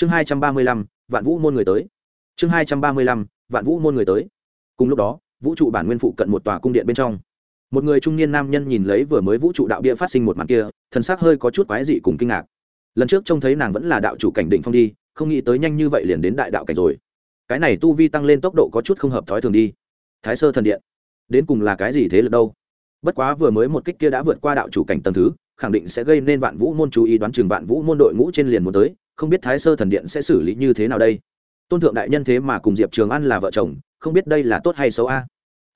chương hai trăm ba mươi lăm, vạn vũ môn người tới. Chương hai trăm ba mươi lăm, vạn vũ môn người tới. Cùng lúc đó, vũ trụ bản nguyên phụ cận một tòa cung điện bên trong. Một người trung niên nam nhân nhìn lấy vừa mới vũ trụ đạo bia phát sinh một màn kia, thần sắc hơi có chút quái dị cùng kinh ngạc. Lần trước trông thấy nàng vẫn là đạo chủ cảnh định phong đi, không nghĩ tới nhanh như vậy liền đến đại đạo cảnh rồi. Cái này tu vi tăng lên tốc độ có chút không hợp thói thường đi. Thái sơ thần điện. Đến cùng là cái gì thế lực đâu? Bất quá vừa mới một kích kia đã vượt qua đạo chủ cảnh tầng thứ, khẳng định sẽ gây nên vạn vũ môn chú ý đoán chừng vạn vũ môn đội ngũ trên liền muốn tới không biết thái sơ thần điện sẽ xử lý như thế nào đây? Tôn thượng đại nhân thế mà cùng diệp trường an là vợ chồng, không biết đây là tốt hay xấu a?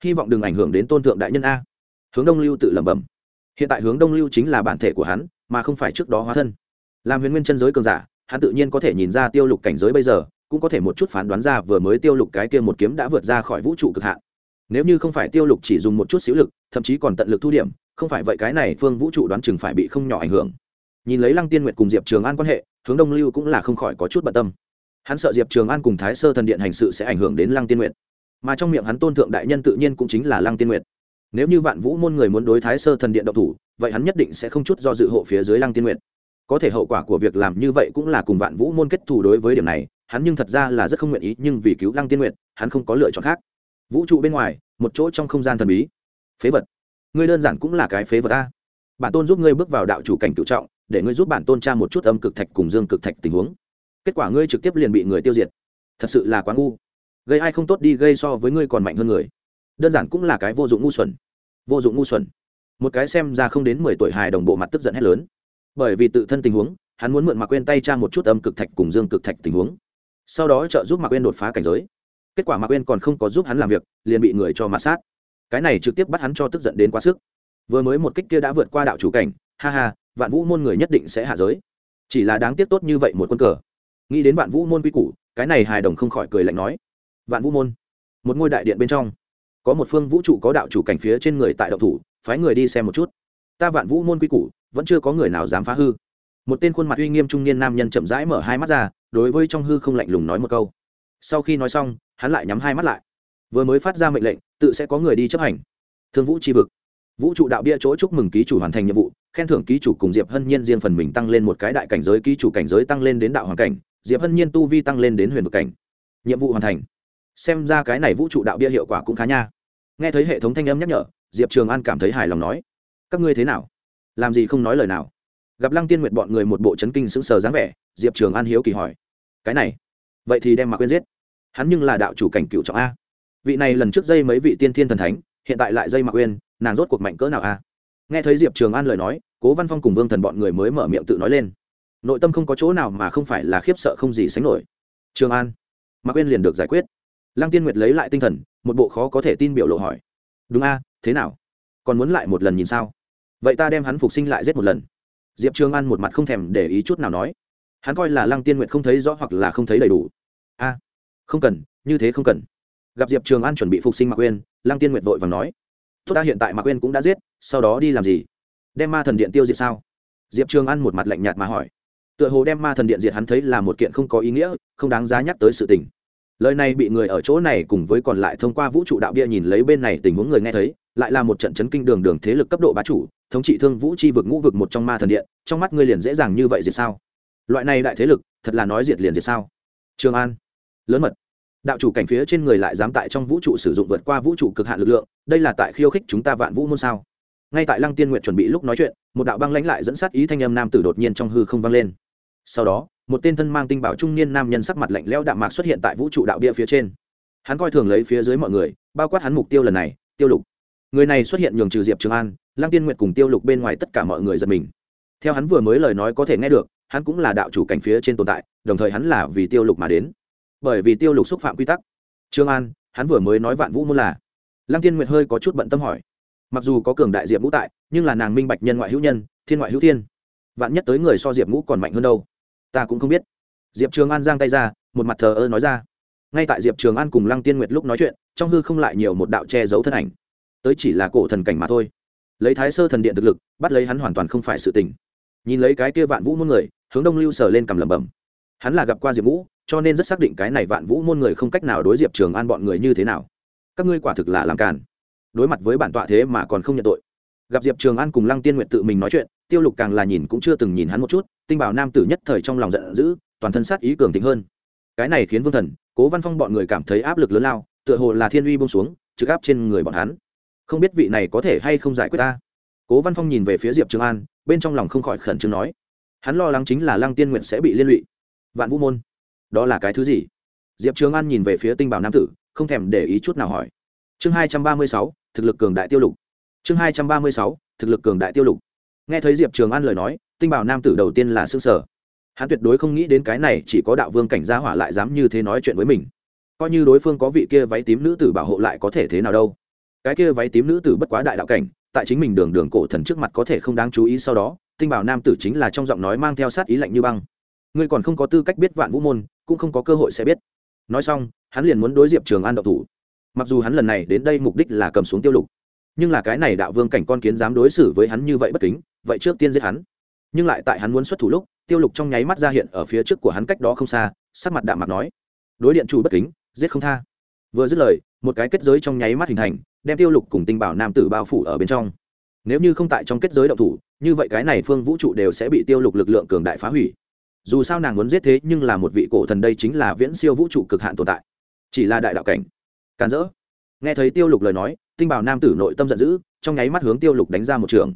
Hy vọng đừng ảnh hưởng đến tôn thượng đại nhân a. Hướng đông lưu tự lẩm bẩm. Hiện tại hướng đông lưu chính là bản thể của hắn, mà không phải trước đó hóa thân. Làm huyền nguyên chân giới cường giả, hắn tự nhiên có thể nhìn ra tiêu lục cảnh giới bây giờ, cũng có thể một chút phán đoán ra vừa mới tiêu lục cái kia một kiếm đã vượt ra khỏi vũ trụ cực hạn. Nếu như không phải tiêu lục chỉ dùng một chút xíu lực, thậm chí còn tận lực thu điểm, không phải vậy cái này phương vũ trụ đoán chừng phải bị không nhỏ ảnh hưởng. Nhìn lấy lăng tiên nguyệt cùng diệp trường an quan hệ hướng đông lưu cũng là không khỏi có chút bận tâm. Hắn sợ diệp trường an cùng thái sơ thần điện hành sự sẽ ảnh hưởng đến lăng tiên nguyệt. Mà trong miệng hắn tôn thượng đại nhân tự nhiên cũng chính là lăng tiên nguyệt. Nếu như vạn vũ môn người muốn đối thái sơ thần điện độc thủ, vậy hắn nhất định sẽ không chút do dự hộ phía dưới lăng tiên nguyệt. Có thể hậu quả của việc làm như vậy cũng là cùng vạn vũ môn kết thù đối với điểm này, hắn nhưng thật ra là rất không nguyện ý, nhưng vì cứu lăng tiên nguyệt, hắn không có lựa chọn khác. Vũ trụ bên ngoài, một chỗ trong không gian thần bí. Phế vật. Ngươi đơn giản cũng là cái phế vật ta bản tôn giúp ngươi bước vào đạo chủ cảnh cựu trọng để ngươi giúp bản tôn tra một chút âm cực thạch cùng dương cực thạch tình huống. Kết quả ngươi trực tiếp liền bị người tiêu diệt. Thật sự là quá ngu. Gây ai không tốt đi gây so với ngươi còn mạnh hơn người. Đơn giản cũng là cái vô dụng ngu xuẩn. Vô dụng ngu xuẩn. Một cái xem ra không đến mười tuổi hài đồng bộ mặt tức giận hết lớn. Bởi vì tự thân tình huống, hắn muốn mượn mạc quên tay tra một chút âm cực thạch cùng dương cực thạch tình huống. Sau đó trợ giúp mạc quên đột phá cảnh giới. Kết quả mạc quên còn không có giúp hắn làm việc, liền bị người cho mạt sát. Cái này trực tiếp bắt hắn cho tức giận đến quá sức. Vừa mới một kích kia đã vượt qua đạo chủ cảnh, ha ha vạn vũ môn người nhất định sẽ hạ giới. Chỉ là đáng tiếc tốt như vậy một quân cờ. Nghĩ đến vạn vũ môn quy củ, cái này hài đồng không khỏi cười lạnh nói. Vạn vũ môn, một ngôi đại điện bên trong, có một phương vũ trụ có đạo chủ cảnh phía trên người tại động thủ, phái người đi xem một chút. Ta vạn vũ môn quy củ, vẫn chưa có người nào dám phá hư. Một tên khuôn mặt uy nghiêm trung niên nam nhân chậm rãi mở hai mắt ra, đối với trong hư không lạnh lùng nói một câu. Sau khi nói xong, hắn lại nhắm hai mắt lại. Vừa mới phát ra mệnh lệnh, tự sẽ có người đi chấp hành. Thương vũ tri vực vũ trụ đạo bia chỗ chúc mừng ký chủ hoàn thành nhiệm vụ, khen thưởng ký chủ cùng diệp hân nhiên riêng phần mình tăng lên một cái đại cảnh giới, ký chủ cảnh giới tăng lên đến đạo hoàn cảnh, diệp hân nhiên tu vi tăng lên đến huyền vực cảnh. Nhiệm vụ hoàn thành. Xem ra cái này vũ trụ đạo bia hiệu quả cũng khá nha. Nghe thấy hệ thống thanh âm nhắc nhở, diệp trường an cảm thấy hài lòng nói, các ngươi thế nào? Làm gì không nói lời nào? Gặp lăng tiên nguyệt bọn người một bộ chấn kinh sững sờ dáng vẻ, diệp trường an hiếu kỳ hỏi, cái này, vậy thì đem mà quên giết? Hắn nhưng là đạo chủ cảnh cựu trọng a. Vị này lần trước dây mấy vị tiên thiên thần thánh, hiện tại lại dây mặc quên nàng rốt cuộc mạnh cỡ nào a nghe thấy diệp trường an lời nói, cố văn phong cùng vương thần bọn người mới mở miệng tự nói lên. Nội tâm không có chỗ nào mà không phải là khiếp sợ không gì sánh nổi. Trường an mặc quên liền được giải quyết. Lăng tiên nguyệt lấy lại tinh thần, một bộ khó có thể tin biểu lộ hỏi. Đúng a, thế nào? Còn muốn lại một lần nhìn sao? Vậy ta đem hắn phục sinh lại giết một lần. Diệp trường an một mặt không thèm để ý chút nào nói. Hắn coi là lăng tiên nguyệt không thấy rõ hoặc là không thấy đầy đủ. A, không cần, như thế không cần. Gặp diệp trường an chuẩn bị phục sinh mạc quên lăng tiên nguyệt vội và nói tốt ta hiện tại mạc quên cũng đã giết, sau đó đi làm gì? Đem ma thần điện tiêu diệt sao? Diệp trường an một mặt lạnh nhạt mà hỏi. Tựa hồ đem ma thần điện diệt hắn thấy là một kiện không có ý nghĩa, không đáng giá nhắc tới sự tình. Lời này bị người ở chỗ này cùng với còn lại thông qua vũ trụ đạo bia nhìn lấy bên này tình huống người nghe thấy, lại là một trận chấn kinh đường đường thế lực cấp độ bá chủ, thống trị thương vũ chi vực ngũ vực một trong ma thần điện, trong mắt ngươi liền dễ dàng như vậy diệt sao? Loại này đại thế lực, thật là nói diệt liền diệt sao? Trường an. Lớn mật đạo chủ cảnh phía trên người lại dám tại trong vũ trụ sử dụng vượt qua vũ trụ cực hạn lực lượng, đây là tại khiêu khích chúng ta vạn vũ môn sao? Ngay tại lăng tiên nguyện chuẩn bị lúc nói chuyện, một đạo băng lãnh lại dẫn sát ý thanh âm nam tử đột nhiên trong hư không vang lên. Sau đó, một tên thân mang tinh bảo trung niên nam nhân sắc mặt lạnh lẽo đạm mạc xuất hiện tại vũ trụ đạo bia phía trên. Hắn coi thường lấy phía dưới mọi người, bao quát hắn mục tiêu lần này, tiêu lục. Người này xuất hiện nhường trừ diệp trường an, lăng tiên nguyệt cùng tiêu lục bên ngoài tất cả mọi người giật mình. Theo hắn vừa mới lời nói có thể nghe được, hắn cũng là đạo chủ cảnh phía trên tồn tại, đồng thời hắn là vì tiêu lục mà đến bởi vì tiêu lục xúc phạm quy tắc. Trương an, hắn vừa mới nói vạn vũ môn là. Lăng tiên nguyệt hơi có chút bận tâm hỏi. Mặc dù có cường đại diệp ngũ tại, nhưng là nàng minh bạch nhân ngoại hữu nhân, thiên ngoại hữu thiên. Vạn nhất tới người so diệp ngũ còn mạnh hơn đâu? Ta cũng không biết. Diệp trường an giang tay ra, một mặt thờ ơ nói ra. Ngay tại diệp trường an cùng lăng tiên nguyệt lúc nói chuyện, trong hư không lại nhiều một đạo che giấu thân ảnh. Tới chỉ là cổ thần cảnh mà thôi. Lấy thái sơ thần điện thực lực, bắt lấy hắn hoàn toàn không phải sự tình. Nhìn lấy cái kia vạn vũ muôn người, hướng đông lưu sở lên cầm lẩm bẩm hắn là gặp qua diệp ngũ, cho nên rất xác định cái này vạn vũ môn người không cách nào đối diệp trường an bọn người như thế nào. các ngươi quả thực là làm càn. đối mặt với bản tọa thế mà còn không nhận tội. gặp diệp trường an cùng lăng tiên nguyện tự mình nói chuyện, tiêu lục càng là nhìn cũng chưa từng nhìn hắn một chút, tinh bảo nam tử nhất thời trong lòng giận dữ, toàn thân sát ý cường tính hơn. cái này khiến vương thần, cố văn phong bọn người cảm thấy áp lực lớn lao, tựa hồ là thiên uy bông xuống, trực áp trên người bọn hắn. không biết vị này có thể hay không giải quyết ta? cố văn phong nhìn về phía diệp trường an, bên trong lòng không khỏi khẩn trương nói. hắn lo lắng chính là lăng tiên nguyện sẽ bị liên lụy vạn vũ môn. Đó là cái thứ gì? Diệp trường an nhìn về phía tinh bảo nam tử, không thèm để ý chút nào hỏi. Chương hai trăm ba mươi sáu, thực lực cường đại tiêu lục. Chương hai trăm ba mươi sáu, thực lực cường đại tiêu lục. Nghe thấy diệp trường an lời nói, tinh bảo nam tử đầu tiên là xương sở hắn tuyệt đối không nghĩ đến cái này chỉ có đạo vương cảnh gia hỏa lại dám như thế nói chuyện với mình. Coi như đối phương có vị kia váy tím nữ tử bảo hộ lại có thể thế nào đâu. Cái kia váy tím nữ tử bất quá đại đạo cảnh, tại chính mình đường đường cổ thần trước mặt có thể không đáng chú ý sau đó, tinh bảo nam tử chính là trong giọng nói mang theo sát ý lạnh như băng ngươi còn không có tư cách biết vạn vũ môn, cũng không có cơ hội sẽ biết. Nói xong, hắn liền muốn đối diệp trường an độc thủ. Mặc dù hắn lần này đến đây mục đích là cầm xuống tiêu lục, nhưng là cái này đạo vương cảnh con kiến dám đối xử với hắn như vậy bất kính, vậy trước tiên giết hắn. Nhưng lại tại hắn muốn xuất thủ lúc, tiêu lục trong nháy mắt ra hiện ở phía trước của hắn cách đó không xa, sắc mặt đạm mặt nói, đối điện chủ bất kính, giết không tha. Vừa dứt lời, một cái kết giới trong nháy mắt hình thành, đem tiêu lục cùng tinh bảo nam tử bao phủ ở bên trong. Nếu như không tại trong kết giới động thủ, như vậy cái này phương vũ trụ đều sẽ bị tiêu lục lực lượng cường đại phá hủy dù sao nàng muốn giết thế nhưng là một vị cổ thần đây chính là viễn siêu vũ trụ cực hạn tồn tại. Chỉ là đại đạo cảnh. Càn rỡ. Nghe thấy tiêu lục lời nói, tinh bảo nam tử nội tâm giận dữ, trong nháy mắt hướng tiêu lục đánh ra một trường.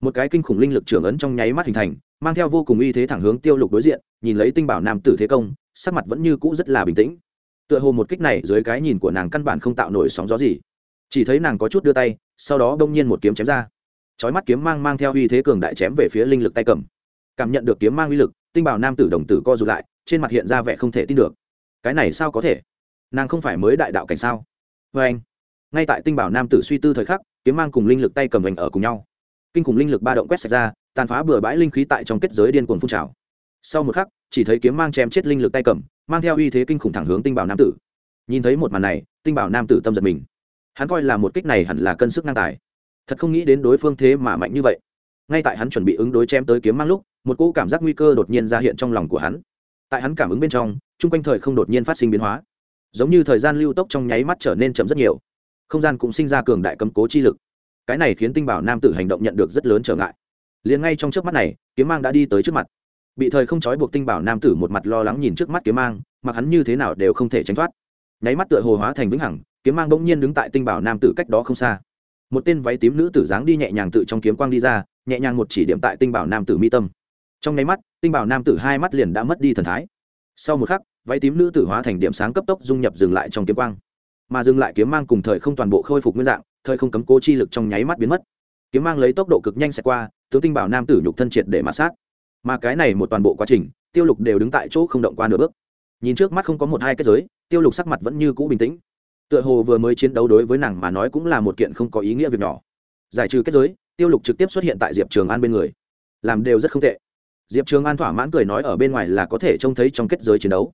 Một cái kinh khủng linh lực trưởng ấn trong nháy mắt hình thành, mang theo vô cùng uy thế thẳng hướng tiêu lục đối diện, nhìn lấy tinh bảo nam tử thế công, sắc mặt vẫn như cũ rất là bình tĩnh. Tựa hồ một kích này dưới cái nhìn của nàng căn bản không tạo nổi sóng gió gì. Chỉ thấy nàng có chút đưa tay, sau đó đông nhiên một kiếm chém ra. Chói mắt kiếm mang mang theo uy thế cường đại chém về phía linh lực tay cầm. Cảm nhận được kiếm mang uy lực tinh bảo nam tử đồng tử co rụt lại, trên mặt hiện ra vẻ không thể tin được. Cái này sao có thể? Nàng không phải mới đại đạo cảnh sao? Vê anh, ngay tại tinh bảo nam tử suy tư thời khắc, kiếm mang cùng linh lực tay cầm vành ở cùng nhau. Kinh khủng linh lực ba động quét sạch ra, tàn phá bừa bãi linh khí tại trong kết giới điên cuồng phun trào. Sau một khắc, chỉ thấy kiếm mang chém chết linh lực tay cầm, mang theo uy thế kinh khủng thẳng hướng tinh bảo nam tử. Nhìn thấy một màn này, tinh bảo nam tử tâm giật mình. Hắn coi là một kích này hẳn là cân sức ngang tài. Thật không nghĩ đến đối phương thế mà mạnh như vậy. Ngay tại hắn chuẩn bị ứng đối chém tới kiếm mang lúc một cỗ cảm giác nguy cơ đột nhiên ra hiện trong lòng của hắn. Tại hắn cảm ứng bên trong, chung quanh thời không đột nhiên phát sinh biến hóa. Giống như thời gian lưu tốc trong nháy mắt trở nên chậm rất nhiều. Không gian cũng sinh ra cường đại cấm cố chi lực. Cái này khiến tinh bảo nam tử hành động nhận được rất lớn trở ngại. Liền ngay trong trước mắt này, kiếm mang đã đi tới trước mặt. Bị thời không trói buộc tinh bảo nam tử một mặt lo lắng nhìn trước mắt kiếm mang, mặc hắn như thế nào đều không thể tránh thoát. Nháy mắt tựa hồ hóa thành vĩnh hằng, kiếm mang bỗng nhiên đứng tại tinh bảo nam tử cách đó không xa. Một tên váy tím nữ tử dáng đi nhẹ nhàng tự trong kiếm quang đi ra, nhẹ nhàng một chỉ điểm tại tinh bảo nam tử mi tâm trong nháy mắt, tinh bảo nam tử hai mắt liền đã mất đi thần thái. Sau một khắc, váy tím nữ tử hóa thành điểm sáng cấp tốc dung nhập dừng lại trong kiếm quang. Mà dừng lại kiếm mang cùng thời không toàn bộ khôi phục nguyên dạng, thời không cấm cố chi lực trong nháy mắt biến mất. Kiếm mang lấy tốc độ cực nhanh sẽ qua, tướng tinh bảo nam tử nhục thân triệt để mã sát. Mà cái này một toàn bộ quá trình, tiêu lục đều đứng tại chỗ không động qua nửa bước. Nhìn trước mắt không có một hai kết giới, tiêu lục sắc mặt vẫn như cũ bình tĩnh. Tựa hồ vừa mới chiến đấu đối với nàng mà nói cũng là một kiện không có ý nghĩa việc nhỏ. Giải trừ kết giới, tiêu lục trực tiếp xuất hiện tại diệp trường an bên người. Làm đều rất không tệ diệp trường an thỏa mãn cười nói ở bên ngoài là có thể trông thấy trong kết giới chiến đấu.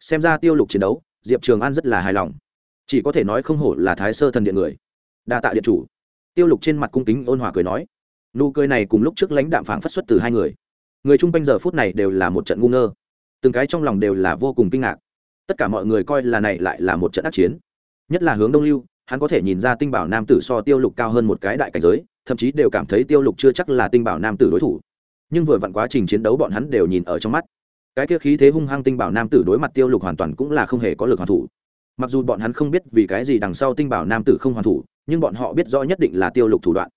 Xem ra tiêu lục chiến đấu, diệp trường an rất là hài lòng. Chỉ có thể nói không hổ là thái sơ thần điện người. Đa tạ điện chủ. Tiêu lục trên mặt cung kính ôn hòa cười nói. Nụ cười này cùng lúc trước lãnh đạm phảng phất xuất từ hai người. Người chung quanh giờ phút này đều là một trận ngu ngơ. Từng cái trong lòng đều là vô cùng kinh ngạc. Tất cả mọi người coi là này lại là một trận ác chiến. Nhất là hướng đông lưu, hắn có thể nhìn ra tinh bảo nam tử so tiêu lục cao hơn một cái đại cảnh giới, thậm chí đều cảm thấy tiêu lục chưa chắc là tinh bảo nam tử đối thủ nhưng vừa vặn quá trình chiến đấu bọn hắn đều nhìn ở trong mắt. Cái kia khí thế hung hăng tinh bảo nam tử đối mặt tiêu lục hoàn toàn cũng là không hề có lực hoàn thủ. Mặc dù bọn hắn không biết vì cái gì đằng sau tinh bảo nam tử không hoàn thủ, nhưng bọn họ biết rõ nhất định là tiêu lục thủ đoạn.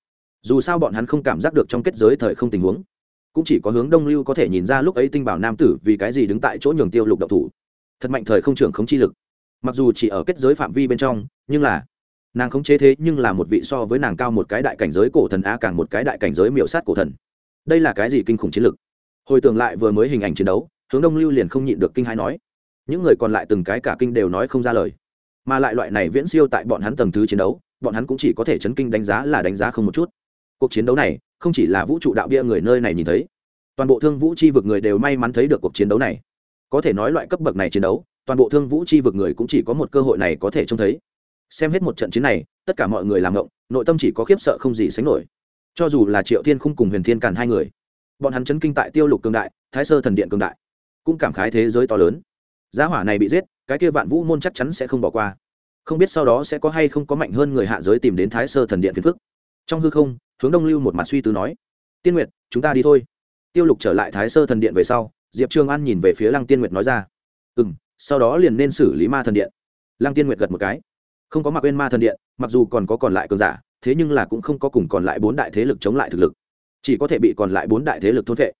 Dù sao bọn hắn không cảm giác được trong kết giới thời không tình huống. Cũng chỉ có hướng đông lưu có thể nhìn ra lúc ấy tinh bảo nam tử vì cái gì đứng tại chỗ nhường tiêu lục độc thủ. Thật mạnh thời không trưởng không chi lực. Mặc dù chỉ ở kết giới phạm vi bên trong, nhưng là nàng khống chế thế nhưng là một vị so với nàng cao một cái đại cảnh giới cổ thần a càng một cái đại cảnh giới miểu sát cổ thần đây là cái gì kinh khủng chiến lực hồi tưởng lại vừa mới hình ảnh chiến đấu, hướng đông lưu liền không nhịn được kinh hai nói. Những người còn lại từng cái cả kinh đều nói không ra lời. Mà lại loại này viễn siêu tại bọn hắn tầng thứ chiến đấu, bọn hắn cũng chỉ có thể chấn kinh đánh giá là đánh giá không một chút. Cuộc chiến đấu này, không chỉ là vũ trụ đạo bia người nơi này nhìn thấy, toàn bộ thương vũ chi vực người đều may mắn thấy được cuộc chiến đấu này. Có thể nói loại cấp bậc này chiến đấu, toàn bộ thương vũ chi vực người cũng chỉ có một cơ hội này có thể trông thấy. Xem hết một trận chiến này, tất cả mọi người làm ngộng, nội tâm chỉ có khiếp sợ không gì sánh nổi cho dù là triệu thiên khung cùng huyền thiên càn hai người, bọn hắn chấn kinh tại tiêu lục cường đại, thái sơ thần điện cường đại, cũng cảm khái thế giới to lớn. Giá hỏa này bị giết, cái kia vạn vũ môn chắc chắn sẽ không bỏ qua. Không biết sau đó sẽ có hay không có mạnh hơn người hạ giới tìm đến thái sơ thần điện phiền phức. Trong hư không, hướng đông lưu một mặt suy tư nói, tiên nguyệt, chúng ta đi thôi. Tiêu lục trở lại thái sơ thần điện về sau, diệp trường an nhìn về phía lăng tiên nguyệt nói ra ừ m sau đó liền nên xử lý ma thần điện. Lăng tiên nguyệt gật một cái, không có mặc quên ma thần điện, mặc dù còn có còn lại cường giả thế nhưng là cũng không có cùng còn lại bốn đại thế lực chống lại thực lực, chỉ có thể bị còn lại bốn đại thế lực thôn vệ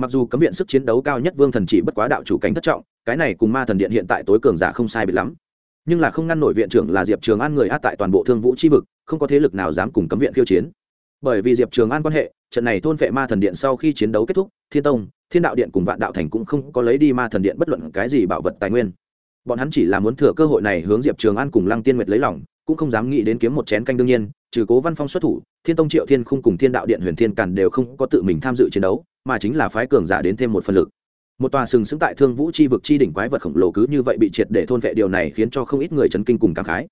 mặc dù cấm viện sức chiến đấu cao nhất vương thần chỉ bất quá đạo chủ cảnh thất trọng, cái này cùng ma thần điện hiện tại tối cường giả không sai biệt lắm. Nhưng là không ngăn nổi viện trưởng là diệp trường an người át tại toàn bộ thương vũ chi vực, không có thế lực nào dám cùng cấm viện khiêu chiến. Bởi vì diệp trường an quan hệ, trận này thôn vệ ma thần điện sau khi chiến đấu kết thúc, thiên tông, thiên đạo điện cùng vạn đạo thành cũng không có lấy đi ma thần điện bất luận cái gì bảo vật tài nguyên bọn hắn chỉ là muốn thừa cơ hội này hướng diệp trường an cùng lăng tiên nguyệt lấy lòng, cũng không dám nghĩ đến kiếm một chén canh đương nhiên, trừ cố văn phong xuất thủ, thiên tông triệu thiên khung cùng thiên đạo điện huyền thiên càn đều không có tự mình tham dự chiến đấu, mà chính là phái cường giả đến thêm một phần lực. Một tòa sừng sững tại thương vũ chi vực chi đỉnh quái vật khổng lồ cứ như vậy bị triệt để thôn vệ, điều này khiến cho không ít người chấn kinh cùng cảm khái.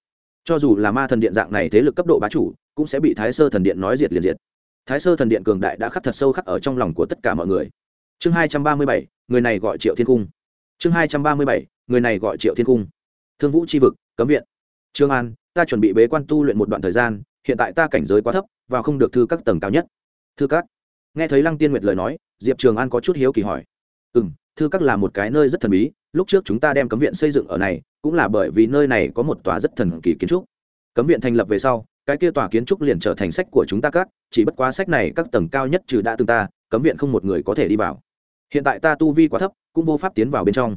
Cho dù là ma thần điện dạng này thế lực cấp độ bá chủ, cũng sẽ bị thái sơ thần điện nói diệt liền diệt. Thái sơ thần điện cường đại đã khắc thật sâu khắc ở trong lòng của tất cả mọi người. Chương hai trăm ba mươi bảy, người này gọi triệu thiên cung chương hai trăm ba mươi bảy người này gọi triệu thiên cung. Thương vũ chi vực, cấm viện. Trương an, ta chuẩn bị bế quan tu luyện một đoạn thời gian, hiện tại ta cảnh giới quá thấp, và không được thư các tầng cao nhất. Thư các. Nghe thấy lăng tiên nguyệt lời nói, diệp trường an có chút hiếu kỳ hỏi. Ừ m thư các là một cái nơi rất thần bí, lúc trước chúng ta đem cấm viện xây dựng ở này, cũng là bởi vì nơi này có một tòa rất thần kỳ kiến trúc. Cấm viện thành lập về sau, cái kia tòa kiến trúc liền trở thành sách của chúng ta các, chỉ bất quá sách này các tầng cao nhất trừ đã từng ta, cấm viện không một người có thể đi vào. Hiện tại ta tu vi quá thấp, cũng vô pháp tiến vào bên trong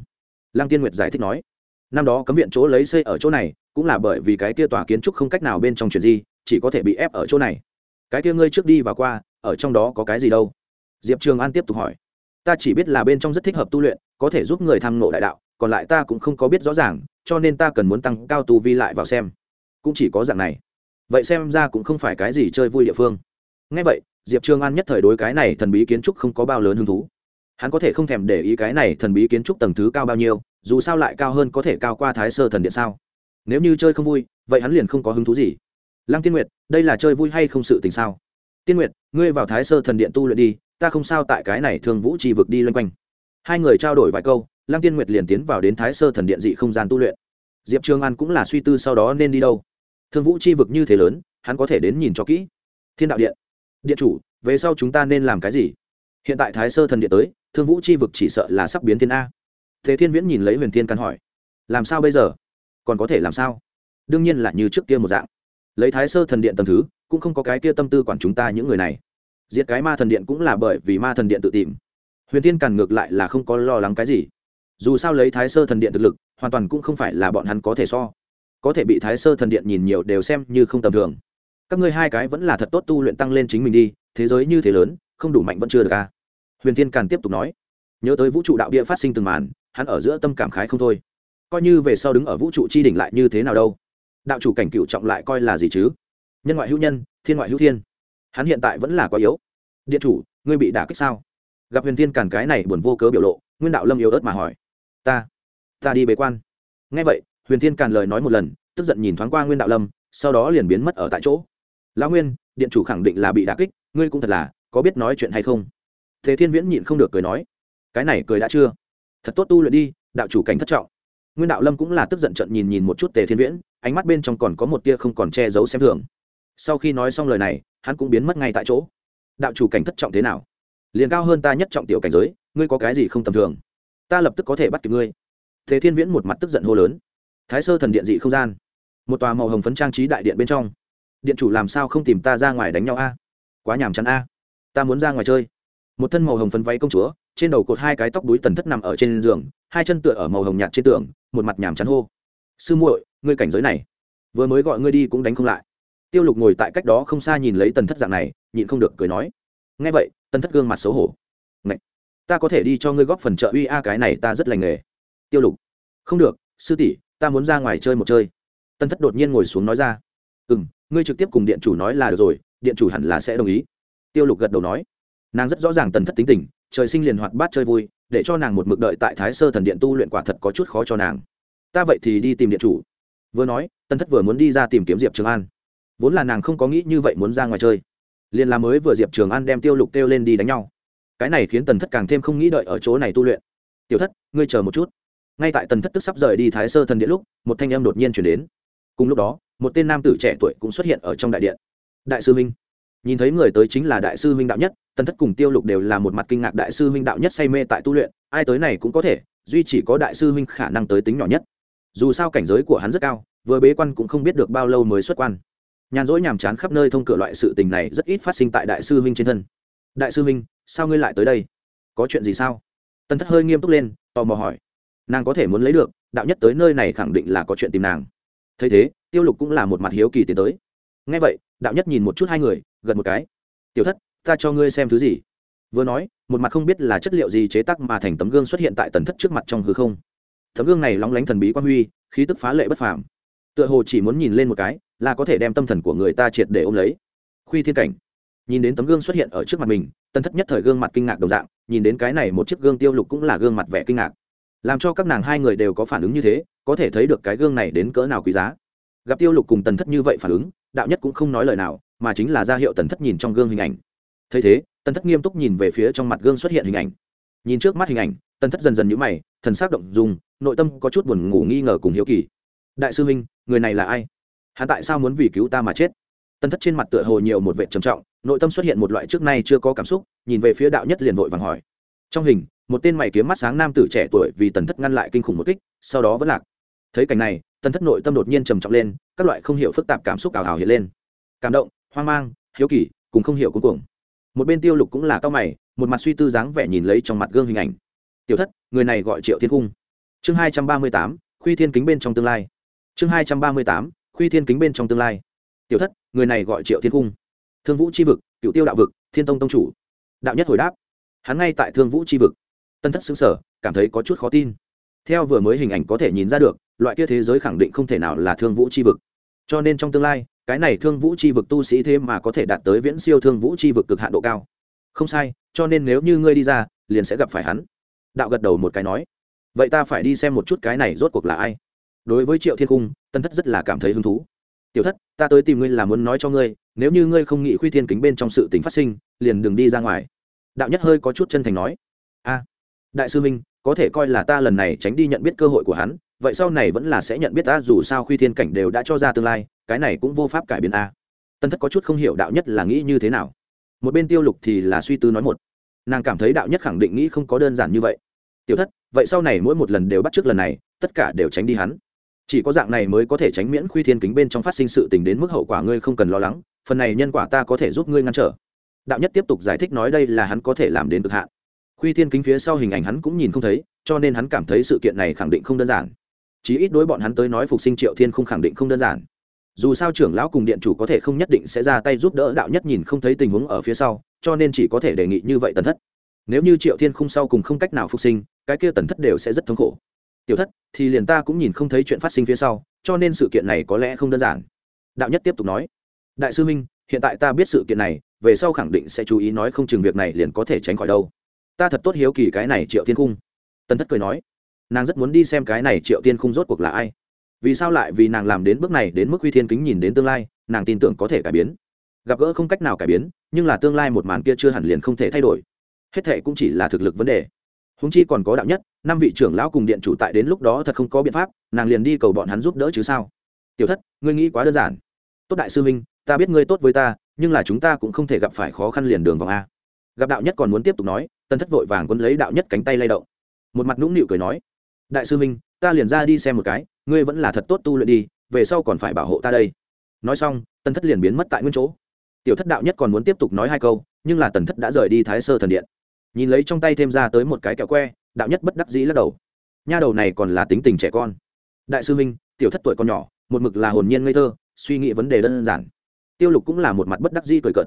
lăng tiên nguyệt giải thích nói, năm đó cấm viện chỗ lấy xây ở chỗ này, cũng là bởi vì cái kia tòa kiến trúc không cách nào bên trong chuyện gì chỉ có thể bị ép ở chỗ này. Cái kia ngươi trước đi và qua, ở trong đó có cái gì đâu? Diệp trường an tiếp tục hỏi, ta chỉ biết là bên trong rất thích hợp tu luyện, có thể giúp người tham nộ đại đạo, còn lại ta cũng không có biết rõ ràng, cho nên ta cần muốn tăng cao tu vi lại vào xem. Cũng chỉ có dạng này. Vậy xem ra cũng không phải cái gì chơi vui địa phương. Ngay vậy, diệp trường an nhất thời đối cái này thần bí kiến trúc không có bao lớn hứng thú hắn có thể không thèm để ý cái này thần bí kiến trúc tầng thứ cao bao nhiêu, dù sao lại cao hơn có thể cao qua thái sơ thần điện sao? Nếu như chơi không vui, vậy hắn liền không có hứng thú gì. Lăng tiên nguyệt, đây là chơi vui hay không sự tình sao? Tiên nguyệt, ngươi vào thái sơ thần điện tu luyện đi, ta không sao tại cái này thường vũ trì vực đi loanh quanh. Hai người trao đổi vài câu, lăng tiên nguyệt liền tiến vào đến thái sơ thần điện dị không gian tu luyện. Diệp trường an cũng là suy tư sau đó nên đi đâu. Thương vũ chi vực như thế lớn, hắn có thể đến nhìn cho kỹ. Thiên đạo điện. Điện chủ, về sau chúng ta nên làm cái gì? Hiện tại thái sơ thần điện tới thương vũ chi vực chỉ sợ là sắp biến thiên a. Thế thiên viễn nhìn lấy huyền thiên căn hỏi, làm sao bây giờ? Còn có thể làm sao? Đương nhiên là như trước kia một dạng. Lấy thái sơ thần điện tầm thứ, cũng không có cái kia tâm tư quản chúng ta những người này. Diệt cái ma thần điện cũng là bởi vì ma thần điện tự tìm. Huyền thiên càn ngược lại là không có lo lắng cái gì. Dù sao lấy thái sơ thần điện thực lực, hoàn toàn cũng không phải là bọn hắn có thể so. Có thể bị thái sơ thần điện nhìn nhiều đều xem như không tầm thường. Các ngươi hai cái vẫn là thật tốt tu luyện tăng lên chính mình đi, thế giới như thế lớn, không đủ mạnh vẫn chưa được à huyền thiên càn tiếp tục nói, nhớ tới vũ trụ đạo địa phát sinh từng màn, hắn ở giữa tâm cảm khái không thôi. Coi như về sau đứng ở vũ trụ chi đỉnh lại như thế nào đâu? Đạo chủ cảnh cựu trọng lại coi là gì chứ? Nhân ngoại hữu nhân, thiên ngoại hữu thiên. Hắn hiện tại vẫn là quá yếu. Điện chủ, ngươi bị đả kích sao? Gặp huyền thiên càn cái này buồn vô cớ biểu lộ, nguyên đạo lâm yếu ớt mà hỏi, ta ta đi bế quan. Ngay vậy, huyền thiên càn lời nói một lần, tức giận nhìn thoáng qua nguyên đạo lâm, sau đó liền biến mất ở tại chỗ. Lão nguyên, điện chủ khẳng định là bị đả kích, ngươi cũng thật là, có biết nói chuyện hay không? Thế thiên viễn nhịn không được cười nói, cái này cười đã chưa? Thật tốt tu luyện đi, đạo chủ cảnh thất trọng. Nguyên đạo lâm cũng là tức giận trận nhìn nhìn một chút tề thiên viễn, ánh mắt bên trong còn có một tia không còn che giấu xem thường. Sau khi nói xong lời này, hắn cũng biến mất ngay tại chỗ. Đạo chủ cảnh thất trọng thế nào? Liền cao hơn ta nhất trọng tiểu cảnh giới, ngươi có cái gì không tầm thường? Ta lập tức có thể bắt kịp ngươi. Thế thiên viễn một mặt tức giận hô lớn. Thái sơ thần điện dị không gian, một tòa màu hồng phấn trang trí đại điện bên trong. Điện chủ làm sao không tìm ta ra ngoài đánh nhau a? Quá nhàm chán a. Ta muốn ra ngoài chơi một thân màu hồng phấn váy công chúa, trên đầu cột hai cái tóc đuối tần thất nằm ở trên giường, hai chân tựa ở màu hồng nhạt trên tường, một mặt nhàm chán hô. Sư muội, ngươi cảnh giới này, vừa mới gọi ngươi đi cũng đánh không lại. Tiêu lục ngồi tại cách đó không xa nhìn lấy tần thất dạng này, nhịn không được cười nói. Nghe vậy, tần thất gương mặt xấu hổ. Ngậy! ta có thể đi cho ngươi góp phần trợ uy a, cái này ta rất lành nghề. Tiêu lục, không được, sư tỷ, ta muốn ra ngoài chơi một chơi. Tần thất đột nhiên ngồi xuống nói ra. Ừ m ngươi trực tiếp cùng điện chủ nói là được rồi, điện chủ hẳn là sẽ đồng ý. Tiêu lục gật đầu nói nàng rất rõ ràng tần thất tính tình, trời sinh liền hoạt bát chơi vui, để cho nàng một mực đợi tại thái sơ thần điện tu luyện quả thật có chút khó cho nàng. Ta vậy thì đi tìm điện chủ. Vừa nói, tần thất vừa muốn đi ra tìm kiếm diệp trường an. Vốn là nàng không có nghĩ như vậy muốn ra ngoài chơi. Liền là mới vừa diệp trường an đem tiêu lục kêu lên đi đánh nhau. Cái này khiến tần thất càng thêm không nghĩ đợi ở chỗ này tu luyện. Tiểu thất, ngươi chờ một chút. Ngay tại tần thất tức sắp rời đi thái sơ thần điện lúc, một thanh em đột nhiên chuyển đến. Cùng lúc đó, một tên nam tử trẻ tuổi cũng xuất hiện ở trong đại điện. Đại sư minh nhìn thấy người tới chính là đại sư huynh đạo nhất, tần thất cùng tiêu lục đều là một mặt kinh ngạc đại sư huynh đạo nhất say mê tại tu luyện, ai tới này cũng có thể, duy chỉ có đại sư huynh khả năng tới tính nhỏ nhất. Dù sao cảnh giới của hắn rất cao, vừa bế quan cũng không biết được bao lâu mới xuất quan. Nhàn rỗi nhàm chán khắp nơi thông cửa loại sự tình này rất ít phát sinh tại đại sư huynh trên thân. Đại sư huynh, sao ngươi lại tới đây? Có chuyện gì sao? Tần thất hơi nghiêm túc lên, tò mò hỏi. Nàng có thể muốn lấy được, đạo nhất tới nơi này khẳng định là có chuyện tìm nàng. Thấy thế, tiêu lục cũng là một mặt hiếu kỳ tiến tới. Ngay vậy đạo nhất nhìn một chút hai người gần một cái. Tiểu thất, ta cho ngươi xem thứ gì? Vừa nói, một mặt không biết là chất liệu gì chế tác mà thành tấm gương xuất hiện tại tần thất trước mặt trong hư không. Tấm gương này lóng lánh thần bí quan huy, khí tức phá lệ bất phàm. Tựa hồ chỉ muốn nhìn lên một cái, là có thể đem tâm thần của người ta triệt để ôm lấy. Khuy thiên cảnh. Nhìn đến tấm gương xuất hiện ở trước mặt mình, tần thất nhất thời gương mặt kinh ngạc đồng dạng, nhìn đến cái này một chiếc gương tiêu lục cũng là gương mặt vẻ kinh ngạc. Làm cho các nàng hai người đều có phản ứng như thế, có thể thấy được cái gương này đến cỡ nào quý giá. Gặp tiêu lục cùng tần thất như vậy phản ứng đạo nhất cũng không nói lời nào, mà chính là ra hiệu tần thất nhìn trong gương hình ảnh. Thấy thế, tần thất nghiêm túc nhìn về phía trong mặt gương xuất hiện hình ảnh. Nhìn trước mắt hình ảnh, tần thất dần dần nhũ mày, thần s ắ c động dùng nội tâm có chút buồn ngủ nghi ngờ cùng hiếu kỳ. Đại sư huynh, người này là ai? Hắn tại sao muốn vì cứu ta mà chết? Tần thất trên mặt tựa hồ nhiều một vệ trầm trọng, nội tâm xuất hiện một loại trước nay chưa có cảm xúc, nhìn về phía đạo nhất liền vội vàng hỏi. Trong hình, một tên mày kiếm mắt sáng nam tử trẻ tuổi vì tần thất ngăn lại kinh khủng một kích, sau đó vẫn lạc. Thấy cảnh này tần thất nội tâm đột nhiên trầm trọng lên, các loại không hiểu phức tạp cảm xúc ảo ảo hiện lên. Cảm động, hoang mang, hiếu kỳ, cùng không hiểu cuối cùng một bên tiêu lục cũng là cao mày, một mặt suy tư dáng vẻ nhìn lấy trong mặt gương hình ảnh. Tiểu thất, người này gọi triệu thiên cung. Chương hai trăm ba mươi tám, khuy thiên kính bên trong tương lai. Chương hai trăm ba mươi tám, khuy thiên kính bên trong tương lai. Tiểu thất, người này gọi triệu thiên cung. Thương vũ c h i vực, cựu tiêu đạo vực, thiên tông tông chủ. Đạo nhất hồi đáp. Hắn ngay tại thương vũ c h i vực. Tân thất xứng sở cảm thấy có chút khó tin. Theo vừa mới hình ảnh có thể nhìn ra được loại kia thế giới khẳng định không thể nào là thương vũ c h i vực. Cho nên trong tương lai, cái này thương vũ c h i vực tu sĩ thế mà có thể đạt tới viễn siêu thương vũ c h i vực cực hạn độ cao. Không sai, cho nên nếu như ngươi đi ra, liền sẽ gặp phải hắn. Đạo gật đầu một cái nói. Vậy ta phải đi xem một chút cái này rốt cuộc là ai. Đối với triệu thiên cung tân thất rất là cảm thấy hứng thú. Tiểu thất, ta tới tìm ngươi là muốn nói cho ngươi, nếu như ngươi không nghĩ khuy thiên kính bên trong sự tình phát sinh, liền đừng đi ra ngoài. Đạo nhất hơi có chút chân thành nói. A, đại sư minh, có thể coi là ta lần này tránh đi nhận biết cơ hội của hắn vậy sau này vẫn là sẽ nhận biết ta, dù sao khuy thiên cảnh đều đã cho ra tương lai, cái này cũng vô pháp cải biến a. Tân thất có chút không hiểu đạo nhất là nghĩ như thế nào. Một bên tiêu lục thì là suy tư nói một. Nàng cảm thấy đạo nhất khẳng định nghĩ không có đơn giản như vậy. Tiểu thất, vậy sau này mỗi một lần đều bắt trước lần này, tất cả đều tránh đi hắn. Chỉ có dạng này mới có thể tránh miễn khuy thiên kính bên trong phát sinh sự tình đến mức hậu quả ngươi không cần lo lắng, phần này nhân quả ta có thể giúp ngươi ngăn trở. Đạo nhất tiếp tục giải thích nói đây là hắn có thể làm đến cực hạn. Khuy thiên kính phía sau hình ảnh hắn cũng nhìn không thấy, cho nên hắn cảm thấy sự kiện này khẳng định không đơn giản chí ít đối bọn hắn tới nói phục sinh triệu thiên không khẳng định không đơn giản. Dù sao trưởng lão cùng điện chủ có thể không nhất định sẽ ra tay giúp đỡ đạo nhất nhìn không thấy tình huống ở phía sau, cho nên chỉ có thể đề nghị như vậy tần thất. Nếu như triệu thiên không sau cùng không cách nào phục sinh, cái kia tần thất đều sẽ rất thống khổ. Tiểu thất, thì liền ta cũng nhìn không thấy chuyện phát sinh phía sau, cho nên sự kiện này có lẽ không đơn giản. Đạo nhất tiếp tục nói, đại sư minh, hiện tại ta biết sự kiện này, về sau khẳng định sẽ chú ý nói không chừng việc này liền có thể tránh khỏi đâu. Ta thật tốt hiếu kỳ cái này triệu thiên cung. Tần thất cười nói nàng rất muốn đi xem cái này triệu tiên khung rốt cuộc là ai. Vì sao lại vì nàng làm đến bước này đến mức huy thiên kính nhìn đến tương lai, nàng tin tưởng có thể cải biến. Gặp gỡ không cách nào cải biến, nhưng là tương lai một màn kia chưa hẳn liền không thể thay đổi. Hết thệ cũng chỉ là thực lực vấn đề. Húng chi còn có đạo nhất, năm vị trưởng lão cùng điện chủ tại đến lúc đó thật không có biện pháp, nàng liền đi cầu bọn hắn giúp đỡ chứ sao? Tiểu thất, ngươi nghĩ quá đơn giản. Tốt đại sư minh ta biết ngươi tốt với ta, nhưng là chúng ta cũng không thể gặp phải khó khăn liền đường vòng a. Gặp đạo nhất còn muốn tiếp tục nói tân thất vội vàng quân lấy đạo nhất cánh tay lay động. Một mặt nũng nịu cười nói đại sư minh, ta liền ra đi xem một cái, ngươi vẫn là thật tốt tu luyện đi, về sau còn phải bảo hộ ta đây. Nói xong tân thất liền biến mất tại nguyên chỗ. Tiểu thất đạo nhất còn muốn tiếp tục nói hai câu, nhưng là tần thất đã rời đi thái sơ thần điện. Nhìn lấy trong tay thêm ra tới một cái kẹo que, đạo nhất bất đắc dĩ lắc đầu. Nha đầu này còn là tính tình trẻ con. Đại sư minh, tiểu thất tuổi còn nhỏ, một mực là hồn nhiên ngây thơ, suy nghĩ vấn đề đơn giản. Tiêu lục cũng là một mặt bất đắc dĩ cười cợt.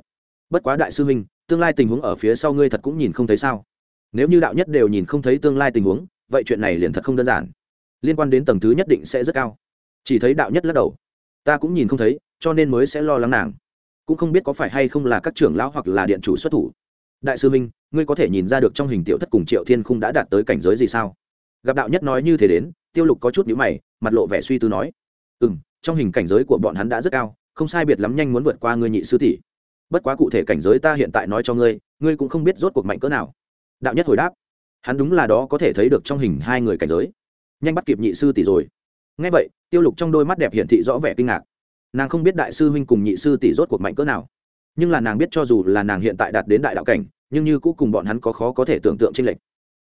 Bất quá đại sư minh, tương lai tình huống ở phía sau ngươi thật cũng nhìn không thấy sao. Nếu như đạo nhất đều nhìn không thấy tương lai tình huống vậy chuyện này liền thật không đơn giản. Liên quan đến tầng thứ nhất định sẽ rất cao. Chỉ thấy đạo nhất lắc đầu. Ta cũng nhìn không thấy, cho nên mới sẽ lo lắng nàng. Cũng không biết có phải hay không là các trưởng lão hoặc là điện chủ xuất thủ. Đại sư minh, ngươi có thể nhìn ra được trong hình tiểu thất cùng triệu thiên khung đã đạt tới cảnh giới gì sao? Gặp đạo nhất nói như thế đến, tiêu lục có chút nhữ mày, mặt lộ vẻ suy tư nói. Ừ m trong hình cảnh giới của bọn hắn đã rất cao, không sai biệt lắm nhanh muốn vượt qua ngươi nhị sư tỷ. Bất quá cụ thể cảnh giới ta hiện tại nói cho ngươi ngươi cũng không biết rốt cuộc mạnh cỡ nào. Đạo nhất hồi đáp hắn đúng là đó có thể thấy được trong hình hai người cảnh giới. Nhanh bắt kịp nhị sư tỷ rồi. Ngay vậy, tiêu lục trong đôi mắt đẹp hiển thị rõ vẻ kinh ngạc. Nàng không biết đại sư huynh cùng nhị sư tỷ rốt cuộc mạnh cỡ nào. Nhưng là nàng biết cho dù là nàng hiện tại đạt đến đại đạo cảnh, nhưng như cũ cùng bọn hắn có khó có thể tưởng tượng tranh lệch.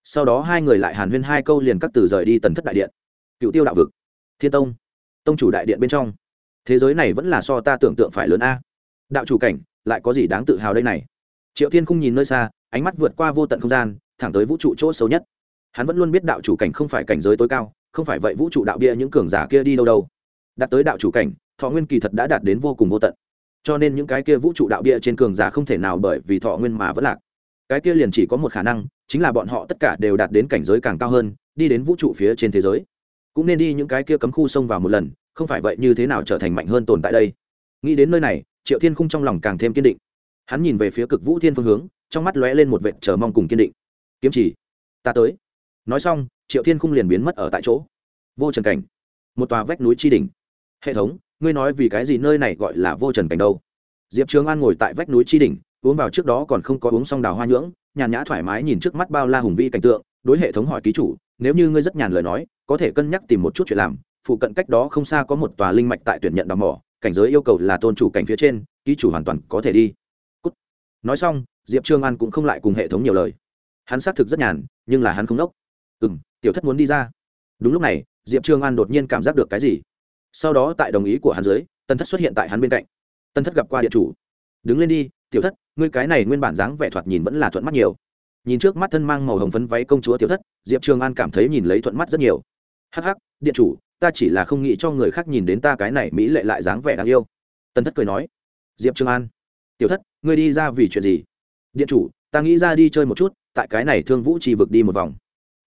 Sau đó hai người lại hàn huyên hai câu liền cắt từ rời đi tần thất đại điện. Cựu tiêu đạo vực, thiên tông tông chủ đại điện bên trong. Thế giới này vẫn là so ta tưởng tượng phải lớn a. Đạo chủ cảnh, lại có gì đáng tự hào đây này? Triệu thiên không nhìn nơi xa ánh mắt vượt qua vô tận không gian, thẳng tới vũ trụ chỗ xấu nhất. Hắn vẫn luôn biết đạo chủ cảnh không phải cảnh giới tối cao, không phải vậy vũ trụ đạo bia những cường giả kia đi đâu đâu. Đạt tới đạo chủ cảnh, thọ nguyên kỳ thật đã đạt đến vô cùng vô tận. Cho nên những cái kia vũ trụ đạo bia trên cường giả không thể nào bởi vì thọ nguyên mà vẫn lạc. Cái kia liền chỉ có một khả năng, chính là bọn họ tất cả đều đạt đến cảnh giới càng cao hơn, đi đến vũ trụ phía trên thế giới. Cũng nên đi những cái kia cấm khu xông vào một lần, không phải vậy như thế nào trở thành mạnh hơn tồn tại đây. Nghĩ đến nơi này, triệu thiên khung trong lòng càng thêm kiên định. Hắn nhìn về phía cực vũ thiên phương hướng trong mắt lóe lên một vệt chờ mong cùng kiên định. Kiếm chỉ, ta tới. Nói xong, triệu thiên khung liền biến mất ở tại chỗ. Vô trần cảnh, một tòa vách núi tri đình hệ thống, ngươi nói vì cái gì nơi này gọi là vô trần cảnh đâu? Diệp trường an ngồi tại vách núi tri đình uống vào trước đó còn không có uống xong đào hoa nhưỡng, nhàn nhã thoải mái nhìn trước mắt bao la hùng vĩ cảnh tượng, đối hệ thống hỏi ký chủ, nếu như ngươi rất nhàn lời nói, có thể cân nhắc tìm một chút chuyện làm, phụ cận cách đó không xa có một tòa linh mạch tại tuyển nhận đào mỏ, cảnh giới yêu cầu là tôn chủ cảnh phía trên, ký chủ hoàn toàn có thể đi. Cút. nói xong diệp trương an cũng không lại cùng hệ thống nhiều lời. Hắn xác thực rất nhàn, nhưng là hắn không đốc ừ m tiểu thất muốn đi ra. Đúng lúc này, diệp trương an đột nhiên cảm giác được cái gì. Sau đó tại đồng ý của hắn dưới tân thất xuất hiện tại hắn bên cạnh. Tân thất gặp qua điện chủ. Đứng lên đi, tiểu thất, ngươi cái này nguyên bản dáng vẻ thoạt nhìn vẫn là thuận mắt nhiều. Nhìn trước mắt thân mang màu hồng phấn váy công chúa tiểu thất, diệp trường an cảm thấy nhìn lấy thuận mắt rất nhiều. Hắc hắc, điện chủ, ta chỉ là không nghĩ cho người khác nhìn đến ta cái này mỹ lệ lại dáng vẻ đáng yêu. Tân thất cười nói. Diệp trường an, tiểu thất, ngươi đi ra vì chuyện gì? Điện chủ, ta nghĩ ra đi chơi một chút, tại cái này thương vũ trì vực đi một vòng.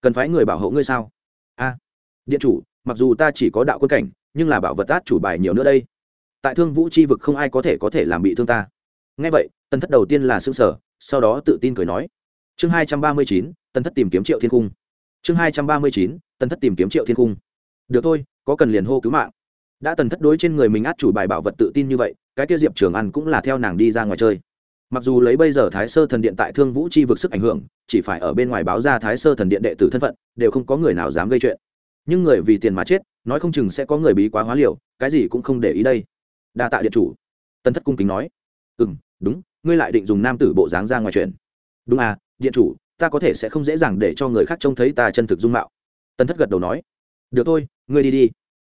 Cần phải người bảo hộ ngươi sao? A. Điện chủ, mặc dù ta chỉ có đạo quân cảnh, nhưng là bảo vật tát chủ bài nhiều nữa đây. Tại thương vũ chi vực không ai có thể có thể làm bị thương ta. Ngay vậy tân thất đầu tiên là xương sở sau đó tự tin cười nói. Chương hai trăm ba mươi chín tân thất tìm kiếm triệu thiên cung. Chương hai trăm ba mươi chín tân thất tìm kiếm triệu thiên cung. Được thôi, có cần liền hô cứu mạng. Đã tần thất đối trên người mình át chủ bài bảo vật tự tin như vậy, cái kia diệp trường ăn cũng là theo nàng đi ra ngoài chơi mặc dù lấy bây giờ thái sơ thần điện tại thương vũ chi vực sức ảnh hưởng, chỉ phải ở bên ngoài báo ra thái sơ thần điện đệ tử thân phận, đều không có người nào dám gây chuyện. Nhưng người vì tiền mà chết, nói không chừng sẽ có người bí quá hóa liều, cái gì cũng không để ý đây. Đa tạ điện chủ. Tân thất cung kính nói. Ừ m đúng, ngươi lại định dùng nam tử bộ dáng ra ngoài chuyện. Đúng à điện chủ, ta có thể sẽ không dễ dàng để cho người khác trông thấy ta chân thực dung mạo. Tân thất gật đầu nói. Được thôi, ngươi đi đi.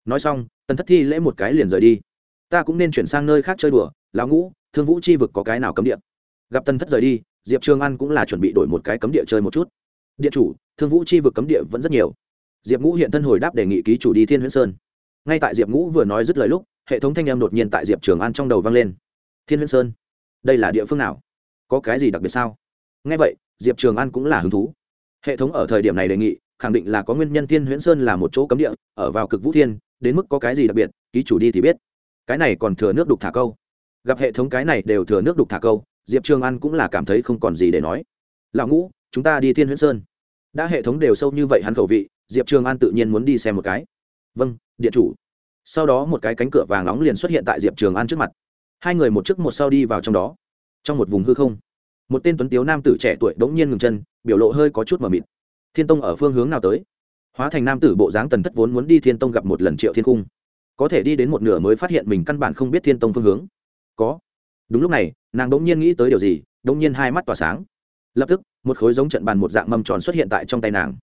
Nói xong tân thất thi lễ một cái liền rời đi. Ta cũng nên chuyển sang nơi khác chơi đùa, lão ngũ thương vũ chi vực có cái nào cấm địa? Gặp tân thất rời đi, diệp trường an cũng là chuẩn bị đổi một cái cấm địa chơi một chút. Địa chủ, thương vũ chi vực cấm địa vẫn rất nhiều. Diệp ngũ hiện thân hồi đáp đề nghị ký chủ đi thiên huyễn sơn. Ngay tại diệp ngũ vừa nói dứt lời lúc, hệ thống thanh em đột nhiên tại diệp trường an trong đầu vang lên. Thiên huyễn sơn? Đây là địa phương nào? Có cái gì đặc biệt sao? Ngay vậy, diệp trường an cũng là hứng thú. Hệ thống ở thời điểm này đề nghị, khẳng định là có nguyên nhân thiên huyễn sơn là một chỗ cấm địa, ở vào cực vũ thiên, đến mức có cái gì đặc biệt, ký chủ đi thì biết. Cái này còn thừa nước đục thả câu gặp hệ thống cái này đều thừa nước đục thả câu, diệp trường an cũng là cảm thấy không còn gì để nói. Lão ngũ, chúng ta đi thiên huyễn sơn. Đã hệ thống đều sâu như vậy hắn khẩu vị, diệp trường an tự nhiên muốn đi xem một cái. Vâng điện chủ. Sau đó một cái cánh cửa vàng nóng liền xuất hiện tại diệp trường an trước mặt. Hai người một trước một sau đi vào trong đó. Trong một vùng hư không, một tên tuấn tiếu nam tử trẻ tuổi bỗng nhiên ngừng chân, biểu lộ hơi có chút mờ mịt. Thiên tông ở phương hướng nào tới? Hóa thành nam tử bộ dáng tần thất vốn muốn đi thiên tông gặp một lần triệu thiên cung. Có thể đi đến một nửa mới phát hiện mình căn bản không biết thiên tông phương hướng có. Đúng lúc này, nàng đỗng nhiên nghĩ tới điều gì đỗng nhiên hai mắt tỏa sáng. Lập tức, một khối giống trận bàn một dạng mâm tròn xuất hiện tại trong tay nàng.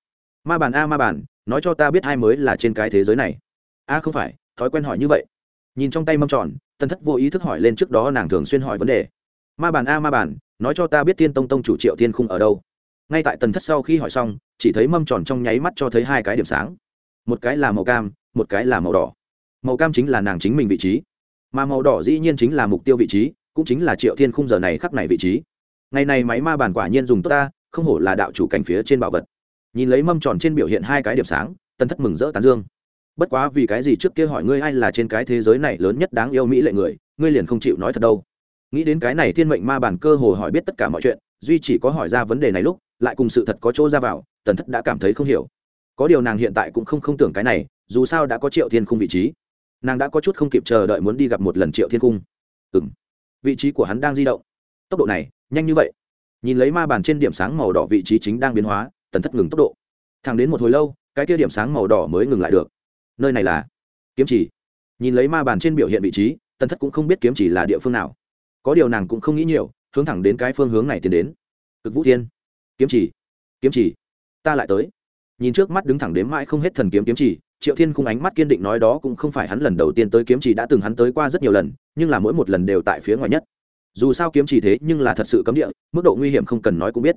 Ma bàn a, ma bàn, nói cho ta biết ai mới là trên cái thế giới này. A, không phải, thói quen hỏi như vậy. Nhìn trong tay mâm tròn, tần thất vô ý thức hỏi lên trước đó nàng thường xuyên hỏi vấn đề. Ma bàn a, ma bàn, nói cho ta biết thiên tông tông chủ triệu thiên khung ở đâu? Ngay tại tần thất sau khi hỏi xong, chỉ thấy mâm tròn trong nháy mắt cho thấy hai cái điểm sáng. Một cái là màu cam, một cái là màu đỏ. Màu cam chính là nàng chính mình vị trí mà màu đỏ dĩ nhiên chính là mục tiêu vị trí, cũng chính là triệu thiên khung giờ này khắc này vị trí. Ngày này máy ma bàn quả nhiên dùng tốt ta, không hổ là đạo chủ cảnh phía trên bảo vật. Nhìn lấy mâm tròn trên biểu hiện hai cái điểm sáng, tần thất mừng rỡ tán dương. Bất quá vì cái gì trước kia hỏi ngươi ai là trên cái thế giới này lớn nhất đáng yêu mỹ lệ người, ngươi liền không chịu nói thật đâu. Nghĩ đến cái này thiên mệnh ma bản cơ hồ hỏi biết tất cả mọi chuyện, duy chỉ có hỏi ra vấn đề này lúc, lại cùng sự thật có chỗ ra vào, tần thất đã cảm thấy không hiểu. Có điều nàng hiện tại cũng không không tưởng cái này, dù sao đã có triệu thiên khung vị trí nàng đã có chút không kịp chờ đợi muốn đi gặp một lần triệu thiên cung. Ừ m vị trí của hắn đang di động. Tốc độ này, nhanh như vậy. Nhìn lấy ma bàn trên điểm sáng màu đỏ vị trí chính đang biến hóa, tần thất ngừng tốc độ. Thẳng đến một hồi lâu, cái kia điểm sáng màu đỏ mới ngừng lại được. Nơi này là kiếm chỉ. Nhìn lấy ma bàn trên biểu hiện vị trí, tần thất cũng không biết kiếm chỉ là địa phương nào. Có điều nàng cũng không nghĩ nhiều, hướng thẳng đến cái phương hướng này tiến đến. Cực vũ thiên. Kiếm chỉ. Kiếm chỉ. Ta lại tới. Nhìn trước mắt đứng thẳng đến mãi không hết thần kiếm kiếm chỉ triệu thiên khung ánh mắt kiên định nói đó cũng không phải hắn lần đầu tiên tới kiếm chỉ đã từng hắn tới qua rất nhiều lần, nhưng là mỗi một lần đều tại phía ngoài nhất. Dù sao kiếm chỉ thế nhưng là thật sự cấm địa, mức độ nguy hiểm không cần nói cũng biết.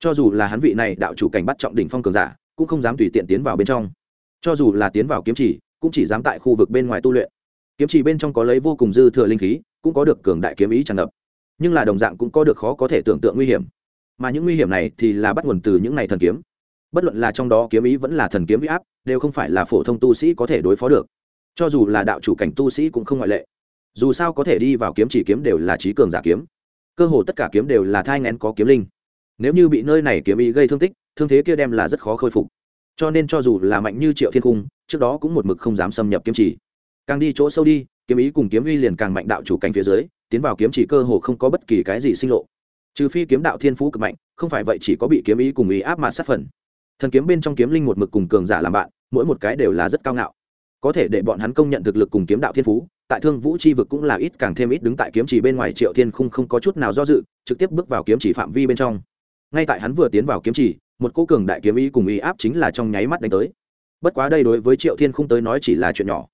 Cho dù là hắn vị này đạo chủ cảnh bắt trọng đỉnh phong cường giả, cũng không dám tùy tiện tiến vào bên trong. Cho dù là tiến vào kiếm chỉ cũng chỉ dám tại khu vực bên ngoài tu luyện. Kiếm chỉ bên trong có lấy vô cùng dư thừa linh khí, cũng có được cường đại kiếm ý tràn ngập. Nhưng là đồng dạng cũng có được khó có thể tưởng tượng nguy hiểm. Mà những nguy hiểm này thì là bắt nguồn từ những này thần kiếm bất luận là trong đó kiếm ý vẫn là thần kiếm huy áp, đều không phải là phổ thông tu sĩ có thể đối phó được. Cho dù là đạo chủ cảnh tu sĩ cũng không ngoại lệ. Dù sao có thể đi vào kiếm chỉ kiếm đều là trí cường giả kiếm. Cơ hồ tất cả kiếm đều là thai ngén có kiếm linh. Nếu như bị nơi này kiếm ý gây thương tích, thương thế kia đem là rất khó khôi phục. Cho nên cho dù là mạnh như triệu thiên cung, trước đó cũng một mực không dám xâm nhập kiếm chỉ. Càng đi chỗ sâu đi, kiếm ý cùng kiếm uy liền càng mạnh đạo chủ cảnh phía dưới, tiến vào kiếm chỉ cơ hồ không có bất kỳ cái gì sinh lộ. Trừ phi kiếm đạo thiên phú cực mạnh, không phải vậy chỉ có bị kiếm ý cùng ý áp mà sát phần thần kiếm bên trong kiếm linh một mực cùng cường giả làm bạn, mỗi một cái đều là rất cao ngạo. Có thể để bọn hắn công nhận thực lực cùng kiếm đạo thiên phú, tại thương vũ c h i vực cũng là ít càng thêm ít đứng tại kiếm chỉ bên ngoài triệu thiên khung không có chút nào do dự, trực tiếp bước vào kiếm chỉ phạm vi bên trong. Ngay tại hắn vừa tiến vào kiếm chỉ, một cô cường đại kiếm ý cùng ý áp chính là trong nháy mắt đánh tới. Bất quá đây đối với triệu thiên khung tới nói chỉ là chuyện nhỏ.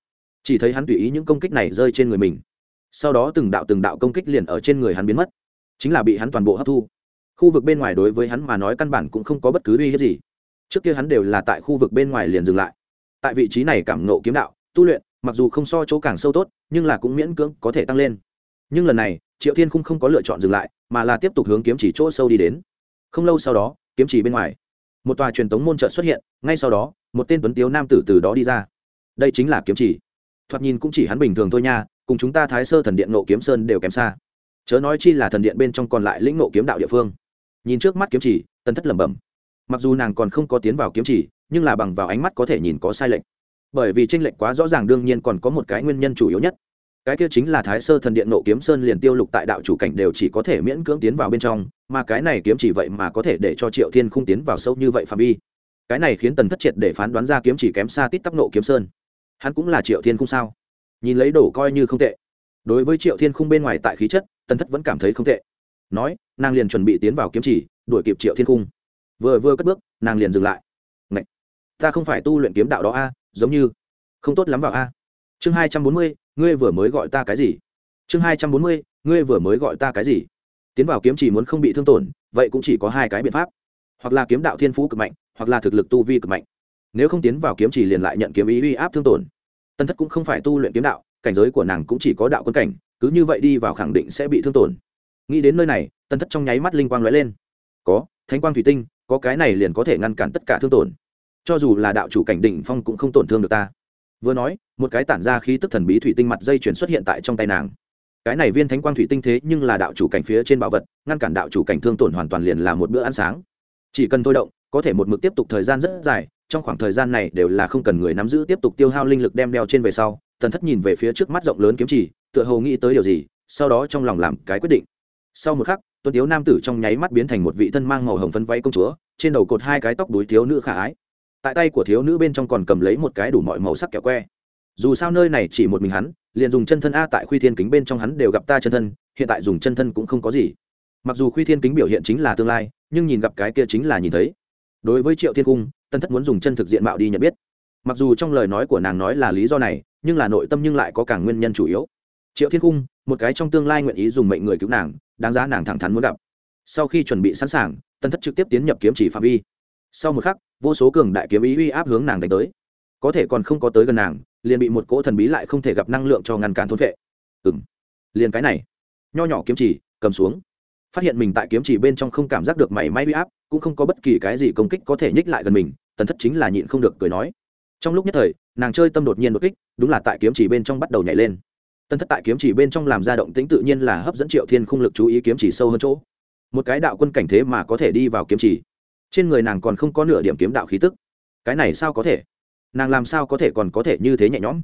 Chỉ thấy hắn tùy ý những công kích này rơi trên người mình. Sau đó từng đạo từng đạo công kích liền ở trên người hắn biến mất. Chính là bị hắn toàn bộ hấp thu. Khu vực bên ngoài đối với hắn mà nói căn bản cũng không có bất cứ uy hiếp gì trước kia hắn đều là tại khu vực bên ngoài liền dừng lại. Tại vị trí này cảm nộ kiếm đạo, tu luyện, mặc dù không so chỗ càng sâu tốt, nhưng là cũng miễn cưỡng có thể tăng lên. Nhưng lần này, triệu thiên khung không có lựa chọn dừng lại, mà là tiếp tục hướng kiếm chỉ chỗ sâu đi đến. Không lâu sau đó, kiếm chỉ bên ngoài, một tòa truyền thống môn trợ xuất hiện, ngay sau đó, một tên tuấn tiếu nam tử từ đó đi ra. Đây chính là kiếm chỉ. Thoạt nhìn cũng chỉ hắn bình thường thôi nha, cùng chúng ta thái sơ thần điện nộ kiếm sơn đều kém xa. Chớ nói chi là thần điện bên trong còn lại lĩnh nộ kiếm đạo địa phương. Nhìn trước mắt kiếm chỉ tân thất lẩm bẩm mặc dù nàng còn không có tiến vào kiếm chỉ, nhưng là bằng vào ánh mắt có thể nhìn có sai lệch. Bởi vì tranh lệch quá rõ ràng đương nhiên còn có một cái nguyên nhân chủ yếu nhất. Cái kia chính là thái sơ thần điện nộ kiếm sơn liền tiêu lục tại đạo chủ cảnh đều chỉ có thể miễn cưỡng tiến vào bên trong, mà cái này kiếm chỉ vậy mà có thể để cho triệu thiên không tiến vào sâu như vậy phạm vi. Cái này khiến tần thất triệt để phán đoán ra kiếm chỉ kém xa tít tắp nộ kiếm sơn. Hắn cũng là triệu thiên không sao? Nhìn lấy đổ coi như không tệ. Đối với triệu thiên khung bên ngoài tại khí chất, tần thất vẫn cảm thấy không tệ. Nói, nàng liền chuẩn bị tiến vào kiếm chỉ, đuổi kịp triệu thiên khung vừa vừa cất bước, nàng liền dừng lại. Ngậy! ta không phải tu luyện kiếm đạo đó a, giống như không tốt lắm vào a. Chương hai trăm bốn mươi, ngươi vừa mới gọi ta cái gì? Chương hai trăm bốn mươi, ngươi vừa mới gọi ta cái gì? Tiến vào kiếm chỉ muốn không bị thương tổn, vậy cũng chỉ có hai cái biện pháp. Hoặc là kiếm đạo thiên phú cực mạnh, hoặc là thực lực tu vi cực mạnh. Nếu không tiến vào kiếm chỉ liền lại nhận kiếm ý uy áp thương tổn. Tân thất cũng không phải tu luyện kiếm đạo, cảnh giới của nàng cũng chỉ có đạo quân cảnh, cứ như vậy đi vào khẳng định sẽ bị thương tổn. Nghĩ đến nơi này tân thất trong nháy mắt linh quang lóe lên. Có, thánh quang thủy tinh có cái này liền có thể ngăn cản tất cả thương tổn. Cho dù là đạo chủ cảnh đỉnh phong cũng không tổn thương được ta. Vừa nói, một cái tản ra khí tức thần bí thủy tinh mặt dây chuyển xuất hiện tại trong tay nàng. Cái này viên thánh quang thủy tinh thế nhưng là đạo chủ cảnh phía trên bảo vật, ngăn cản đạo chủ cảnh thương tổn hoàn toàn liền là một bữa ăn sáng. Chỉ cần thôi động, có thể một mực tiếp tục thời gian rất dài, trong khoảng thời gian này đều là không cần người nắm giữ tiếp tục tiêu hao linh lực đem đeo trên về sau, thần thất nhìn về phía trước mắt rộng lớn kiếm chỉ, tựa hồ nghĩ tới điều gì, sau đó trong lòng làm cái quyết định sau một khắc, tuấn tiếu nam tử trong nháy mắt biến thành một vị thân mang màu hồng phấn váy công chúa, trên đầu cột hai cái tóc đuối thiếu nữ khả ái. Tại tay của thiếu nữ bên trong còn cầm lấy một cái đủ mọi màu sắc kẹo que. Dù sao nơi này chỉ một mình hắn, liền dùng chân thân a tại khuy thiên kính bên trong hắn đều gặp ta chân thân, hiện tại dùng chân thân cũng không có gì. Mặc dù khuy thiên kính biểu hiện chính là tương lai, nhưng nhìn gặp cái kia chính là nhìn thấy. Đối với triệu thiên cung, tân thất muốn dùng chân thực diện mạo đi nhận biết. Mặc dù trong lời nói của nàng nói là lý do này, nhưng là nội tâm nhưng lại có cả nguyên nhân chủ yếu. Triệu thiên cung một cái trong tương lai nguyện ý dùng mệnh người cứu nàng, đáng giá nàng thẳng thắn muốn gặp. Sau khi chuẩn bị sẵn sàng, tân thất trực tiếp tiến nhập kiếm chỉ phạm vi. Sau một khắc, vô số cường đại kiếm ý uy áp hướng nàng đánh tới. Có thể còn không có tới gần nàng, liền bị một cỗ thần bí lại không thể gặp năng lượng cho ngăn cản thôn vệ. Ừng liền cái này. Nho nhỏ kiếm chỉ, cầm xuống. Phát hiện mình tại kiếm chỉ bên trong không cảm giác được mảy may uy áp, cũng không có bất kỳ cái gì công kích có thể nhích lại gần mình tần thất chính là nhịn không được cười nói. Trong lúc nhất thời, nàng chơi tâm đột nhiên đột kích, đúng là tại kiếm chỉ bên trong bắt đầu nhảy lên tân thất tại kiếm chỉ bên trong làm ra động tính tự nhiên là hấp dẫn triệu thiên khung lực chú ý kiếm chỉ sâu hơn chỗ. Một cái đạo quân cảnh thế mà có thể đi vào kiếm chỉ. Trên người nàng còn không có nửa điểm kiếm đạo khí tức. Cái này sao có thể? Nàng làm sao có thể còn có thể như thế nhẹ nhõm?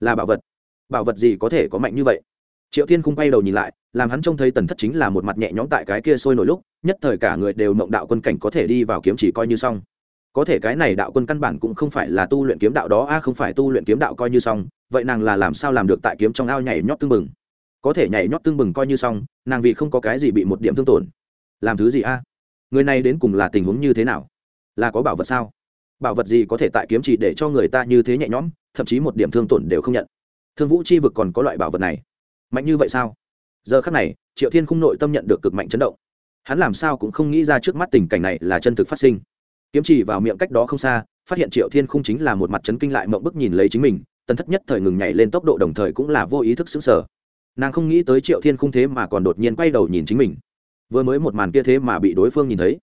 Là bảo vật. Bảo vật gì có thể có mạnh như vậy? Triệu thiên khung quay đầu nhìn lại, làm hắn trông thấy tần thất chính là một mặt nhẹ nhõm tại cái kia sôi nổi lúc, nhất thời cả người đều mộng đạo quân cảnh có thể đi vào kiếm chỉ coi như xong có thể cái này đạo quân căn bản cũng không phải là tu luyện kiếm đạo đó, a, không phải tu luyện kiếm đạo coi như xong, vậy nàng là làm sao làm được tại kiếm trong ao nhảy nhót tương bừng? Có thể nhảy nhót tương bừng coi như xong, nàng vì không có cái gì bị một điểm thương tổn. Làm thứ gì, a? Người này đến cùng là tình huống như thế nào? Là có bảo vật sao? Bảo vật gì có thể tại kiếm chỉ để cho người ta như thế nhẹ nhõm, thậm chí một điểm thương tổn đều không nhận? Thương vũ chi vực còn có loại bảo vật này. Mạnh như vậy sao? Giờ khắc này, triệu thiên khung nội tâm nhận được cực mạnh chấn động. Hắn làm sao cũng không nghĩ ra trước mắt tình cảnh này là chân thực phát sinh kiếm chỉ vào miệng cách đó không xa, phát hiện triệu thiên khung chính là một mặt chấn kinh lại mộng bức nhìn lấy chính mình, tần thất nhất thời ngừng nhảy lên tốc độ đồng thời cũng là vô ý thức xứng sở nàng không nghĩ tới triệu thiên khung thế mà còn đột nhiên quay đầu nhìn chính mình. Vừa mới một màn kia thế mà bị đối phương nhìn thấy.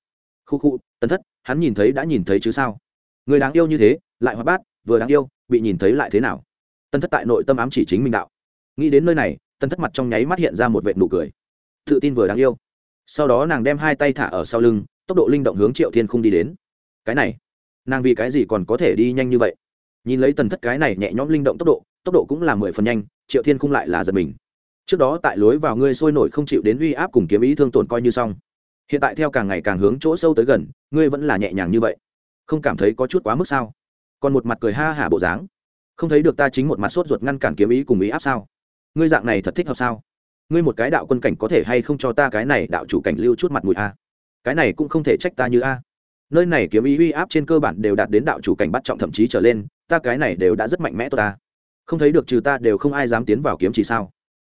Khu khu, tần thất, hắn nhìn thấy đã nhìn thấy chứ sao? Người đáng yêu như thế, lại hoa bát, vừa đáng yêu, bị nhìn thấy lại thế nào? Tần thất tại nội tâm ám chỉ chính mình đạo. Nghĩ đến nơi này, tần thất mặt trong nháy mắt hiện ra một vệ nụ cười. Tự tin vừa đáng yêu. Sau đó nàng đem hai tay thả ở sau lưng, tốc độ linh động hướng triệu thiên khung đi đến cái này, nàng vì cái gì còn có thể đi nhanh như vậy? Nhìn lấy tần thất cái này nhẹ nhõm linh động tốc độ tốc độ cũng là mười phần nhanh, triệu thiên khung lại là giật mình. Trước đó tại lối vào ngươi sôi nổi không chịu đến uy áp cùng kiếm ý thương tổn coi như xong. Hiện tại theo càng ngày càng hướng chỗ sâu tới gần, ngươi vẫn là nhẹ nhàng như vậy. Không cảm thấy có chút quá mức sao? Còn một mặt cười ha hả bộ dáng. Không thấy được ta chính một mặt sốt ruột ngăn cản kiếm ý cùng ý áp sao? Ngươi dạng này thật thích hợp sao? Ngươi một cái đạo quân cảnh có thể hay không cho ta cái này đạo chủ cảnh lưu chút mặt mũi a? Cái này cũng không thể trách ta như a nơi này kiếm ý uy áp trên cơ bản đều đạt đến đạo chủ cảnh bắt trọng thậm chí trở lên, ta cái này đều đã rất mạnh mẽ tốt ta. Không thấy được trừ ta đều không ai dám tiến vào kiếm chỉ sao.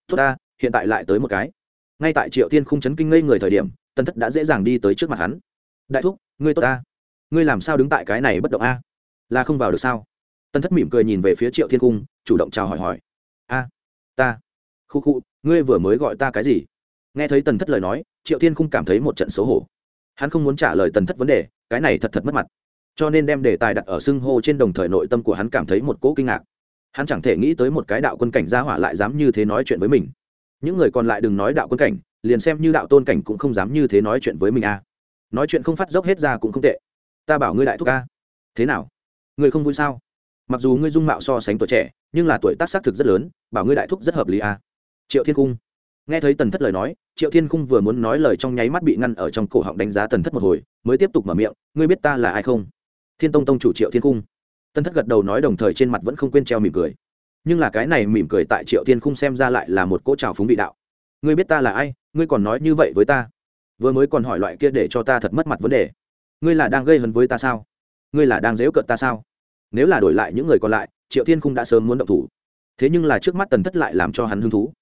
Tốt ta, hiện tại lại tới một cái. Ngay tại triệu thiên khung chấn kinh ngây người thời điểm tân thất đã dễ dàng đi tới trước mặt hắn. Đại thúc, ngươi tốt ta. Ngươi làm sao đứng tại cái này bất động a? Là không vào được sao? Tân thất mỉm cười nhìn về phía triệu thiên cung chủ động chào hỏi hỏi. A, ta. Khu khu, ngươi vừa mới gọi ta cái gì? Nghe thấy tần thất lời nói, triệu thiên cung cảm thấy một trận xấu hổ hắn không muốn trả lời tần thất vấn đề, cái này thật thật mất mặt. Cho nên đem đề tài đặt ở xưng hô trên đồng thời nội tâm của hắn cảm thấy một cỗ kinh ngạc. Hắn chẳng thể nghĩ tới một cái đạo quân cảnh gia hỏa lại dám như thế nói chuyện với mình. Những người còn lại đừng nói đạo quân cảnh, liền xem như đạo tôn cảnh cũng không dám như thế nói chuyện với mình a nói chuyện không phát dốc hết ra cũng không tệ. Ta bảo ngươi đại thúc a thế nào? Ngươi không vui sao? Mặc dù ngươi dung mạo so sánh tuổi trẻ, nhưng là tuổi tác xác thực rất lớn, bảo ngươi đại thúc rất hợp lý a triệu thiên cung nghe thấy tần thất lời nói, triệu thiên cung vừa muốn nói lời trong nháy mắt bị ngăn ở trong cổ họng đánh giá tần thất một hồi, mới tiếp tục mở miệng, ngươi biết ta là ai không? Thiên tông tông chủ triệu thiên cung tần thất gật đầu nói đồng thời trên mặt vẫn không quên treo mỉm cười. Nhưng là cái này mỉm cười tại triệu thiên cung xem ra lại là một cỗ trào phúng vị đạo. Ngươi biết ta là ai? Ngươi còn nói như vậy với ta? Vừa mới còn hỏi loại kia để cho ta thật mất mặt vấn đề. Ngươi là đang gây hấn với ta sao? Ngươi là đang dễu cợt ta sao? Nếu là đổi lại những người còn lại, triệu thiên cung đã sớm muốn động thủ. Thế nhưng là trước mắt tần thất lại làm cho hắn hứng thú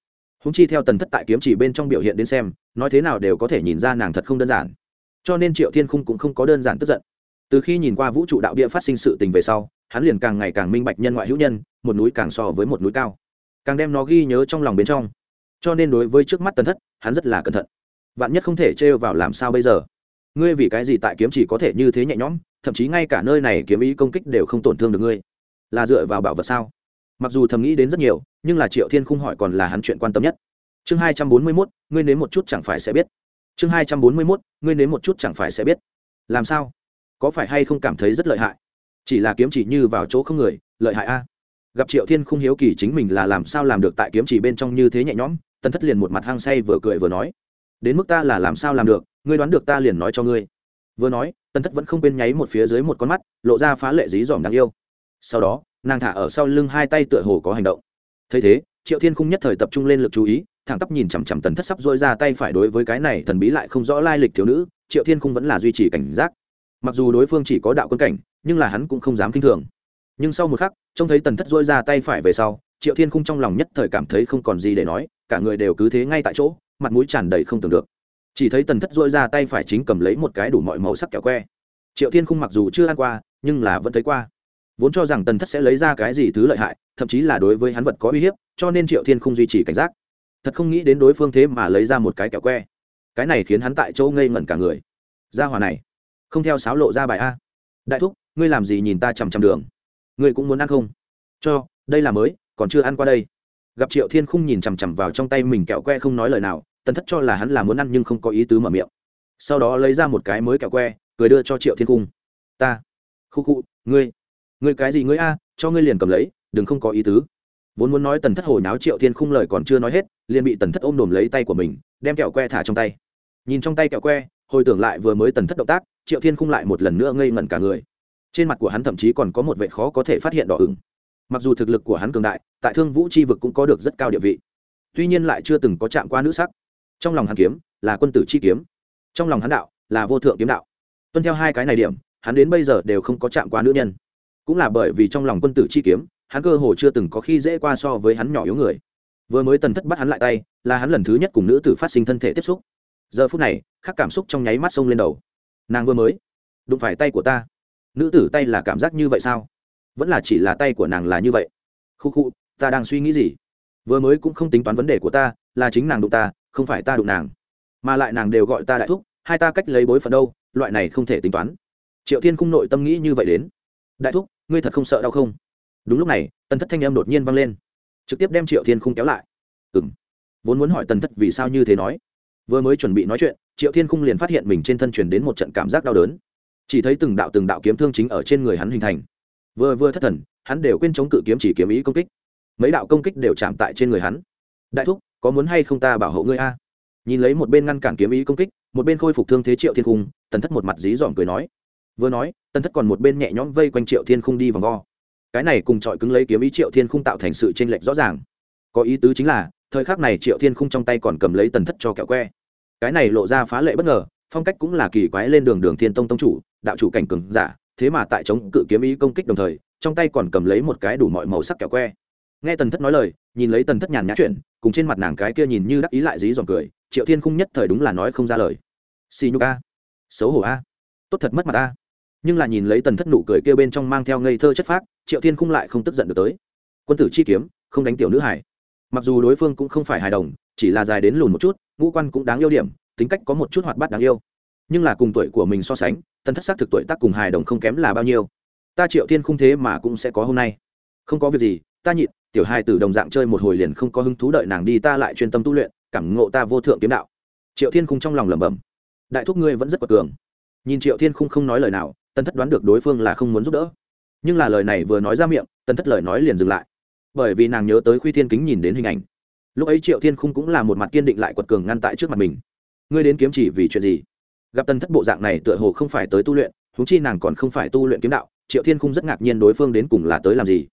húng chi theo tần thất tại kiếm chỉ bên trong biểu hiện đến xem, nói thế nào đều có thể nhìn ra nàng thật không đơn giản. Cho nên triệu thiên khung cũng không có đơn giản tức giận. Từ khi nhìn qua vũ trụ đạo bia phát sinh sự tình về sau, hắn liền càng ngày càng minh bạch nhân ngoại hữu nhân, một núi càng so với một núi cao. Càng đem nó ghi nhớ trong lòng bên trong. Cho nên đối với trước mắt tần thất, hắn rất là cẩn thận. Vạn nhất không thể trêu vào làm sao bây giờ? Ngươi vì cái gì tại kiếm chỉ có thể như thế nhẹ nhõm, thậm chí ngay cả nơi này kiếm ý công kích đều không tổn thương được ngươi? Là dựa vào bảo vật sao? Mặc dù thầm nghĩ đến rất nhiều, nhưng là triệu thiên khung hỏi còn là hắn chuyện quan tâm nhất. Chương hai trăm bốn mươi mốt, ngươi nếm một chút chẳng phải sẽ biết. Chương hai trăm bốn mươi mốt, ngươi nếm một chút chẳng phải sẽ biết. Làm sao? Có phải hay không cảm thấy rất lợi hại? Chỉ là kiếm chỉ như vào chỗ không người, lợi hại a. Gặp triệu thiên khung hiếu kỳ chính mình là làm sao làm được tại kiếm chỉ bên trong như thế nhẹ nhõm, tần thất liền một mặt hăng say vừa cười vừa nói. Đến mức ta là làm sao làm được, ngươi đoán được ta liền nói cho ngươi. Vừa nói, tần thất vẫn không quên nháy một phía dưới một con mắt, lộ ra phá lệ dí dỏm đáng yêu. Sau đó nàng thả ở sau lưng hai tay tựa hồ có hành động. Thấy thế, triệu thiên khung nhất thời tập trung lên lực chú ý, thẳng tắp nhìn chằm chằm tần thất sắp dôi ra tay phải đối với cái này thần bí lại không rõ lai lịch thiếu nữ, triệu thiên khung vẫn là duy trì cảnh giác. Mặc dù đối phương chỉ có đạo quân cảnh, nhưng là hắn cũng không dám k i n h thường. Nhưng sau một khắc, trông thấy tần thất dôi ra tay phải về sau, triệu thiên khung trong lòng nhất thời cảm thấy không còn gì để nói, cả người đều cứ thế ngay tại chỗ, mặt mũi tràn đầy không tưởng được. Chỉ thấy tần thất dôi ra tay phải chính cầm lấy một cái đủ mọi màu sắc kẹo que. Triệu thiên khung mặc dù chưa ăn qua, nhưng là vẫn thấy qua vốn cho rằng tần thất sẽ lấy ra cái gì thứ lợi hại, thậm chí là đối với hắn vật có uy hiếp, cho nên triệu thiên không duy trì cảnh giác. Thật không nghĩ đến đối phương thế mà lấy ra một cái kẹo que. Cái này khiến hắn tại chỗ ngây ngẩn cả người. Ra hòa này, không theo sáo lộ ra bài a. Đại thúc, ngươi làm gì nhìn ta chằm chằm đường? Ngươi cũng muốn ăn không? Cho, đây là mới, còn chưa ăn qua đây. Gặp triệu thiên không nhìn chằm chằm vào trong tay mình kẹo que không nói lời nào, tần thất cho là hắn là muốn ăn nhưng không có ý tứ mở miệng. Sau đó lấy ra một cái mới kẹo que, cười đưa cho triệu thiên cung. Ta, khu khu, ngươi ngươi cái gì ngươi a, cho ngươi liền cầm lấy, đừng không có ý tứ. Vốn muốn nói tần thất hồi náo triệu thiên khung lời còn chưa nói hết, liền bị tần thất ôm đồm lấy tay của mình, đem kẹo que thả trong tay. Nhìn trong tay kẹo que, hồi tưởng lại vừa mới tần thất động tác, triệu thiên khung lại một lần nữa ngây ngẩn cả người. Trên mặt của hắn thậm chí còn có một vệ khó có thể phát hiện đỏ ửng. Mặc dù thực lực của hắn cường đại, tại thương vũ c h i vực cũng có được rất cao địa vị. Tuy nhiên lại chưa từng có chạm qua nữ sắc. Trong lòng hắn kiếm là quân tử chi kiếm. Trong lòng hắn đạo là vô thượng kiếm đạo. Tuân theo hai cái này điểm, hắn đến bây giờ đều không có chạm qua nữ nhân cũng là bởi vì trong lòng quân tử chi kiếm, hắn cơ hồ chưa từng có khi dễ qua so với hắn nhỏ yếu người. Vừa mới tần thất bắt hắn lại tay, là hắn lần thứ nhất cùng nữ tử phát sinh thân thể tiếp xúc. Giờ phút này, khắc cảm xúc trong nháy mắt sông lên đầu. Nàng vừa mới, đụng phải tay của ta. Nữ tử tay là cảm giác như vậy sao? Vẫn là chỉ là tay của nàng là như vậy. Khu khu, ta đang suy nghĩ gì? Vừa mới cũng không tính toán vấn đề của ta, là chính nàng đụng ta, không phải ta đụng nàng. Mà lại nàng đều gọi ta đại thúc, hai ta cách lấy bối phận đâu, loại này không thể tính toán. Triệu thiên khung nội tâm nghĩ như vậy đến. Đại thúc ngươi thật không sợ đau không? Đúng lúc này, tần thất thanh em đột nhiên vang lên. Trực tiếp đem triệu thiên khung kéo lại. Ừ m vốn muốn hỏi tần thất vì sao như thế nói. Vừa mới chuẩn bị nói chuyện, triệu thiên khung liền phát hiện mình trên thân truyền đến một trận cảm giác đau đớn. Chỉ thấy từng đạo từng đạo kiếm thương chính ở trên người hắn hình thành. Vừa vừa thất thần, hắn đều quên chống cự kiếm chỉ kiếm ý công kích. Mấy đạo công kích đều chạm tại trên người hắn. Đại thúc, có muốn hay không ta bảo hộ ngươi a? Nhìn lấy một bên ngăn cản kiếm ý công kích, một bên khôi phục thương thế triệu thiên khung, tần thất một mặt dí dỏm cười nói vừa nói, tần thất còn một bên nhẹ nhõm vây quanh triệu thiên khung đi vòng vo. Cái này cùng trọi cứng lấy kiếm ý triệu thiên khung tạo thành sự t r ê n lệch rõ ràng. Có ý tứ chính là, thời khắc này triệu thiên khung trong tay còn cầm lấy tần thất cho kẹo que. Cái này lộ ra phá lệ bất ngờ, phong cách cũng là kỳ quái lên đường đường thiên tông tông chủ, đạo chủ cảnh cường giả, thế mà tại chống cự kiếm ý công kích đồng thời, trong tay còn cầm lấy một cái đủ mọi màu sắc kẹo que. Nghe tần thất nói lời, nhìn lấy tần thất nhàn nhã chuyện, cùng trên mặt nàng cái kia nhìn như đắc ý lại dí dòm cười, triệu thiên khung nhất thời đúng là nói không ra lời. Xì nhục a. Xấu hổ a. Tốt thật mất mặt a nhưng là nhìn lấy tần thất nụ cười kia bên trong mang theo ngây thơ chất phác, triệu thiên khung lại không tức giận được tới. Quân tử chi kiếm, không đánh tiểu nữ hải mặc dù đối phương cũng không phải hài đồng, chỉ là dài đến lùn một chút, ngũ quan cũng đáng yêu điểm, tính cách có một chút hoạt bát đáng yêu. Nhưng là cùng tuổi của mình so sánh, tần thất xác thực tuổi tác cùng hài đồng không kém là bao nhiêu. Ta triệu thiên khung thế mà cũng sẽ có hôm nay. Không có việc gì, ta nhịn, tiểu hai từ đồng dạng chơi một hồi liền không có hứng thú đợi nàng đi, ta lại chuyên tâm tu luyện, cảm ngộ ta vô thượng kiếm đạo. Triệu thiên khung trong lòng lẩm bẩm. Đại thúc ngươi vẫn rất quật cường. Nhìn triệu thiên khung không nói lời nào tần thất đoán được đối phương là không muốn giúp đỡ. Nhưng là lời này vừa nói ra miệng, tần thất lời nói liền dừng lại. Bởi vì nàng nhớ tới khuy thiên kính nhìn đến hình ảnh. Lúc ấy triệu thiên khung cũng là một mặt kiên định lại quật cường ngăn tại trước mặt mình. Ngươi đến kiếm chỉ vì chuyện gì? Gặp tần thất bộ dạng này tựa hồ không phải tới tu luyện húng chi nàng còn không phải tu luyện kiếm đạo, triệu thiên khung rất ngạc nhiên đối phương đến cùng là tới làm gì.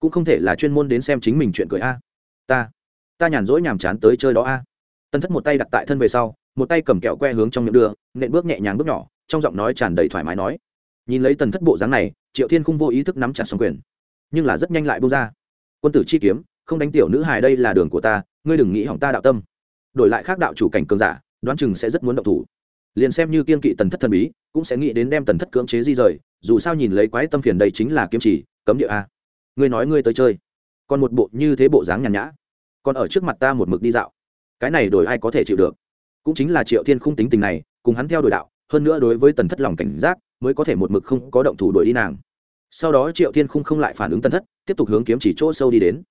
Cũng không thể là chuyên môn đến xem chính mình chuyện cười a. Ta ta nhàn rỗi nhàm chán tới chơi đó a. Tần thất một tay đặt tại thân về sau, một tay cầm kẹo que hướng trong miệng đưa, nện bước nhẹ nhàng bước nhỏ, trong giọng nói tràn đầy thoải mái nói nhìn lấy tần thất bộ dáng này, triệu thiên không vô ý thức nắm chặt xong quyền. Nhưng là rất nhanh lại bông ra. Quân tử chi kiếm, không đánh tiểu nữ hài đây là đường của ta, ngươi đừng nghĩ hỏng ta đạo tâm. Đổi lại khác đạo chủ cảnh cường giả, đoán chừng sẽ rất muốn động thủ. Liền xem như kiên kỵ tần thất thần bí, cũng sẽ nghĩ đến đem tần thất cưỡng chế di rời, dù sao nhìn lấy quái tâm phiền đây chính là kiếm chỉ, cấm địa a. Ngươi nói ngươi tới chơi, còn một bộ như thế bộ dáng nhàn nhã. Còn ở trước mặt ta một mực đi dạo. Cái này đổi ai có thể chịu được? Cũng chính là triệu thiên không tính tình này, cùng hắn theo đuổi đạo, hơn nữa đối với tần thất lòng cảnh giác mới có thể một mực không có động thủ đuổi đi nàng. Sau đó triệu thiên Khung không lại phản ứng tần thất, tiếp tục hướng kiếm chỉ chỗ sâu đi đến.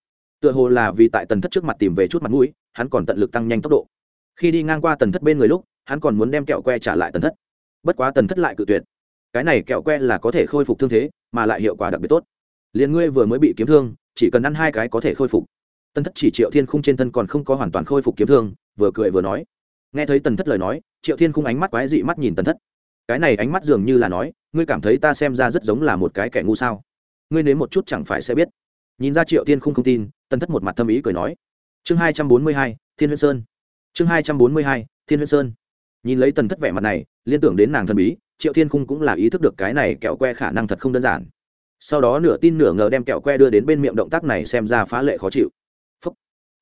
Tựa hồ là vì tại tần thất trước mặt tìm về chút mặt mũi, hắn còn tận lực tăng nhanh tốc độ. Khi đi ngang qua tần thất bên người lúc, hắn còn muốn đem kẹo que trả lại tần thất. Bất quá tần thất lại cự tuyệt. Cái này kẹo que là có thể khôi phục thương thế, mà lại hiệu quả đặc biệt tốt. Liền ngươi vừa mới bị kiếm thương, chỉ cần ăn hai cái có thể khôi phục. Tần thất chỉ triệu thiên khung trên thân còn không có hoàn toàn khôi phục kiếm thương, vừa cười vừa nói. Nghe thấy tần thất lời nói, triệu thiên khung ánh mắt quái dị mắt nhìn tần thất cái này ánh mắt dường như là nói, ngươi cảm thấy ta xem ra rất giống là một cái kẻ ngu sao? Ngươi nếm một chút chẳng phải sẽ biết. Nhìn ra triệu thiên khung không tin, tần thất một mặt thâm ý cười nói, chương hai trăm bốn mươi hai, thiên huyễn sơn. Chương hai trăm bốn mươi hai, thiên huyễn sơn. Nhìn lấy tần thất vẻ mặt này, liên tưởng đến nàng thần bí, triệu thiên khung cũng là ý thức được cái này kẹo que khả năng thật không đơn giản. Sau đó nửa tin nửa ngờ đem kẹo que đưa đến bên miệng động tác này xem ra phá lệ khó chịu. Phúc.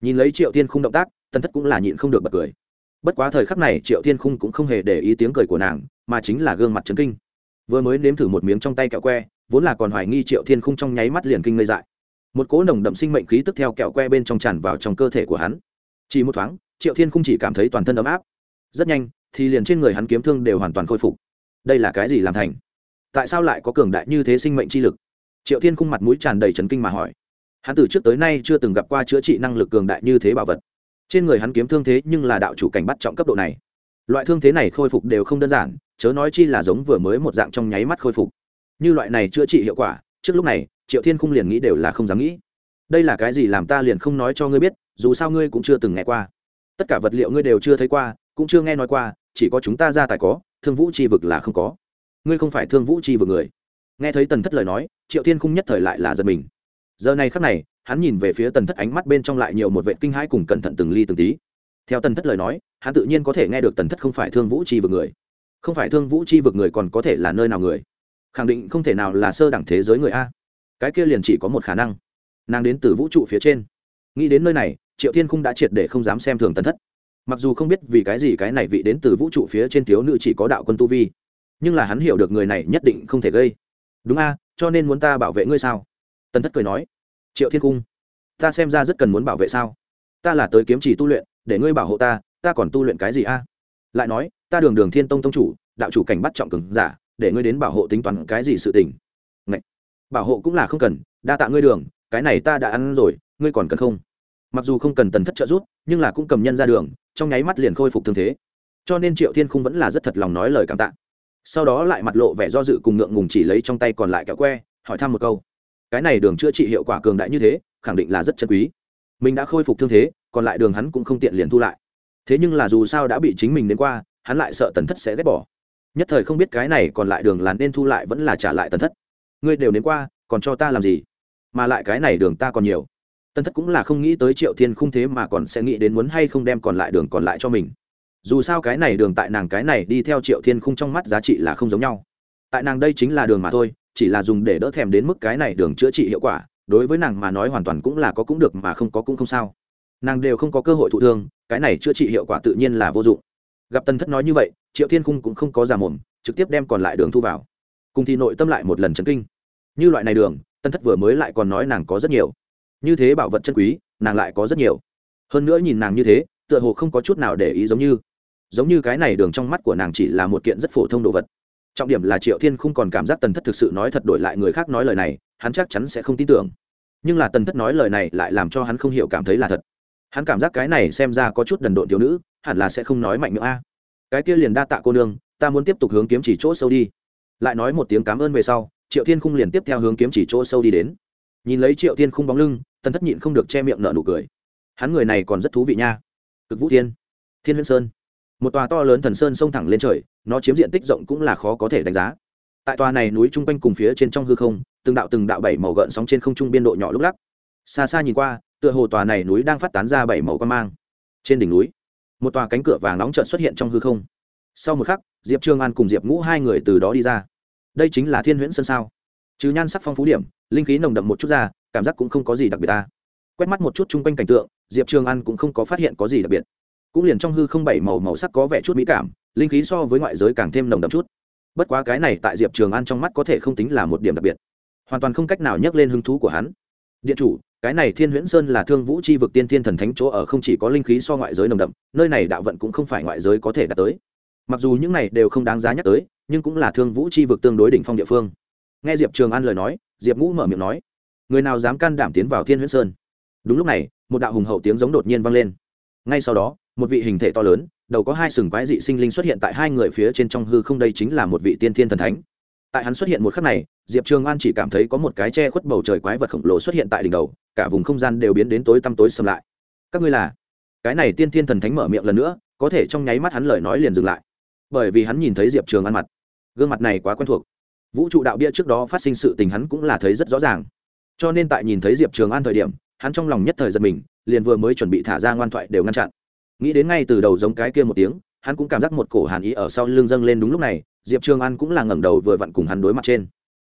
nhìn lấy triệu thiên khung động tác, tần thất cũng là nhịn không được bật cười. Bất quá thời khắc này, triệu thiên khung cũng không hề để ý tiếng cười của nàng mà chính là gương mặt trấn kinh. Vừa mới nếm thử một miếng trong tay kẹo que, vốn là còn hoài nghi triệu thiên khung trong nháy mắt liền kinh ngây dại. Một cỗ nồng đậm sinh mệnh khí tức theo kẹo que bên trong tràn vào trong cơ thể của hắn. Chỉ một thoáng, triệu thiên khung chỉ cảm thấy toàn thân ấm áp. Rất nhanh, thì liền trên người hắn kiếm thương đều hoàn toàn khôi phục. Đây là cái gì làm thành? Tại sao lại có cường đại như thế sinh mệnh chi lực? Triệu thiên khung mặt mũi tràn đầy trấn kinh mà hỏi. Hắn từ trước tới nay chưa từng gặp qua chữa trị năng lực cường đại như thế bảo vật. Trên người hắn kiếm thương thế nhưng là đạo chủ cảnh bắt trọng cấp độ này. Loại thương thế này khôi phục đều không đơn giản chớ nói chi là giống vừa mới một dạng trong nháy mắt khôi phục. Như loại này chữa trị hiệu quả, trước lúc này, triệu thiên khung liền nghĩ đều là không dám nghĩ. Đây là cái gì làm ta liền không nói cho ngươi biết, dù sao ngươi cũng chưa từng nghe qua. Tất cả vật liệu ngươi đều chưa thấy qua, cũng chưa nghe nói qua, chỉ có chúng ta ra tài có, thương vũ c h i vực là không có. Ngươi không phải thương vũ c h i vực người. Nghe thấy tần thất lời nói, triệu thiên khung nhất thời lại là giật mình. Giờ này khắc này, hắn nhìn về phía tần thất ánh mắt bên trong lại nhiều một vệ kinh hãi cùng cẩn thận từng ly từng tí. Theo tần thất lời nói, hắn tự nhiên có thể nghe được tần thất không phải thương vũ chi vực người không phải thương vũ chi vực người còn có thể là nơi nào người? Khẳng định không thể nào là sơ đẳng thế giới người a. Cái kia liền chỉ có một khả năng. Nàng đến từ vũ trụ phía trên. Nghĩ đến nơi này, triệu thiên khung đã triệt để không dám xem thường tần thất. Mặc dù không biết vì cái gì cái này vị đến từ vũ trụ phía trên thiếu nữ chỉ có đạo quân tu vi, nhưng là hắn hiểu được người này nhất định không thể gây. Đúng a, cho nên muốn ta bảo vệ ngươi sao? Tần thất cười nói. Triệu thiên cung ta xem ra rất cần muốn bảo vệ sao? Ta là tới kiếm chỉ tu luyện, để ngươi bảo hộ ta ta còn tu luyện cái gì a? Lại nói, ta đường đường thiên tông tông chủ, đạo chủ cảnh bắt trọng cường giả, để ngươi đến bảo hộ tính toán cái gì sự tình. Ngậy! bảo hộ cũng là không cần, đa tạ ngươi đường, cái này ta đã ăn rồi, ngươi còn cần không? Mặc dù không cần tần thất trợ giúp, nhưng là cũng cầm nhân ra đường, trong nháy mắt liền khôi phục thương thế. Cho nên triệu thiên khung vẫn là rất thật lòng nói lời cảm tạ. Sau đó lại mặt lộ vẻ do dự cùng ngượng ngùng chỉ lấy trong tay còn lại kẹo que, hỏi thăm một câu. Cái này đường chữa trị hiệu quả cường đại như thế, khẳng định là rất chân quý. Mình đã khôi phục thương thế, còn lại đường hắn cũng không tiện liền thu lại thế nhưng là dù sao đã bị chính mình đến qua, hắn lại sợ tần thất sẽ ghét bỏ. Nhất thời không biết cái này còn lại đường là nên thu lại vẫn là trả lại tần thất. Ngươi đều đến qua, còn cho ta làm gì? Mà lại cái này đường ta còn nhiều. Tần thất cũng là không nghĩ tới triệu thiên không thế mà còn sẽ nghĩ đến muốn hay không đem còn lại đường còn lại cho mình. Dù sao cái này đường tại nàng cái này đi theo triệu thiên khung trong mắt giá trị là không giống nhau. Tại nàng đây chính là đường mà thôi, chỉ là dùng để đỡ thèm đến mức cái này đường chữa trị hiệu quả, đối với nàng mà nói hoàn toàn cũng là có cũng được mà không có cũng không sao nàng đều không có cơ hội thụ thương, cái này chữa trị hiệu quả tự nhiên là vô dụng. Gặp tân thất nói như vậy, triệu thiên khung cũng không có giả mồm, trực tiếp đem còn lại đường thu vào. Cùng thì nội tâm lại một lần chấn kinh. Như loại này đường, tân thất vừa mới lại còn nói nàng có rất nhiều. Như thế bảo vật chân quý, nàng lại có rất nhiều. Hơn nữa nhìn nàng như thế, tựa hồ không có chút nào để ý giống như. Giống như cái này đường trong mắt của nàng chỉ là một kiện rất phổ thông đồ vật. Trọng điểm là triệu thiên không còn cảm giác tần thất thực sự nói thật đổi lại người khác nói lời này, hắn chắc chắn sẽ không tin tưởng. Nhưng là tần thất nói lời này lại làm cho hắn không hiểu cảm thấy là thật hắn cảm giác cái này xem ra có chút đần độn thiếu nữ, hẳn là sẽ không nói mạnh miệng a. Cái kia liền đa tạ cô nương, ta muốn tiếp tục hướng kiếm chỉ chỗ sâu đi. Lại nói một tiếng cảm ơn về sau, triệu thiên khung liền tiếp theo hướng kiếm chỉ chỗ sâu đi đến. Nhìn lấy triệu thiên khung bóng lưng, tần thất nhịn không được che miệng nở nụ cười. Hắn người này còn rất thú vị nha. Cực vũ thiên thiên huyên sơn. Một tòa to lớn thần sơn sông thẳng lên trời, nó chiếm diện tích rộng cũng là khó có thể đánh giá. Tại tòa này núi chung quanh cùng phía trên trong hư không, từng đạo từng đạo bảy màu gợn sóng trên không trung biên độ nhỏ lúc lắc. Xa xa nhìn qua tựa hồ tòa này núi đang phát tán ra bảy màu quan mang. Trên đỉnh núi, một tòa cánh cửa vàng nóng trợn xuất hiện trong hư không. Sau một khắc, diệp trương an cùng diệp ngũ hai người từ đó đi ra. Đây chính là thiên huyễn sơn sao? Chứ nhan sắc phong phú điểm, linh khí nồng đậm một chút ra, cảm giác cũng không có gì đặc biệt ta. Quét mắt một chút chung quanh cảnh tượng, diệp trường an cũng không có phát hiện có gì đặc biệt. Cũng liền trong hư không bảy màu màu sắc có vẻ chút mỹ cảm, linh khí so với ngoại giới càng thêm nồng đậm chút. Bất quá cái này tại diệp trường an trong mắt có thể không tính là một điểm đặc biệt. Hoàn toàn không cách nào nhắc lên hứng thú của hắn. Điện chủ cái này thiên huyễn sơn là thương vũ c h i vực tiên thiên thần thánh chỗ ở không chỉ có linh khí so ngoại giới nồng đậm, nơi này đạo vận cũng không phải ngoại giới có thể đạt tới. Mặc dù những này đều không đáng giá nhắc tới, nhưng cũng là thương vũ c h i vực tương đối đỉnh phong địa phương. Nghe diệp trường an lời nói, diệp ngũ mở miệng nói, người nào dám can đảm tiến vào thiên huyễn sơn? Đúng lúc này, một đạo hùng hậu tiếng giống đột nhiên vang lên. Ngay sau đó, một vị hình thể to lớn, đầu có hai sừng quái dị sinh linh xuất hiện tại hai người phía trên trong hư không, đây chính là một vị tiên thiên thần thánh tại hắn xuất hiện một khắc này, diệp trường an chỉ cảm thấy có một cái che khuất bầu trời quái vật khổng lồ xuất hiện tại đỉnh đầu, cả vùng không gian đều biến đến tối tăm tối xâm lại. Các ngươi là? Cái này tiên thiên thần thánh mở miệng lần nữa, có thể trong nháy mắt hắn lời nói liền dừng lại. Bởi vì hắn nhìn thấy diệp trường an mặt. Gương mặt này quá quen thuộc. Vũ trụ đạo bia trước đó phát sinh sự tình hắn cũng là thấy rất rõ ràng. Cho nên tại nhìn thấy diệp trường an thời điểm, hắn trong lòng nhất thời giật mình, liền vừa mới chuẩn bị thả ra ngoan thoại đều ngăn chặn. Nghĩ đến ngay từ đầu giống cái kia một tiếng, hắn cũng cảm giác một cổ hàn ý ở sau lưng dâng lên đúng lúc này diệp trường an cũng là ngẩng đầu vừa vặn cùng hắn đối mặt trên.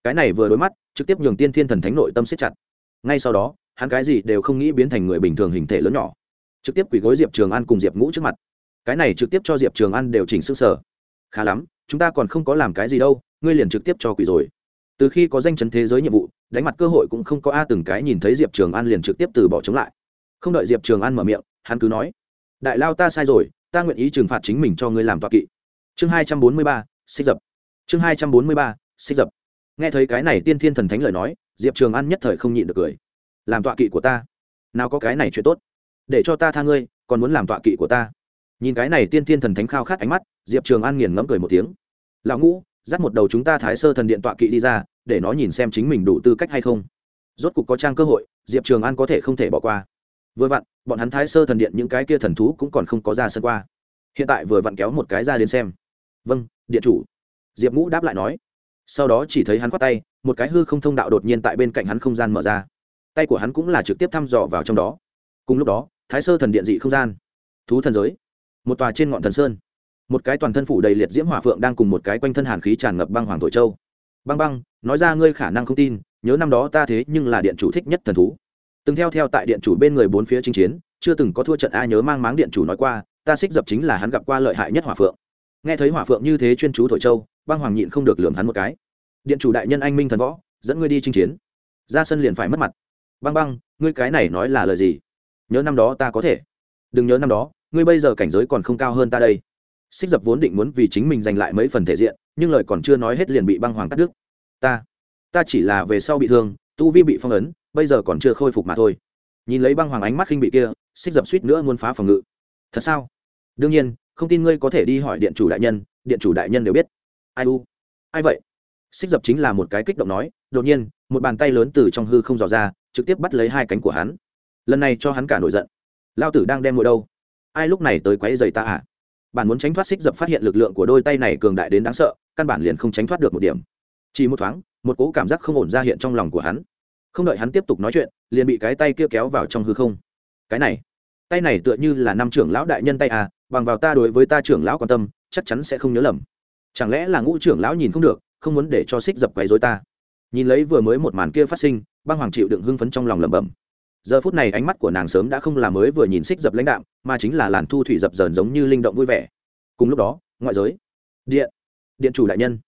Cái này vừa đối mắt, trực tiếp nhường tiên thiên thần thánh nội tâm siết chặt. Ngay sau đó, hắn cái gì đều không nghĩ biến thành người bình thường hình thể lớn nhỏ. Trực tiếp quỳ gối diệp trường an cùng diệp ngũ trước mặt. Cái này trực tiếp cho diệp trường an đều chỉnh s ư sở khá lắm, chúng ta còn không có làm cái gì đâu, ngươi liền trực tiếp cho quỳ rồi. Từ khi có danh chấn thế giới nhiệm vụ, đánh mặt cơ hội cũng không có a từng cái nhìn thấy diệp trường an liền trực tiếp từ bỏ chống lại. Không đợi diệp trường an mở miệng, hắn cứ nói, đại lao ta sai rồi, ta nguyện ý trừng phạt chính mình cho ngươi làm toa kỵ. Chương hai trăm bốn mươi ba xích dập. Chương hai trăm bốn mươi ba, xích dập. Nghe thấy cái này tiên thiên thần thánh lời nói, diệp trường an nhất thời không nhịn được cười. Làm tọa kỵ của ta. Nào có cái này chuyện tốt. Để cho ta tha ngươi, còn muốn làm tọa kỵ của ta. Nhìn cái này tiên thiên thần thánh khao khát ánh mắt, diệp trường an nghiền ngẫm cười một tiếng. Lão ngũ, dắt một đầu chúng ta thái sơ thần điện tọa kỵ đi ra, để nó nhìn xem chính mình đủ tư cách hay không. Rốt cục có trang cơ hội, diệp trường an có thể không thể bỏ qua. Vừa vặn, bọn hắn thái sơ thần điện những cái kia thần thú cũng còn không có ra sân qua. Hiện tại vừa vặn kéo một cái ra đến xem vâng điện chủ. Diệp ngũ đáp lại nói. Sau đó chỉ thấy hắn khoát tay, một cái hư không thông đạo đột nhiên tại bên cạnh hắn không gian mở ra. Tay của hắn cũng là trực tiếp thăm dò vào trong đó. Cùng lúc đó, thái sơ thần điện dị không gian. Thú thần giới. Một tòa trên ngọn thần sơn. Một cái toàn thân phủ đầy liệt diễm hỏa phượng đang cùng một cái quanh thân hàn khí tràn ngập băng hoàng thổi châu. Băng băng, nói ra ngươi khả năng không tin, nhớ năm đó ta thế nhưng là điện chủ thích nhất thần thú. Từng theo theo tại điện chủ bên người bốn phía chinh chiến, chưa từng có thua trận ai nhớ mang máng điện chủ nói qua, ta xích dập chính là hắn gặp qua lợi hại nhất hỏa phượng nghe thấy hỏa phượng như thế chuyên chú thổi châu, băng hoàng nhịn không được lường hắn một cái. Điện chủ đại nhân anh minh thần võ, dẫn ngươi đi chinh chiến. Ra sân liền phải mất mặt. Băng băng, ngươi cái này nói là lời gì? Nhớ năm đó ta có thể. Đừng nhớ năm đó, ngươi bây giờ cảnh giới còn không cao hơn ta đây. Xích dập vốn định muốn vì chính mình giành lại mấy phần thể diện, nhưng lời còn chưa nói hết liền bị băng hoàng cắt đứt. Ta ta chỉ là về sau bị thương, tu vi bị phong ấn, bây giờ còn chưa khôi phục mà thôi. Nhìn lấy băng hoàng ánh mắt khinh bị kia, xích dập suýt nữa muốn phá phòng ngự. Thật sao? Đương nhiên không tin ngươi có thể đi hỏi điện chủ đại nhân, điện chủ đại nhân đều biết. Ai u? Ai vậy? Xích dập chính là một cái kích động nói, đột nhiên, một bàn tay lớn từ trong hư không dò ra, trực tiếp bắt lấy hai cánh của hắn. Lần này cho hắn cả nổi giận. Lao tử đang đem ngồi đâu? Ai lúc này tới quấy giày ta à? Bạn muốn tránh thoát xích dập phát hiện lực lượng của đôi tay này cường đại đến đáng sợ, căn bản liền không tránh thoát được một điểm. Chỉ một thoáng, một cỗ cảm giác không ổn ra hiện trong lòng của hắn. Không đợi hắn tiếp tục nói chuyện, liền bị cái tay kia kéo vào trong hư không. Cái này tay này tựa như là năm trưởng lão đại nhân tay à bằng vào ta đối với ta trưởng lão quan tâm, chắc chắn sẽ không nhớ lầm. Chẳng lẽ là ngũ trưởng lão nhìn không được, không muốn để cho xích dập quấy dối ta? Nhìn lấy vừa mới một màn kia phát sinh, băng hoàng chịu đựng hưng phấn trong lòng lẩm bẩm. Giờ phút này ánh mắt của nàng sớm đã không là mới vừa nhìn xích dập lãnh đạm, mà chính là làn thu thủy dập dờn giống như linh động vui vẻ. Cùng lúc đó, ngoại giới. Điện. Điện chủ đại nhân.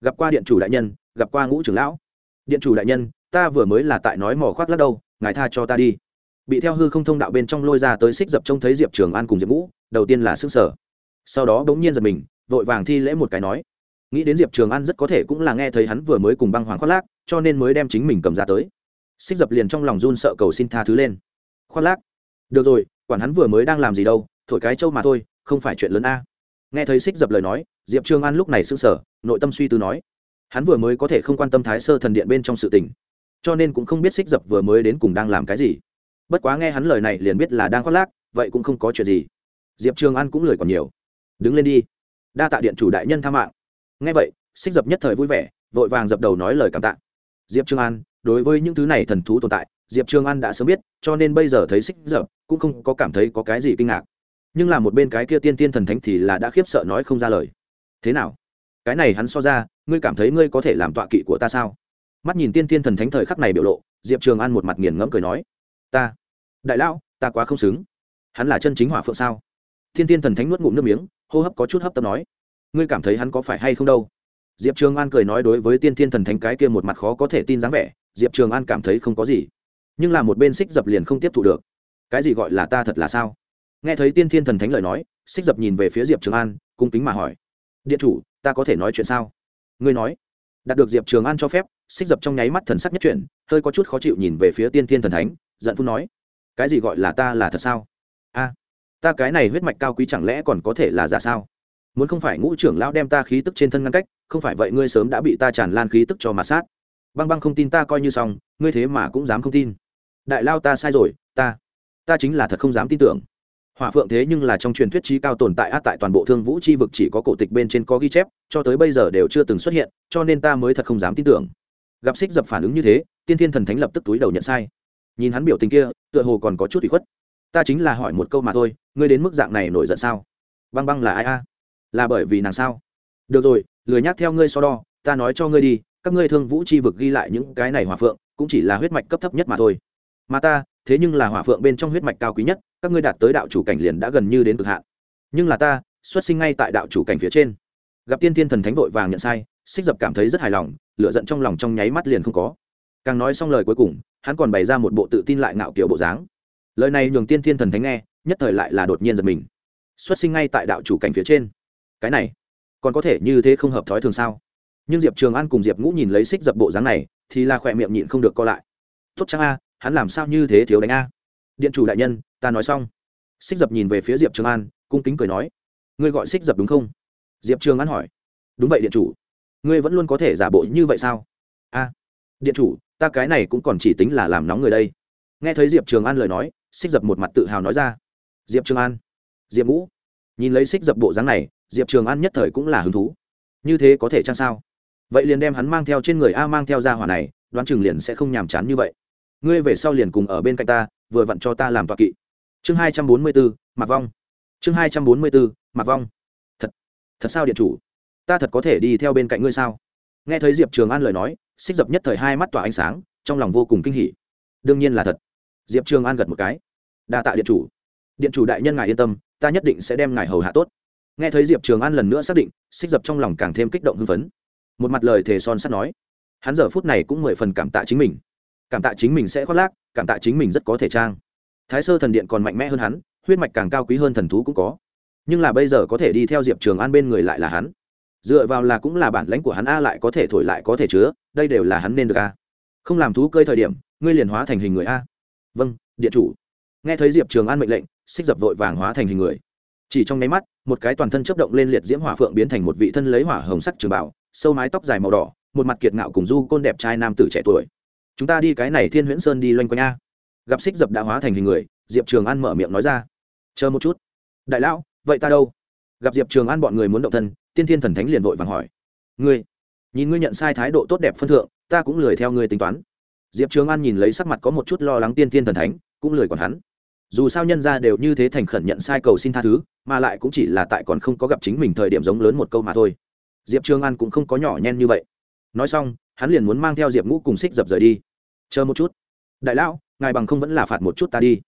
Gặp qua điện chủ đại nhân, gặp qua ngũ trưởng lão. Điện chủ đại nhân, ta vừa mới là tại nói mỏ khoác lắc đâu, ngài tha cho ta đi bị theo hư không thông đạo bên trong lôi ra tới xích dập trông thấy diệp trường an cùng diệp ngũ, đầu tiên là s ư ơ n g sở. Sau đó đ ố n g nhiên giật mình, vội vàng thi lễ một cái nói. Nghĩ đến diệp trường an rất có thể cũng là nghe thấy hắn vừa mới cùng băng hoàng khoác lác, cho nên mới đem chính mình cầm ra tới. Xích dập liền trong lòng run sợ cầu xin tha thứ lên. Khoác lác. Được rồi, quản hắn vừa mới đang làm gì đâu, thổi cái trâu mà thôi, không phải chuyện lớn a. Nghe thấy xích dập lời nói, diệp trường an lúc này s ư n g sở, nội tâm suy tư nói. Hắn vừa mới có thể không quan tâm thái sơ thần điện bên trong sự tình, cho nên cũng không biết xích dập vừa mới đến cùng đang làm cái gì bất quá nghe hắn lời này liền biết là đang khoác lác, vậy cũng không có chuyện gì. Diệp trường an cũng lười còn nhiều. Đứng lên đi. Đa tạ điện chủ đại nhân tha mạng. Nghe vậy, xích dập nhất thời vui vẻ, vội vàng dập đầu nói lời cảm tạ. Diệp trường an, đối với những thứ này thần thú tồn tại, diệp trường an đã sớm biết, cho nên bây giờ thấy xích dập, cũng không có cảm thấy có cái gì kinh ngạc. Nhưng là một bên cái kia tiên tiên thần thánh thì là đã khiếp sợ nói không ra lời. Thế nào? Cái này hắn so ra, ngươi cảm thấy ngươi có thể làm tọa kỵ của ta sao? Mắt nhìn tiên tiên thần thánh thời khắc này biểu lộ, diệp trường an một mặt nghiền ngẫm cười nói ta, đại lão, ta quá không xứng. Hắn là chân chính hỏa phượng sao? Thiên Thiên thần thánh nuốt ngụm nước miếng, hô hấp có chút hấp tấp nói. Ngươi cảm thấy hắn có phải hay không đâu? Diệp trường an cười nói đối với tiên thiên thần thánh cái kia một mặt khó có thể tin dáng vẻ, diệp trường an cảm thấy không có gì. Nhưng là một bên xích dập liền không tiếp thu được. Cái gì gọi là ta thật là sao? Nghe thấy tiên thiên thần thánh lời nói, xích dập nhìn về phía diệp trường an, cung kính mà hỏi. Điện chủ, ta có thể nói chuyện sao? Ngươi nói. Đạt được diệp trường an cho phép, xích dập trong nháy mắt thần sắc nhất chuyển, hơi có chút khó chịu nhìn về phía tiên thiên thần thánh giận phun nói, cái gì gọi là ta là thật sao? A, ta cái này huyết mạch cao quý chẳng lẽ còn có thể là giả sao? Muốn không phải ngũ trưởng lão đem ta khí tức trên thân ngăn cách, không phải vậy ngươi sớm đã bị ta tràn lan khí tức cho mà sát. Băng băng không tin ta coi như xong, ngươi thế mà cũng dám không tin. Đại lao ta sai rồi, ta ta chính là thật không dám tin tưởng. Hỏa phượng thế nhưng là trong truyền thuyết trí cao tồn tại át tại toàn bộ thương vũ c h i vực chỉ có cổ tịch bên trên có ghi chép, cho tới bây giờ đều chưa từng xuất hiện, cho nên ta mới thật không dám tin tưởng. Gặp xích dập phản ứng như thế, tiên thiên thần thánh lập tức túi đầu nhận sai nhìn hắn biểu tình kia, tựa hồ còn có chút bị khuất. Ta chính là hỏi một câu mà thôi, ngươi đến mức dạng này nổi giận sao? Băng băng là ai a? Là bởi vì nàng sao? Được rồi, lười nhắc theo ngươi so đo, ta nói cho ngươi đi, các ngươi thương vũ c h i vực ghi lại những cái này hỏa phượng, cũng chỉ là huyết mạch cấp thấp nhất mà thôi. Mà ta, thế nhưng là hỏa phượng bên trong huyết mạch cao quý nhất, các ngươi đạt tới đạo chủ cảnh liền đã gần như đến cực hạn. Nhưng là ta, xuất sinh ngay tại đạo chủ cảnh phía trên. Gặp tiên thiên thần thánh vội vàng nhận sai, xích dập cảm thấy rất hài lòng lựa giận trong lòng trong nháy mắt liền không có càng nói xong lời cuối cùng, hắn còn bày ra một bộ tự tin lại ngạo kiểu bộ dáng. Lời này nhường tiên thiên thần thánh nghe, nhất thời lại là đột nhiên giật mình. Xuất sinh ngay tại đạo chủ cảnh phía trên. Cái này, còn có thể như thế không hợp thói thường sao? Nhưng diệp trường an cùng diệp ngũ nhìn lấy xích dập bộ dáng này, thì là khỏe miệng nhịn không được co lại. Tốt chăng a, hắn làm sao như thế thiếu đánh a? Điện chủ đại nhân, ta nói xong. Xích dập nhìn về phía diệp trường an, cung kính cười nói. Ngươi gọi xích dập đúng không? Diệp trường an hỏi. Đúng vậy, điện chủ. Ngươi vẫn luôn có thể giả bộ như vậy sao? A. Điện chủ ta cái này cũng còn chỉ tính là làm nóng người đây. Nghe thấy diệp trường an lời nói, xích dập một mặt tự hào nói ra. Diệp trường an, diệp ngũ, nhìn lấy xích dập bộ dáng này, diệp trường an nhất thời cũng là hứng thú. Như thế có thể chăng sao? Vậy liền đem hắn mang theo trên người a mang theo ra hỏa này, đoán chừng liền sẽ không nhàm chán như vậy. Ngươi về sau liền cùng ở bên cạnh ta, vừa vặn cho ta làm tọa kỵ. Chương hai trăm bốn mươi bốn mặc vong. Chương hai trăm bốn mươi bốn mặc vong. Thật thật sao điện chủ? Ta thật có thể đi theo bên cạnh ngươi sao? Nghe thấy diệp trường an lời nói xích dập nhất thời hai mắt tỏa ánh sáng, trong lòng vô cùng kinh hỉ. Đương nhiên là thật. Diệp trường an gật một cái. Đa tạ điện chủ. Điện chủ đại nhân ngài yên tâm, ta nhất định sẽ đem ngài hầu hạ tốt. Nghe thấy diệp trường an lần nữa xác định, xích dập trong lòng càng thêm kích động hưng phấn. Một mặt lời thề son sắt nói. Hắn giờ phút này cũng mười phần cảm tạ chính mình. Cảm tạ chính mình sẽ khoác lác, cảm tạ chính mình rất có thể trang. Thái sơ thần điện còn mạnh mẽ hơn hắn, huyết mạch càng cao quý hơn thần thú cũng có. Nhưng là bây giờ có thể đi theo diệp trường an bên người lại là hắn dựa vào là cũng là bản lãnh của hắn a lại có thể thổi lại có thể chứa, đây đều là hắn nên được a. Không làm thú cơi thời điểm, ngươi liền hóa thành hình người a. Vâng điện chủ. Nghe thấy diệp trường an mệnh lệnh, xích dập vội vàng hóa thành hình người. Chỉ trong nháy mắt, một cái toàn thân chấp động lên liệt diễm hỏa phượng biến thành một vị thân lấy hỏa hồng sắc trường bảo, sâu mái tóc dài màu đỏ, một mặt kiệt ngạo cùng du côn đẹp trai nam tử trẻ tuổi. Chúng ta đi cái này thiên huyễn sơn đi loanh quanh a. Gặp xích dập đã hóa thành hình người, diệp trường an mở miệng nói ra. Chờ một chút. Đại lão, vậy ta đâu? Gặp diệp trường an bọn người muốn động thân, tiên thiên thần thánh liền vội vàng hỏi. Ngươi, nhìn ngươi nhận sai thái độ tốt đẹp phân thượng, ta cũng lười theo ngươi tính toán. Diệp trường an nhìn lấy sắc mặt có một chút lo lắng tiên thiên thần thánh, cũng lười còn hắn. Dù sao nhân ra đều như thế thành khẩn nhận sai cầu xin tha thứ, mà lại cũng chỉ là tại còn không có gặp chính mình thời điểm giống lớn một câu mà thôi. Diệp trường an cũng không có nhỏ nhen như vậy. Nói xong, hắn liền muốn mang theo diệp ngũ cùng xích dập rời đi. Chờ một chút. Đại lão, ngài bằng không vẫn là phạt một chút ta đi.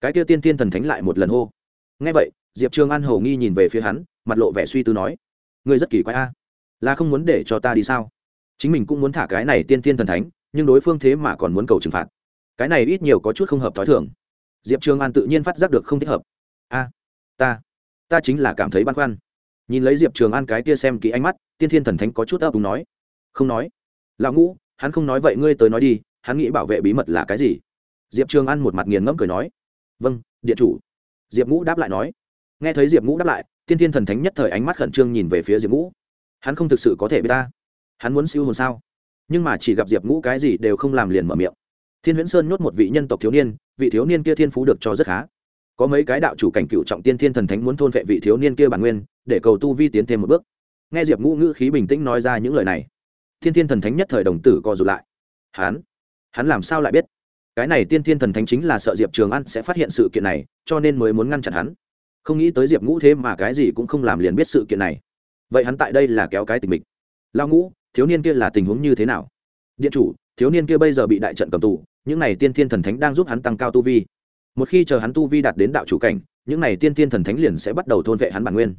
Cái kia tiên tiên thần thánh lại một lần hô. Ngay vậy diệp trường an hầu nghi nhìn về phía hắn, mặt lộ vẻ suy tư nói, ngươi rất kỳ quái a, là không muốn để cho ta đi sao? Chính mình cũng muốn thả cái này tiên tiên thần thánh, nhưng đối phương thế mà còn muốn cầu trừng phạt. Cái này ít nhiều có chút không hợp t h ó i thường. Diệp trường an tự nhiên phát giác được không thích hợp. A, ta ta chính là cảm thấy băn khoăn. Nhìn lấy diệp trường an cái kia xem kỹ ánh mắt, tiên thiên thần thánh có chút ấp đúng nói, không nói. Lão ngũ, hắn không nói vậy ngươi tới nói đi, hắn nghĩ bảo vệ bí mật là cái gì? Diệp trường an một mặt nghiền ngẫm cười nói vâng điện chủ. Diệp ngũ đáp lại nói nghe thấy diệp ngũ đáp lại, tiên thiên thần thánh nhất thời ánh mắt khẩn trương nhìn về phía diệp ngũ. Hắn không thực sự có thể biết ta. Hắn muốn siêu hồn sao? Nhưng mà chỉ gặp diệp ngũ cái gì đều không làm liền mở miệng. Thiên huyễn sơn nhốt một vị nhân tộc thiếu niên, vị thiếu niên kia thiên phú được cho rất khá. Có mấy cái đạo chủ cảnh cựu trọng tiên thiên thần thánh muốn thôn vệ vị thiếu niên kia bản nguyên, để cầu tu vi tiến thêm một bước. Nghe diệp ngũ ngữ khí bình tĩnh nói ra những lời này thiên thiên thần thánh nhất thời đồng tử co rụt lại. Hắn? Hắn làm sao lại biết? Cái này tiên thiên thần thánh chính là sợ diệp trường an sẽ phát hiện sự kiện này, cho nên mới muốn ngăn chặn hắn không nghĩ tới diệp ngũ thế mà cái gì cũng không làm liền biết sự kiện này. Vậy hắn tại đây là kéo cái tình mình. Lao ngũ, thiếu niên kia là tình huống như thế nào? Điện chủ, thiếu niên kia bây giờ bị đại trận cầm tù, những n à y tiên thiên thần thánh đang giúp hắn tăng cao tu vi. Một khi chờ hắn tu vi đạt đến đạo chủ cảnh, những n à y tiên thiên thần thánh liền sẽ bắt đầu thôn vệ hắn bản nguyên.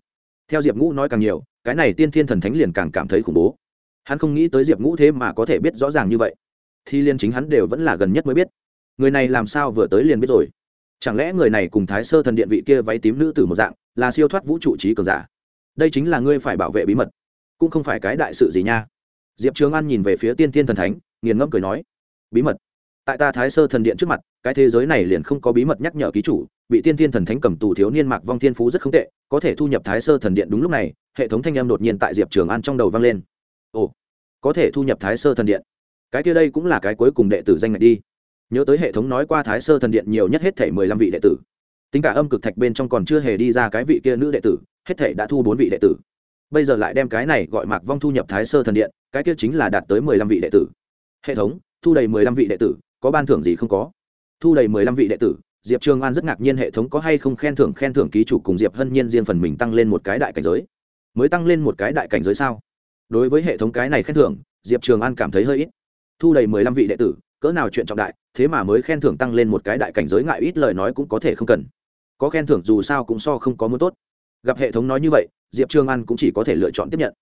Theo diệp ngũ nói càng nhiều, cái này tiên thiên thần thánh liền càng cảm thấy khủng bố. Hắn không nghĩ tới diệp ngũ thế mà có thể biết rõ ràng như vậy. Thì liên chính hắn đều vẫn là gần nhất mới biết. Người này làm sao vừa tới liền biết rồi chẳng lẽ người này cùng thái sơ thần điện vị kia váy tím nữ tử một dạng, là siêu thoát vũ trụ trí cường giả? Đây chính là ngươi phải bảo vệ bí mật, cũng không phải cái đại sự gì nha. Diệp trường an nhìn về phía tiên tiên thần thánh, nghiền ngẫm cười nói, bí mật? Tại ta thái sơ thần điện trước mặt, cái thế giới này liền không có bí mật nhắc nhở ký chủ, bị tiên tiên thần thánh cầm tù thiếu niên mạc vong thiên phú rất không tệ, có thể thu nhập thái sơ thần điện đúng lúc này. Hệ thống thanh âm đột nhiên tại diệp trường an trong đầu vang lên. Ồ, có thể thu nhập thái sơ thần điện. Cái kia đây cũng là cái cuối cùng đệ tử danh ngạch đi nhớ tới hệ thống nói qua thái sơ thần điện nhiều nhất hết thể mười lăm vị đệ tử. Tính cả âm cực thạch bên trong còn chưa hề đi ra cái vị kia nữ đệ tử, hết thể đã thu bốn vị đệ tử. Bây giờ lại đem cái này gọi mạc vong thu nhập thái sơ thần điện, cái kia chính là đạt tới mười lăm vị đệ tử. Hệ thống, thu đầy mười lăm vị đệ tử, có ban thưởng gì không có? Thu đầy mười lăm vị đệ tử, diệp trường an rất ngạc nhiên hệ thống có hay không khen thưởng khen thưởng ký chủ cùng diệp hân nhiên riêng phần mình tăng lên một cái đại cảnh giới. Mới tăng lên một cái đại cảnh giới sao? Đối với hệ thống cái này khen thưởng, diệp trường an cảm thấy hơi ít. Thu đầy mười lăm vị đệ tử cỡ nào chuyện trọng đại, thế mà mới khen thưởng tăng lên một cái đại cảnh giới ngại ít lời nói cũng có thể không cần. Có khen thưởng dù sao cũng so không có muốn tốt. Gặp hệ thống nói như vậy, diệp trường an cũng chỉ có thể lựa chọn tiếp nhận.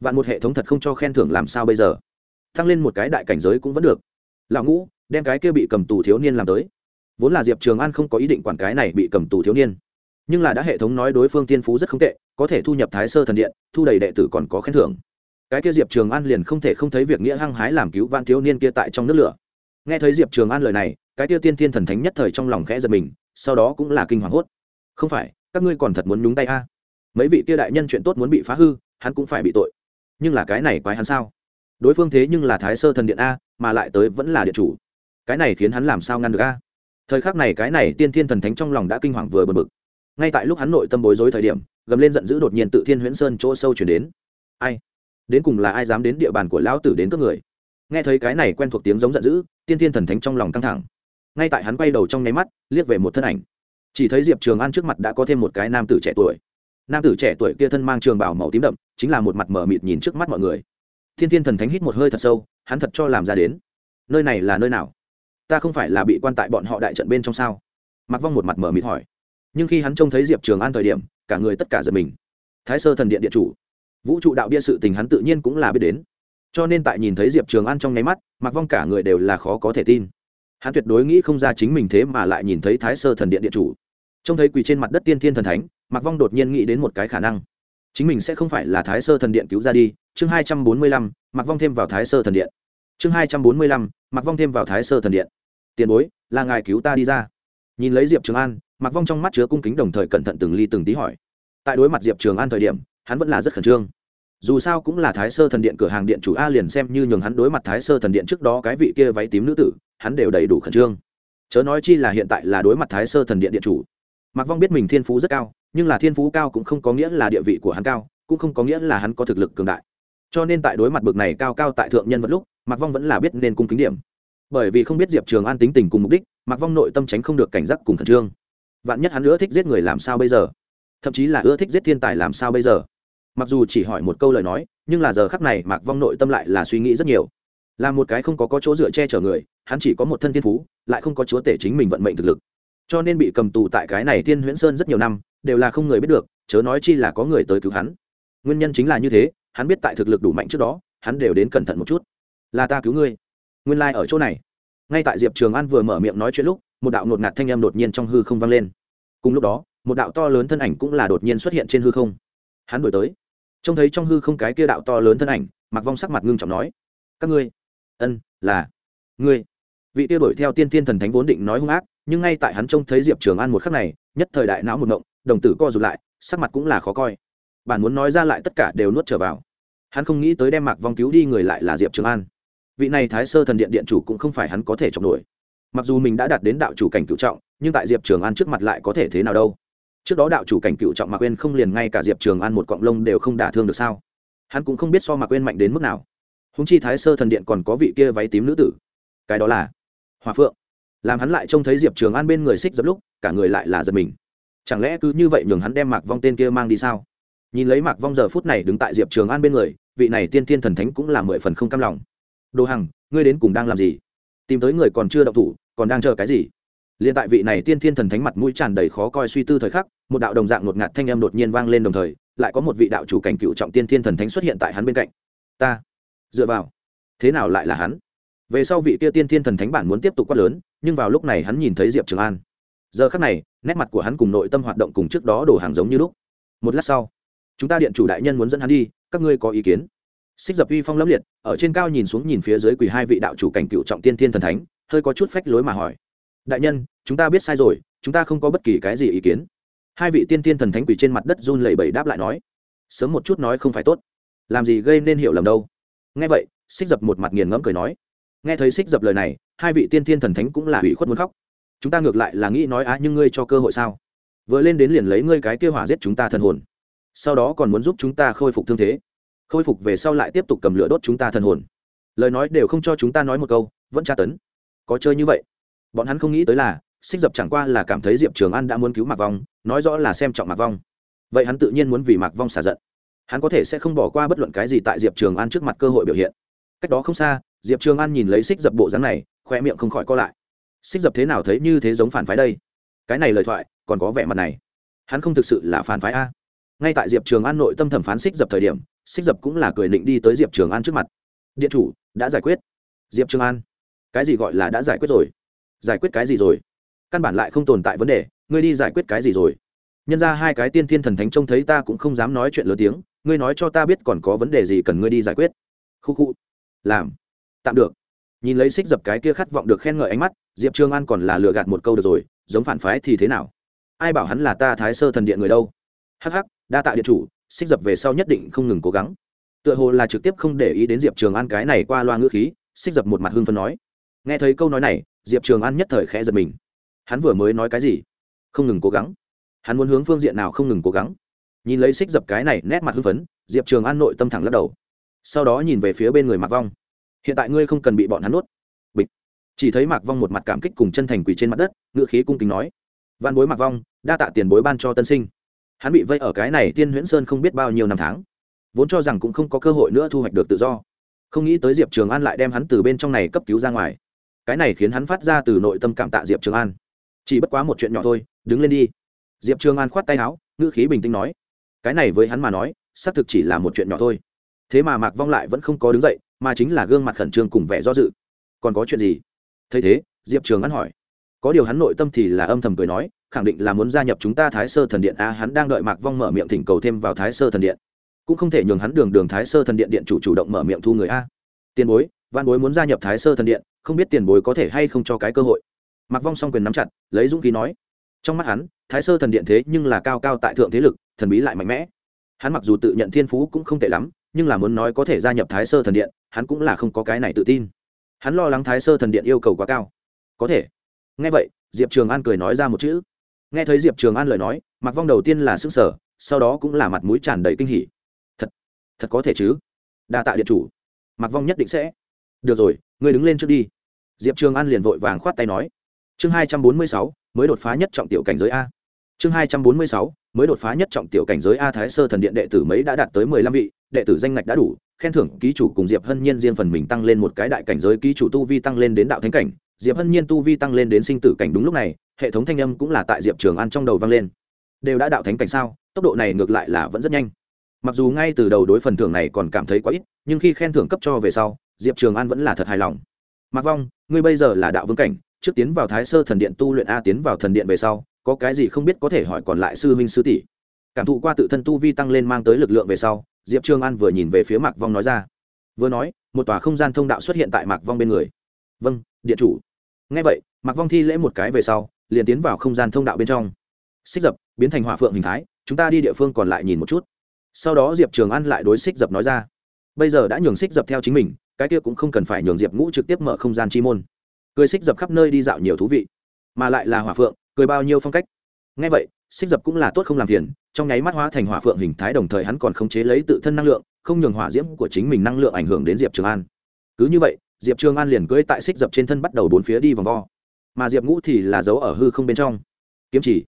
Vạn một hệ thống thật không cho khen thưởng làm sao bây giờ? Tăng lên một cái đại cảnh giới cũng vẫn được. Lão ngũ, đem cái kia bị cầm tù thiếu niên làm tới. Vốn là diệp trường an không có ý định quản cái này bị cầm tù thiếu niên. Nhưng là đã hệ thống nói đối phương tiên phú rất không tệ, có thể thu nhập thái sơ thần điện, thu đầy đệ tử còn có khen thưởng. Cái kia diệp trường an liền không thể không thấy việc nghĩa hăng hái làm cứu van thiếu niên kia tại trong nước lửa nghe thấy diệp trường an lời này, cái tiêu tiên thiên thần thánh nhất thời trong lòng khẽ giật mình, sau đó cũng là kinh hoàng hốt. Không phải, các ngươi còn thật muốn nhúng tay a? Mấy vị kia đại nhân chuyện tốt muốn bị phá hư, hắn cũng phải bị tội. Nhưng là cái này quái hắn sao? Đối phương thế nhưng là thái sơ thần điện a, mà lại tới vẫn là điện chủ. Cái này khiến hắn làm sao ngăn được a? Thời khắc này cái này tiên thiên thần thánh trong lòng đã kinh hoàng vừa bật bực. Ngay tại lúc hắn nội tâm bối rối thời điểm, gầm lên giận dữ đột nhiên tự thiên huyễn sơn chỗ sâu chuyển đến. Ai? Đến cùng là ai dám đến địa bàn của lão tử đến cướp người? Nghe thấy cái này quen thuộc tiếng giống giận dữ, tiên thiên thần thánh trong lòng căng thẳng. Ngay tại hắn quay đầu trong nháy mắt, liếc về một thân ảnh. Chỉ thấy diệp trường an trước mặt đã có thêm một cái nam tử trẻ tuổi. Nam tử trẻ tuổi kia thân mang trường bảo màu tím đậm, chính là một mặt mờ mịt nhìn trước mắt mọi người. Thiên thiên thần thánh hít một hơi thật sâu, hắn thật cho làm ra đến. Nơi này là nơi nào? Ta không phải là bị quan tại bọn họ đại trận bên trong sao? Mặc vong một mặt mờ mịt hỏi. Nhưng khi hắn trông thấy diệp trường an thời điểm, cả người tất cả giật mình. Thái sơ thần điện điện chủ. Vũ trụ đạo bia sự tình hắn tự nhiên cũng là biết đến cho nên tại nhìn thấy diệp trường an trong nháy mắt mặc vong cả người đều là khó có thể tin. Hắn tuyệt đối nghĩ không ra chính mình thế mà lại nhìn thấy thái sơ thần điện điện chủ. Trông thấy quỳ trên mặt đất tiên thiên thần thánh mặc vong đột nhiên nghĩ đến một cái khả năng. Chính mình sẽ không phải là thái sơ thần điện cứu ra đi. Chương hai trăm bốn mươi lăm mặc vong thêm vào thái sơ thần điện. Chương hai trăm bốn mươi lăm mặc vong thêm vào thái sơ thần điện. Tiền bối, là ngài cứu ta đi ra. Nhìn lấy diệp trường an mặc vong trong mắt chứa cung kính đồng thời cẩn thận từng ly từng tí hỏi. Tại đối mặt diệp trường an thời điểm, hắn vẫn là rất khẩn trương dù sao cũng là thái sơ thần điện cửa hàng điện chủ a liền xem như nhường hắn đối mặt thái sơ thần điện trước đó cái vị kia váy tím nữ tử, hắn đều đầy đủ khẩn trương. Chớ nói chi là hiện tại là đối mặt thái sơ thần điện điện chủ. Mặc vong biết mình thiên phú rất cao, nhưng là thiên phú cao cũng không có nghĩa là địa vị của hắn cao, cũng không có nghĩa là hắn có thực lực cường đại. Cho nên tại đối mặt bực này cao cao tại thượng nhân vật lúc mặc vong vẫn là biết nên cung kính điểm. Bởi vì không biết diệp trường an tính tình cùng mục đích mặc vong nội tâm tránh không được cảnh giác cùng khẩn trương. Vạn nhất hắn ưa thích giết người làm sao bây giờ? Thậm chí là ưa thích giết thiên tài làm sao bây giờ? Mặc dù chỉ hỏi một câu lời nói, nhưng là giờ khắc này mạc vong nội tâm lại là suy nghĩ rất nhiều. Là một cái không có có chỗ dựa che chở người, hắn chỉ có một thân thiên phú, lại không có chúa tể chính mình vận mệnh thực lực. Cho nên bị cầm tù tại cái này thiên huyễn sơn rất nhiều năm, đều là không người biết được, chớ nói chi là có người tới cứu hắn. Nguyên nhân chính là như thế, hắn biết tại thực lực đủ mạnh trước đó, hắn đều đến cẩn thận một chút. Là ta cứu ngươi. Nguyên lai、like、ở chỗ này. Ngay tại diệp trường an vừa mở miệng nói chuyện lúc, một đạo ngột ngạt thanh âm đột nhiên trong hư không vang lên. Cùng lúc đó, một đạo to lớn thân ảnh cũng là đột nhiên xuất hiện trên hư không. Hắn đổi tới trông thấy trong hư không cái kia đạo to lớn thân ảnh mặc vong sắc mặt ngưng trọng nói, các ngươi, ân, là ngươi. Vị kia đổi theo tiên tiên thần thánh vốn định nói hung ác, nhưng ngay tại hắn trông thấy diệp trường an một khắc này, nhất thời đại não một ngộng, đồng tử co rụt lại, sắc mặt cũng là khó coi. Bản muốn nói ra lại tất cả đều nuốt trở vào. Hắn không nghĩ tới đem mạc vong cứu đi người lại là diệp trường an. Vị này thái sơ thần điện điện chủ cũng không phải hắn có thể chọc nổi. Mặc dù mình đã đạt đến đạo chủ cảnh cựu trọng, nhưng tại diệp trường an trước mặt lại có thể thế nào đâu? Trước đó đạo chủ cảnh cựu trọng mạc quên không liền ngay cả diệp trường an một cọng lông đều không đả thương được sao? Hắn cũng không biết so mạc quên mạnh đến mức nào. Húng chi thái sơ thần điện còn có vị kia váy tím nữ tử. Cái đó là hòa phượng. Làm hắn lại trông thấy diệp trường an bên người xích dập lúc, cả người lại là giật mình. Chẳng lẽ cứ như vậy nhường hắn đem mạc vong tên kia mang đi sao? Nhìn lấy mạc vong giờ phút này đứng tại diệp trường an bên người, vị này tiên thiên thần thánh cũng là mười phần không cam lòng. Đồ hằng, ngươi đến cùng đang làm gì? Tìm tới người còn chưa đậu thủ, còn đang chờ cái gì? Liên tại vị này tiên thiên thần thánh mặt mũi tràn đầy khó coi suy tư thời khắc, một đạo đồng dạng ngột ngạt thanh âm đột nhiên vang lên đồng thời, lại có một vị đạo chủ cảnh cựu trọng tiên thiên thần thánh xuất hiện tại hắn bên cạnh. Ta, dựa vào, thế nào lại là hắn? Về sau vị kia tiên thiên thần thánh bản muốn tiếp tục quát lớn, nhưng vào lúc này hắn nhìn thấy diệp trường an. Giờ khắc này, nét mặt của hắn cùng nội tâm hoạt động cùng trước đó đổ hàng giống như lúc. Một lát sau, chúng ta điện chủ đại nhân muốn dẫn hắn đi, các ngươi có ý kiến? Xích dập uy phong lẫm liệt, ở trên cao nhìn xuống nhìn phía dưới quỳ hai vị đạo chủ cảnh cựu trọng tiên thiên thần thánh, hơi có chút phách lối mà hỏi đại nhân, chúng ta biết sai rồi, chúng ta không có bất kỳ cái gì ý kiến. Hai vị tiên thiên thần thánh quỷ trên mặt đất run lẩy bẩy đáp lại nói, sớm một chút nói không phải tốt. Làm gì gây nên hiểu lầm đâu? Nghe vậy xích dập một mặt nghiền ngẫm cười nói, nghe thấy xích dập lời này, hai vị tiên thiên thần thánh cũng là hủy khuất muốn khóc. Chúng ta ngược lại là nghĩ nói á, nhưng ngươi cho cơ hội sao? Vừa lên đến liền lấy ngươi cái kêu hỏa giết chúng ta thần hồn. Sau đó còn muốn giúp chúng ta khôi phục thương thế. Khôi phục về sau lại tiếp tục cầm lửa đốt chúng ta thần hồn. Lời nói đều không cho chúng ta nói một câu, vẫn tra tấn. Có chơi như vậy? Bọn hắn không nghĩ tới là, xích dập chẳng qua là cảm thấy diệp trường an đã muốn cứu mạc vong, nói rõ là xem trọng mạc vong. Vậy hắn tự nhiên muốn vì mạc vong xả giận. Hắn có thể sẽ không bỏ qua bất luận cái gì tại diệp trường an trước mặt cơ hội biểu hiện. Cách đó không xa, diệp trường an nhìn lấy xích dập bộ dáng này khoe miệng không khỏi co lại. Xích dập thế nào thấy như thế giống phản phái đây? Cái này lời thoại, còn có vẻ mặt này. Hắn không thực sự là phản phái a. Ngay tại diệp trường an nội tâm thẩm phán xích dập thời điểm, xích dập cũng là cười định đi tới diệp trường an trước mặt. Điện chủ, đã giải quyết. Diệp trường an, cái gì gọi là đã giải quyết rồi? Giải quyết cái gì rồi? Căn bản lại không tồn tại vấn đề, ngươi đi giải quyết cái gì rồi? Nhân ra hai cái tiên thiên thần thánh trông thấy ta cũng không dám nói chuyện lớn tiếng, ngươi nói cho ta biết còn có vấn đề gì cần ngươi đi giải quyết. Khu khu. Làm. Tạm được. Nhìn lấy xích dập cái kia khát vọng được khen ngợi ánh mắt, diệp trường an còn là lừa gạt một câu được rồi, giống phản phái thì thế nào? Ai bảo hắn là ta thái sơ thần điện người đâu? Hắc hắc, đa tạ điện chủ, xích dập về sau nhất định không ngừng cố gắng. Tựa hồ là trực tiếp không để ý đến diệp trường an cái này qua loa ngữ khí, xích dập một mặt hưng phân nói. Nghe thấy câu nói này diệp trường an nhất thời khẽ giật mình hắn vừa mới nói cái gì không ngừng cố gắng hắn muốn hướng phương diện nào không ngừng cố gắng nhìn lấy xích dập cái này nét mặt hưng phấn diệp trường an nội tâm thẳng lắc đầu sau đó nhìn về phía bên người mặc vong hiện tại ngươi không cần bị bọn hắn nuốt. Bịch. chỉ thấy mạc vong một mặt cảm kích cùng chân thành quỳ trên mặt đất ngự khí cung kính nói văn bối mạc vong đa tạ tiền bối ban cho tân sinh hắn bị vây ở cái này tiên huyễn sơn không biết bao nhiêu năm tháng vốn cho rằng cũng không có cơ hội nữa thu hoạch được tự do không nghĩ tới diệp trường an lại đem hắn từ bên trong này cấp cứu ra ngoài cái này khiến hắn phát ra từ nội tâm cảm tạ diệp trường an. Chỉ bất quá một chuyện nhỏ thôi, đứng lên đi. Diệp trường an khoát tay áo, ngữ khí bình tĩnh nói, cái này với hắn mà nói, xác thực chỉ là một chuyện nhỏ thôi. Thế mà mạc vong lại vẫn không có đứng dậy, mà chính là gương mặt khẩn trương cùng vẻ do dự. Còn có chuyện gì? Thấy thế, diệp trường an hỏi. Có điều hắn nội tâm thì là âm thầm cười nói, khẳng định là muốn gia nhập chúng ta thái sơ thần điện. A hắn đang đợi mạc vong mở miệng thỉnh cầu thêm vào thái sơ thần điện. Cũng không thể nhường hắn đường đường thái sơ thần điện điện chủ chủ động mở miệng thu người a. Tiền bối văn bối muốn gia nhập thái sơ thần điện, không biết tiền bối có thể hay không cho cái cơ hội. Mặc vong s quyền nắm chặt, lấy dũng khí nói. Trong mắt hắn, thái sơ thần điện thế nhưng là cao cao tại thượng thế lực, thần bí lại mạnh mẽ. Hắn mặc dù tự nhận thiên phú cũng không tệ lắm, nhưng là muốn nói có thể gia nhập thái sơ thần điện, hắn cũng là không có cái này tự tin. Hắn lo lắng thái sơ thần điện yêu cầu quá cao. Có thể. Nghe vậy, diệp trường an cười nói ra một chữ. Nghe thấy diệp trường an lời nói mặc vong đầu tiên là s ư n g sở sau đó cũng là mặt mũi tràn đầy kinh hỉ. Thật thật có thể chứ? Đa tạ điện chủ. Mặc vong nhất định sẽ được rồi, ngươi đứng lên trước đi. Diệp trường an liền vội vàng khoát tay nói. Chương hai trăm bốn mươi sáu, mới đột phá nhất trọng tiểu cảnh giới a. Chương hai trăm bốn mươi sáu, mới đột phá nhất trọng tiểu cảnh giới a thái sơ thần điện đệ tử mấy đã đạt tới mười lăm vị, đệ tử danh ngạch đã đủ, khen thưởng, ký chủ cùng diệp hân nhiên riêng phần mình tăng lên một cái đại cảnh giới, ký chủ tu vi tăng lên đến đạo thánh cảnh, diệp hân nhiên tu vi tăng lên đến sinh tử cảnh đúng lúc này, hệ thống thanh âm cũng là tại diệp trường an trong đầu vang lên. Đều đã đạo thánh cảnh sao? Tốc độ này ngược lại là vẫn rất nhanh. Mặc dù ngay từ đầu đối phần thưởng này còn cảm thấy quá ít, nhưng khi khen thưởng cấp cho về sau diệp trường an vẫn là thật hài lòng. Mặc vong, ngươi bây giờ là đạo vương cảnh, trước tiến vào thái sơ thần điện tu luyện a tiến vào thần điện về sau, có cái gì không biết có thể hỏi còn lại sư huynh sư tỷ. Cảm thụ qua tự thân tu vi tăng lên mang tới lực lượng về sau, diệp trường an vừa nhìn về phía mạc vong nói ra. Vừa nói, một tòa không gian thông đạo xuất hiện tại mạc vong bên người. Vâng điện chủ. Ngay vậy, mạc vong thi lễ một cái về sau, liền tiến vào không gian thông đạo bên trong. Xích dập, biến thành hỏa phượng hình thái, chúng ta đi địa phương còn lại nhìn một chút. Sau đó diệp trường an lại đối xích dập nói ra. Bây giờ đã nhường xích dập theo chính mình cái kia cũng không cần phải nhường diệp ngũ trực tiếp mở không gian chi môn. Cười xích dập khắp nơi đi dạo nhiều thú vị, mà lại là hỏa phượng, cười bao nhiêu phong cách. Ngay vậy, xích dập cũng là tốt không làm phiền, trong nháy mắt hóa thành hỏa phượng hình thái đồng thời hắn còn khống chế lấy tự thân năng lượng, không nhường hỏa diễm của chính mình năng lượng ảnh hưởng đến diệp trường an. Cứ như vậy, diệp trường an liền cưỡi tại xích dập trên thân bắt đầu bốn phía đi vòng vo. Mà diệp ngũ thì là giấu ở hư không bên trong. Kiếm chỉ.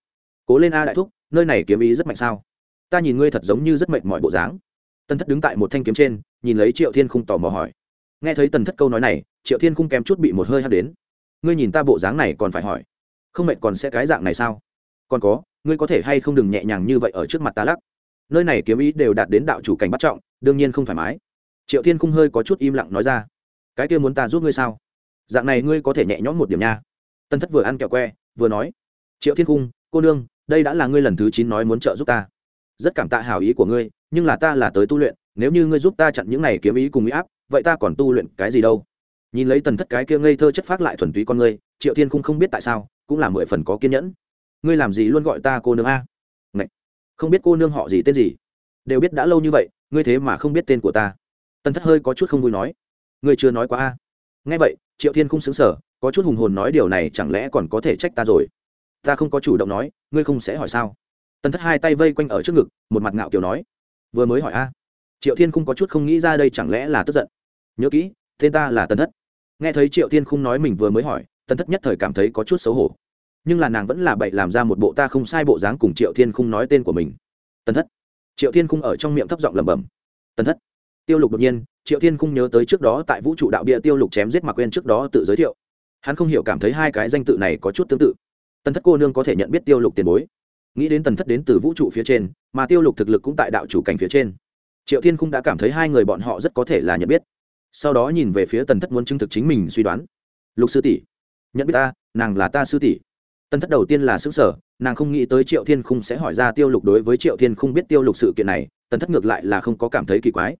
Cố lên a đại thúc, nơi này kiếm ý rất mạnh sao? Ta nhìn ngươi thật giống như rất mệnh mọi bộ dáng. Tân thất đứng tại một thanh kiếm trên, nhìn lấy triệu thiên khung tò mò hỏi nghe thấy tần thất câu nói này, triệu thiên khung kém chút bị một hơi hắt đến. Ngươi nhìn ta bộ dáng này còn phải hỏi. Không mệt còn sẽ cái dạng này sao? Còn có, ngươi có thể hay không đừng nhẹ nhàng như vậy ở trước mặt ta lắc? Nơi này kiếm ý đều đạt đến đạo chủ cảnh bắt trọng, đương nhiên không thoải mái. Triệu thiên khung hơi có chút im lặng nói ra. Cái kia muốn ta giúp ngươi sao? Dạng này ngươi có thể nhẹ nhõm một điểm nha. Tân thất vừa ăn kẹo que, vừa nói. Triệu thiên cung cô nương, đây đã là ngươi lần thứ chín nói muốn trợ giúp ta. Rất cảm tạ hảo ý của ngươi, nhưng là ta là tới tu luyện, nếu như ngươi giúp ta chặn những này kiếm ý cùng ý áp vậy ta còn tu luyện cái gì đâu? Nhìn lấy tần thất cái kia ngây thơ chất phát lại thuần túy con ngươi, triệu thiên cung không biết tại sao, cũng là mười phần có kiên nhẫn. Ngươi làm gì luôn gọi ta cô nương a? Ngậy! không biết cô nương họ gì, tên gì? Đều biết đã lâu như vậy, ngươi thế mà không biết tên của ta. Tần thất hơi có chút không vui nói. Ngươi chưa nói quá a. Nghe vậy, triệu thiên cũng xứng sở có chút hùng hồn nói điều này chẳng lẽ còn có thể trách ta rồi? Ta không có chủ động nói, ngươi không sẽ hỏi sao? Tần thất hai tay vây quanh ở trước ngực, một mặt ngạo kiểu nói. Vừa mới hỏi a. Triệu thiên không có chút không nghĩ ra đây chẳng lẽ là tức giận nhớ kỹ, tên ta là tân thất. Nghe thấy triệu thiên khung nói mình vừa mới hỏi tân thất nhất thời cảm thấy có chút xấu hổ. Nhưng là nàng vẫn là bậy làm ra một bộ ta không sai bộ dáng cùng triệu thiên khung nói tên của mình. Tân thất. Triệu thiên khung ở trong miệng thấp giọng lẩm bẩm. Tân thất. Tiêu lục đột nhiên, triệu thiên khung nhớ tới trước đó tại vũ trụ đạo bia tiêu lục chém giết mạc quên trước đó tự giới thiệu. Hắn không hiểu cảm thấy hai cái danh tự này có chút tương tự. Tần thất cô nương có thể nhận biết tiêu lục tiền bối. Nghĩ đến tần thất đến từ vũ trụ phía trên, mà tiêu lục thực lực cũng tại đạo chủ cảnh phía trên. Triệu thiên khung đã cảm thấy hai người bọn họ rất có thể là nhận biết sau đó nhìn về phía tần thất muốn chứng thực chính mình suy đoán. Lục sư tỷ, nhận biết ta, nàng là ta sư tỷ. Tần thất đầu tiên là xứ sở nàng không nghĩ tới triệu thiên khung sẽ hỏi ra tiêu lục đối với triệu thiên khung biết tiêu lục sự kiện này, tần thất ngược lại là không có cảm thấy kỳ quái.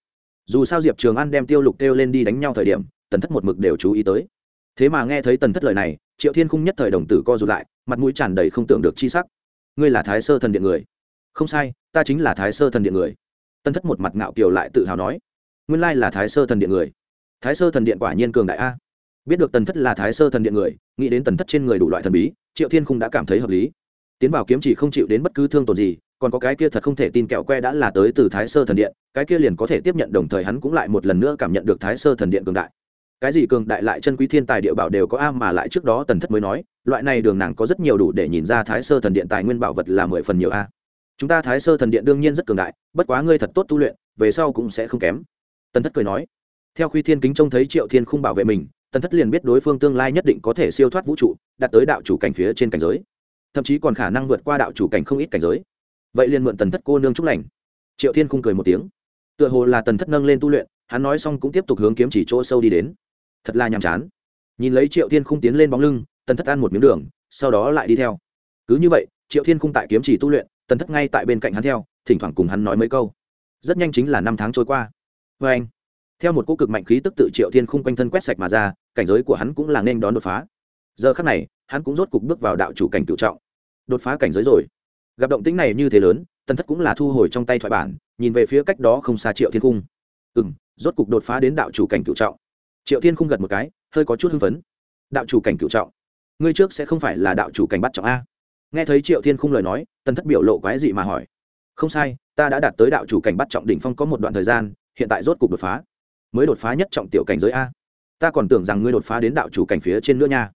Dù sao diệp trường an đem tiêu lục kêu lên đi đánh nhau thời điểm, tần thất một mực đều chú ý tới. Thế mà nghe thấy tần thất lời này, triệu thiên khung nhất thời đồng tử co r ụ t lại, mặt mũi tràn đầy không tưởng được chi sắc. Ngươi là thái sơ thần điện người. Không sai, ta chính là thái sơ thần điện người. Tần thất một mặt ngạo kiều lại tự hào nói. Nguyên lai là thái sơ thần điện người thái sơ thần điện quả nhiên cường đại a. Biết được tần thất là thái sơ thần điện người, nghĩ đến tần thất trên người đủ loại thần bí, triệu thiên khung đã cảm thấy hợp lý. Tiến vào kiếm chỉ không chịu đến bất cứ thương tổn gì, còn có cái kia thật không thể tin kẹo que đã là tới từ thái sơ thần điện, cái kia liền có thể tiếp nhận, đồng thời hắn cũng lại một lần nữa cảm nhận được thái sơ thần điện cường đại. Cái gì cường đại lại chân quý thiên tài địa bảo đều có a mà lại trước đó tần thất mới nói, loại này đường nàng có rất nhiều đủ để nhìn ra thái sơ thần điện tài nguyên bảo vật là mười phần nhiều a. Chúng ta thái sơ thần điện đương nhiên rất cường đại, bất quá ngươi thật tốt tu luyện, về sau cũng sẽ không kém. Tần thất cười nói theo khuy thiên kính trông thấy triệu thiên không bảo vệ mình, tần thất liền biết đối phương tương lai nhất định có thể siêu thoát vũ trụ, đạt tới đạo chủ cảnh phía trên cảnh giới. Thậm chí còn khả năng vượt qua đạo chủ cảnh không ít cảnh giới. Vậy liền mượn tần thất cô nương chúc lành. Triệu thiên không cười một tiếng. Tựa hồ là tần thất nâng lên tu luyện, hắn nói xong cũng tiếp tục hướng kiếm chỉ chỗ sâu đi đến. Thật là nhàm chán. Nhìn lấy triệu thiên không tiến lên bóng lưng, tần thất ăn một miếng đường, sau đó lại đi theo. Cứ như vậy, triệu thiên không tại kiếm chỉ tu luyện, tần thất ngay tại bên cạnh hắn theo, thỉnh thoảng cùng hắn nói mấy câu. Rất nhanh chính là năm tháng trôi qua. Vê anh theo một cỗ cực mạnh khí tức tự triệu thiên khung quanh thân quét sạch mà ra, cảnh giới của hắn cũng là nên đón đột phá. Giờ khắc này, hắn cũng rốt cục bước vào đạo chủ cảnh cựu trọng. Đột phá cảnh giới rồi. Gặp động tĩnh này như thế lớn, tần thất cũng là thu hồi trong tay thoại bản, nhìn về phía cách đó không xa triệu thiên khung. ừ m rốt cục đột phá đến đạo chủ cảnh cựu trọng. Triệu thiên khung gật một cái, hơi có chút hưng phấn. Đạo chủ cảnh cựu trọng. Ngươi trước sẽ không phải là đạo chủ cảnh bắt trọng a. Nghe thấy triệu thiên khung lời nói, tần thất biểu lộ quái dị mà hỏi. Không sai, ta đã đạt tới đạo chủ cảnh bắt trọng đỉnh phong có một đoạn thời gian, hiện tại rốt cục đột phá mới đột phá nhất trọng tiểu cảnh giới a. Ta còn tưởng rằng ngươi đột phá đến đạo chủ cảnh phía trên nữa nha.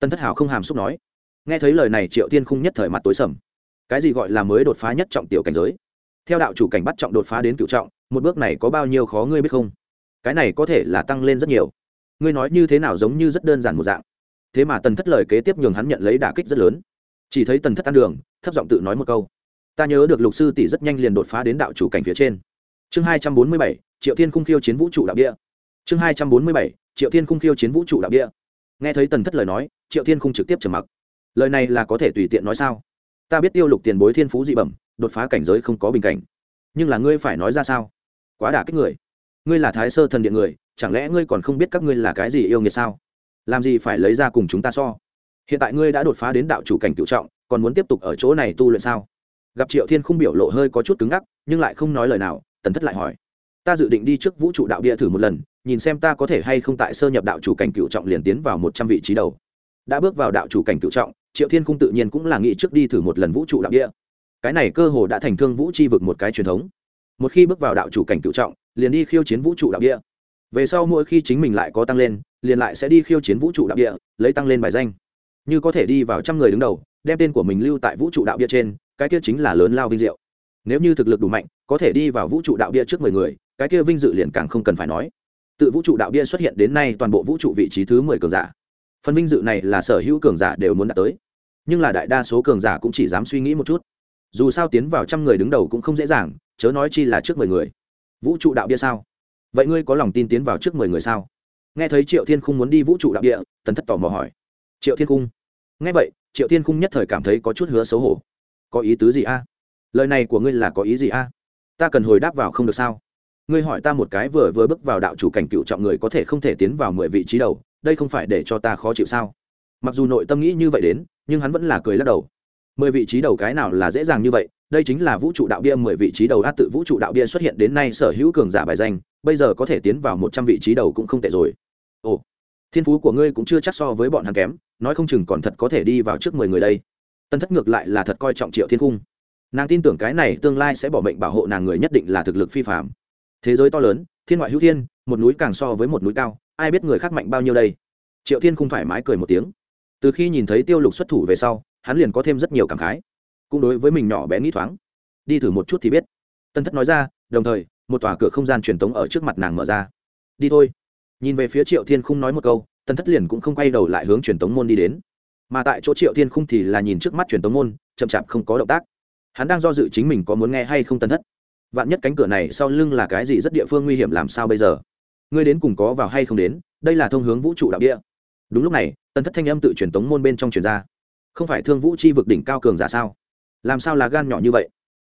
Tân thất hào không hàm xúc nói. Nghe thấy lời này, triệu thiên khung nhất thời mặt tối sầm. Cái gì gọi là mới đột phá nhất trọng tiểu cảnh giới? Theo đạo chủ cảnh bắt trọng đột phá đến cựu trọng, một bước này có bao nhiêu khó ngươi biết không? Cái này có thể là tăng lên rất nhiều. Ngươi nói như thế nào giống như rất đơn giản một dạng. Thế mà tần thất lời kế tiếp nhường hắn nhận lấy đả kích rất lớn. Chỉ thấy tần thất ăn đường, thấp giọng tự nói một câu. Ta nhớ được lục sư tỷ rất nhanh liền đột phá đến đạo chủ cảnh phía trên. Chương hai trăm bốn mươi bảy triệu thiên khung khiêu chiến vũ trụ đạo địa. Chương hai trăm bốn mươi bảy, triệu thiên khung khiêu chiến vũ trụ đạo địa. Nghe thấy tần thất lời nói, triệu thiên khung trực tiếp trầm mặc. Lời này là có thể tùy tiện nói sao? Ta biết tiêu lục tiền bối thiên phú dị bẩm, đột phá cảnh giới không có bình cảnh. Nhưng là ngươi phải nói ra sao? Quá đả kích người. Ngươi là thái sơ thần điện người, chẳng lẽ ngươi còn không biết các ngươi là cái gì yêu nghiệt sao? Làm gì phải lấy ra cùng chúng ta so? Hiện tại ngươi đã đột phá đến đạo chủ cảnh cựu trọng, còn muốn tiếp tục ở chỗ này tu luyện sao? Gặp triệu thiên không biểu lộ hơi có chút cứng ngắc, nhưng lại không nói lời nào, tần thất lại hỏi ta dự định đi trước vũ trụ đạo địa thử một lần, nhìn xem ta có thể hay không tại sơ nhập đạo chủ cảnh cựu trọng liền tiến vào một trăm vị trí đầu. Đã bước vào đạo chủ cảnh cựu trọng, triệu thiên cung tự nhiên cũng là nghĩ trước đi thử một lần vũ trụ đạo địa. Cái này cơ hồ đã thành thương vũ chi vực một cái truyền thống. Một khi bước vào đạo chủ cảnh cựu trọng, liền đi khiêu chiến vũ trụ đạo địa. Về sau mỗi khi chính mình lại có tăng lên, liền lại sẽ đi khiêu chiến vũ trụ đạo địa, lấy tăng lên bài danh. Như có thể đi vào trăm người đứng đầu, đem tên của mình lưu tại vũ trụ đạo địa trên, cái kia chính là lớn lao vinh diệu. Nếu như thực lực đủ mạnh, có thể đi vào vũ trụ đạo bia trước mười người cái kia vinh dự liền càng không cần phải nói. Tự vũ trụ đạo bia xuất hiện đến nay toàn bộ vũ trụ vị trí thứ mười cường giả. Phần vinh dự này là sở hữu cường giả đều muốn đạt tới. Nhưng là đại đa số cường giả cũng chỉ dám suy nghĩ một chút. Dù sao tiến vào trăm người đứng đầu cũng không dễ dàng chớ nói chi là trước mười người. Vũ trụ đạo bia sao? Vậy ngươi có lòng tin tiến vào trước mười người sao? Nghe thấy triệu thiên khung muốn đi vũ trụ đạo địa tần thất tò mò hỏi. Triệu thiên khung, nghe vậy triệu thiên khung nhất thời cảm thấy có chút hứa xấu hổ. Có ý tứ gì a? Lời này của ngươi là có ý gì a? Ta cần hồi đáp vào không được sao? Ngươi hỏi ta một cái vừa vừa bước vào đạo chủ cảnh cựu trọng người có thể không thể tiến vào mười vị trí đầu, đây không phải để cho ta khó chịu sao? Mặc dù nội tâm nghĩ như vậy đến, nhưng hắn vẫn là cười lắc đầu. Mười vị trí đầu cái nào là dễ dàng như vậy? Đây chính là vũ trụ đạo bia mười vị trí đầu át tự vũ trụ đạo bia xuất hiện đến nay sở hữu cường giả bài danh, bây giờ có thể tiến vào một trăm vị trí đầu cũng không tệ rồi. Ồ, thiên phú của ngươi cũng chưa chắc so với bọn hắn kém, nói không chừng còn thật có thể đi vào trước mười người đây. Tân thất ngược lại là thật coi trọng triệu thiên cung. Nàng tin tưởng cái này tương lai sẽ bỏ mệnh bảo hộ nàng người nhất định là thực lực phi phạm thế giới to lớn, thiên ngoại hữu thiên, một núi càng so với một núi cao, ai biết người khác mạnh bao nhiêu đây? Triệu thiên không thoải mái cười một tiếng. Từ khi nhìn thấy tiêu lục xuất thủ về sau, hắn liền có thêm rất nhiều cảm khái. Cũng đối với mình nhỏ bé nghĩ thoáng. Đi thử một chút thì biết. Tân thất nói ra, đồng thời, một tòa cửa không gian truyền tống ở trước mặt nàng mở ra. Đi thôi. Nhìn về phía triệu thiên không nói một câu, tân thất liền cũng không quay đầu lại hướng truyền tống môn đi đến. Mà tại chỗ triệu thiên không thì là nhìn trước mắt truyền tống môn, chậm chạp không có động tác. Hắn đang do dự chính mình có muốn nghe hay không tân thất vạn nhất cánh cửa này sau lưng là cái gì rất địa phương nguy hiểm làm sao bây giờ? Ngươi đến cùng có vào hay không đến? Đây là thông hướng vũ trụ đạo địa. Đúng lúc này tân thất thanh âm tự truyền tống môn bên trong truyền ra. Không phải thương vũ chi vực đỉnh cao cường giả sao? Làm sao là gan nhỏ như vậy?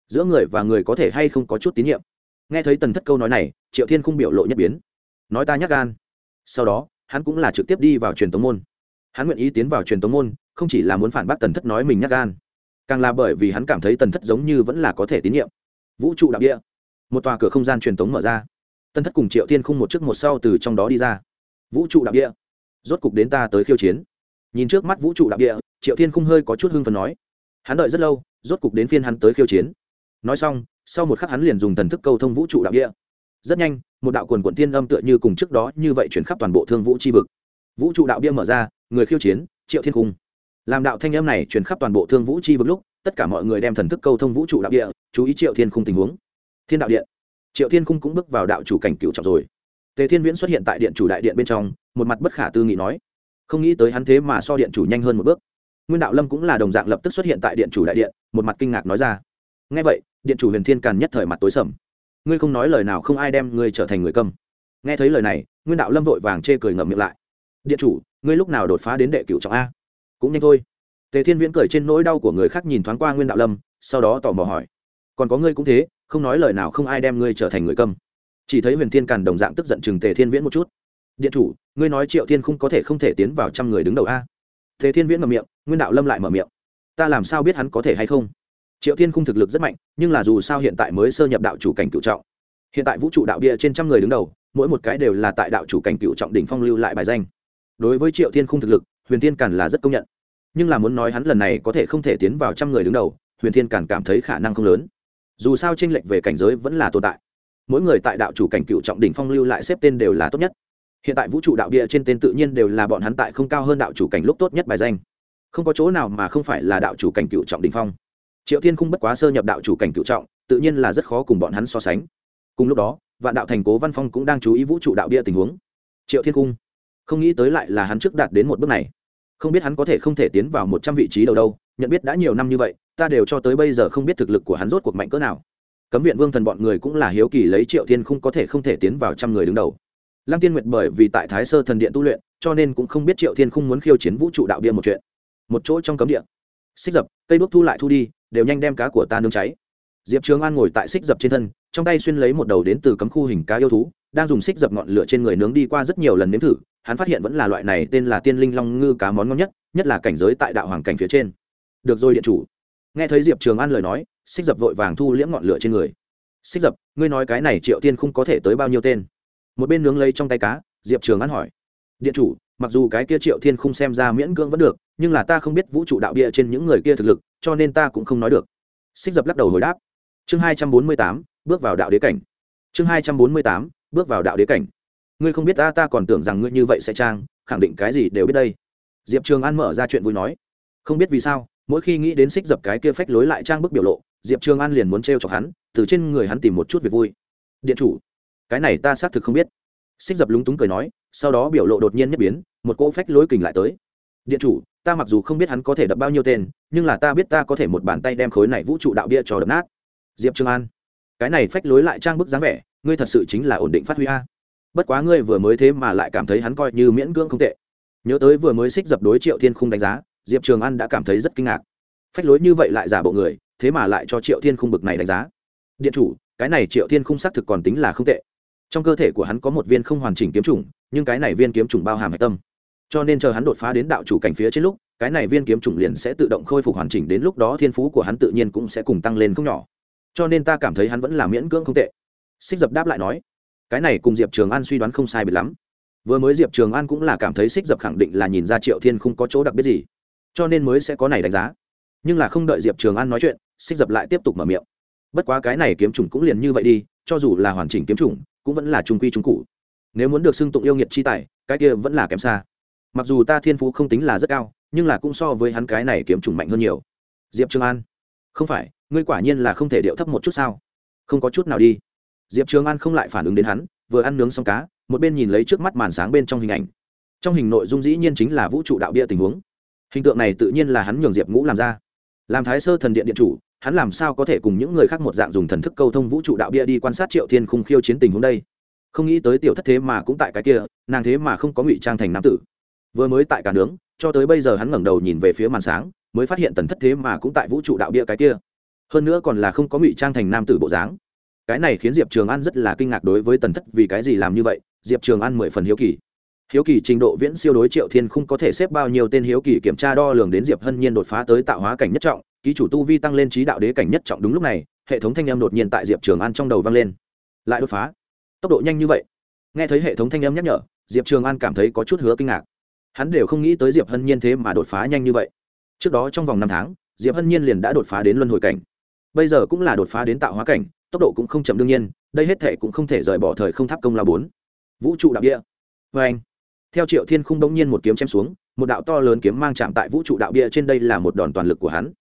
Giữa người và người có thể hay không có chút tín nhiệm? Nghe thấy tần thất câu nói này, triệu thiên không biểu lộ nhất biến. Nói ta nhắc gan. Sau đó, hắn cũng là trực tiếp đi vào truyền tống môn. Hắn nguyện ý tiến vào truyền tống môn, không chỉ là muốn phản bác tần thất nói mình nhắc gan, càng là bởi vì hắn cảm thấy tần thất giống như vẫn là có thể tín nhiệm vũ trụ đạo địa. Một tòa cửa không gian truyền thống mở ra. Tần thất cùng triệu thiên khung một trước một sau từ trong đó đi ra. Vũ trụ đạo địa. Rốt cục đến ta tới khiêu chiến. Nhìn trước mắt vũ trụ đạo địa, triệu thiên khung hơi có chút hưng phần nói. Hắn đợi rất lâu, rốt cục đến phiên hắn tới khiêu chiến. Nói xong, sau một khắc hắn liền dùng thần thức câu thông vũ trụ đạo địa. Rất nhanh, một đạo quần quận tiên âm tựa như cùng trước đó như vậy chuyển khắp toàn bộ thương vũ chi vực. Vũ trụ đạo bia mở ra, người khiêu chiến, triệu thiên cung làm đạo thanh âm này chuyển khắp toàn bộ thương vũ chi vực lúc tất cả mọi người đem thần thức câu thông vũ trụ đạo địa, chú ý triệu thiên khung tình huống. Thiên đạo điện. Triệu thiên khung cũng bước vào đạo chủ cảnh cựu trọng rồi. Tề thiên viễn xuất hiện tại điện chủ đại điện bên trong, một mặt bất khả tư nghị nói, không nghĩ tới hắn thế mà so điện chủ nhanh hơn một bước. Nguyên đạo lâm cũng là đồng dạng lập tức xuất hiện tại điện chủ đại điện, một mặt kinh ngạc nói ra ngay vậy, điện chủ huyền thiên càn nhất thời mặt tối sầm. Ngươi không nói lời nào không ai đem ngươi trở thành người câm nghe thấy lời này, nguyên đạo lâm vội vàng chê cười ngậm miệng lại, điện chủ, ngươi lúc nào đột phá đến đệ cựu trọng a? Cũng nhanh thôi tề thiên viễn cười trên nỗi đau của người khác nhìn thoáng qua nguyên đạo lâm, sau đó tò mò hỏi, còn có ngươi cũng thế, không nói lời nào không ai đem ngươi trở thành người câm. Chỉ thấy huyền thiên càn đồng dạng tức giận chừng tề thiên viễn một chút. Điện chủ, ngươi nói triệu thiên không có thể không thể tiến vào trăm người đứng đầu a? Tề thiên viễn mở miệng, nguyên đạo lâm lại mở miệng, ta làm sao biết hắn có thể hay không? Triệu thiên khung thực lực rất mạnh, nhưng là dù sao hiện tại mới sơ nhập đạo chủ cảnh cựu trọng. Hiện tại vũ trụ đạo bia trên trăm người đứng đầu, mỗi một cái đều là tại đạo chủ cảnh cựu trọng đỉnh phong lưu lại bài danh. Đối với triệu thiên khung thực lực, huyền thiên càn là rất công nhận nhưng là muốn nói hắn lần này có thể không thể tiến vào trăm người đứng đầu, huyền thiên càn cảm thấy khả năng không lớn. Dù sao tranh lệch về cảnh giới vẫn là tồn tại. Mỗi người tại đạo chủ cảnh cựu trọng đỉnh phong lưu lại xếp tên đều là tốt nhất. Hiện tại vũ trụ đạo địa trên tên tự nhiên đều là bọn hắn tại không cao hơn đạo chủ cảnh lúc tốt nhất bài danh. Không có chỗ nào mà không phải là đạo chủ cảnh cựu trọng đỉnh phong. Triệu thiên không bất quá sơ nhập đạo chủ cảnh cựu trọng, tự nhiên là rất khó cùng bọn hắn so sánh. Cùng lúc đó, vạn đạo thành cố văn phong cũng đang chú ý vũ trụ đạo địa tình huống. Triệu thiên cung, không nghĩ tới lại là hắn trước đạt đến một bước này không biết hắn có thể không thể tiến vào một trăm vị trí đầu đâu, nhận biết đã nhiều năm như vậy, ta đều cho tới bây giờ không biết thực lực của hắn rốt cuộc mạnh cỡ nào. Cấm viện vương thần bọn người cũng là hiếu kỳ lấy triệu thiên không có thể không thể tiến vào trăm người đứng đầu. Lăng tiên nguyệt bởi vì tại thái sơ thần điện tu luyện, cho nên cũng không biết triệu thiên không muốn khiêu chiến vũ trụ đạo bia một chuyện. Một chỗ trong cấm điện xích dập, cây đốt thu lại thu đi, đều nhanh đem cá của ta nương cháy. Diệp trường an ngồi tại xích dập trên thân, trong tay xuyên lấy một đầu đến từ cấm khu hình cá yêu thú, đang dùng xích dập ngọn lửa trên người nướng đi qua rất nhiều lần nếm thử hắn phát hiện vẫn là loại này tên là tiên linh long ngư cá món ngon nhất nhất là cảnh giới tại đạo hoàng cảnh phía trên. Được rồi điện chủ. Nghe thấy diệp trường an lời nói, xích dập vội vàng thu liễm ngọn lửa trên người. Xích dập, ngươi nói cái này triệu tiên không có thể tới bao nhiêu tên? Một bên nướng lấy trong tay cá, diệp trường an hỏi. Điện chủ, mặc dù cái kia triệu thiên không xem ra miễn cưỡng vẫn được, nhưng là ta không biết vũ trụ đạo địa trên những người kia thực lực, cho nên ta cũng không nói được. Xích dập lắc đầu hồi đáp. Chương hai trăm bốn mươi tám, bước vào đạo đế cảnh. Chương hai trăm bốn mươi tám, bước vào đạo đế cảnh ngươi không biết ta ta còn tưởng rằng ngươi như vậy sẽ trang, khẳng định cái gì đều biết đây. Diệp trường an mở ra chuyện vui nói. Không biết vì sao, mỗi khi nghĩ đến xích dập cái kia phách lối lại trang bức biểu lộ, diệp trường an liền muốn t r e o chọc hắn, từ trên người hắn tìm một chút việc vui. Điện chủ, cái này ta xác thực không biết. Xích dập lúng túng cười nói, sau đó biểu lộ đột nhiên nhất biến, một cỗ phách lối kình lại tới. Điện chủ, ta mặc dù không biết hắn có thể đập bao nhiêu tên, nhưng là ta biết ta có thể một bàn tay đem khối này vũ trụ đạo bia cho đập nát. Diệp trường an, cái này phách lối lại trang bức dáng vẻ, ngươi thật sự chính là ổn định phát huy a bất quá ngươi vừa mới thế mà lại cảm thấy hắn coi như miễn cưỡng không tệ. Nhớ tới vừa mới xích dập đối triệu thiên khung đánh giá, diệp trường an đã cảm thấy rất kinh ngạc. Phách lối như vậy lại giả bộ người, thế mà lại cho triệu thiên khung bực này đánh giá. Điện chủ, cái này triệu thiên khung xác thực còn tính là không tệ. Trong cơ thể của hắn có một viên không hoàn chỉnh kiếm chủng, nhưng cái này viên kiếm chủng bao hàm hạch tâm. Cho nên chờ hắn đột phá đến đạo chủ cảnh phía trên lúc, cái này viên kiếm chủng liền sẽ tự động khôi phục hoàn chỉnh đến lúc đó thiên phú của hắn tự nhiên cũng sẽ cùng tăng lên không nhỏ. Cho nên ta cảm thấy hắn vẫn là miễn cưỡng không tệ. Xích dập đáp lại nói cái này cùng diệp trường an suy đoán không sai biệt lắm. Vừa mới diệp trường an cũng là cảm thấy xích dập khẳng định là nhìn ra triệu thiên không có chỗ đặc biệt gì, cho nên mới sẽ có này đánh giá. Nhưng là không đợi diệp trường an nói chuyện, xích dập lại tiếp tục mở miệng. Bất quá cái này kiếm chủng cũng liền như vậy đi, cho dù là hoàn chỉnh kiếm chủng, cũng vẫn là trung quy trung cụ nếu muốn được xưng tụng yêu nghiệt chi tài, cái kia vẫn là kém xa. Mặc dù ta thiên phú không tính là rất cao, nhưng là cũng so với hắn cái này kiếm chủng mạnh hơn nhiều. Diệp trường an, không phải, ngươi quả nhiên là không thể điệu thấp một chút sao? Không có chút nào đi diệp trường an không lại phản ứng đến hắn, vừa ăn nướng xong cá, một bên nhìn lấy trước mắt màn sáng bên trong hình ảnh. Trong hình nội dung dĩ nhiên chính là vũ trụ đạo bia tình huống. Hình tượng này tự nhiên là hắn nhường diệp ngũ làm ra. Làm thái sơ thần điện điện chủ, hắn làm sao có thể cùng những người khác một dạng dùng thần thức câu thông vũ trụ đạo bia đi quan sát triệu thiên khung khiêu chiến tình huống đây? Không nghĩ tới tiểu thất thế mà cũng tại cái kia, nàng thế mà không có ngụy trang thành nam tử. Vừa mới tại cả nướng, cho tới bây giờ hắn ngẩng đầu nhìn về phía màn sáng, mới phát hiện tần thất thế mà cũng tại vũ trụ đạo bia cái kia. Hơn nữa còn là không có ngụy trang thành nam tử bộ dáng cái này khiến diệp trường an rất là kinh ngạc đối với tần thất vì cái gì làm như vậy, diệp trường an mười phần hiếu kỳ. Hiếu kỳ trình độ viễn siêu đối triệu thiên không có thể xếp bao nhiêu tên hiếu kỳ kiểm tra đo lường đến diệp hân nhiên đột phá tới tạo hóa cảnh nhất trọng, ký chủ tu vi tăng lên trí đạo đế cảnh nhất trọng đúng lúc này, hệ thống thanh em đột nhiên tại diệp trường an trong đầu vang lên. Lại đột phá. Tốc độ nhanh như vậy. Nghe thấy hệ thống thanh âm nhắc nhở, diệp trường an cảm thấy có chút hứa kinh ngạc. Hắn đều không nghĩ tới diệp hân nhiên thế mà đột phá nhanh như vậy. Trước đó trong vòng năm tháng, diệp hân nhiên liền đã đột phá đến luân hồi cảnh. Bây giờ cũng là đột phá đến tạo hóa cảnh tốc độ cũng không chậm đương nhiên, đây hết thể cũng không thể rời bỏ thời không tháp công là bốn. Vũ trụ đạo địa. Vê anh, theo triệu thiên khung bỗng nhiên một kiếm chém xuống, một đạo to lớn kiếm mang chạm tại vũ trụ đạo địa trên đây là một đòn toàn lực của hắn.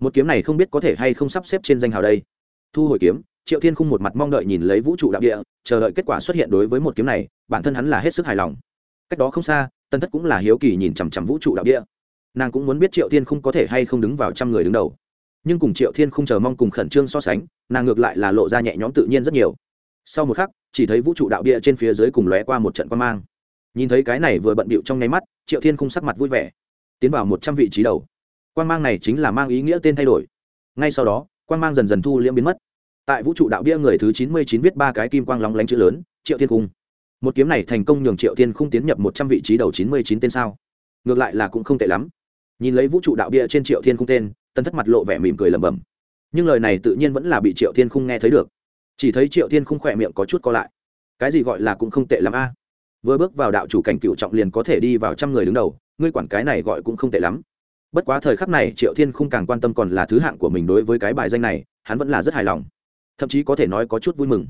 Một kiếm này không biết có thể hay không sắp xếp trên danh hào đây. Thu hồi kiếm, triệu thiên khung một mặt mong đợi nhìn lấy vũ trụ đạo địa, chờ đợi kết quả xuất hiện đối với một kiếm này, bản thân hắn là hết sức hài lòng. Cách đó không xa tân thất cũng là hiếu kỳ nhìn chằm chằm vũ trụ đạo địa. Nàng cũng muốn biết triệu thiên khung có thể hay không đứng vào trăm người đứng đầu nhưng cùng triệu thiên không chờ mong cùng khẩn trương so sánh, nàng ngược lại là lộ ra nhẹ nhõm tự nhiên rất nhiều. Sau một khắc, chỉ thấy vũ trụ đạo bia trên phía dưới cùng lóe qua một trận quan mang. Nhìn thấy cái này vừa bận bịu trong nháy mắt, triệu thiên không sắc mặt vui vẻ, tiến vào một trăm vị trí đầu. Quan mang này chính là mang ý nghĩa tên thay đổi. Ngay sau đó, quan mang dần dần thu liễm biến mất. Tại vũ trụ đạo bia người thứ chín mươi chín viết ba cái kim quang lóng lánh chữ lớn, triệu thiên cung một kiếm này thành công nhường triệu thiên không tiến nhập một trăm vị trí đầu chín mươi chín tên sao. Ngược lại là cũng không tệ lắm. Nhìn lấy vũ trụ đạo bia trên triệu thiên cung tên tân thất mặt lộ vẻ mỉm cười lẩm bẩm. Nhưng lời này tự nhiên vẫn là bị triệu thiên khung nghe thấy được. Chỉ thấy triệu thiên khung khỏe miệng có chút co lại. Cái gì gọi là cũng không tệ lắm a. Vừa bước vào đạo chủ cảnh cựu trọng liền có thể đi vào trăm người đứng đầu, ngươi quản cái này gọi cũng không tệ lắm. Bất quá thời khắc này triệu thiên khung càng quan tâm còn là thứ hạng của mình đối với cái bài danh này, hắn vẫn là rất hài lòng. Thậm chí có thể nói có chút vui mừng.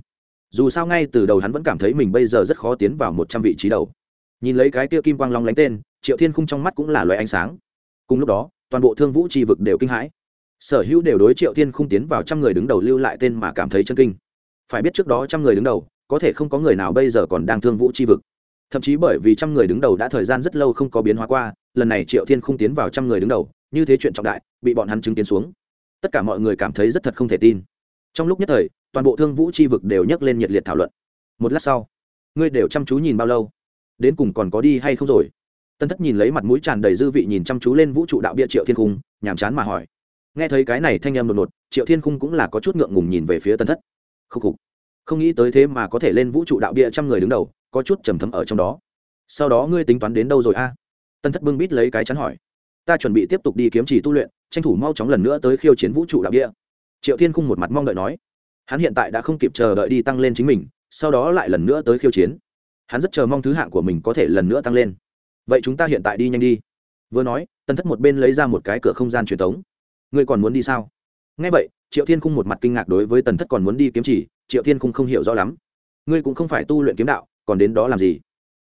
Dù sao ngay từ đầu hắn vẫn cảm thấy mình bây giờ rất khó tiến vào một trăm vị trí đầu. Nhìn lấy cái kia kim quang long lánh tên, triệu thiên khung trong mắt cũng là loại ánh sáng. Cùng lúc đó toàn bộ thương vũ tri vực đều kinh hãi. Sở hữu đều đối triệu thiên khung tiến vào trăm người đứng đầu lưu lại tên mà cảm thấy chân kinh. Phải biết trước đó trăm người đứng đầu, có thể không có người nào bây giờ còn đang thương vũ tri vực. Thậm chí bởi vì trăm người đứng đầu đã thời gian rất lâu không có biến hóa qua, lần này triệu thiên khung tiến vào trăm người đứng đầu, như thế chuyện trọng đại, bị bọn hắn chứng kiến xuống. Tất cả mọi người cảm thấy rất thật không thể tin. Trong lúc nhất thời, toàn bộ thương vũ tri vực đều nhấc lên nhiệt liệt thảo luận. Một lát sau, ngươi đều chăm chú nhìn bao lâu? Đến cùng còn có đi hay không rồi? Tân thất nhìn lấy mặt mũi tràn đầy dư vị nhìn chăm chú lên vũ trụ đạo bia triệu thiên cung nhàm chán mà hỏi. Nghe thấy cái này thanh em đột ngột, triệu thiên cung cũng là có chút ngượng ngùng nhìn về phía tân thất. Khúc khục. Không nghĩ tới thế mà có thể lên vũ trụ đạo bia trăm người đứng đầu, có chút trầm thấm ở trong đó. Sau đó ngươi tính toán đến đâu rồi a? Tân thất bưng bít lấy cái chắn hỏi. Ta chuẩn bị tiếp tục đi kiếm chỉ tu luyện, tranh thủ mau chóng lần nữa tới khiêu chiến vũ trụ đạo địa triệu thiên khung một mặt mong đợi nói. Hắn hiện tại đã không kịp chờ đợi đi tăng lên chính mình, sau đó lại lần nữa tới khiêu chiến. Hắn rất chờ mong thứ hạng của mình có thể lần nữa tăng lên vậy chúng ta hiện tại đi nhanh đi. Vừa nói tân thất một bên lấy ra một cái cửa không gian truyền thống ngươi còn muốn đi sao? Ngay vậy, triệu thiên khung một mặt kinh ngạc đối với tần thất còn muốn đi kiếm chỉ, triệu thiên khung không hiểu rõ lắm. Ngươi cũng không phải tu luyện kiếm đạo, còn đến đó làm gì?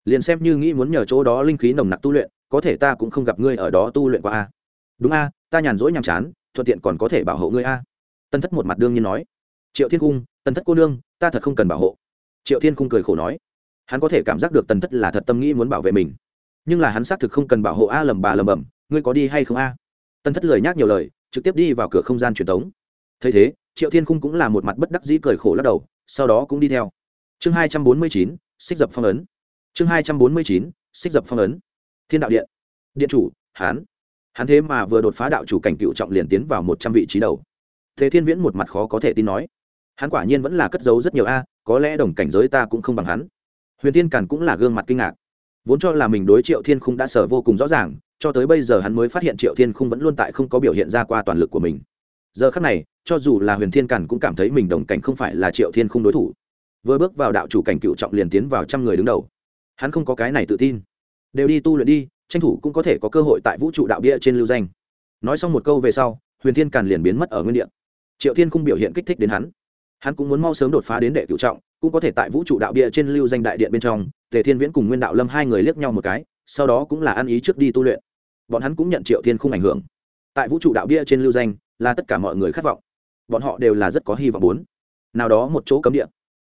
Liền xem như nghĩ muốn nhờ chỗ đó linh khí nồng nặc tu luyện, có thể ta cũng không gặp ngươi ở đó tu luyện qua a. Đúng a, ta nhàn rỗi nhàm chán, thuận tiện còn có thể bảo hộ ngươi a. Tân thất một mặt đương nhiên nói. Triệu thiên cung tân thất cô nương, ta thật không cần bảo hộ. Triệu thiên cung cười khổ nói. Hắn có thể cảm giác được tân thất là thật tâm nghĩ muốn bảo vệ mình nhưng là hắn xác thực không cần bảo hộ a lầm bà lầm bầm ngươi có đi hay không a? Tân thất lời nhắc nhiều lời, trực tiếp đi vào cửa không gian truyền thống thấy thế, triệu thiên cung cũng là một mặt bất đắc dĩ cười khổ lắc đầu, sau đó cũng đi theo. Chương hai trăm bốn mươi chín, xích dập phong ấn. Chương hai trăm bốn mươi chín, xích dập phong ấn. Thiên đạo điện. Điện chủ hán hắn thế mà vừa đột phá đạo chủ cảnh cựu trọng liền tiến vào một trăm vị trí đầu. Thế thiên viễn một mặt khó có thể tin nói. Hắn quả nhiên vẫn là cất giấu rất nhiều a, có lẽ đồng cảnh giới ta cũng không bằng hắn. Huyền tiên càn cũng là gương mặt kinh ngạc vốn cho là mình đối triệu thiên khung đã sở vô cùng rõ ràng, cho tới bây giờ hắn mới phát hiện triệu thiên khung vẫn luôn tại không có biểu hiện ra qua toàn lực của mình. Giờ khắc này, cho dù là huyền thiên càn cũng cảm thấy mình đồng cảnh không phải là triệu thiên khung đối thủ. Vừa bước vào đạo chủ cảnh cựu trọng liền tiến vào trăm người đứng đầu. Hắn không có cái này tự tin. Đều đi tu luyện đi, tranh thủ cũng có thể có cơ hội tại vũ trụ đạo bia trên lưu danh. Nói xong một câu về sau, huyền thiên càn liền biến mất ở nguyên địa. Triệu thiên khung biểu hiện kích thích đến hắn. Hắn cũng muốn mau sớm đột phá đến đệ cựu trọng cũng có thể tại vũ trụ đạo bia trên lưu danh đại điện bên trong, tề thiên viễn cùng nguyên đạo lâm hai người liếc nhau một cái, sau đó cũng là ăn ý trước đi tu luyện. Bọn hắn cũng nhận triệu thiên không ảnh hưởng. Tại vũ trụ đạo bia trên lưu danh, là tất cả mọi người khát vọng. Bọn họ đều là rất có hy vọng bốn nào đó một chỗ cấm địa.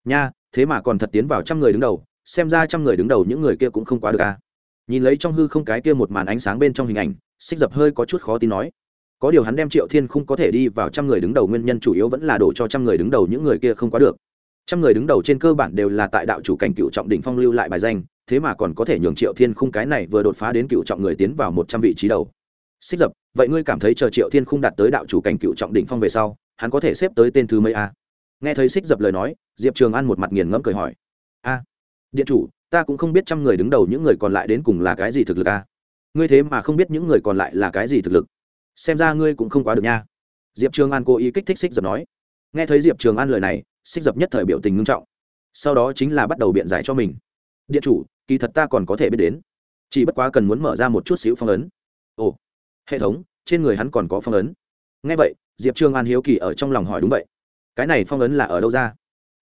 Nha, thế mà còn thật tiến vào trăm người đứng đầu, xem ra trăm người đứng đầu những người kia cũng không quá được à. Nhìn lấy trong hư không cái kia một màn ánh sáng bên trong hình ảnh, xích dập hơi có chút khó tin nói. Có điều hắn đem triệu thiên không có thể đi vào trăm người đứng đầu nguyên nhân chủ yếu vẫn là đổ cho trăm người đứng đầu những người kia không quá được trăm người đứng đầu trên cơ bản đều là tại đạo chủ cảnh cựu trọng đỉnh phong lưu lại bài danh, thế mà còn có thể nhường triệu thiên khung cái này vừa đột phá đến cựu trọng người tiến vào một trăm vị trí đầu. Xích dập, vậy ngươi cảm thấy chờ triệu thiên khung đạt tới đạo chủ cảnh cựu trọng đỉnh phong về sau, hắn có thể xếp tới tên thứ mấy a? Nghe thấy xích dập lời nói, diệp trường an một mặt nghiền ngẫm cười hỏi. A, điện chủ, ta cũng không biết trăm người đứng đầu những người còn lại đến cùng là cái gì thực lực a. Ngươi thế mà không biết những người còn lại là cái gì thực lực. Xem ra ngươi cũng không quá được nha. Diệp trường an cố ý kích thích xích dập nói. Nghe thấy diệp trường an lời này xích dập nhất thời biểu tình ngưng trọng. Sau đó chính là bắt đầu biện giải cho mình. Điện chủ, kỳ thật ta còn có thể biết đến. Chỉ bất quá cần muốn mở ra một chút xíu phong ấn. Ồ, hệ thống, trên người hắn còn có phong ấn. Nghe vậy, diệp Trương an hiếu kỳ ở trong lòng hỏi đúng vậy. Cái này phong ấn là ở đâu ra?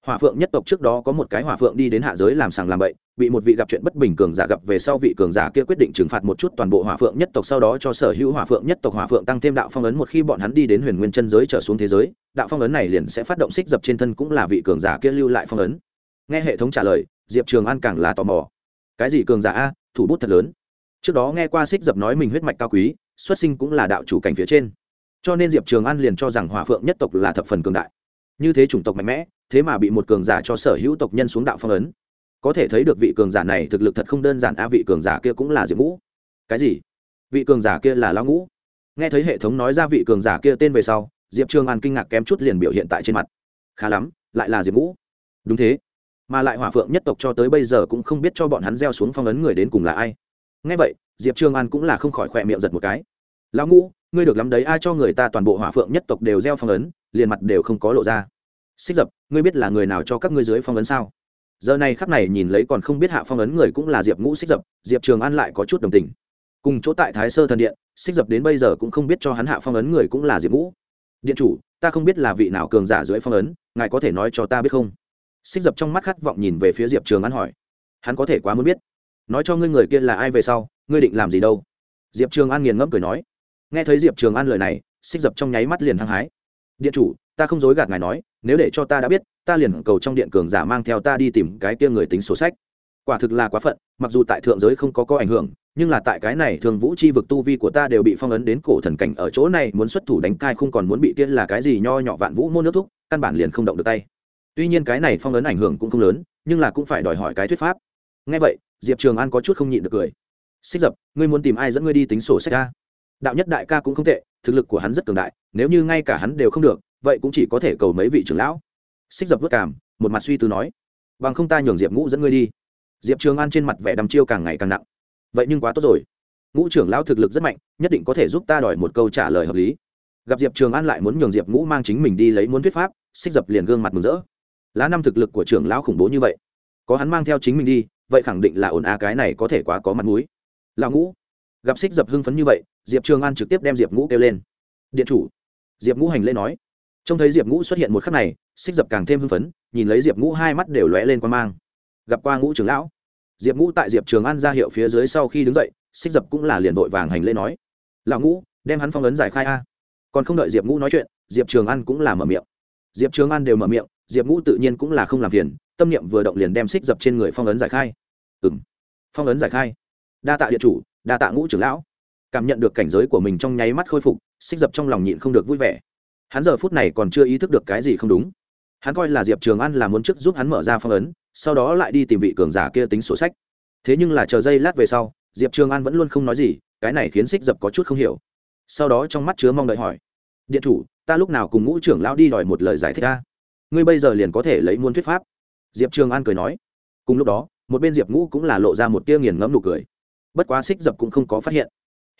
Hỏa phượng nhất tộc trước đó có một cái hỏa phượng đi đến hạ giới làm sàng làm bậy bị một vị gặp chuyện bất bình cường giả gặp về sau vị cường giả kia quyết định trừng phạt một chút toàn bộ hỏa phượng nhất tộc, sau đó cho sở hữu hỏa phượng nhất tộc, hỏa phượng tăng thêm đạo phong ấn một khi bọn hắn đi đến huyền nguyên chân giới trở xuống thế giới, đạo phong ấn này liền sẽ phát động xích dập trên thân cũng là vị cường giả kia lưu lại phong ấn. Nghe hệ thống trả lời, diệp trường an càng là tò mò. Cái gì cường giả a, thủ bút thật lớn. Trước đó nghe qua xích dập nói mình huyết mạch cao quý, xuất sinh cũng là đạo chủ cảnh phía trên. Cho nên diệp trường an liền cho rằng hỏa phượng nhất tộc là thập phần cường đại. Như thế chủng tộc mạnh mẽ, thế mà bị một cường giả cho sở hữu tộc nhân xuống đạo phong ấn có thể thấy được vị cường giả này thực lực thật không đơn giản. A, vị cường giả kia cũng là diệp ngũ. Cái gì? Vị cường giả kia là lão ngũ. Nghe thấy hệ thống nói ra vị cường giả kia tên về sau, diệp trường an kinh ngạc kém chút liền biểu hiện tại trên mặt. Khá lắm, lại là diệp ngũ. Đúng thế. Mà lại hỏa phượng nhất tộc cho tới bây giờ cũng không biết cho bọn hắn gieo xuống phong ấn người đến cùng là ai. Ngay vậy, diệp trường an cũng là không khỏi khỏe miệng giật một cái. Lão ngũ, ngươi được lắm đấy. Ai cho người ta toàn bộ hỏa phượng nhất tộc đều gieo phong ấn, liền mặt đều không có lộ ra. Xích dập, ngươi biết là người nào cho các ngươi dưới phong ấn sao? Giờ này khắc này nhìn lấy còn không biết hạ phong ấn người cũng là diệp ngũ xích dập, diệp trường an lại có chút đồng tình. Cùng chỗ tại thái sơ thần điện, xích dập đến bây giờ cũng không biết cho hắn hạ phong ấn người cũng là diệp ngũ. Điện chủ, ta không biết là vị nào cường giả dưới phong ấn, ngài có thể nói cho ta biết không? Xích dập trong mắt khát vọng nhìn về phía diệp trường an hỏi. Hắn có thể quá muốn biết. Nói cho ngươi người kia là ai về sau, ngươi định làm gì đâu? Diệp trường an nghiền ngẫm cười nói. Nghe thấy diệp trường an lời này, xích dập trong nháy mắt liền hăng hái. Điện chủ ta không dối gạt ngài nói, nếu để cho ta đã biết, ta liền cầu trong điện cường giả mang theo ta đi tìm cái kia người tính sổ sách. Quả thực là quá phận, mặc dù tại thượng giới không có có ảnh hưởng, nhưng là tại cái này thường vũ chi vực tu vi của ta đều bị phong ấn đến cổ thần cảnh ở chỗ này, muốn xuất thủ đánh cai không còn muốn bị kia là cái gì nho nhỏ vạn vũ môn nước thúc, căn bản liền không động được tay. Tuy nhiên cái này phong ấn ảnh hưởng cũng không lớn, nhưng là cũng phải đòi hỏi cái thuyết pháp. Ngay vậy, diệp trường an có chút không nhịn được cười. Xích dập, ngươi muốn tìm ai dẫn ngươi đi tính sổ sách ca đạo nhất đại ca cũng không tệ, thực lực của hắn rất cường đại, nếu như ngay cả hắn đều không được vậy cũng chỉ có thể cầu mấy vị trưởng lão. Xích dập vất cảm một mặt suy tư nói, bằng không ta nhường diệp ngũ dẫn ngươi đi. Diệp trường an trên mặt vẻ đăm chiêu càng ngày càng nặng. Vậy nhưng quá tốt rồi. Ngũ trưởng lão thực lực rất mạnh, nhất định có thể giúp ta đòi một câu trả lời hợp lý. Gặp diệp trường an lại muốn nhường diệp ngũ mang chính mình đi lấy muốn thuyết pháp, xích dập liền gương mặt mừng rỡ. Lá năm thực lực của trưởng lão khủng bố như vậy, có hắn mang theo chính mình đi, vậy khẳng định là ổn a, cái này có thể quá có mặt mũi. Lão ngũ. Gặp xích dập hưng phấn như vậy, diệp trường an trực tiếp đem diệp ngũ kêu lên. Điện chủ. Diệp ngũ hành lễ nói trông thấy diệp ngũ xuất hiện một khắc này, xích dập càng thêm hưng phấn, nhìn lấy diệp ngũ hai mắt đều lóe lên quan mang. Gặp qua ngũ trưởng lão. Diệp ngũ tại diệp trường an ra hiệu phía dưới sau khi đứng dậy, xích dập cũng là liền vội vàng hành lễ nói, lão ngũ, đem hắn phong ấn giải khai a. Còn không đợi diệp ngũ nói chuyện, diệp trường an cũng là mở miệng. Diệp trường an đều mở miệng, diệp ngũ tự nhiên cũng là không làm phiền, tâm niệm vừa động liền đem xích dập trên người phong ấn giải khai. Ừ m phong ấn giải khai. Đa tạ địa chủ, đa tạ ngũ trưởng lão. Cảm nhận được cảnh giới của mình trong nháy mắt khôi phục, xích dập trong lòng nhịn không được vui vẻ hắn giờ phút này còn chưa ý thức được cái gì không đúng. Hắn coi là diệp trường an là muốn trước giúp hắn mở ra phong ấn, sau đó lại đi tìm vị cường giả kia tính sổ sách. Thế nhưng là chờ giây lát về sau, diệp trường an vẫn luôn không nói gì, cái này khiến xích dập có chút không hiểu. Sau đó trong mắt chứa mong đợi hỏi, điện chủ, ta lúc nào cùng ngũ trưởng lão đi đòi một lời giải thích ta ngươi bây giờ liền có thể lấy muôn thuyết pháp. Diệp trường an cười nói. Cùng lúc đó, một bên diệp ngũ cũng là lộ ra một tia nghiền ngẫm nụ cười. Bất quá xích dập cũng không có phát hiện.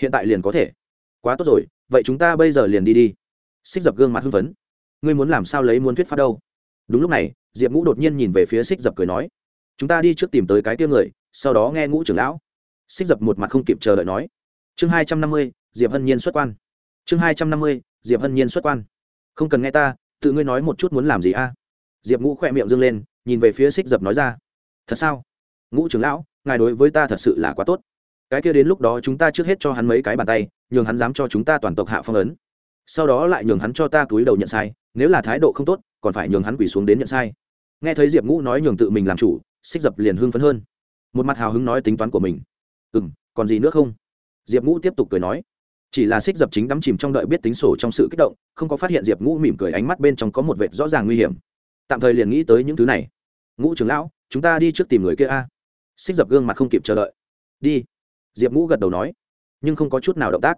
Hiện tại liền có thể. Quá tốt rồi, vậy chúng ta bây giờ liền đi đi xích dập gương mặt hưng phấn. Ngươi muốn làm sao lấy muốn thuyết pháp đâu? Đúng lúc này, diệp ngũ đột nhiên nhìn về phía xích dập cười nói, chúng ta đi trước tìm tới cái tia người, sau đó nghe ngũ trưởng lão. Xích dập một mặt không kịp chờ đợi nói, chương hai trăm năm mươi, diệp hân nhiên xuất quan. Chương hai trăm năm mươi, diệp hân nhiên xuất quan. Không cần nghe ta, tự ngươi nói một chút muốn làm gì a? Diệp ngũ khỏe miệng dâng lên, nhìn về phía xích dập nói ra, thật sao? Ngũ trưởng lão, ngài đối với ta thật sự là quá tốt. Cái kia đến lúc đó chúng ta trước hết cho hắn mấy cái bàn tay, nhường hắn dám cho chúng ta toàn tộc hạ phong ấn sau đó lại nhường hắn cho ta túi đầu nhận sai, nếu là thái độ không tốt, còn phải nhường hắn quỳ xuống đến nhận sai. Nghe thấy diệp ngũ nói nhường tự mình làm chủ, xích dập liền hưng phấn hơn. Một mặt hào hứng nói tính toán của mình. Ừ m còn gì nữa không? Diệp ngũ tiếp tục cười nói. Chỉ là xích dập chính đắm chìm trong đợi biết tính sổ trong sự kích động, không có phát hiện diệp ngũ mỉm cười ánh mắt bên trong có một vệt rõ ràng nguy hiểm. Tạm thời liền nghĩ tới những thứ này. Ngũ trưởng lão, chúng ta đi trước tìm người kia a. Xích dập gương mặt không kịp chờ đợi. Đi. Diệp ngũ gật đầu nói, nhưng không có chút nào động tác.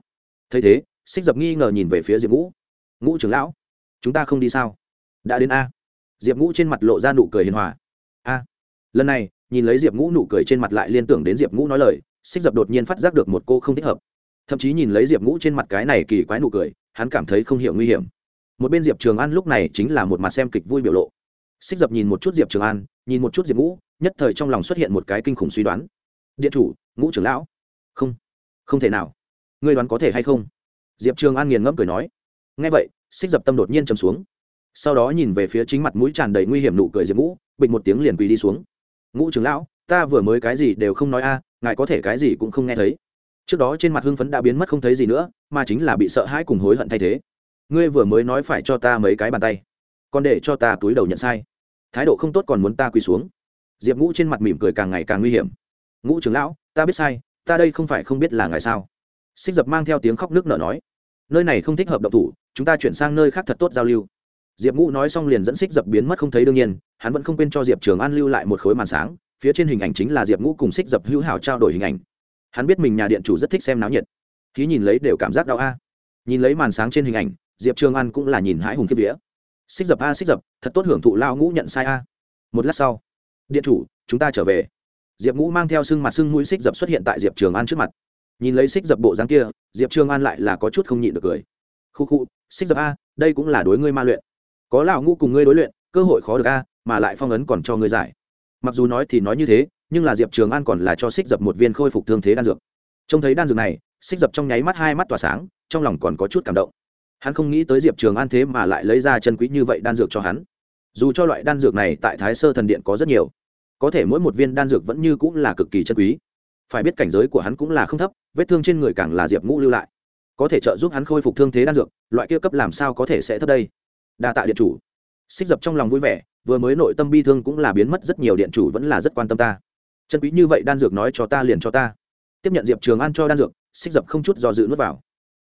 Thấy thế xích dập nghi ngờ nhìn về phía diệp ngũ. Ngũ trưởng lão, chúng ta không đi sao? Đã đến a. Diệp ngũ trên mặt lộ ra nụ cười hiền hòa. A. Lần này, nhìn lấy diệp ngũ nụ cười trên mặt lại liên tưởng đến diệp ngũ nói lời, xích dập đột nhiên phát giác được một cô không thích hợp. Thậm chí nhìn lấy diệp ngũ trên mặt cái này kỳ quái nụ cười, hắn cảm thấy không hiểu nguy hiểm. Một bên diệp trường an lúc này chính là một mặt xem kịch vui biểu lộ. Xích dập nhìn một chút diệp trường an, nhìn một chút diệp ngũ, nhất thời trong lòng xuất hiện một cái kinh khủng suy đoán. Điện chủ, ngũ trưởng lão? Không không thể nào. Ngươi đoán có thể hay không? Diệp trường an nghiền ngẫm cười nói ngay vậy, xích dập tâm đột nhiên chầm xuống. Sau đó nhìn về phía chính mặt mũi tràn đầy nguy hiểm nụ cười diệp ngũ, bịch một tiếng liền quỳ đi xuống. Ngũ trưởng lão, ta vừa mới cái gì đều không nói a, ngài có thể cái gì cũng không nghe thấy. Trước đó trên mặt hưng phấn đã biến mất không thấy gì nữa, mà chính là bị sợ hãi cùng hối hận thay thế. Ngươi vừa mới nói phải cho ta mấy cái bàn tay, còn để cho ta túi đầu nhận sai. Thái độ không tốt còn muốn ta quỳ xuống. Diệp ngũ trên mặt mỉm cười càng ngày càng nguy hiểm. Ngũ trưởng lão, ta biết sai, ta đây không phải không biết là ngài sao? Xích dập mang theo tiếng khóc nước nở nói, nơi này không thích hợp động thủ, chúng ta chuyển sang nơi khác thật tốt giao lưu. Diệp ngũ nói xong liền dẫn xích dập biến mất không thấy đương nhiên, hắn vẫn không quên cho diệp trường an lưu lại một khối màn sáng, phía trên hình ảnh chính là diệp ngũ cùng xích dập hữu hảo trao đổi hình ảnh. Hắn biết mình nhà điện chủ rất thích xem náo nhiệt. Khí nhìn lấy đều cảm giác đau a. Nhìn lấy màn sáng trên hình ảnh, diệp trường an cũng là nhìn hãi hùng kiếp vía. Xích dập a, xích dập, thật tốt hưởng thụ lao ngũ nhận sai a. Một lát sau, điện chủ, chúng ta trở về. Diệp ngũ mang theo sưng mặt sưng mũi xích dập xuất hiện tại diệp trường an trước mặt nhìn lấy xích dập bộ dáng kia, diệp trường an lại là có chút không nhịn được cười. Khu khu, xích dập a, đây cũng là đối ngươi ma luyện. Có lão ngũ cùng ngươi đối luyện, cơ hội khó được a, mà lại phong ấn còn cho ngươi giải. Mặc dù nói thì nói như thế, nhưng là diệp trường an còn là cho xích dập một viên khôi phục thương thế đan dược. Trông thấy đan dược này, xích dập trong nháy mắt hai mắt tỏa sáng, trong lòng còn có chút cảm động. Hắn không nghĩ tới diệp trường an thế mà lại lấy ra chân quý như vậy đan dược cho hắn. Dù cho loại đan dược này tại thái sơ thần điện có rất nhiều, có thể mỗi một viên đan dược vẫn như cũng là cực kỳ chân quý phải biết cảnh giới của hắn cũng là không thấp, vết thương trên người càng là diệp ngũ lưu lại. Có thể trợ giúp hắn khôi phục thương thế đan dược, loại kia cấp làm sao có thể sẽ thấp đây? Đa tạ điện chủ. Xích dập trong lòng vui vẻ, vừa mới nội tâm bi thương cũng là biến mất, rất nhiều điện chủ vẫn là rất quan tâm ta. Chân quý như vậy đan dược nói cho ta liền cho ta. Tiếp nhận diệp trường an cho đan dược, xích dập không chút do dự nuốt vào.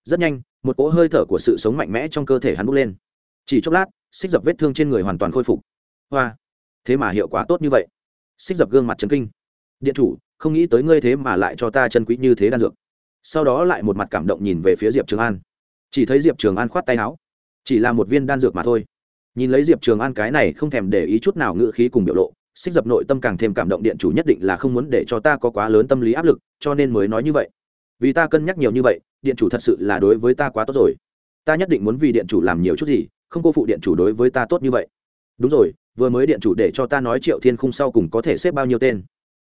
Rất nhanh, một cỗ hơi thở của sự sống mạnh mẽ trong cơ thể hắn bốc lên. Chỉ chốc lát, xích dập vết thương trên người hoàn toàn khôi phục. Hoa! Thế mà hiệu quả tốt như vậy. Xích dập gương mặt trấn kinh. Điện chủ không nghĩ tới ngươi thế mà lại cho ta chân quý như thế đan dược. Sau đó lại một mặt cảm động nhìn về phía diệp trường an. Chỉ thấy diệp trường an khoát tay áo. Chỉ là một viên đan dược mà thôi. Nhìn lấy diệp trường an cái này không thèm để ý chút nào ngự khí cùng biểu lộ, xích dập nội tâm càng thêm cảm động điện chủ nhất định là không muốn để cho ta có quá lớn tâm lý áp lực, cho nên mới nói như vậy. Vì ta cân nhắc nhiều như vậy, điện chủ thật sự là đối với ta quá tốt rồi. Ta nhất định muốn vì điện chủ làm nhiều chút gì, không cô phụ điện chủ đối với ta tốt như vậy. Đúng rồi, vừa mới điện chủ để cho ta nói triệu thiên khung sau cùng có thể xếp bao nhiêu tên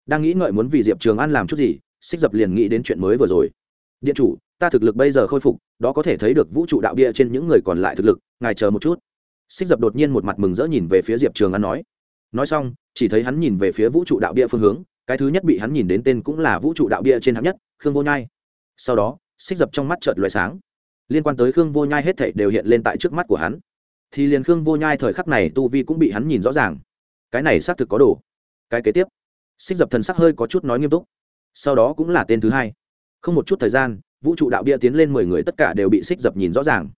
đang nghĩ ngợi muốn vì diệp trường an làm chút gì, xích dập liền nghĩ đến chuyện mới vừa rồi. Điện chủ, ta thực lực bây giờ khôi phục, đó có thể thấy được vũ trụ đạo bia trên những người còn lại thực lực, ngài chờ một chút. Xích dập đột nhiên một mặt mừng rỡ nhìn về phía diệp trường an nói. Nói xong, chỉ thấy hắn nhìn về phía vũ trụ đạo bia phương hướng, cái thứ nhất bị hắn nhìn đến tên cũng là vũ trụ đạo bia trên hạng nhất, khương vô nhai. Sau đó, xích dập trong mắt chợt loại sáng. Liên quan tới khương vô nhai hết thảy đều hiện lên tại trước mắt của hắn. Thì liền khương vô nhai thời khắc này tu vi cũng bị hắn nhìn rõ ràng. Cái này xác thực có đủ. Cái kế tiếp xích dập thần sắc hơi có chút nói nghiêm túc. Sau đó cũng là tên thứ hai. Không một chút thời gian, vũ trụ đạo bia tiến lên mười người tất cả đều bị xích dập nhìn rõ ràng.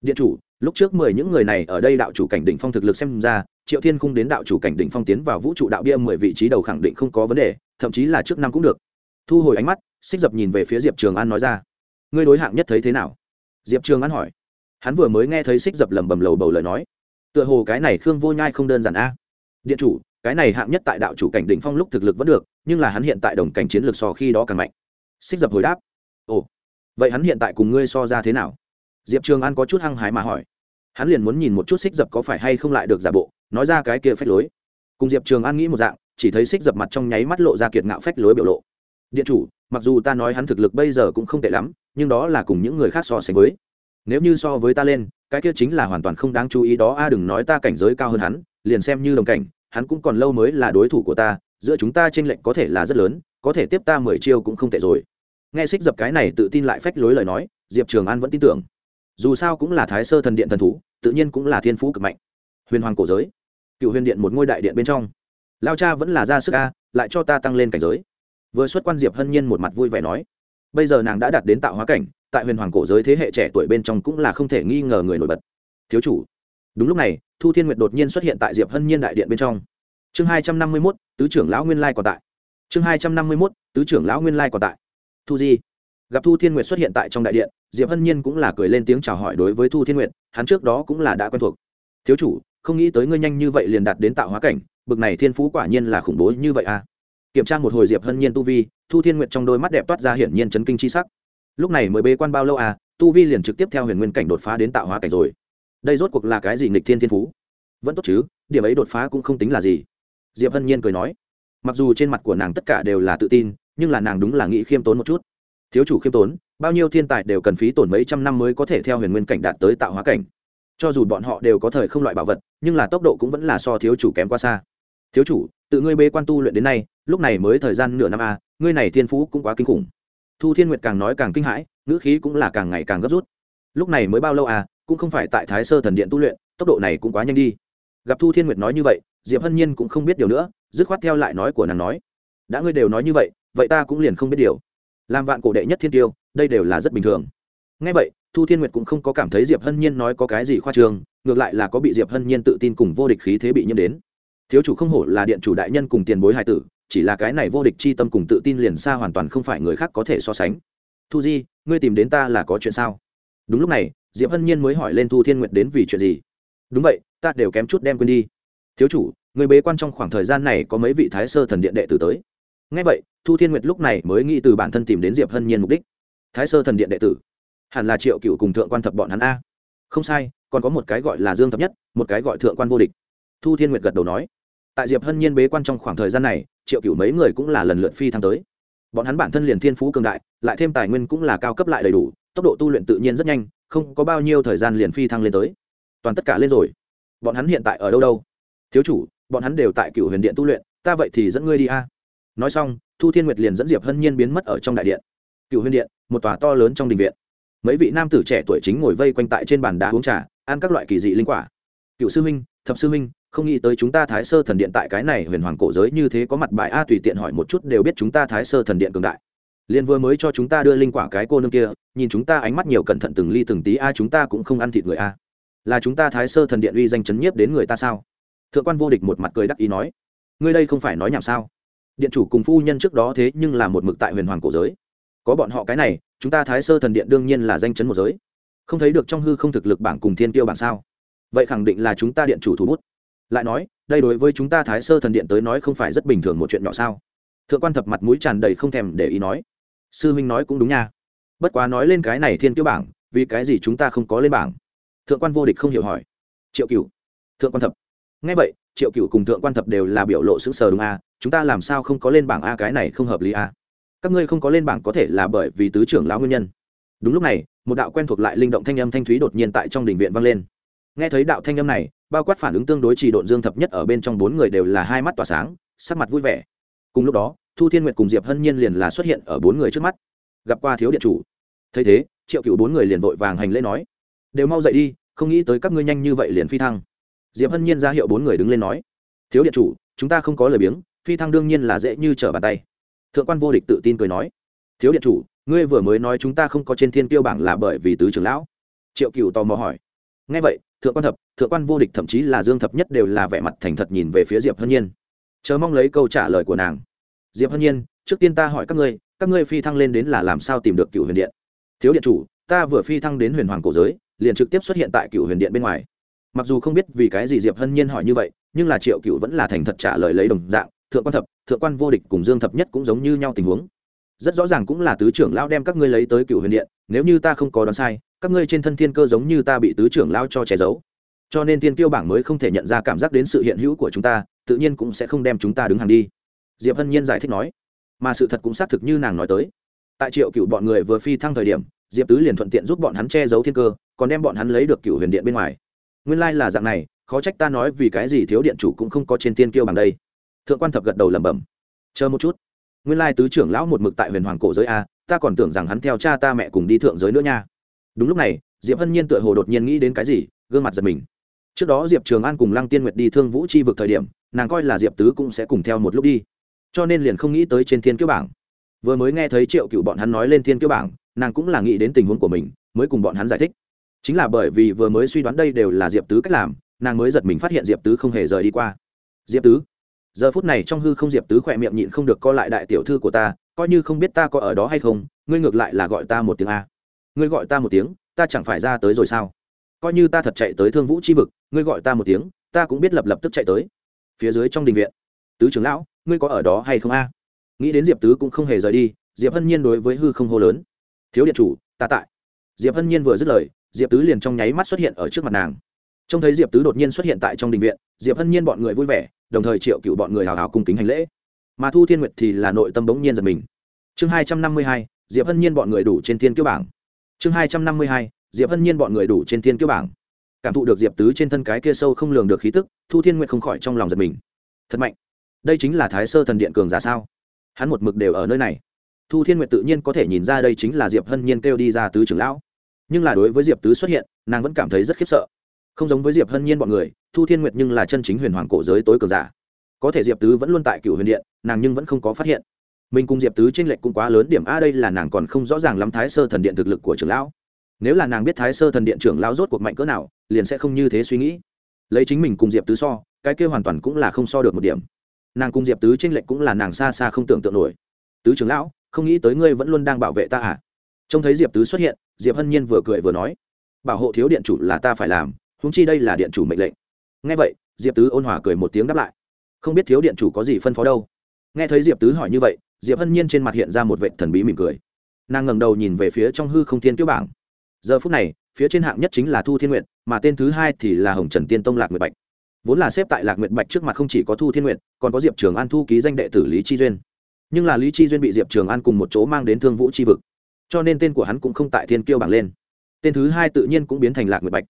Điện chủ, lúc trước mười những người này ở đây đạo chủ cảnh đỉnh phong thực lực xem ra, triệu thiên khung đến đạo chủ cảnh đỉnh phong tiến vào vũ trụ đạo bia mười vị trí đầu khẳng định không có vấn đề, thậm chí là trước năm cũng được. Thu hồi ánh mắt, xích dập nhìn về phía diệp trường an nói ra. Ngươi đối hạng nhất thấy thế nào? Diệp trường an hỏi. Hắn vừa mới nghe thấy xích dập lầm bầm lầu bầu lời nói. Tựa hồ cái này khương vô nhai không đơn giản a. Điện chủ cái này hạng nhất tại đạo chủ cảnh đỉnh phong lúc thực lực vẫn được, nhưng là hắn hiện tại đồng cảnh chiến lược so khi đó càng mạnh. Xích dập hồi đáp, ồ, vậy hắn hiện tại cùng ngươi so ra thế nào? Diệp trường an có chút hăng hái mà hỏi. Hắn liền muốn nhìn một chút xích dập có phải hay không lại được giả bộ, nói ra cái kia phách lối. Cùng diệp trường an nghĩ một dạng, chỉ thấy xích dập mặt trong nháy mắt lộ ra kiệt ngạo phách lối biểu lộ. Điện chủ, mặc dù ta nói hắn thực lực bây giờ cũng không tệ lắm, nhưng đó là cùng những người khác so sánh với. Nếu như so với ta lên, cái kia chính là hoàn toàn không đáng chú ý đó. A, đừng nói ta cảnh giới cao hơn hắn, liền xem như đồng cảnh hắn cũng còn lâu mới là đối thủ của ta, giữa chúng ta tranh lệch có thể là rất lớn, có thể tiếp ta mười chiêu cũng không tệ rồi. Nghe xích dập cái này tự tin lại phách lối lời nói, diệp trường an vẫn tin tưởng. Dù sao cũng là thái sơ thần điện thần thú, tự nhiên cũng là thiên phú cực mạnh. Huyền hoàng cổ giới, cựu huyền điện một ngôi đại điện bên trong. Lao cha vẫn là ra sức a, lại cho ta tăng lên cảnh giới. Vừa xuất quan diệp hân nhiên một mặt vui vẻ nói. Bây giờ nàng đã đạt đến tạo hóa cảnh, tại huyền hoàng cổ giới thế hệ trẻ tuổi bên trong cũng là không thể nghi ngờ người nổi bật. Thiếu chủ đúng lúc này, thu thiên nguyệt đột nhiên xuất hiện tại diệp hân nhiên đại điện bên trong. Chương hai trăm năm mươi mốt, tứ trưởng lão nguyên lai còn tại. Chương hai trăm năm mươi mốt, tứ trưởng lão nguyên lai còn tại. Thu di. Gặp thu thiên nguyệt xuất hiện tại trong đại điện, diệp hân nhiên cũng là cười lên tiếng chào hỏi đối với thu thiên nguyệt, hắn trước đó cũng là đã quen thuộc. Thiếu chủ, không nghĩ tới ngươi nhanh như vậy liền đạt đến tạo hóa cảnh, bực này thiên phú quả nhiên là khủng bố như vậy à. Kiểm tra một hồi diệp hân nhiên tu vi, thu thiên nguyệt trong đôi mắt đẹp toát ra hiển nhiên chấn kinh c h i sắc. Lúc này mới bê quan bao lâu à? Tu vi liền trực tiếp theo huyền nguyên cảnh đột phá đến tạo hóa cảnh rồi đây rốt cuộc là cái gì nghịch thiên thiên phú? Vẫn tốt chứ, điểm ấy đột phá cũng không tính là gì. Diệp hân nhiên cười nói, mặc dù trên mặt của nàng tất cả đều là tự tin, nhưng là nàng đúng là nghĩ khiêm tốn một chút. Thiếu chủ khiêm tốn, bao nhiêu thiên tài đều cần phí tổn mấy trăm năm mới có thể theo huyền nguyên cảnh đạt tới tạo hóa cảnh. Cho dù bọn họ đều có thời không loại bảo vật, nhưng là tốc độ cũng vẫn là so thiếu chủ kém quá xa. Thiếu chủ, tự ngươi bê quan tu luyện đến nay, lúc này mới thời gian nửa năm a, ngươi này thiên phú cũng quá kinh khủng. Thu thiên nguyệt càng nói càng kinh hãi, ngữ khí cũng là càng ngày càng gấp rút. Lúc này mới bao lâu à cũng không phải tại thái sơ thần điện tu luyện, tốc độ này cũng quá nhanh đi. Gặp thu thiên nguyệt nói như vậy, diệp hân nhiên cũng không biết điều nữa, dứt khoát theo lại nói của nàng nói. Đã ngươi đều nói như vậy vậy ta cũng liền không biết điều. Làm vạn cổ đệ nhất thiên tiêu, đây đều là rất bình thường. Ngay vậy, thu thiên nguyệt cũng không có cảm thấy diệp hân nhiên nói có cái gì khoa trương, ngược lại là có bị diệp hân nhiên tự tin cùng vô địch khí thế bị nhiễm đến. Thiếu chủ không hổ là điện chủ đại nhân cùng tiền bối hải tử, chỉ là cái này vô địch chi tâm cùng tự tin liền xa hoàn toàn không phải người khác có thể so sánh. Thu di, ngươi tìm đến ta là có chuyện sao? Đúng lúc này diệp hân nhiên mới hỏi lên thu thiên nguyệt đến vì chuyện gì. Đúng vậy, ta đều kém chút đem quên đi. Thiếu chủ, người bế quan trong khoảng thời gian này có mấy vị thái sơ thần điện đệ tử tới? Ngay vậy, thu thiên nguyệt lúc này mới nghĩ từ bản thân tìm đến diệp hân nhiên mục đích. Thái sơ thần điện đệ tử? Hẳn là triệu cựu cùng thượng quan thập bọn hắn a. Không sai, còn có một cái gọi là dương thập nhất, một cái gọi thượng quan vô địch. Thu thiên nguyệt gật đầu nói. Tại diệp hân nhiên bế quan trong khoảng thời gian này, triệu cựu mấy người cũng là lần lượt phi thăng tới. Bọn hắn bản thân liền thiên phú cường đại, lại thêm tài nguyên cũng là cao cấp lại đầy đủ, tốc độ tu luyện tự nhiên rất nhanh không có bao nhiêu thời gian liền phi thăng lên tới. Toàn tất cả lên rồi. Bọn hắn hiện tại ở đâu đâu? Thiếu chủ, bọn hắn đều tại cựu huyền điện tu luyện, ta vậy thì dẫn ngươi đi a. Nói xong, thu thiên nguyệt liền dẫn diệp hân nhiên biến mất ở trong đại điện. Cựu huyền điện, một tòa to lớn trong đình viện. Mấy vị nam tử trẻ tuổi chính ngồi vây quanh tại trên bàn đá uống trà, ăn các loại kỳ dị linh quả. Cựu sư minh thập sư minh không nghĩ tới chúng ta thái sơ thần điện tại cái này huyền hoàng cổ giới như thế có mặt bài a tùy tiện hỏi một chút đều biết chúng ta thái sơ thần điện cường đại liền vừa mới cho chúng ta đưa linh quả cái cô nương kia, nhìn chúng ta ánh mắt nhiều cẩn thận từng ly từng tí, a, chúng ta cũng không ăn thịt người, a. Là chúng ta thái sơ thần điện uy danh chấn nhiếp đến người ta sao? Thượng quan vô địch một mặt cười đắc ý nói. Ngươi đây không phải nói nhảm sao? Điện chủ cùng phu nhân trước đó thế nhưng là một mực tại huyền hoàng cổ giới. Có bọn họ cái này, chúng ta thái sơ thần điện đương nhiên là danh chấn một giới. Không thấy được trong hư không thực lực bảng cùng thiên tiêu bảng sao? Vậy khẳng định là chúng ta điện chủ thủ bút. Lại nói, đây đối với chúng ta thái sơ thần điện tới nói không phải rất bình thường một chuyện nhỏ sao? Thượng quan thập mặt mũi tràn đầy không thèm để ý nói sư huynh nói cũng đúng nha. Bất quá nói lên cái này thiên tiêu bảng, vì cái gì chúng ta không có lên bảng? Thượng quan vô địch không hiểu hỏi. Triệu cửu. Thượng quan thập. Ngay vậy, triệu cửu cùng thượng quan thập đều là biểu lộ xứng sờ đúng a chúng ta làm sao không có lên bảng a cái này không hợp lý a các ngươi không có lên bảng có thể là bởi vì tứ trưởng lão nguyên nhân. Đúng lúc này, một đạo quen thuộc lại linh động thanh âm thanh thúy đột nhiên tại trong đình viện vang lên. Nghe thấy đạo thanh âm này, bao quát phản ứng tương đối trì độn dương thập nhất ở bên trong bốn người đều là hai mắt tỏa sáng, sắc mặt vui vẻ. Cùng lúc đó thu thiên nguyệt cùng diệp hân nhiên liền là xuất hiện ở bốn người trước mắt. Gặp qua thiếu điện chủ. Thấy thế, triệu cựu bốn người liền vội vàng hành lễ nói, đều mau dậy đi, không nghĩ tới các ngươi nhanh như vậy liền phi thăng. Diệp hân nhiên ra hiệu bốn người đứng lên nói, thiếu điện chủ, chúng ta không có lời biếng, phi thăng đương nhiên là dễ như trở bàn tay. Thượng quan vô địch tự tin cười nói, thiếu điện chủ, ngươi vừa mới nói chúng ta không có trên thiên tiêu bảng là bởi vì tứ trưởng lão. Triệu cựu tò mò hỏi ngay vậy, thượng quan thập, thượng quan vô địch thậm chí là dương thập nhất đều là vẻ mặt thành thật nhìn về phía diệp hân nhiên. Chờ mong lấy câu trả lời của nàng diệp hân nhiên, trước tiên ta hỏi các ngươi các ngươi phi thăng lên đến là làm sao tìm được cựu huyền điện? Thiếu điện chủ, ta vừa phi thăng đến huyền hoàng cổ giới, liền trực tiếp xuất hiện tại cựu huyền điện bên ngoài. Mặc dù không biết vì cái gì diệp hân nhiên hỏi như vậy, nhưng là triệu cựu vẫn là thành thật trả lời lấy đồng dạng, thượng quan thập, thượng quan vô địch cùng dương thập nhất cũng giống như nhau tình huống. Rất rõ ràng cũng là tứ trưởng lão đem các ngươi lấy tới cựu huyền điện, nếu như ta không có đoán sai, các ngươi trên thân thiên cơ giống như ta bị tứ trưởng lão cho che giấu. Cho nên tiên tiêu bảng mới không thể nhận ra cảm giác đến sự hiện hữu của chúng ta, tự nhiên cũng sẽ không đem chúng ta đứng hàng đi diệp hân nhiên giải thích nói, mà sự thật cũng xác thực như nàng nói tới. Tại triệu cựu bọn người vừa phi thăng thời điểm, diệp tứ liền thuận tiện giúp bọn hắn che giấu thiên cơ, còn đem bọn hắn lấy được cựu huyền điện bên ngoài. Nguyên lai、like、là dạng này, khó trách ta nói vì cái gì thiếu điện chủ cũng không có trên tiên kiêu bằng đây. Thượng quan thập gật đầu lẩm bẩm. Chờ một chút. Nguyên lai tứ trưởng lão một mực tại huyền hoàng cổ giới a, ta còn tưởng rằng hắn theo cha ta mẹ cùng đi thượng giới nữa nha. Đúng lúc này, diệp hân nhiên tựa hồ đột nhiên nghĩ đến cái gì, gương mặt giật mình. Trước đó diệp trường an cùng lăng tiên nguyệt đi thương vũ chi vực thời điểm, nàng coi là diệp tứ cũng sẽ cùng theo một lúc đi cho nên liền không nghĩ tới trên thiên kiêu bảng. Vừa mới nghe thấy triệu cựu bọn hắn nói lên thiên kiêu bảng, nàng cũng là nghĩ đến tình huống của mình, mới cùng bọn hắn giải thích. Chính là bởi vì vừa mới suy đoán đây đều là diệp tứ cách làm, nàng mới giật mình phát hiện diệp tứ không hề rời đi qua. Diệp tứ? Giờ phút này trong hư không diệp tứ khỏe miệng nhịn không được co lại đại tiểu thư của ta, coi như không biết ta có ở đó hay không, ngươi ngược lại là gọi ta một tiếng a. Ngươi gọi ta một tiếng, ta chẳng phải ra tới rồi sao? Coi như ta thật chạy tới thương vũ chi vực, ngươi gọi ta một tiếng, ta cũng biết lập lập tức chạy tới. Phía dưới trong đình viện, tứ trưởng lão ngươi có ở đó hay không a? Nghĩ đến diệp tứ cũng không hề rời đi, diệp hân nhiên đối với hư không hô lớn. Thiếu điện chủ, ta tại. Diệp hân nhiên vừa dứt lời, diệp tứ liền trong nháy mắt xuất hiện ở trước mặt nàng. Trông thấy diệp tứ đột nhiên xuất hiện tại trong đình viện, diệp hân nhiên bọn người vui vẻ, đồng thời triệu cựu bọn người hào hào cung kính hành lễ. Mà thu thiên nguyệt thì là nội tâm bỗng nhiên giật mình. Chương hai trăm năm mươi hai, diệp hân nhiên bọn người đủ trên thiên kiêu bảng. Chương hai trăm năm mươi hai, diệp hân nhiên bọn người đủ trên thiên kiêu bảng. Cảm thụ được diệp tứ trên thân cái kia sâu không lường được khí tức, thu thiên nguyệt không khỏi trong lòng giật mình. Thật mạnh đây chính là thái sơ thần điện cường giả sao? Hắn một mực đều ở nơi này. Thu thiên nguyệt tự nhiên có thể nhìn ra đây chính là diệp hân nhiên kêu đi ra tứ trưởng lão. Nhưng là đối với diệp tứ xuất hiện, nàng vẫn cảm thấy rất khiếp sợ. Không giống với diệp hân nhiên b ọ n người, thu thiên nguyệt nhưng là chân chính huyền hoàng cổ giới tối cường giả. Có thể diệp tứ vẫn luôn tại cựu huyền điện, nàng nhưng vẫn không có phát hiện. Mình cùng diệp tứ t r ê n lệch cũng quá lớn điểm a, đây là nàng còn không rõ ràng lắm thái sơ thần điện thực lực của trưởng lão. Nếu là nàng biết thái sơ thần điện trưởng lão rốt cuộc mạnh cỡ nào, liền sẽ không như thế suy nghĩ. Lấy chính mình cùng diệp tứ so, cái kia hoàn toàn cũng là không so được một điểm nàng cùng diệp tứ t r ê n lệch cũng là nàng xa xa không tưởng tượng nổi. Tứ trưởng lão, không nghĩ tới ngươi vẫn luôn đang bảo vệ ta à? Trông thấy diệp tứ xuất hiện, diệp hân nhiên vừa cười vừa nói, bảo hộ thiếu điện chủ là ta phải làm húng chi đây là điện chủ mệnh lệnh. Nghe vậy, diệp tứ ôn hòa cười một tiếng đáp lại, không biết thiếu điện chủ có gì phân phó đâu. Nghe thấy diệp tứ hỏi như vậy, diệp hân nhiên trên mặt hiện ra một vệ thần bí mỉm cười. Nàng ngẩng đầu nhìn về phía trong hư không thiên tiêu bảng. Giờ phút này, phía trên hạng nhất chính là thu thiên nguyện mà tên thứ hai thì là hồng trần tiên tông lạc nguyệt bạch vốn là xếp tại lạc nguyệt bạch trước mặt không chỉ có thu thiên nguyện còn có diệp trường an thu ký danh đệ tử lý chi duyên. Nhưng là lý chi duyên bị diệp trường an cùng một chỗ mang đến thương vũ chi vực. Cho nên tên của hắn cũng không tại thiên kiêu bảng lên. Tên thứ hai tự nhiên cũng biến thành lạc nguyệt bạch.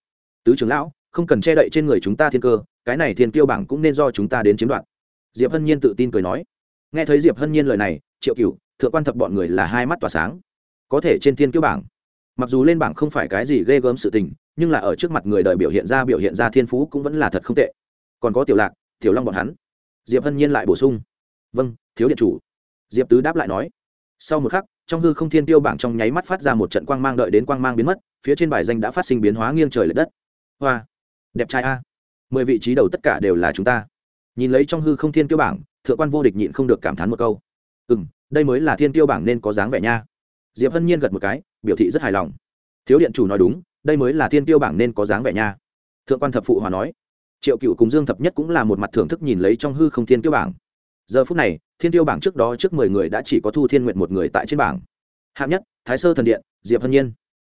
Tứ trưởng lão, không cần che đậy trên người chúng ta thiên cơ, cái này thiên kiêu bảng cũng nên do chúng ta đến chiếm đoạt. Diệp hân nhiên tự tin cười nói. Nghe thấy diệp hân nhiên lời này, triệu cựu thượng quan thập bọn người là hai mắt tỏa sáng. Có thể trên thiên kiêu bảng, mặc dù lên bảng không phải cái gì ghê gớm sự tình, nhưng là ở trước mặt người đời biểu hiện ra biểu hiện ra thiên phú cũng vẫn là thật không tệ còn có tiểu lạc, tiểu long bọn hắn. Diệp hân nhiên lại bổ sung. Vâng thiếu điện chủ. Diệp tứ đáp lại nói. Sau một khắc, trong hư không thiên tiêu bảng trong nháy mắt phát ra một trận quang mang đợi đến quang mang biến mất, phía trên bài danh đã phát sinh biến hóa nghiêng trời l ệ đất. Hoa. Đẹp trai a. Mười vị trí đầu tất cả đều là chúng ta. Nhìn lấy trong hư không thiên tiêu bảng, thượng quan vô địch nhịn không được cảm thán một câu. Ừ m đây mới là thiên tiêu bảng nên có dáng vẻ nha. Diệp hân nhiên gật một cái, biểu thị rất hài lòng. Thiếu điện chủ nói đúng, đây mới là thiên tiêu bảng nên có dáng vẻ nha. Thượng quan thập phụ hòa nói triệu cựu cùng dương thập nhất cũng là một mặt thưởng thức nhìn lấy trong hư không thiên tiêu bảng. Giờ phút này, thiên tiêu bảng trước đó trước mười người đã chỉ có thu thiên nguyện một người tại trên bảng. Hạng nhất, thái sơ thần điện, diệp hân nhiên.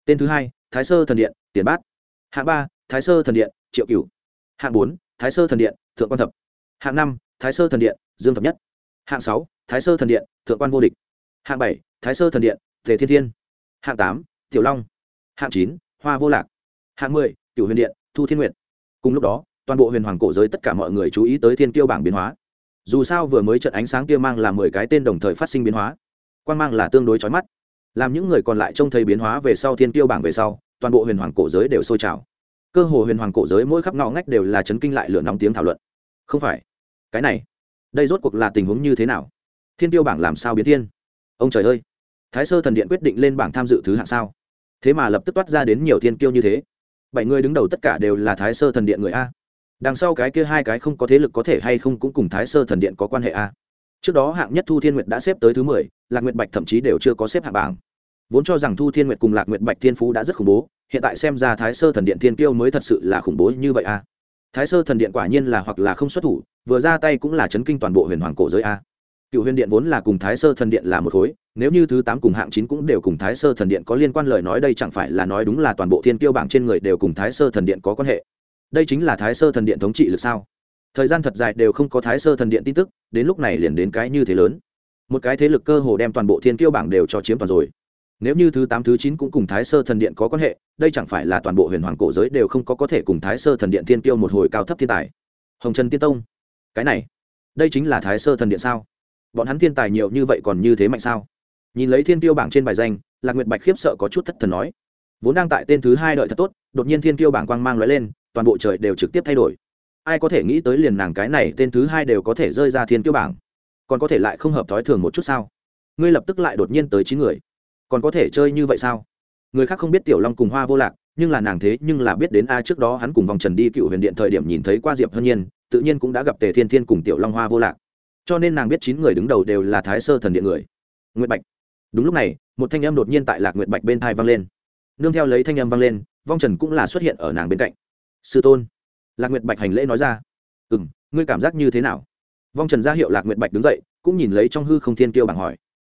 Tên thứ hai, thái sơ thần điện, tiền bát. Hạng ba, thái sơ thần điện, triệu cửu. Hạng bốn, thái sơ thần điện, thượng quan thập. Hạng năm, thái sơ thần điện, dương thập nhất. Hạng sáu, thái sơ thần điện, thượng quan vô địch. Hạng bảy, thái sơ thần điện, tề thiên thiên. Hạng tám, tiểu long. Hạng chín, hoa vô lạc. Hạng mười cựu huyền điện, thu thiên nguyện cùng lúc đó toàn bộ huyền hoàng cổ giới tất cả mọi người chú ý tới thiên kiêu bảng biến hóa. Dù sao vừa mới trận ánh sáng kia mang là mười cái tên đồng thời phát sinh biến hóa. Quan mang là tương đối trói mắt. Làm những người còn lại trông thấy biến hóa về sau thiên kiêu bảng về sau, toàn bộ huyền hoàng cổ giới đều sôi trào. Cơ hồ huyền hoàng cổ giới mỗi khắp ngõ ngách đều là chấn kinh lại lửa nóng tiếng thảo luận. Không phải. Cái này, đây rốt cuộc là tình huống như thế nào? Thiên tiêu bảng làm sao biến thiên? Ông trời ơi! Thái sơ thần điện quyết định lên bảng tham dự thứ hạng sao? Thế mà lập tức toát ra đến nhiều thiên kiêu như thế. Bảy người đứng đầu tất cả đều là thái sơ thần điện người a đằng sau cái kia hai cái không có thế lực có thể hay không cũng cùng thái sơ thần điện có quan hệ a. Trước đó hạng nhất thu thiên nguyệt đã xếp tới thứ mười, lạc nguyệt bạch thậm chí đều chưa có xếp hạng bảng. Vốn cho rằng thu thiên nguyệt cùng lạc nguyệt bạch thiên phú đã rất khủng bố, hiện tại xem ra thái sơ thần điện thiên kiêu mới thật sự là khủng bố như vậy a. Thái sơ thần điện quả nhiên là hoặc là không xuất thủ, vừa ra tay cũng là chấn kinh toàn bộ huyền hoàng cổ giới a. Cựu huyền điện vốn là cùng thái sơ thần điện là một khối, nếu như thứ tám cùng hạng chín cũng đều cùng thái sơ thần điện có liên quan lời nói đây chẳng phải là nói đúng là toàn bộ thiên kiêu bảng trên người đều cùng thái sơ thần điện có quan hệ đây chính là thái sơ thần điện thống trị lực sao? Thời gian thật dài đều không có thái sơ thần điện tin tức, đến lúc này liền đến cái như thế lớn. Một cái thế lực cơ hồ đem toàn bộ thiên kiêu bảng đều cho chiếm toàn rồi. Nếu như thứ tám, thứ chín cũng cùng thái sơ thần điện có quan hệ, đây chẳng phải là toàn bộ huyền hoàng cổ giới đều không có có thể cùng thái sơ thần điện thiên kiêu một hồi cao thấp thiên tài? Hồng trần tiên tông, cái này, đây chính là thái sơ thần điện sao? Bọn hắn thiên tài nhiều như vậy còn như thế mạnh sao? Nhìn lấy thiên tiêu bảng trên bài danh, lạc nguyệt bạch khiếp sợ có chút thất thần nói. Vốn đang tại tên thứ hai đợi thật tốt, đột nhiên thiên tiêu bảng quang mang l lên toàn bộ trời đều trực tiếp thay đổi. Ai có thể nghĩ tới liền nàng cái này tên thứ hai đều có thể rơi ra thiên tiêu bảng. Còn có thể lại không hợp thói thường một chút sao? Ngươi lập tức lại đột nhiên tới chín người. Còn có thể chơi như vậy sao? Người khác không biết tiểu long cùng hoa vô lạc, nhưng là nàng thế nhưng là biết đến a trước đó hắn cùng vòng trần đi cựu huyền điện thời điểm nhìn thấy qua diệp hân nhiên, tự nhiên cũng đã gặp tề thiên thiên cùng tiểu long hoa vô lạc. Cho nên nàng biết chín người đứng đầu đều là thái sơ thần điện người. Nguyệt bạch. Đúng lúc này, một thanh âm đột nhiên tại lạc nguyệt bạch bên thai vang lên. Nương theo lấy thanh âm vang lên, vong trần cũng là xuất hiện ở nàng bên cạnh sư tôn, lạc nguyệt bạch hành lễ nói ra. Ừ m ngươi cảm giác như thế nào? Vong trần ra hiệu lạc nguyệt bạch đứng dậy, cũng nhìn lấy trong hư không thiên kiêu bảng hỏi.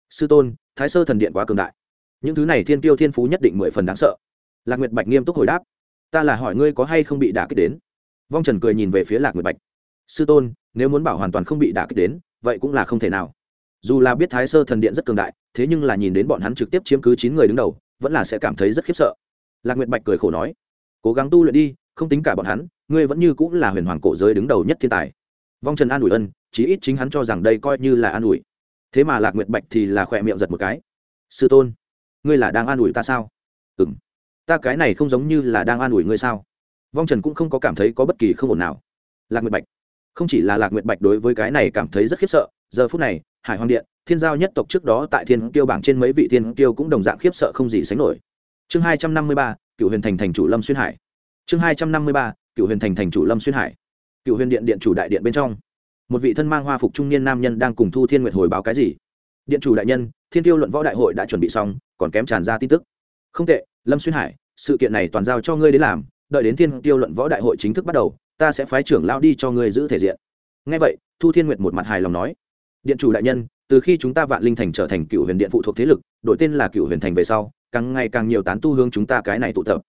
Sư tôn, thái sơ thần điện quá cường đại. Những thứ này thiên kiêu thiên phú nhất định mười phần đáng sợ. Lạc nguyệt bạch nghiêm túc hồi đáp. Ta là hỏi ngươi có hay không bị đả kích đến? Vong trần cười nhìn về phía lạc nguyệt bạch. Sư tôn, nếu muốn bảo hoàn toàn không bị đả kích đến, vậy cũng là không thể nào. Dù là biết thái sơ thần điện rất cường đại, thế nhưng là nhìn đến bọn hắn trực tiếp chiếm cứ chín người đứng đầu, vẫn là sẽ cảm thấy rất khiếp sợ. Lạc nguyệt bạch cười khổ nói. Cố gắng tu luyện đi không tính cả bọn hắn, ngươi vẫn như cũng là huyền hoàng cổ giới đứng đầu nhất thiên tài. Vong trần an ủi ân, chí ít chính hắn cho rằng đây coi như là an ủi. Thế mà lạc nguyệt bạch thì là khỏe miệng giật một cái. Sư tôn, ngươi là đang an ủi ta sao? Ừ m ta cái này không giống như là đang an ủi ngươi sao? Vong trần cũng không có cảm thấy có bất kỳ không ổn nào. Lạc nguyệt bạch, không chỉ là lạc nguyệt bạch đối với cái này cảm thấy rất khiếp sợ, giờ phút này, hải hoàng điện, thiên giao nhất tộc trước đó tại thiên kiêu bảng trên mấy vị thiên kiêu cũng đồng dạng khiếp sợ không gì sánh nổi. Chương hai trăm năm mươi ba cựu huyền thành thành chủ lâm xuyên hải chương hai trăm năm mươi ba cựu huyền thành thành chủ lâm xuyên hải. Cựu huyền điện điện chủ đại điện bên trong. Một vị thân mang hoa phục trung niên nam nhân đang cùng thu thiên nguyệt hồi báo cái gì? Điện chủ đại nhân, thiên tiêu luận võ đại hội đã chuẩn bị xong, còn kém tràn ra tin tức. Không tệ, lâm xuyên hải, sự kiện này toàn giao cho ngươi đến làm, đợi đến thiên tiêu luận võ đại hội chính thức bắt đầu, ta sẽ phái trưởng lao đi cho ngươi giữ thể diện. Ngay vậy, thu thiên nguyệt một mặt hài lòng nói. Điện chủ đại nhân, từ khi chúng ta vạn linh thành trở thành cựu huyền điện phụ thuộc thế lực, đổi tên là cựu huyền thành về sau, càng ngày càng nhiều tán tu hướng chúng ta cái này tụ tập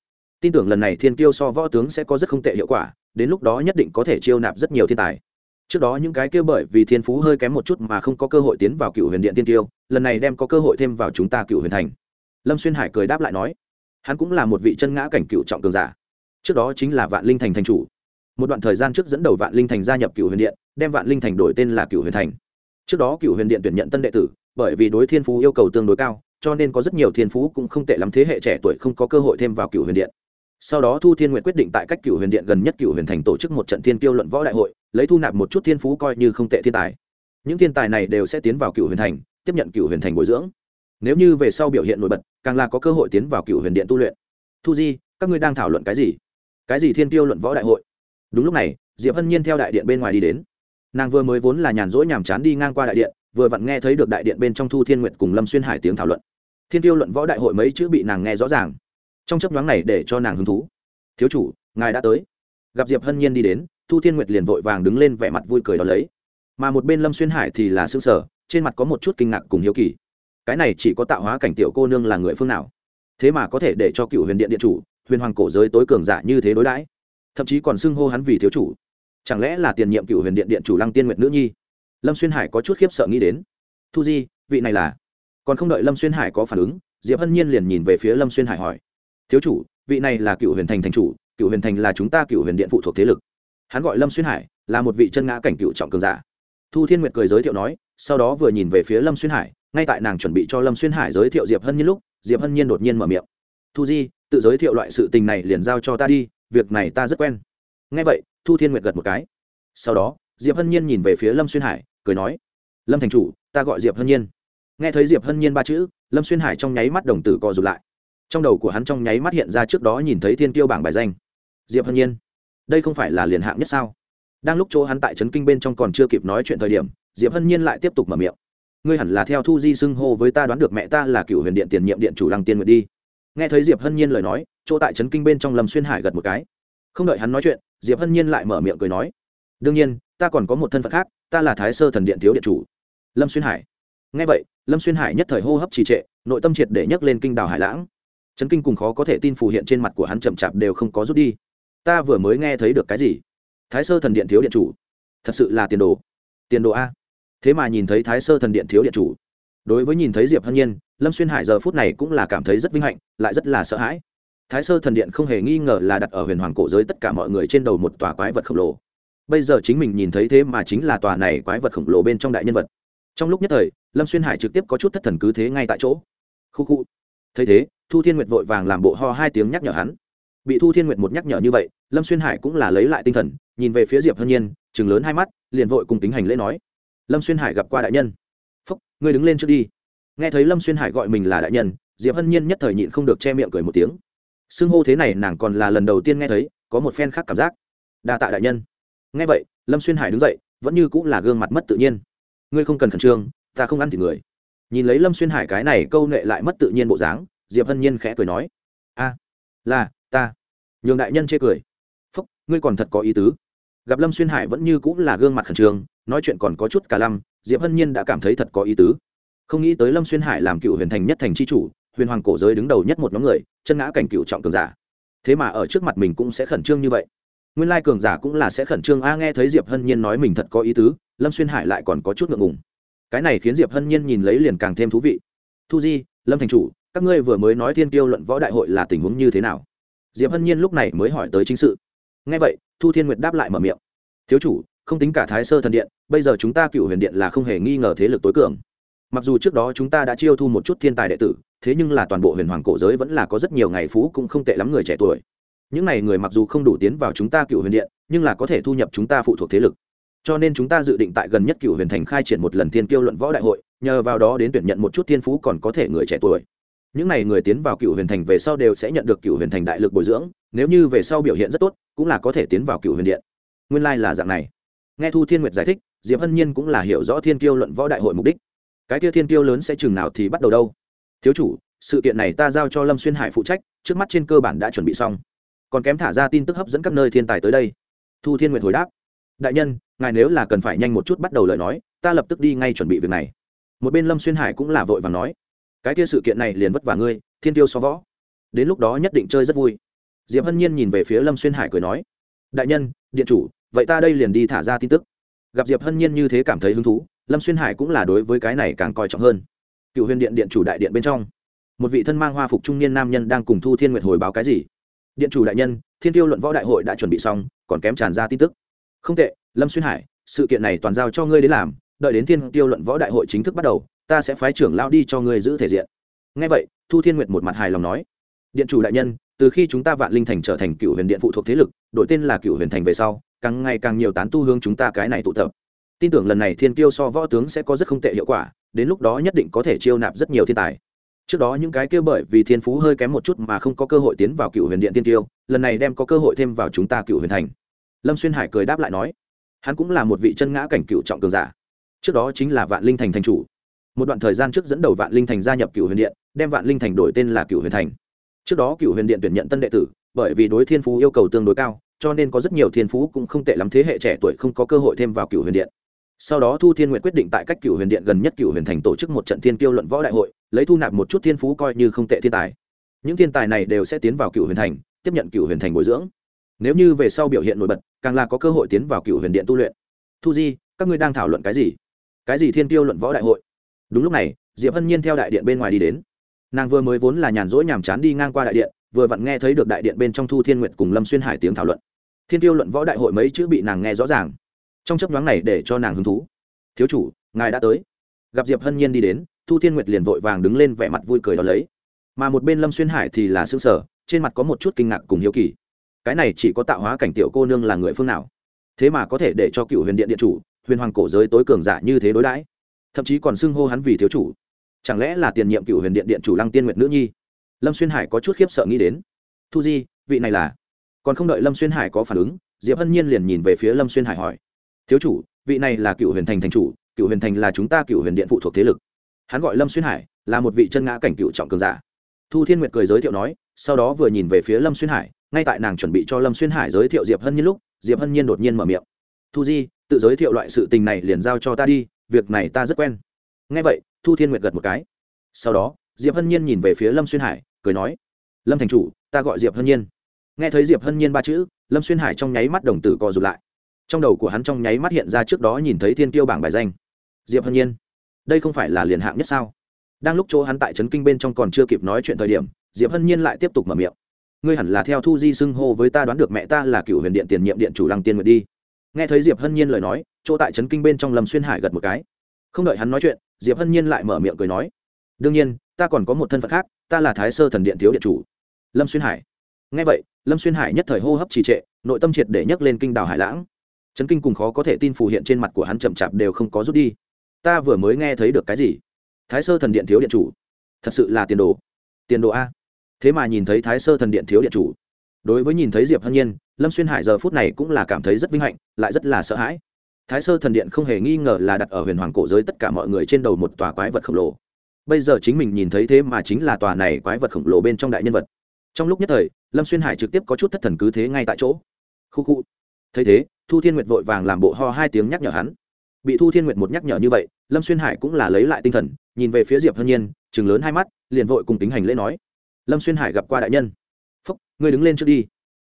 tin tưởng lần này thiên kiêu so võ tướng sẽ có rất không tệ hiệu quả, đến lúc đó nhất định có thể chiêu nạp rất nhiều thiên tài. Trước đó những cái kia bởi vì thiên phú hơi kém một chút mà không có cơ hội tiến vào cựu huyền điện tiên tiêu lần này đem có cơ hội thêm vào chúng ta cựu huyền thành. Lâm xuyên hải cười đáp lại nói, hắn cũng là một vị chân ngã cảnh cựu trọng cường giả. Trước đó chính là vạn linh thành thành chủ. Một đoạn thời gian trước dẫn đầu vạn linh thành gia nhập cựu huyền điện, đem vạn linh thành đổi tên là cựu huyền thành. Trước đó cựu huyền điện tuyển nhận tân đệ tử, bởi vì đối thiên phú yêu cầu tương đối cao, cho nên có rất nhiều thiên phú cũng không tệ lắm, thế hệ trẻ tuổi không có cơ hội thêm vào cựu huyền điện sau đó thu thiên nguyện quyết định tại cách cựu huyền điện gần nhất cựu huyền thành tổ chức một trận thiên tiêu luận võ đại hội, lấy thu nạp một chút thiên phú coi như không tệ thiên tài. Những thiên tài này đều sẽ tiến vào cựu huyền thành, tiếp nhận cựu huyền thành bồi dưỡng. Nếu như về sau biểu hiện nổi bật, càng là có cơ hội tiến vào cựu huyền điện tu luyện. Thu di, các ngươi đang thảo luận cái gì? Cái gì thiên tiêu luận võ đại hội? Đúng lúc này, diệp hân nhiên theo đại điện bên ngoài đi đến. Nàng vừa mới vốn là nhàn rỗi nhàm chán đi ngang qua đại điện, vừa vặn nghe thấy được đại điện bên trong thu thiên nguyện cùng lâm xuyên hải tiếng thảo luận. Thiên tiêu luận võ đại hội mấy chữ bị nàng nghe rõ ràng trong chấp nhoáng này để cho nàng hứng thú. Thiếu chủ, ngài đã tới. Gặp diệp hân nhiên đi đến, thu thiên nguyệt liền vội vàng đứng lên vẻ mặt vui cười đón lấy. Mà một bên lâm xuyên hải thì là s ư ơ n g sở trên mặt có một chút kinh ngạc cùng hiếu kỳ. Cái này chỉ có tạo hóa cảnh tiểu cô nương là người phương nào? Thế mà có thể để cho cựu huyền điện điện chủ, huyền hoàng cổ giới tối cường giả như thế đối đãi. Thậm chí còn xưng hô hắn vì thiếu chủ. Chẳng lẽ là tiền nhiệm cựu huyền điện điện chủ lăng tiên nguyệt nữ nhi? Lâm xuyên hải có chút khiếp sợ nghĩ đến. Thu di, vị này là? Còn không đợi lâm xuyên hải có phản ứng, diệp hân nhiên liền nhìn về phía lâm xuyên hải hỏi thiếu chủ, vị này là cựu huyền thành thành chủ, cựu huyền thành là chúng ta cựu huyền điện phụ thuộc thế lực. Hắn gọi lâm xuyên hải, là một vị chân ngã cảnh cựu trọng cường giả. Thu thiên nguyệt cười giới thiệu nói, sau đó vừa nhìn về phía lâm xuyên hải, ngay tại nàng chuẩn bị cho lâm xuyên hải giới thiệu diệp hân nhiên lúc, diệp hân nhiên đột nhiên mở miệng. Thu di, tự giới thiệu loại sự tình này liền giao cho ta đi, việc này ta rất quen. Ngay vậy, thu thiên nguyệt gật một cái. Sau đó, diệp hân nhiên nhìn về phía lâm xuyên hải, cười nói, lâm thành chủ, ta gọi diệp hân nhiên. Nghe thấy diệp hân nhiên ba chữ, lâm xuyên hải trong nháy mắt đồng tử co rụt lại trong đầu của hắn trong nháy mắt hiện ra trước đó nhìn thấy thiên tiêu bảng bài danh. Diệp hân nhiên, đây không phải là liền hạng nhất sao? Đang lúc chỗ hắn tại trấn kinh bên trong còn chưa kịp nói chuyện thời điểm, diệp hân nhiên lại tiếp tục mở miệng. Ngươi hẳn là theo thu di xưng hô với ta đoán được mẹ ta là cựu huyền điện tiền nhiệm điện chủ lăng tiên nguyện đi. Nghe thấy diệp hân nhiên lời nói, chỗ tại trấn kinh bên trong lâm xuyên hải gật một cái. Không đợi hắn nói chuyện, diệp hân nhiên lại mở miệng cười nói, đương nhiên, ta còn có một thân phận khác, ta là thái sơ thần điện thiếu điện chủ. Lâm xuyên hải. Nghe vậy, lâm xuyên hải nhất thời hô hấp trì trệ, nội tâm triệt để nhấc lên kinh đào hải lãng chấn kinh cùng khó có thể tin phù hiện trên mặt của hắn chậm chạp đều không có rút đi. Ta vừa mới nghe thấy được cái gì? Thái sơ thần điện thiếu điện chủ. Thật sự là tiền đồ. Tiền đồ a. Thế mà nhìn thấy thái sơ thần điện thiếu điện chủ. Đối với nhìn thấy diệp hân nhiên, lâm xuyên hải giờ phút này cũng là cảm thấy rất vinh hạnh, lại rất là sợ hãi. Thái sơ thần điện không hề nghi ngờ là đặt ở huyền hoàng cổ giới tất cả mọi người trên đầu một tòa quái vật khổng lồ. Bây giờ chính mình nhìn thấy thế mà chính là tòa này quái vật khổng lồ bên trong đại nhân vật. Trong lúc nhất thời, lâm xuyên hải trực tiếp có chút thất thần cứ thế ngay tại chỗ. Khu khu. Thấy thế thu thiên nguyệt vội vàng làm bộ ho hai tiếng nhắc nhở hắn. Bị thu thiên nguyệt một nhắc nhở như vậy, lâm xuyên hải cũng là lấy lại tinh thần, nhìn về phía diệp hân nhiên chừng lớn hai mắt, liền vội cùng tính hành lễ nói. Lâm xuyên hải gặp qua đại nhân. Phúc, ngươi đứng lên trước đi. Nghe thấy lâm xuyên hải gọi mình là đại nhân, diệp hân nhiên nhất thời nhịn không được che miệng cười một tiếng. Xưng hô thế này nàng còn là lần đầu tiên nghe thấy, có một phen khác cảm giác. Đa tạ đại nhân. Nghe vậy, lâm xuyên hải đứng dậy, vẫn như cũng là gương mặt mất tự nhiên. Ngươi không cần khẩn trương, ta không ăn thì người. Nhìn lấy lâm xuyên hải cái này câu nệ lại mất tự nhiên bộ dáng diệp hân nhiên khẽ cười nói, a, là, ta. Nhường đại nhân chê cười, phúc, ngươi còn thật có ý tứ. Gặp lâm xuyên hải vẫn như cũng là gương mặt khẩn trương, nói chuyện còn có chút cả lâm diệp hân nhiên đã cảm thấy thật có ý tứ. Không nghĩ tới lâm xuyên hải làm cựu huyền thành nhất thành c h i chủ, huyền hoàng cổ giới đứng đầu nhất một nhóm người, chân ngã cảnh cựu trọng cường giả. Thế mà ở trước mặt mình cũng sẽ khẩn trương như vậy. Nguyên lai cường giả cũng là sẽ khẩn trương. A, nghe thấy diệp hân nhiên nói mình thật có ý tứ, lâm xuyên hải lại còn có chút ngượng ngùng. Cái này khiến diệp hân nhiên nhìn lấy liền càng thêm thú vị. Thu di, lâm thành chủ các ngươi vừa mới nói thiên tiêu luận võ đại hội là tình huống như thế nào? Diệp hân nhiên lúc này mới hỏi tới chính sự. Ngay vậy, thu thiên nguyệt đáp lại mở miệng. Thiếu chủ, không tính cả thái sơ thần điện, bây giờ chúng ta cựu huyền điện là không hề nghi ngờ thế lực tối cường. Mặc dù trước đó chúng ta đã chiêu thu một chút thiên tài đệ tử, thế nhưng là toàn bộ huyền hoàng cổ giới vẫn là có rất nhiều ngày phú cũng không tệ lắm người trẻ tuổi. Những n à y người mặc dù không đủ tiến vào chúng ta cựu huyền điện, nhưng là có thể thu nhập chúng ta phụ thuộc thế lực. Cho nên chúng ta dự định tại gần nhất cựu huyền thành khai triển một lần thiên kiêu luận võ đại hội, nhờ vào đó đến tuyển nhận một chút thiên phú còn có thể người trẻ tuổi những n à y người tiến vào cựu huyền thành về sau đều sẽ nhận được cựu huyền thành đại lực bồi dưỡng, nếu như về sau biểu hiện rất tốt, cũng là có thể tiến vào cựu huyền điện. Nguyên lai、like、là dạng này. Nghe thu thiên nguyệt giải thích, diệp hân nhiên cũng là hiểu rõ thiên kiêu luận võ đại hội mục đích. Cái kia thiên kiêu lớn sẽ chừng nào thì bắt đầu đâu? Thiếu chủ, sự kiện này ta giao cho lâm xuyên hải phụ trách, trước mắt trên cơ bản đã chuẩn bị xong. Còn kém thả ra tin tức hấp dẫn các nơi thiên tài tới đây. Thu thiên nguyệt hồi đáp. Đại nhân, ngài nếu là cần phải nhanh một chút bắt đầu lời nói, ta lập tức đi ngay chuẩn bị việc này. Một bên lâm xuyên hải cũng là vội và nói cái kia sự kiện này liền vất vả ngươi, thiên tiêu so võ. Đến lúc đó nhất định chơi rất vui. Diệp hân nhiên nhìn về phía lâm xuyên hải cười nói, đại nhân, điện chủ, vậy ta đây liền đi thả ra tin tức. Gặp diệp hân nhiên như thế cảm thấy hứng thú, lâm xuyên hải cũng là đối với cái này càng coi trọng hơn. Cựu huyền điện điện chủ đại điện bên trong, một vị thân mang hoa phục trung niên nam nhân đang cùng thu thiên nguyệt hồi báo cái gì? Điện chủ đại nhân, thiên tiêu luận võ đại hội đã chuẩn bị xong, còn kém tràn ra tin tức. Không tệ, lâm xuyên hải, sự kiện này toàn giao cho ngươi đến làm, đợi đến thiên tiêu luận võ đại hội chính thức bắt đầu ta sẽ phái trưởng lao đi cho ngươi giữ thể diện. Ngay vậy, thu thiên nguyệt một mặt hài lòng nói, điện chủ đại nhân, từ khi chúng ta vạn linh thành trở thành cựu huyền điện phụ thuộc thế lực, đổi tên là cựu huyền thành về sau, càng ngày càng nhiều tán tu hướng chúng ta cái này tụ tập. Tin tưởng lần này thiên tiêu so võ tướng sẽ có rất không tệ hiệu quả, đến lúc đó nhất định có thể chiêu nạp rất nhiều thiên tài. Trước đó những cái kia bởi vì thiên phú hơi kém một chút mà không có cơ hội tiến vào cựu huyền điện tiên tiêu lần này đem có cơ hội thêm vào chúng ta cựu huyền thành. Lâm xuyên hải cười đáp lại nói, hắn cũng là một vị chân ngã cảnh cựu trọng cường giả. Trước đó chính là vạn linh thành thành chủ một đoạn thời gian trước dẫn đầu vạn linh thành gia nhập cựu huyền điện, đem vạn linh thành đổi tên là cựu huyền thành. Trước đó cựu huyền điện tuyển nhận tân đệ tử, bởi vì đối thiên phú yêu cầu tương đối cao, cho nên có rất nhiều thiên phú cũng không tệ lắm, thế hệ trẻ tuổi không có cơ hội thêm vào cựu huyền điện. Sau đó thu thiên nguyện quyết định tại cách cựu huyền điện gần nhất cựu huyền thành tổ chức một trận thiên tiêu luận võ đại hội, lấy thu nạp một chút thiên phú coi như không tệ thiên tài. Những thiên tài này đều sẽ tiến vào cựu huyền thành, tiếp nhận cựu huyền thành bồi dưỡng. Nếu như về sau biểu hiện nổi bật, càng là có cơ hội tiến vào cựu huyền điện tu luyện. Thu di, các ngươi đang thảo luận cái gì? Cái gì thiên tiêu luận võ đại hội? Đúng lúc này, diệp hân nhiên theo đại điện bên ngoài đi đến. Nàng vừa mới vốn là nhàn rỗi nhàm chán đi ngang qua đại điện, vừa vặn nghe thấy được đại điện bên trong thu thiên nguyện cùng lâm xuyên hải tiếng thảo luận. Thiên tiêu luận võ đại hội mấy chữ bị nàng nghe rõ ràng. Trong chấp nhoáng này để cho nàng hứng thú. Thiếu chủ, ngài đã tới. Gặp diệp hân nhiên đi đến, thu thiên nguyệt liền vội vàng đứng lên vẻ mặt vui cười đ ó lấy. Mà một bên lâm xuyên hải thì là xương sở trên mặt có một chút kinh ngạc cùng hiếu kỳ. Cái này chỉ có tạo hóa cảnh tiểu cô nương là người phương nào? Thế mà có thể để cho cựu huyền điện điện chủ, huyền hoàng cổ giới tối cường giả như thế đối đãi thậm chí còn xưng hô hắn vì thiếu chủ. Chẳng lẽ là tiền nhiệm cựu huyền điện điện chủ lăng tiên nguyệt nữ nhi? Lâm xuyên hải có chút khiếp sợ nghĩ đến. Thu di, vị này là? Còn không đợi lâm xuyên hải có phản ứng, diệp hân nhiên liền nhìn về phía lâm xuyên hải hỏi. Thiếu chủ, vị này là cựu huyền thành thành chủ, cựu huyền thành là chúng ta cựu huyền điện phụ thuộc thế lực. Hắn gọi lâm xuyên hải, là một vị chân ngã cảnh cựu trọng cường giả. Thu thiên nguyệt cười giới thiệu nói, sau đó vừa nhìn về phía lâm xuyên hải, ngay tại nàng chuẩn bị cho lâm xuyên hải giới thiệu diệp hân nhiên lúc, diệp hân nhiên đột nhiên mở miệng. Thu di, tự giới thiệu loại sự tình này liền giao cho ta đi việc này ta rất quen. Ngay vậy, thu thiên nguyệt gật một cái. Sau đó, diệp hân nhiên nhìn về phía lâm xuyên hải, cười nói, lâm thành chủ, ta gọi diệp hân nhiên. Nghe thấy diệp hân nhiên ba chữ, lâm xuyên hải trong nháy mắt đồng tử co rụt lại. Trong đầu của hắn trong nháy mắt hiện ra trước đó nhìn thấy thiên tiêu bảng bài danh. Diệp hân nhiên, đây không phải là liền hạng nhất sao? Đang lúc chỗ hắn tại trấn kinh bên trong còn chưa kịp nói chuyện thời điểm, diệp hân nhiên lại tiếp tục mở miệng. Ngươi hẳn là theo thu di xưng hô với ta đoán được mẹ ta là cựu huyền điện tiền nhiệm điện chủ lăng tiên nguyệt đi. Nghe thấy diệp hân nhiên lời nói chỗ tại trấn kinh bên trong lâm xuyên hải gật một cái. Không đợi hắn nói chuyện, diệp hân nhiên lại mở miệng cười nói, đương nhiên, ta còn có một thân phận khác, ta là thái sơ thần điện thiếu điện chủ. Lâm xuyên hải. Nghe vậy, lâm xuyên hải nhất thời hô hấp trì trệ, nội tâm triệt để nhấc lên kinh đảo hải lãng. Trấn kinh cùng khó có thể tin phù hiện trên mặt của hắn chậm chạp đều không có rút đi. Ta vừa mới nghe thấy được cái gì? Thái sơ thần điện thiếu điện chủ. Thật sự là tiền đồ. Tiền đồ a. Thế mà nhìn thấy thái sơ thần điện thiếu điện chủ. Đối với nhìn thấy diệp hân nhiên, lâm xuyên hải giờ phút này cũng là cảm thấy rất vinh hạnh, lại rất là sợ hãi thái sơ thần điện không hề nghi ngờ là đặt ở huyền hoàng cổ giới tất cả mọi người trên đầu một tòa quái vật khổng lồ. Bây giờ chính mình nhìn thấy thế mà chính là tòa này quái vật khổng lồ bên trong đại nhân vật. Trong lúc nhất thời, lâm xuyên hải trực tiếp có chút thất thần cứ thế ngay tại chỗ. Khu khu. Thấy thế, thu thiên nguyệt vội vàng làm bộ ho hai tiếng nhắc nhở hắn. Bị thu thiên nguyệt một nhắc nhở như vậy, lâm xuyên hải cũng là lấy lại tinh thần, nhìn về phía diệp hân nhiên chừng lớn hai mắt, liền vội cùng tính hành lễ nói. Lâm xuyên hải gặp qua đại nhân. Phúc, ngươi đứng lên trước đi.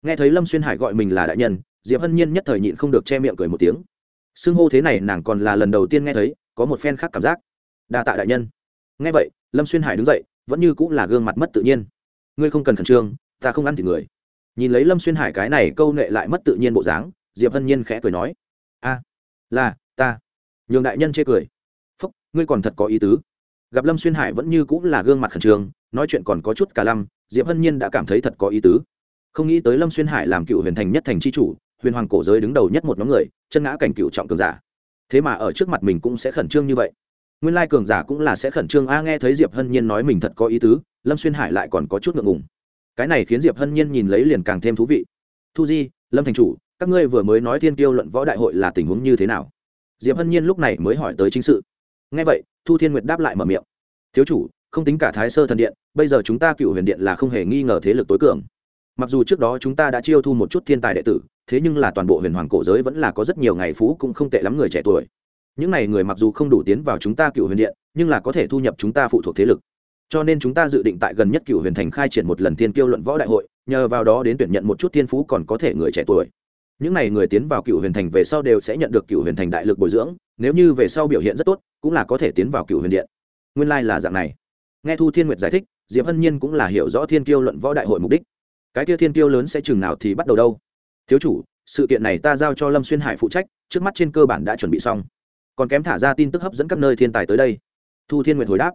Nghe thấy lâm xuyên hải gọi mình là đại nhân, diệp hân nhiên nhất thời nhịn không được che miệng cười một tiếng xưng hô thế này nàng còn là lần đầu tiên nghe thấy, có một phen khác cảm giác. Đa tạ đại nhân. Nghe vậy, lâm xuyên hải đứng dậy, vẫn như cũng là gương mặt mất tự nhiên. Ngươi không cần khẩn trương, ta không ăn thì người. Nhìn lấy lâm xuyên hải cái này câu nệ lại mất tự nhiên bộ dáng, diệp hân nhiên khẽ cười nói, a, là, ta. Nhường đại nhân chê cười. Phúc, ngươi còn thật có ý tứ. Gặp lâm xuyên hải vẫn như cũng là gương mặt khẩn trương, nói chuyện còn có chút cả lâm diệp hân nhiên đã cảm thấy thật có ý tứ. Không nghĩ tới lâm xuyên hải làm cựu huyền thành nhất thành c h i chủ huyền hoàng cổ giới đứng đầu nhất một nhóm người, chân ngã cảnh cựu trọng cường giả. Thế mà ở trước mặt mình cũng sẽ khẩn trương như vậy. Nguyên lai cường giả cũng là sẽ khẩn trương. A, nghe thấy diệp hân nhiên nói mình thật có ý tứ, lâm xuyên hải lại còn có chút ngượng ngùng. Cái này khiến diệp hân nhiên nhìn lấy liền càng thêm thú vị. Thu di, lâm thành chủ, các ngươi vừa mới nói thiên tiêu luận võ đại hội là tình huống như thế nào? Diệp hân nhiên lúc này mới hỏi tới chính sự. Ngay vậy, thu thiên nguyệt đáp lại mở miệng. Thiếu chủ, không tính cả thái sơ thần điện, bây giờ chúng ta cựu huyền điện là không hề nghi ngờ thế lực tối cường. Mặc dù trước đó chúng ta đã chiêu thu một chút thiên tài đệ tử thế nhưng là toàn bộ huyền hoàng cổ giới vẫn là có rất nhiều ngày phú cũng không tệ lắm người trẻ tuổi. Những n à y người mặc dù không đủ tiến vào chúng ta cựu huyền điện, nhưng là có thể thu nhập chúng ta phụ thuộc thế lực. Cho nên chúng ta dự định tại gần nhất cựu huyền thành khai triển một lần thiên kiêu luận võ đại hội, nhờ vào đó đến tuyển nhận một chút thiên phú còn có thể người trẻ tuổi. Những n à y người tiến vào cựu huyền thành về sau đều sẽ nhận được cựu huyền thành đại lực bồi dưỡng, nếu như về sau biểu hiện rất tốt, cũng là có thể tiến vào cựu huyền điện. Nguyên lai、like、là dạng này. Nghe thu thiên nguyệt giải thích, diệp hân nhiên cũng là hiểu rõ thiên kiêu luận võ đại hội mục đích. Cái kia thiên kiêu lớn sẽ chừng nào thì bắt đầu đâu? Thiếu chủ, sự kiện này ta giao cho lâm xuyên hải phụ trách, trước mắt trên cơ bản đã chuẩn bị xong. Còn kém thả ra tin tức hấp dẫn các nơi thiên tài tới đây. Thu thiên nguyệt hồi đáp.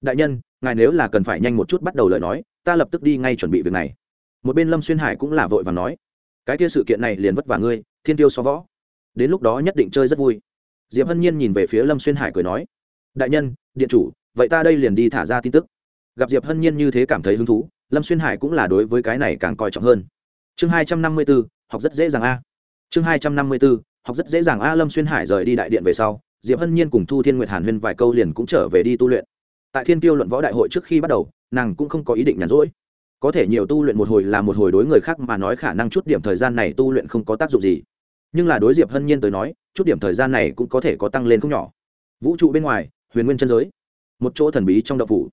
Đại nhân, ngài nếu là cần phải nhanh một chút bắt đầu lời nói, ta lập tức đi ngay chuẩn bị việc này. Một bên lâm xuyên hải cũng là vội và nói, cái kia sự kiện này liền vất vả ngươi, thiên tiêu so võ. Đến lúc đó nhất định chơi rất vui. Diệp hân nhiên nhìn về phía lâm xuyên hải cười nói, đại nhân, điện chủ, vậy ta đây liền đi thả ra tin tức. Gặp diệp hân nhiên như thế cảm thấy hứng thú, lâm xuyên hải cũng là đối với cái này càng coi trọng hơn. Chương hai trăm năm mươi bốn học rất dễ dàng a. Chương hai trăm năm mươi b ố học rất dễ dàng a lâm xuyên hải rời đi đại điện về sau, diệp hân nhiên cùng thu thiên nguyệt hàn huyên vài câu liền cũng trở về đi tu luyện. Tại thiên tiêu luận võ đại hội trước khi bắt đầu, nàng cũng không có ý định nhàn rỗi. Có thể nhiều tu luyện một hồi là một hồi đối người khác mà nói khả năng chút điểm thời gian này tu luyện không có tác dụng gì. Nhưng là đối diệp hân nhiên tới nói, chút điểm thời gian này cũng có thể có tăng lên không nhỏ. Vũ trụ bên ngoài, huyền nguyên chân giới, một chỗ thần bí trong đậu phủ.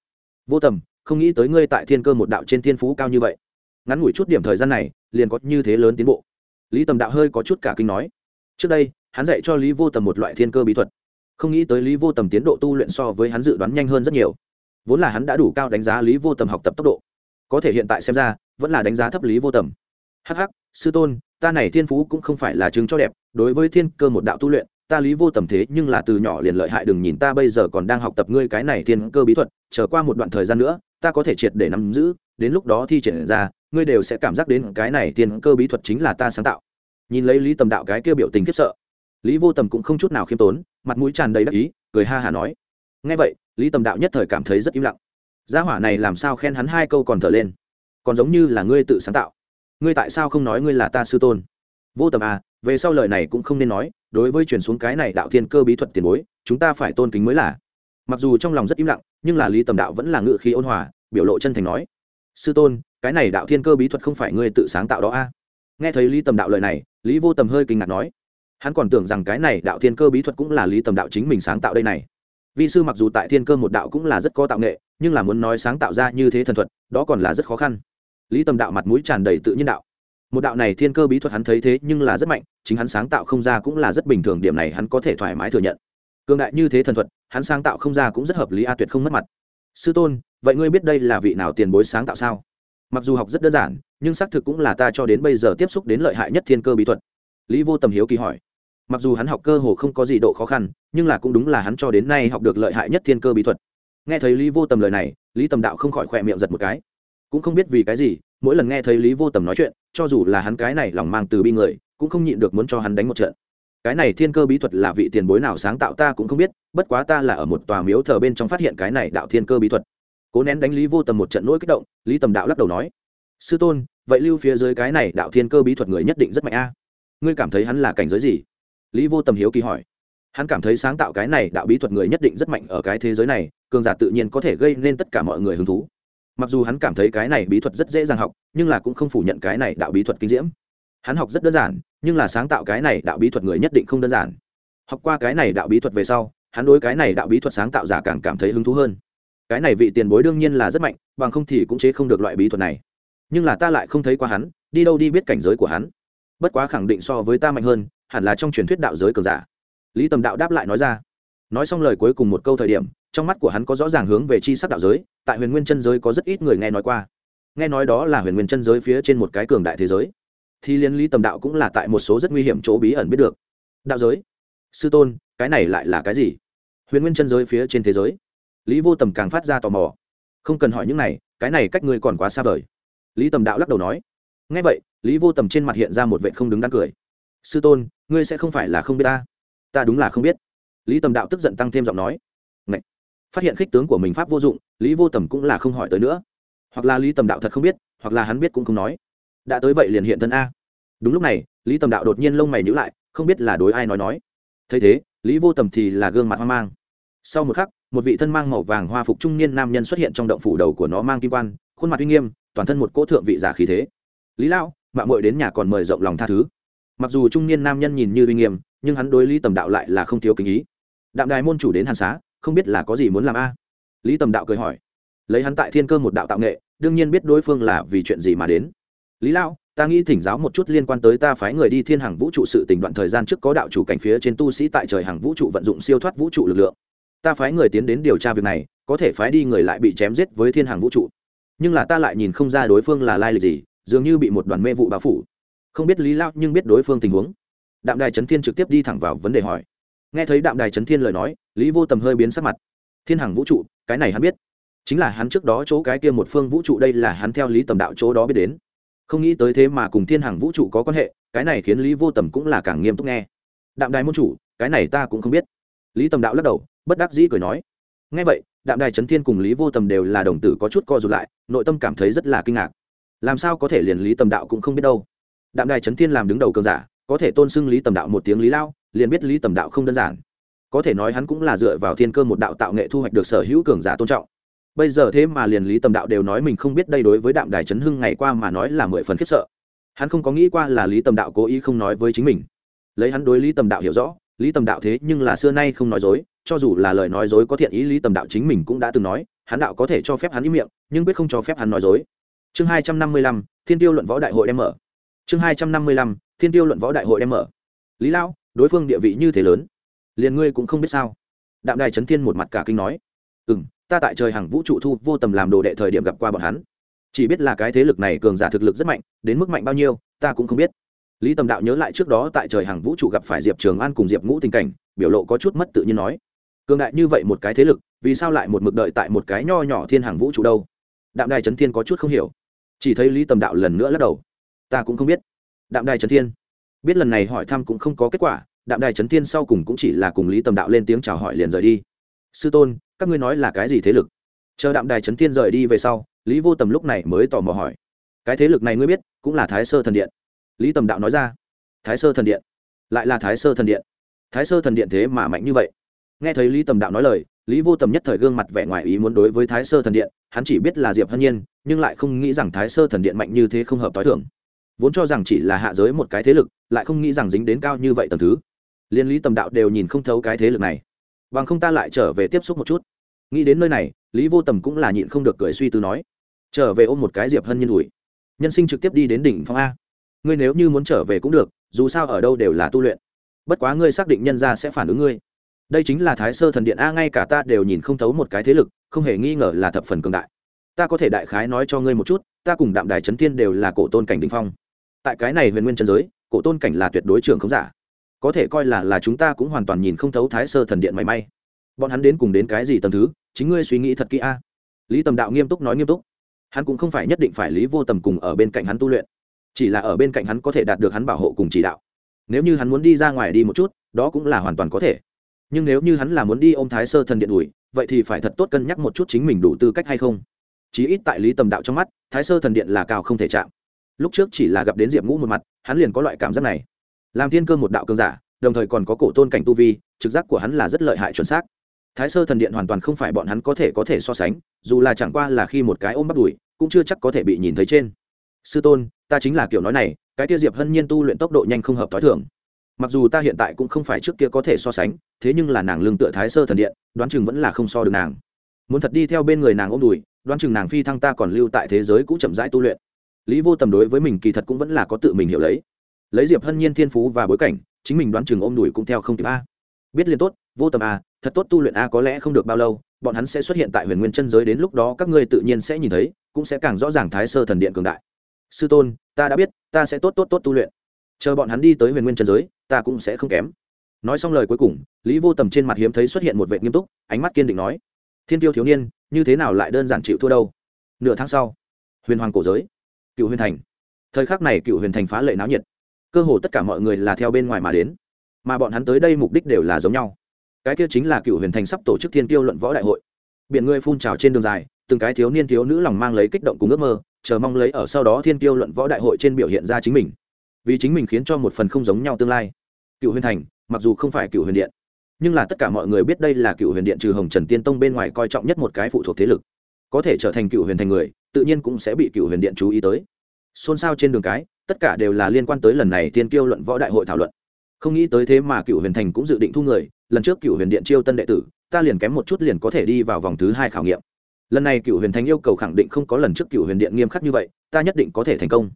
Vô tầm, không nghĩ tới ngươi tại thiên cơ một đạo trên thiên phú cao như vậy ngắn ngủi chút điểm thời gian này, liền có như thế lớn tiến bộ. Lý tầm đạo hơi có chút cả kinh nói, trước đây, hắn dạy cho lý vô tầm một loại thiên cơ bí thuật. Không nghĩ tới lý vô tầm tiến độ tu luyện so với hắn dự đoán nhanh hơn rất nhiều. Vốn là hắn đã đủ cao đánh giá lý vô tầm học tập tốc độ. Có thể hiện tại xem ra, vẫn là đánh giá thấp lý vô tầm. Hh sư tôn, ta này thiên phú cũng không phải là chứng cho đẹp, đối với thiên cơ một đạo tu luyện, ta lý vô tầm thế nhưng là từ nhỏ liền lợi hại, đừng nhìn ta bây giờ còn đang học tập ngươi cái này thiên cơ bí thuật trở qua một đoạn thời gian nữa, ta có thể triệt để nắm giữ, đến lúc đó thi triển ra ngươi đều sẽ cảm giác đến cái này thiên cơ bí thuật chính là ta sáng tạo. Nhìn lấy lý tầm đạo cái kia biểu tình khiếp sợ, lý vô tầm cũng không chút nào khiêm tốn, mặt mũi tràn đầy đắc ý, cười ha hả nói. Ngay vậy, lý tầm đạo nhất thời cảm thấy rất im lặng. Gia hỏa này làm sao khen hắn hai câu còn thở lên? Còn giống như là ngươi tự sáng tạo. Ngươi tại sao không nói ngươi là ta sư tôn? Vô tầm à về sau lời này cũng không nên nói, đối với chuyển xuống cái này đạo thiên cơ bí thuật tiền bối, chúng ta phải tôn kính mới là. Mặc dù trong lòng rất im lặng, nhưng là lý tầm đạo vẫn là ngự khí ôn hòa, biểu lộ chân thành nói. Sư tôn cái này đạo thiên cơ bí thuật không phải ngươi tự sáng tạo đó a? À? nghe thấy lý tầm đạo lời này, lý vô tầm hơi kinh ngạc nói, hắn còn tưởng rằng cái này đạo thiên cơ bí thuật cũng là lý tầm đạo chính mình sáng tạo đây này. Vi sư mặc dù tại thiên cơ một đạo cũng là rất có tạo nghệ, nhưng là muốn nói sáng tạo ra như thế thần thuật, đó còn là rất khó khăn. Lý tầm đạo mặt mũi tràn đầy tự nhiên đạo. Một đạo này thiên cơ bí thuật hắn thấy thế nhưng là rất mạnh, chính hắn sáng tạo không ra cũng là rất bình thường, điểm này hắn có thể thoải mái thừa nhận. Cương đại như thế thần thuật, hắn sáng tạo không ra cũng rất hợp lý a, tuyệt không mất mặt. Sư tôn, vậy ngươi biết đây là vị nào tiền bối sáng tạo sao? Mặc dù học rất đơn giản, nhưng xác thực cũng là ta cho đến bây giờ tiếp xúc đến lợi hại nhất thiên cơ bí thuật. Lý vô tầm hiếu kỳ hỏi. Mặc dù hắn học cơ hồ không có gì độ khó khăn, nhưng là cũng đúng là hắn cho đến nay học được lợi hại nhất thiên cơ bí thuật. Nghe thấy lý vô tầm lời này, lý tầm đạo không khỏi khỏe miệng giật một cái. Cũng không biết vì cái gì, mỗi lần nghe thấy lý vô tầm nói chuyện, cho dù là hắn cái này lòng mang từ bi người, cũng không nhịn được muốn cho hắn đánh một trận. Cái này thiên cơ bí thuật là vị tiền bối nào sáng tạo ta cũng không biết, bất quá ta là ở một tòa miếu thờ bên trong phát hiện cái này đạo thiên cơ bí thuật cố nén đánh lý vô tầm một trận nỗi kích động, lý tầm đạo lắc đầu nói, sư tôn, vậy lưu phía dưới cái này đạo thiên cơ bí thuật người nhất định rất mạnh a. Ngươi cảm thấy hắn là cảnh giới gì? Lý vô tầm hiếu kỳ hỏi. Hắn cảm thấy sáng tạo cái này đạo bí thuật người nhất định rất mạnh ở cái thế giới này, cường giả tự nhiên có thể gây nên tất cả mọi người hứng thú. Mặc dù hắn cảm thấy cái này bí thuật rất dễ dàng học, nhưng là cũng không phủ nhận cái này đạo bí thuật kinh diễm. Hắn học rất đơn giản, nhưng là sáng tạo cái này đạo bí thuật người nhất định không đơn giản. Học qua cái này đạo bí thuật về sau, hắn đối cái này đạo bí thuật sáng tạo giả càng cảm thấy hứng thú hơn cái này vị tiền bối đương nhiên là rất mạnh, bằng không thì cũng chế không được loại bí thuật này. Nhưng là ta lại không thấy qua hắn, đi đâu đi biết cảnh giới của hắn. Bất quá khẳng định so với ta mạnh hơn, hẳn là trong truyền thuyết đạo giới cường giả. Lý tầm đạo đáp lại nói ra. Nói xong lời cuối cùng một câu thời điểm, trong mắt của hắn có rõ ràng hướng về chi sắc đạo giới, tại huyền nguyên chân giới có rất ít người nghe nói qua. Nghe nói đó là huyền nguyên chân giới phía trên một cái cường đại thế giới. Thì liên lý tầm đạo cũng là tại một số rất nguy hiểm chỗ bí ẩn biết được. Đạo giới? Sư tôn, cái này lại là cái gì? Huyền nguyên chân giới phía trên thế giới lý vô tầm càng phát ra tò mò. Không cần hỏi những này, cái này cách ngươi còn quá xa vời. Lý tầm đạo lắc đầu nói. Ngay vậy, lý vô tầm trên mặt hiện ra một vệ không đứng đắn cười. Sư tôn, ngươi sẽ không phải là không biết ta. Ta đúng là không biết. Lý tầm đạo tức giận tăng thêm giọng nói. Ngậy! phát hiện khích tướng của mình pháp vô dụng, lý vô tầm cũng là không hỏi tới nữa. Hoặc là lý tầm đạo thật không biết, hoặc là hắn biết cũng không nói. Đã tới vậy liền hiện thân a. Đúng lúc này, lý tầm đạo đột nhiên lông mày nhữ lại, không biết là đối ai nói nói. Thấy thế, lý vô tầm thì là gương mặt hoang mang. Sau một khắc một vị thân mang màu vàng hoa phục trung niên nam nhân xuất hiện trong động phủ đầu của nó mang kim quan, khuôn mặt uy nghiêm, toàn thân một cỗ thượng vị giả khí thế. Lý lão mạng mội đến nhà còn mời rộng lòng tha thứ. Mặc dù trung niên nam nhân nhìn như uy nghiêm, nhưng hắn đối lý tầm đạo lại là không thiếu kính ý. Đạm đài môn chủ đến hàn xá, không biết là có gì muốn làm a? Lý tầm đạo cười hỏi. Lấy hắn tại thiên cơ một đạo tạo nghệ, đương nhiên biết đối phương là vì chuyện gì mà đến. Lý lão, ta nghĩ thỉnh giáo một chút liên quan tới ta phái người đi thiên hàng vũ trụ sự tình đoạn thời gian trước có đạo chủ cảnh phía trên tu sĩ tại trời hàng vũ trụ vận dụng siêu thoát vũ trụ lực lượng ta phái người tiến đến điều tra việc này, có thể phái đi người lại bị chém giết với thiên hàng vũ trụ. Nhưng là ta lại nhìn không ra đối phương là lai lịch gì, dường như bị một đoàn mê vụ bao phủ. Không biết lý lão nhưng biết đối phương tình huống. Đạm đài trấn thiên trực tiếp đi thẳng vào vấn đề hỏi. Nghe thấy đạm đài trấn thiên lời nói, lý vô tầm hơi biến sắc mặt. Thiên hàng vũ trụ, cái này hắn biết. Chính là hắn trước đó chỗ cái kia một phương vũ trụ đây là hắn theo lý tầm đạo chỗ đó biết đến. Không nghĩ tới thế mà cùng thiên hàng vũ trụ có quan hệ, cái này khiến lý vô tầm cũng là càng nghiêm túc nghe. Đạm đài môn chủ, cái này ta cũng không biết. Lý tầm đạo lắc đầu bất đắc dĩ cười nói. Nghe vậy, đạm đài trấn thiên cùng lý vô tầm đều là đồng tử có chút co rụt lại, nội tâm cảm thấy rất là kinh ngạc. Làm sao có thể liền lý tầm đạo cũng không biết đâu? Đạm đài trấn thiên làm đứng đầu cường giả, có thể tôn xưng lý tầm đạo một tiếng lý lao, liền biết lý tầm đạo không đơn giản. Có thể nói hắn cũng là dựa vào thiên cơ một đạo tạo nghệ thu hoạch được sở hữu cường giả tôn trọng. Bây giờ thế mà liền lý tầm đạo đều nói mình không biết đây đối với đạm đài trấn hưng ngày qua mà nói là mười phần khiếp sợ. Hắn không có nghĩ qua là lý tầm đạo cố ý không nói với chính mình. Lấy hắn đối lý tầm đạo hiểu rõ, lý tầm đạo thế nhưng là xưa nay không nói dối cho dù là lời nói dối có thiện ý lý tầm đạo chính mình cũng đã từng nói, hắn đạo có thể cho phép hắn ý miệng, nhưng quyết không cho phép hắn nói dối. Chương hai trăm năm mươi lăm, thiên tiêu luận võ đại hội đem mở. Chương hai trăm năm mươi lăm, thiên tiêu luận võ đại hội đem mở. Lý lão, đối phương địa vị như thế lớn, liền ngươi cũng không biết sao? Đạm đài trấn thiên một mặt cả kinh nói. Ừ m ta tại trời hàng vũ trụ thu vô tầm làm đồ đệ thời điểm gặp qua bọn hắn. Chỉ biết là cái thế lực này cường giả thực lực rất mạnh, đến mức mạnh bao nhiêu, ta cũng không biết. Lý tầm đạo nhớ lại trước đó tại trời hàng vũ trụ gặp phải diệp trường an cùng diệp ngũ tình cảnh, biểu lộ có chút mất tự nhiên nói cường đại như vậy một cái thế lực, vì sao lại một mực đợi tại một cái nho nhỏ thiên hàng vũ trụ đâu? Đạm đài trấn thiên có chút không hiểu. Chỉ thấy lý tầm đạo lần nữa lắc đầu. Ta cũng không biết. Đạm đài trấn thiên. Biết lần này hỏi thăm cũng không có kết quả, đạm đài trấn thiên sau cùng cũng chỉ là cùng lý tầm đạo lên tiếng chào hỏi liền rời đi. Sư tôn, các ngươi nói là cái gì thế lực? Chờ đạm đài trấn thiên rời đi về sau, lý vô tầm lúc này mới tò mò hỏi. Cái thế lực này ngươi biết, cũng là thái sơ thần điện. Lý tầm đạo nói ra. Thái sơ thần điện? Lại là thái sơ thần điện. Thái sơ thần điện thế mà mạnh như vậy? Nghe thấy lý tầm đạo nói lời, lý vô tầm nhất thời gương mặt vẻ ngoài ý muốn đối với thái sơ thần điện, hắn chỉ biết là diệp hân nhiên, nhưng lại không nghĩ rằng thái sơ thần điện mạnh như thế không hợp t h i thưởng vốn cho rằng chỉ là hạ giới một cái thế lực, lại không nghĩ rằng dính đến cao như vậy tầm thứ. Liên lý tầm đạo đều nhìn không thấu cái thế lực này. Bằng không ta lại trở về tiếp xúc một chút. Nghĩ đến nơi này, lý vô tầm cũng là nhịn không được cười suy tư nói, trở về ôm một cái diệp hân Nhiên ủi nhân sinh trực tiếp đi đến đỉnh phong a. Ngươi nếu như muốn trở về cũng được, dù sao ở đâu đều là tu luyện. Bất quá ngươi xác định nhân ra sẽ phản ứng ngươi đây chính là thái sơ thần điện a, ngay cả ta đều nhìn không thấu một cái thế lực, không hề nghi ngờ là thập phần cường đại. Ta có thể đại khái nói cho ngươi một chút, ta cùng đạm đài trấn tiên đều là cổ tôn cảnh đình phong. Tại cái này huyền nguyên chân giới, cổ tôn cảnh là tuyệt đối trưởng không giả. Có thể coi là là chúng ta cũng hoàn toàn nhìn không thấu thái sơ thần điện mảy may. Bọn hắn đến cùng đến cái gì tầm thứ, chính ngươi suy nghĩ thật kỹ a. Lý tầm đạo nghiêm túc nói nghiêm túc. Hắn cũng không phải nhất định phải lý vô tầm cùng ở bên cạnh hắn tu luyện, chỉ là ở bên cạnh hắn có thể đạt được hắn bảo hộ cùng chỉ đạo. Nếu như hắn muốn đi ra ngoài đi một chút, đó cũng là hoàn toàn có thể nhưng nếu như hắn là muốn đi ôm thái sơ thần điện đuổi, vậy thì phải thật tốt cân nhắc một chút chính mình đủ tư cách hay không. Chí ít tại lý tầm đạo trong mắt, thái sơ thần điện là cao không thể chạm. Lúc trước chỉ là gặp đến diệp ngũ một mặt, hắn liền có loại cảm giác này. Làm thiên cơ một đạo cường giả, đồng thời còn có cổ tôn cảnh tu vi, trực giác của hắn là rất lợi hại chuẩn xác. Thái sơ thần điện hoàn toàn không phải bọn hắn có thể có thể so sánh, dù là chẳng qua là khi một cái ôm bắt đùi cũng chưa chắc có thể bị nhìn thấy trên. Sư tôn, ta chính là kiểu nói này, cái tiêu diệp hân nhiên tu luyện tốc độ nhanh không hợp t h ó i thường mặc dù ta hiện tại cũng không phải trước kia có thể so sánh, thế nhưng là nàng lương tựa thái sơ thần điện, đoán chừng vẫn là không so được nàng. Muốn thật đi theo bên người nàng ôm đùi, đoán chừng nàng phi thăng ta còn lưu tại thế giới cũng chậm rãi tu luyện. Lý vô tầm đối với mình kỳ thật cũng vẫn là có tự mình hiểu lấy. Lấy diệp hân nhiên thiên phú và bối cảnh, chính mình đoán chừng ôm đùi cũng theo không kịp a. Biết liền tốt, vô tầm a thật tốt tu luyện a có lẽ không được bao lâu, bọn hắn sẽ xuất hiện tại huyền nguyên chân giới đến lúc đó các ngươi tự nhiên sẽ nhìn thấy, cũng sẽ càng rõ ràng thái sơ thần điện cường đại. Sư tôn, ta đã biết, ta sẽ tốt tốt tốt tu luyện. Chờ bọn hắn đi tới huyền nguyên chân giới ta cũng sẽ không kém. Nói xong lời cuối cùng, lý vô tầm trên mặt hiếm thấy xuất hiện một vệ nghiêm túc, ánh mắt kiên định nói, thiên tiêu thiếu niên, như thế nào lại đơn giản chịu thua đâu? Nửa tháng sau, huyền hoàng cổ giới, cựu huyền thành. Thời khắc này cựu huyền thành phá lệ náo nhiệt. Cơ hồ tất cả mọi người là theo bên ngoài mà đến, mà bọn hắn tới đây mục đích đều là giống nhau. Cái kia chính là cựu huyền thành sắp tổ chức thiên tiêu luận võ đại hội. Biển người phun trào trên đường dài, từng cái thiếu niên thiếu nữ lòng mang lấy kích động cùng ước mơ, chờ mong lấy ở sau đó thiên tiêu luận võ đại hội trên biểu hiện ra chính mình vì chính mình khiến cho một phần không giống nhau tương lai. Cựu huyền thành, mặc dù không phải cựu huyền điện, nhưng là tất cả mọi người biết đây là cựu huyền điện trừ hồng trần tiên tông bên ngoài coi trọng nhất một cái phụ thuộc thế lực. Có thể trở thành cựu huyền thành người, tự nhiên cũng sẽ bị cựu huyền điện chú ý tới. Xôn xao trên đường cái, tất cả đều là liên quan tới lần này tiên kiêu luận võ đại hội thảo luận. Không nghĩ tới thế mà cựu huyền thành cũng dự định thu người, lần trước cựu huyền điện chiêu tân đệ tử, ta liền kém một chút liền có thể đi vào vòng thứ hai khảo nghiệm. Lần này cựu huyền thành yêu cầu khẳng định không có lần trước cựu huyền điện nghiêm khắc như vậy, ta nhất định có thể thành công.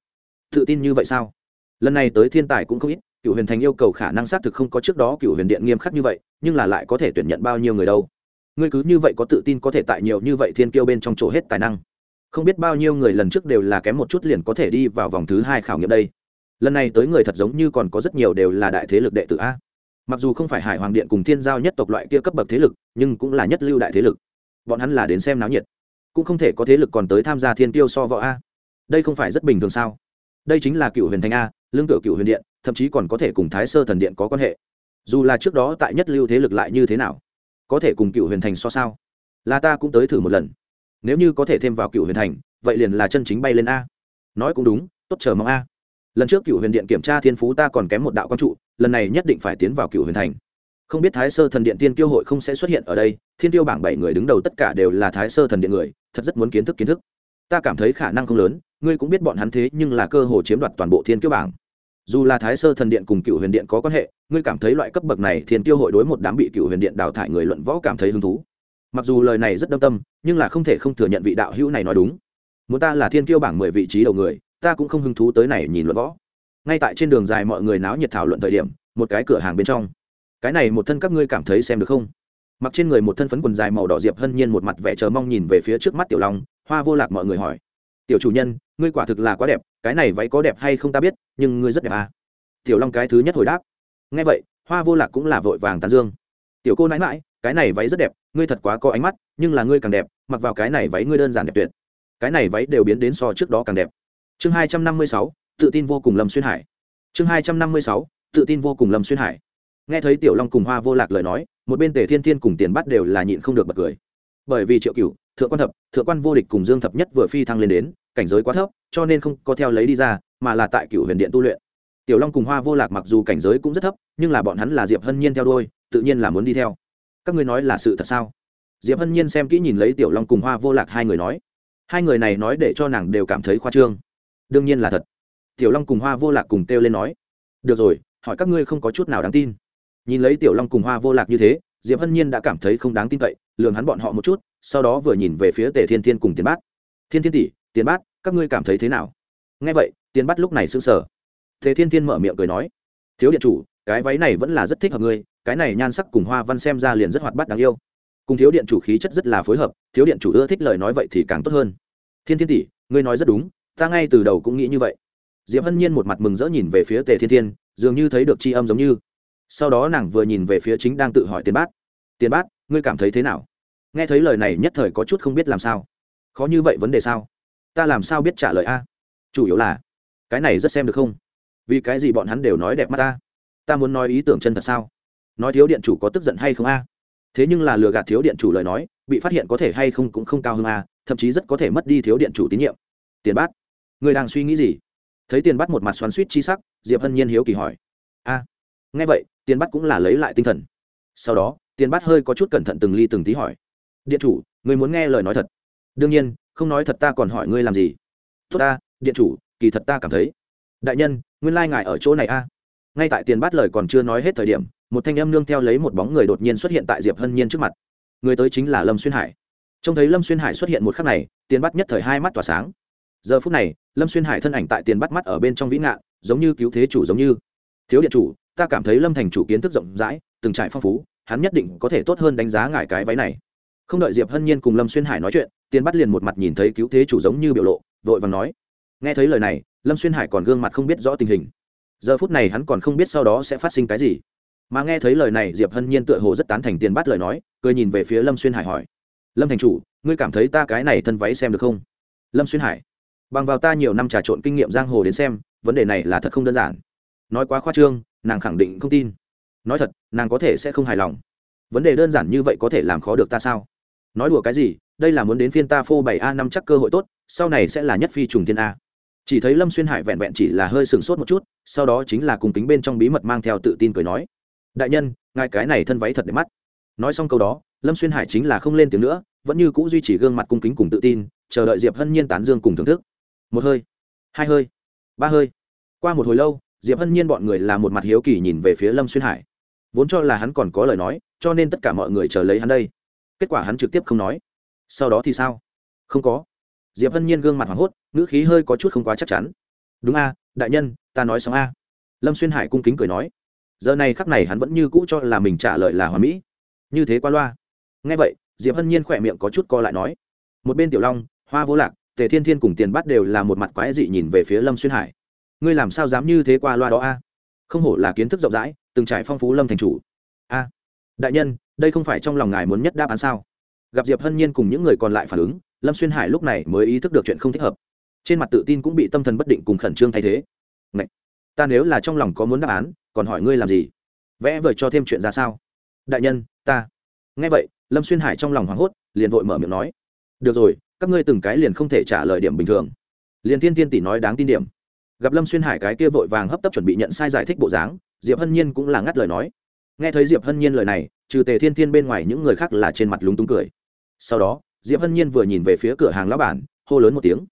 Tự tin như vậy sao? Lần này tới thiên tài cũng không ít cựu huyền thành yêu cầu khả năng xác thực không có trước đó cựu huyền điện nghiêm khắc như vậy, nhưng là lại có thể tuyển nhận bao nhiêu người đâu. Ngươi cứ như vậy có tự tin có thể tại nhiều như vậy thiên kiêu bên trong chỗ hết tài năng. Không biết bao nhiêu người lần trước đều là kém một chút liền có thể đi vào vòng thứ hai khảo nghiệm đây. Lần này tới người thật giống như còn có rất nhiều đều là đại thế lực đệ tử a. Mặc dù không phải hải hoàng điện cùng thiên giao nhất tộc loại kia cấp bậc thế lực, nhưng cũng là nhất lưu đại thế lực. Bọn hắn là đến xem náo nhiệt. Cũng không thể có thế lực còn tới tham gia thiên tiêu so võ a. Đây không phải rất bình thường sao? Đây chính là cựu huyền thành a, lương cựu cựu huyền điện, thậm chí còn có thể cùng thái sơ thần điện có quan hệ. Dù là trước đó tại nhất lưu thế lực lại như thế nào, có thể cùng cựu huyền thành so sao? Là ta cũng tới thử một lần. Nếu như có thể thêm vào cựu huyền thành, vậy liền là chân chính bay lên a. Nói cũng đúng, tốt chờ mong a. Lần trước cựu huyền điện kiểm tra thiên phú ta còn kém một đạo quan trụ, lần này nhất định phải tiến vào cựu huyền thành. Không biết thái sơ thần điện tiên tiêu hội không sẽ xuất hiện ở đây, thiên tiêu bảng bảy người đứng đầu tất cả đều là thái sơ thần điện người, thật rất muốn kiến thức kiến thức. Ta cảm thấy khả năng không lớn ngươi cũng biết bọn hắn thế nhưng là cơ hội chiếm đoạt toàn bộ thiên Kiêu bảng. Dù là thái sơ thần điện cùng cựu huyền điện có quan hệ, ngươi cảm thấy loại cấp bậc này thiên tiêu hội đối một đám bị cựu huyền điện đào thải người luận võ cảm thấy hứng thú. Mặc dù lời này rất đâm tâm, nhưng là không thể không thừa nhận vị đạo hữu này nói đúng. Muốn ta là thiên tiêu bảng mười vị trí đầu người, ta cũng không hứng thú tới này nhìn luận võ. Ngay tại trên đường dài mọi người náo nhiệt thảo luận thời điểm, một cái cửa hàng bên trong. Cái này một thân các ngươi cảm thấy xem được không? Mặc trên người một thân phấn quần dài màu đỏ diệp hân nhiên một mặt vẻ chờ mong nhìn về phía trước mắt tiểu long, hoa vô lạc mọi người hỏi tiểu chủ nhân, ngươi quả thực là quá đẹp, cái này váy có đẹp hay không ta biết, nhưng ngươi rất đẹp à? Tiểu long cái thứ nhất hồi đáp. Nghe vậy, hoa vô lạc cũng là vội vàng tán dương. Tiểu cô nãi mãi cái này váy rất đẹp, ngươi thật quá có ánh mắt, nhưng là ngươi càng đẹp, mặc vào cái này váy ngươi đơn giản đẹp tuyệt. Cái này váy đều biến đến so trước đó càng đẹp. Chương hai trăm năm mươi sáu, tự tin vô cùng lâm xuyên hải. Chương hai trăm năm mươi sáu, tự tin vô cùng lâm xuyên hải. Nghe thấy tiểu long cùng hoa vô lạc lời nói, một bên tề thiên thiên cùng tiền bắt đều là nhịn không được bật cười. Bởi vì triệu cửu thượng quan thập, thượng quan vô địch cùng dương thập nhất vừa phi thăng lên đến, cảnh giới quá thấp, cho nên không có theo lấy đi ra, mà là tại cửu huyền điện tu luyện. Tiểu long cùng hoa vô lạc mặc dù cảnh giới cũng rất thấp, nhưng là bọn hắn là diệp hân nhiên theo đôi tự nhiên là muốn đi theo. Các ngươi nói là sự thật sao? Diệp hân nhiên xem kỹ nhìn lấy tiểu long cùng hoa vô lạc hai người nói. Hai người này nói để cho nàng đều cảm thấy khoa trương. Đương nhiên là thật. Tiểu long cùng hoa vô lạc cùng kêu lên nói. Được rồi, hỏi các ngươi không có chút nào đáng tin. Nhìn lấy tiểu long cùng hoa vô lạc như thế, diệp hân nhiên đã cảm thấy không đáng tin cậy, lường hắn bọn họ một chút sau đó vừa nhìn về phía tề thiên thiên cùng tiền bát. Thiên thiên tỷ, tiền bát, các ngươi cảm thấy thế nào? Nghe vậy, tiền bát lúc này sững sờ. Tề thiên thiên mở miệng cười nói, thiếu điện chủ, cái váy này vẫn là rất thích hợp ngươi, cái này nhan sắc cùng hoa văn xem ra liền rất hoạt bát đáng yêu. Cùng thiếu điện chủ khí chất rất là phối hợp, thiếu điện chủ ưa thích lời nói vậy thì càng tốt hơn. Thiên thiên tỷ, ngươi nói rất đúng, ta ngay từ đầu cũng nghĩ như vậy. Diệp hân nhiên một mặt mừng rỡ nhìn về phía tề thiên thiên, dường như thấy được tri âm giống như. Sau đó nàng vừa nhìn về phía chính đang tự hỏi tiền bát. Tiền bát, ngươi cảm thấy thế nào? Nghe thấy lời này nhất thời có chút không biết làm sao. Khó như vậy vấn đề sao? Ta làm sao biết trả lời a? Chủ yếu là, cái này rất xem được không? Vì cái gì bọn hắn đều nói đẹp mắt ta? Ta muốn nói ý tưởng chân thật sao? Nói thiếu điện chủ có tức giận hay không a? Thế nhưng là lừa gạt thiếu điện chủ lời nói, bị phát hiện có thể hay không cũng không cao hơn a, thậm chí rất có thể mất đi thiếu điện chủ tín nhiệm. Tiền bát. Người đang suy nghĩ gì? Thấy tiền bắt một mặt xoắn suýt chi sắc, diệp hân nhiên hiếu kỳ hỏi. A. Nghe vậy, tiền bắt cũng là lấy lại tinh thần. Sau đó, tiền bắt hơi có chút cẩn thận từng ly từng tí hỏi điện chủ, người muốn nghe lời nói thật. Đương nhiên, không nói thật ta còn hỏi ngươi làm gì. Tốt ta, điện chủ, kỳ thật ta cảm thấy. Đại nhân, nguyên lai ngài ở chỗ này a. Ngay tại tiền bắt lời còn chưa nói hết thời điểm, một thanh âm nương theo lấy một bóng người đột nhiên xuất hiện tại diệp hân nhiên trước mặt. Người tới chính là lâm xuyên hải. Trông thấy lâm xuyên hải xuất hiện một khắc này, tiền bắt nhất thời hai mắt tỏa sáng. Giờ phút này, lâm xuyên hải thân ảnh tại tiền bắt mắt ở bên trong vĩ ngạn giống như cứu thế chủ giống như. Thiếu điện chủ, ta cảm thấy lâm thành chủ kiến thức rộng rãi, từng trải phong phú, hắn nhất định có thể tốt hơn đánh giá ngài cái váy này không đợi diệp hân nhiên cùng lâm xuyên hải nói chuyện, tiền bắt liền một mặt nhìn thấy cứu thế chủ giống như biểu lộ, vội vàng nói, nghe thấy lời này, lâm xuyên hải còn gương mặt không biết rõ tình hình. Giờ phút này hắn còn không biết sau đó sẽ phát sinh cái gì. Mà nghe thấy lời này, diệp hân nhiên tựa hồ rất tán thành tiền bắt lời nói, cười nhìn về phía lâm xuyên hải hỏi, lâm thành chủ, ngươi cảm thấy ta cái này thân váy xem được không? Lâm xuyên hải, bằng vào ta nhiều năm trà trộn kinh nghiệm giang hồ đến xem, vấn đề này là thật không đơn giản. Nói quá khoa trương, nàng khẳng định không tin. Nói thật, nàng có thể sẽ không hài lòng. Vấn đề đơn giản như vậy có thể làm khó được ta sao? Nói đùa cái gì, đây là muốn đến phiên ta phô bảy a năm chắc cơ hội tốt, sau này sẽ là nhất phi trùng thiên a. Chỉ thấy lâm xuyên hải vẹn vẹn chỉ là hơi sừng sốt một chút, sau đó chính là cùng kính bên trong bí mật mang theo tự tin cười nói. Đại nhân, ngài cái này thân váy thật đẹp mắt. Nói xong câu đó, lâm xuyên hải chính là không lên tiếng nữa, vẫn như c ũ duy trì gương mặt cung kính cùng tự tin, chờ đợi diệp hân nhiên tán dương cùng thưởng thức. Một hơi, hai hơi, ba hơi. Qua một hồi lâu, diệp hân nhiên bọn người là một mặt hiếu kỳ nhìn về phía lâm xuyên hải. Vốn cho là hắn còn có lời nói, cho nên tất cả mọi người chờ lấy hắn đây kết quả hắn trực tiếp không nói. Sau đó thì sao? Không có. Diệp hân nhiên gương mặt hoảng hốt, ngữ khí hơi có chút không quá chắc chắn. Đúng a, đại nhân, ta nói xong a. Lâm xuyên hải cung kính cười nói. Giờ này khắc này hắn vẫn như cũ cho là mình trả lời là hòa mỹ. Như thế qua loa. Nghe vậy, diệp hân nhiên khỏe miệng có chút co lại nói. Một bên tiểu long, hoa vô lạc, tề thiên thiên cùng tiền bắt đều là một mặt quái dị nhìn về phía lâm xuyên hải. Ngươi làm sao dám như thế qua loa đó a? Không hổ là kiến thức rộng rãi, từng trải phong phú lâm thành chủ. A, đại nhân đây không phải trong lòng ngài muốn nhất đáp án sao? Gặp diệp hân nhiên cùng những người còn lại phản ứng, lâm xuyên hải lúc này mới ý thức được chuyện không thích hợp. Trên mặt tự tin cũng bị tâm thần bất định cùng khẩn trương thay thế. Ngậy! ta nếu là trong lòng có muốn đáp án, còn hỏi ngươi làm gì? Vẽ vời cho thêm chuyện ra sao? Đại nhân, ta. Nghe vậy, lâm xuyên hải trong lòng hoảng hốt, liền vội mở miệng nói. Được rồi, các ngươi từng cái liền không thể trả lời điểm bình thường. Liền thiên thiên tỷ nói đáng tin điểm. Gặp lâm xuyên hải cái kia vội vàng hấp tấp chuẩn bị nhận sai giải thích bộ dáng, diệp hân nhiên cũng là ngắt lời nói nghe thấy diệp hân nhiên lời này, trừ tề thiên thiên bên ngoài những người khác là trên mặt lúng túng cười. Sau đó, diệp hân nhiên vừa nhìn về phía cửa hàng lão bản, hô lớn một tiếng.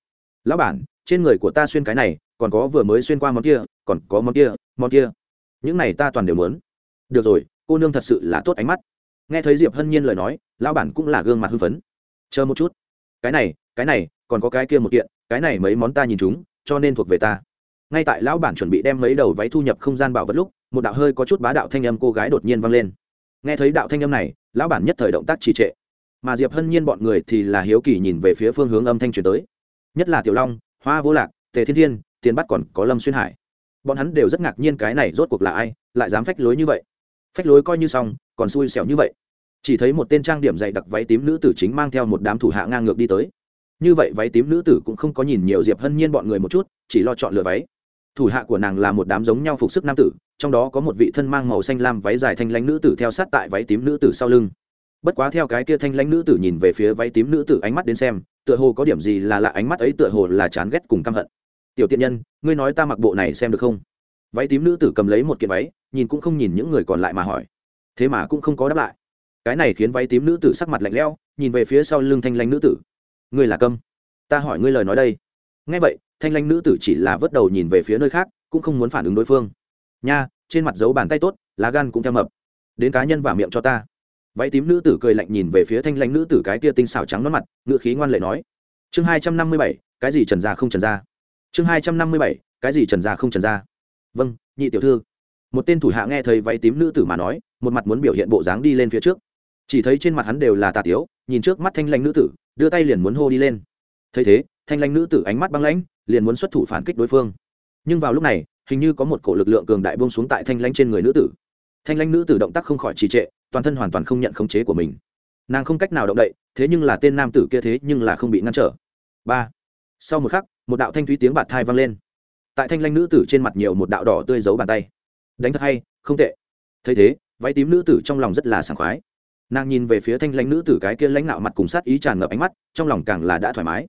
Lão bản, trên người của ta xuyên cái này, còn có vừa mới xuyên qua món kia, còn có món kia món kia. Những này ta toàn đều muốn. Được rồi, cô nương thật sự là tốt ánh mắt. Nghe thấy diệp hân nhiên lời nói, lão bản cũng là gương mặt hưng phấn. Chờ một chút. Cái này cái này, còn có cái kia một kiện, cái này mấy món ta nhìn chúng, cho nên thuộc về ta. Ngay tại lão bản chuẩn bị đem mấy đầu váy thu nhập không gian bảo vật lúc một đạo hơi có chút bá đạo thanh âm cô gái đột nhiên vang lên. Nghe thấy đạo thanh âm này, lão bản nhất thời động tác trì trệ. Mà diệp hân nhiên bọn người thì là hiếu kỳ nhìn về phía phương hướng âm thanh truyền tới. Nhất là tiểu long, hoa vô lạc, tề thiên thiên, tiền bắt còn có lâm xuyên hải. Bọn hắn đều rất ngạc nhiên cái này rốt cuộc là ai, lại dám phách lối như vậy. Phách lối coi như xong, còn xui xẻo như vậy. Chỉ thấy một tên trang điểm dày đặc váy tím nữ tử chính mang theo một đám thủ hạ ngang ngược đi tới. Như vậy váy tím nữ tử cũng không có nhìn nhiều diệp hân nhiên bọn người một chút, chỉ lo chọn lựa váy thủ hạ của nàng là một đám giống nhau phục sức nam tử, trong đó có một vị thân mang màu xanh lam váy dài thanh lãnh nữ tử theo sát tại váy tím nữ tử sau lưng. Bất quá theo cái kia thanh lãnh nữ tử nhìn về phía váy tím nữ tử ánh mắt đến xem, tựa hồ có điểm gì là lạ ánh mắt ấy tựa hồ là chán ghét cùng căm hận. Tiểu tiện nhân, ngươi nói ta mặc bộ này xem được không? Váy tím nữ tử cầm lấy một kiện váy, nhìn cũng không nhìn những người còn lại mà hỏi. Thế mà cũng không có đáp lại. Cái này khiến váy tím nữ tử sắc mặt lạnh lẽo, nhìn về phía sau lưng thanh lãnh nữ tử. Ngươi là câm. Ta hỏi ngươi lời nói đây. Ngay vậy thanh lãnh nữ tử chỉ là vớt đầu nhìn về phía nơi khác, cũng không muốn phản ứng đối phương. Nha, trên mặt dấu bàn tay tốt, lá gan cũng theo mập. Đến cá nhân và miệng cho ta. Váy tím nữ tử cười lạnh nhìn về phía thanh lãnh nữ tử cái kia tinh xảo trắng nó mặt ngự khí ngoan lệ nói. Chương hai trăm năm mươi bảy, cái gì trần gia không trần gia? Chương hai trăm năm mươi bảy, cái gì trần gia không trần gia? Vâng nhị tiểu thư. Một tên thủ hạ nghe thấy váy tím nữ tử mà nói, một mặt muốn biểu hiện bộ dáng đi lên phía trước. Chỉ thấy trên mặt hắn đều là tà tiếu, nhìn trước mắt thanh lãnh nữ tử, đưa tay liền muốn hô đi lên. Thấy thế, thanh lãnh nữ tử ánh mắt băng lãnh liền muốn xuất thủ phản kích đối phương. Nhưng vào lúc này, hình như có một cổ lực lượng cường đại buông xuống tại thanh lãnh trên người nữ tử. Thanh lãnh nữ tử động tác không khỏi trì trệ, toàn thân hoàn toàn không nhận khống chế của mình. Nàng không cách nào động đậy, thế nhưng là tên nam tử kia thế nhưng là không bị ngăn trở. Ba. Sau một khắc, một đạo thanh thúy tiếng bạt thai vang lên. Tại thanh lãnh nữ tử trên mặt nhiều một đạo đỏ tươi giấu bàn tay. Đánh thật hay, không tệ. Thấy thế, váy tím nữ tử trong lòng rất là sảng khoái. Nàng nhìn về phía thanh lãnh nữ tử cái kia lãnh nạo mặt cùng sát ý tràn ngập ánh mắt, trong lòng càng là đã thoải mái.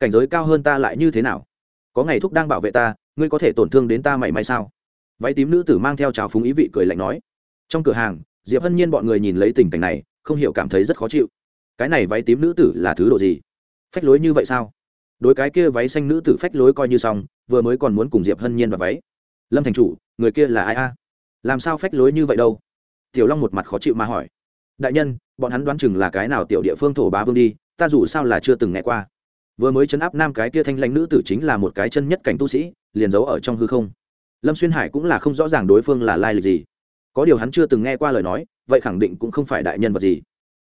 Cảnh giới cao hơn ta lại như thế nào? Có ngày thúc đang bảo vệ ta, ngươi có thể tổn thương đến ta mảy may sao? Váy tím nữ tử mang theo trào phúng ý vị cười lạnh nói. Trong cửa hàng, diệp hân nhiên bọn người nhìn lấy tình cảnh này, không hiểu cảm thấy rất khó chịu. Cái này váy tím nữ tử là thứ độ gì? Phách lối như vậy sao? Đối cái kia váy xanh nữ tử phách lối coi như xong, vừa mới còn muốn cùng diệp hân nhiên và váy. Lâm thành chủ, người kia là ai a? Làm sao phách lối như vậy đâu? Tiểu long một mặt khó chịu mà hỏi. Đại nhân, bọn hắn đoán chừng là cái nào tiểu địa phương thổ bá vương đi, ta dù sao là chưa từng nghe qua vừa mới chấn áp nam cái kia thanh lãnh nữ tử chính là một cái chân nhất cảnh tu sĩ, liền giấu ở trong hư không. Lâm xuyên hải cũng là không rõ ràng đối phương là lai lịch gì. Có điều hắn chưa từng nghe qua lời nói, vậy khẳng định cũng không phải đại nhân vật gì.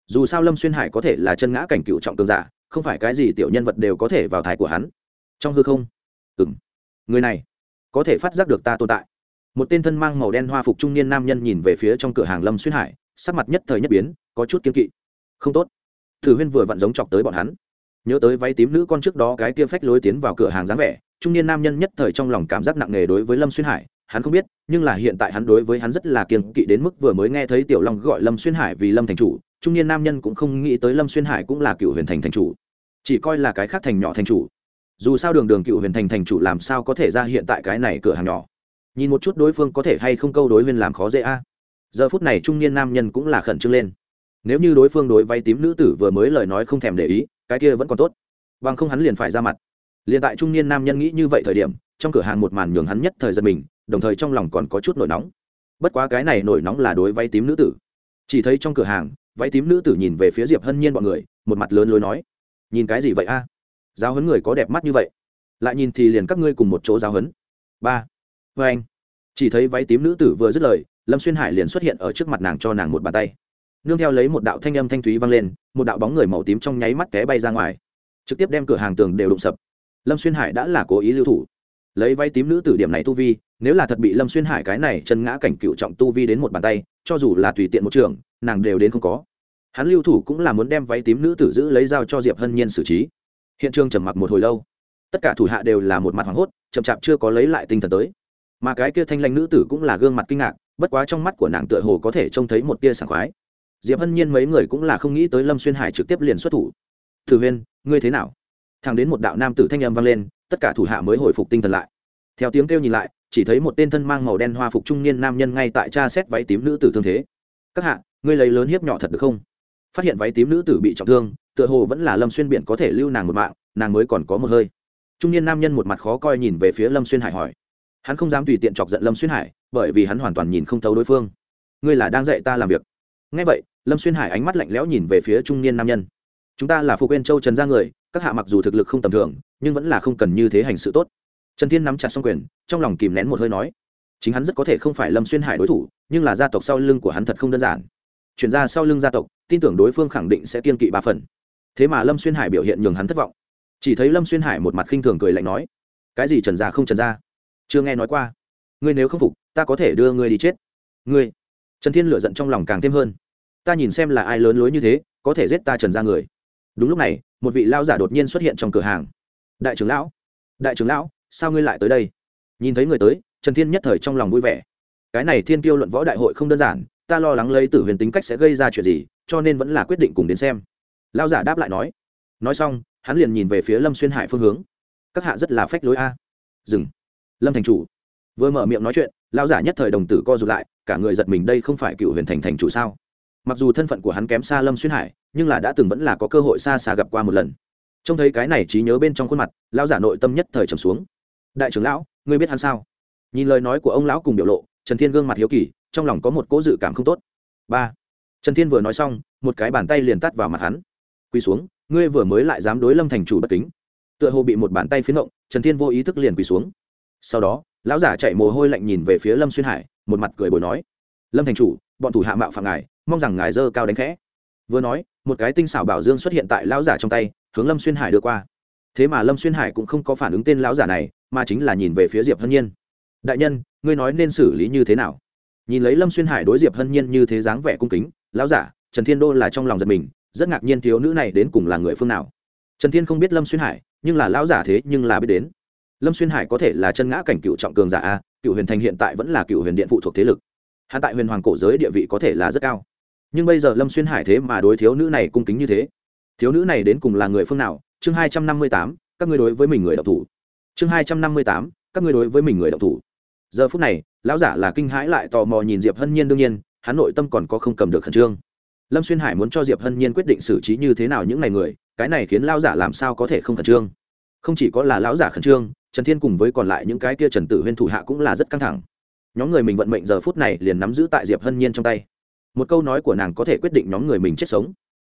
Dù sao lâm xuyên hải có thể là chân ngã cảnh cựu trọng cường giả, không phải cái gì tiểu nhân vật đều có thể vào thái của hắn. Trong hư không? Ừng người này, có thể phát giác được ta tồn tại. Một tên thân mang màu đen hoa phục trung niên nam nhân nhìn về phía trong cửa hàng lâm xuyên hải, sắc mặt nhất thời nhất biến, có chút kiên kỵ. Không tốt. Thử huyên vừa vặn giống chọc tới bọn hắn nhớ tới váy tím nữ con trước đó cái kia phách lối tiến vào cửa hàng dáng vẻ, trung niên nam nhân nhất thời trong lòng cảm giác nặng nề đối với lâm xuyên hải, hắn không biết, nhưng là hiện tại hắn đối với hắn rất là kiên kỵ đến mức vừa mới nghe thấy tiểu long gọi lâm xuyên hải vì lâm thành chủ, trung niên nam nhân cũng không nghĩ tới lâm xuyên hải cũng là cựu huyền thành thành chủ, chỉ coi là cái khác thành nhỏ thành chủ. Dù sao đường đường cựu huyền thành thành chủ làm sao có thể ra hiện tại cái này cửa hàng nhỏ? Nhìn một chút đối phương có thể hay không câu đối viên làm khó dễ a. Giờ phút này trung niên nam nhân cũng là khẩn trương lên. Nếu như đối phương đối vay tím nữ tử vừa mới lời nói không thèm để ý cái kia vẫn còn tốt. Bằng không hắn liền phải ra mặt. Liền tại trung niên nam nhân nghĩ như vậy thời điểm, trong cửa hàng một màn nhường hắn nhất thời giật mình, đồng thời trong lòng còn có chút nổi nóng. Bất quá cái này nổi nóng là đối váy tím nữ tử. Chỉ thấy trong cửa hàng, váy tím nữ tử nhìn về phía diệp hân nhiên b ọ n người, một mặt lớn lối nói, nhìn cái gì vậy a? Giáo huấn người có đẹp mắt như vậy. Lại nhìn thì liền các ngươi cùng một chỗ giáo huấn. Ba. Vê anh chỉ thấy váy tím nữ tử vừa dứt lời, lâm xuyên hải liền xuất hiện ở trước mặt nàng cho nàng một bàn tay nương theo lấy một đạo thanh âm thanh thúy vang lên, một đạo bóng người màu tím trong nháy mắt té bay ra ngoài. Trực tiếp đem cửa hàng tường đều đụng sập. Lâm xuyên hải đã là cố ý lưu thủ. Lấy váy tím nữ tử điểm này tu vi, nếu là thật bị lâm xuyên hải cái này chân ngã cảnh cựu trọng tu vi đến một bàn tay, cho dù là tùy tiện một trường, nàng đều đến không có. Hắn lưu thủ cũng là muốn đem váy tím nữ tử giữ lấy dao cho diệp hân nhiên xử trí. Hiện trường trầm mặc một hồi lâu. Tất cả thủ hạ đều là một mặt hoảng hốt, chậm chạp chưa có lấy lại tinh thần tới. Mà cái kia thanh lanh nữ tử cũng là gương mặt kinh ngạc, bất quá trong mắt của nàng tựa hồ có thể trông thấy một tia sảng khoái diệp hân nhiên mấy người cũng là không nghĩ tới lâm xuyên hải trực tiếp liền xuất thủ. Thử huyên, ngươi thế nào? Thằng đến một đạo nam tử thanh âm vang lên, tất cả thủ hạ mới hồi phục tinh thần lại. Theo tiếng kêu nhìn lại, chỉ thấy một tên thân mang màu đen hoa phục trung niên nam nhân ngay tại cha xét váy tím nữ tử thương thế. Các hạ, ngươi lấy lớn hiếp nhỏ thật được không? Phát hiện váy tím nữ tử bị trọng thương, tựa hồ vẫn là lâm xuyên biển có thể lưu nàng một mạng, nàng mới còn có một hơi. Trung niên nam nhân một mặt khó coi nhìn về phía lâm xuyên hải hỏi. Hắn không dám tùy tiện chọc giận lâm xuyên hải, bởi vì hắn hoàn toàn nhìn không thấu đối phương. Ngươi là đang dạy ta làm việc ngay vậy, lâm xuyên hải ánh mắt lạnh lẽo nhìn về phía trung niên nam nhân. Chúng ta là phụ quên châu trần gia người, các hạ mặc dù thực lực không tầm thường, nhưng vẫn là không cần như thế hành sự tốt. Trần thiên nắm chặt xong quyền, trong lòng kìm nén một hơi nói, chính hắn rất có thể không phải lâm xuyên hải đối thủ, nhưng là gia tộc sau lưng của hắn thật không đơn giản. Chuyển ra sau lưng gia tộc, tin tưởng đối phương khẳng định sẽ kiên kỵ ba phần. Thế mà lâm xuyên hải biểu hiện nhường hắn thất vọng. Chỉ thấy lâm xuyên hải một mặt khinh thường cười lạnh nói, cái gì trần gia không trần gia? Chưa nghe nói qua. Ngươi nếu không phục, ta có thể đưa ngươi đi chết. Ngươi? Trần thiên lựa giận trong lòng càng thêm hơn. Ta nhìn xem là ai lớn lối như thế, có thể giết ta trần ra người. Đúng lúc này, một vị lao giả đột nhiên xuất hiện trong cửa hàng. Đại trưởng lão, đại trưởng lão, sao ngươi lại tới đây? Nhìn thấy người tới, trần thiên nhất thời trong lòng vui vẻ. Cái này thiên tiêu luận võ đại hội không đơn giản, ta lo lắng lấy tử huyền tính cách sẽ gây ra chuyện gì, cho nên vẫn là quyết định cùng đến xem. Lao giả đáp lại nói. Nói xong, hắn liền nhìn về phía lâm xuyên hải phương hướng. Các hạ rất là phách lối a. Dừng. Lâm thành chủ. Vừa mở miệng nói chuyện lao giả nhất thời đồng tử co r ụ t lại cả người giật mình đây không phải cựu huyền thành thành chủ sao? Mặc dù thân phận của hắn kém xa lâm xuyên hải, nhưng là đã từng vẫn là có cơ hội xa xa gặp qua một lần. Trông thấy cái này trí nhớ bên trong khuôn mặt, lão giả nội tâm nhất thời trầm xuống. Đại trưởng lão, ngươi biết hắn sao? Nhìn lời nói của ông lão cùng biểu lộ, trần thiên gương mặt hiếu kỳ, trong lòng có một cố dự cảm không tốt. Ba. Trần thiên vừa nói xong, một cái bàn tay liền tắt vào mặt hắn. Quỳ xuống, ngươi vừa mới lại dám đối lâm thành chủ bất kính. Tựa hồ bị một bàn tay phiến động, trần thiên vô ý thức liền quỳ xuống. Sau đó, lão giả chạy mồ hôi lạnh nhìn về phía lâm xuyên hải một mặt cười bồi nói, lâm thành chủ, bọn thủ hạ mạo phạm ngài, mong rằng ngài dơ cao đánh khẽ. Vừa nói, một cái tinh xảo bảo dương xuất hiện tại lão giả trong tay, hướng lâm xuyên hải đưa qua. Thế mà lâm xuyên hải cũng không có phản ứng tên lão giả này, mà chính là nhìn về phía diệp hân nhiên. Đại nhân, ngươi nói nên xử lý như thế nào? Nhìn lấy lâm xuyên hải đối diệp hân nhiên như thế dáng vẻ cung kính, lão giả, trần thiên đô là trong lòng giật mình, rất ngạc nhiên thiếu nữ này đến cùng là người phương nào. Trần thiên không biết lâm xuyên hải, nhưng là lão giả thế nhưng là biết đến. Lâm xuyên hải có thể là chân ngã cảnh cựu trọng cường giả a cựu huyền thành hiện tại vẫn là cựu huyền điện phụ thuộc thế lực. Hạ tại huyền hoàng cổ giới địa vị có thể là rất cao. Nhưng bây giờ lâm xuyên hải thế mà đối thiếu nữ này cung kính như thế. Thiếu nữ này đến cùng là người phương nào? Chương hai trăm năm mươi tám, các ngươi đối với mình người đọc thủ. Chương hai trăm năm mươi tám, các ngươi đối với mình người đọc thủ. Giờ phút này, lão giả là kinh hãi lại tò mò nhìn diệp hân nhiên đương nhiên, hắn nội tâm còn có không cầm được khẩn trương. Lâm xuyên hải muốn cho diệp hân nhiên quyết định xử trí như thế nào những ngày người, cái này khiến lão giả làm sao có thể không khẩn trương? Không chỉ có là lão giả khẩn trương trần thiên cùng với còn lại những cái kia trần tử huyên thủ hạ cũng là rất căng thẳng. Nhóm người mình vận mệnh giờ phút này liền nắm giữ tại diệp hân nhiên trong tay. Một câu nói của nàng có thể quyết định nhóm người mình chết sống.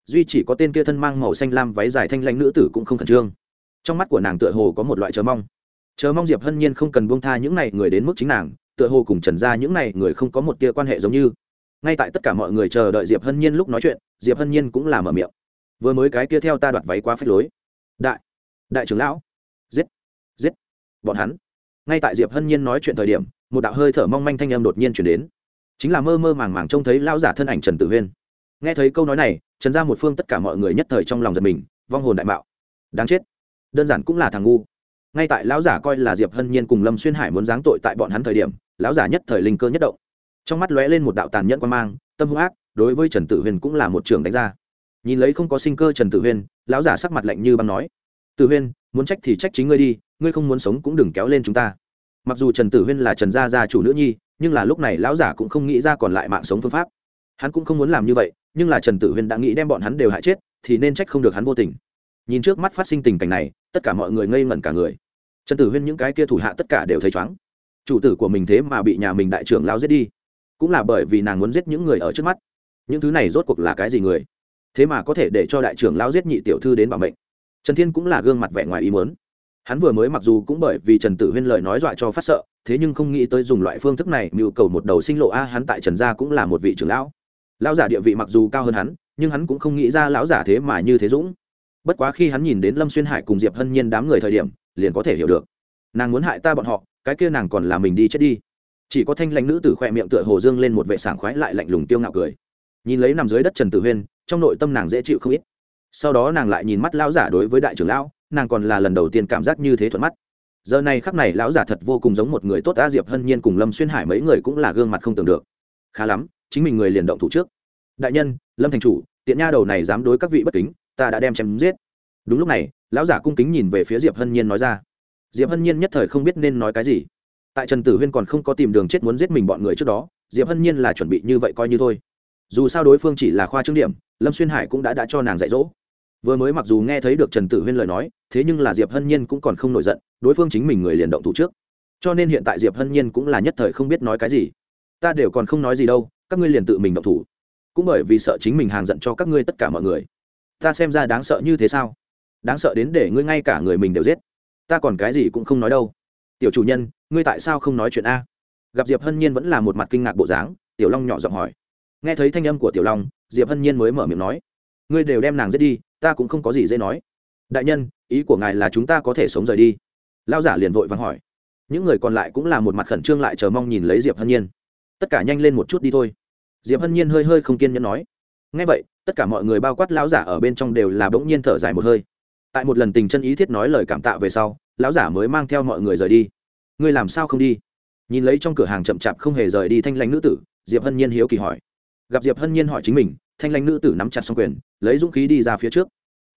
Duy chỉ có tên kia thân mang màu xanh lam váy dài thanh lãnh nữ tử cũng không khẩn trương. Trong mắt của nàng tựa hồ có một loại chờ mong. Chờ mong diệp hân nhiên không cần buông tha những n à y người đến mức chính nàng, tựa hồ cùng trần ra những n à y người không có một tia quan hệ giống như. Ngay tại tất cả mọi người chờ đợi diệp hân nhiên lúc nói chuyện, diệp hân nhiên cũng là mở miệng. Vừa mới cái kia theo ta đoạt váy quá phép lối. Đại đại trưởng lão bọn hắn. Ngay tại diệp hân nhiên nói chuyện thời điểm, một đạo hơi thở mong manh thanh âm đột nhiên chuyển đến. Chính là mơ mơ màng màng trông thấy lão giả thân ảnh trần tử huyên. Nghe thấy câu nói này, trần ra một phương tất cả mọi người nhất thời trong lòng giật mình, vong hồn đại mạo. Đáng chết. Đơn giản cũng là thằng ngu. Ngay tại lão giả coi là diệp hân nhiên cùng lâm xuyên hải muốn giáng tội tại bọn hắn thời điểm, lão giả nhất thời linh cơ nhất động. Trong mắt lóe lên một đạo tàn nhẫn quan mang, tâm hung ác, đối với trần tử huyên cũng là một trường đánh ra. Nhìn lấy không có sinh cơ trần tử huyên, lão giả sắc mặt lạnh như băng nói, tử huyên muốn trách thì trách chính ngươi đi, ngươi không muốn sống cũng đừng kéo lên chúng ta. Mặc dù trần tử huyên là trần gia gia chủ nữ nhi, nhưng là lúc này lão giả cũng không nghĩ ra còn lại mạng sống phương pháp. Hắn cũng không muốn làm như vậy, nhưng là trần tử huyên đã nghĩ đem bọn hắn đều hại chết, thì nên trách không được hắn vô tình. Nhìn trước mắt phát sinh tình cảnh này, tất cả mọi người ngây ngẩn cả người. Trần tử huyên những cái kia thủ hạ tất cả đều thấy chóng chủ tử của mình thế mà bị nhà mình đại trưởng lao giết đi. Cũng là bởi vì nàng muốn giết những người ở trước mắt. Những thứ này rốt cuộc là cái gì người? Thế mà có thể để cho đại trưởng lao giết nhị tiểu thư đến bảo mệnh? Trần thiên cũng là gương mặt vẻ ngoài ý muốn. Hắn vừa mới mặc dù cũng bởi vì trần tử huyên lời nói dọa cho phát sợ, thế nhưng không nghĩ tới dùng loại phương thức này mưu cầu một đầu sinh lộ a, hắn tại trần gia cũng là một vị trưởng lão. Lão giả địa vị mặc dù cao hơn hắn, nhưng hắn cũng không nghĩ ra lão giả thế mà như thế dũng. Bất quá khi hắn nhìn đến lâm xuyên hải cùng diệp hân nhiên đám người thời điểm, liền có thể hiểu được. Nàng muốn hại ta bọn họ, cái kia nàng còn là mình đi chết đi. Chỉ có thanh lãnh nữ tử khẽ miệng tựa hồ dương lên một vệ sảng khoái lại lạnh lùng tiêu ngạo cười. Nhìn lấy nằm dưới đất trần tử huyên, trong nội tâm nàng dễ chịu không ít sau đó nàng lại nhìn mắt lão giả đối với đại trưởng lão, nàng còn là lần đầu tiên cảm giác như thế thuận mắt. Giờ này khắc này lão giả thật vô cùng giống một người tốt a diệp hân nhiên cùng lâm xuyên hải mấy người cũng là gương mặt không tưởng được. Khá lắm, chính mình người liền động thủ trước. Đại nhân, lâm thành chủ, tiện nha đầu này dám đối các vị bất kính, ta đã đem chém giết. Đúng lúc này, lão giả cung kính nhìn về phía diệp hân nhiên nói ra. Diệp hân nhiên nhất thời không biết nên nói cái gì. Tại trần tử huyên còn không có tìm đường chết muốn giết mình bọn người trước đó, diệp hân nhiên là chuẩn bị như vậy coi như thôi dù sao đối phương chỉ là khoa trương điểm, lâm xuyên hải cũng đã đã cho nàng dạy dỗ. Vừa mới mặc dù nghe thấy được trần tử huyên lời nói, thế nhưng là diệp hân nhiên cũng còn không nổi giận, đối phương chính mình người liền động thủ trước. Cho nên hiện tại diệp hân nhiên cũng là nhất thời không biết nói cái gì. Ta đều còn không nói gì đâu, các ngươi liền tự mình động thủ. Cũng bởi vì sợ chính mình hàng giận cho các ngươi tất cả mọi người. Ta xem ra đáng sợ như thế sao? Đáng sợ đến để ngươi ngay cả người mình đều giết. Ta còn cái gì cũng không nói đâu. Tiểu chủ nhân, ngươi tại sao không nói chuyện a? Gặp diệp hân nhiên vẫn là một mặt kinh ngạc bộ dáng, tiểu long nhỏ giọng hỏi nghe thấy thanh âm của tiểu long, diệp hân nhiên mới mở miệng nói, ngươi đều đem nàng giết đi, ta cũng không có gì dễ nói. Đại nhân, ý của ngài là chúng ta có thể sống rời đi. Lao giả liền vội vắng hỏi. Những người còn lại cũng là một mặt khẩn trương lại chờ mong nhìn lấy diệp hân nhiên. Tất cả nhanh lên một chút đi thôi. Diệp hân nhiên hơi hơi không kiên nhẫn nói. Ngay vậy, tất cả mọi người bao quát lão giả ở bên trong đều là bỗng nhiên thở dài một hơi. Tại một lần tình chân ý thiết nói lời cảm tạ về sau, lão giả mới mang theo mọi người rời đi. Ngươi làm sao không đi? Nhìn lấy trong cửa hàng chậm chạp không hề rời đi thanh lãnh nữ tử, diệp hân nhiên hiếu kỳ hỏi gặp diệp hân nhiên hỏi chính mình, thanh lãnh nữ tử nắm chặt xong quyền, lấy dũng khí đi ra phía trước.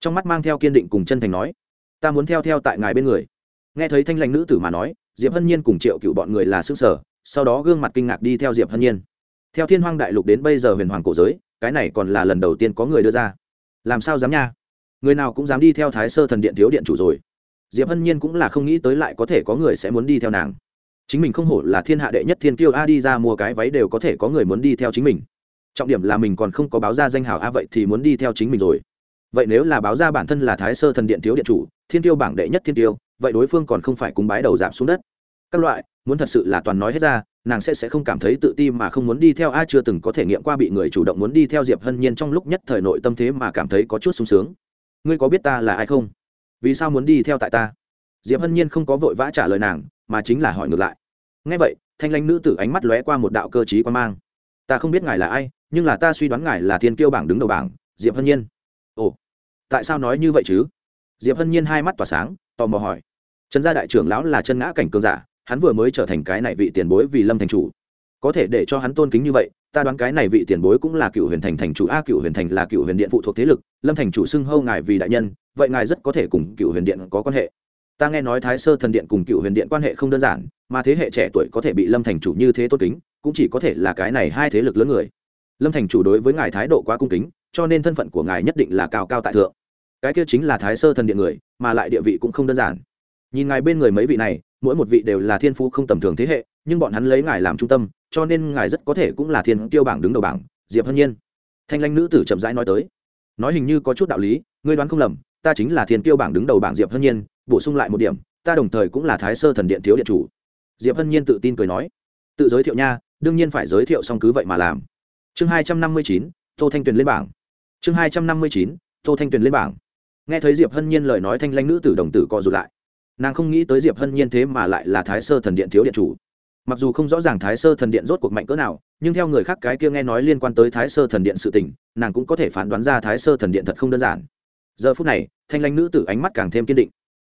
Trong mắt mang theo kiên định cùng chân thành nói, ta muốn theo theo tại ngài bên người. Nghe thấy thanh lãnh nữ tử mà nói, diệp hân nhiên cùng triệu cựu bọn người là xương sở sau đó gương mặt kinh ngạc đi theo diệp hân nhiên. Theo thiên hoang đại lục đến bây giờ huyền hoàng cổ giới, cái này còn là lần đầu tiên có người đưa ra. Làm sao dám nha? Người nào cũng dám đi theo thái sơ thần điện thiếu điện chủ rồi. Diệp hân nhiên cũng là không nghĩ tới lại có thể có người sẽ muốn đi theo nàng. Chính mình không hổ là thiên hạ đệ nhất thiên kiêu, a, đi ra mua cái váy đều có thể có người muốn đi theo chính mình trọng điểm là mình còn không có báo ra danh hào a vậy thì muốn đi theo chính mình rồi. Vậy nếu là báo ra bản thân là thái sơ thần điện thiếu điện chủ, thiên tiêu bảng đệ nhất thiên tiêu, vậy đối phương còn không phải cúng bái đầu giảm xuống đất. Các loại, muốn thật sự là toàn nói hết ra, nàng sẽ sẽ không cảm thấy tự ti mà không muốn đi theo a chưa từng có thể nghiệm qua bị người chủ động muốn đi theo diệp hân nhiên trong lúc nhất thời nội tâm thế mà cảm thấy có chút sung sướng. Ngươi có biết ta là ai không? Vì sao muốn đi theo tại ta? Diệp hân nhiên không có vội vã trả lời nàng, mà chính là hỏi ngược lại. Ngay vậy, thanh lãnh nữ tử ánh mắt lóe qua một đạo cơ t quan mang ta không biết ngài là ai, nhưng là ta suy đoán ngài là thiên kiêu bảng đứng đầu bảng, diệp hân nhiên. Ồ, tại sao nói như vậy chứ? Diệp hân nhiên hai mắt tỏa sáng, tò mò hỏi. Trần gia đại trưởng lão là chân ngã cảnh cường giả, hắn vừa mới trở thành cái này vị tiền bối vì lâm thành chủ. Có thể để cho hắn tôn kính như vậy, ta đoán cái này vị tiền bối cũng là cựu huyền thành thành chủ a, cựu huyền thành là cựu huyền điện phụ thuộc thế lực, lâm thành chủ xưng hâu ngài vì đại nhân, vậy ngài rất có thể cùng cựu huyền điện có quan hệ ta nghe nói thái sơ thần điện cùng cựu huyền điện quan hệ không đơn giản, mà thế hệ trẻ tuổi có thể bị lâm thành chủ như thế tôn kính, cũng chỉ có thể là cái này hai thế lực lớn người. Lâm thành chủ đối với ngài thái độ quá cung kính, cho nên thân phận của ngài nhất định là cao cao tại thượng. Cái kia chính là thái sơ thần điện người, mà lại địa vị cũng không đơn giản. Nhìn ngài bên người mấy vị này, mỗi một vị đều là thiên phú không tầm thường thế hệ, nhưng bọn hắn lấy ngài làm trung tâm, cho nên ngài rất có thể cũng là thiên tiêu bảng đứng đầu bảng, diệp hân nhiên. Thanh lanh nữ tử chậm rãi nói tới. Nói hình như có chút đạo lý, ngươi đoán không lầm, ta chính là thiên tiêu bảng đứng đầu bảng diệp hân nhiên bổ sung lại một điểm, ta đồng thời cũng là thái sơ thần điện thiếu điện chủ. Diệp hân nhiên tự tin cười nói. Tự giới thiệu nha, đương nhiên phải giới thiệu xong cứ vậy mà làm. Chương hai trăm năm mươi chín, tô thanh tuyền lên bảng. Chương hai trăm năm mươi chín, tô thanh tuyền lên bảng. Nghe thấy diệp hân nhiên lời nói thanh lãnh nữ tử đồng tử co rụt lại. Nàng không nghĩ tới diệp hân nhiên thế mà lại là thái sơ thần điện thiếu điện chủ. Mặc dù không rõ ràng thái sơ thần điện rốt cuộc mạnh cỡ nào, nhưng theo người khác cái kia nghe nói liên quan tới thái sơ thần điện sự tình, nàng cũng có thể phán đoán ra thái sơ thần điện thật không đơn giản. Giờ phút này, thanh lãnh nữ tử ánh mắt càng thêm kiên định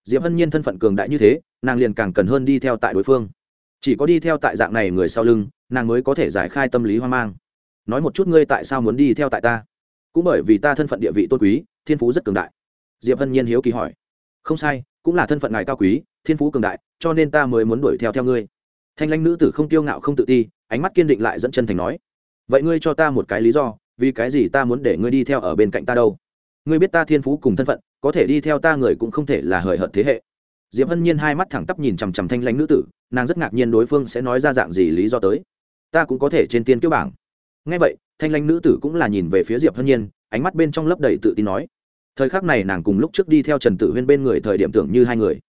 diệp hân nhiên thân phận cường đại như thế, nàng liền càng cần hơn đi theo tại đối phương. Chỉ có đi theo tại dạng này người sau lưng, nàng mới có thể giải khai tâm lý hoang mang. Nói một chút ngươi tại sao muốn đi theo tại ta? Cũng bởi vì ta thân phận địa vị tôn quý, thiên phú rất cường đại. Diệp hân nhiên hiếu kỳ hỏi. Không sai, cũng là thân phận ngài cao quý, thiên phú cường đại, cho nên ta mới muốn đuổi theo theo ngươi. Thanh lãnh nữ tử không tiêu ngạo không tự ti, ánh mắt kiên định lại dẫn chân thành nói. Vậy ngươi cho ta một cái lý do, vì cái gì ta muốn để ngươi đi theo ở bên cạnh ta đâu? Ngươi biết ta thiên phú cùng thân phận, có thể đi theo ta người cũng không thể là hời hợt thế hệ. Diệp hân nhiên hai mắt thẳng tắp nhìn chằm chằm thanh lãnh nữ tử, nàng rất ngạc nhiên đối phương sẽ nói ra dạng gì lý do tới. Ta cũng có thể trên tiên kiêu bảng. Ngay vậy, thanh lãnh nữ tử cũng là nhìn về phía diệp hân nhiên, ánh mắt bên trong lấp đầy tự tin nói. Thời khắc này nàng cùng lúc trước đi theo trần tử huyên bên người thời điểm tưởng như hai người.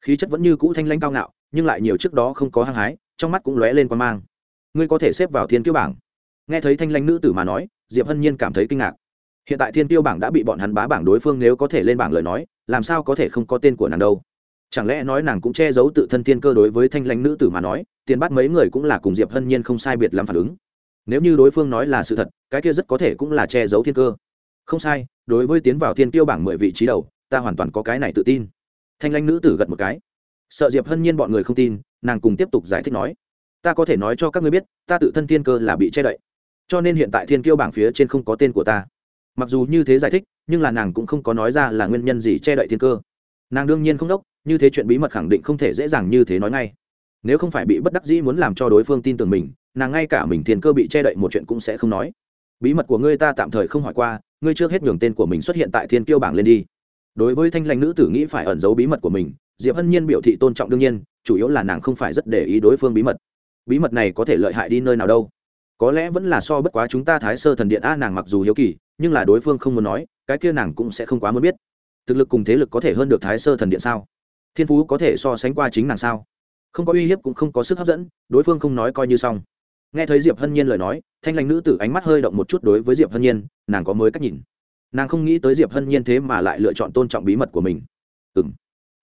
Khí chất vẫn như cũ thanh lãnh cao ngạo, nhưng lại nhiều trước đó không có hăng hái, trong mắt cũng lóe lên quan mang. Ngươi có thể xếp vào thiên kiêu bảng. Nghe thấy thanh lãnh nữ tử mà nói, diệp hân nhiên cảm thấy kinh ngạc hiện tại thiên tiêu bảng đã bị bọn hắn bá bảng đối phương nếu có thể lên bảng lời nói, làm sao có thể không có tên của nàng đâu? Chẳng lẽ nói nàng cũng che giấu tự thân thiên cơ đối với thanh lãnh nữ tử mà nói, tiền bắt mấy người cũng là cùng diệp hân nhiên không sai biệt làm phản ứng. Nếu như đối phương nói là sự thật, cái kia rất có thể cũng là che giấu thiên cơ. Không sai, đối với tiến vào thiên tiêu bảng mười vị trí đầu, ta hoàn toàn có cái này tự tin. Thanh lãnh nữ tử gật một cái. Sợ diệp hân nhiên bọn người không tin, nàng cùng tiếp tục giải thích nói. Ta có thể nói cho các ngươi biết, ta tự thân thiên cơ là bị che đậy. Cho nên hiện tại thiên kiêu bảng phía trên không có tên của ta mặc dù như thế giải thích, nhưng là nàng cũng không có nói ra là nguyên nhân gì che đậy thiên cơ. Nàng đương nhiên không đốc, như thế chuyện bí mật khẳng định không thể dễ dàng như thế nói ngay. Nếu không phải bị bất đắc dĩ muốn làm cho đối phương tin tưởng mình, nàng ngay cả mình thiên cơ bị che đậy một chuyện cũng sẽ không nói. Bí mật của ngươi ta tạm thời không hỏi qua, ngươi trước hết nhường tên của mình xuất hiện tại thiên kiêu bảng lên đi. Đối với thanh lãnh nữ tử nghĩ phải ẩn giấu bí mật của mình, diệp hân nhiên biểu thị tôn trọng đương nhiên, chủ yếu là nàng không phải rất để ý đối phương bí mật. Bí mật này có thể lợi hại đi nơi nào đâu có lẽ vẫn là so bất quá chúng ta thái sơ thần điện a nàng mặc dù hiếu kỳ, nhưng là đối phương không muốn nói, cái kia nàng cũng sẽ không quá muốn biết. Thực lực cùng thế lực có thể hơn được thái sơ thần điện sao? Thiên phú có thể so sánh qua chính nàng sao? Không có uy hiếp cũng không có sức hấp dẫn, đối phương không nói coi như xong. Nghe thấy diệp hân nhiên lời nói, thanh lãnh nữ tử ánh mắt hơi động một chút đối với diệp hân nhiên, nàng có mới cách nhìn. Nàng không nghĩ tới diệp hân nhiên thế mà lại lựa chọn tôn trọng bí mật của mình. Ừ m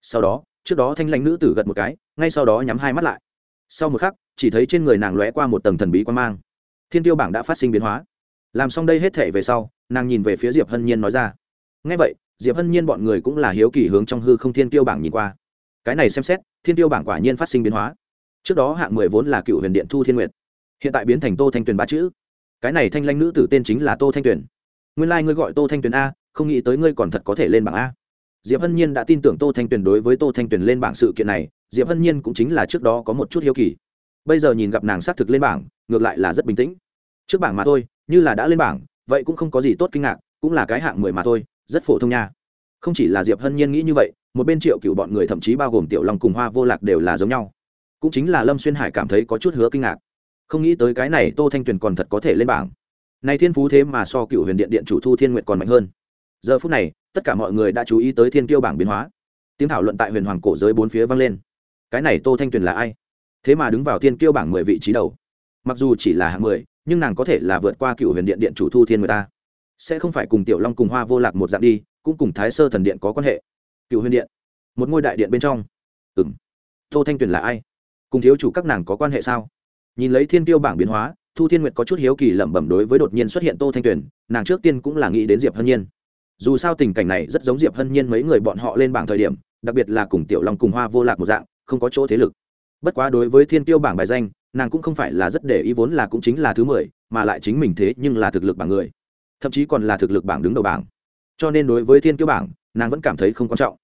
sau đó, trước đó thanh lãnh nữ tử gật một cái, ngay sau đó nhắm hai mắt lại. Sau một khắc, chỉ thấy trên người nàng lóe qua một tầng thần bí quan mang thiên tiêu bảng đã phát sinh biến hóa. Làm xong đây hết thể về sau, nàng nhìn về phía diệp hân nhiên nói ra. Ngay vậy, diệp hân nhiên bọn người cũng là hiếu kỳ hướng trong hư không thiên tiêu bảng nhìn qua. Cái này xem xét, thiên tiêu bảng quả nhiên phát sinh biến hóa. Trước đó hạng mười vốn là cựu huyền điện thu thiên nguyệt, hiện tại biến thành tô thanh tuyền ba chữ. Cái này thanh lanh nữ tử tên chính là tô thanh tuyền. Nguyên lai、like、ngươi gọi tô thanh tuyền a, không nghĩ tới ngươi còn thật có thể lên bảng a. Diệp hân nhiên đã tin tưởng tô thanh tuyền đối với tô thanh tuyền lên bảng sự kiện này, diệp hân nhiên cũng chính là trước đó có một chút hiếu kỳ bây giờ nhìn gặp nàng xác thực lên bảng, ngược lại là rất bình tĩnh. Trước bảng mà thôi, như là đã lên bảng, vậy cũng không có gì tốt kinh ngạc, cũng là cái hạng mười mà thôi, rất phổ thông nha. Không chỉ là diệp hân nhiên nghĩ như vậy, một bên triệu cựu bọn người thậm chí bao gồm tiểu long cùng hoa vô lạc đều là giống nhau. Cũng chính là lâm xuyên hải cảm thấy có chút hứa kinh ngạc. Không nghĩ tới cái này tô thanh tuyền còn thật có thể lên bảng. Này thiên phú thế mà so cựu huyền điện điện chủ thu thiên nguyện còn mạnh hơn. Giờ phút này, tất cả mọi người đã chú ý tới thiên kiêu bảng biến hóa. Tiếng thảo luận tại huyền hoàng cổ giới bốn phía vang lên. Cái này tô thanh tuyền là ai? Thế mà đứng vào thiên kiêu bảng mười vị trí đầu. Mặc dù chỉ là hạng mười, nhưng nàng có thể là vượt qua cựu huyền điện điện chủ thu thiên người ta. Sẽ không phải cùng tiểu long cùng hoa vô lạc một dạng đi, cũng cùng thái sơ thần điện có quan hệ. Cựu huyền điện, một ngôi đại điện bên trong. Ừ m tô thanh tuyền là ai? Cùng thiếu chủ các nàng có quan hệ sao? Nhìn lấy thiên tiêu bảng biến hóa, thu thiên nguyệt có chút hiếu kỳ lẩm bẩm đối với đột nhiên xuất hiện tô thanh tuyền, nàng trước tiên cũng là nghĩ đến diệp hân nhiên. Dù sao tình cảnh này rất giống diệp hân nhiên mấy người bọn họ lên bảng thời điểm, đặc biệt là cùng tiểu long cùng hoa vô lạc một dạng, không có chỗ thế lực bất quá đối với thiên tiêu bảng bài danh, nàng cũng không phải là rất để ý, vốn là cũng chính là thứ mười, mà lại chính mình thế nhưng là thực lực bảng người, thậm chí còn là thực lực bảng đứng đầu bảng. Cho nên đối với thiên tiêu bảng, nàng vẫn cảm thấy không quan trọng.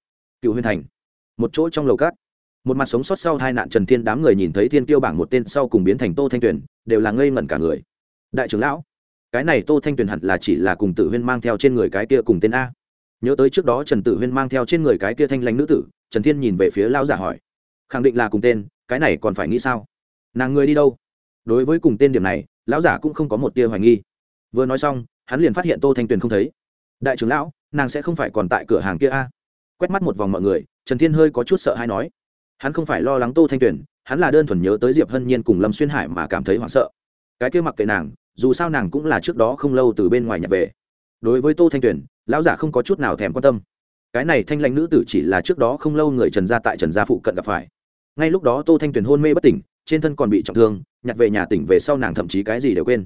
Cựu huyền thành, một chỗ trong lầu cát, một mặt sống sót sau hai nạn trần thiên đám người nhìn thấy thiên tiêu bảng một tên sau cùng biến thành tô thanh tuyền, đều là ngây ngẩn cả người. Đại trưởng lão, cái này tô thanh tuyền hẳn là chỉ là cùng tử huyên mang theo trên người cái kia cùng tên a. Nhớ tới trước đó trần tử huyên mang theo trên người cái kia thanh lãnh nữ tử, trần thiên nhìn về phía lão giả hỏi, khẳng định là cùng tên cái này còn phải nghĩ sao? Nàng người đi đâu? Đối với cùng tên điểm này, lão giả cũng không có một tia hoài nghi. Vừa nói xong, hắn liền phát hiện tô thanh tuyền không thấy. Đại trưởng lão, nàng sẽ không phải còn tại cửa hàng kia a? Quét mắt một vòng mọi người, trần thiên hơi có chút sợ hay nói. Hắn không phải lo lắng tô thanh tuyền, hắn là đơn thuần nhớ tới diệp hân nhiên cùng lâm xuyên hải mà cảm thấy hoảng sợ. Cái kia mặc kệ nàng, dù sao nàng cũng là trước đó không lâu từ bên ngoài nhà về. Đối với tô thanh tuyền, lão giả không có chút nào thèm quan tâm. Cái này thanh lãnh nữ tử chỉ là trước đó không lâu người trần gia tại trần gia phụ cận gặp phải ngay lúc đó tô thanh tuyền hôn mê bất tỉnh, trên thân còn bị trọng thương, nhặt về nhà tỉnh về sau nàng thậm chí cái gì đều quên.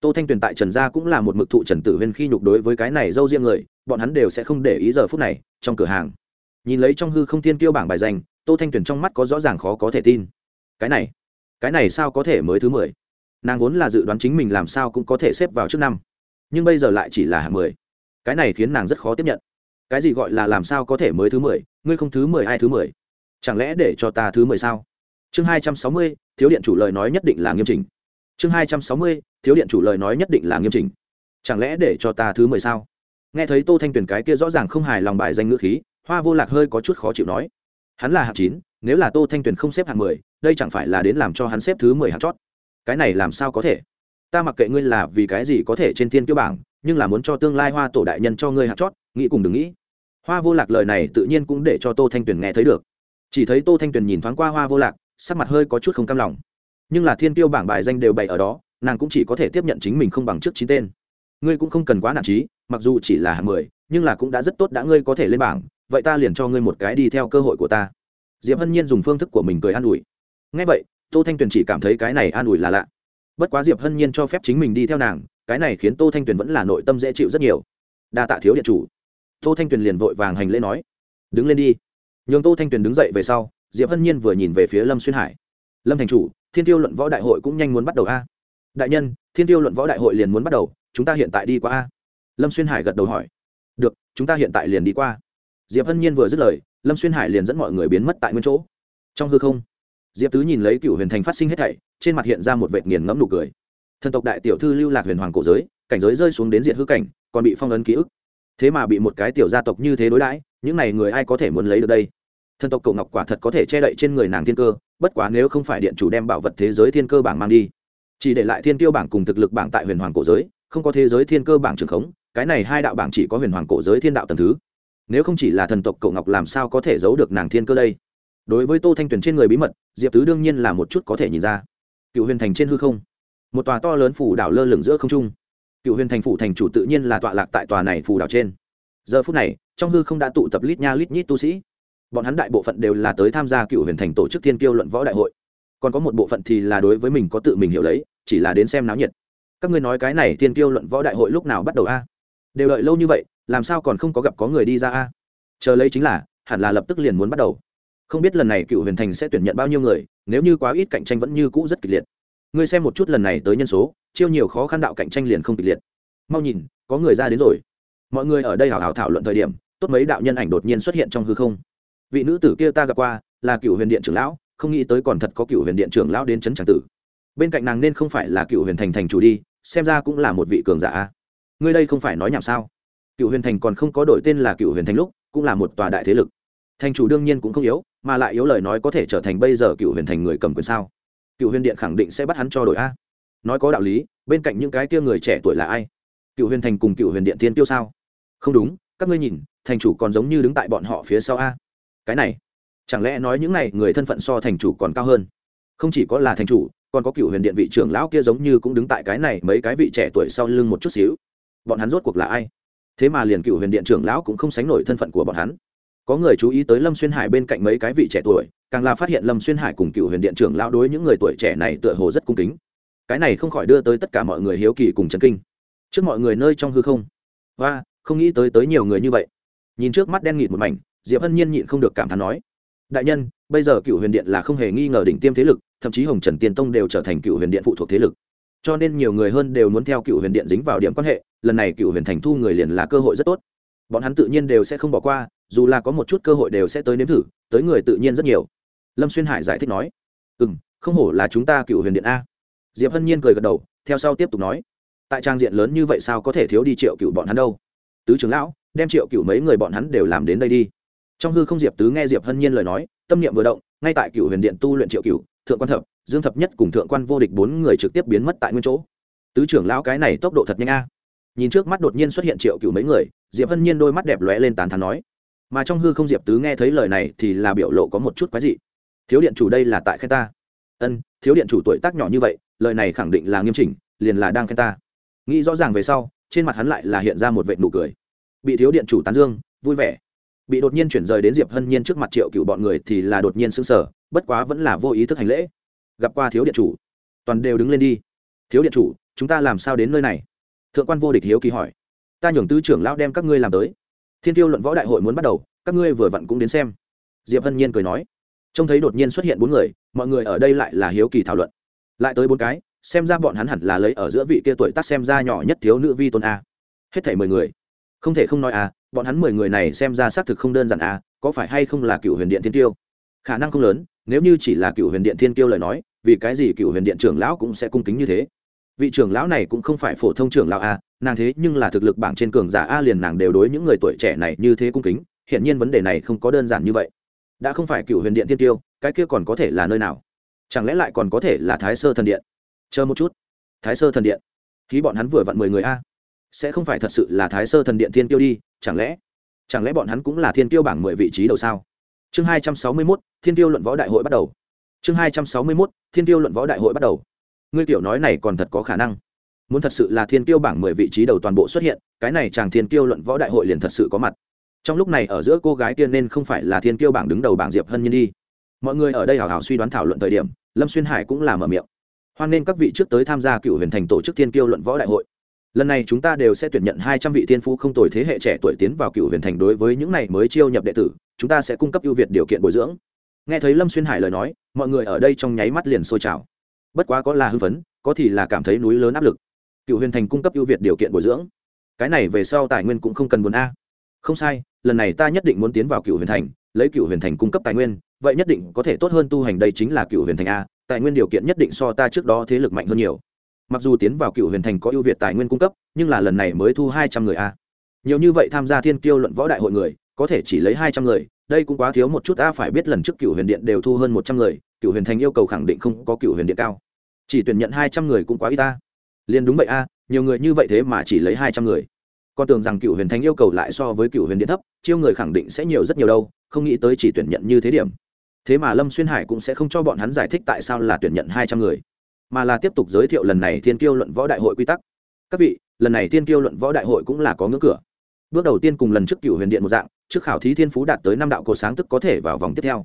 Tô thanh tuyền tại trần gia cũng là một mực thụ trần tử huyên khi nhục đối với cái này dâu riêng người, bọn hắn đều sẽ không để ý giờ phút này, trong cửa hàng. Nhìn lấy trong hư không thiên tiêu bảng bài danh, tô thanh tuyền trong mắt có rõ ràng khó có thể tin. Cái này cái này sao có thể mới thứ mười? Nàng vốn là dự đoán chính mình làm sao cũng có thể xếp vào trước năm, nhưng bây giờ lại chỉ là hạng mười. Cái này khiến nàng rất khó tiếp nhận. Cái gì gọi là làm sao có thể mới thứ mười? Ngươi không thứ mười ai thứ mười? Chẳng lẽ để cho ta thứ mười sao? Chương hai trăm sáu mươi, thiếu điện chủ lời nói nhất định là nghiêm chỉnh. Chương hai trăm sáu mươi, thiếu điện chủ lời nói nhất định là nghiêm chỉnh. Chẳng lẽ để cho ta thứ mười sao? Nghe thấy tô thanh tuyền cái kia rõ ràng không hài lòng bài danh ngữ khí, hoa vô lạc hơi có chút khó chịu nói. Hắn là hạng chín, nếu là tô thanh tuyền không xếp hạng mười, đây chẳng phải là đến làm cho hắn xếp thứ mười hạng chót. Cái này làm sao có thể? Ta mặc kệ ngươi là vì cái gì có thể trên thiên kiêu bảng, nhưng là muốn cho tương lai hoa tổ đại nhân cho ngươi hạng chót, nghĩ cùng đừng nghĩ. Hoa vô lạc lời này tự nhiên cũng để cho tô thanh tuyền nghe thấy được chỉ thấy tô thanh tuyền nhìn thoáng qua hoa vô lạc, sắc mặt hơi có chút không cam lòng. Nhưng là thiên tiêu bảng bài danh đều bày ở đó, nàng cũng chỉ có thể tiếp nhận chính mình không bằng trước chín tên. Ngươi cũng không cần quá nản trí, mặc dù chỉ là hạng mười, nhưng là cũng đã rất tốt đã ngươi có thể lên bảng, vậy ta liền cho ngươi một cái đi theo cơ hội của ta. Diệp hân nhiên dùng phương thức của mình cười an ủi. Ngay vậy, tô thanh tuyền chỉ cảm thấy cái này an ủi là lạ. Bất quá diệp hân nhiên cho phép chính mình đi theo nàng, cái này khiến tô thanh tuyền vẫn là nội tâm dễ chịu rất nhiều. Đa tạ thiếu điện chủ. Tô thanh tuyền liền vội vàng hành lễ nói, đứng lên đi nhường tô thanh tuyền đứng dậy về sau, diệp hân nhiên vừa nhìn về phía lâm xuyên hải. Lâm thành chủ, thiên tiêu luận võ đại hội cũng nhanh muốn bắt đầu a. Đại nhân, thiên tiêu luận võ đại hội liền muốn bắt đầu, chúng ta hiện tại đi qua a. Lâm xuyên hải gật đầu hỏi. Được, chúng ta hiện tại liền đi qua. Diệp hân nhiên vừa dứt lời, lâm xuyên hải liền dẫn mọi người biến mất tại nguyên chỗ. Trong hư không, diệp tứ nhìn lấy cựu huyền thành phát sinh hết thảy, trên mặt hiện ra một vệt nghiền ngẫm nụ cười. Thần tộc đại tiểu thư lưu lạc huyền hoàng cổ giới, cảnh giới rơi xuống đến diện hư cảnh, còn bị phong ấn ký ức. Thế mà bị một cái tiểu gia tộc như thế đối đãi những này người ai có thể muốn lấy được đây? Thần tộc Cổ ngọc quả thật có thể che đậy trên người nàng thiên cơ, bất quá nếu không phải điện chủ đem bảo vật thế giới thiên cơ bảng mang đi, chỉ để lại thiên tiêu bảng cùng thực lực bảng tại huyền hoàng cổ giới, không có thế giới thiên cơ bảng trường khống, cái này hai đạo bảng chỉ có huyền hoàng cổ giới thiên đạo tầm thứ. Nếu không chỉ là thần tộc Cổ ngọc làm sao có thể giấu được nàng thiên cơ đây? Đối với tô thanh tuyền trên người bí mật, diệp tứ đương nhiên là một chút có thể nhìn ra. Cựu huyền thành trên hư không, một tòa to lớn phủ đảo lơ lửng giữa không trung. Cựu huyền thành phủ thành chủ tự nhiên là tọa lạc tại tòa này phủ đảo trên. Giờ phút này trong hư không đã tụ tập lít nha lít nhít tu sĩ. Bọn hắn đại bộ phận đều là tới tham gia cựu huyền thành tổ chức thiên kiêu luận võ đại hội. Còn có một bộ phận thì là đối với mình có tự mình hiểu lấy, chỉ là đến xem náo nhiệt. Các ngươi nói cái này thiên kiêu luận võ đại hội lúc nào bắt đầu a? Đều đợi lâu như vậy, làm sao còn không có gặp có người đi ra a? Chờ lấy chính là, hẳn là lập tức liền muốn bắt đầu. Không biết lần này cựu huyền thành sẽ tuyển nhận bao nhiêu người, nếu như quá ít cạnh tranh vẫn như cũ rất kịch liệt. Ngươi xem một chút lần này tới nhân số, chiêu nhiều khó khăn đạo cạnh tranh liền không kịch liệt. Mau nhìn, có người ra đến rồi mọi người ở đây hào hào thảo luận thời điểm, tốt mấy đạo nhân ảnh đột nhiên xuất hiện trong hư không. Vị nữ tử kia ta gặp qua, là cựu huyền điện trưởng lão, không nghĩ tới còn thật có cựu huyền điện trưởng lão đến trấn tràng tử. Bên cạnh nàng nên không phải là cựu huyền thành thành chủ đi, xem ra cũng là một vị cường giả ngươi đây không phải nói nhảm sao? Cựu huyền thành còn không có đổi tên là cựu huyền thành lúc, cũng là một tòa đại thế lực. Thành chủ đương nhiên cũng không yếu, mà lại yếu lời nói có thể trở thành bây giờ cựu huyền thành người cầm quyền sao? Cựu huyền điện khẳng định sẽ bắt hắn cho đổi a. Nói có đạo lý, bên cạnh những cái kia người trẻ tuổi là ai? Cựu huyền thành cùng cựu huyền điện tiên tiêu sao? Không đúng, các ngươi nhìn, thành chủ còn giống như đứng tại bọn họ phía sau a. Cái này, chẳng lẽ nói những này người thân phận so thành chủ còn cao hơn? Không chỉ có là thành chủ, còn có cựu huyền điện vị trưởng lão kia giống như cũng đứng tại cái này mấy cái vị trẻ tuổi sau lưng một chút xíu. Bọn hắn rốt cuộc là ai? Thế mà liền cựu huyền điện trưởng lão cũng không sánh nổi thân phận của bọn hắn. Có người chú ý tới lâm xuyên hải bên cạnh mấy cái vị trẻ tuổi, càng là phát hiện lâm xuyên hải cùng cựu huyền điện trưởng lão đối những người tuổi trẻ này tựa hồ rất cung kính. Cái này không khỏi đưa tới tất cả mọi người hiếu kỳ cùng chấn kinh. Trước mọi người nơi trong hư không và không nghĩ tới tới nhiều người như vậy. Nhìn trước mắt đen nghịt một mảnh, diệp hân nhiên nhịn không được cảm thán nói, đại nhân, bây giờ cựu huyền điện là không hề nghi ngờ đỉnh tiêm thế lực, thậm chí hồng trần tiên tông đều trở thành cựu huyền điện phụ thuộc thế lực. Cho nên nhiều người hơn đều muốn theo cựu huyền điện dính vào điểm quan hệ, lần này cựu huyền thành thu người liền là cơ hội rất tốt. Bọn hắn tự nhiên đều sẽ không bỏ qua, dù là có một chút cơ hội đều sẽ tới nếm thử, tới người tự nhiên rất nhiều. Lâm xuyên hải giải thích nói ừ m không hổ là chúng ta cựu huyền điện a. Diệp hân nhiên cười gật đầu, theo sau tiếp tục nói, tại trang diện lớn như vậy sao có thể thiếu đi triệu cựu bọn hắn đâu? Tứ trưởng lão, đem triệu cựu mấy người bọn hắn đều làm đến đây đi. Trong hư không diệp tứ nghe diệp hân nhiên lời nói, tâm niệm vừa động, ngay tại cựu huyền điện tu luyện triệu cựu thượng quan thập, dương thập nhất cùng thượng quan vô địch bốn người trực tiếp biến mất tại nguyên chỗ. Tứ trưởng lão cái này tốc độ thật nhanh a. Nhìn trước mắt đột nhiên xuất hiện triệu cựu mấy người, diệp hân nhiên đôi mắt đẹp lóe lên tán thán nói. Mà trong hư không diệp tứ nghe thấy lời này thì là biểu lộ có một chút quái dị. Thiếu điện chủ đây là tại khen ta. Ân, thiếu điện chủ tuổi tác nhỏ như vậy, lời này khẳng định là nghiêm chỉnh, liền là đang khen ta. Nghĩ rõ ràng về sau trên mặt hắn lại là hiện ra một vệ nụ cười. Bị thiếu điện chủ tán dương, vui vẻ. Bị đột nhiên chuyển rời đến diệp hân nhiên trước mặt triệu cựu bọn người thì là đột nhiên xứng sờ, bất quá vẫn là vô ý thức hành lễ. Gặp qua thiếu điện chủ, toàn đều đứng lên đi. Thiếu điện chủ, chúng ta làm sao đến nơi này? Thượng quan vô địch hiếu kỳ hỏi. Ta nhường tư trưởng lão đem các ngươi làm tới. Thiên tiêu luận võ đại hội muốn bắt đầu, các ngươi vừa vặn cũng đến xem. Diệp hân nhiên cười nói. Trông thấy đột nhiên xuất hiện bốn người, mọi người ở đây lại là hiếu kỳ thảo luận. Lại tới bốn cái xem ra bọn hắn hẳn là lấy ở giữa vị kia tuổi tác xem ra nhỏ nhất thiếu nữ vi tôn a. Hết thảy mười người. Không thể không nói a, bọn hắn mười người này xem ra xác thực không đơn giản a, có phải hay không là cựu huyền điện thiên tiêu khả năng không lớn, nếu như chỉ là cựu huyền điện thiên tiêu lời nói, vì cái gì cựu huyền điện trưởng lão cũng sẽ cung kính như thế? Vị trưởng lão này cũng không phải phổ thông trưởng lão a, nàng thế nhưng là thực lực bảng trên cường giả a, liền nàng đều đối những người tuổi trẻ này như thế cung kính hiện nhiên vấn đề này không có đơn giản như vậy. Đã không phải cựu huyền điện thiên tiêu cái kia còn có thể là nơi nào? Chẳng lẽ lại còn có thể là thái sơ thần điện? Chờ một chút. Thái sơ thần điện. Khi bọn hắn vừa vặn mười người a. Sẽ không phải thật sự là thái sơ thần điện thiên tiêu đi, chẳng lẽ? Chẳng lẽ bọn hắn cũng là thiên tiêu bảng mười vị trí đầu sao? Chương hai trăm sáu mươi mốt, thiên tiêu luận võ đại hội bắt đầu. Chương hai trăm sáu mươi mốt, thiên tiêu luận võ đại hội bắt đầu. Ngươi tiểu nói này còn thật có khả năng. Muốn thật sự là thiên tiêu bảng mười vị trí đầu toàn bộ xuất hiện, cái này chàng thiên tiêu luận võ đại hội liền thật sự có mặt. Trong lúc này ở giữa cô gái tiên nên không phải là thiên tiêu bảng đứng đầu bảng diệp hân nhiên đi. Mọi người ở đây hào hào suy đoán thảo luận thời điểm, lâm xuyên hải cũng là mở miệng hoan nên các vị trước tới tham gia cựu huyền thành tổ chức thiên Kiêu luận võ đại hội. Lần này chúng ta đều sẽ tuyển nhận hai trăm vị thiên phú không tồi thế hệ trẻ tuổi tiến vào cựu huyền thành đối với những này mới chiêu nhập đệ tử, chúng ta sẽ cung cấp ưu việt điều kiện bồi dưỡng. Nghe thấy lâm xuyên hải lời nói, mọi người ở đây trong nháy mắt liền sôi trào. Bất quá có là hư vấn có thì là cảm thấy núi lớn áp lực. Cựu huyền thành cung cấp ưu việt điều kiện bồi dưỡng. Cái này về sau tài nguyên cũng không cần buồn a. Không sai, lần này ta nhất định muốn tiến vào cựu huyền thành, lấy cựu huyền thành cung cấp tài nguyên, vậy nhất định có thể tốt hơn tu hành đây chính là cựu huyền thành a tài nguyên điều kiện nhất định so ta trước đó thế lực mạnh hơn nhiều. Mặc dù tiến vào cựu huyền thành có ưu việt tài nguyên cung cấp, nhưng là lần này mới thu hai trăm người a. Nhiều như vậy tham gia thiên kiêu luận võ đại hội người, có thể chỉ lấy hai trăm người, đây cũng quá thiếu một chút ta phải biết lần trước cựu huyền điện đều thu hơn một trăm người, cựu huyền thành yêu cầu khẳng định không có cựu huyền điện cao. Chỉ tuyển nhận hai trăm người cũng quá ít ta liền đúng vậy a, nhiều người như vậy thế mà chỉ lấy hai trăm người. Con tưởng rằng cựu huyền thành yêu cầu lại so với cựu huyền điện thấp, chiêu người khẳng định sẽ nhiều rất nhiều đâu, không nghĩ tới chỉ tuyển nhận như thế điểm thế mà lâm xuyên hải cũng sẽ không cho bọn hắn giải thích tại sao là tuyển nhận hai trăm người, mà là tiếp tục giới thiệu lần này thiên kiêu luận võ đại hội quy tắc. Các vị, lần này thiên kiêu luận võ đại hội cũng là có ngưỡng cửa. Bước đầu tiên cùng lần trước cựu huyền điện một dạng, trước khảo thí thiên phú đạt tới năm đạo cổ sáng tức có thể vào vòng tiếp theo.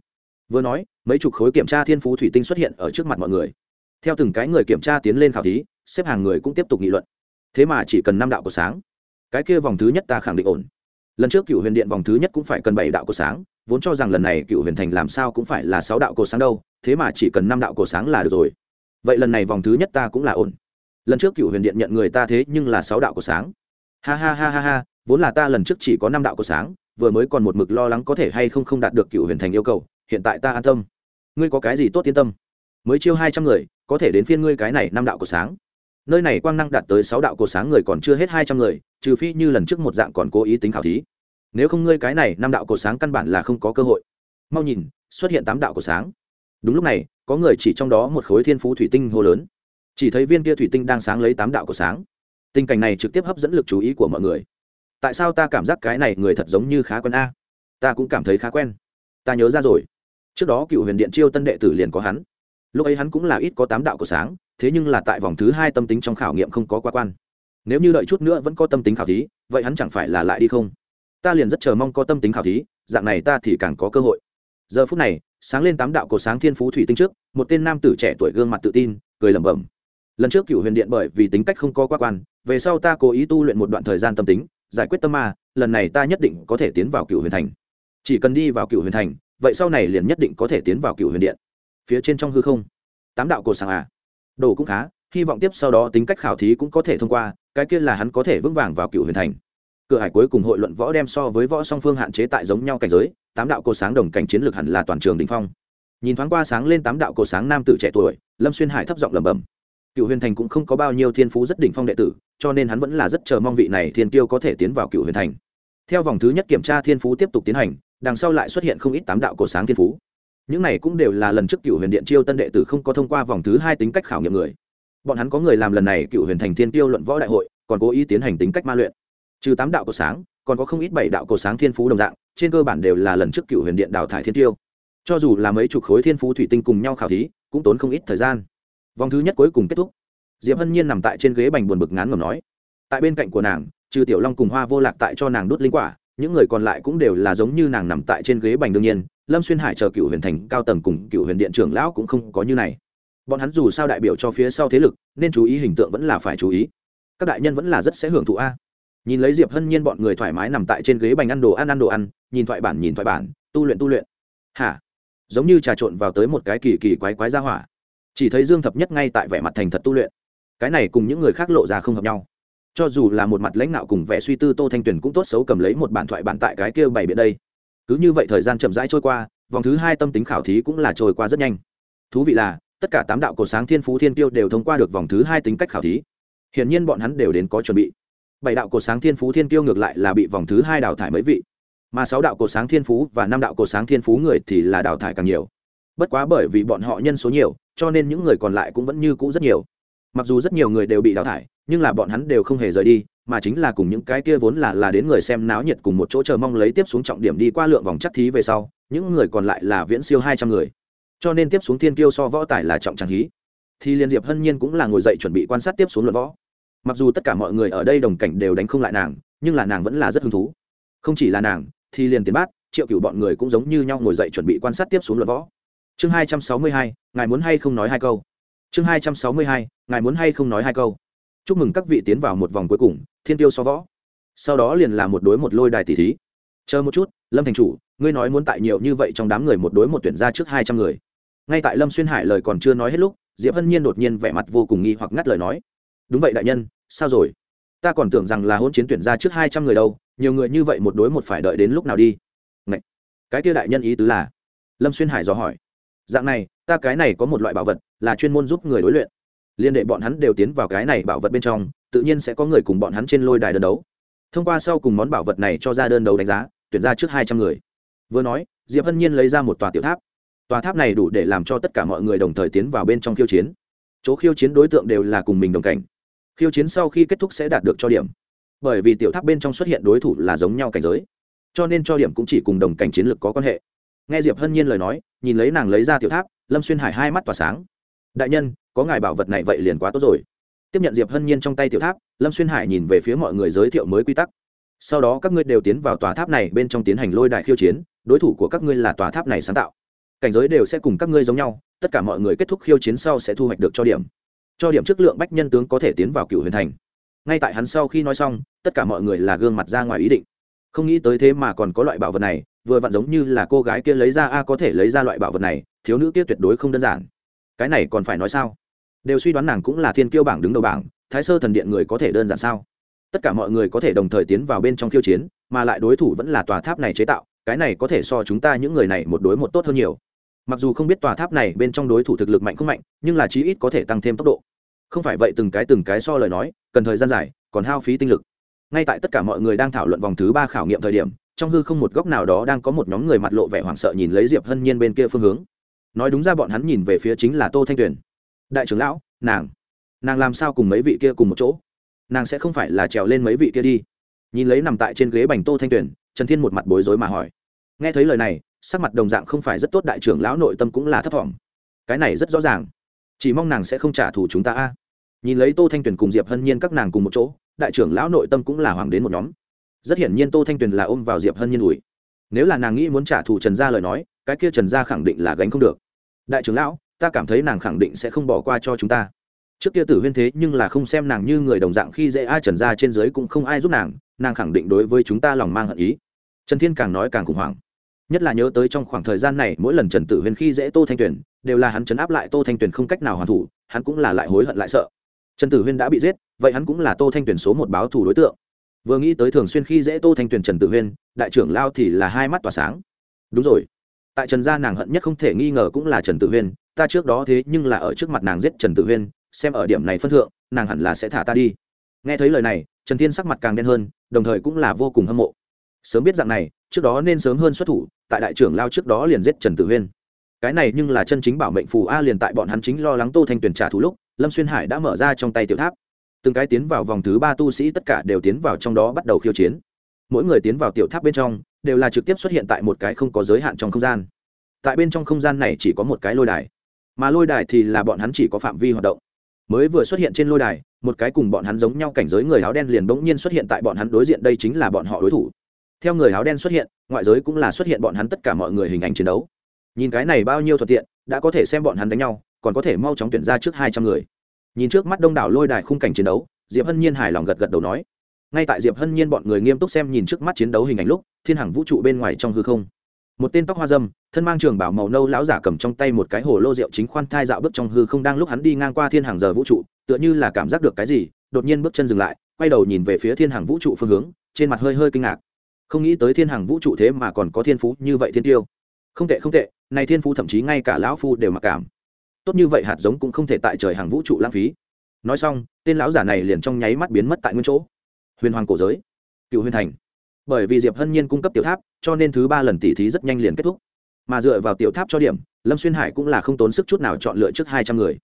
Vừa nói, mấy chục khối kiểm tra thiên phú thủy tinh xuất hiện ở trước mặt mọi người. Theo từng cái người kiểm tra tiến lên khảo thí, xếp hàng người cũng tiếp tục nghị luận. Thế mà chỉ cần năm đạo cổ sáng, cái kia vòng thứ nhất ta khẳng định ổn. Lần trước cựu huyền điện vòng thứ nhất cũng phải cần bảy đạo cổ sáng vốn cho rằng lần này cựu huyền thành làm sao cũng phải là sáu đạo cổ sáng đâu, thế mà chỉ cần năm đạo cổ sáng là được rồi. Vậy lần này vòng thứ nhất ta cũng là ổn. Lần trước cựu huyền điện nhận người ta thế nhưng là sáu đạo cổ sáng. Ha ha ha ha ha, vốn là ta lần trước chỉ có năm đạo cổ sáng, vừa mới còn một mực lo lắng có thể hay không không đạt được cựu huyền thành yêu cầu, hiện tại ta an tâm. Ngươi có cái gì tốt yên tâm? Mới chiêu hai trăm người, có thể đến phiên ngươi cái này năm đạo cổ sáng. Nơi này quang năng đạt tới sáu đạo cổ sáng người còn chưa hết hai trăm người, trừ phi như lần trước một dạng còn cố ý tính khảo thí nếu không ngươi cái này năm đạo cổ sáng căn bản là không có cơ hội. Mau nhìn, xuất hiện tám đạo cổ sáng. Đúng lúc này, có người chỉ trong đó một khối thiên phú thủy tinh hô lớn. Chỉ thấy viên kia thủy tinh đang sáng lấy tám đạo cổ sáng. Tình cảnh này trực tiếp hấp dẫn lực chú ý của mọi người. Tại sao ta cảm giác cái này người thật giống như khá quen a? Ta cũng cảm thấy khá quen. Ta nhớ ra rồi. Trước đó cựu huyền điện chiêu tân đệ tử liền có hắn. Lúc ấy hắn cũng là ít có tám đạo của sáng, thế nhưng là tại vòng thứ hai tâm tính trong khảo nghiệm không có quá quan. Nếu như đợi chút nữa vẫn có tâm tính khảo thí, vậy hắn chẳng phải là lại đi không? Ta liền rất chờ mong có tâm tính khảo thí, dạng này ta thì càng có cơ hội. Giờ phút này, sáng lên tám đạo cổ sáng thiên phú thủy tinh trước, một tên nam tử trẻ tuổi gương mặt tự tin, cười lẩm bẩm. Lần trước cựu huyền điện bởi vì tính cách không có quá quan, về sau ta cố ý tu luyện một đoạn thời gian tâm tính, giải quyết tâm ma, lần này ta nhất định có thể tiến vào cựu huyền thành. Chỉ cần đi vào cựu huyền thành, vậy sau này liền nhất định có thể tiến vào cựu huyền điện. Phía trên trong hư không, tám đạo cột sáng à? Đồ cũng khá, hy vọng tiếp sau đó tính cách khảo thí cũng có thể thông qua, cái kia là hắn có thể vững vàng vào cựu huyền thành cửa hải cuối cùng hội luận võ đem so với võ song phương hạn chế tại giống nhau cảnh giới, tám đạo cột sáng đồng cảnh chiến lược hẳn là toàn trường đình phong. Nhìn thoáng qua sáng lên tám đạo cột sáng nam tử trẻ tuổi, lâm xuyên hải thấp giọng lẩm bẩm. Cựu huyền thành cũng không có bao nhiêu thiên phú rất đỉnh phong đệ tử, cho nên hắn vẫn là rất chờ mong vị này thiên tiêu có thể tiến vào cựu huyền thành. Theo vòng thứ nhất kiểm tra thiên phú tiếp tục tiến hành, đằng sau lại xuất hiện không ít tám đạo cổ sáng thiên phú. Những này cũng đều là lần trước cựu huyền điện chiêu tân đệ tử không có thông qua vòng thứ hai tính cách khảo nghiệm người. Bọn hắn có người làm lần này cựu huyền thành thiên tiêu luận võ đại hội, còn cố ý tiến hành tính cách ma luyện trừ tám đạo cổ sáng, còn có không ít bảy đạo cổ sáng thiên phú đồng dạng, trên cơ bản đều là lần trước cựu huyền điện đào thải thiên tiêu. Cho dù là mấy chục khối thiên phú thủy tinh cùng nhau khảo thí, cũng tốn không ít thời gian. Vòng thứ nhất cuối cùng kết thúc. Diệp hân nhiên nằm tại trên ghế bành buồn bực ngán ngầm nói, tại bên cạnh của nàng, trừ tiểu long cùng hoa vô lạc tại cho nàng đốt linh quả, những người còn lại cũng đều là giống như nàng nằm tại trên ghế bành đương nhiên, lâm xuyên hải chờ cựu huyền thành cao tầng cùng cựu huyền điện trưởng lão cũng không có như này. Bọn hắn dù sao đại biểu cho phía sau thế lực, nên chú ý hình tượng vẫn là phải chú ý. Các đại nhân vẫn là rất sẽ hưởng thụ a nhìn lấy diệp hân nhiên bọn người thoải mái nằm tại trên ghế bành ăn đồ ăn ăn đồ ăn, nhìn thoại bản, nhìn thoại bản, tu luyện tu luyện. Hả? Giống như trà trộn vào tới một cái kỳ kỳ quái quái ra hỏa. Chỉ thấy dương thập nhất ngay tại vẻ mặt thành thật tu luyện. Cái này cùng những người khác lộ ra không hợp nhau. Cho dù là một mặt lãnh đạo cùng vẻ suy tư tô thanh tuyền cũng tốt xấu cầm lấy một bản thoại bản tại cái kia bày biện đây. Cứ như vậy thời gian chậm rãi trôi qua, vòng thứ hai tâm tính khảo thí cũng là trôi qua rất nhanh. Thú vị là, tất cả tám đạo cổ sáng thiên phú thiên tiêu đều thông qua được vòng thứ hai tính cách khảo thí. Hiển nhiên bọn hắn đều đến có chuẩn bị bảy đạo cổ sáng thiên phú thiên tiêu ngược lại là bị vòng thứ hai đào thải mấy vị. Mà sáu đạo cổ sáng thiên phú và năm đạo cổ sáng thiên phú người thì là đào thải càng nhiều. Bất quá bởi vì bọn họ nhân số nhiều, cho nên những người còn lại cũng vẫn như cũ rất nhiều. Mặc dù rất nhiều người đều bị đào thải, nhưng là bọn hắn đều không hề rời đi, mà chính là cùng những cái kia vốn là là đến người xem náo nhiệt cùng một chỗ chờ mong lấy tiếp xuống trọng điểm đi qua lượng vòng chắc thí về sau, những người còn lại là viễn siêu hai trăm người. Cho nên tiếp xuống thiên kiêu so võ tài là trọng trang hí. Thì liên diệp hân nhiên cũng là ngồi dậy chuẩn bị quan sát tiếp xuống luận võ mặc dù tất cả mọi người ở đây đồng cảnh đều đánh không lại nàng, nhưng là nàng vẫn là rất hứng thú. Không chỉ là nàng, thì liền tiền bát, triệu cửu bọn người cũng giống như nhau ngồi dậy chuẩn bị quan sát tiếp xuống luận võ. Chương hai trăm sáu mươi hai, ngài muốn hay không nói hai câu? Chương hai trăm sáu mươi hai, ngài muốn hay không nói hai câu? Chúc mừng các vị tiến vào một vòng cuối cùng, thiên tiêu so võ. Sau đó liền là một đối một lôi đài tỷ thí. Chờ một chút, lâm thành chủ, ngươi nói muốn tại nhiều như vậy trong đám người một đối một tuyển ra trước hai trăm người. Ngay tại lâm xuyên hải lời còn chưa nói hết lúc, diệp hân nhiên đột nhiên vẻ mặt vô cùng nghi hoặc ngắt lời nói. Đúng vậy, đại nhân sao rồi? Ta còn tưởng rằng là hôn chiến tuyển ra trước hai trăm người đâu, nhiều người như vậy một đối một phải đợi đến lúc nào đi? Ngậy! cái kia đại nhân ý tứ là? Lâm xuyên hải dò hỏi. Dạng này, ta cái này có một loại bảo vật là chuyên môn giúp người đối luyện. Liên đệ bọn hắn đều tiến vào cái này bảo vật bên trong, tự nhiên sẽ có người cùng bọn hắn trên lôi đài đơn đấu. Thông qua sau cùng món bảo vật này cho ra đơn đấu đánh giá, tuyển ra trước hai trăm người. Vừa nói, diệp hân nhiên lấy ra một tòa tiểu tháp. Tòa tháp này đủ để làm cho tất cả mọi người đồng thời tiến vào bên trong khiêu chiến. Chỗ khiêu chiến đối tượng đều là cùng mình đồng cảnh khiêu chiến sau khi kết thúc sẽ đạt được cho điểm. Bởi vì tiểu tháp bên trong xuất hiện đối thủ là giống nhau cảnh giới, cho nên cho điểm cũng chỉ cùng đồng cảnh chiến lược có quan hệ. Nghe diệp hân nhiên lời nói, nhìn lấy nàng lấy ra tiểu tháp, lâm xuyên hải hai mắt tỏa sáng. Đại nhân, có ngài bảo vật này vậy liền quá tốt rồi. Tiếp nhận diệp hân nhiên trong tay tiểu tháp, lâm xuyên hải nhìn về phía mọi người giới thiệu mới quy tắc. Sau đó các ngươi đều tiến vào tòa tháp này bên trong tiến hành lôi đại khiêu chiến, đối thủ của các ngươi là tòa tháp này sáng tạo. Cảnh giới đều sẽ cùng các ngươi giống nhau, tất cả mọi người kết thúc khiêu chiến sau sẽ thu hoạch được cho điểm cho điểm chất lượng bách nhân tướng có thể tiến vào cựu huyền thành. Ngay tại hắn sau khi nói xong, tất cả mọi người là gương mặt ra ngoài ý định. Không nghĩ tới thế mà còn có loại bảo vật này, vừa vặn giống như là cô gái kia lấy ra a, có thể lấy ra loại bảo vật này, thiếu nữ kia tuyệt đối không đơn giản. Cái này còn phải nói sao? Đều suy đoán nàng cũng là thiên kiêu bảng đứng đầu bảng, thái sơ thần điện người có thể đơn giản sao? Tất cả mọi người có thể đồng thời tiến vào bên trong khiêu chiến, mà lại đối thủ vẫn là tòa tháp này chế tạo, cái này có thể so chúng ta những người này một đối một tốt hơn nhiều. Mặc dù không biết tòa tháp này bên trong đối thủ thực lực mạnh không mạnh, nhưng là chí ít có thể tăng thêm tốc độ không phải vậy từng cái từng cái so lời nói, cần thời gian dài, còn hao phí tinh lực. Ngay tại tất cả mọi người đang thảo luận vòng thứ ba khảo nghiệm thời điểm, trong hư không một góc nào đó đang có một nhóm người mặt lộ vẻ hoảng sợ nhìn lấy diệp hân nhiên bên kia phương hướng. Nói đúng ra bọn hắn nhìn về phía chính là tô thanh tuyền. Đại trưởng lão, nàng nàng làm sao cùng mấy vị kia cùng một chỗ? Nàng sẽ không phải là trèo lên mấy vị kia đi. Nhìn lấy nằm tại trên ghế bành tô thanh tuyền, trần thiên một mặt bối rối mà hỏi. Nghe thấy lời này, sắc mặt đồng dạng không phải rất tốt, đại trưởng lão nội tâm cũng là thấp thỏm. Cái này rất rõ ràng chỉ mong nàng sẽ không trả thù chúng ta a. Nhìn lấy tô thanh tuyền cùng diệp hân nhiên các nàng cùng một chỗ, đại trưởng lão nội tâm cũng là hoàng đến một nhóm. Rất hiển nhiên tô thanh tuyền là ôm vào diệp hân nhiên ủi nếu là nàng nghĩ muốn trả thù trần gia lời nói, cái kia trần gia khẳng định là gánh không được. Đại trưởng lão, ta cảm thấy nàng khẳng định sẽ không bỏ qua cho chúng ta. Trước kia tử huyên thế nhưng là không xem nàng như người đồng dạng khi dễ ai trần gia trên dưới cũng không ai giúp nàng nàng khẳng định đối với chúng ta lòng mang hận ý. Trần thiên càng nói càng khủng hoảng nhất là nhớ tới trong khoảng thời gian này, mỗi lần trần tử huyên khi dễ tô thanh tuyền, đều là hắn chấn áp lại tô thanh tuyền không cách nào hoàn thủ, hắn cũng là lại hối hận lại sợ. Trần tử huyên đã bị giết, vậy hắn cũng là tô thanh tuyền số một báo thủ đối tượng. Vừa nghĩ tới thường xuyên khi dễ tô thanh tuyền trần tử huyên đại trưởng lao thì là hai mắt tỏa sáng. Đúng rồi. Tại trần gia nàng hận nhất không thể nghi ngờ cũng là trần tử huyên ta trước đó thế nhưng là ở trước mặt nàng giết trần tử huyên xem ở điểm này phân thượng, nàng hẳn là sẽ thả ta đi. Nghe thấy lời này, trần thiên sắc mặt càng đen hơn, đồng thời cũng là vô cùng hâm mộ. Sớm biết dạng này trước đó nên sớm hơn xuất thủ, tại đại trưởng lao trước đó liền giết trần tử huyên. Cái này nhưng là chân chính bảo mệnh phù a liền tại bọn hắn chính lo lắng tô thanh tuyển trả thù lúc, lâm xuyên hải đã mở ra trong tay tiểu tháp. Từng cái tiến vào vòng thứ ba tu sĩ tất cả đều tiến vào trong đó bắt đầu khiêu chiến. Mỗi người tiến vào tiểu tháp bên trong, đều là trực tiếp xuất hiện tại một cái không có giới hạn trong không gian. Tại bên trong không gian này chỉ có một cái lôi đài. Mà lôi đài thì là bọn hắn chỉ có phạm vi hoạt động. Mới vừa xuất hiện trên lôi đài, một cái cùng bọn hắn giống nhau cảnh giới người áo đen liền bỗng nhiên xuất hiện tại bọn hắn đối diện, đây chính là bọn họ đối thủ theo người áo đen xuất hiện, ngoại giới cũng là xuất hiện bọn hắn tất cả mọi người hình ảnh chiến đấu. Nhìn cái này bao nhiêu thuận tiện, đã có thể xem bọn hắn đánh nhau, còn có thể mau chóng tuyển ra trước hai trăm người. Nhìn trước mắt đông đảo lôi đài khung cảnh chiến đấu, diệp hân nhiên hài lòng gật gật đầu nói. Ngay tại diệp hân nhiên bọn người nghiêm túc xem nhìn trước mắt chiến đấu hình ảnh lúc, thiên hằng vũ trụ bên ngoài trong hư không. Một tên tóc hoa dâm, thân mang trường bảo màu nâu lão giả cầm trong tay một cái hồ lô rượu chính khoan thai dạo bước trong hư không đang lúc hắn đi ngang qua thiên hàng giờ vũ trụ, tựa như là cảm giác được cái gì, đột nhiên bước chân dừng lại, quay đầu nhìn về phía thiên hàng vũ trụ phương hướng, trên mặt hơi hơi kinh ngạc không nghĩ tới thiên hàng vũ trụ thế mà còn có thiên phú như vậy thiên tiêu. Không tệ không tệ, này thiên phú thậm chí ngay cả lão phu đều mặc cảm. Tốt như vậy hạt giống cũng không thể tại trời hàng vũ trụ lãng phí. Nói xong, tên lão giả này liền trong nháy mắt biến mất tại nguyên chỗ. Huyền hoàng cổ giới, cựu huyền thành. Bởi vì diệp hân nhiên cung cấp tiểu tháp, cho nên thứ ba lần tỉ thí rất nhanh liền kết thúc. Mà dựa vào tiểu tháp cho điểm, lâm xuyên hải cũng là không tốn sức chút nào chọn lựa trước hai trăm người.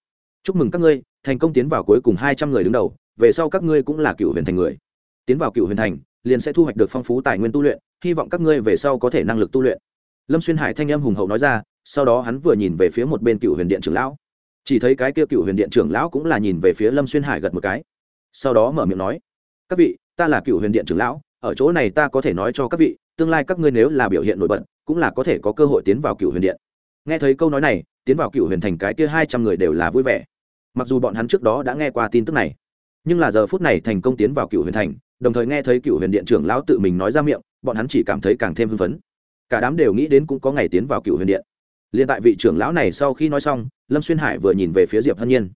Chúc mừng các ngươi, thành công tiến vào cuối cùng hai trăm người đứng đầu, về sau các ngươi cũng là cựu huyền thành người. Tiến vào cựu huyền thành liền sẽ thu hoạch được phong phú tài nguyên tu luyện, hy vọng các ngươi về sau có thể năng lực tu luyện. Lâm xuyên hải thanh âm hùng hậu nói ra, sau đó hắn vừa nhìn về phía một bên cựu huyền điện trưởng lão. Chỉ thấy cái kia cựu huyền điện trưởng lão cũng là nhìn về phía lâm xuyên hải gật một cái. Sau đó mở miệng nói, các vị, ta là cựu huyền điện trưởng lão, ở chỗ này ta có thể nói cho các vị, tương lai các ngươi nếu là biểu hiện nổi bật, cũng là có thể có cơ hội tiến vào cựu huyền điện. Nghe thấy câu nói này, tiến vào cựu huyền thành cái kia hai trăm người đều là vui vẻ. Mặc dù bọn hắn trước đó đã nghe qua tin tức này, nhưng là giờ phút này thành công tiến vào cựu huyền thành đồng thời nghe thấy cựu huyền điện trưởng lão tự mình nói ra miệng, bọn hắn chỉ cảm thấy càng thêm hưng phấn. Cả đám đều nghĩ đến cũng có ngày tiến vào cựu huyền điện. Liền tại vị trưởng lão này sau khi nói xong, lâm xuyên hải vừa nhìn về phía diệp hân nhiên.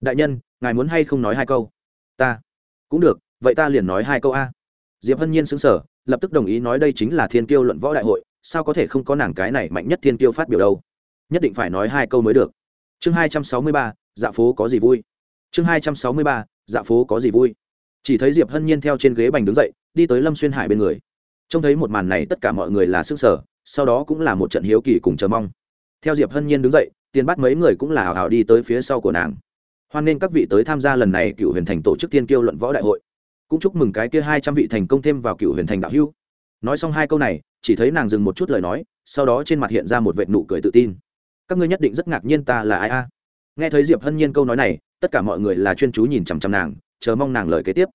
Đại nhân, ngài muốn hay không nói hai câu? Ta cũng được, vậy ta liền nói hai câu a. Diệp hân nhiên xứng sở lập tức đồng ý nói đây chính là thiên kiêu luận võ đại hội, sao có thể không có nàng cái này mạnh nhất thiên kiêu phát biểu đâu? Nhất định phải nói hai câu mới được. Chương hai trăm sáu mươi ba dạ phố có gì vui? Chương hai trăm sáu mươi ba dạ phố có gì vui? Chỉ thấy diệp hân nhiên theo trên ghế bành đứng dậy, đi tới lâm xuyên hải bên người. Trông thấy một màn này, tất cả mọi người là sức sở sau đó cũng là một trận hiếu kỳ cùng chờ mong. Theo diệp hân nhiên đứng dậy, tiền bắt mấy người cũng là hào hào đi tới phía sau của nàng. Hoan nghênh các vị tới tham gia lần này cựu huyền thành tổ chức tiên kiêu luận võ đại hội. Cũng chúc mừng cái kia hai trăm vị thành công thêm vào cựu huyền thành đạo hưu nói xong hai câu này, chỉ thấy nàng dừng một chút lời nói, sau đó trên mặt hiện ra một vệ nụ cười tự tin. Các ngươi nhất định rất ngạc nhiên ta là ai a? Nghe thấy diệp hân nhiên câu nói này, tất cả mọi người là chuyên chú nhìn chằm chằm nàng chờ mong nàng lời kế tiếp.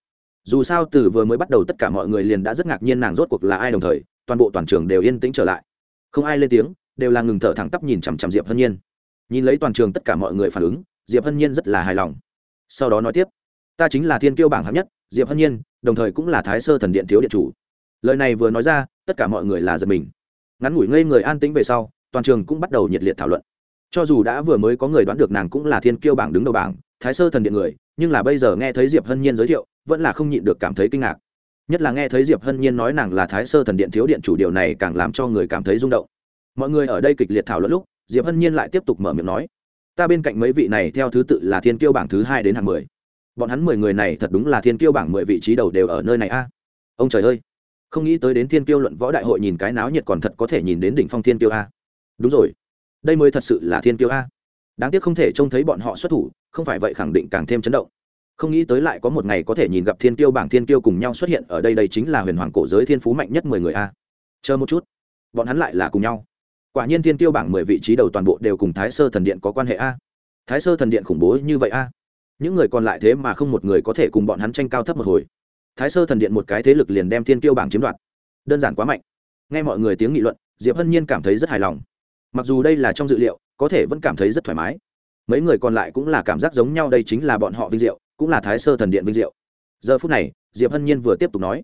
Dù sao từ vừa mới bắt đầu tất cả mọi người liền đã rất ngạc nhiên nàng rốt cuộc là ai đồng thời, toàn bộ toàn trường đều yên tĩnh trở lại. Không ai lên tiếng, đều là ngừng thở thẳng tắp nhìn chằm chằm diệp hân nhiên. Nhìn lấy toàn trường tất cả mọi người phản ứng, diệp hân nhiên rất là hài lòng. Sau đó nói tiếp, ta chính là thiên kiêu bảng hạng nhất, diệp hân nhiên, đồng thời cũng là thái sơ thần điện thiếu điện chủ. Lời này vừa nói ra, tất cả mọi người là giật mình. Ngắn ngủi ngây người an tĩnh về sau, toàn trường cũng bắt đầu nhiệt liệt thảo luận. Cho dù đã vừa mới có người đoán được nàng cũng là thiên kiêu bảng đứng đầu bảng, thái sơ thần điện người nhưng là bây giờ nghe thấy diệp hân nhiên giới thiệu, vẫn là không nhịn được cảm thấy kinh ngạc. Nhất là nghe thấy diệp hân nhiên nói nàng là thái sơ thần điện thiếu điện chủ, điều này càng làm cho người cảm thấy rung động. Mọi người ở đây kịch liệt thảo luận lúc, diệp hân nhiên lại tiếp tục mở miệng nói, ta bên cạnh mấy vị này theo thứ tự là thiên kiêu bảng thứ hai đến hàng mười. Bọn hắn mười người này thật đúng là thiên kiêu bảng mười vị trí đầu đều ở nơi này a. Ông trời ơi, không nghĩ tới đến thiên kiêu luận võ đại hội nhìn cái náo nhiệt còn thật có thể nhìn đến đỉnh phong thiên kiêu a. Đúng rồi, đây mới thật sự là thiên kiêu a đáng tiếc không thể trông thấy bọn họ xuất thủ, không phải vậy khẳng định càng thêm chấn động. Không nghĩ tới lại có một ngày có thể nhìn gặp thiên Tiêu bảng thiên Tiêu cùng nhau xuất hiện ở đây đây chính là huyền hoàng cổ giới thiên phú mạnh nhất mười người a. Chờ một chút, bọn hắn lại là cùng nhau. Quả nhiên thiên Tiêu bảng mười vị trí đầu toàn bộ đều cùng thái sơ thần điện có quan hệ a. Thái sơ thần điện khủng bố như vậy a. Những người còn lại thế mà không một người có thể cùng bọn hắn tranh cao thấp một hồi. Thái sơ thần điện một cái thế lực liền đem thiên Tiêu bảng chiếm đoạt. Đơn giản quá mạnh. Nghe mọi người tiếng nghị luận, diệp hân nhiên cảm thấy rất hài lòng. Mặc dù đây là trong dự liệu có thể vẫn cảm thấy rất thoải mái. Mấy người còn lại cũng là cảm giác giống nhau, đây chính là bọn họ vinh diệu, cũng là thái sơ thần điện vinh diệu. Giờ phút này, diệp hân nhiên vừa tiếp tục nói,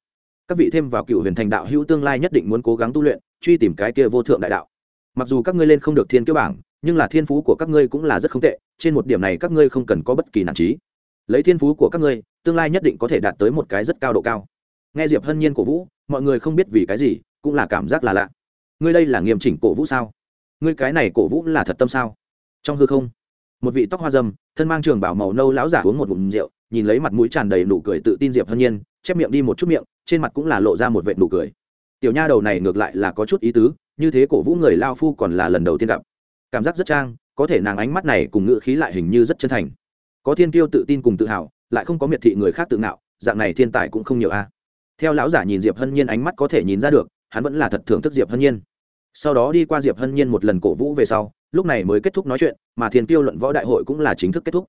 các vị thêm vào cựu huyền thành đạo hữu tương lai nhất định muốn cố gắng tu luyện, truy tìm cái kia vô thượng đại đạo. Mặc dù các ngươi lên không được thiên kiêu bảng, nhưng là thiên phú của các ngươi cũng là rất không tệ, trên một điểm này các ngươi không cần có bất kỳ nản trí lấy thiên phú của các ngươi, tương lai nhất định có thể đạt tới một cái rất cao độ cao. Nghe diệp hân nhiên cổ vũ, mọi người không biết vì cái gì, cũng là cảm giác là lạ. Ngươi đây là nghiêm chỉnh cổ vũ sao? Ngươi cái này cổ vũ là thật tâm sao? Trong hư không, một vị tóc hoa dâm, thân mang trường bảo màu nâu lão giả uống một ngụm rượu, nhìn lấy mặt mũi tràn đầy nụ cười tự tin diệp hân nhiên, chép miệng đi một chút miệng, trên mặt cũng là lộ ra một vệ nụ cười. Tiểu nha đầu này ngược lại là có chút ý tứ, như thế cổ vũ người lao phu còn là lần đầu tiên gặp. Cảm giác rất trang, có thể nàng ánh mắt này cùng ngữ khí lại hình như rất chân thành. Có thiên tiêu tự tin cùng tự hào, lại không có miệt thị người khác tự ngạo, dạng này thiên tài cũng không nhiều a. Theo lão giả nhìn diệp hân nhiên ánh mắt có thể nhìn ra được, hắn vẫn là thật thưởng thức diệp hân nhiên sau đó đi qua diệp hân nhiên một lần cổ vũ về sau, lúc này mới kết thúc nói chuyện, mà thiên tiêu luận võ đại hội cũng là chính thức kết thúc.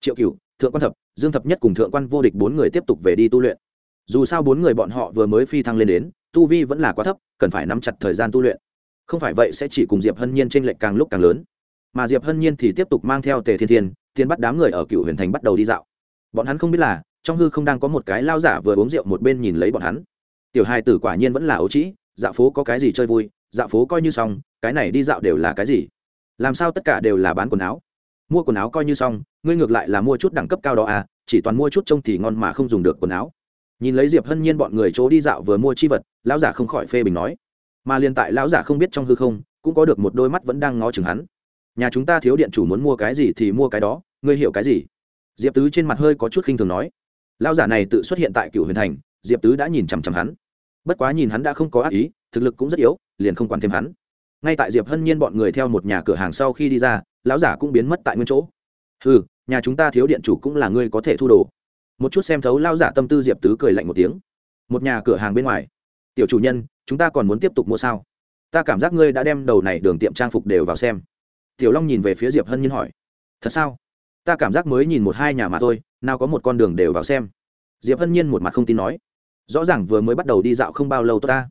Triệu cựu thượng quan thập, dương thập nhất cùng thượng quan vô địch bốn người tiếp tục về đi tu luyện. Dù sao bốn người bọn họ vừa mới phi thăng lên đến, tu vi vẫn là quá thấp, cần phải nắm chặt thời gian tu luyện. Không phải vậy sẽ chỉ cùng diệp hân nhiên t r ê n lệch càng lúc càng lớn. Mà diệp hân nhiên thì tiếp tục mang theo tề thiên thiên tiên bắt đám người ở cựu huyền thành bắt đầu đi dạo. Bọn hắn không biết là, trong hư không đang có một cái lao giả vừa uống rượu một bên nhìn lấy bọn hắn. Tiểu hai tử quả nhiên vẫn là ấu trĩ, dạo phố có cái gì chơi vui dạo phố coi như xong, cái này đi dạo đều là cái gì? Làm sao tất cả đều là bán quần áo? Mua quần áo coi như xong, ngươi ngược lại là mua chút đẳng cấp cao đó à chỉ toàn mua chút trông thì ngon mà không dùng được quần áo. Nhìn lấy diệp hân nhiên bọn người chỗ đi dạo vừa mua chi vật, lão giả không khỏi phê bình nói. Mà liền tại lão giả không biết trong hư không, cũng có được một đôi mắt vẫn đang ngó chừng hắn. Nhà chúng ta thiếu điện chủ muốn mua cái gì thì mua cái đó, ngươi hiểu cái gì? Diệp tứ trên mặt hơi có chút khinh thường nói. Lão giả này tự xuất hiện tại cựu huyền thành, diệp tứ đã nhìn chằm chằm hắn. Bất quá nhìn hắn đã không có ác ý thực lực cũng rất yếu, liền không quản thêm hắn. Ngay tại diệp hân nhiên bọn người theo một nhà cửa hàng sau khi đi ra, lão giả cũng biến mất tại nguyên chỗ. Ừ nhà chúng ta thiếu điện chủ cũng là ngươi có thể thu đồ. Một chút xem thấu lao giả tâm tư diệp tứ cười lạnh một tiếng. Một nhà cửa hàng bên ngoài. Tiểu chủ nhân, chúng ta còn muốn tiếp tục mua sao? Ta cảm giác ngươi đã đem đầu này đường tiệm trang phục đều vào xem. Tiểu long nhìn về phía diệp hân nhiên hỏi. Thật sao? Ta cảm giác mới nhìn một hai nhà mà thôi, nào có một con đường đều vào xem. Diệp hân nhiên một mặt không tin nói. Rõ ràng vừa mới bắt đầu đi dạo không bao lâu tốt ta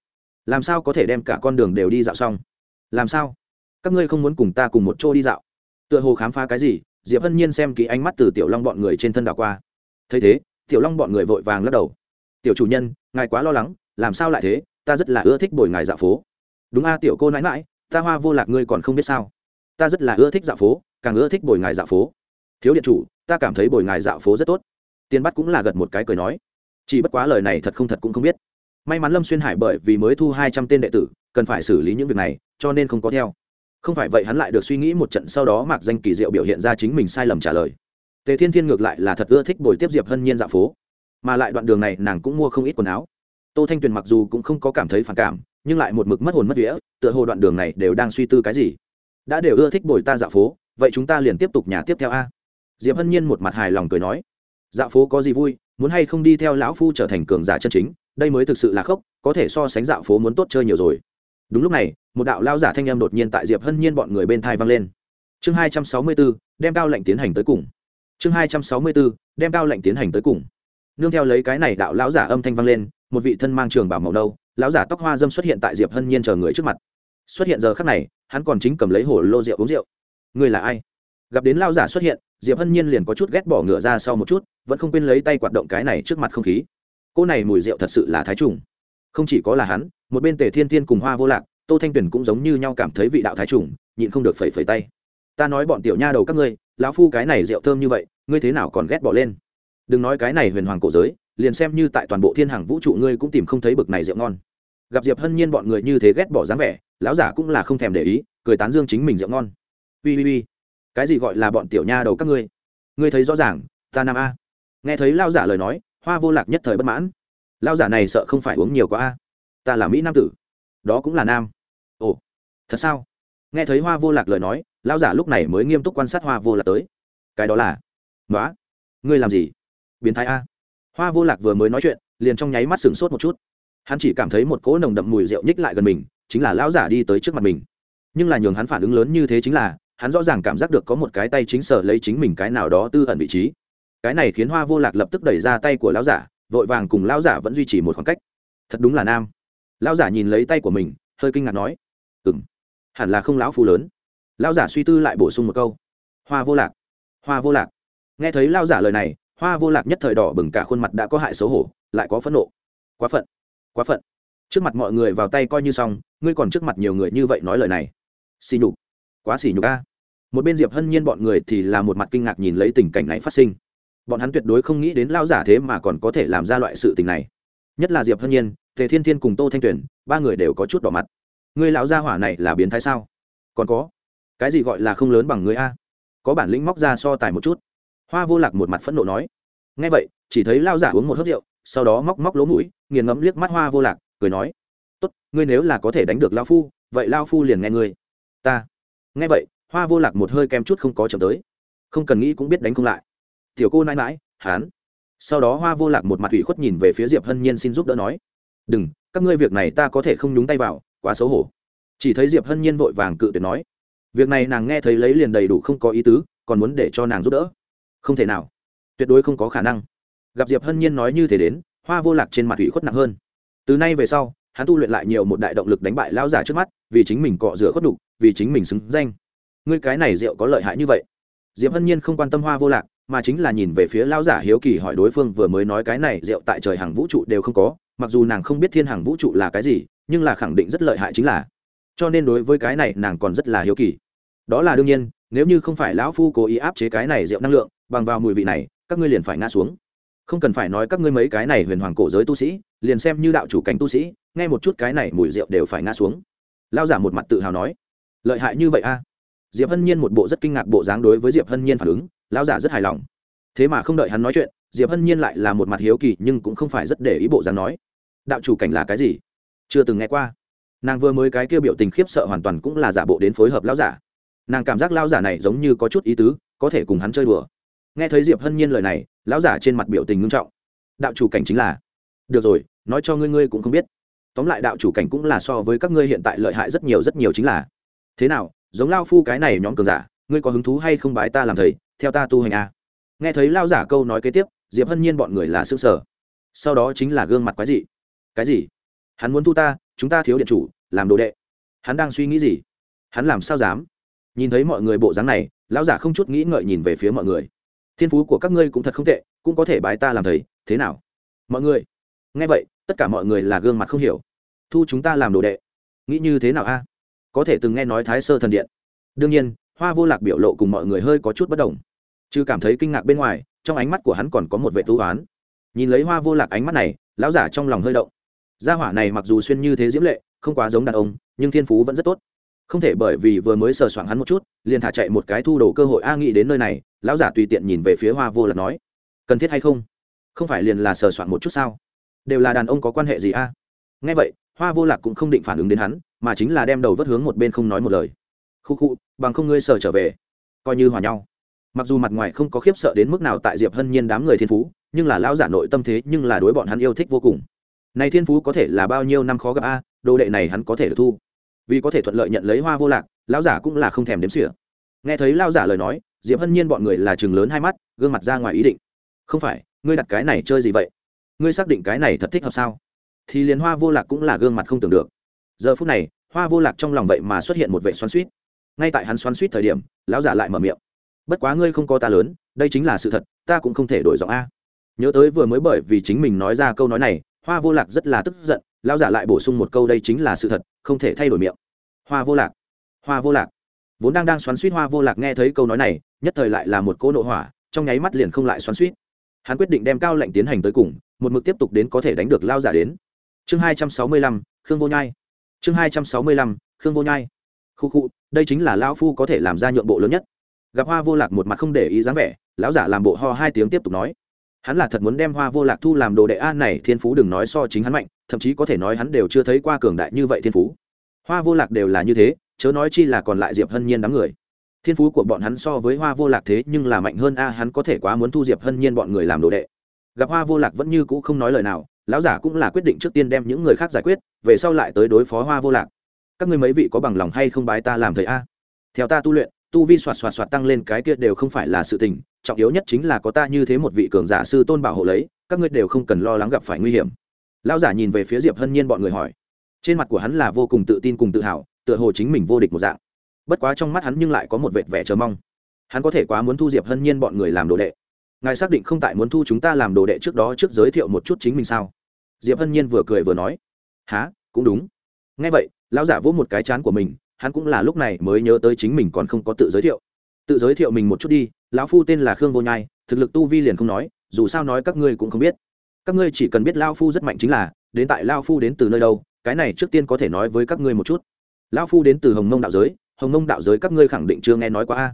làm sao có thể đem cả con đường đều đi dạo xong? Làm sao? Các ngươi không muốn cùng ta cùng một chỗ đi dạo? Tựa hồ khám phá cái gì, diệp hân nhiên xem kỹ ánh mắt từ tiểu long bọn người trên thân đảo qua. Thấy thế, tiểu long bọn người vội vàng lắc đầu. Tiểu chủ nhân, ngài quá lo lắng, làm sao lại thế? Ta rất là ưa thích bồi ngài dạo phố. Đúng a, tiểu cô nãi mãi ta hoa vô lạc ngươi còn không biết sao? Ta rất là ưa thích dạo phố, càng ưa thích bồi ngài dạo phố. Thiếu điện chủ, ta cảm thấy bồi ngài dạo phố rất tốt. Tiên bắt cũng là gật một cái cười nói. Chỉ bất quá lời này thật không thật cũng không biết may mắn lâm xuyên hải bởi vì mới thu hai trăm tên đệ tử, cần phải xử lý những việc này, cho nên không có theo. Không phải vậy hắn lại được suy nghĩ một trận sau đó mạc danh kỳ diệu biểu hiện ra chính mình sai lầm trả lời. Tề thiên thiên ngược lại là thật ưa thích bồi tiếp diệp hân nhiên dạo phố. Mà lại đoạn đường này nàng cũng mua không ít quần áo. Tô thanh tuyền mặc dù cũng không có cảm thấy phản cảm, nhưng lại một mực mất hồn mất vía, tựa hồ đoạn đường này đều đang suy tư cái gì. Đã đều ưa thích bồi ta dạo phố, vậy chúng ta liền tiếp tục nhà tiếp theo a. Diệp hân nhiên một mặt hài lòng cười nói. Dạo phố có gì vui, muốn hay không đi theo lão phu trở thành cường giả chân chính? Đây mới thực sự là khốc, có thể so sánh dạo phố muốn tốt chơi nhiều rồi. Đúng lúc này, một đạo lao giả thanh em đột nhiên tại diệp hân nhiên bọn người bên thai vang lên. Chương hai trăm sáu mươi bốn đem cao lệnh tiến hành tới cùng. Chương hai trăm sáu mươi bốn đem cao lệnh tiến hành tới cùng. Nương theo lấy cái này đạo lão giả âm thanh vang lên, một vị thân mang trường bảo màu nâu, lão giả tóc hoa dâm xuất hiện tại diệp hân nhiên chờ người trước mặt. Xuất hiện giờ khắc này, hắn còn chính cầm lấy hồ lô rượu uống rượu. Người là ai? Gặp đến lão giả xuất hiện, diệp hân nhiên liền có chút ghét bỏ ngựa ra sau một chút, vẫn không quên lấy tay quạt động cái này trước mặt không khí cô này mùi rượu thật sự là thái trùng. Không chỉ có là hắn, một bên tề thiên thiên cùng hoa vô lạc, tô thanh tuyền cũng giống như nhau cảm thấy vị đạo thái trùng, nhịn không được phẩy phẩy tay. Ta nói bọn tiểu nha đầu các ngươi, lão phu cái này rượu thơm như vậy, ngươi thế nào còn ghét bỏ lên? Đừng nói cái này huyền hoàng cổ giới, liền xem như tại toàn bộ thiên hàng vũ trụ ngươi cũng tìm không thấy bực này rượu ngon. Gặp diệp hân nhiên bọn người như thế ghét bỏ dáng vẻ, lão giả cũng là không thèm để ý, cười tán dương chính mình rượu ngon. Ui ui ui, cái gì gọi là bọn tiểu nha đầu các ngươi? Ngươi thấy rõ ràng, ta nam a. Nghe thấy lao giả lời nói hoa vô lạc nhất thời bất mãn. Lao giả này sợ không phải uống nhiều quá a. Ta là mỹ nam tử, đó cũng là nam. Ồ, thật sao? Nghe thấy hoa vô lạc lời nói lao giả lúc này mới nghiêm túc quan sát hoa vô lạc tới. Cái đó là? Nói ngươi làm gì? Biến thái a. Hoa vô lạc vừa mới nói chuyện, liền trong nháy mắt sửng sốt một chút. Hắn chỉ cảm thấy một cỗ nồng đậm mùi rượu nhích lại gần mình, chính là lão giả đi tới trước mặt mình. Nhưng là nhường hắn phản ứng lớn như thế chính là, hắn rõ ràng cảm giác được có một cái tay chính sở lấy chính mình cái nào đó tư ẩn vị trí cái này khiến hoa vô lạc lập tức đẩy ra tay của lão giả, vội vàng cùng lão giả vẫn duy trì một khoảng cách. Thật đúng là nam. Lão giả nhìn lấy tay của mình, hơi kinh ngạc nói ừ m hẳn là không lão phu lớn. Lão giả suy tư lại bổ sung một câu, hoa vô lạc, hoa vô lạc. Nghe thấy lão giả lời này, hoa vô lạc nhất thời đỏ bừng cả khuôn mặt đã có hại xấu hổ, lại có phẫn nộ. Quá phận quá phận. Trước mặt mọi người vào tay coi như xong, ngươi còn trước mặt nhiều người như vậy nói lời này. Xì nhục, quá xì nhục a. Một bên diệp hân nhiên bọn người thì là một mặt kinh ngạc nhìn lấy tình cảnh này phát sinh bọn hắn tuyệt đối không nghĩ đến lao giả thế mà còn có thể làm ra loại sự tình này. Nhất là diệp hân nhiên, tề thiên thiên cùng tô thanh tuyển ba người đều có chút đỏ mặt. Người lão gia hỏa này là biến thái sao? Còn có, cái gì gọi là không lớn bằng người a? Có bản lĩnh móc ra so tài một chút. Hoa vô lạc một mặt phẫn nộ nói. Ngay vậy, chỉ thấy lao giả uống một hớt rượu, sau đó móc móc lỗ mũi, nghiền ngẫm liếc mắt hoa vô lạc, cười nói. Tốt, ngươi nếu là có thể đánh được lao phu, vậy lao phu liền nghe ngươi. Ta. Nghe vậy, hoa vô lạc một hơi kem chút không có chậm tới. Không cần nghĩ cũng biết đánh không lại tiểu cô nãi mãi hán. Sau đó hoa vô lạc một mặt ủy khuất nhìn về phía diệp hân nhiên xin giúp đỡ nói, đừng, các ngươi việc này ta có thể không nhúng tay vào, quá xấu hổ. Chỉ thấy diệp hân nhiên vội vàng cự tuyệt nói, việc này nàng nghe thấy lấy liền đầy đủ không có ý tứ, còn muốn để cho nàng giúp đỡ. Không thể nào, tuyệt đối không có khả năng. Gặp diệp hân nhiên nói như thế đến, hoa vô lạc trên mặt ủy khuất nặng hơn. Từ nay về sau, hắn tu luyện lại nhiều một đại động lực đánh bại lão giả trước mắt, vì chính mình cọ rửa khuất đục vì chính mình xứng danh. Ngươi cái này rượu có lợi hại như vậy? Diệp hân nhiên không quan tâm hoa vô lạc mà chính là nhìn về phía lão giả hiếu kỳ hỏi đối phương vừa mới nói cái này rượu tại trời hàng vũ trụ đều không có, mặc dù nàng không biết thiên hàng vũ trụ là cái gì, nhưng là khẳng định rất lợi hại chính là. Cho nên đối với cái này nàng còn rất là hiếu kỳ. Đó là đương nhiên, nếu như không phải lão phu cố ý áp chế cái này rượu năng lượng, bằng vào mùi vị này, các ngươi liền phải ngã xuống. Không cần phải nói các ngươi mấy cái này huyền hoàng cổ giới tu sĩ, liền xem như đạo chủ cảnh tu sĩ, nghe một chút cái này mùi rượu đều phải ngã xuống. Lao giả một mặt tự hào nói, lợi hại như vậy a? Diệp hân nhiên một bộ rất kinh ngạc bộ dáng đối với diệp hân nhiên phản ứng Lão giả rất hài lòng. Thế mà không đợi hắn nói chuyện, diệp hân nhiên lại là một mặt hiếu kỳ nhưng cũng không phải rất để ý bộ dáng nói. Đạo chủ cảnh là cái gì? Chưa từng nghe qua. Nàng vừa mới cái kia biểu tình khiếp sợ hoàn toàn cũng là giả bộ đến phối hợp lão giả. Nàng cảm giác lão giả này giống như có chút ý tứ, có thể cùng hắn chơi đùa. Nghe thấy diệp hân nhiên lời này, lão giả trên mặt biểu tình ngưng trọng. Đạo chủ cảnh chính là. Được rồi, nói cho ngươi ngươi cũng không biết. Tóm lại đạo chủ cảnh cũng là so với các ngươi hiện tại lợi hại rất nhiều rất nhiều chính là. Thế nào, giống lao phu cái này nhóm cường giả, ngươi có hứng thú hay không bái ta làm thầy? Theo ta tu hành à? nghe thấy lao giả câu nói kế tiếp, diệp hân nhiên bọn người là xương sở sau đó chính là gương mặt quái dị. Cái gì? Hắn muốn tu ta, chúng ta thiếu điện chủ, làm đồ đệ. Hắn đang suy nghĩ gì? Hắn làm sao dám? Nhìn thấy mọi người bộ dáng này, lão giả không chút nghĩ ngợi nhìn về phía mọi người. Thiên phú của các ngươi cũng thật không tệ, cũng có thể bái ta làm thầy, thế nào? Mọi người. Nghe vậy, tất cả mọi người là gương mặt không hiểu. Thu chúng ta làm đồ đệ. Nghĩ như thế nào a? Có thể từng nghe nói thái sơ thần điện. Đương nhiên, hoa vô lạc biểu lộ cùng mọi người hơi có chút bất đồng chứ cảm thấy kinh ngạc bên ngoài, trong ánh mắt của hắn còn có một vệ thú oán. Nhìn lấy hoa vô lạc ánh mắt này, lão giả trong lòng hơi động. Gia hỏa này mặc dù xuyên như thế diễm lệ, không quá giống đàn ông, nhưng thiên phú vẫn rất tốt. Không thể bởi vì vừa mới sờ soạng hắn một chút, liền thả chạy một cái thu đồ cơ hội a nghĩ đến nơi này, lão giả tùy tiện nhìn về phía hoa vô lạc nói, cần thiết hay không? Không phải liền là sờ soạn một chút sao? Đều là đàn ông có quan hệ gì a? Nghe vậy, hoa vô lạc cũng không định phản ứng đến hắn, mà chính là đem đầu vất hướng một bên không nói một lời. Khu khu, bằng không ngươi sờ trở về, coi như hòa nhau mặc dù mặt ngoài không có khiếp sợ đến mức nào tại diệp hân nhiên đám người thiên phú, nhưng là lão giả nội tâm thế nhưng là đối bọn hắn yêu thích vô cùng. Này thiên phú có thể là bao nhiêu năm khó gặp a, đồ đệ này hắn có thể được thu. Vì có thể thuận lợi nhận lấy hoa vô lạc, lão giả cũng là không thèm đếm xỉa. Nghe thấy lão giả lời nói, diệp hân nhiên bọn người là chừng lớn hai mắt, gương mặt ra ngoài ý định. Không phải, ngươi đặt cái này chơi gì vậy? Ngươi xác định cái này thật thích hợp sao? Thì liền hoa vô lạc cũng là gương mặt không tưởng được. Giờ phút này, hoa vô lạc trong lòng vậy mà xuất hiện một vệ xoắn suýt ngay tại hắn xoắn suýt thời điểm, lão giả lại mở miệng bất quá ngươi không có ta lớn, đây chính là sự thật, ta cũng không thể đổi giọng a. Nhớ tới vừa mới bởi vì chính mình nói ra câu nói này, hoa vô lạc rất là tức giận, lão giả lại bổ sung một câu đây chính là sự thật, không thể thay đổi miệng. Hoa vô lạc, hoa vô lạc. Vốn đang đang xoắn suýt hoa vô lạc nghe thấy câu nói này, nhất thời lại là một cỗ nộ hỏa, trong nháy mắt liền không lại xoắn suýt. Hắn quyết định đem cao lệnh tiến hành tới cùng, một mực tiếp tục đến có thể đánh được lao giả đến. Chương hai trăm sáu mươi lăm, khương vô nhai. Chương hai trăm sáu mươi lăm, khương vô nhai. Khu khu, đây chính là lao phu có thể làm ra nhượng bộ lớn nhất gặp hoa vô lạc một mặt không để ý dáng vẻ, lão giả làm bộ ho hai tiếng tiếp tục nói. Hắn là thật muốn đem hoa vô lạc thu làm đồ đệ a, này thiên phú đừng nói so chính hắn mạnh, thậm chí có thể nói hắn đều chưa thấy qua cường đại như vậy thiên phú. Hoa vô lạc đều là như thế, chớ nói chi là còn lại diệp hân nhiên đám người. Thiên phú của bọn hắn so với hoa vô lạc thế nhưng là mạnh hơn a, hắn có thể quá muốn thu diệp hân nhiên bọn người làm đồ đệ. Gặp hoa vô lạc vẫn như cũ không nói lời nào, lão giả cũng là quyết định trước tiên đem những người khác giải quyết, về sau lại tới đối phó hoa vô lạc. Các ngươi mấy vị có bằng lòng hay không bái ta làm thầy a? Theo ta tu luyện tu vi soạt soạt soạt tăng lên cái kia đều không phải là sự tình, trọng yếu nhất chính là có ta như thế một vị cường giả sư tôn bảo hộ lấy, các ngươi đều không cần lo lắng gặp phải nguy hiểm. Lão giả nhìn về phía diệp hân nhiên bọn người hỏi. Trên mặt của hắn là vô cùng tự tin cùng tự hào, tựa hồ chính mình vô địch một dạng. Bất quá trong mắt hắn nhưng lại có một vệt vẻ chờ mong. Hắn có thể quá muốn thu diệp hân nhiên bọn người làm đồ đệ. Ngài xác định không tại muốn thu chúng ta làm đồ đệ trước đó trước giới thiệu một chút chính mình sao? Diệp hân nhiên vừa cười vừa nói. Há cũng đúng. Ngay vậy, lão giả vỗ một cái chán của mình hắn cũng là lúc này mới nhớ tới chính mình còn không có tự giới thiệu. Tự giới thiệu mình một chút đi, lão phu tên là khương vô nhai, thực lực tu vi liền không nói, dù sao nói các ngươi cũng không biết. Các ngươi chỉ cần biết lao phu rất mạnh chính là, đến tại lao phu đến từ nơi đâu, cái này trước tiên có thể nói với các ngươi một chút. Lao phu đến từ hồng mông đạo giới, hồng mông đạo giới các ngươi khẳng định chưa nghe nói qua a.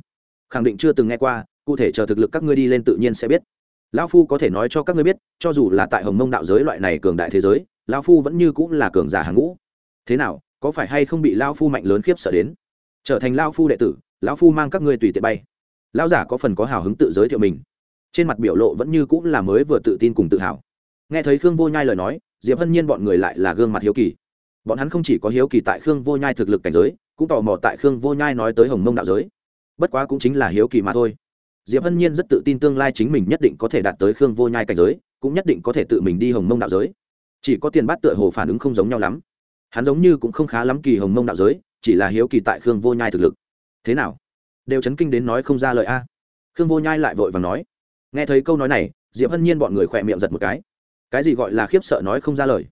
Khẳng định chưa từng nghe qua, cụ thể chờ thực lực các ngươi đi lên tự nhiên sẽ biết. Lão phu có thể nói cho các ngươi biết, cho dù là tại hồng mông đạo giới loại này cường đại thế giới, lão phu vẫn như cũng là cường giả hàng ngũ. Thế nào có phải hay không bị lão phu mạnh lớn khiếp sợ đến? Trở thành lão phu đệ tử, lão phu mang các ngươi tùy tiện bay. Lão giả có phần có hào hứng tự giới thiệu mình. Trên mặt biểu lộ vẫn như cũng là mới vừa tự tin cùng tự hào. Nghe thấy khương vô nhai lời nói, diệp hân nhiên bọn người lại là gương mặt hiếu kỳ. Bọn hắn không chỉ có hiếu kỳ tại khương vô nhai thực lực cảnh giới, cũng tò mò tại khương vô nhai nói tới hồng mông đạo giới. Bất quá cũng chính là hiếu kỳ mà thôi. Diệp hân nhiên rất tự tin tương lai chính mình nhất định có thể đạt tới khương vô nhai cảnh giới, cũng nhất định có thể tự mình đi hồng mông đạo giới. Chỉ có tiền bát tựa hồ phản ứng không giống nhau lắm hắn giống như cũng không khá lắm kỳ hồng mông đạo giới, chỉ là hiếu kỳ tại khương vô nhai thực lực. Thế nào? Đều chấn kinh đến nói không ra lời a. Khương vô nhai lại vội và nói. Nghe thấy câu nói này, diệp hân nhiên bọn người khỏe miệng giật một cái. Cái gì gọi là khiếp sợ nói không ra lời?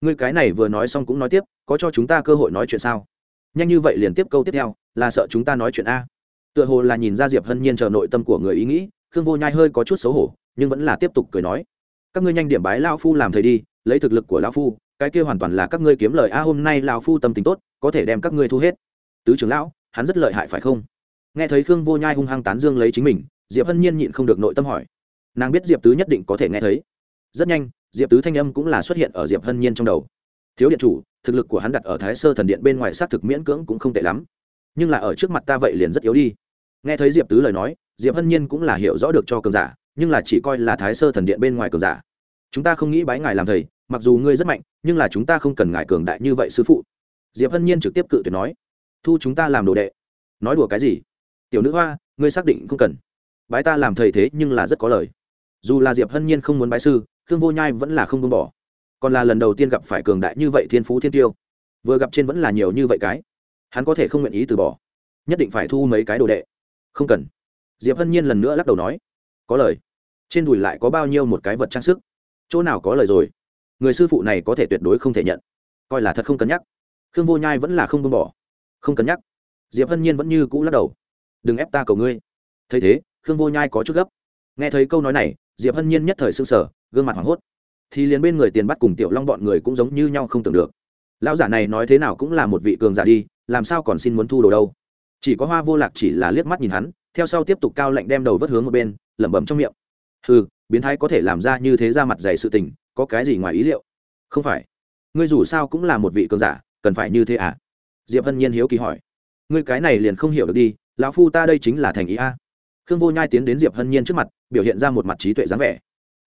Ngươi cái này vừa nói xong cũng nói tiếp, có cho chúng ta cơ hội nói chuyện sao? Nhanh như vậy liền tiếp câu tiếp theo, là sợ chúng ta nói chuyện a. Tựa hồ là nhìn ra diệp hân nhiên chờ nội tâm của người ý nghĩ, khương vô nhai hơi có chút xấu hổ, nhưng vẫn là tiếp tục cười nói. Các ngươi nhanh điểm bái lao phu làm thầy đi, lấy thực lực của lao phu cái kia hoàn toàn là các ngươi kiếm lời. A, hôm nay lão phu tâm tình tốt, có thể đem các ngươi thu hết. Tứ trưởng lão, hắn rất lợi hại phải không? Nghe thấy khương vô nhai hung hăng tán dương lấy chính mình, diệp hân nhiên nhịn không được nội tâm hỏi. Nàng biết diệp tứ nhất định có thể nghe thấy. Rất nhanh, diệp tứ thanh âm cũng là xuất hiện ở diệp hân nhiên trong đầu. Thiếu điện chủ, thực lực của hắn đặt ở thái sơ thần điện bên ngoài xác thực miễn cưỡng cũng không tệ lắm. Nhưng là ở trước mặt ta vậy liền rất yếu đi. Nghe thấy diệp tứ lời nói, diệp hân nhiên cũng là hiểu rõ được cho cường giả, nhưng là chỉ coi là thái sơ thần điện bên ngoài cường giả. Chúng ta không nghĩ bái ngài làm thầy mặc dù ngươi rất mạnh, nhưng là chúng ta không cần ngài cường đại như vậy sư phụ. Diệp hân nhiên trực tiếp cự tuyệt nói, thu chúng ta làm đồ đệ. Nói đùa cái gì? Tiểu nữ hoa, ngươi xác định không cần. Bái ta làm thầy thế nhưng là rất có lời. Dù là diệp hân nhiên không muốn bái sư, khương vô nhai vẫn là không buông bỏ. Còn là lần đầu tiên gặp phải cường đại như vậy thiên phú thiên tiêu. Vừa gặp trên vẫn là nhiều như vậy cái. Hắn có thể không nguyện ý từ bỏ. Nhất định phải thu mấy cái đồ đệ. Không cần. Diệp hân nhiên lần nữa lắc đầu nói, có lời. Trên đùi lại có bao nhiêu một cái vật trang sức? Chỗ nào có lời rồi? Người sư phụ này có thể tuyệt đối không thể nhận. Coi là thật không cân nhắc. Khương vô nhai vẫn là không buông bỏ. Không cân nhắc. Diệp hân nhiên vẫn như cũ lắc đầu. Đừng ép ta cầu ngươi. Thấy thế, khương vô nhai có chút gấp. Nghe thấy câu nói này, diệp hân nhiên nhất thời s ư n g sở gương mặt hoảng hốt. Thì liền bên người tiền bắt cùng tiểu long bọn người cũng giống như nhau không tưởng được. Lão giả này nói thế nào cũng là một vị cường giả đi, làm sao còn xin muốn thu đồ đâu? Chỉ có hoa vô lạc chỉ là liếc mắt nhìn hắn, theo sau tiếp tục cao lệnh đem đầu vất hướng một bên, lẩm bẩm trong miệng. Ừ biến thái có thể làm ra như thế ra mặt dày sự tình có cái gì ngoài ý liệu? Không phải. Ngươi dù sao cũng là một vị cường giả, cần phải như thế à? Diệp hân nhiên hiếu kỳ hỏi. Ngươi cái này liền không hiểu được đi, lão phu ta đây chính là thành ý a. Khương vô nhai tiến đến diệp hân nhiên trước mặt, biểu hiện ra một mặt trí tuệ dáng vẻ.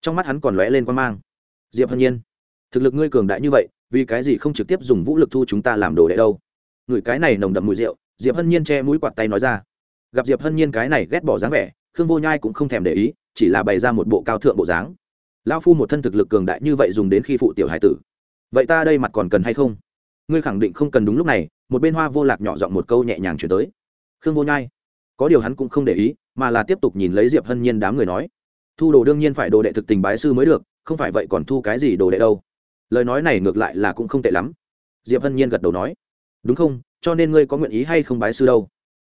Trong mắt hắn còn lóe lên quan mang. Diệp hân nhiên, thực lực ngươi cường đại như vậy, vì cái gì không trực tiếp dùng vũ lực thu chúng ta làm đồ đệ đâu? Người cái này nồng đậm mùi rượu, diệp hân nhiên che mũi quạt tay nói ra. Gặp diệp hân nhiên cái này ghét bỏ dáng vẻ, khương vô nhai cũng không thèm để ý, chỉ là bày ra một bộ cao thượng bộ dáng lao phu một thân thực lực cường đại như vậy dùng đến khi phụ tiểu hải tử. Vậy ta đây mặt còn cần hay không? Ngươi khẳng định không cần đúng lúc này, một bên hoa vô lạc nhỏ giọng một câu nhẹ nhàng chuyển tới. Khương vô nhai, có điều hắn cũng không để ý, mà là tiếp tục nhìn lấy diệp hân nhiên đám người nói, thu đồ đương nhiên phải đồ đệ thực tình bái sư mới được, không phải vậy còn thu cái gì đồ đệ đâu. Lời nói này ngược lại là cũng không tệ lắm. Diệp hân nhiên gật đầu nói, đúng không, cho nên ngươi có nguyện ý hay không bái sư đâu?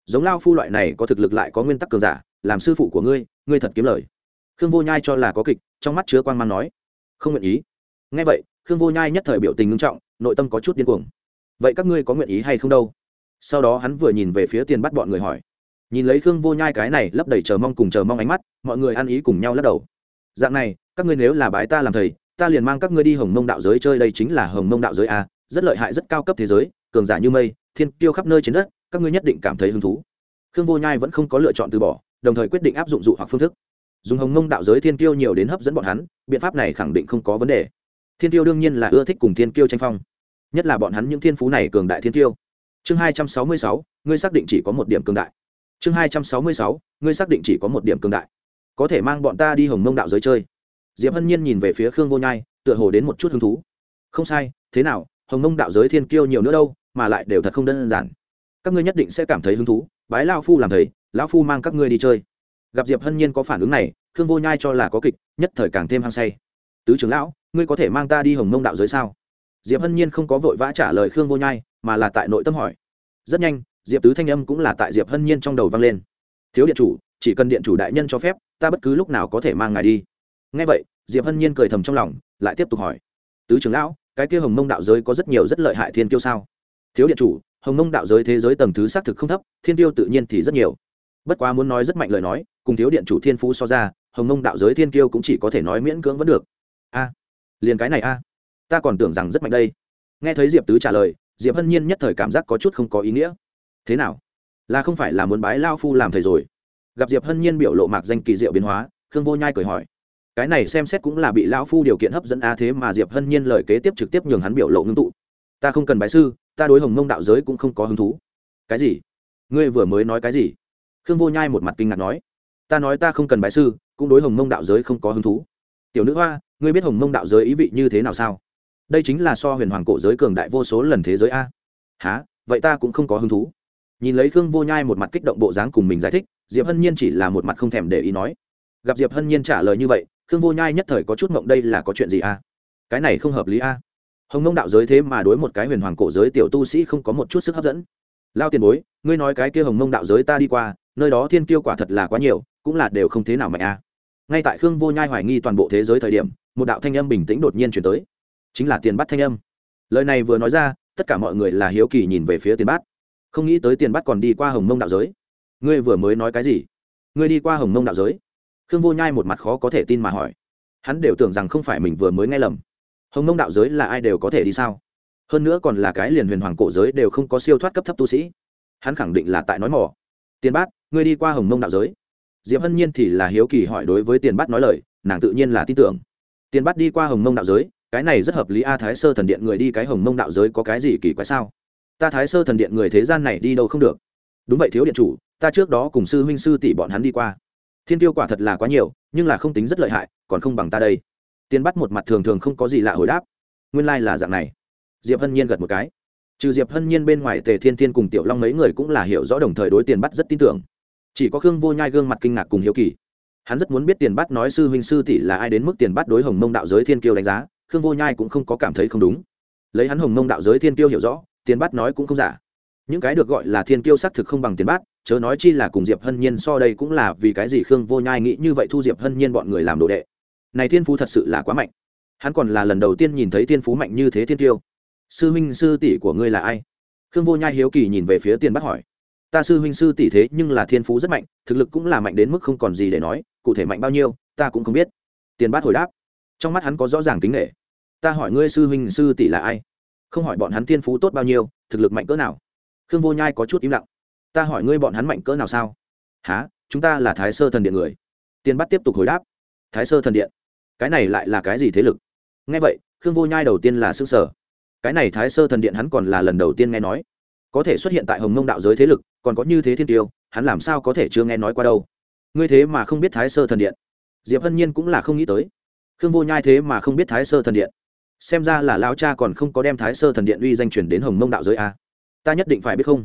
Giống lao phu loại này có thực lực lại có nguyên tắc cường giả, làm sư phụ của ngươi ngươi thật kiếm lời khương vô nhai cho là có kịch, trong mắt chứa quan mang nói. Không nguyện ý. Ngay vậy, khương vô nhai nhất thời biểu tình ngưng trọng, nội tâm có chút điên cuồng. Vậy các ngươi có nguyện ý hay không đâu? Sau đó hắn vừa nhìn về phía tiền bắt bọn người hỏi. Nhìn lấy khương vô nhai cái này lấp đầy chờ mong cùng chờ mong ánh mắt, mọi người ăn ý cùng nhau lắc đầu. Dạng này, các ngươi nếu là bái ta làm thầy, ta liền mang các ngươi đi hồng mông đạo giới chơi đây chính là hồng mông đạo giới a, rất lợi hại, rất cao cấp thế giới, cường giả như mây, thiên kiêu khắp nơi trên đất, các ngươi nhất định cảm thấy hứng thú. Khương vô nhai vẫn không có lựa chọn từ bỏ, đồng thời quyết định áp dụng dụ hoặc phương thức dùng hồng mông đạo giới thiên kiêu nhiều đến hấp dẫn bọn hắn, biện pháp này khẳng định không có vấn đề. Thiên kiêu đương nhiên là ưa thích cùng thiên kiêu tranh phong, nhất là bọn hắn những thiên phú này cường đại thiên kiêu. Chương hai trăm sáu mươi sáu, ngươi xác định chỉ có một điểm cường đại. Chương hai trăm sáu mươi sáu, ngươi xác định chỉ có một điểm cường đại. Có thể mang bọn ta đi hồng mông đạo giới chơi. Diệp hân nhiên nhìn về phía khương vô nhai, tựa hồ đến một chút hứng thú. Không sai, thế nào, hồng mông đạo giới thiên kiêu nhiều nữa đâu, mà lại đều thật không đơn giản. Các ngươi nhất định sẽ cảm thấy hứng thú, bái lao phu làm thầy, lão phu mang các ngươi đi chơi gặp diệp hân nhiên có phản ứng này, khương vô nhai cho là có kịch, nhất thời càng thêm hăng say. Tứ trưởng lão, ngươi có thể mang ta đi hồng mông đạo giới sao? Diệp hân nhiên không có vội vã trả lời khương vô nhai, mà là tại nội tâm hỏi. Rất nhanh, diệp tứ thanh âm cũng là tại diệp hân nhiên trong đầu vang lên. Thiếu điện chủ, chỉ cần điện chủ đại nhân cho phép, ta bất cứ lúc nào có thể mang ngài đi. Ngay vậy, diệp hân nhiên cười thầm trong lòng, lại tiếp tục hỏi. Tứ trưởng lão, cái kia hồng mông đạo giới có rất nhiều rất lợi hại thiên kiêu sao? Thiếu điện chủ, hồng mông đạo giới thế giới tầng thứ xác thực không thấp, thiên tiêu tự nhiên thì rất nhiều bất quá muốn nói rất mạnh lời nói, cùng thiếu điện chủ thiên phú so ra, hồng mông đạo giới thiên kiêu cũng chỉ có thể nói miễn cưỡng vẫn được. A, liền cái này a. Ta còn tưởng rằng rất mạnh đây. Nghe thấy diệp tứ trả lời, diệp hân nhiên nhất thời cảm giác có chút không có ý nghĩa. Thế nào? Là không phải là muốn bái lao phu làm thầy rồi? Gặp diệp hân nhiên biểu lộ mạc danh kỳ diệu biến hóa, khương vô nhai cười hỏi. Cái này xem xét cũng là bị lão phu điều kiện hấp dẫn a, thế mà diệp hân nhiên lời kế tiếp trực tiếp nhường hắn biểu lộ ngưng tụ. Ta không cần bái sư, ta đối hồng mông đạo giới cũng không có hứng thú. Cái gì? Ngươi vừa mới nói cái gì? Khương vô nhai một mặt kinh ngạc nói, ta nói ta không cần bái sư, cũng đối hồng mông đạo giới không có hứng thú. Tiểu nữ hoa, ngươi biết hồng mông đạo giới ý vị như thế nào sao? Đây chính là so huyền hoàng cổ giới cường đại vô số lần thế giới a. Há vậy ta cũng không có hứng thú. Nhìn lấy khương vô nhai một mặt kích động bộ dáng cùng mình giải thích, diệp hân nhiên chỉ là một mặt không thèm để ý nói. Gặp diệp hân nhiên trả lời như vậy, khương vô nhai nhất thời có chút mộng đây là có chuyện gì a? Cái này không hợp lý a. Hồng mông đạo giới thế mà đối một cái huyền hoàng cổ giới tiểu tu sĩ không có một chút sức hấp dẫn lao tiền bối, ngươi nói cái kia hồng mông đạo giới ta đi qua, nơi đó thiên kiêu quả thật là quá nhiều, cũng là đều không thế nào mạnh a ngay tại khương vô nhai hoài nghi toàn bộ thế giới thời điểm, một đạo thanh âm bình tĩnh đột nhiên chuyển tới. Chính là tiền bắt thanh âm. Lời này vừa nói ra, tất cả mọi người là hiếu kỳ nhìn về phía tiền bát. Không nghĩ tới tiền bát còn đi qua hồng mông đạo giới. Ngươi vừa mới nói cái gì? Ngươi đi qua hồng mông đạo giới? Khương vô nhai một mặt khó có thể tin mà hỏi. Hắn đều tưởng rằng không phải mình vừa mới nghe lầm. Hồng mông đạo giới là ai đều có thể đi sao? Hơn nữa còn là cái liền huyền hoàng cổ giới đều không có siêu thoát cấp thấp tu sĩ. Hắn khẳng định là tại nói mỏ. Tiền bát, ngươi đi qua hồng mông đạo giới. Diệp hân nhiên thì là hiếu kỳ hỏi đối với tiền bát nói lời, nàng tự nhiên là tin tưởng. Tiền bát đi qua hồng mông đạo giới, cái này rất hợp lý a, thái sơ thần điện người đi cái hồng mông đạo giới có cái gì kỳ quái sao? Ta thái sơ thần điện người thế gian này đi đâu không được. Đúng vậy, thiếu điện chủ, ta trước đó cùng sư huynh sư tỷ bọn hắn đi qua. Thiên tiêu quả thật là quá nhiều, nhưng là không tính rất lợi hại, còn không bằng ta đây. Tiên bắt một mặt thường thường không có gì lạ hồi đáp. Nguyên lai、like、là dạng này diệp hân nhiên gật một cái. Trừ diệp hân nhiên bên ngoài tề thiên thiên cùng tiểu long mấy người cũng là hiểu rõ đồng thời đối tiền bắt rất tin tưởng. Chỉ có khương vô nhai gương mặt kinh ngạc cùng hiếu kỳ. Hắn rất muốn biết tiền bắt nói sư huynh sư tỷ là ai đến mức tiền bắt đối hồng mông đạo giới thiên kiêu đánh giá, khương vô nhai cũng không có cảm thấy không đúng. Lấy hắn hồng mông đạo giới thiên kiêu hiểu rõ, tiền bắt nói cũng không giả. Những cái được gọi là thiên kiêu xác thực không bằng tiền bát chớ nói chi là cùng diệp hân nhiên so đây cũng là vì cái gì khương vô nhai nghĩ như vậy thu diệp hân nhiên bọn người làm đồ đệ. Này thiên phú thật sự là quá mạnh. Hắn còn là lần đầu tiên nhìn thấy thiên phú mạnh như thế thiên tiêu sư huynh sư tỷ của ngươi là ai? Khương vô nhai hiếu kỳ nhìn về phía tiền bát hỏi. Ta sư huynh sư tỷ thế nhưng là thiên phú rất mạnh, thực lực cũng là mạnh đến mức không còn gì để nói, cụ thể mạnh bao nhiêu, ta cũng không biết. Tiền bát hồi đáp. Trong mắt hắn có rõ ràng kính nghệ ta hỏi ngươi sư huynh sư tỷ là ai? Không hỏi bọn hắn thiên phú tốt bao nhiêu, thực lực mạnh cỡ nào? Khương vô nhai có chút im lặng. Ta hỏi ngươi bọn hắn mạnh cỡ nào sao? Há chúng ta là thái sơ thần điện người. Tiền Bát tiếp tục hồi đáp. Thái sơ thần điện? Cái này lại là cái gì thế lực? Nghe vậy, khương vô nhai đầu tiên là s ư ơ n g sở cái này thái sơ thần điện hắn còn là lần đầu tiên nghe nói. Có thể xuất hiện tại hồng mông đạo giới thế lực, còn có như thế thiên tiêu, hắn làm sao có thể chưa nghe nói qua đâu? Ngươi thế mà không biết thái sơ thần điện. Diệp hân nhiên cũng là không nghĩ tới. Khương vô nhai thế mà không biết thái sơ thần điện. Xem ra là lao cha còn không có đem thái sơ thần điện uy danh chuyển đến hồng mông đạo giới a. Ta nhất định phải biết không?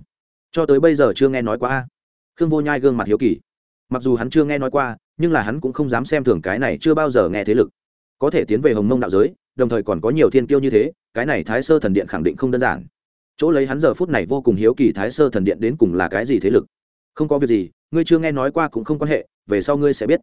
Cho tới bây giờ chưa nghe nói qua a. Khương vô nhai gương mặt hiếu kỳ. Mặc dù hắn chưa nghe nói qua, nhưng là hắn cũng không dám xem thường cái này chưa bao giờ nghe thế lực. Có thể tiến về hồng mông đạo giới đồng thời còn có nhiều thiên kiêu như thế, cái này thái sơ thần điện khẳng định không đơn giản. Chỗ lấy hắn giờ phút này vô cùng hiếu kỳ thái sơ thần điện đến cùng là cái gì thế lực? Không có việc gì, ngươi chưa nghe nói qua cũng không quan hệ, về sau ngươi sẽ biết.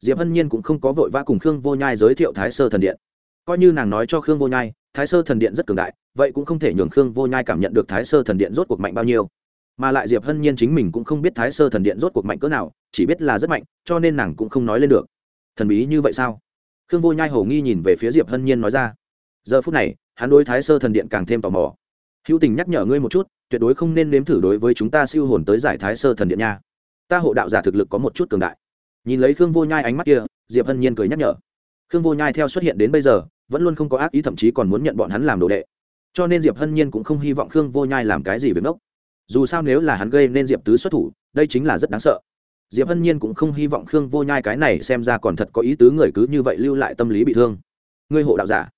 Diệp hân nhiên cũng không có vội vã cùng khương vô nhai giới thiệu thái sơ thần điện. Coi như nàng nói cho khương vô nhai, thái sơ thần điện rất cường đại, vậy cũng không thể nhường khương vô nhai cảm nhận được thái sơ thần điện rốt cuộc mạnh bao nhiêu. Mà lại diệp hân nhiên chính mình cũng không biết thái sơ thần điện rốt cuộc mạnh cỡ nào, chỉ biết là rất mạnh, cho nên nàng cũng không nói lên được. Thần bí như vậy sao? Khương vô nhai hầu nghi nhìn về phía diệp hân nhiên nói ra. Giờ phút này, hắn đối thái sơ thần điện càng thêm tò mò. Hữu tình nhắc nhở ngươi một chút, tuyệt đối không nên nếm thử đối với chúng ta siêu hồn tới giải thái sơ thần điện nha. Ta hộ đạo giả thực lực có một chút cường đại. Nhìn lấy khương vô nhai ánh mắt kia, diệp hân nhiên cười nhắc nhở. Khương vô nhai theo xuất hiện đến bây giờ, vẫn luôn không có ác ý, thậm chí còn muốn nhận bọn hắn làm đồ đệ. Cho nên diệp hân nhiên cũng không hy vọng khương vô nhai làm cái gì với ngốc. Dù sao nếu là hắn gây nên diệp tứ xuất thủ, đây chính là rất đáng sợ diệp hân nhiên cũng không hy vọng khương vô nhai cái này xem ra còn thật có ý tứ người cứ như vậy lưu lại tâm lý bị thương. Ngươi hộ đạo giả,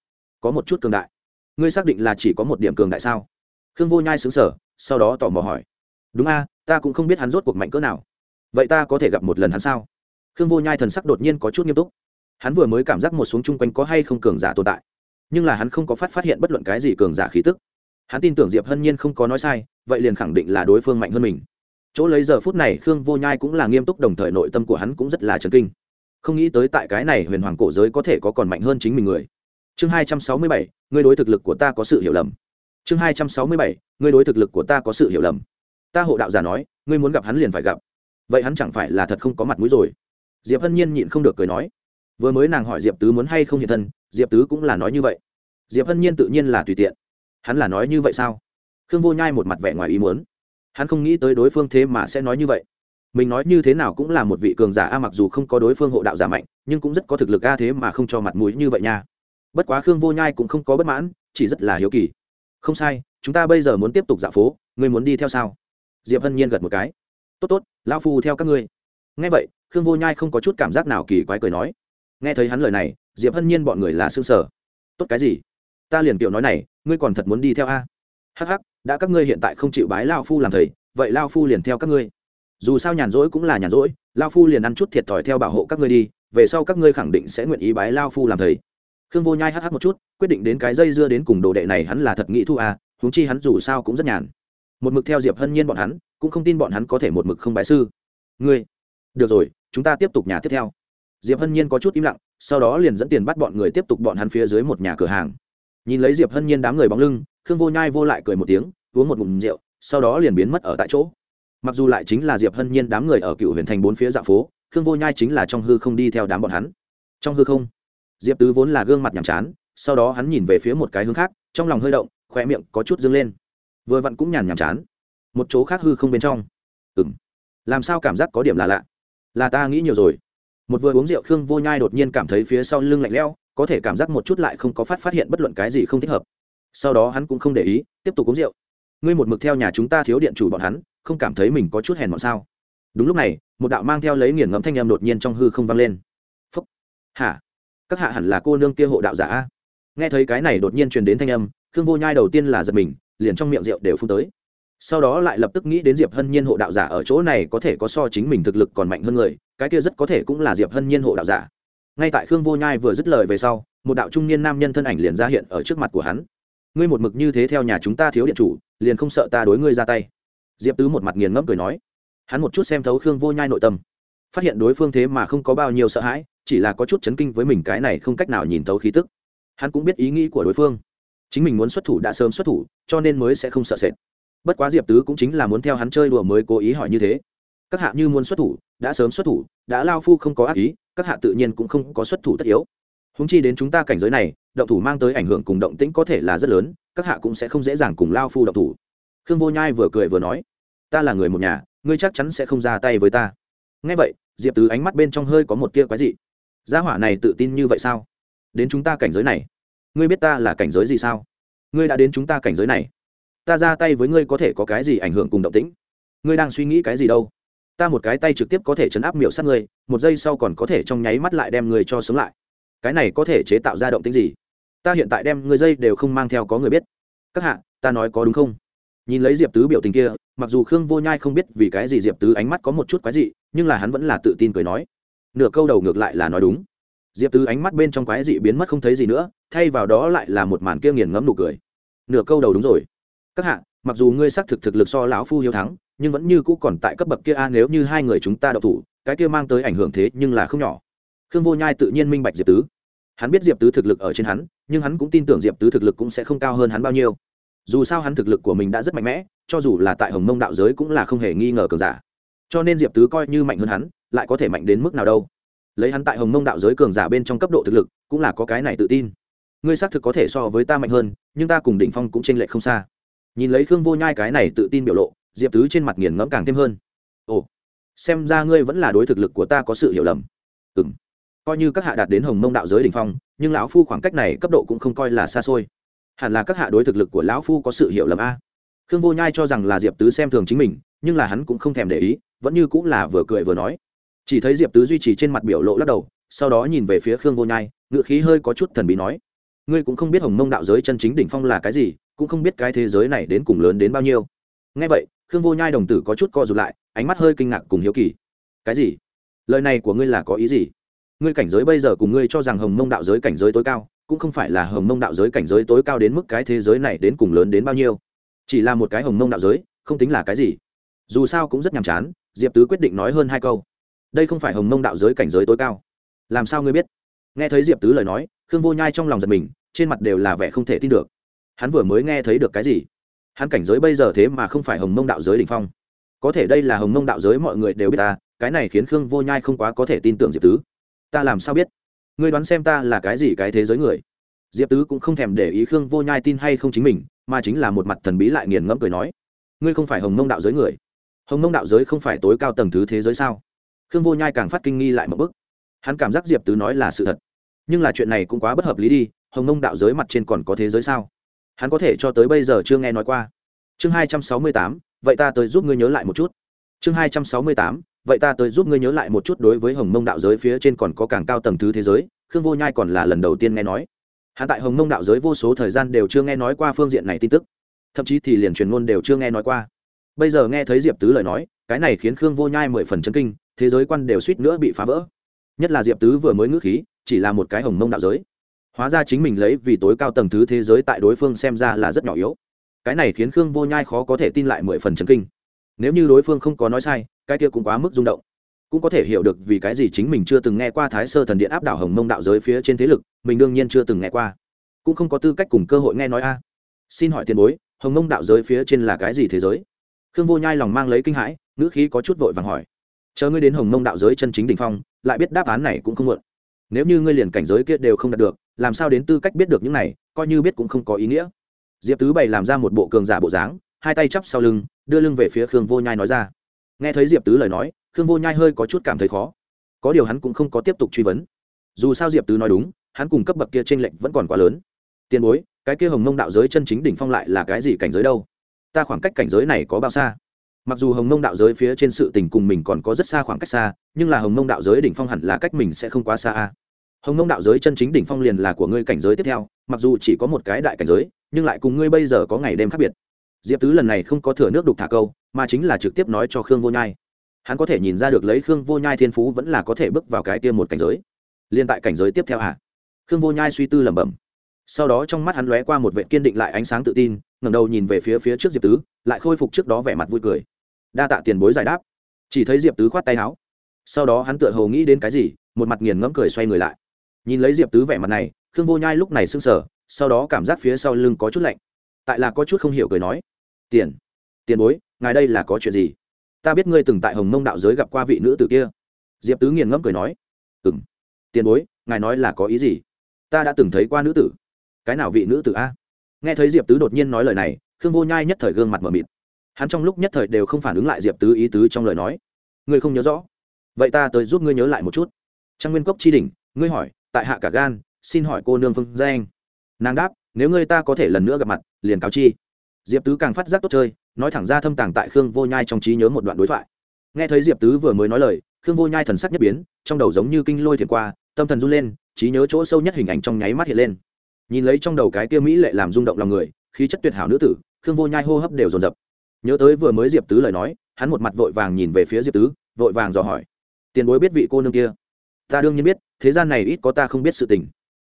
có một chút cường đại. Ngươi xác định là chỉ có một điểm cường đại sao? Khương vô nhai xứng sở sau đó tò mò hỏi. Đúng a, ta cũng không biết hắn rốt cuộc mạnh cỡ nào. Vậy ta có thể gặp một lần hắn sao? Khương vô nhai thần sắc đột nhiên có chút nghiêm túc. Hắn vừa mới cảm giác một xuống chung quanh có hay không cường giả tồn tại, nhưng là hắn không có phát phát hiện bất luận cái gì cường giả khí tức. Hắn tin tưởng diệp hân nhiên không có nói sai, vậy liền khẳng định là đối phương mạnh hơn mình chỗ lấy giờ phút này khương vô nhai cũng là nghiêm túc, đồng thời nội tâm của hắn cũng rất là trấn kinh. Không nghĩ tới tại cái này huyền hoàng cổ giới có thể có còn mạnh hơn chính mình người. Chương hai trăm sáu mươi bảy, ngươi đối thực lực của ta có sự hiểu lầm. Chương hai trăm sáu mươi bảy, ngươi đối thực lực của ta có sự hiểu lầm. Ta hộ đạo giả nói, ngươi muốn gặp hắn liền phải gặp. Vậy hắn chẳng phải là thật không có mặt mũi rồi? Diệp hân nhiên nhịn không được cười nói. Vừa mới nàng hỏi diệp tứ muốn hay không hiện thân, diệp tứ cũng là nói như vậy. Diệp hân nhiên tự nhiên là tùy tiện. Hắn là nói như vậy sao? Khương vô nhai một mặt vẻ ngoài ý muốn hắn không nghĩ tới đối phương thế mà sẽ nói như vậy. Mình nói như thế nào cũng là một vị cường giả a, mặc dù không có đối phương hộ đạo giả mạnh, nhưng cũng rất có thực lực a thế mà không cho mặt mũi như vậy nha. Bất quá khương vô nhai cũng không có bất mãn, chỉ rất là hiếu kỳ. Không sai, chúng ta bây giờ muốn tiếp tục dạo phố, ngươi muốn đi theo sao? Diệp hân nhiên gật một cái. Tốt tốt, lão phu theo các ngươi. Nghe vậy, khương vô nhai không có chút cảm giác nào kỳ quái cười nói. Nghe thấy hắn lời này, diệp hân nhiên bọn người là xương sở tốt cái gì? Ta liền kiểu nói này, ngươi còn thật muốn đi theo a? Hắc Hắc, đã các ngươi hiện tại không chịu bái lao phu làm thầy vậy lao phu liền theo các ngươi. Dù sao nhàn rỗi cũng là nhàn rỗi lao phu liền ăn chút thiệt thòi theo bảo hộ các ngươi đi về sau các ngươi khẳng định sẽ nguyện ý bái lao phu làm thầy. Khương vô nhai hh một chút quyết định đến cái dây dưa đến cùng đồ đệ này hắn là thật nghĩ thu à huống chi hắn dù sao cũng rất nhàn. Một mực theo diệp hân nhiên bọn hắn cũng không tin bọn hắn có thể một mực không bái sư. Ngươi được rồi chúng ta tiếp tục nhà tiếp theo. Diệp hân nhiên có chút im lặng sau đó liền dẫn tiền bắt bọn người tiếp tục bọn hắn phía dưới một nhà cửa hàng. Nhìn lấy diệp hân nhiên đám người bóng lưng khương vô nhai vô lại cười một tiếng, uống một ngụm rượu, sau đó liền biến mất ở tại chỗ. Mặc dù lại chính là diệp hân nhiên đám người ở cựu huyền thành bốn phía dạ phố, khương vô nhai chính là trong hư không đi theo đám bọn hắn. Trong hư không, diệp tứ vốn là gương mặt nhàm chán, sau đó hắn nhìn về phía một cái hướng khác, trong lòng hơi động khoe miệng có chút dâng lên. Vừa vặn cũng nhàn nhàm chán. Một chỗ khác hư không bên trong. Ừng làm sao cảm giác có điểm là lạ? Là ta nghĩ nhiều rồi. Một vừa uống rượu, khương vô nhai đột nhiên cảm thấy phía sau lưng lạnh lẽo, có thể cảm giác một chút lại không có phát phát hiện bất luận cái gì không thích hợp sau đó hắn cũng không để ý, tiếp tục uống rượu. Ngươi một mực theo nhà chúng ta thiếu điện chủ bọn hắn, không cảm thấy mình có chút hèn bọn sao? Đúng lúc này, một đạo mang theo lấy nghiền ngẫm thanh em đột nhiên trong hư không vang lên. Phúc. Hả? Các hạ hẳn là cô nương kia hộ đạo giả a? Nghe thấy cái này đột nhiên truyền đến thanh âm, khương vô nhai đầu tiên là giật mình, liền trong miệng rượu đều phun tới. Sau đó lại lập tức nghĩ đến diệp hân nhiên hộ đạo giả ở chỗ này có thể có so chính mình thực lực còn mạnh hơn người, cái kia rất có thể cũng là diệp hân nhiên hộ đạo giả. Ngay tại khương vô nhai vừa dứt lời về sau, một đạo trung niên nam nhân thân ảnh liền ra hiện ở trước mặt của hắn ngươi một mực như thế theo nhà chúng ta thiếu điện chủ, liền không sợ ta đối ngươi ra tay? Diệp tứ một mặt nghiền ngẫm cười nói. Hắn một chút xem thấu khương vô nhai nội tâm, phát hiện đối phương thế mà không có bao nhiêu sợ hãi, chỉ là có chút chấn kinh với mình cái này không cách nào nhìn thấu khí tức. Hắn cũng biết ý nghĩ của đối phương. Chính mình muốn xuất thủ đã sớm xuất thủ, cho nên mới sẽ không sợ sệt. Bất quá diệp tứ cũng chính là muốn theo hắn chơi đùa mới cố ý hỏi như thế. Các hạ như muốn xuất thủ, đã sớm xuất thủ, đã lao phu không có ác ý, các hạ tự nhiên cũng không có xuất thủ tất yếu húng chi đến chúng ta cảnh giới này, động thủ mang tới ảnh hưởng cùng động tĩnh có thể là rất lớn, các hạ cũng sẽ không dễ dàng cùng lao phu động thủ. Khương vô nhai vừa cười vừa nói, ta là người một nhà, ngươi chắc chắn sẽ không ra tay với ta. Ngay vậy, diệp tứ ánh mắt bên trong hơi có một tia quái dị. Gia hỏa này tự tin như vậy sao? Đến chúng ta cảnh giới này, ngươi biết ta là cảnh giới gì sao? Ngươi đã đến chúng ta cảnh giới này, ta ra tay với ngươi có thể có cái gì ảnh hưởng cùng động tĩnh? Ngươi đang suy nghĩ cái gì đâu? Ta một cái tay trực tiếp có thể chấn áp miểu sát ngươi, một giây sau còn có thể trong nháy mắt lại đem ngươi cho sống lại cái này có thể chế tạo ra động tĩnh gì? Ta hiện tại đem người dây đều không mang theo có người biết. Các hạ, ta nói có đúng không? Nhìn lấy diệp tứ biểu tình kia, mặc dù khương vô nhai không biết vì cái gì diệp tứ ánh mắt có một chút quái dị, nhưng là hắn vẫn là tự tin cười nói. Nửa câu đầu ngược lại là nói đúng. Diệp tứ ánh mắt bên trong quái dị biến mất không thấy gì nữa, thay vào đó lại là một màn kia nghiền ngẫm nụ cười. Nửa câu đầu đúng rồi. Các hạ, mặc dù ngươi xác thực thực lực so lão phu hiếu thắng, nhưng vẫn như cũ còn tại cấp bậc kia a, nếu như hai người chúng ta đậu thủ, cái kia mang tới ảnh hưởng thế nhưng là không nhỏ. Khương vô nhai tự nhiên minh bạch diệp tứ hắn biết diệp tứ thực lực ở trên hắn, nhưng hắn cũng tin tưởng diệp tứ thực lực cũng sẽ không cao hơn hắn bao nhiêu. Dù sao hắn thực lực của mình đã rất mạnh mẽ, cho dù là tại hồng mông đạo giới cũng là không hề nghi ngờ cường giả. Cho nên diệp tứ coi như mạnh hơn hắn, lại có thể mạnh đến mức nào đâu. Lấy hắn tại hồng mông đạo giới cường giả bên trong cấp độ thực lực, cũng là có cái này tự tin. Ngươi xác thực có thể so với ta mạnh hơn, nhưng ta cùng đỉnh phong cũng tranh lệch không xa. Nhìn lấy khương vô nhai cái này tự tin biểu lộ, diệp tứ trên mặt nghiền ngẫm càng thêm hơn. Ồ, xem ra ngươi vẫn là đối thực lực của ta có sự hiểu lầm. Ừ m coi như các hạ đạt đến hồng mông đạo giới đ ỉ n h phong, nhưng lão phu khoảng cách này cấp độ cũng không coi là xa xôi. Hẳn là các hạ đối thực lực của lão phu có sự hiểu lầm a. Khương vô nhai cho rằng là diệp tứ xem thường chính mình, nhưng là hắn cũng không thèm để ý, vẫn như cũng là vừa cười vừa nói. Chỉ thấy diệp tứ duy trì trên mặt biểu lộ lắc đầu, sau đó nhìn về phía khương vô nhai ngự khí hơi có chút thần bí nói, ngươi cũng không biết hồng mông đạo giới chân chính đỉnh phong là cái gì, cũng không biết cái thế giới này đến cùng lớn đến bao nhiêu. Ngay vậy, khương vô nhai đồng tử có chút co rụt lại, ánh mắt hơi kinh ngạc cùng hiếu kỳ. Cái gì? Lời này của ngươi là có ý gì? Ngươi cảnh giới bây giờ cùng ngươi cho rằng hồng mông đạo giới cảnh giới tối cao, cũng không phải là hồng mông đạo giới cảnh giới tối cao đến mức cái thế giới này đến cùng lớn đến bao nhiêu. Chỉ là một cái hồng mông đạo giới, không tính là cái gì. Dù sao cũng rất nhàm chán, diệp tứ quyết định nói hơn hai câu. Đây không phải hồng mông đạo giới cảnh giới tối cao. Làm sao ngươi biết? Nghe thấy diệp tứ lời nói, khương vô nhai trong lòng giật mình, trên mặt đều là vẻ không thể tin được. Hắn vừa mới nghe thấy được cái gì? Hắn cảnh giới bây giờ thế mà không phải hồng mông đạo giới đ ỉ n h phong. Có thể đây là hồng mông đạo giới mọi người đều biết ta, cái này khiến khương vô nhai không quá có thể tin tưởng diệp tứ ta làm sao biết? Ngươi đoán xem ta là cái gì cái thế giới người? Diệp tứ cũng không thèm để ý khương vô nhai tin hay không chính mình, mà chính là một mặt thần bí lại nghiền ngẫm cười nói. Ngươi không phải hồng mông đạo giới người. Hồng mông đạo giới không phải tối cao tầng thứ thế giới sao? Khương vô nhai càng phát kinh nghi lại một bức hắn cảm giác diệp tứ nói là sự thật. Nhưng là chuyện này cũng quá bất hợp lý đi, hồng mông đạo giới mặt trên còn có thế giới sao? Hắn có thể cho tới bây giờ chưa nghe nói qua. Chương hai trăm sáu mươi tám, vậy ta tới giúp ngươi nhớ lại một chút. Chương hai trăm sáu mươi tám vậy ta tới giúp ngươi nhớ lại một chút đối với hồng mông đạo giới phía trên còn có càng cao tầng thứ thế giới, khương vô nhai còn là lần đầu tiên nghe nói. Hạ tại hồng mông đạo giới vô số thời gian đều chưa nghe nói qua phương diện này tin tức, thậm chí thì liền truyền ngôn đều chưa nghe nói qua. Bây giờ nghe thấy diệp tứ lời nói, cái này khiến khương vô nhai mười phần chân kinh, thế giới quan đều suýt nữa bị phá vỡ. Nhất là diệp tứ vừa mới ngữ khí, chỉ là một cái hồng mông đạo giới. Hóa ra chính mình lấy vì tối cao tầng thứ thế giới tại đối phương xem ra là rất nhỏ yếu. Cái này khiến khương vô nhai khó có thể tin lại mười phần chân kinh. Nếu như đối phương không có nói sai cái kia cũng quá mức rung động. Cũng có thể hiểu được vì cái gì chính mình chưa từng nghe qua thái sơ thần điện áp đảo hồng mông đạo giới phía trên thế lực, mình đương nhiên chưa từng nghe qua. Cũng không có tư cách cùng cơ hội nghe nói a. Xin hỏi tiền bối, hồng mông đạo giới phía trên là cái gì thế giới? Khương vô nhai lòng mang lấy kinh hãi, ngữ khí có chút vội vàng hỏi. Chờ ngươi đến hồng mông đạo giới chân chính đình phong, lại biết đáp án này cũng không muộn. Nếu như ngươi liền cảnh giới kia đều không đạt được, làm sao đến tư cách biết được những này, coi như biết cũng không có ý nghĩa. Diệp tứ bày làm ra một bộ cường giả bộ dáng, hai tay chắp sau lưng, đưa lưng về phía khương vô nhai nói ra nghe thấy diệp tứ lời nói, khương vô nhai hơi có chút cảm thấy khó. Có điều hắn cũng không có tiếp tục truy vấn. Dù sao diệp tứ nói đúng, hắn cùng cấp bậc kia t r ê n lệch vẫn còn quá lớn. Tiền bối, cái kia hồng mông đạo giới chân chính đỉnh phong lại là cái gì cảnh giới đâu? Ta khoảng cách cảnh giới này có bao xa? Mặc dù hồng mông đạo giới phía trên sự tình cùng mình còn có rất xa khoảng cách xa, nhưng là hồng mông đạo giới đỉnh phong hẳn là cách mình sẽ không quá xa a. Hồng mông đạo giới chân chính đỉnh phong liền là của ngươi cảnh giới tiếp theo, mặc dù chỉ có một cái đại cảnh giới, nhưng lại cùng ngươi bây giờ có ngày đêm khác biệt. Diệp tứ lần này không có thừa nước đục thả câu mà chính là trực tiếp nói cho khương vô nhai. Hắn có thể nhìn ra được lấy khương vô nhai thiên phú vẫn là có thể bước vào cái tiêm một cảnh giới. Liên tại cảnh giới tiếp theo hả khương vô nhai suy tư lẩm bẩm. Sau đó trong mắt hắn lóe qua một vệ kiên định lại ánh sáng tự tin, ngẩng đầu nhìn về phía phía trước diệp tứ, lại khôi phục trước đó vẻ mặt vui cười. Đa tạ tiền bối giải đáp. Chỉ thấy diệp tứ khoát tay áo. Sau đó hắn tựa hồ nghĩ đến cái gì, một mặt nghiền ngẫm cười xoay người lại. Nhìn lấy diệp tứ vẻ mặt này, khương vô nhai lúc này sưng sờ, sau đó cảm giác phía sau lưng có chút lạnh. Tại là có chút không hiểu cười nói, tiền tiền bối ngài đây là có chuyện gì? Ta biết ngươi từng tại hồng mông đạo giới gặp qua vị nữ tử kia. Diệp tứ nghiền ngẫm cười nói. Ừ m tiền bối, ngài nói là có ý gì? Ta đã từng thấy qua nữ tử. Cái nào vị nữ tử a? Nghe thấy diệp tứ đột nhiên nói lời này, khương vô nhai nhất thời gương mặt m ở mịt. Hắn trong lúc nhất thời đều không phản ứng lại diệp tứ ý tứ trong lời nói. Ngươi không nhớ rõ? Vậy ta tới giúp ngươi nhớ lại một chút. Trang nguyên cốc tri đỉnh, ngươi hỏi, tại hạ cả gan, xin hỏi cô nương phương danh. Nàng đáp, nếu ngươi ta có thể lần nữa gặp mặt, liền cáo chi diệp tứ càng phát giác tốt chơi, nói thẳng ra thâm tàng tại khương vô nhai trong trí nhớ một đoạn đối thoại. Nghe thấy diệp tứ vừa mới nói lời, khương vô nhai thần sắc nhất biến, trong đầu giống như kinh lôi thiền qua, tâm thần run lên, trí nhớ chỗ sâu nhất hình ảnh trong nháy mắt hiện lên. Nhìn lấy trong đầu cái kia mỹ lệ làm rung động lòng người, khí chất tuyệt hảo nữ tử, khương vô nhai hô hấp đều dồn dập. Nhớ tới vừa mới diệp tứ lời nói, hắn một mặt vội vàng nhìn về phía diệp tứ, vội vàng dò hỏi. Tiền bối biết vị cô nương kia? Ta đương nhiên biết, thế gian này ít có ta không biết sự tình.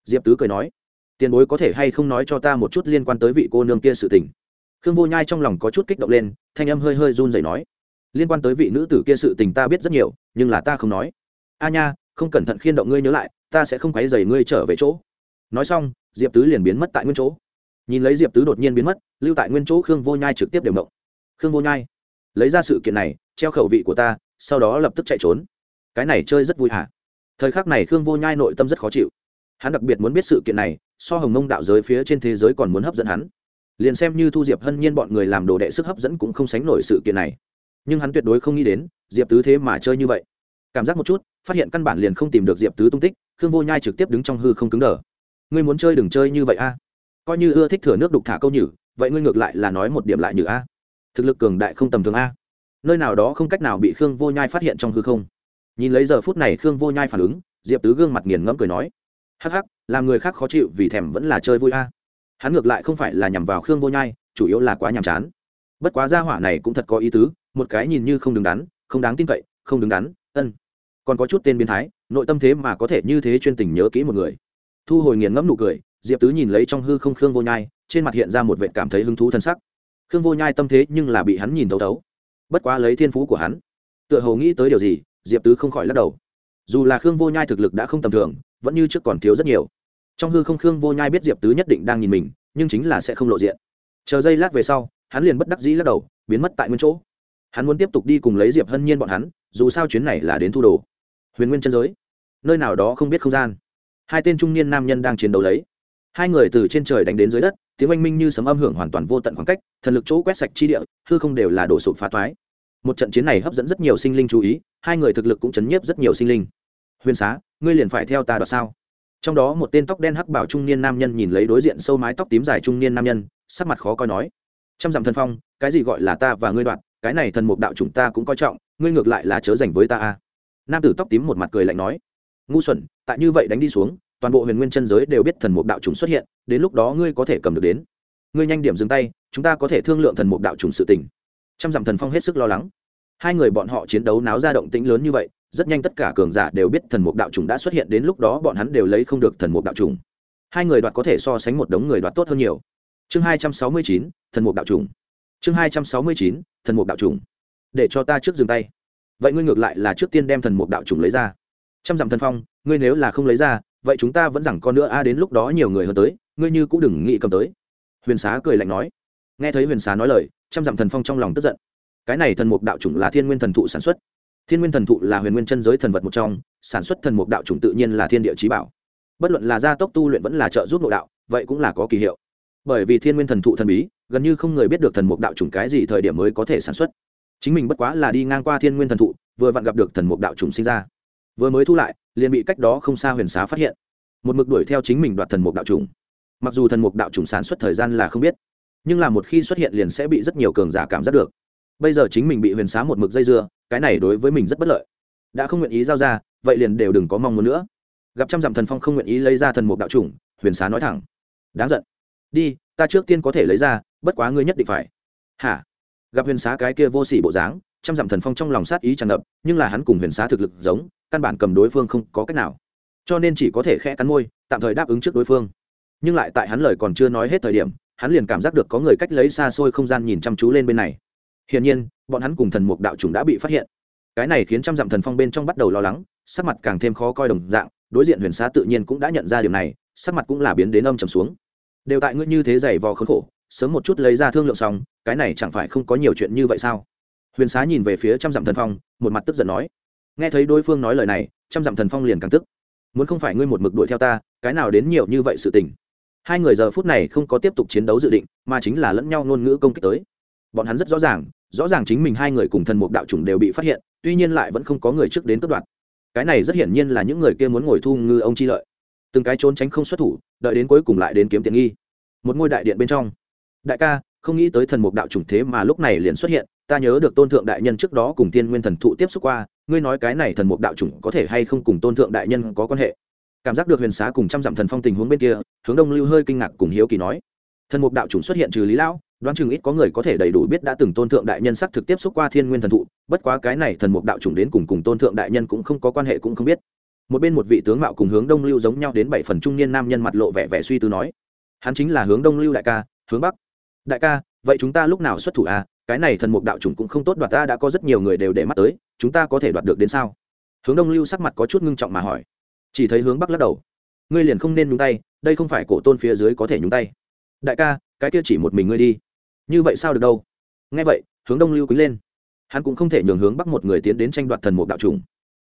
Diệp tứ cười nói. Tiền bối có thể hay không nói cho ta một chút liên quan tới vị cô nương kia sự tình? Khương vô nhai trong lòng có chút kích động lên, thanh âm hơi hơi run rẩy nói, liên quan tới vị nữ tử kia sự tình ta biết rất nhiều, nhưng là ta không nói. A nha, không cẩn thận khiên động ngươi nhớ lại, ta sẽ không quấy dày ngươi trở về chỗ. Nói xong, diệp tứ liền biến mất tại nguyên chỗ. Nhìn lấy diệp tứ đột nhiên biến mất, lưu tại nguyên chỗ khương vô nhai trực tiếp đều động. Khương vô nhai, lấy ra sự kiện này, treo khẩu vị của ta, sau đó lập tức chạy trốn. Cái này chơi rất vui hả? Thời khắc này khương vô nhai nội tâm rất khó chịu. Hắn đặc biệt muốn biết sự kiện này, so hồng mông đạo giới phía trên thế giới còn muốn hấp dẫn hắn liền xem như thu diệp hân nhiên bọn người làm đồ đệ sức hấp dẫn cũng không sánh nổi sự kiện này. Nhưng hắn tuyệt đối không nghĩ đến, diệp tứ thế mà chơi như vậy. Cảm giác một chút, phát hiện căn bản liền không tìm được diệp tứ tung tích, khương vô nhai trực tiếp đứng trong hư không cứng đờ. Ngươi muốn chơi đừng chơi như vậy a. Coi như ưa thích thừa nước đục thả câu nhử, vậy ngươi ngược lại là nói một điểm lại nhử a. Thực lực cường đại không tầm thường a. Nơi nào đó không cách nào bị khương vô nhai phát hiện trong hư không. Nhìn lấy giờ phút này khương vô nhai phản ứng, diệp tứ gương mặt nghiền ngẫm cười nói, hắc hắc, làm người khác khó chịu vì thèm vẫn là chơi vui a hắn ngược lại không phải là nhằm vào khương vô nhai, chủ yếu là quá nhàm chán. Bất quá gia hỏa này cũng thật có ý tứ, một cái nhìn như không đứng đắn, không đáng tin cậy, không đứng đắn, ân. Còn có chút tên biến thái, nội tâm thế mà có thể như thế chuyên tình nhớ kỹ một người. Thu hồi nghiền ngẫm nụ cười, diệp tứ nhìn lấy trong hư không khương vô nhai, trên mặt hiện ra một vệ cảm thấy hứng thú thân sắc. Khương vô nhai tâm thế nhưng là bị hắn nhìn thấu thấu. Bất quá lấy thiên phú của hắn, tựa hồ nghĩ tới điều gì, diệp tứ không khỏi lắc đầu. Dù là khương vô nhai thực lực đã không tầm thường, vẫn như trước còn thiếu rất nhiều trong hư không khương vô nhai biết diệp tứ nhất định đang nhìn mình, nhưng chính là sẽ không lộ diện. Chờ giây lát về sau, hắn liền bất đắc dĩ lắc đầu, biến mất tại nguyên chỗ. Hắn muốn tiếp tục đi cùng lấy diệp hân nhiên bọn hắn, dù sao chuyến này là đến thu đồ. Huyền nguyên chân giới. Nơi nào đó không biết không gian. Hai tên trung niên nam nhân đang chiến đấu lấy. Hai người từ trên trời đánh đến dưới đất, tiếng oanh minh như sấm âm hưởng hoàn toàn vô tận khoảng cách, thần lực chỗ quét sạch chi địa, hư không đều là đổ sụp phá toái. Một trận chiến này hấp dẫn rất nhiều sinh linh chú ý, hai người thực lực cũng chấn nhiếp rất nhiều sinh linh. Huyền xá, ngươi liền phải theo ta đoạt sao? Trong đó một tên tóc đen hắc bảo trung niên nam nhân nhìn lấy đối diện sâu mái tóc tím dài trung niên nam nhân, sắc mặt khó coi nói, trăm dặm thần phong, cái gì gọi là ta và ngươi đoạn, cái này thần mục đạo chúng ta cũng coi trọng, ngươi ngược lại là chớ dành với ta a. Nam tử tóc tím một mặt cười lạnh nói, ngu xuẩn, tại như vậy đánh đi xuống, toàn bộ huyền nguyên chân giới đều biết thần mục đạo trùng xuất hiện, đến lúc đó ngươi có thể cầm được đến. Ngươi nhanh điểm dừng tay, chúng ta có thể thương lượng thần mục đạo trùng sự tình. Trăm dặm thần phong hết sức lo lắng. Hai người bọn họ chiến đấu náo ra động tĩnh lớn như vậy rất nhanh tất cả cường giả đều biết thần mục đạo trùng đã xuất hiện, đến lúc đó bọn hắn đều lấy không được thần mục đạo trùng. Hai người đoạt có thể so sánh một đống người đoạt tốt hơn nhiều. Chương hai trăm sáu mươi chín, thần mục đạo trùng. Chương hai trăm sáu mươi chín, thần mục đạo trùng. Để cho ta trước dừng tay. Vậy ngươi ngược lại là trước tiên đem thần mục đạo trùng lấy ra. Trăm dặm thần phong, ngươi nếu là không lấy ra, vậy chúng ta vẫn rằng con nữa. A đến lúc đó nhiều người hơn tới, ngươi như cũng đừng nghĩ cầm tới. Huyền xá cười lạnh nói. Nghe thấy huyền xá nói lời, trăm dặm thần phong trong lòng tức giận. Cái này thần mục đạo chủng là thiên nguyên thần thụ sản xuất thiên nguyên thần thụ là huyền nguyên chân giới thần vật một trong, sản xuất thần mục đạo chủng tự nhiên là thiên địa trí bảo. Bất luận là gia tốc tu luyện vẫn là trợ giúp nội đạo, vậy cũng là có kỳ hiệu. Bởi vì thiên nguyên thần thụ thần bí, gần như không người biết được thần mục đạo chủng cái gì thời điểm mới có thể sản xuất. Chính mình bất quá là đi ngang qua thiên nguyên thần thụ, vừa vặn gặp được thần mục đạo chủng sinh ra. Vừa mới thu lại, liền bị cách đó không xa huyền xá phát hiện. Một mực đuổi theo chính mình đoạt thần mục đạo chủng. Mặc dù thần mục đạo chủng sản xuất thời gian là không biết, nhưng là một khi xuất hiện liền sẽ bị rất nhiều cường giả cảm giác được. Bây giờ chính mình bị huyền xá một mực dây dưa cái này đối với mình rất bất lợi. Đã không nguyện ý giao ra, vậy liền đều đừng có mong muốn nữa. Gặp trăm dặm thần phong không nguyện ý lấy ra thần mục đạo chủng, huyền xá nói thẳng. Đáng giận. Đi, ta trước tiên có thể lấy ra, bất quá ngươi nhất định phải. Hả? Gặp huyền xá cái kia vô s ỉ bộ dáng, trăm dặm thần phong trong lòng sát ý tràn ngập, nhưng là hắn cùng huyền xá thực lực giống, căn bản cầm đối phương không có cách nào. Cho nên chỉ có thể khẽ cắn môi, tạm thời đáp ứng trước đối phương. Nhưng lại tại hắn lời còn chưa nói hết thời điểm, hắn liền cảm giác được có người cách lấy xa xôi không gian nhìn chăm chú lên bên này. Hiển nhiên bọn hắn cùng thần mục đạo chủng đã bị phát hiện. Cái này khiến trăm dặm thần phong bên trong bắt đầu lo lắng, sắc mặt càng thêm khó coi đồng dạng, đối diện huyền xá tự nhiên cũng đã nhận ra điều này, sắc mặt cũng là biến đến âm trầm xuống. Đều tại ngươi như thế giày vò khốn khổ, sớm một chút lấy ra thương lượng xong, cái này chẳng phải không có nhiều chuyện như vậy sao? Huyền xá nhìn về phía trăm dặm thần phong, một mặt tức giận nói. Nghe thấy đối phương nói lời này, trăm dặm thần phong liền càng tức. Muốn không phải ngươi một mực đuổi theo ta, cái nào đến nhiều như vậy sự tình? Hai người giờ phút này không có tiếp tục chiến đấu dự định, mà chính là lẫn nhau ngôn ngữ công kích tới. Bọn hắn rất rõ ràng rõ ràng chính mình hai người cùng thần mục đạo chủng đều bị phát hiện, tuy nhiên lại vẫn không có người trước đến cướp đoạt. Cái này rất hiển nhiên là những người kia muốn ngồi thu ngư ông chi lợi. Từng cái trốn tránh không xuất thủ, đợi đến cuối cùng lại đến kiếm tiền nghi. Một ngôi đại điện bên trong. Đại ca, không nghĩ tới thần mục đạo chủng thế mà lúc này liền xuất hiện, ta nhớ được tôn thượng đại nhân trước đó cùng tiên nguyên thần thụ tiếp xúc qua, ngươi nói cái này thần mục đạo chủng có thể hay không cùng tôn thượng đại nhân có quan hệ? Cảm giác được huyền xá cùng trăm dặm thần phong tình huống bên kia, hướng đông lưu hơi kinh ngạc cùng hiếu kỳ nói. Thần mục đạo chủng xuất hiện trừ lý lão đoán chừng ít có người có thể đầy đủ biết đã từng tôn thượng đại nhân sắc thực tiếp xúc qua thiên nguyên thần thụ, bất quá cái này thần mục đạo chủng đến cùng cùng tôn thượng đại nhân cũng không có quan hệ cũng không biết. Một bên một vị tướng mạo cùng hướng đông lưu giống nhau đến bảy phần trung niên nam nhân mặt lộ vẻ vẻ suy tư nói, hắn chính là hướng đông lưu đại ca, hướng bắc. Đại ca, vậy chúng ta lúc nào xuất thủ à? Cái này thần mục đạo chủng cũng không tốt đoạt ta, đã có rất nhiều người đều để mắt tới, chúng ta có thể đoạt được đến sao? Hướng đông lưu sắc mặt có chút ngưng trọng mà hỏi. Chỉ thấy hướng bắc lắc đầu. Ngươi liền không nên nhúng tay, đây không phải cổ tôn phía dưới có thể nhúng tay. Đại ca, cái kia chỉ một mình ngươi đi như vậy sao được đâu? Nghe vậy, hướng đông lưu quý lên. Hắn cũng không thể nhường hướng bắc một người tiến đến tranh đoạt thần mục đạo trùng.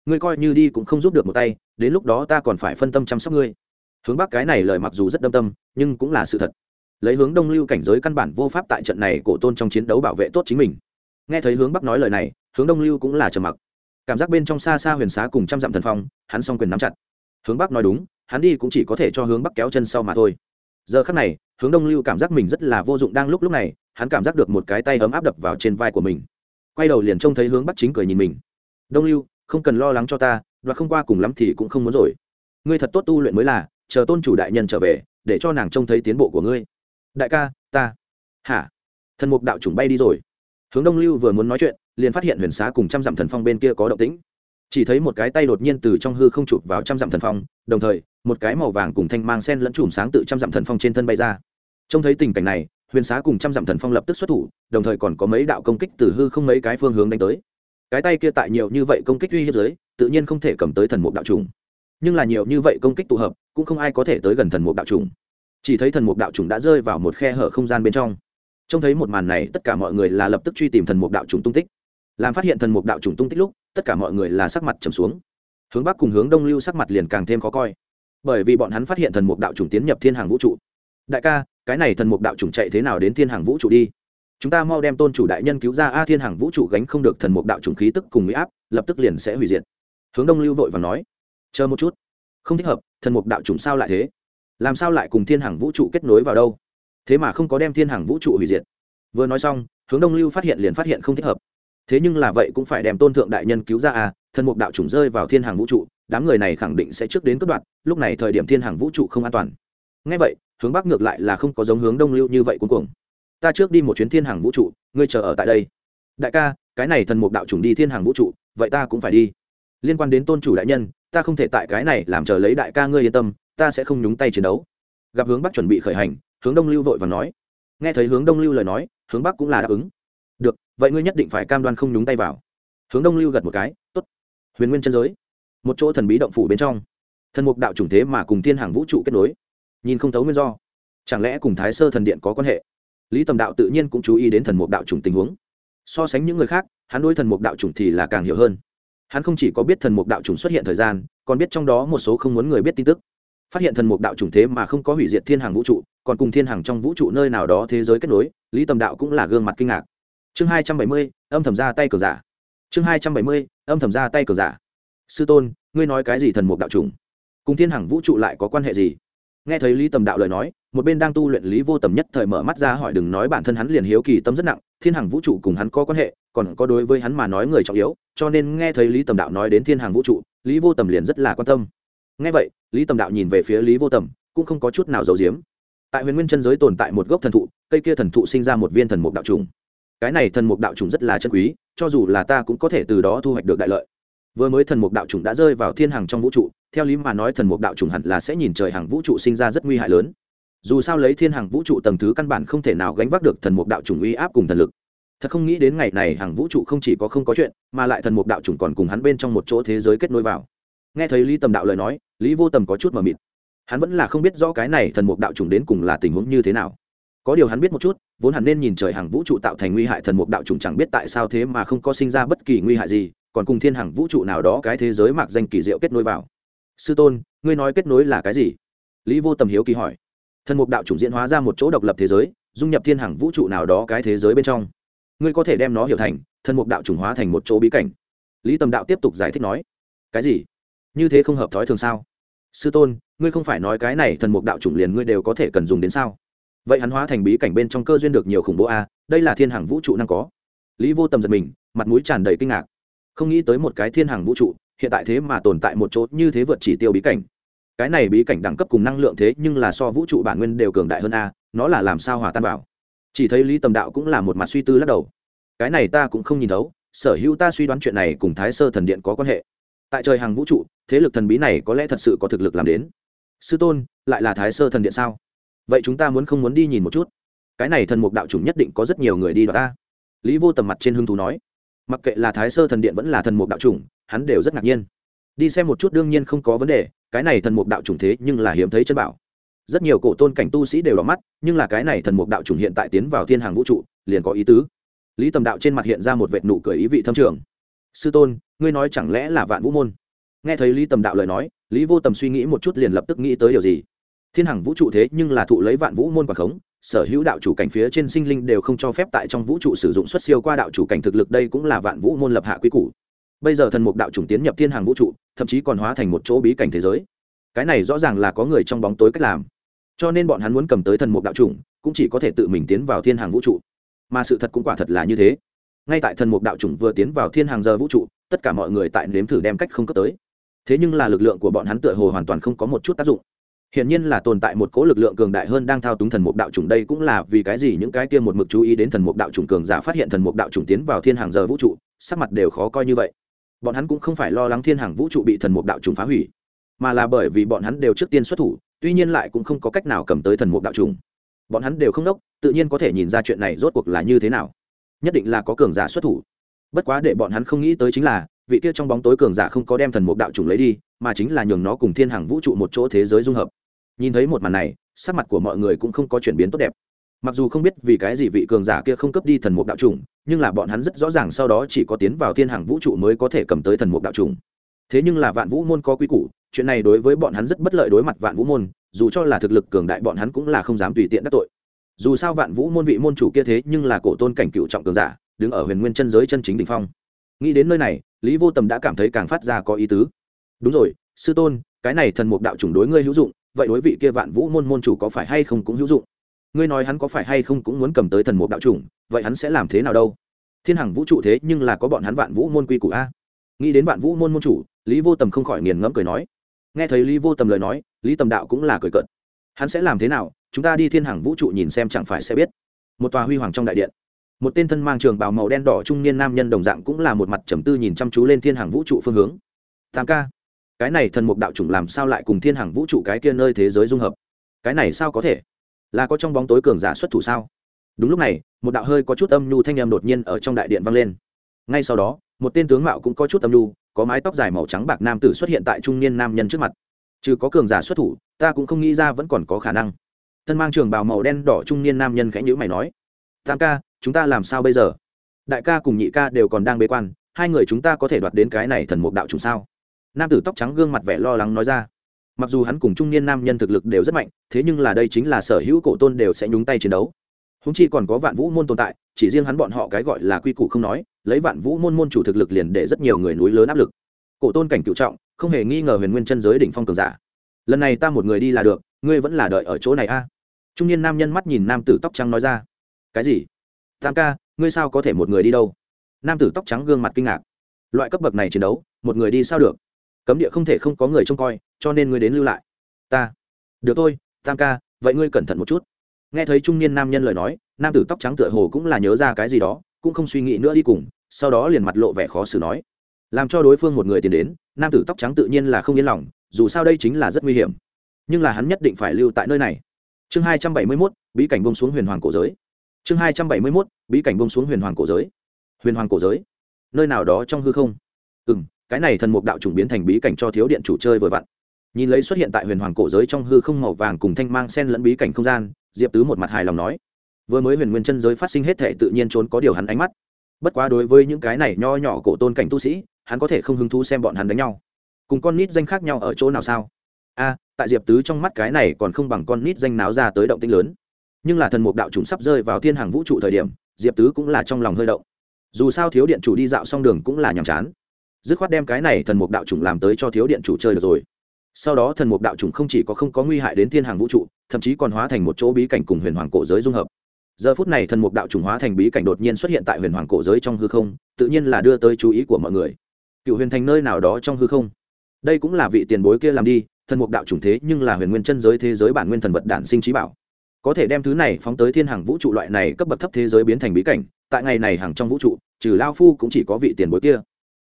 Ngươi coi như đi cũng không giúp được một tay, đến lúc đó ta còn phải phân tâm chăm sóc ngươi. Hướng bắc cái này lời mặc dù rất đâm tâm, nhưng cũng là sự thật. Lấy hướng đông lưu cảnh giới căn bản vô pháp tại trận này cổ tôn trong chiến đấu bảo vệ tốt chính mình. Nghe thấy hướng bắc nói lời này, hướng đông lưu cũng là trầm mặc. Cảm giác bên trong xa xa huyền xá cùng trăm dặm thần phong, hắn s o n g quyền nắm chặt. Hướng bắc nói đúng, hắn đi cũng chỉ có thể cho hướng bắc kéo chân sau mà thôi. Giờ khắc này hướng đông lưu cảm giác mình rất là vô dụng đang lúc lúc này, hắn cảm giác được một cái tay ấm áp đập vào trên vai của mình. Quay đầu liền trông thấy hướng bắc chính cười nhìn mình. Đông lưu, không cần lo lắng cho ta, đoạt không qua cùng lắm thì cũng không muốn rồi. Ngươi thật tốt tu luyện mới là, chờ tôn chủ đại nhân trở về, để cho nàng trông thấy tiến bộ của ngươi. Đại ca, ta. Hả? Thần mục đạo chủng bay đi rồi. Hướng đông lưu vừa muốn nói chuyện, liền phát hiện huyền xá cùng trăm dặm thần phong bên kia có động tĩnh. Chỉ thấy một cái tay đột nhiên từ trong hư không chụp vào trăm dặm thần phong, đồng thời, một cái màu vàng cùng thanh mang sen lẫn chùm sáng tự trăm dặm thần phong trên thân bay ra trông thấy tình cảnh này, huyền xá cùng trăm dặm thần phong lập tức xuất thủ, đồng thời còn có mấy đạo công kích từ hư không mấy cái phương hướng đánh tới. Cái tay kia tại nhiều như vậy công kích uy hiếp giới tự nhiên không thể cầm tới thần mục đạo trùng. Nhưng là nhiều như vậy công kích tụ hợp, cũng không ai có thể tới gần thần mục đạo trùng. Chỉ thấy thần mục đạo trùng đã rơi vào một khe hở không gian bên trong. Trông thấy một màn này, tất cả mọi người là lập tức truy tìm thần mục đạo trùng tung tích. Làm phát hiện thần mục đạo trùng tung tích lúc, tất cả mọi người là sắc mặt trầm xuống. Hướng bắc cùng hướng đông lưu sắc mặt liền càng thêm khó coi. Bởi vì bọn hắn phát hiện thần mục đạo trùng tiến nhập thiên hàng vũ trụ đại ca, cái này thần mục đạo trùng chạy thế nào đến thiên hàng vũ trụ đi? Chúng ta mau đem tôn chủ đại nhân cứu ra, a, thiên hàng vũ trụ gánh không được thần mục đạo trùng khí tức cùng huy áp, lập tức liền sẽ hủy diệt. Hướng đông lưu vội và nói, chờ một chút. Không thích hợp, thần mục đạo trùng sao lại thế? Làm sao lại cùng thiên hàng vũ trụ kết nối vào đâu? Thế mà không có đem thiên hàng vũ trụ hủy diệt. Vừa nói xong, hướng đông lưu phát hiện liền phát hiện không thích hợp. Thế nhưng là vậy cũng phải đem tôn thượng đại nhân cứu ra à thần mục đạo chủng rơi vào thiên hàng vũ trụ, đám người này khẳng định sẽ trước đến cất đoạn lúc này thời điểm thiên hàng vũ trụ không an toàn. Ngay vậy hướng bắc ngược lại là không có giống hướng đông lưu như vậy cuối cùng ta trước đi một chuyến thiên hàng vũ trụ, ngươi chờ ở tại đây. Đại ca, cái này thần mục đạo chủng đi thiên hàng vũ trụ, vậy ta cũng phải đi. Liên quan đến tôn chủ đại nhân, ta không thể tại cái này làm chờ lấy đại ca ngươi yên tâm, ta sẽ không nhúng tay chiến đấu. Gặp hướng bắc chuẩn bị khởi hành, hướng đông lưu vội và nói. Nghe thấy hướng đông lưu lời nói, hướng bắc cũng là đáp ứng. Được, vậy ngươi nhất định phải cam đoan không nhúng tay vào. Hướng đông lưu gật một cái, tốt. Huyền nguyên chân giới, một chỗ thần bí động phủ bên trong. Thần mục đạo chủng thế mà cùng thiên hàng vũ trụ kết nối nhìn không thấu nguyên do. Chẳng lẽ cùng thái sơ thần điện có quan hệ? Lý tầm đạo tự nhiên cũng chú ý đến thần mục đạo chủng tình huống. So sánh những người khác, hắn đối thần mục đạo chủng thì là càng hiểu hơn. Hắn không chỉ có biết thần mục đạo chủng xuất hiện thời gian, còn biết trong đó một số không muốn người biết tin tức. Phát hiện thần mục đạo chủng thế mà không có hủy diệt thiên hàng vũ trụ, còn cùng thiên hàng trong vũ trụ nơi nào đó thế giới kết nối, lý tầm đạo cũng là gương mặt kinh ngạc. Chương hai trăm bảy mươi, âm thầm ra tay cờ giả. Chương hai trăm bảy mươi, âm thầm ra tay cờ giả. Sư tôn, ngươi nói cái gì thần mục đạo chủng? Cùng thiên hàng vũ trụ lại có quan hệ gì? Nghe thấy lý tầm đạo lời nói, một bên đang tu luyện lý vô tầm nhất thời mở mắt ra hỏi đừng nói bản thân hắn liền hiếu kỳ tâm rất nặng, thiên hàng vũ trụ cùng hắn có quan hệ, còn có đối với hắn mà nói người trọng yếu, cho nên nghe thấy lý tầm đạo nói đến thiên hàng vũ trụ, lý vô tầm liền rất là quan tâm. Nghe vậy, lý tầm đạo nhìn về phía lý vô tầm, cũng không có chút nào giấu giếm. Tại huyền nguyên chân giới tồn tại một gốc thần thụ, cây kia thần thụ sinh ra một viên thần mục đạo trùng. Cái này thần mục đạo trùng rất là chân quý, cho dù là ta cũng có thể từ đó thu hoạch được đại lợi. Vừa mới thần mục đạo trùng đã rơi vào thiên hàng trong vũ trụ theo lý mà nói thần mục đạo trùng hẳn là sẽ nhìn trời hàng vũ trụ sinh ra rất nguy hại lớn. Dù sao lấy thiên hàng vũ trụ tầng thứ căn bản không thể nào gánh vác được thần mục đạo trùng uy áp cùng thần lực. Thật không nghĩ đến ngày này hàng vũ trụ không chỉ có không có chuyện, mà lại thần mục đạo trùng còn cùng hắn bên trong một chỗ thế giới kết nối vào. Nghe thấy lý tầm đạo lời nói, lý vô tầm có chút mờ mịt. Hắn vẫn là không biết rõ cái này thần mục đạo trùng đến cùng là tình huống như thế nào. Có điều hắn biết một chút, vốn hẳn nên nhìn trời hàng vũ trụ tạo thành nguy hại thần mục đạo trùng chẳng biết tại sao thế mà không có sinh ra bất kỳ nguy hại gì, còn cùng thiên hàng vũ trụ nào đó cái thế giới mạc danh kỳ diệu kết nối vào sư tôn, ngươi nói kết nối là cái gì? Lý vô tầm hiếu kỳ hỏi. Thần mục đạo chủng diễn hóa ra một chỗ độc lập thế giới, dung nhập thiên hàng vũ trụ nào đó cái thế giới bên trong. Ngươi có thể đem nó hiểu thành, thần mục đạo chủng hóa thành một chỗ bí cảnh. Lý tầm đạo tiếp tục giải thích nói. Cái gì? Như thế không hợp thói thường sao? Sư tôn, ngươi không phải nói cái này thần mục đạo chủng liền ngươi đều có thể cần dùng đến sao? Vậy hắn hóa thành bí cảnh bên trong cơ duyên được nhiều khủng bố a, đây là thiên hàng vũ trụ năng có. Lý vô tầm giật mình, mặt mũi tràn đầy kinh ngạc. Không nghĩ tới một cái thiên hàng vũ trụ hiện tại thế mà tồn tại một chỗ như thế vượt chỉ tiêu bí cảnh. Cái này bí cảnh đẳng cấp cùng năng lượng thế nhưng là so vũ trụ bản nguyên đều cường đại hơn a, nó là làm sao hòa tan vào? Chỉ thấy lý tầm đạo cũng là một mặt suy tư lắc đầu. Cái này ta cũng không nhìn thấu, sở hữu ta suy đoán chuyện này cùng thái sơ thần điện có quan hệ. Tại trời hàng vũ trụ, thế lực thần bí này có lẽ thật sự có thực lực làm đến. Sư tôn, lại là thái sơ thần điện sao? Vậy chúng ta muốn không muốn đi nhìn một chút? Cái này thần mục đạo chủng nhất định có rất nhiều người đi đoạt ta. Lý vô tầm mặt trên hưng thú nói mặc kệ là thái sơ thần điện vẫn là thần mục đạo chủng, hắn đều rất ngạc nhiên. Đi xem một chút đương nhiên không có vấn đề, cái này thần mục đạo chủng thế nhưng là hiếm thấy chân bảo. Rất nhiều cổ tôn cảnh tu sĩ đều đỏ mắt, nhưng là cái này thần mục đạo chủng hiện tại tiến vào thiên hàng vũ trụ, liền có ý tứ. Lý tầm đạo trên mặt hiện ra một vệt nụ cười ý vị thâm trường. Sư tôn, ngươi nói chẳng lẽ là vạn vũ môn? Nghe thấy lý tầm đạo lời nói, lý vô tầm suy nghĩ một chút liền lập tức nghĩ tới điều gì. Thiên hằng vũ trụ thế nhưng là thụ lấy vạn vũ môn quảng khống sở hữu đạo chủ cảnh phía trên sinh linh đều không cho phép tại trong vũ trụ sử dụng xuất siêu qua đạo chủ cảnh thực lực, đây cũng là vạn vũ môn lập hạ quy củ. Bây giờ thần mục đạo chủng tiến nhập thiên hàng vũ trụ, thậm chí còn hóa thành một chỗ bí cảnh thế giới. Cái này rõ ràng là có người trong bóng tối cách làm. Cho nên bọn hắn muốn cầm tới thần mục đạo chủng, cũng chỉ có thể tự mình tiến vào thiên hàng vũ trụ. Mà sự thật cũng quả thật là như thế. Ngay tại thần mục đạo chủng vừa tiến vào thiên hàng giờ vũ trụ, tất cả mọi người tại nếm thử đem cách không cấp tới. Thế nhưng là lực lượng của bọn hắn tựa hồ hoàn toàn không có một chút tác dụng. Hiển nhiên là tồn tại một cỗ lực lượng cường đại hơn đang thao túng thần mục đạo chủng đây cũng là vì cái gì những cái kia một mực chú ý đến thần mục đạo chủng cường giả phát hiện thần mục đạo chủng tiến vào thiên hàng giờ vũ trụ, sắc mặt đều khó coi như vậy. Bọn hắn cũng không phải lo lắng thiên hàng vũ trụ bị thần mục đạo chủng phá hủy, mà là bởi vì bọn hắn đều trước tiên xuất thủ, tuy nhiên lại cũng không có cách nào cầm tới thần mục đạo chủng. Bọn hắn đều không đốc, tự nhiên có thể nhìn ra chuyện này rốt cuộc là như thế nào. Nhất định là có cường giả xuất thủ. Bất quá để bọn hắn không nghĩ tới chính là, vị kia trong bóng tối cường giả không có đem thần mục đạo chủng lấy đi, mà chính là nhường nó cùng thiên hàng vũ trụ một chỗ thế giới dung hợp nhìn thấy một màn này, sắc mặt của mọi người cũng không có chuyển biến tốt đẹp. Mặc dù không biết vì cái gì vị cường giả kia không cấp đi thần mục đạo trùng, nhưng là bọn hắn rất rõ ràng sau đó chỉ có tiến vào thiên hàng vũ trụ mới có thể cầm tới thần mục đạo trùng. Thế nhưng là vạn vũ môn có quy củ, chuyện này đối với bọn hắn rất bất lợi đối mặt vạn vũ môn, dù cho là thực lực cường đại bọn hắn cũng là không dám tùy tiện đắc tội. Dù sao vạn vũ môn vị môn chủ kia thế nhưng là cổ tôn cảnh cựu trọng cường giả, đứng ở huyền nguyên chân giới chân chính đ ỉ n h phong. Nghĩ đến nơi này, lý vô tầm đã cảm thấy càng phát ra có ý tứ. Đúng rồi, sư tôn, cái này thần mục đạo chủng đối ngươi hữu dụng vậy đối vị kia vạn vũ môn môn chủ có phải hay không cũng hữu dụng? Ngươi nói hắn có phải hay không cũng muốn cầm tới thần mục đạo chủng, vậy hắn sẽ làm thế nào đâu? Thiên hằng vũ trụ thế nhưng là có bọn hắn vạn vũ môn quy củ a. Nghĩ đến vạn vũ môn môn chủ, lý vô tầm không khỏi nghiền ngẫm cười nói. Nghe thấy lý vô tầm lời nói, lý tầm đạo cũng là cười cợt. Hắn sẽ làm thế nào? Chúng ta đi thiên hằng vũ trụ nhìn xem chẳng phải sẽ biết. Một tòa huy hoàng trong đại điện. Một tên thân mang trường bào màu đen đỏ trung niên nam nhân đồng dạng cũng là một mặt trầm tư nhìn chăm chú lên thiên hằng vũ trụ phương hướng. Tam ca cái này thần mục đạo chủng làm sao lại cùng thiên hàng vũ trụ cái kia nơi thế giới dung hợp? Cái này sao có thể? Là có trong bóng tối cường giả xuất thủ sao? Đúng lúc này, một đạo hơi có chút âm nhu thanh âm đột nhiên ở trong đại điện vang lên. Ngay sau đó, một tên tướng mạo cũng có chút âm nhu, có mái tóc dài màu trắng bạc nam tử xuất hiện tại trung niên nam nhân trước mặt. Trừ có cường giả xuất thủ, ta cũng không nghĩ ra vẫn còn có khả năng. Thân mang trường bào màu đen đỏ trung niên nam nhân khẽ nhữ mày nói, tam ca, chúng ta làm sao bây giờ? Đại ca cùng nhị ca đều còn đang bế quan, hai người chúng ta có thể đoạt đến cái này thần mục đạo trùng sao? Nam tử tóc trắng gương mặt vẻ lo lắng nói ra. Mặc dù hắn cùng trung niên nam nhân thực lực đều rất mạnh, thế nhưng là đây chính là sở hữu cổ tôn đều sẽ nhúng tay chiến đấu. Húng chi còn có vạn vũ môn tồn tại, chỉ riêng hắn bọn họ cái gọi là quy củ không nói, lấy vạn vũ môn môn chủ thực lực liền để rất nhiều người núi lớn áp lực. Cổ tôn cảnh cựu trọng, không hề nghi ngờ huyền nguyên chân giới đỉnh phong cường giả. Lần này ta một người đi là được, ngươi vẫn là đợi ở chỗ này a. Trung niên nam nhân mắt nhìn nam tử tóc trắng nói ra. Cái gì? Tam ca, ngươi sao có thể một người đi đâu? Nam tử tóc trắng gương mặt kinh ngạc. Loại cấp bậc này chiến đấu, một người đi sao được? Cấm địa không thể không có người trông coi, cho nên ngươi đến lưu lại. Ta. Được thôi, tam ca, vậy ngươi cẩn thận một chút. Nghe thấy trung niên nam nhân lời nói, nam tử tóc trắng tựa hồ cũng là nhớ ra cái gì đó, cũng không suy nghĩ nữa đi cùng, sau đó liền mặt lộ vẻ khó xử nói. Làm cho đối phương một người tiến đến, nam tử tóc trắng tự nhiên là không yên lòng, dù sao đây chính là rất nguy hiểm. Nhưng là hắn nhất định phải lưu tại nơi này. Chương hai trăm bảy mươi mốt, bí cảnh bông xuống huyền hoàng cổ giới. Chương hai trăm bảy mươi mốt, bí cảnh bông xuống huyền hoàng cổ giới. Huyền hoàng cổ giới. Nơi nào đó trong hư không. Ừ m cái này thần mục đạo chủng biến thành bí cảnh cho thiếu điện chủ chơi vừa vặn. Nhìn lấy xuất hiện tại huyền hoàng cổ giới trong hư không màu vàng cùng thanh mang sen lẫn bí cảnh không gian, diệp tứ một mặt hài lòng nói, vừa mới huyền nguyên chân giới phát sinh hết thể tự nhiên trốn có điều hắn ánh mắt. Bất quá đối với những cái này nho nhỏ cổ tôn cảnh tu sĩ, hắn có thể không hứng thú xem bọn hắn đánh nhau. Cùng con nít danh khác nhau ở chỗ nào sao? A, tại diệp tứ trong mắt cái này còn không bằng con nít danh náo ra tới động tinh lớn. Nhưng là thần mục đạo trùng sắp rơi vào thiên hàng vũ trụ thời điểm, diệp tứ cũng là trong lòng hơi động. Dù sao thiếu điện chủ đi dạo xong đường cũng là nhàm chán dứt khoát đem cái này thần mục đạo trùng làm tới cho thiếu điện chủ chơi được rồi. Sau đó thần mục đạo trùng không chỉ có không có nguy hại đến thiên hàng vũ trụ, thậm chí còn hóa thành một chỗ bí cảnh cùng huyền hoàng cổ giới dung hợp. Giờ phút này thần mục đạo trùng hóa thành bí cảnh đột nhiên xuất hiện tại huyền hoàng cổ giới trong hư không, tự nhiên là đưa tới chú ý của mọi người. Cựu huyền thành nơi nào đó trong hư không? Đây cũng là vị tiền bối kia làm đi, thần mục đạo trùng thế nhưng là huyền nguyên chân giới thế giới bản nguyên thần vật đản sinh trí bảo. Có thể đem thứ này phóng tới thiên hàng vũ trụ loại này cấp bậc thấp thế giới biến thành bí cảnh, tại ngày này hàng trong vũ trụ, trừ lao phu cũng chỉ có vị tiền bối kia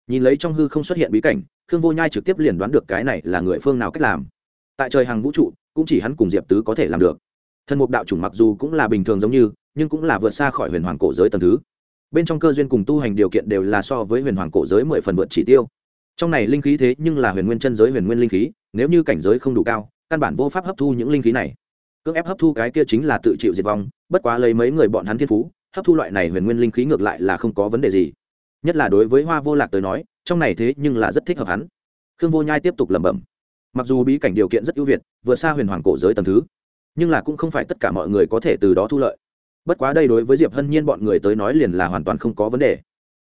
nhìn lấy trong hư không xuất hiện bí cảnh, khương vô nhai trực tiếp liền đoán được cái này là người phương nào cách làm. Tại trời hàng vũ trụ, cũng chỉ hắn cùng diệp tứ có thể làm được. Thần mục đạo chủng mặc dù cũng là bình thường giống như, nhưng cũng là vượt xa khỏi huyền hoàng cổ giới tầm thứ. Bên trong cơ duyên cùng tu hành điều kiện đều là so với huyền hoàng cổ giới mười phần vượt chỉ tiêu. Trong này linh khí thế nhưng là huyền nguyên chân giới huyền nguyên linh khí, nếu như cảnh giới không đủ cao, căn bản vô pháp hấp thu những linh khí này. Cưỡng ép hấp thu cái kia chính là tự chịu diệt vong, bất quá lấy mấy người bọn hắn thiên phú, hấp thu loại này huyền nguyên linh khí ngược lại là không có vấn đề gì nhất là đối với hoa vô lạc tới nói, trong này thế nhưng là rất thích hợp hắn. Khương vô nhai tiếp tục lẩm bẩm. Mặc dù bí cảnh điều kiện rất ưu việt, vượt xa huyền hoàng cổ giới tầm thứ, nhưng là cũng không phải tất cả mọi người có thể từ đó thu lợi. Bất quá đây đối với diệp hân nhiên bọn người tới nói liền là hoàn toàn không có vấn đề.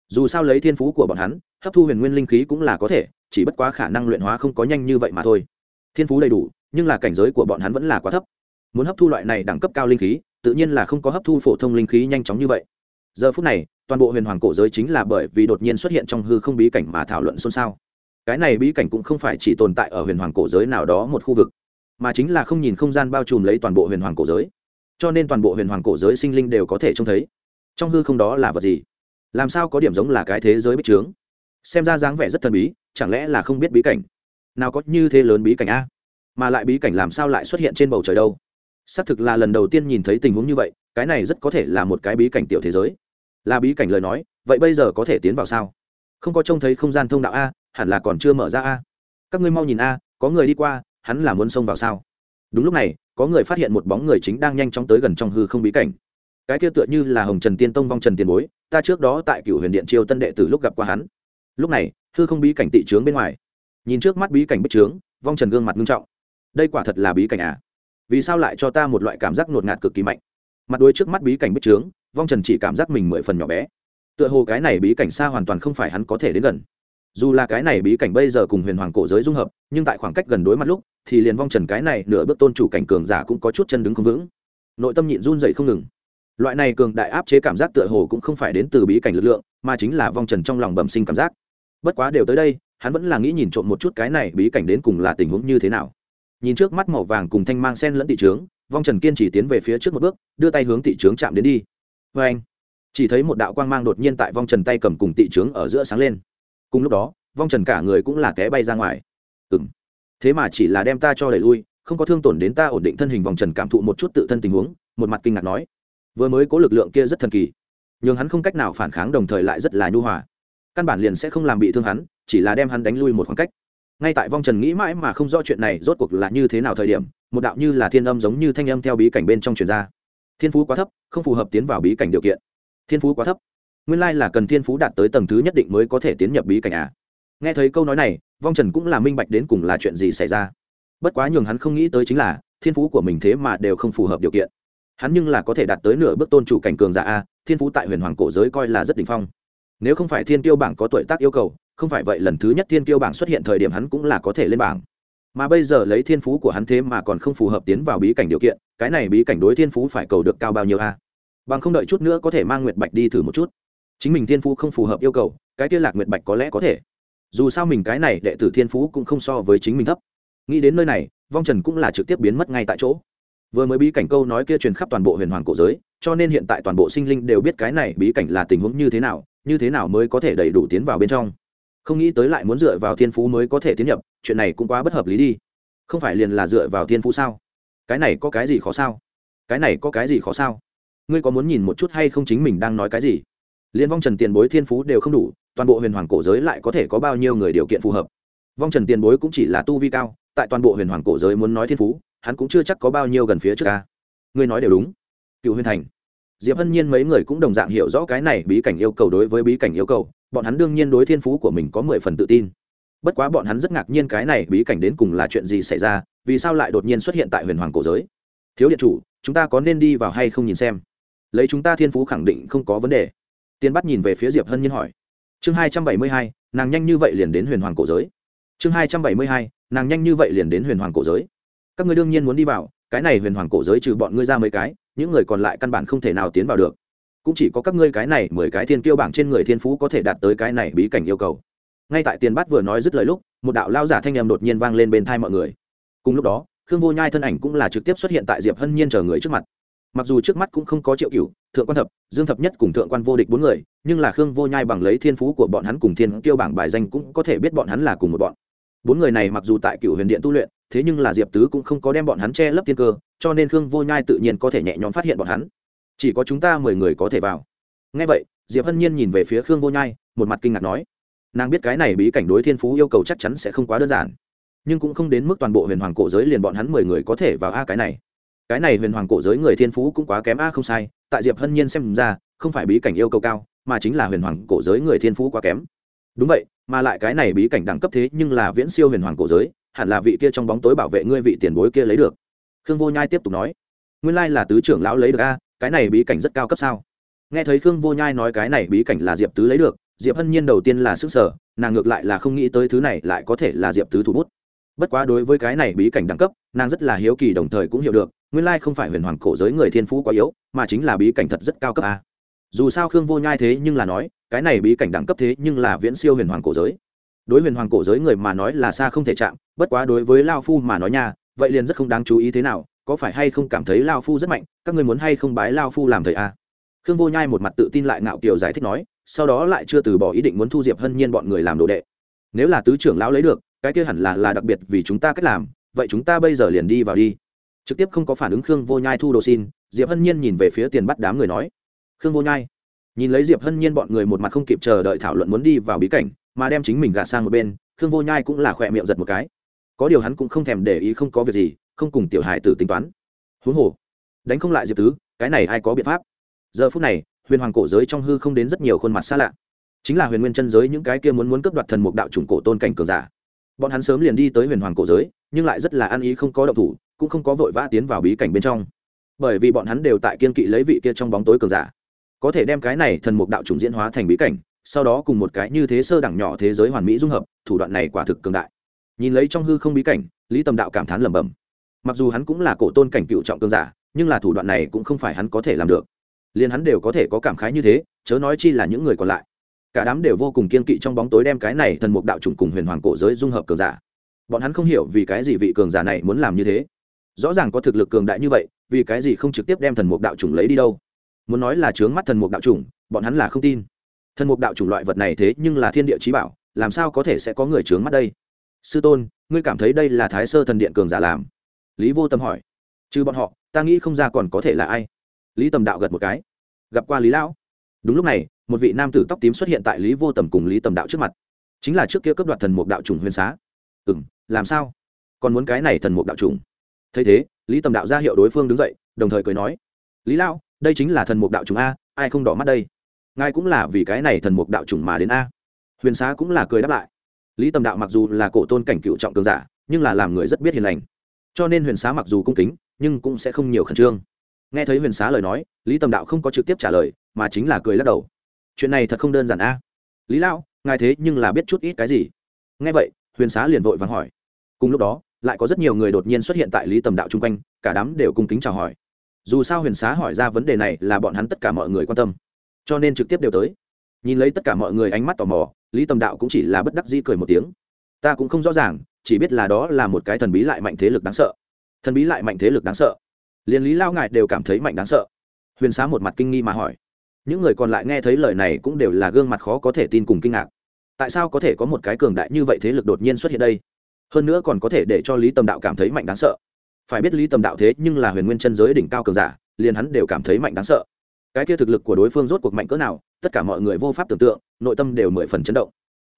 Dù sao lấy thiên phú của bọn hắn, hấp thu huyền nguyên linh khí cũng là có thể, chỉ bất quá khả năng luyện hóa không có nhanh như vậy mà thôi. Thiên phú đầy đủ, nhưng là cảnh giới của bọn hắn vẫn là quá thấp. Muốn hấp thu loại này đẳng cấp cao linh khí, tự nhiên là không có hấp thu phổ thông linh khí nhanh chóng như vậy giờ phút này, toàn bộ huyền hoàng cổ giới chính là bởi vì đột nhiên xuất hiện trong hư không bí cảnh mà thảo luận xôn xao. Cái này bí cảnh cũng không phải chỉ tồn tại ở huyền hoàng cổ giới nào đó một khu vực, mà chính là không nhìn không gian bao trùm lấy toàn bộ huyền hoàng cổ giới. Cho nên toàn bộ huyền hoàng cổ giới sinh linh đều có thể trông thấy. Trong hư không đó là vật gì? Làm sao có điểm giống là cái thế giới bích trướng? Xem ra dáng vẻ rất thần bí, chẳng lẽ là không biết bí cảnh? Nào có như thế lớn bí cảnh a? Mà lại bí cảnh làm sao lại xuất hiện trên bầu trời đâu? Xác thực là lần đầu tiên nhìn thấy tình huống như vậy, cái này rất có thể là một cái bí cảnh tiểu thế giới là bí cảnh lời nói, vậy bây giờ có thể tiến vào sao? Không có trông thấy không gian thông đạo a, hẳn là còn chưa mở ra a. Các ngươi mau nhìn a, có người đi qua, hắn là muốn xông vào sao? Đúng lúc này, có người phát hiện một bóng người chính đang nhanh chóng tới gần trong hư không bí cảnh. Cái kia tựa như là hồng trần tiên tông vong trần tiền bối, ta trước đó tại cựu huyền điện triều tân đệ từ lúc gặp qua hắn. Lúc này, hư không bí cảnh tị trướng bên ngoài. Nhìn trước mắt bí cảnh bích trướng, vong trần gương mặt nghiêm trọng. Đây quả thật là bí cảnh à? Vì sao lại cho ta một loại cảm giác ngột ngạt cực kỳ mạnh? Mặt đuôi trước mắt bí cảnh bích trướng vong trần chỉ cảm giác mình mười phần nhỏ bé. Tựa hồ cái này bí cảnh xa hoàn toàn không phải hắn có thể đến gần. Dù là cái này bí cảnh bây giờ cùng huyền hoàng cổ giới dung hợp, nhưng tại khoảng cách gần đối mặt lúc, thì liền vong trần cái này nửa bước tôn chủ cảnh cường giả cũng có chút chân đứng không vững. Nội tâm nhịn run dậy không ngừng. Loại này cường đại áp chế cảm giác tựa hồ cũng không phải đến từ bí cảnh lực lượng, mà chính là vong trần trong lòng bẩm sinh cảm giác. Bất quá đều tới đây, hắn vẫn là nghĩ nhìn trộm một chút cái này bí cảnh đến cùng là tình huống như thế nào. Nhìn trước mắt màu vàng cùng thanh mang sen lẫn thị trướng, vong trần kiên chỉ tiến về phía trước một bước, đưa tay hướng thị trướng chạm đến đi vê anh. Chỉ thấy một đạo quang mang đột nhiên tại vong trần tay cầm cùng tị trướng ở giữa sáng lên. Cùng lúc đó, vong trần cả người cũng là té bay ra ngoài. Ừ m thế mà chỉ là đem ta cho đẩy lui, không có thương tổn đến ta ổn định thân hình vòng trần cảm thụ một chút tự thân tình huống, một mặt kinh ngạc nói. Vừa mới có lực lượng kia rất thần kỳ. Nhưng hắn không cách nào phản kháng đồng thời lại rất là nhu hòa. Căn bản liền sẽ không làm bị thương hắn, chỉ là đem hắn đánh lui một khoảng cách. Ngay tại vong trần nghĩ mãi mà không rõ chuyện này rốt cuộc là như thế nào thời điểm, một đạo như là thiên âm giống như thanh âm theo bí cảnh bên trong truyền ra thiên phú quá thấp, không phù hợp tiến vào bí cảnh điều kiện. Thiên phú quá thấp. Nguyên lai là cần thiên phú đạt tới tầng thứ nhất định mới có thể tiến nhập bí cảnh à? Nghe thấy câu nói này, vong trần cũng là minh bạch đến cùng là chuyện gì xảy ra. Bất quá nhường hắn không nghĩ tới chính là, thiên phú của mình thế mà đều không phù hợp điều kiện. Hắn nhưng là có thể đạt tới nửa bước tôn chủ cảnh cường giả a, thiên phú tại huyền hoàng cổ giới coi là rất đ ỉ n h phong. Nếu không phải thiên tiêu bảng có tuổi tác yêu cầu, không phải vậy lần thứ nhất thiên tiêu bảng xuất hiện thời điểm hắn cũng là có thể lên bảng mà bây giờ lấy thiên phú của hắn thế mà còn không phù hợp tiến vào bí cảnh điều kiện, cái này bí cảnh đối thiên phú phải cầu được cao bao nhiêu a? Bằng không đợi chút nữa có thể mang nguyệt bạch đi thử một chút. Chính mình thiên phú không phù hợp yêu cầu, cái kia lạc nguyệt bạch có lẽ có thể. Dù sao mình cái này đệ tử thiên phú cũng không so với chính mình thấp. Nghĩ đến nơi này, vong trần cũng là trực tiếp biến mất ngay tại chỗ. Vừa mới bí cảnh câu nói kia truyền khắp toàn bộ huyền hoàng cổ giới, cho nên hiện tại toàn bộ sinh linh đều biết cái này bí cảnh là tình huống như thế nào, như thế nào mới có thể đầy đủ tiến vào bên trong không nghĩ tới lại muốn dựa vào thiên phú mới có thể tiến nhập, chuyện này cũng quá bất hợp lý đi. Không phải liền là dựa vào thiên phú sao? Cái này có cái gì khó sao? Cái này có cái gì khó sao? Ngươi có muốn nhìn một chút hay không chính mình đang nói cái gì? Liên vong trần tiền bối thiên phú đều không đủ, toàn bộ huyền hoàng cổ giới lại có thể có bao nhiêu người điều kiện phù hợp? Vong trần tiền bối cũng chỉ là tu vi cao, tại toàn bộ huyền hoàng cổ giới muốn nói thiên phú, hắn cũng chưa chắc có bao nhiêu gần phía trước ca. Ngươi nói đều đúng. Cựu huyền thành. Diệp hân nhiên mấy người cũng đồng dạng hiểu rõ cái này bí cảnh yêu cầu đối với bí cảnh yêu cầu bọn hắn đương nhiên đối thiên phú của mình có mười phần tự tin. Bất quá bọn hắn rất ngạc nhiên cái này bí cảnh đến cùng là chuyện gì xảy ra, vì sao lại đột nhiên xuất hiện tại huyền hoàng cổ giới? Thiếu điện chủ, chúng ta có nên đi vào hay không nhìn xem? Lấy chúng ta thiên phú khẳng định không có vấn đề. Tiên bắt nhìn về phía diệp hân nhiên hỏi. Chương hai trăm bảy mươi hai, nàng nhanh như vậy liền đến huyền hoàng cổ giới. Chương hai trăm bảy mươi hai, nàng nhanh như vậy liền đến huyền hoàng cổ giới. Các ngươi đương nhiên muốn đi vào, cái này huyền hoàng cổ giới trừ bọn ngươi ra mấy cái, những người còn lại căn bản không thể nào tiến vào được cũng chỉ có các ngươi cái này mười cái thiên kiêu bảng trên người thiên phú có thể đạt tới cái này bí cảnh yêu cầu. Ngay tại tiền bát vừa nói dứt lời lúc, một đạo lao giả thanh em đột nhiên vang lên bên thai mọi người. Cùng lúc đó, khương vô nhai thân ảnh cũng là trực tiếp xuất hiện tại diệp hân nhiên chờ người trước mặt. Mặc dù trước mắt cũng không có triệu cựu thượng quan thập, dương thập nhất cùng thượng quan vô địch bốn người, nhưng là khương vô nhai bằng lấy thiên phú của bọn hắn cùng thiên kiêu bảng bài danh cũng có thể biết bọn hắn là cùng một bọn. Bốn người này mặc dù tại cựu huyền điện tu luyện, thế nhưng là diệp tứ cũng không có đem bọn hắn che lấp thiên cơ, cho nên khương vô nhai tự nhiên có thể nhẹ nhõm phát hiện bọn hắn chỉ có chúng ta mười người có thể vào. Ngay vậy, diệp hân nhiên nhìn về phía khương vô nhai, một mặt kinh ngạc nói, nàng biết cái này bí cảnh đối thiên phú yêu cầu chắc chắn sẽ không quá đơn giản, nhưng cũng không đến mức toàn bộ huyền hoàng cổ giới liền bọn hắn mười người có thể vào a cái này. Cái này huyền hoàng cổ giới người thiên phú cũng quá kém a không sai, tại diệp hân nhiên xem ra, không phải bí cảnh yêu cầu cao, mà chính là huyền hoàng cổ giới người thiên phú quá kém. Đúng vậy, mà lại cái này bí cảnh đẳng cấp thế nhưng là viễn siêu huyền hoàng cổ giới, hẳn là vị kia trong bóng tối bảo vệ ngươi vị tiền bối kia lấy được. Khương vô nhai tiếp tục nói, nguyên lai là tứ trưởng lão lấy được a cái này bí cảnh rất cao cấp sao? Nghe thấy khương vô nhai nói cái này bí cảnh là diệp tứ lấy được, diệp hân nhiên đầu tiên là sức sở, nàng ngược lại là không nghĩ tới thứ này lại có thể là diệp tứ thủ bút. Bất quá đối với cái này bí cảnh đẳng cấp, nàng rất là hiếu kỳ đồng thời cũng hiểu được, nguyên lai không phải huyền hoàng cổ giới người thiên phú quá yếu, mà chính là bí cảnh thật rất cao cấp a. Dù sao khương vô nhai thế nhưng là nói, cái này bí cảnh đẳng cấp thế nhưng là viễn siêu huyền hoàng cổ giới. Đối huyền hoàng cổ giới người mà nói là xa không thể chạm, bất quá đối với lao phu mà nói nha, vậy liền rất không đáng chú ý thế nào có phải hay không cảm thấy lao phu rất mạnh, các người muốn hay không bái lao phu làm thầy a khương vô nhai một mặt tự tin lại ngạo kiều giải thích nói, sau đó lại chưa từ bỏ ý định muốn thu diệp hân nhiên bọn người làm đồ đệ. Nếu là tứ trưởng lão lấy được, cái kia hẳn là là đặc biệt vì chúng ta cách làm, vậy chúng ta bây giờ liền đi vào đi. Trực tiếp không có phản ứng khương vô nhai thu đồ xin, diệp hân nhiên nhìn về phía tiền bắt đám người nói, khương vô nhai. Nhìn lấy diệp hân nhiên bọn người một mặt không kịp chờ đợi thảo luận muốn đi vào bí cảnh, mà đem chính mình gạt sang một bên, khương vô nhai cũng là khỏe miệng giật một cái. Có điều hắn cũng không thèm để ý không có việc gì không cùng tiểu hài tử tính toán. Huống hồ, đánh không lại diệp tứ, cái này ai có biện pháp? Giờ phút này, huyền hoàng cổ giới trong hư không đến rất nhiều khuôn mặt xa lạ. Chính là huyền nguyên chân giới những cái kia muốn muốn cướp đoạt thần mục đạo chủng cổ tôn cảnh cường giả. Bọn hắn sớm liền đi tới huyền hoàng cổ giới, nhưng lại rất là ăn ý không có động thủ, cũng không có vội vã tiến vào bí cảnh bên trong. Bởi vì bọn hắn đều tại kiên kỵ lấy vị kia trong bóng tối cường giả. Có thể đem cái này thần mục đạo chủng diễn hóa thành bí cảnh, sau đó cùng một cái như thế sơ đẳng nhỏ thế giới hoàn mỹ dung hợp, thủ đoạn này quả thực cường đại. Nhìn lấy trong hư không bí cảnh, lý tầm đạo cảm thán lẩm bẩm mặc dù hắn cũng là cổ tôn cảnh cựu trọng cường giả, nhưng là thủ đoạn này cũng không phải hắn có thể làm được. Liền hắn đều có thể có cảm khái như thế, chớ nói chi là những người còn lại. Cả đám đều vô cùng kiên kỵ trong bóng tối đem cái này thần mục đạo chủng cùng huyền hoàng cổ giới dung hợp cường giả. Bọn hắn không hiểu vì cái gì vị cường giả này muốn làm như thế. Rõ ràng có thực lực cường đại như vậy, vì cái gì không trực tiếp đem thần mục đạo chủng lấy đi đâu? Muốn nói là trướng mắt thần mục đạo chủng, bọn hắn là không tin. Thần mục đạo chủng loại vật này thế nhưng là thiên địa trí bảo, làm sao có thể sẽ có người trướng mắt đây? Sư tôn, ngươi cảm thấy đây là thái sơ thần điện cường giả làm? Lý vô tâm hỏi. Trừ bọn họ, ta nghĩ không ra còn có thể là ai? Lý tầm đạo gật một cái. Gặp qua lý lão. Đúng lúc này, một vị nam tử tóc tím xuất hiện tại lý vô tầm cùng lý tầm đạo trước mặt. Chính là trước kia cấp đoạt thần mục đạo trùng huyền xá. Ừ m làm sao? Còn muốn cái này thần mục đạo trùng thấy thế, lý tầm đạo ra hiệu đối phương đứng dậy, đồng thời cười nói. Lý lão, đây chính là thần mục đạo trùng a, ai không đỏ mắt đây? Ngài cũng là vì cái này thần mục đạo trùng mà đến a. Huyền xá cũng là cười đáp lại. Lý tầm đạo mặc dù là cổ tôn cảnh cựu trọng cường giả, nhưng là làm người rất biết hiền lành cho nên huyền xá mặc dù cung kính, nhưng cũng sẽ không nhiều khẩn trương. Nghe thấy huyền xá lời nói, lý tầm đạo không có trực tiếp trả lời, mà chính là cười lắc đầu. Chuyện này thật không đơn giản a. Lý lão, ngài thế nhưng là biết chút ít cái gì? Nghe vậy, huyền xá liền vội vàng hỏi. Cùng lúc đó, lại có rất nhiều người đột nhiên xuất hiện tại lý tầm đạo chung quanh, cả đám đều cung kính chào hỏi. Dù sao huyền xá hỏi ra vấn đề này là bọn hắn tất cả mọi người quan tâm, cho nên trực tiếp đều tới. Nhìn lấy tất cả mọi người ánh mắt tò mò, lý tầm đạo cũng chỉ là bất đắc dĩ cười một tiếng ta cũng không rõ ràng, chỉ biết là đó là một cái thần bí lại mạnh thế lực đáng sợ. Thần bí lại mạnh thế lực đáng sợ. Liền lý lao ngại đều cảm thấy mạnh đáng sợ. Huyền xá một mặt kinh nghi mà hỏi. Những người còn lại nghe thấy lời này cũng đều là gương mặt khó có thể tin cùng kinh ngạc. Tại sao có thể có một cái cường đại như vậy thế lực đột nhiên xuất hiện đây? Hơn nữa còn có thể để cho lý tầm đạo cảm thấy mạnh đáng sợ. Phải biết lý tầm đạo thế nhưng là huyền nguyên chân giới đỉnh cao cường giả, liền hắn đều cảm thấy mạnh đáng sợ. Cái kia thực lực của đối phương rốt cuộc mạnh cỡ nào, tất cả mọi người vô pháp tưởng tượng, nội tâm đều mười phần chấn động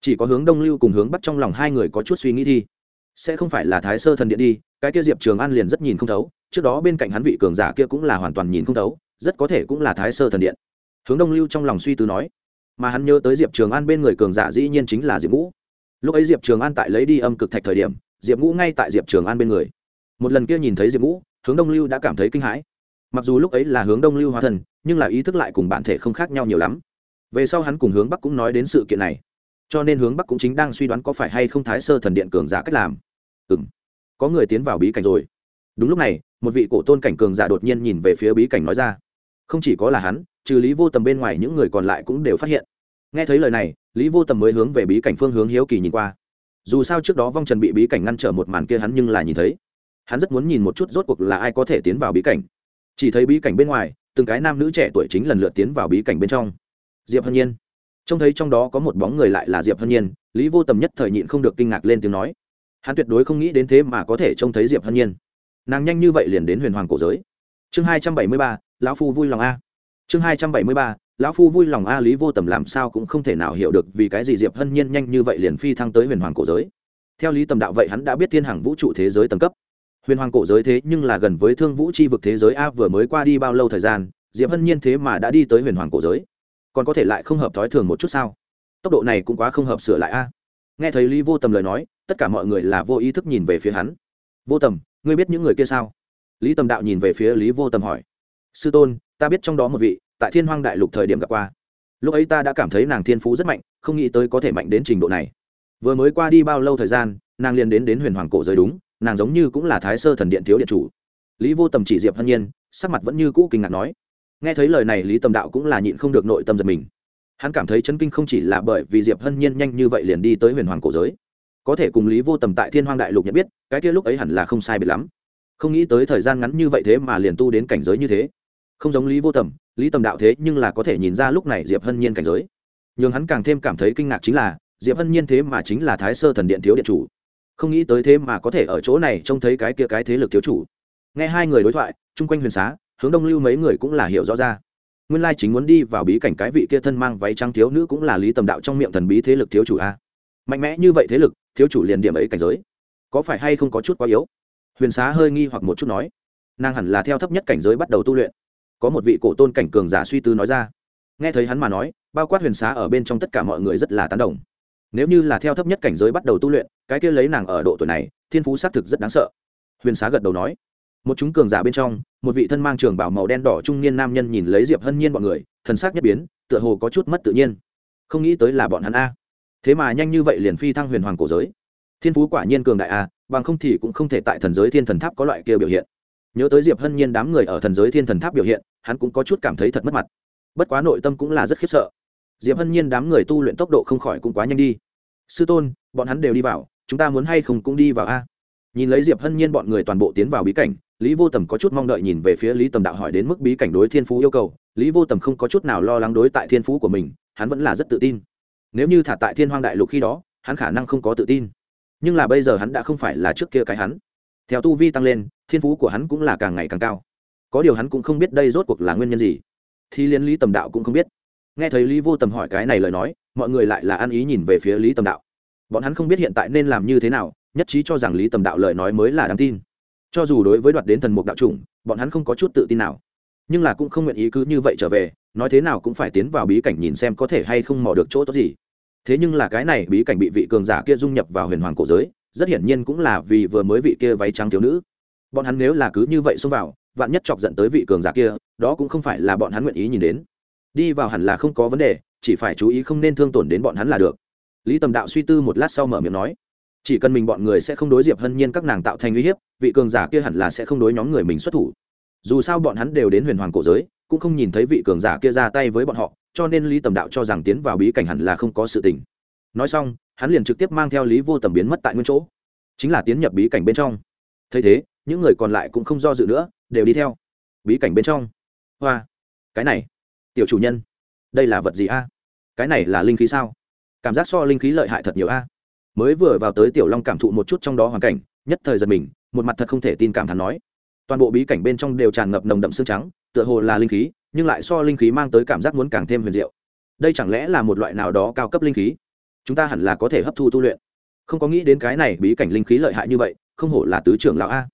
chỉ có hướng đông lưu cùng hướng bắt trong lòng hai người có chút suy nghĩ thi sẽ không phải là thái sơ thần điện đi, cái kia diệp trường an liền rất nhìn không thấu, trước đó bên cạnh hắn vị cường giả kia cũng là hoàn toàn nhìn không thấu, rất có thể cũng là thái sơ thần điện. Hướng đông lưu trong lòng suy tư nói, mà hắn nhớ tới diệp trường an bên người cường giả dĩ nhiên chính là diệp ngũ. Lúc ấy diệp trường an tại lấy đi âm cực thạch thời điểm, diệp ngũ ngay tại diệp trường an bên người. Một lần kia nhìn thấy diệp ngũ, hướng đông lưu đã cảm thấy kinh hãi. Mặc dù lúc ấy là hướng đông lưu hóa thần, nhưng là ý thức lại cùng bản thể không khác nhau nhiều lắm. Về sau hắn cùng hướng bắc cũng nói đến sự kiện này cho nên hướng bắc cũng chính đang suy đoán có phải hay không thái sơ thần điện cường giả cách làm. Ừ m có người tiến vào bí cảnh rồi. Đúng lúc này, một vị cổ tôn cảnh cường giả đột nhiên nhìn về phía bí cảnh nói ra. Không chỉ có là hắn, trừ lý vô tầm bên ngoài những người còn lại cũng đều phát hiện. Nghe thấy lời này, lý vô tầm mới hướng về bí cảnh phương hướng hiếu kỳ nhìn qua. Dù sao trước đó vong trần bị bí cảnh ngăn trở một màn kia hắn nhưng là nhìn thấy. Hắn rất muốn nhìn một chút rốt cuộc là ai có thể tiến vào bí cảnh. Chỉ thấy bí cảnh bên ngoài, từng cái nam nữ trẻ tuổi chính lần lượt tiến vào bí cảnh bên trong. Diệp hân nhiên trông thấy trong đó có một bóng người lại là diệp hân nhiên, lý vô tầm nhất thời nhịn không được kinh ngạc lên tiếng nói. Hắn tuyệt đối không nghĩ đến thế mà có thể trông thấy diệp hân nhiên. Nàng nhanh như vậy liền đến huyền hoàng cổ giới. Chương hai trăm bảy mươi ba, lão phu vui lòng a. Chương hai trăm bảy mươi ba, lão phu vui lòng a, lý vô tầm làm sao cũng không thể nào hiểu được vì cái gì diệp hân nhiên nhanh như vậy liền phi thăng tới huyền hoàng cổ giới. Theo lý tầm đạo vậy hắn đã biết thiên hàng vũ trụ thế giới tầng cấp. Huyền hoàng cổ giới thế nhưng là gần với thương vũ c h i vực thế giới a, vừa mới qua đi bao lâu thời gian, diệp hân nhiên thế mà đã đi tới huyền hoàng cổ giới còn có thể lại không hợp thói thường một chút sao? Tốc độ này cũng quá không hợp sửa lại a. Nghe thấy lý vô tầm lời nói, tất cả mọi người là vô ý thức nhìn về phía hắn. Vô tầm, ngươi biết những người kia sao? Lý tầm đạo nhìn về phía lý vô tầm hỏi. Sư tôn, ta biết trong đó một vị, tại thiên hoang đại lục thời điểm gặp qua. Lúc ấy ta đã cảm thấy nàng thiên phú rất mạnh, không nghĩ tới có thể mạnh đến trình độ này. Vừa mới qua đi bao lâu thời gian, nàng liền đến đến huyền hoàng cổ giới đúng, nàng giống như cũng là thái sơ thần điện thiếu điện chủ. Lý vô tầm chỉ diệp hân nhiên, sắc mặt vẫn như cũ kinh ngạc nói nghe thấy lời này, lý tầm đạo cũng là nhịn không được nội tâm giật mình. Hắn cảm thấy chấn kinh không chỉ là bởi vì diệp hân nhiên nhanh như vậy liền đi tới huyền hoàng cổ giới. Có thể cùng lý vô tầm tại thiên hoang đại lục nhận biết, cái kia lúc ấy hẳn là không sai biệt lắm. Không nghĩ tới thời gian ngắn như vậy thế mà liền tu đến cảnh giới như thế. Không giống lý vô tầm, lý tầm đạo thế nhưng là có thể nhìn ra lúc này diệp hân nhiên cảnh giới. N h ư n g hắn càng thêm cảm thấy kinh ngạc chính là, diệp hân nhiên thế mà chính là thái sơ thần điện thiếu điện chủ. Không nghĩ tới thế mà có thể ở chỗ này trông thấy cái kia cái thế lực thiếu chủ. Nghe hai người đối thoại, chung quanh huyền xá hướng đông lưu mấy người cũng là hiểu rõ ra. Nguyên lai chính muốn đi vào bí cảnh cái vị kia thân mang váy trắng thiếu nữ cũng là lý tầm đạo trong miệng thần bí thế lực thiếu chủ a. Mạnh mẽ như vậy thế lực, thiếu chủ liền điểm ấy cảnh giới. Có phải hay không có chút quá yếu? Huyền xá hơi nghi hoặc một chút nói. Nàng hẳn là theo thấp nhất cảnh giới bắt đầu tu luyện. Có một vị cổ tôn cảnh cường giả suy tư nói ra. Nghe thấy hắn mà nói, bao quát huyền xá ở bên trong tất cả mọi người rất là tán đồng. Nếu như là theo thấp nhất cảnh giới bắt đầu tu luyện, cái kia lấy nàng ở độ tuổi này, thiên phú xác thực rất đáng sợ. Huyền xá gật đầu nói một chúng cường giả bên trong, một vị thân mang trường bảo màu đen đỏ trung niên nam nhân nhìn lấy diệp hân nhiên bọn người, thần sắc nhất biến, tựa hồ có chút mất tự nhiên. Không nghĩ tới là bọn hắn a. Thế mà nhanh như vậy liền phi thăng huyền hoàng cổ giới. Thiên phú quả nhiên cường đại a, bằng không thì cũng không thể tại thần giới thiên thần tháp có loại kia biểu hiện. Nhớ tới diệp hân nhiên đám người ở thần giới thiên thần tháp biểu hiện, hắn cũng có chút cảm thấy thật mất mặt. Bất quá nội tâm cũng là rất khiếp sợ. Diệp hân nhiên đám người tu luyện tốc độ không khỏi cũng quá nhanh đi. Sư tôn, bọn hắn đều đi vào, chúng ta muốn hay không cũng đi vào a. Nhìn lấy diệp hân nhiên bọn người toàn bộ tiến vào bí cảnh lý vô tầm có chút mong đợi nhìn về phía lý tầm đạo hỏi đến mức bí cảnh đối thiên phú yêu cầu. Lý vô tầm không có chút nào lo lắng đối tại thiên phú của mình, hắn vẫn là rất tự tin. Nếu như thả tại thiên hoang đại lục khi đó, hắn khả năng không có tự tin. Nhưng là bây giờ hắn đã không phải là trước kia cái hắn. Theo tu vi tăng lên, thiên phú của hắn cũng là càng ngày càng cao. Có điều hắn cũng không biết đây rốt cuộc là nguyên nhân gì. Thì liên lý tầm đạo cũng không biết. Nghe thấy lý vô tầm hỏi cái này lời nói, mọi người lại là ăn ý nhìn về phía lý tầm đạo. Bọn hắn không biết hiện tại nên làm như thế nào, nhất trí cho rằng lý tầm đạo lời nói mới là đáng tin cho dù đối với đoạt đến thần mục đạo chủng, bọn hắn không có chút tự tin nào. Nhưng là cũng không nguyện ý cứ như vậy trở về, nói thế nào cũng phải tiến vào bí cảnh nhìn xem có thể hay không mò được chỗ tốt gì. Thế nhưng là cái này bí cảnh bị vị cường giả kia dung nhập vào huyền hoàng cổ giới, rất hiển nhiên cũng là vì vừa mới vị kia váy trắng thiếu nữ. Bọn hắn nếu là cứ như vậy xông vào, vạn nhất chọc giận tới vị cường giả kia, đó cũng không phải là bọn hắn nguyện ý nhìn đến. Đi vào hẳn là không có vấn đề, chỉ phải chú ý không nên thương tổn đến bọn hắn là được. Lý tầm đạo suy tư một lát sau mở miệng nói chỉ cần mình bọn người sẽ không đối diệp hân nhiên các nàng tạo thành uy hiếp, vị cường giả kia hẳn là sẽ không đối nhóm người mình xuất thủ. Dù sao bọn hắn đều đến huyền hoàng cổ giới, cũng không nhìn thấy vị cường giả kia ra tay với bọn họ, cho nên lý tầm đạo cho rằng tiến vào bí cảnh hẳn là không có sự tình. Nói xong, hắn liền trực tiếp mang theo lý vô tầm biến mất tại nguyên chỗ. Chính là tiến nhập bí cảnh bên trong. Thấy thế, những người còn lại cũng không do dự nữa, đều đi theo. Bí cảnh bên trong. Hoa, cái này, tiểu chủ nhân, đây là vật gì a? Cái này là linh khí sao? Cảm giác so linh khí lợi hại thật nhiều a mới vừa vào tới tiểu long cảm thụ một chút trong đó hoàn cảnh, nhất thời giật mình, một mặt thật không thể tin cảm thán nói. Toàn bộ bí cảnh bên trong đều tràn ngập nồng đậm xương trắng, tựa hồ là linh khí, nhưng lại so linh khí mang tới cảm giác muốn càng thêm huyền diệu. Đây chẳng lẽ là một loại nào đó cao cấp linh khí? Chúng ta hẳn là có thể hấp thu tu luyện. Không có nghĩ đến cái này bí cảnh linh khí lợi hại như vậy, không hổ là tứ trưởng lão a.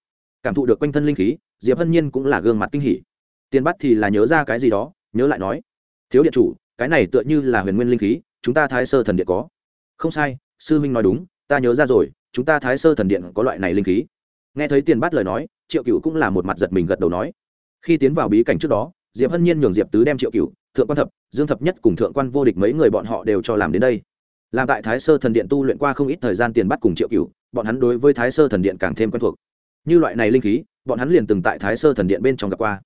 Cảm thụ được quanh thân linh khí, diệp hân nhiên cũng là gương mặt kinh hỉ. Tiền bắt thì là nhớ ra cái gì đó, nhớ lại nói. Thiếu điện chủ, cái này tựa như là huyền nguyên linh khí, chúng ta thái sơ thần điện có. Không sai sư minh nói đúng, ta nhớ ra rồi, chúng ta thái sơ thần điện có loại này linh khí. Nghe thấy tiền Bát lời nói, triệu cựu cũng là một mặt giật mình gật đầu nói. Khi tiến vào bí cảnh trước đó, diệp hân nhiên nhường diệp tứ đem triệu cựu thượng quan thập, dương thập nhất cùng thượng quan vô địch mấy người bọn họ đều cho làm đến đây. Làm tại thái sơ thần điện tu luyện qua không ít thời gian tiền bắt cùng triệu cựu bọn hắn đối với thái sơ thần điện càng thêm quen thuộc. Như loại này linh khí, bọn hắn liền từng tại thái sơ thần điện bên trong gặp qua.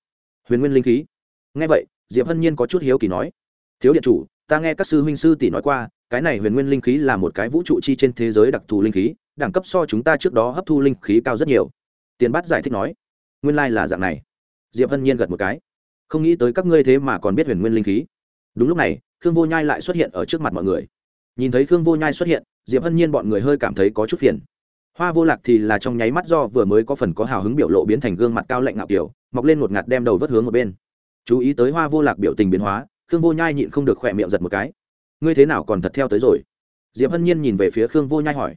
Huyền nguyên linh khí. Ngay vậy, diệp hân nhiên có chút hiếu kỳ nói. Thiếu điện chủ, ta nghe các sư huynh sư tỷ nói qua cái này huyền nguyên linh khí là một cái vũ trụ chi trên thế giới đặc thù linh khí, đẳng cấp so chúng ta trước đó hấp thu linh khí cao rất nhiều. Tiền bát giải thích nói, nguyên lai là dạng này. Diệp hân nhiên gật một cái, không nghĩ tới các ngươi thế mà còn biết huyền nguyên linh khí. Đúng lúc này, khương vô nhai lại xuất hiện ở trước mặt mọi người. Nhìn thấy khương vô nhai xuất hiện, diệp hân nhiên bọn người hơi cảm thấy có chút phiền. Hoa vô lạc thì là trong nháy mắt do vừa mới có phần có hào hứng biểu lộ biến thành gương mặt cao lạnh ngạo kiểu, mọc lên một ngạt đem đầu vất hướng một bên. Chú ý tới hoa vô lạc biểu tình biến hóa, khương vô nhai nhịn không được khỏe miệng giật một cái ngươi thế nào còn thật theo tới rồi? Diệp hân nhiên nhìn về phía khương vô nhai hỏi.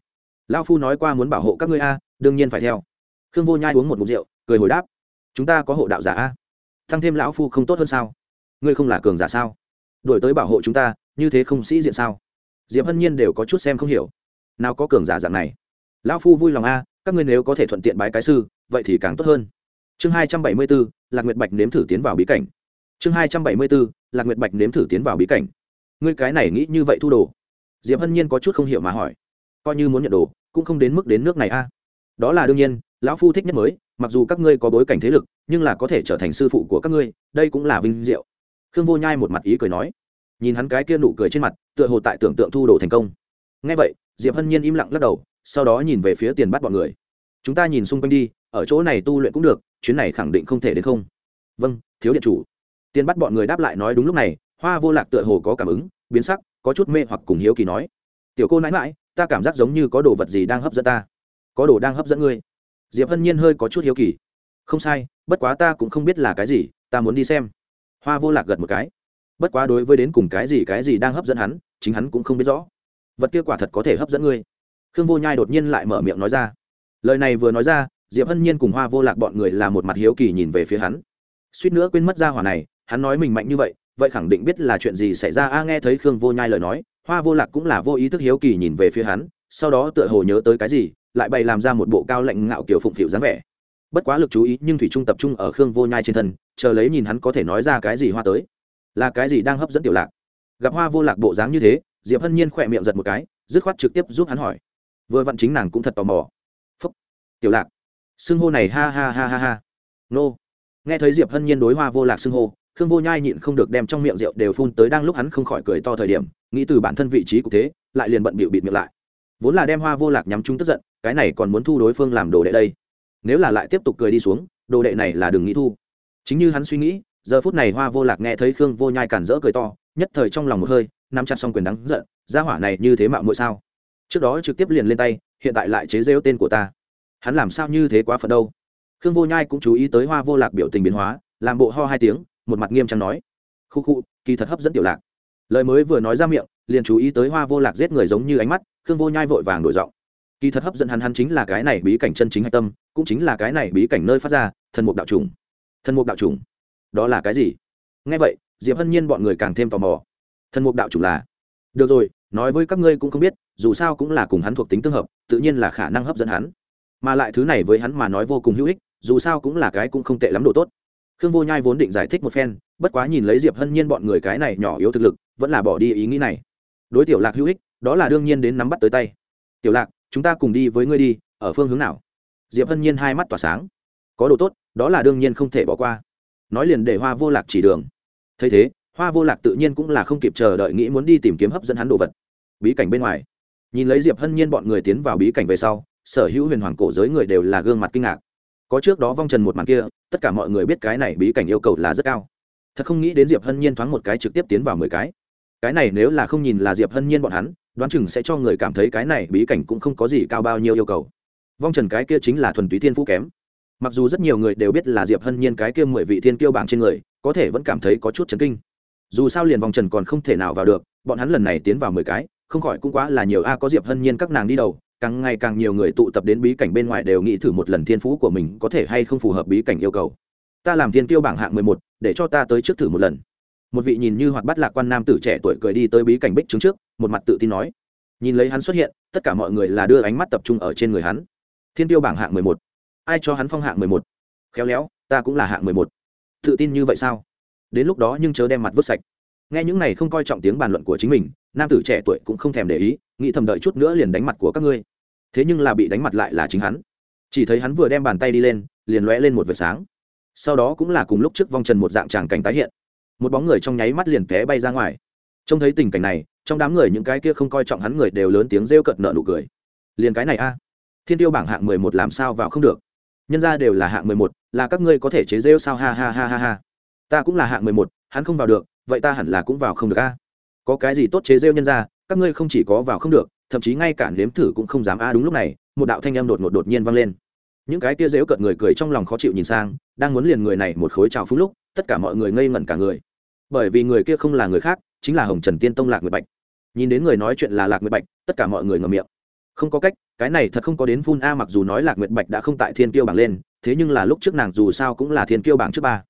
Lao phu nói qua muốn bảo hộ các ngươi a, đương nhiên phải theo. Khương vô nhai uống một mục rượu, cười hồi đáp. Chúng ta có hộ đạo giả a. Thăng thêm lão phu không tốt hơn sao? Ngươi không là cường giả sao? Đổi tới bảo hộ chúng ta, như thế không sĩ diện sao? Diệp hân nhiên đều có chút xem không hiểu. Nào có cường giả dạng này? Lão phu vui lòng a, các ngươi nếu có thể thuận tiện bái cái sư, vậy thì càng tốt hơn. Chương hai trăm bảy mươi b ố lạc nguyệt bạch nếm thử tiến vào bí cảnh. Chương hai trăm bảy mươi b ố lạc nguyệt bạch nếm thử tiến vào bí cảnh ngươi cái này nghĩ như vậy thu đồ. Diệp hân nhiên có chút không hiểu mà hỏi. Coi như muốn nhận đồ, cũng không đến mức đến nước này a. Đó là đương nhiên, lão phu thích nhất mới, mặc dù các ngươi có bối cảnh thế lực, nhưng là có thể trở thành sư phụ của các ngươi, đây cũng là vinh diệu. Khương vô nhai một mặt ý cười nói. Nhìn hắn cái kia nụ cười trên mặt, tựa hồ tại tưởng tượng thu đồ thành công. Ngay vậy, diệp hân nhiên im lặng lắc đầu, sau đó nhìn về phía tiền bắt bọn người. Chúng ta nhìn xung quanh đi, ở chỗ này tu luyện cũng được, chuyến này khẳng định không thể đến không. Vâng thiếu điện chủ. Tiền bắt bọn người đáp lại nói đúng lúc này hoa vô lạc tựa hồ có cảm ứng, biến sắc, có chút mê hoặc cùng hiếu kỳ nói, tiểu cô nãi mãi ta cảm giác giống như có đồ vật gì đang hấp dẫn ta. Có đồ đang hấp dẫn ngươi. Diệp hân nhiên hơi có chút hiếu kỳ. Không sai, bất quá ta cũng không biết là cái gì, ta muốn đi xem. Hoa vô lạc gật một cái. Bất quá đối với đến cùng cái gì cái gì đang hấp dẫn hắn, chính hắn cũng không biết rõ. Vật kia quả thật có thể hấp dẫn ngươi. Khương vô nhai đột nhiên lại mở miệng nói ra. Lời này vừa nói ra, diệp hân nhiên cùng hoa vô lạc bọn người là một mặt hiếu kỳ nhìn về phía hắn. Suýt nữa quên mất ra hỏa này, hắn nói mình mạnh như vậy vậy khẳng định biết là chuyện gì xảy ra. A, nghe thấy khương vô nhai lời nói, hoa vô lạc cũng là vô ý thức hiếu kỳ nhìn về phía hắn, sau đó tựa hồ nhớ tới cái gì, lại bày làm ra một bộ cao lạnh ngạo kiểu phụng phịu dáng vẻ. Bất quá lực chú ý, nhưng thủy trung tập trung ở khương vô nhai trên thân, chờ lấy nhìn hắn có thể nói ra cái gì hoa tới. Là cái gì đang hấp dẫn tiểu lạc? Gặp hoa vô lạc bộ dáng như thế, diệp hân nhiên khỏe miệng giật một cái, dứt khoát trực tiếp giúp hắn hỏi. Vừa vặn chính nàng cũng thật tò mò. Phúc, tiểu lạc. Xưng hô này, ha ha ha ha ha. Nô. Nghe thấy diệp hân nhiên đối hoa vô lạc xưng hô khương vô nhai nhịn không được đem trong miệng rượu đều phun tới đang lúc hắn không khỏi cười to thời điểm, nghĩ từ bản thân vị trí cụ thế, lại liền bận bịu bịt miệng lại. Vốn là đem hoa vô lạc nhắm chúng tức giận, cái này còn muốn thu đối phương làm đồ đệ đây. Nếu là lại tiếp tục cười đi xuống, đồ đệ này là đừng nghĩ thu. Chính như hắn suy nghĩ, giờ phút này hoa vô lạc nghe thấy khương vô nhai cản rỡ cười to, nhất thời trong lòng một hơi, nắm chặt xong quyền đắng giận ra hỏa này như thế mạo muội sao? Trước đó trực tiếp liền lên tay, hiện tại lại chế rêu tên của ta. Hắn làm sao như thế quá phận đâu? Khương vô nhai cũng chú ý tới hoa vô lạc biểu tình biến hóa, làm bộ ho hai tiếng một mặt nghiêm trang nói khu khu kỳ thật hấp dẫn tiểu lạc. Lời mới vừa nói ra miệng, liền chú ý tới hoa vô lạc giết người giống như ánh mắt, khương vô nhai vội vàng đổi giọng. Kỳ thật hấp dẫn hắn hắn chính là cái này bí cảnh chân chính hạch tâm, cũng chính là cái này bí cảnh nơi phát ra, thần mục đạo trùng. Thần mục đạo trùng? Đó là cái gì? Ngay vậy, diệp hân nhiên bọn người càng thêm tò mò. Thần mục đạo trùng là? Được rồi, nói với các ngươi cũng không biết, dù sao cũng là cùng hắn thuộc tính tương hợp, tự nhiên là khả năng hấp dẫn hắn. Mà lại thứ này với hắn mà nói vô cùng hữu ích, dù sao cũng là cái cũng không tệ lắm độ tốt khương vô nhai vốn định giải thích một phen, bất quá nhìn lấy diệp hân nhiên bọn người cái này nhỏ yếu thực lực, vẫn là bỏ đi ý nghĩ này. Đối tiểu lạc hữu ích, đó là đương nhiên đến nắm bắt tới tay. Tiểu lạc, chúng ta cùng đi với ngươi đi, ở phương hướng nào? Diệp hân nhiên hai mắt tỏa sáng. Có đồ tốt, đó là đương nhiên không thể bỏ qua. Nói liền để hoa vô lạc chỉ đường. Thấy thế, hoa vô lạc tự nhiên cũng là không kịp chờ đợi nghĩ muốn đi tìm kiếm hấp dẫn hắn đồ vật. Bí cảnh bên ngoài. Nhìn lấy diệp hân nhiên bọn người tiến vào bí cảnh về sau, sở hữu huyền hoàng cổ giới người đều là gương mặt kinh ngạc có trước đó vong trần một màn kia, tất cả mọi người biết cái này bí cảnh yêu cầu là rất cao. Thật không nghĩ đến diệp hân nhiên thoáng một cái trực tiếp tiến vào mười cái. Cái này nếu là không nhìn là diệp hân nhiên bọn hắn, đoán chừng sẽ cho người cảm thấy cái này bí cảnh cũng không có gì cao bao nhiêu yêu cầu. Vong trần cái kia chính là thuần túy thiên phú kém. Mặc dù rất nhiều người đều biết là diệp hân nhiên cái kia mười vị thiên kiêu bảng trên người, có thể vẫn cảm thấy có chút chấn kinh. Dù sao liền vòng trần còn không thể nào vào được, bọn hắn lần này tiến vào mười cái, không khỏi cũng quá là nhiều. A, có diệp hân nhiên các nàng đi đầu càng ngày càng nhiều người tụ tập đến bí cảnh bên ngoài đều nghĩ thử một lần thiên phú của mình có thể hay không phù hợp bí cảnh yêu cầu. Ta làm thiên tiêu bảng hạng mười một, để cho ta tới trước thử một lần. Một vị nhìn như hoạt bát lạc quan nam tử trẻ tuổi cười đi tới bí cảnh bích trứng trước, một mặt tự tin nói. Nhìn lấy hắn xuất hiện, tất cả mọi người là đưa ánh mắt tập trung ở trên người hắn. Thiên tiêu bảng hạng mười một. Ai cho hắn phong hạng mười một? Khéo léo, ta cũng là hạng mười một. Tự tin như vậy sao? Đến lúc đó nhưng chớ đem mặt vứt sạch. Nghe những này không coi trọng tiếng bàn luận của chính mình nam tử trẻ tuổi cũng không thèm để ý, nghĩ thầm đợi chút nữa liền đánh mặt của các ngươi. Thế nhưng là bị đánh mặt lại là chính hắn. Chỉ thấy hắn vừa đem bàn tay đi lên, liền lóe lên một vệt sáng. Sau đó cũng là cùng lúc trước vong trần một dạng tràng cảnh tái hiện. Một bóng người trong nháy mắt liền té bay ra ngoài. Trông thấy tình cảnh này, trong đám người những cái kia không coi trọng hắn người đều lớn tiếng rêu cợt nợ nụ cười. Liền cái này a, thiên tiêu bảng hạng mười một làm sao vào không được? Nhân ra đều là hạng mười một, là các ngươi có thể chế rêu sao? Ha ha ha ha ha. Ta cũng là hạng mười một, hắn không vào được, vậy ta hẳn là cũng vào không được a có cái gì tốt chế rêu nhân ra, các ngươi không chỉ có vào không được, thậm chí ngay cả nếm thử cũng không dám a. Đúng lúc này, một đạo thanh âm đột ngột đột nhiên vang lên. Những cái kia dễu cợt người cười trong lòng khó chịu nhìn sang, đang muốn liền người này một khối trào phúng lúc, tất cả mọi người ngây ngẩn cả người. Bởi vì người kia không là người khác, chính là hồng trần tiên tông lạc nguyệt bạch. Nhìn đến người nói chuyện là lạc nguyệt bạch, tất cả mọi người ngầm miệng. Không có cách, cái này thật không có đến phun a, mặc dù nói lạc nguyệt bạch đã không tại thiên kiêu bảng lên, thế nhưng là lúc trước nàng dù sao cũng là thiên kiêu bảng trước ba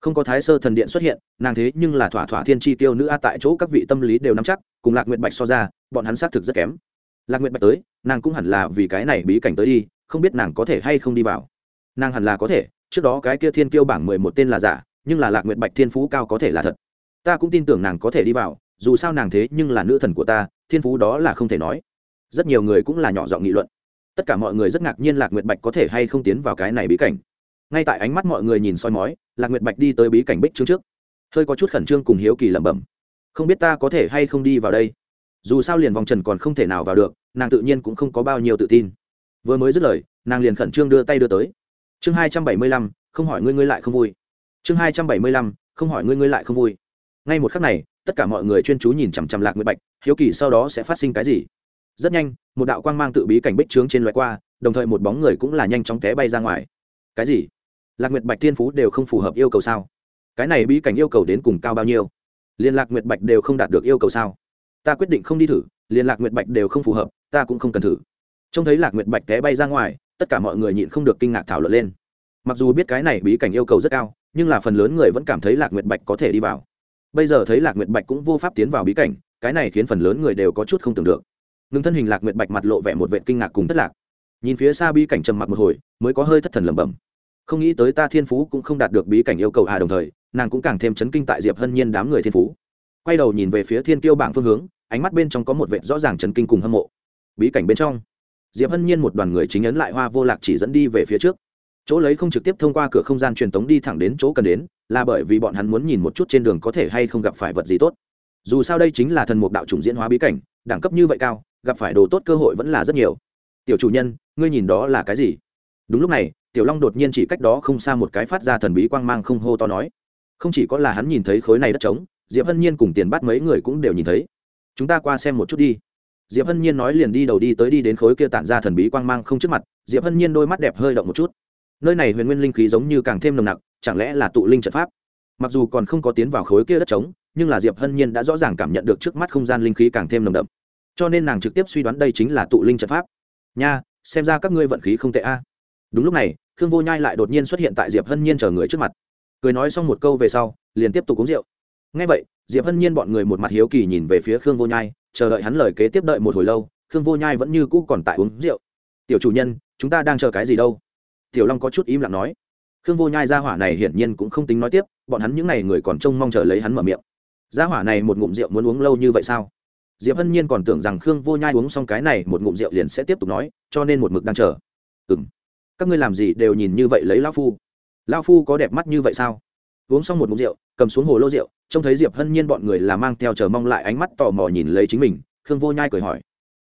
không có thái sơ thần điện xuất hiện, nàng thế nhưng là thỏa thỏa thiên chi tiêu nữ a tại chỗ các vị tâm lý đều nắm chắc, cùng lạc nguyệt bạch so ra, bọn hắn xác thực rất kém. Lạc nguyệt bạch tới, nàng cũng hẳn là vì cái này bí cảnh tới đi, không biết nàng có thể hay không đi vào. Nàng hẳn là có thể, trước đó cái kia thiên kiêu bảng mười một tên là giả, nhưng là lạc nguyệt bạch thiên phú cao có thể là thật. Ta cũng tin tưởng nàng có thể đi vào, dù sao nàng thế nhưng là nữ thần của ta, thiên phú đó là không thể nói. Rất nhiều người cũng là nhỏ giọng nghị luận. Tất cả mọi người rất ngạc nhiên lạc nguyệt bạch có thể hay không tiến vào cái này bí cảnh ngay tại ánh mắt mọi người nhìn soi mói, lạc nguyệt bạch đi tới bí cảnh bích trướng trước. Hơi có chút khẩn trương cùng hiếu kỳ lẩm bẩm. Không biết ta có thể hay không đi vào đây? Dù sao liền vòng trần còn không thể nào vào được, nàng tự nhiên cũng không có bao nhiêu tự tin. Vừa mới dứt lời, nàng liền khẩn trương đưa tay đưa tới. Chương hai trăm bảy mươi lăm, không hỏi ngươi ngươi lại không vui. Chương hai trăm bảy mươi lăm, không hỏi ngươi ngươi lại không vui. Ngay một khắc này, tất cả mọi người chuyên chú nhìn chằm chằm lạc nguyệt bạch, hiếu kỳ sau đó sẽ phát sinh cái gì? Rất nhanh, một đạo quang mang tự bí cảnh bích trướng trên loại qua, đồng thời một bóng người cũng là nhanh chóng té bay ra ngoài. Cái gì? Lạc nguyệt bạch thiên phú đều không phù hợp yêu cầu sao? Cái này bí cảnh yêu cầu đến cùng cao bao nhiêu? Liên lạc nguyệt bạch đều không đạt được yêu cầu sao? Ta quyết định không đi thử, liên lạc nguyệt bạch đều không phù hợp, ta cũng không cần thử. Trông thấy lạc nguyệt bạch té bay ra ngoài, tất cả mọi người nhịn không được kinh ngạc thảo luận lên. Mặc dù biết cái này bí cảnh yêu cầu rất cao, nhưng là phần lớn người vẫn cảm thấy lạc nguyệt bạch có thể đi vào. Bây giờ thấy lạc nguyệt bạch cũng vô pháp tiến vào bí cảnh, cái này khiến phần lớn người đều có chút không tưởng được. Ngưng thân hình lạc nguyệt bạch mặt lộ vẻ một vệ kinh ngạc cùng thất lạc. Nhìn phía xa bí cảnh trầm mặc một hồi, mới có hơi thất thần lẩm bẩm không nghĩ tới ta thiên phú cũng không đạt được bí cảnh yêu cầu hà đồng thời, nàng cũng càng thêm chấn kinh tại diệp hân nhiên đám người thiên phú. Quay đầu nhìn về phía thiên tiêu bảng phương hướng, ánh mắt bên trong có một vệ rõ ràng chấn kinh cùng hâm mộ. Bí cảnh bên trong, diệp hân nhiên một đoàn người chính ấn lại hoa vô lạc chỉ dẫn đi về phía trước. Chỗ lấy không trực tiếp thông qua cửa không gian truyền tống đi thẳng đến chỗ cần đến, là bởi vì bọn hắn muốn nhìn một chút trên đường có thể hay không gặp phải vật gì tốt. Dù sao đây chính là thần mục đạo chủng diễn hóa bí cảnh, đẳng cấp như vậy cao, gặp phải đồ tốt cơ hội vẫn là rất nhiều. Tiểu chủ nhân, ngươi nhìn đó là cái gì? Đúng lúc này tiểu long đột nhiên chỉ cách đó không xa một cái phát ra thần bí quang mang không hô to nói. Không chỉ có là hắn nhìn thấy khối này đất trống, diệp hân nhiên cùng tiền bắt mấy người cũng đều nhìn thấy. Chúng ta qua xem một chút đi. Diệp hân nhiên nói liền đi đầu đi tới đi đến khối kia tản ra thần bí quang mang không trước mặt, diệp hân nhiên đôi mắt đẹp hơi động một chút. Nơi này huyền nguyên linh khí giống như càng thêm nồng nặc, chẳng lẽ là tụ linh trận pháp? Mặc dù còn không có tiến vào khối kia đất trống, nhưng là diệp hân nhiên đã rõ ràng cảm nhận được trước mắt không gian linh khí càng thêm nồng đậm. Cho nên nàng trực tiếp suy đoán đây chính là tụ linh trận pháp. Nha, xem ra các ngươi vận khí không tệ a. Đúng lúc này khương vô nhai lại đột nhiên xuất hiện tại diệp hân nhiên chờ người trước mặt. Cười nói xong một câu về sau, liền tiếp tục uống rượu. Ngay vậy, diệp hân nhiên bọn người một mặt hiếu kỳ nhìn về phía khương vô nhai, chờ đợi hắn lời kế tiếp đợi một hồi lâu, khương vô nhai vẫn như cũ còn tại uống rượu. Tiểu chủ nhân, chúng ta đang chờ cái gì đâu? Tiểu long có chút im lặng nói. Khương vô nhai ra hỏa này hiển nhiên cũng không tính nói tiếp, bọn hắn những n à y người còn trông mong chờ lấy hắn mở miệng. Ra hỏa này một ngụm rượu muốn uống lâu như vậy sao? Diệp hân nhiên còn tưởng rằng khương vô nhai uống xong cái này một ngụm rượu liền sẽ tiếp tục nói, cho nên một mực đang chờ. Ừ m các ngươi làm gì đều nhìn như vậy lấy lao phu. Lao phu có đẹp mắt như vậy sao? Uống xong một ngụm rượu, cầm xuống hồ lô rượu, trông thấy diệp hân nhiên bọn người là mang theo chờ mong lại ánh mắt tò mò nhìn lấy chính mình, khương vô nhai cười hỏi.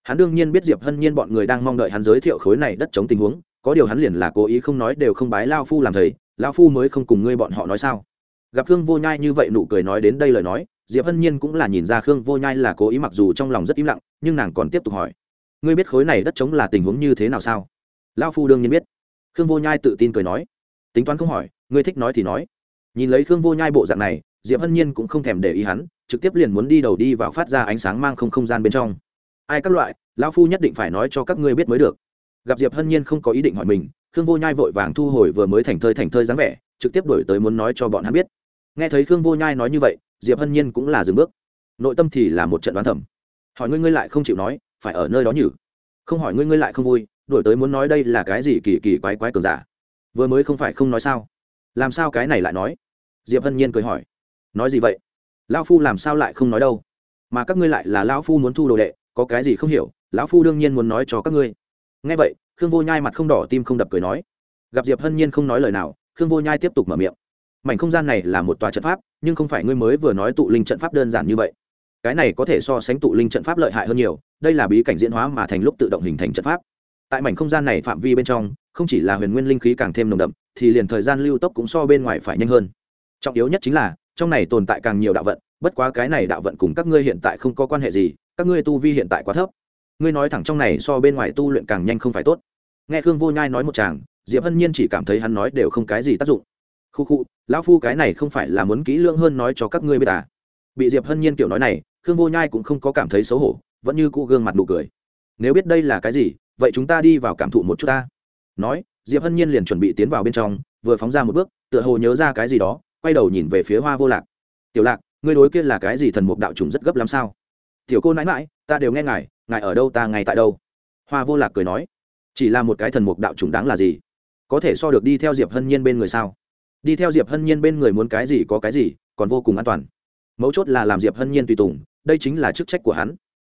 Hắn đương nhiên biết diệp hân nhiên bọn người đang mong đợi hắn giới thiệu khối này đất chống tình huống, có điều hắn liền là cố ý không nói đều không bái lao phu làm thầy lao phu mới không cùng ngươi bọn họ nói sao? Gặp khương vô nhai như vậy nụ cười nói đến đây lời nói, diệp hân nhiên cũng là nhìn ra khương vô nhai là cố ý mặc dù trong lòng rất im lặng, nhưng nàng còn tiếp tục hỏi. Ngươi biết khối này đất chống là tình huống như thế nào sao? Lao phu đương nhiên biết khương vô nhai tự tin cười nói. Tính toán không hỏi, ngươi thích nói thì nói. Nhìn lấy khương vô nhai bộ dạng này, diệp hân nhiên cũng không thèm để ý hắn, trực tiếp liền muốn đi đầu đi vào phát ra ánh sáng mang không không gian bên trong. Ai các loại, lão phu nhất định phải nói cho các ngươi biết mới được. Gặp diệp hân nhiên không có ý định hỏi mình, khương vô nhai vội vàng thu hồi vừa mới thành thơi thành thơi dáng vẻ, trực tiếp đổi tới muốn nói cho bọn hắn biết. Nghe thấy khương vô nhai nói như vậy, diệp hân nhiên cũng là dừng bước. Nội tâm thì là một trận đoán thẩm hỏi ngươi ngươi lại không chịu nói, phải ở nơi đó nhử. Không hỏi ngươi ngươi lại không vui đổi tới muốn nói đây là cái gì kỳ kỳ quái quái cường giả? Vừa mới không phải không nói sao? Làm sao cái này lại nói? Diệp hân nhiên cười hỏi. Nói gì vậy? Lão phu làm sao lại không nói đâu? Mà các ngươi lại là lão phu muốn thu đồ đệ, có cái gì không hiểu? Lão phu đương nhiên muốn nói cho các ngươi. Nghe vậy, khương vô nhai mặt không đỏ tim không đập cười nói. Gặp diệp hân nhiên không nói lời nào, khương vô nhai tiếp tục mở miệng. Mảnh không gian này là một tòa trận pháp, nhưng không phải ngươi mới vừa nói tụ linh trận pháp đơn giản như vậy. Cái này có thể so sánh tụ linh trận pháp lợi hại hơn nhiều, đây là bí cảnh diễn hóa mà thành lúc tự động hình thành trận pháp tại mảnh không gian này phạm vi bên trong, không chỉ là huyền nguyên linh khí càng thêm nồng đậm, thì liền thời gian lưu tốc cũng so bên ngoài phải nhanh hơn. Trọng yếu nhất chính là, trong này tồn tại càng nhiều đạo vận, bất quá cái này đạo vận cùng các ngươi hiện tại không có quan hệ gì, các ngươi tu vi hiện tại quá thấp. Ngươi nói thẳng trong này so bên ngoài tu luyện càng nhanh không phải tốt. Nghe khương vô nhai nói một chàng diệp hân nhiên chỉ cảm thấy hắn nói đều không cái gì tác dụng. Khu khu, lão phu cái này không phải là muốn kỹ lưỡng hơn nói cho các ngươi biết à? Bị diệp hân nhiên kiểu nói này, khương vô nhai cũng không có cảm thấy xấu hổ, vẫn như cụ gương mặt nụ cười. Nếu biết đây là cái gì vậy chúng ta đi vào cảm thụ một chút ta. Nói, diệp hân nhiên liền chuẩn bị tiến vào bên trong, vừa phóng ra một bước, tựa hồ nhớ ra cái gì đó, quay đầu nhìn về phía hoa vô lạc. Tiểu lạc, ngươi đối kia là cái gì thần mục đạo trùng rất gấp lắm sao? Tiểu cô nãi mãi ta đều nghe ngài ngài ở đâu ta ngay tại đâu. Hoa vô lạc cười nói. Chỉ là một cái thần mục đạo trùng đáng là gì? Có thể so được đi theo diệp hân nhiên bên người sao? Đi theo diệp hân nhiên bên người muốn cái gì có cái gì, còn vô cùng an toàn. Mấu chốt là làm diệp hân nhiên tùy tùng, đây chính là chức trách của hắn.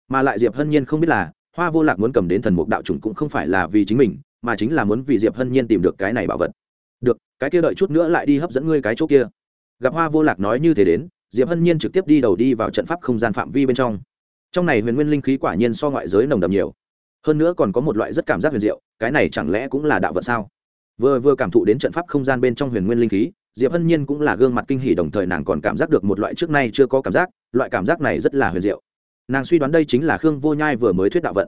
Mà lại diệp hân nhiên không biết là hoa vô lạc muốn cầm đến thần mục đạo trùng cũng không phải là vì chính mình, mà chính là muốn vì diệp hân nhiên tìm được cái này bảo vật. Được, cái kia đợi chút nữa lại đi hấp dẫn ngươi cái chỗ kia. Gặp hoa vô lạc nói như thế đến, diệp hân nhiên trực tiếp đi đầu đi vào trận pháp không gian phạm vi bên trong. Trong này huyền nguyên linh khí quả nhiên so ngoại giới nồng đậm nhiều. Hơn nữa còn có một loại rất cảm giác huyền diệu, cái này chẳng lẽ cũng là đạo vật sao? Vừa vừa cảm thụ đến trận pháp không gian bên trong huyền nguyên linh khí, diệp hân nhiên cũng là gương mặt kinh hỉ, đồng thời nàng còn cảm giác được một loại trước nay chưa có cảm giác, loại cảm giác này rất là huyền diệu nàng suy đoán đây chính là khương vô nhai vừa mới thuyết đạo vận.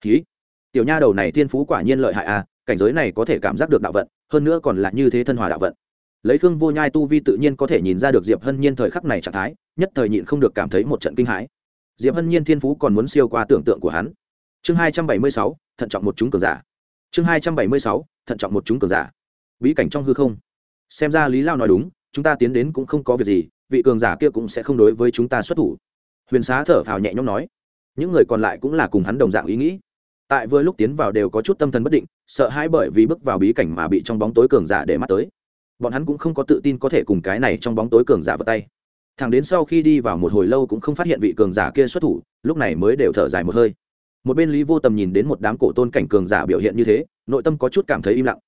Ký tiểu nha đầu này thiên phú quả nhiên lợi hại à cảnh giới này có thể cảm giác được đạo vận, hơn nữa còn là như thế thân hòa đạo vận. Lấy khương vô nhai tu vi tự nhiên có thể nhìn ra được diệp hân nhiên thời khắc này trạng thái, nhất thời nhịn không được cảm thấy một trận kinh hãi. Diệp hân nhiên thiên phú còn muốn siêu qua tưởng tượng của hắn. Chương hai trăm bảy mươi sáu, thận trọng một chúng cờ giả. Chương hai trăm bảy mươi sáu, thận trọng một chúng cờ giả. Bí cảnh trong hư không. Xem ra lý lao nói đúng, chúng ta tiến đến cũng không có việc gì, vị cường giả kia cũng sẽ không đối với chúng ta xuất thủ huyền xá thở phào nhẹ nhõm nói, những người còn lại cũng là cùng hắn đồng dạng ý nghĩ. Tại vừa lúc tiến vào đều có chút tâm thần bất định, sợ hãi bởi vì bước vào bí cảnh mà bị trong bóng tối cường giả để mắt tới. Bọn hắn cũng không có tự tin có thể cùng cái này trong bóng tối cường giả vật tay. Thằng đến sau khi đi vào một hồi lâu cũng không phát hiện vị cường giả kia xuất thủ, lúc này mới đều thở dài một hơi. Một bên lý vô tầm nhìn đến một đám cổ tôn cảnh cường giả biểu hiện như thế, nội tâm có chút cảm thấy im lặng.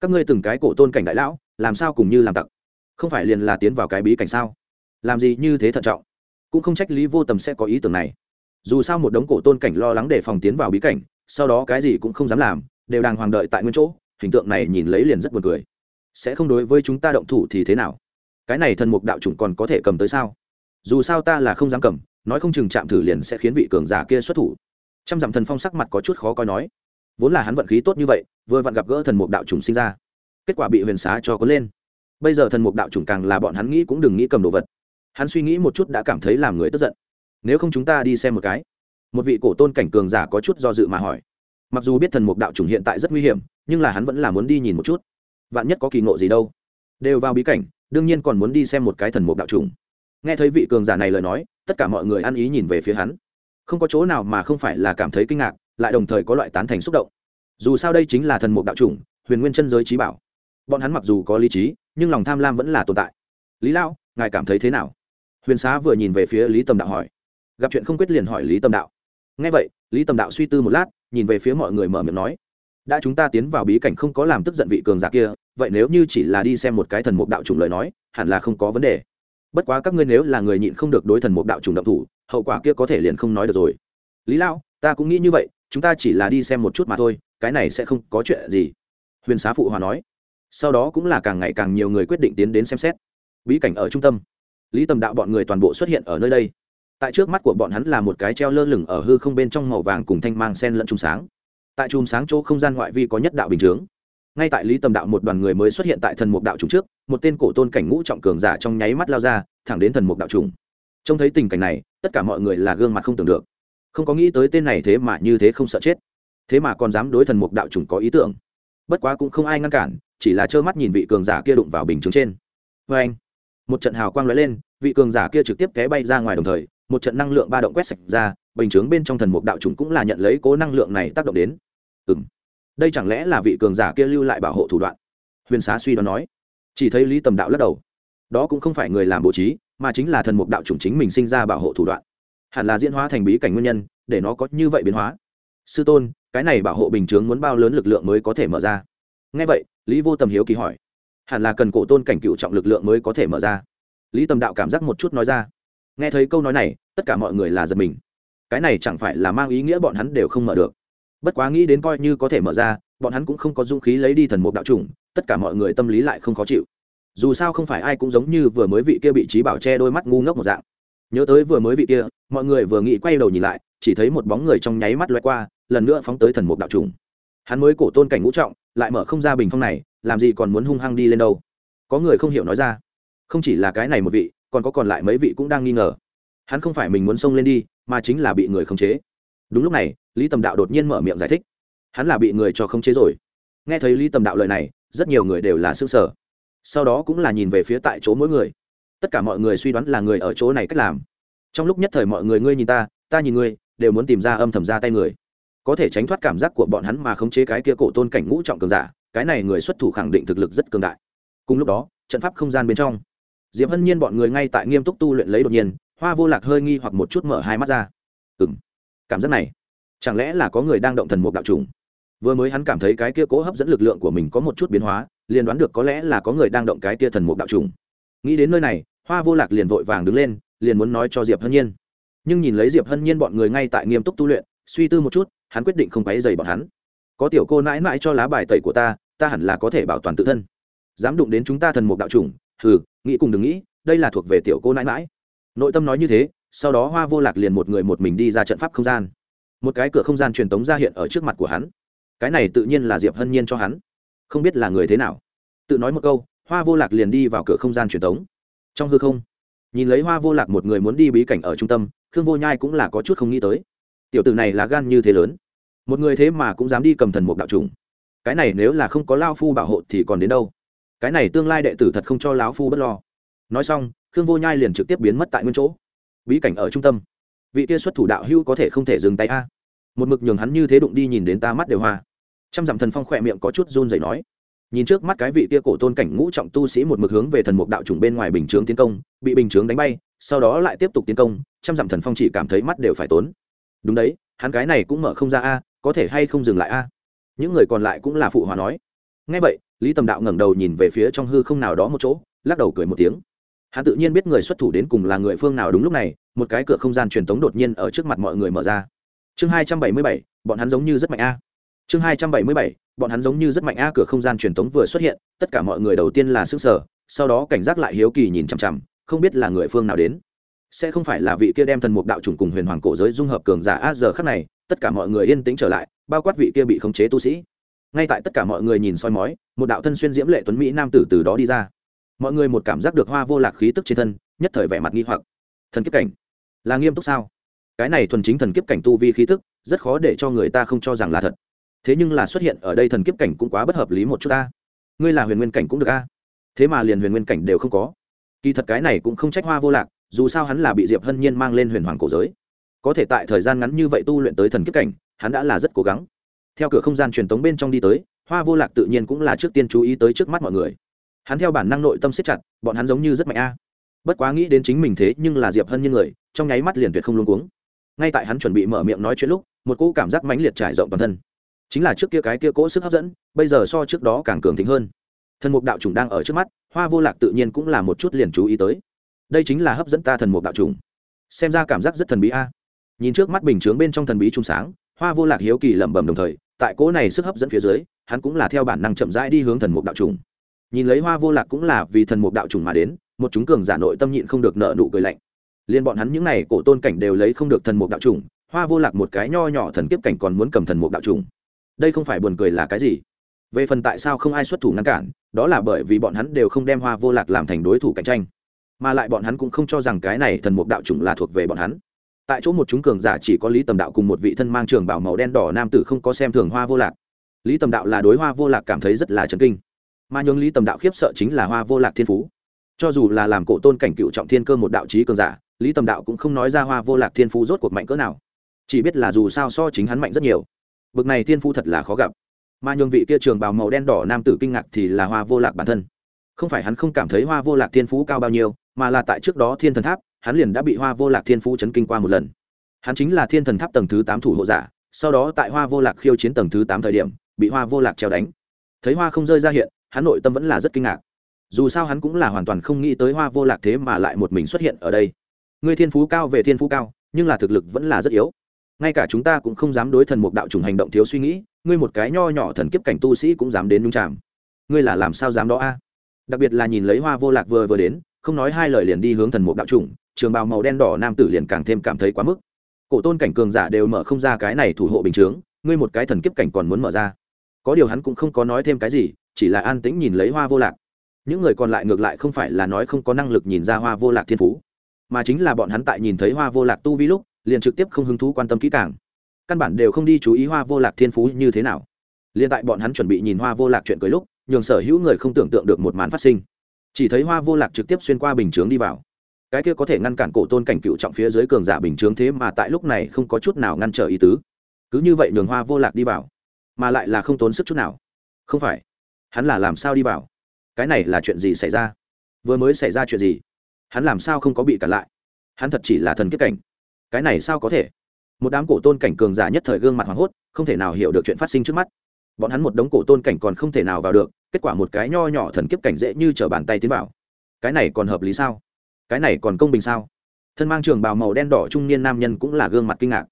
Các ngươi từng cái cổ tôn cảnh đại lão, làm sao cùng như làm tặc? Không phải liền là tiến vào cái bí cảnh sao? Làm gì như thế thận trọng? Cũng không trách lý vô tầm sẽ có ý tưởng này. Dù sao một đống cổ tôn cảnh lo lắng để phòng tiến vào bí cảnh, sau đó cái gì cũng không dám làm, đều đang hoàng đợi tại nguyên chỗ, hình tượng này nhìn lấy liền rất buồn cười. Sẽ không đối với chúng ta động thủ thì thế nào? Cái này thần mục đạo chủng còn có thể cầm tới sao? Dù sao ta là không dám cầm, nói không chừng chạm thử liền sẽ khiến vị cường giả kia xuất thủ. Trăm dặm thần phong sắc mặt có chút khó coi nói. Vốn là hắn vận khí tốt như vậy, vừa vặn gặp gỡ thần mục đạo chủng sinh ra. Kết quả bị huyền xá cho có lên. Bây giờ thần mục đạo chủng càng là bọn hắn nghĩ cũng đừng nghĩ cầm đồ vật hắn suy nghĩ một chút đã cảm thấy làm người tức giận. Nếu không chúng ta đi xem một cái. Một vị cổ tôn cảnh cường giả có chút do dự mà hỏi. Mặc dù biết thần mục đạo chủng hiện tại rất nguy hiểm, nhưng là hắn vẫn là muốn đi nhìn một chút. Vạn nhất có kỳ ngộ gì đâu. Đều vào bí cảnh, đương nhiên còn muốn đi xem một cái thần mục đạo chủng. Nghe thấy vị cường giả này lời nói, tất cả mọi người ăn ý nhìn về phía hắn. Không có chỗ nào mà không phải là cảm thấy kinh ngạc, lại đồng thời có loại tán thành xúc động. Dù sao đây chính là thần mục đạo chủng, huyền nguyên chân giới trí bảo. Bọn hắn mặc dù có lý trí, nhưng lòng tham lam vẫn là tồn tại. Lý lão, ngài cảm thấy thế nào? Huyền xá vừa nhìn về phía lý tầm đạo hỏi. Gặp chuyện không quyết liền hỏi lý tầm đạo. Ngay vậy, lý tầm đạo suy tư một lát, nhìn về phía mọi người mở miệng nói. Đã chúng ta tiến vào bí cảnh không có làm tức giận vị cường giả kia, vậy nếu như chỉ là đi xem một cái thần mục đạo trùng lời nói, hẳn là không có vấn đề. Bất quá các ngươi nếu là người nhịn không được đối thần mục đạo trùng động thủ, hậu quả kia có thể liền không nói được rồi. Lý lão, ta cũng nghĩ như vậy, chúng ta chỉ là đi xem một chút mà thôi, cái này sẽ không có chuyện gì. Huyền xá phụ hòa nói. Sau đó cũng là càng ngày càng nhiều người quyết định tiến đến xem xét. Bí cảnh ở trung tâm lý tầm đạo bọn người toàn bộ xuất hiện ở nơi đây. Tại trước mắt của bọn hắn là một cái treo lơ lửng ở hư không bên trong màu vàng cùng thanh mang sen lẫn chùm sáng. Tại chùm sáng chỗ không gian ngoại vi có nhất đạo bình chướng. Ngay tại lý tầm đạo một đoàn người mới xuất hiện tại thần mục đạo trùng trước, một tên cổ tôn cảnh ngũ trọng cường giả trong nháy mắt lao ra, thẳng đến thần mục đạo trùng. Trông thấy tình cảnh này, tất cả mọi người là gương mặt không tưởng được. Không có nghĩ tới tên này thế mà như thế không sợ chết. Thế mà còn dám đối thần mục đạo trùng có ý tưởng. Bất quá cũng không ai ngăn cản, chỉ là trơ mắt nhìn vị cường giả kia đụng vào bình chứng trên. Vê anh một trận hào quang lóe lên vị cường giả kia trực tiếp té bay ra ngoài đồng thời, một trận năng lượng ba động quét sạch ra, bình chướng bên trong thần mục đạo trùng cũng là nhận lấy cố năng lượng này tác động đến. Ừ m đây chẳng lẽ là vị cường giả kia lưu lại bảo hộ thủ đoạn? Huyền xá suy đoán nói. Chỉ thấy lý tầm đạo lắc đầu. Đó cũng không phải người làm bố trí, mà chính là thần mục đạo chủng chính mình sinh ra bảo hộ thủ đoạn. Hẳn là diễn hóa thành bí cảnh nguyên nhân, để nó có như vậy biến hóa. Sư tôn, cái này bảo hộ bình chướng muốn bao lớn lực lượng mới có thể mở ra? Ngay vậy, lý vô tầm hiếu kỳ hỏi. Hẳn là cần cổ tôn cảnh cựu trọng lực lượng mới có thể mở ra lý tầm đạo cảm giác một chút nói ra. Nghe thấy câu nói này tất cả mọi người là giật mình. Cái này chẳng phải là mang ý nghĩa bọn hắn đều không mở được. Bất quá nghĩ đến coi như có thể mở ra bọn hắn cũng không có dũng khí lấy đi thần mục đạo Trùng, tất cả mọi người tâm lý lại không khó chịu. Dù sao không phải ai cũng giống như vừa mới vị kia bị trí bảo che đôi mắt ngu ngốc một dạng. Nhớ tới vừa mới vị kia mọi người vừa nghĩ quay đầu nhìn lại chỉ thấy một bóng người trong nháy mắt loay qua lần nữa phóng tới thần mục đạo trùng hắn mới cổ tôn cảnh ngũ trọng lại mở không ra bình phong này làm gì còn muốn hung hăng đi lên đâu? Có người không hiểu nói ra không chỉ là cái này một vị, còn có còn lại mấy vị cũng đang nghi ngờ. Hắn không phải mình muốn xông lên đi, mà chính là bị người khống chế. Đúng lúc này, lý tầm đạo đột nhiên mở miệng giải thích. Hắn là bị người cho khống chế rồi. Nghe thấy lý tầm đạo lời này, rất nhiều người đều là s ư ơ n g sở sau đó cũng là nhìn về phía tại chỗ mỗi người. Tất cả mọi người suy đoán là người ở chỗ này cách làm. Trong lúc nhất thời mọi người, ngươi nhìn ta ta nhìn ngươi, đều muốn tìm ra âm thầm ra tay người. Có thể tránh thoát cảm giác của bọn hắn mà khống chế cái kia cổ tôn cảnh ngũ trọng cường giả, cái này người xuất thủ khẳng định thực lực rất cường đại. Cùng lúc đó, trận pháp không gian bên trong diệp hân nhiên bọn người ngay tại nghiêm túc tu luyện lấy đột nhiên, hoa vô lạc hơi nghi hoặc một chút mở hai mắt ra. Ừ m cảm giác này, chẳng lẽ là có người đang động thần mục đạo trùng? Vừa mới hắn cảm thấy cái kia cố hấp dẫn lực lượng của mình có một chút biến hóa, liền đoán được có lẽ là có người đang động cái kia thần mục đạo trùng. Nghĩ đến nơi này, hoa vô lạc liền vội vàng đứng lên, liền muốn nói cho diệp hân nhiên. Nhưng nhìn lấy diệp hân nhiên bọn người ngay tại nghiêm túc tu luyện, suy tư một chút, hắn quyết định không quáy dày bọn hắn. Có tiểu cô mãi mãi cho lá bài tẩy của ta ta hẳn là có thể bảo toàn tự thân. Dám đụng đến chúng ta thần mục đạo chủng hừ, nghĩ cùng đừng nghĩ, đây là thuộc về tiểu cô nãi mãi. Nội tâm nói như thế, sau đó hoa vô lạc liền một người một mình đi ra trận pháp không gian. Một cái cửa không gian truyền tống ra hiện ở trước mặt của hắn. Cái này tự nhiên là diệp hân nhiên cho hắn. Không biết là người thế nào. Tự nói một câu, hoa vô lạc liền đi vào cửa không gian truyền tống. Trong hư không, nhìn lấy hoa vô lạc một người muốn đi bí cảnh ở trung tâm, khương vô nhai cũng là có chút không nghĩ tới. Tiểu tử này là gan như thế lớn. Một người thế mà cũng dám đi cầm thần một đạo trùng. Cái này nếu là không có lao phu bảo hộ thì còn đến đâu? Cái này tương lai đệ tử thật không cho lão phu bất lo. Nói xong, khương vô nhai liền trực tiếp biến mất tại nguyên chỗ. Bí cảnh ở trung tâm. Vị kia xuất thủ đạo hưu có thể không thể dừng tay a. Một mực nhường hắn như thế đụng đi nhìn đến ta mắt đều hoa. Trăm dặm thần phong khỏe miệng có chút run rẩy nói. Nhìn trước mắt cái vị kia cổ tôn cảnh ngũ trọng tu sĩ một mực hướng về thần mục đạo trùng bên ngoài bình chướng tiến công, bị bình chướng đánh bay, sau đó lại tiếp tục tiến công, trăm dặm thần phong chỉ cảm thấy mắt đều phải tốn. Đúng đấy, hắn cái này cũng mở không ra a, có thể hay không dừng lại a? Những người còn lại cũng là phụ hòa nói ngay vậy, lý tầm đạo ngẩng đầu nhìn về phía trong hư không nào đó một chỗ, lắc đầu cười một tiếng. Hắn tự nhiên biết người xuất thủ đến cùng là người phương nào đúng lúc này, một cái cửa không gian truyền thống đột nhiên ở trước mặt mọi người mở ra. Chương hai trăm bảy mươi bảy, bọn hắn giống như rất mạnh a. Chương hai trăm bảy mươi bảy, bọn hắn giống như rất mạnh a, cửa không gian truyền thống vừa xuất hiện, tất cả mọi người đầu tiên là sức sở sau đó cảnh giác lại hiếu kỳ nhìn chằm chằm, không biết là người phương nào đến. Sẽ không phải là vị kia đem thần mục đạo trùng cùng huyền hoàng cổ giới dung hợp cường giả a, giờ khắc này, tất cả mọi người yên tĩnh trở lại, bao quát vị kia bị khống chế tu sĩ ngay tại tất cả mọi người nhìn soi mói, một đạo thân xuyên diễm lệ tuấn mỹ nam tử từ đó đi ra. Mọi người một cảm giác được hoa vô lạc khí tức trên thân, nhất thời vẻ mặt nghi hoặc. Thần kiếp cảnh? Là nghiêm túc sao? Cái này thuần chính thần kiếp cảnh tu vi khí tức, rất khó để cho người ta không cho rằng là thật. Thế nhưng là xuất hiện ở đây thần kiếp cảnh cũng quá bất hợp lý một chút ta. Ngươi là huyền nguyên cảnh cũng được a. Thế mà liền huyền nguyên cảnh đều không có. Kỳ thật cái này cũng không trách hoa vô lạc, dù sao hắn là bị diệp hân nhiên mang lên huyền hoàng cổ giới. Có thể tại thời gian ngắn như vậy tu luyện tới thần kiếp cảnh, hắn đã là rất cố gắng theo cửa không gian truyền tống bên trong đi tới, hoa vô lạc tự nhiên cũng là trước tiên chú ý tới trước mắt mọi người. Hắn theo bản năng nội tâm siết chặt, bọn hắn giống như rất mạnh a. Bất quá nghĩ đến chính mình thế nhưng là diệp hân như người, trong nháy mắt liền tuyệt không luôn cuống. Ngay tại hắn chuẩn bị mở miệng nói chuyện lúc, một cỗ cảm giác mãnh liệt trải rộng toàn thân. Chính là trước kia cái kia cỗ sức hấp dẫn, bây giờ so trước đó càng cường thịnh hơn. Thần mục đạo trùng đang ở trước mắt, hoa vô lạc tự nhiên cũng là một chút liền chú ý tới. Đây chính là hấp dẫn ta thần mục đạo trùng xem ra cảm giác rất thần bí a. Nhìn trước mắt bình chướng bên trong thần bí trung sáng, hoa vô lạc hiếu kỳ lẩm bẩm đồng thời tại cỗ này sức hấp dẫn phía dưới, hắn cũng là theo bản năng chậm rãi đi hướng thần mục đạo trùng. Nhìn lấy hoa vô lạc cũng là vì thần mục đạo trùng mà đến, một chúng cường giả nội tâm nhịn không được nợ nụ cười lạnh. Liên bọn hắn những n à y cổ tôn cảnh đều lấy không được thần mục đạo trùng, hoa vô lạc một cái nho nhỏ thần kiếp cảnh còn muốn cầm thần mục đạo trùng. Đây không phải buồn cười là cái gì? Về phần tại sao không ai xuất thủ ngăn cản, đó là bởi vì bọn hắn đều không đem hoa vô lạc làm thành đối thủ cạnh tranh. Mà lại bọn hắn cũng không cho rằng cái này thần mục đạo trùng là thuộc về bọn hắn tại chỗ một chúng cường giả chỉ có lý tầm đạo cùng một vị thân mang trường bảo màu đen đỏ nam tử không có xem thường hoa vô lạc. Lý tầm đạo là đối hoa vô lạc cảm thấy rất là chấn kinh. Mà nhường lý tầm đạo khiếp sợ chính là hoa vô lạc thiên phú. Cho dù là làm cổ tôn cảnh cựu trọng thiên cơ một đạo trí cường giả, lý tầm đạo cũng không nói ra hoa vô lạc thiên phú rốt cuộc mạnh cỡ nào. Chỉ biết là dù sao so chính hắn mạnh rất nhiều. Bực này thiên phú thật là khó gặp. Mà nhường vị kia trường bào màu đen đỏ nam tử kinh ngạc thì là hoa vô lạc bản thân. Không phải hắn không cảm thấy hoa vô lạc thiên phú cao bao nhiêu, mà là tại trước đó thiên thần tháp hắn liền đã bị hoa vô lạc thiên phú chấn kinh qua một lần. Hắn chính là thiên thần tháp tầng thứ tám thủ hộ giả, sau đó tại hoa vô lạc khiêu chiến tầng thứ tám thời điểm, bị hoa vô lạc treo đánh. Thấy hoa không rơi ra hiện, hắn nội tâm vẫn là rất kinh ngạc. Dù sao hắn cũng là hoàn toàn không nghĩ tới hoa vô lạc thế mà lại một mình xuất hiện ở đây. Ngươi thiên phú cao về thiên phú cao, nhưng là thực lực vẫn là rất yếu. Ngay cả chúng ta cũng không dám đối thần mục đạo trùng hành động thiếu suy nghĩ, ngươi một cái nho nhỏ thần kiếp cảnh tu sĩ cũng dám đến nhung tràm ngươi là làm sao dám đó a? Đặc biệt là nhìn lấy hoa vô lạc vừa vừa đến, không nói hai lời liền đi hướng thần mục đạo trùng trường bào màu đen đỏ nam tử liền càng thêm cảm thấy quá mức. Cổ tôn cảnh cường giả đều mở không ra cái này thủ hộ bình chướng, ngươi một cái thần kiếp cảnh còn muốn mở ra. Có điều hắn cũng không có nói thêm cái gì, chỉ là an tĩnh nhìn lấy hoa vô lạc. Những người còn lại ngược lại không phải là nói không có năng lực nhìn ra hoa vô lạc thiên phú, mà chính là bọn hắn tại nhìn thấy hoa vô lạc tu vi lúc, liền trực tiếp không hứng thú quan tâm kỹ càng. Căn bản đều không đi chú ý hoa vô lạc thiên phú như thế nào. Liền tại bọn hắn chuẩn bị nhìn hoa vô lạc chuyện cưới lúc, nhường sở hữu người không tưởng tượng được một màn phát sinh. Chỉ thấy hoa vô lạc trực tiếp xuyên qua bình chướng đi vào cái kia có thể ngăn cản cổ tôn cảnh cựu trọng phía dưới cường giả bình chướng thế mà tại lúc này không có chút nào ngăn trở ý tứ. Cứ như vậy nhường hoa vô lạc đi vào, mà lại là không tốn sức chút nào. Không phải, hắn là làm sao đi vào? Cái này là chuyện gì xảy ra? Vừa mới xảy ra chuyện gì? Hắn làm sao không có bị cản lại? Hắn thật chỉ là thần kiếp cảnh. Cái này sao có thể? Một đám cổ tôn cảnh cường giả nhất thời gương mặt hoảng hốt, không thể nào hiểu được chuyện phát sinh trước mắt. Bọn hắn một đống cổ tôn cảnh còn không thể nào vào được, kết quả một cái nho nhỏ thần kiếp cảnh dễ như t r ở bàn tay tiến vào. Cái này còn hợp lý sao? Cái này còn công bình sao? Thân mang trường bào màu đen đỏ trung niên nam nhân cũng là gương mặt kinh ngạc.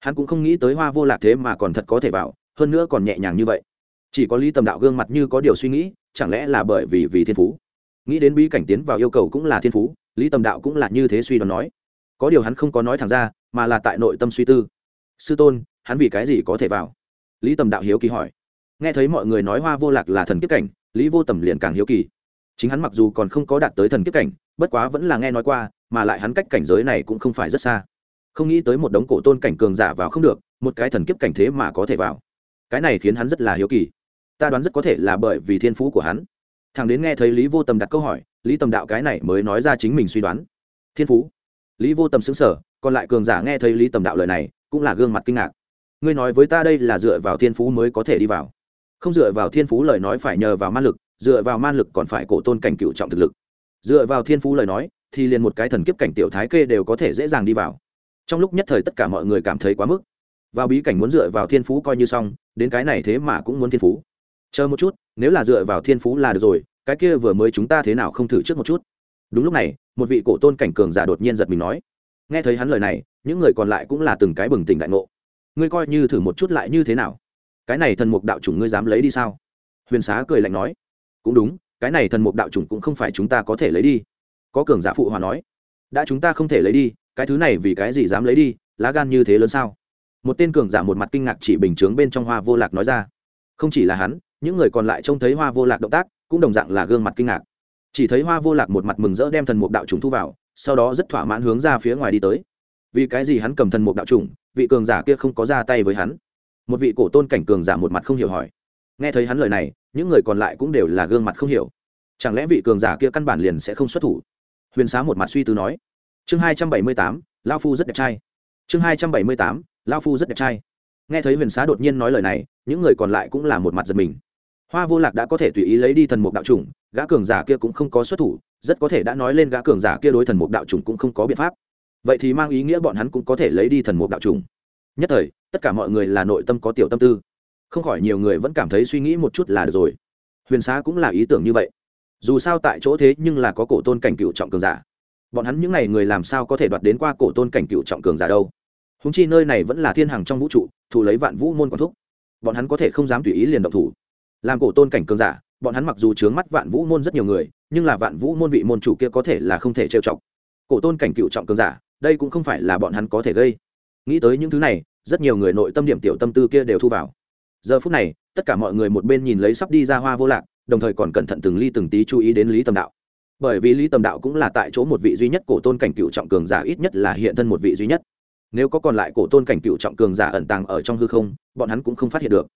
Hắn cũng không nghĩ tới hoa vô lạc thế mà còn thật có thể vào, hơn nữa còn nhẹ nhàng như vậy. Chỉ có lý tầm đạo gương mặt như có điều suy nghĩ, chẳng lẽ là bởi vì vì thiên phú? Nghĩ đến bí cảnh tiến vào yêu cầu cũng là thiên phú, lý tầm đạo cũng là như thế suy đoán nói. Có điều hắn không có nói thẳng ra, mà là tại nội tâm suy tư. Sư tôn, hắn vì cái gì có thể vào? Lý tầm đạo hiếu kỳ hỏi. Nghe thấy mọi người nói hoa vô lạc là thần kiếp cảnh, lý vô tầm liền càng hiếu kỳ chính hắn mặc dù còn không có đạt tới thần kiếp cảnh, bất quá vẫn là nghe nói qua, mà lại hắn cách cảnh giới này cũng không phải rất xa. Không nghĩ tới một đống cổ tôn cảnh cường giả vào không được, một cái thần kiếp cảnh thế mà có thể vào. Cái này khiến hắn rất là hiếu kỳ. Ta đoán rất có thể là bởi vì thiên phú của hắn. Thằng đến nghe thấy lý vô tầm đặt câu hỏi, lý tầm đạo cái này mới nói ra chính mình suy đoán. Thiên phú. Lý vô tầm xứng sở còn lại cường giả nghe thấy lý tầm đạo lời này, cũng là gương mặt kinh ngạc. Ngươi nói với ta đây là dựa vào thiên phú mới có thể đi vào. Không dựa vào thiên phú lời nói phải nhờ vào ma lực dựa vào man lực còn phải cổ tôn cảnh cựu trọng thực lực. Dựa vào thiên phú lời nói, thì liền một cái thần kiếp cảnh tiểu thái kê đều có thể dễ dàng đi vào. Trong lúc nhất thời tất cả mọi người cảm thấy quá mức. Vào bí cảnh muốn dựa vào thiên phú coi như xong, đến cái này thế mà cũng muốn thiên phú. Chờ một chút, nếu là dựa vào thiên phú là được rồi, cái kia vừa mới chúng ta thế nào không thử trước một chút. Đúng lúc này, một vị cổ tôn cảnh cường giả đột nhiên giật mình nói. Nghe thấy hắn lời này, những người còn lại cũng là từng cái bừng tỉnh đại ngộ. Ngươi coi như thử một chút lại như thế nào? Cái này thần mục đạo chủng ngươi dám lấy đi sao? Huyền xá cười lạnh nói cũng đúng, cái này thần mục đạo chủng cũng không phải chúng ta có thể lấy đi. Có cường giả phụ hòa nói, đã chúng ta không thể lấy đi, cái thứ này vì cái gì dám lấy đi, lá gan như thế lớn sao? Một tên cường giả một mặt kinh ngạc chỉ bình chướng bên trong hoa vô lạc nói ra. Không chỉ là hắn, những người còn lại trông thấy hoa vô lạc động tác, cũng đồng dạng là gương mặt kinh ngạc. Chỉ thấy hoa vô lạc một mặt mừng rỡ đem thần mục đạo trùng thu vào, sau đó rất thỏa mãn hướng ra phía ngoài đi tới. Vì cái gì hắn cầm thần mục đạo trùng vị cường giả kia không có ra tay với hắn? Một vị cổ tôn cảnh cường giả một mặt không hiểu hỏi. Nghe thấy hắn lời này những người còn lại cũng đều là gương mặt không hiểu. Chẳng lẽ vị cường giả kia căn bản liền sẽ không xuất thủ? Huyền xá một mặt suy tư nói. Chương hai trăm bảy mươi tám lao phu rất đẹp trai. Chương hai trăm bảy mươi tám lao phu rất đẹp trai. Nghe thấy huyền xá đột nhiên nói lời này, những người còn lại cũng là một mặt giật mình. Hoa vô lạc đã có thể tùy ý lấy đi thần mục đạo chủng, gã cường giả kia cũng không có xuất thủ, rất có thể đã nói lên gã cường giả kia đối thần mục đạo chủng cũng không có biện pháp. Vậy thì mang ý nghĩa bọn hắn cũng có thể lấy đi thần mục đạo chủng. Nhất thời, tất cả mọi người là nội tâm có tiểu tâm tư không khỏi nhiều người vẫn cảm thấy suy nghĩ một chút là được rồi. Huyền xá cũng là ý tưởng như vậy. Dù sao tại chỗ thế nhưng là có cổ tôn cảnh cựu trọng cường giả. Bọn hắn những n à y người làm sao có thể đoạt đến qua cổ tôn cảnh cựu trọng cường giả đâu? Húng chi nơi này vẫn là thiên hàng trong vũ trụ, thù lấy vạn vũ môn quản thúc. Bọn hắn có thể không dám tùy ý liền động thủ. Làm cổ tôn cảnh cường giả, bọn hắn mặc dù chướng mắt vạn vũ môn rất nhiều người, nhưng là vạn vũ môn vị môn chủ kia có thể là không thể trêu chọc. Cổ tôn cảnh cựu trọng cường giả, đây cũng không phải là bọn hắn có thể gây. Nghĩ tới những thứ này, rất nhiều người nội tâm điểm tiểu tâm tư kia đều thu vào giờ phút này, tất cả mọi người một bên nhìn lấy sắp đi ra hoa vô lạc, đồng thời còn cẩn thận từng ly từng tí chú ý đến lý tầm đạo. Bởi vì lý tầm đạo cũng là tại chỗ một vị duy nhất cổ tôn cảnh cựu trọng cường giả ít nhất là hiện thân một vị duy nhất. Nếu có còn lại cổ tôn cảnh cựu trọng cường giả ẩn tàng ở trong hư không, bọn hắn cũng không phát hiện được.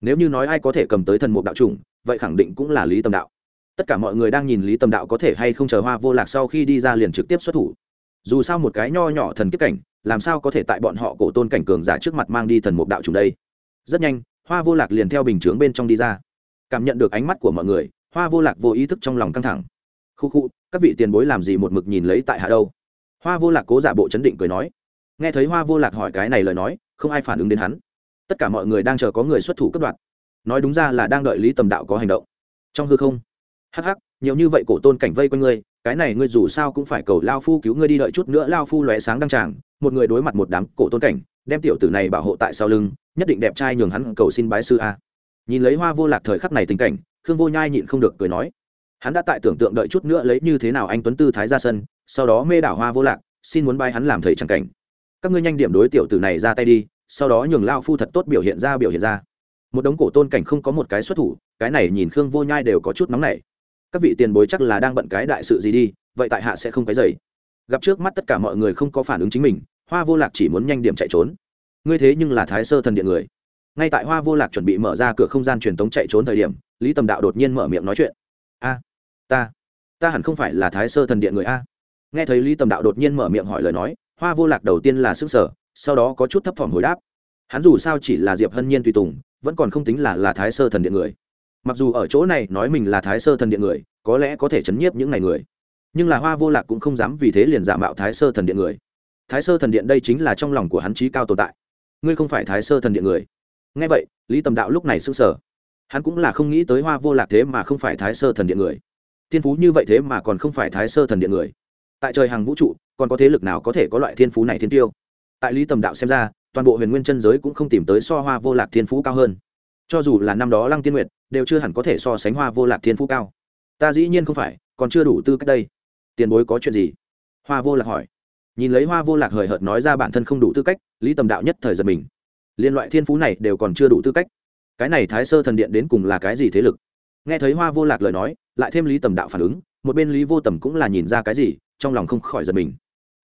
Nếu như nói ai có thể cầm tới thần mục đạo trùng vậy khẳng định cũng là lý tầm đạo. Tất cả mọi người đang nhìn lý tầm đạo có thể hay không chờ hoa vô lạc sau khi đi ra liền trực tiếp xuất thủ. Dù sao một cái nho nhỏ thần kiếp cảnh, làm sao có thể tại bọn họ cổ tôn cảnh cường giả trước mặt mang đi thần mục đạo trùng đây? Rất nhanh hoa vô lạc liền theo bình chướng bên trong đi ra. Cảm nhận được ánh mắt của mọi người hoa vô lạc vô ý thức trong lòng căng thẳng. Khu khu các vị tiền bối làm gì một mực nhìn lấy tại hạ đâu? Hoa vô lạc cố giả bộ chấn định cười nói. Nghe thấy hoa vô lạc hỏi cái này lời nói không ai phản ứng đến hắn. Tất cả mọi người đang chờ có người xuất thủ cấp đoạt, nói đúng ra là đang đợi lý tầm đạo có hành động. Trong hư không. Hắc hắc nhiều như vậy cổ tôn cảnh vây quanh ngươi cái này ngươi dù sao cũng phải cầu lao phu cứu ngươi đi đợi chút nữa lao phu lóe sáng đăng tràng một người đối mặt một đám cổ tôn cảnh đem tiểu tử này bảo hộ tại sau lưng nhất định đẹp trai nhường hắn cầu xin bái sư a. Nhìn lấy hoa vô lạc thời khắc này tình cảnh, khương vô nhai nhịn không được cười nói, hắn đã tại tưởng tượng đợi chút nữa lấy như thế nào anh tuấn tư thái ra sân, sau đó mê đảo hoa vô lạc, xin muốn bái hắn làm thầy chẳng cảnh. Các ngươi nhanh điểm đối tiểu tử này ra tay đi, sau đó nhường lao phu thật tốt biểu hiện ra biểu hiện ra. Một đống cổ tôn cảnh không có một cái xuất thủ, cái này nhìn khương vô nhai đều có chút nóng nảy. Các vị tiền bối chắc là đang bận cái đại sự gì đi, vậy tại hạ sẽ không cái dày gặp trước mắt tất cả mọi người không có phản ứng chính mình, hoa vô lạc chỉ muốn nhanh điểm chạy trốn ngươi thế nhưng là thái sơ thần điện người. Ngay tại hoa vô lạc chuẩn bị mở ra cửa không gian truyền tống chạy trốn thời điểm, lý tầm đạo đột nhiên mở miệng nói chuyện. A, ta ta hẳn không phải là thái sơ thần điện người a. Nghe thấy lý tầm đạo đột nhiên mở miệng hỏi lời nói, hoa vô lạc đầu tiên là sức sở sau đó có chút thấp thỏm hồi đáp. Hắn dù sao chỉ là diệp hân nhiên tùy tùng, vẫn còn không tính là là thái sơ thần điện người. Mặc dù ở chỗ này nói mình là thái sơ thần điện người, có lẽ có thể chấn nhiếp những ngày người. Nhưng là hoa vô lạc cũng không dám vì thế liền giả mạo thái sơ thần điện người. Thái sơ thần điện đây chính là trong lòng của hắn trí cao tồn tại ngươi không phải thái sơ thần điện người. Ngay vậy, lý tầm đạo lúc này s ư n g sở hắn cũng là không nghĩ tới hoa vô lạc thế mà không phải thái sơ thần điện người. Thiên phú như vậy thế mà còn không phải thái sơ thần điện người. Tại trời hàng vũ trụ, còn có thế lực nào có thể có loại thiên phú này thiên tiêu? Tại lý tầm đạo xem ra, toàn bộ huyền nguyên chân giới cũng không tìm tới so hoa vô lạc thiên phú cao hơn. Cho dù là năm đó lăng tiên nguyệt, đều chưa hẳn có thể so sánh hoa vô lạc thiên phú cao. Ta dĩ nhiên không phải, còn chưa đủ tư cách đây. Tiền bối có chuyện gì? Hoa vô lạc hỏi nhìn lấy hoa vô lạc hời hợt nói ra bản thân không đủ tư cách, lý tầm đạo nhất thời giật mình. Liên loại thiên phú này đều còn chưa đủ tư cách. Cái này thái sơ thần điện đến cùng là cái gì thế lực? Nghe thấy hoa vô lạc lời nói, lại thêm lý tầm đạo phản ứng, một bên lý vô tầm cũng là nhìn ra cái gì, trong lòng không khỏi giật mình.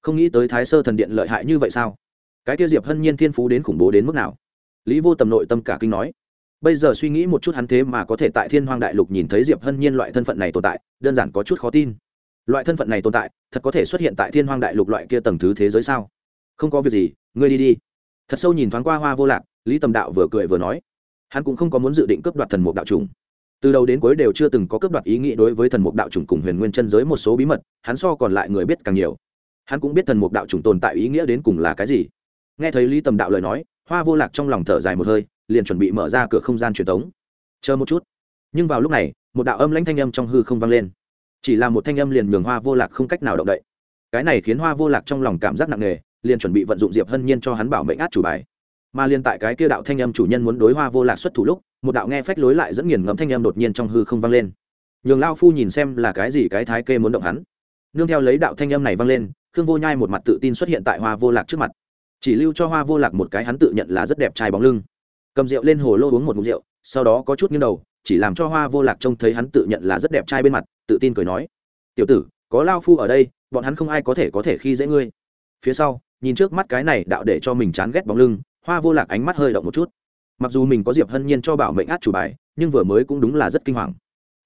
Không nghĩ tới thái sơ thần điện lợi hại như vậy sao? Cái Tiêu diệp hân nhiên thiên phú đến khủng bố đến mức nào? Lý vô tầm nội tâm cả kinh nói. Bây giờ suy nghĩ một chút hắn thế mà có thể tại thiên hoang đại lục nhìn thấy diệp hân nhiên loại thân phận này tồn tại, đơn giản có chút khó tin loại thân phận này tồn tại, thật có thể xuất hiện tại thiên hoang đại lục loại kia tầng thứ thế giới sao? Không có việc gì, ngươi đi đi. Thật sâu nhìn thoáng qua hoa vô lạc, lý tầm đạo vừa cười vừa nói. Hắn cũng không có muốn dự định cướp đoạt thần mục đạo trùng. Từ đầu đến cuối đều chưa từng có cướp đoạt ý nghĩ đối với thần mục đạo trùng cùng huyền nguyên chân giới một số bí mật, hắn so còn lại người biết càng nhiều. Hắn cũng biết thần mục đạo trùng tồn tại ý nghĩa đến cùng là cái gì. Nghe thấy lý tầm đạo lời nói, hoa vô lạc trong lòng thở dài một hơi, liền chuẩn bị mở ra cửa không gian truyền thống chờ một chút. Nhưng vào lúc này, một đạo âm lãnh thanh âm trong hư không vang lên chỉ là một thanh âm liền nhường hoa vô lạc không cách nào động đậy. Cái này khiến hoa vô lạc trong lòng cảm giác nặng nề, liền chuẩn bị vận dụng diệp hân nhiên cho hắn bảo mệnh át chủ bài. Mà liền tại cái kia đạo thanh âm chủ nhân muốn đối hoa vô lạc xuất thủ lúc, một đạo nghe phách lối lại dẫn nghiền ngẫm thanh âm đột nhiên trong hư không vang lên. Nhường lao phu nhìn xem là cái gì cái thái kê muốn động hắn. Nương theo lấy đạo thanh âm này vang lên, khương vô nhai một mặt tự tin xuất hiện tại hoa vô lạc trước mặt. Chỉ lưu cho hoa vô lạc một cái hắn tự nhận là rất đẹp trai bóng lưng. Cầm rượu lên hồ lô uống một mục rượu, sau đó có chút nghiêng đầu, chỉ làm cho hoa vô lạc trông thấy hắn tự nhận là rất đẹp trai bên mặt tự tin cười nói, tiểu tử, có lao phu ở đây, bọn hắn không ai có thể có thể khi dễ ngươi. Phía sau, nhìn trước mắt cái này đạo để cho mình chán ghét bóng lưng, hoa vô lạc ánh mắt hơi động một chút. Mặc dù mình có diệp hân nhiên cho bảo mệnh át chủ bài, nhưng vừa mới cũng đúng là rất kinh hoàng.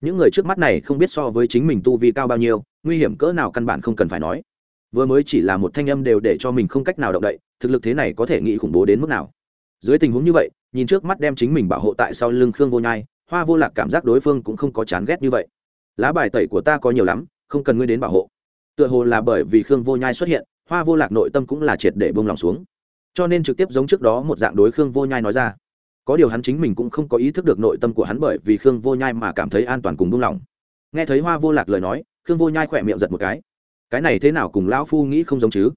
Những người trước mắt này không biết so với chính mình tu vi cao bao nhiêu, nguy hiểm cỡ nào căn bản không cần phải nói. Vừa mới chỉ là một thanh âm đều để cho mình không cách nào động đậy, thực lực thế này có thể nghĩ khủng bố đến mức nào. Dưới tình huống như vậy, nhìn trước mắt đem chính mình bảo hộ tại sau lưng khương vô nhai, hoa vô lạc cảm giác đối phương cũng không có chán ghét như vậy lá bài tẩy của ta có nhiều lắm, không cần ngươi đến bảo hộ. Tựa hồ là bởi vì khương vô nhai xuất hiện, hoa vô lạc nội tâm cũng là triệt để bông lòng xuống. Cho nên trực tiếp giống trước đó một dạng đối khương vô nhai nói ra. Có điều hắn chính mình cũng không có ý thức được nội tâm của hắn bởi vì khương vô nhai mà cảm thấy an toàn cùng bông lòng. Nghe thấy hoa vô lạc lời nói, khương vô nhai khỏe miệng giật một cái. Cái này thế nào cùng lão phu nghĩ không giống chứ?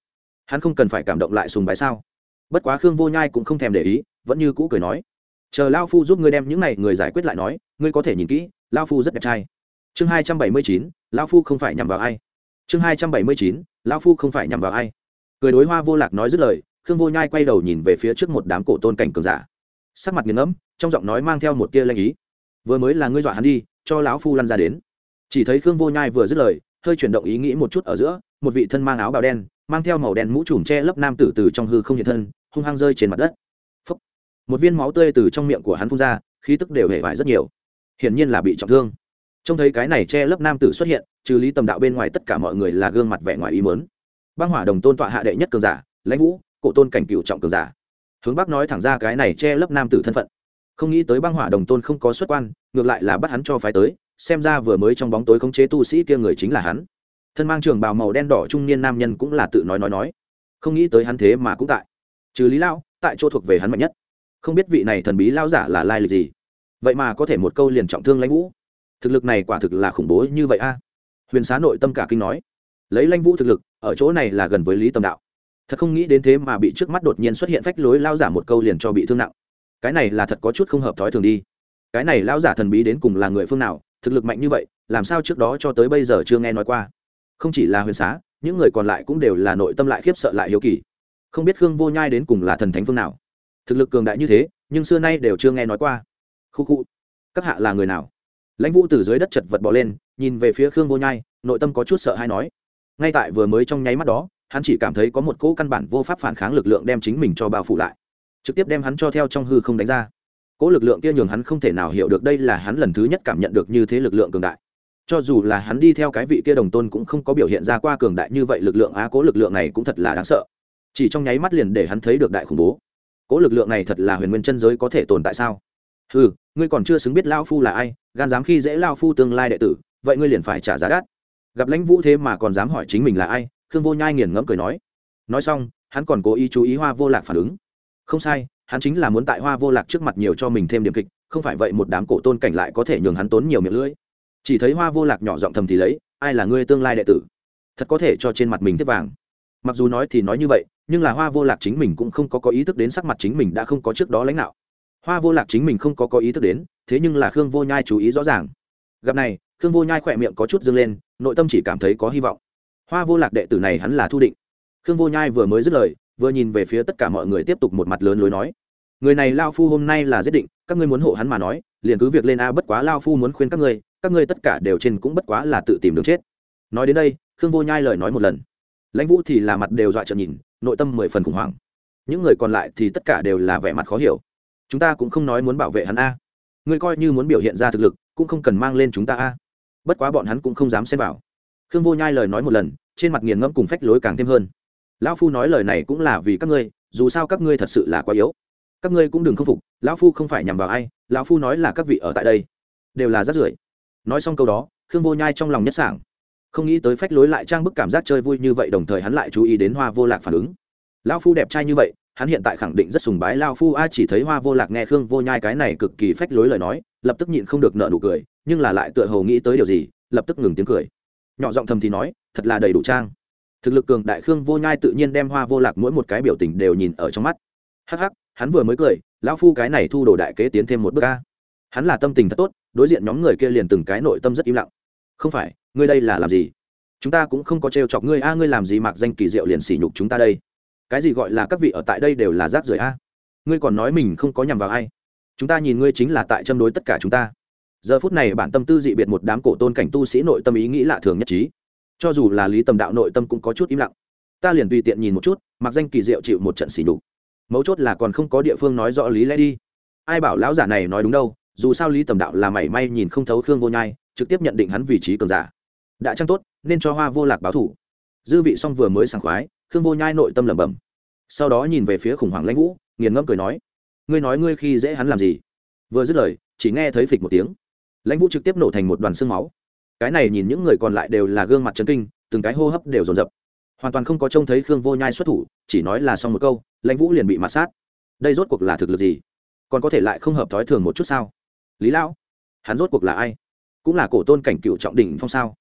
Hắn không cần phải cảm động lại sùng bái sao? Bất quá khương vô nhai cũng không thèm để ý, vẫn như cũ cười nói. Chờ lao phu giúp ngươi đem những này người giải quyết lại nói, ngươi có thể nhìn kỹ lao phu rất đẹp trai chương hai trăm bảy mươi chín, lão phu không phải nhằm vào ai. Chương hai trăm bảy mươi chín, lão phu không phải nhằm vào ai. Cười đối hoa vô lạc nói dứt lời, khương vô nhai quay đầu nhìn về phía trước một đám cổ tôn cảnh cường giả. Sắc mặt nghiền ngẫm, trong giọng nói mang theo một tia lanh ý. Vừa mới là ngươi dọa hắn đi, cho lão phu lăn ra đến. Chỉ thấy khương vô nhai vừa dứt lời, hơi chuyển động ý nghĩ một chút ở giữa, một vị thân mang áo bào đen, mang theo màu đen mũ trùm che lấp nam tử từ trong hư không hiện thân, hung hăng rơi trên mặt đất. Phúc. một viên máu tươi từ trong miệng của hắn phun ra, khí tức đều hề vải rất nhiều. Hiển nhiên là bị trọng thương trông thấy cái này che lấp nam tử xuất hiện, trừ lý tầm đạo bên ngoài tất cả mọi người là gương mặt vẻ ngoài ý mớn băng hỏa đồng tôn tọa hạ đệ nhất cường giả, lãnh vũ, cổ tôn cảnh cựu trọng cường giả. Hướng bắc nói thẳng ra cái này che lấp nam tử thân phận. Không nghĩ tới băng hỏa đồng tôn không có xuất quan, ngược lại là bắt hắn cho phái tới, xem ra vừa mới trong bóng tối khống chế tu sĩ kia người chính là hắn. Thân mang trường bào màu đen đỏ trung niên nam nhân cũng là tự nói nói nói. Không nghĩ tới hắn thế mà cũng tại. Trừ lý lao tại chỗ thuộc về hắn mạnh nhất. Không biết vị này thần bí lao giả là lai lịch gì. Vậy mà có thể một câu liền trọng thương lãnh vũ thực lực này quả thực là khủng bố như vậy a. Huyền xá nội tâm cả kinh nói. Lấy Lanh vũ thực lực, ở chỗ này là gần với lý tâm đạo. Thật không nghĩ đến thế mà bị trước mắt đột nhiên xuất hiện phách lối lao giả một câu liền cho bị thương nặng. Cái này là thật có chút không hợp thói thường đi. Cái này lao giả thần bí đến cùng là người phương nào, thực lực mạnh như vậy, làm sao trước đó cho tới bây giờ chưa nghe nói qua. Không chỉ là huyền xá, những người còn lại cũng đều là nội tâm lại khiếp sợ lại hiếu kỳ. Không biết khương vô nhai đến cùng là thần thánh phương nào. Thực lực cường đại như thế, nhưng xưa nay đều chưa nghe nói qua. Khu khu, các hạ là người nào? Lãnh vũ từ dưới đất chật vật bỏ lên, nhìn về phía khương vô nhai, nội tâm có chút sợ hay nói. Ngay tại vừa mới trong nháy mắt đó, hắn chỉ cảm thấy có một cỗ căn bản vô pháp phản kháng lực lượng đem chính mình cho bao phủ lại. Trực tiếp đem hắn cho theo trong hư không đánh ra. Cỗ lực lượng kia nhường hắn không thể nào hiểu được đây là hắn lần thứ nhất cảm nhận được như thế lực lượng cường đại. Cho dù là hắn đi theo cái vị kia đồng tôn cũng không có biểu hiện ra qua cường đại như vậy lực lượng, á cố lực lượng này cũng thật là đáng sợ. Chỉ trong nháy mắt liền để hắn thấy được đại khủng bố. Cố lực lượng này thật là huyền nguyên chân giới có thể tồn tại sao? Ừ ngươi còn chưa xứng biết lao phu là ai, gan dám khi dễ lao phu tương lai đệ tử, vậy ngươi liền phải trả giá đắt. Gặp lãnh vũ thế mà còn dám hỏi chính mình là ai, khương vô nhai nghiền ngẫm cười nói. Nói xong, hắn còn cố ý chú ý hoa vô lạc phản ứng. Không sai, hắn chính là muốn tại hoa vô lạc trước mặt nhiều cho mình thêm điểm kịch, không phải vậy một đám cổ tôn cảnh lại có thể nhường hắn tốn nhiều miệng lưỡi. Chỉ thấy hoa vô lạc nhỏ giọng thầm thì lấy, ai là ngươi tương lai đệ tử? Thật có thể cho trên mặt mình tiếp vàng. Mặc dù nói thì nói như vậy, nhưng là hoa vô lạc chính mình cũng không có có ý thức đến sắc mặt chính mình đã không có trước đó lãnh đạo hoa vô lạc chính mình không có có ý thức đến, thế nhưng là khương vô nhai chú ý rõ ràng. Gặp này, khương vô nhai khỏe miệng có chút dâng lên, nội tâm chỉ cảm thấy có hy vọng. Hoa vô lạc đệ tử này hắn là thu định. Khương vô nhai vừa mới dứt lời, vừa nhìn về phía tất cả mọi người tiếp tục một mặt lớn lối nói. Người này lao phu hôm nay là giết định, các ngươi muốn hộ hắn mà nói, liền cứ việc lên a bất quá lao phu muốn khuyên các ngươi các ngươi tất cả đều trên cũng bất quá là tự tìm đường chết. Nói đến đây, khương vô nhai lời nói một lần. Lãnh vũ thì là mặt đều dọa trợn nhìn, nội tâm mười phần khủng hoảng. Những người còn lại thì tất cả đều là vẻ mặt khó hiểu chúng ta cũng không nói muốn bảo vệ hắn a. Ngươi coi như muốn biểu hiện ra thực lực, cũng không cần mang lên chúng ta a. Bất quá bọn hắn cũng không dám xem vào. Khương vô nhai lời nói một lần, trên mặt nghiền ngẫm cùng phách lối càng thêm hơn. Lão phu nói lời này cũng là vì các ngươi, dù sao các ngươi thật sự là quá yếu. Các ngươi cũng đừng k phục, lão phu không phải nhằm vào ai, lão phu nói là các vị ở tại đây, đều là rất rưởi. Nói xong câu đó, khương vô nhai trong lòng nhất sảng. Không nghĩ tới phách lối lại trang bức cảm giác chơi vui như vậy, đồng thời hắn lại chú ý đến hoa vô lạc phản ứng lão phu đẹp trai như vậy, hắn hiện tại khẳng định rất sùng bái lao phu. A, chỉ thấy hoa vô lạc nghe khương vô nhai cái này cực kỳ phách lối lời nói, lập tức nhịn không được nợ nụ cười, nhưng là lại tựa hồ nghĩ tới điều gì, lập tức ngừng tiếng cười. Nhỏ giọng thầm thì nói, thật là đầy đủ trang. Thực lực cường đại khương vô nhai tự nhiên đem hoa vô lạc mỗi một cái biểu tình đều nhìn ở trong mắt. Hắc hắc, hắn vừa mới cười lão phu cái này thu đồ đại kế tiến thêm một bước ca hắn là tâm tình thật tốt, đối diện nhóm người kia liền từng cái nội tâm rất im lặng. Không phải, ngươi đây là làm gì? Chúng ta cũng không có trêu chọc ngươi. A, ngươi làm gì mặc danh kỳ diệu liền sỉ nhục chúng ta đây? Cái gì gọi là các vị ở tại đây đều là rác rưởi a? Ngươi còn nói mình không có nhằm vào ai. Chúng ta nhìn ngươi chính là tại châm đối tất cả chúng ta. Giờ phút này bản tâm tư dị biệt một đám cổ tôn cảnh tu sĩ nội tâm ý nghĩ lạ thường nhất trí. Cho dù là lý tầm đạo nội tâm cũng có chút im lặng. Ta liền tùy tiện nhìn một chút, mặc danh kỳ diệu chịu một trận xỉ đục mấu chốt là còn không có địa phương nói rõ lý lẽ đi. Ai bảo lão giả này nói đúng đâu, dù sao lý tầm đạo là mảy may nhìn không thấu khương vô nhai, trực tiếp nhận định hắn vị trí cường giả. Đã chăng tốt, nên cho hoa vô lạc báo thủ. Dư vị xong vừa mới sảng khoái khương vô nhai nội tâm lẩm bẩm. Sau đó nhìn về phía khủng hoảng lãnh vũ, nghiền ngẫm cười nói, ngươi nói ngươi khi dễ hắn làm gì? Vừa dứt lời, chỉ nghe thấy phịch một tiếng. Lãnh vũ trực tiếp nổ thành một đoàn xương máu. Cái này nhìn những người còn lại đều là gương mặt chấn kinh, từng cái hô hấp đều dồn dập. Hoàn toàn không có trông thấy khương vô nhai xuất thủ, chỉ nói là xong một câu, lãnh vũ liền bị mạt sát. Đây rốt cuộc là thực lực gì? Còn có thể lại không hợp thói thường một chút sao? Lý lão, hắn rốt cuộc là ai? Cũng là cổ tôn cảnh cựu trọng đỉnh phong sao?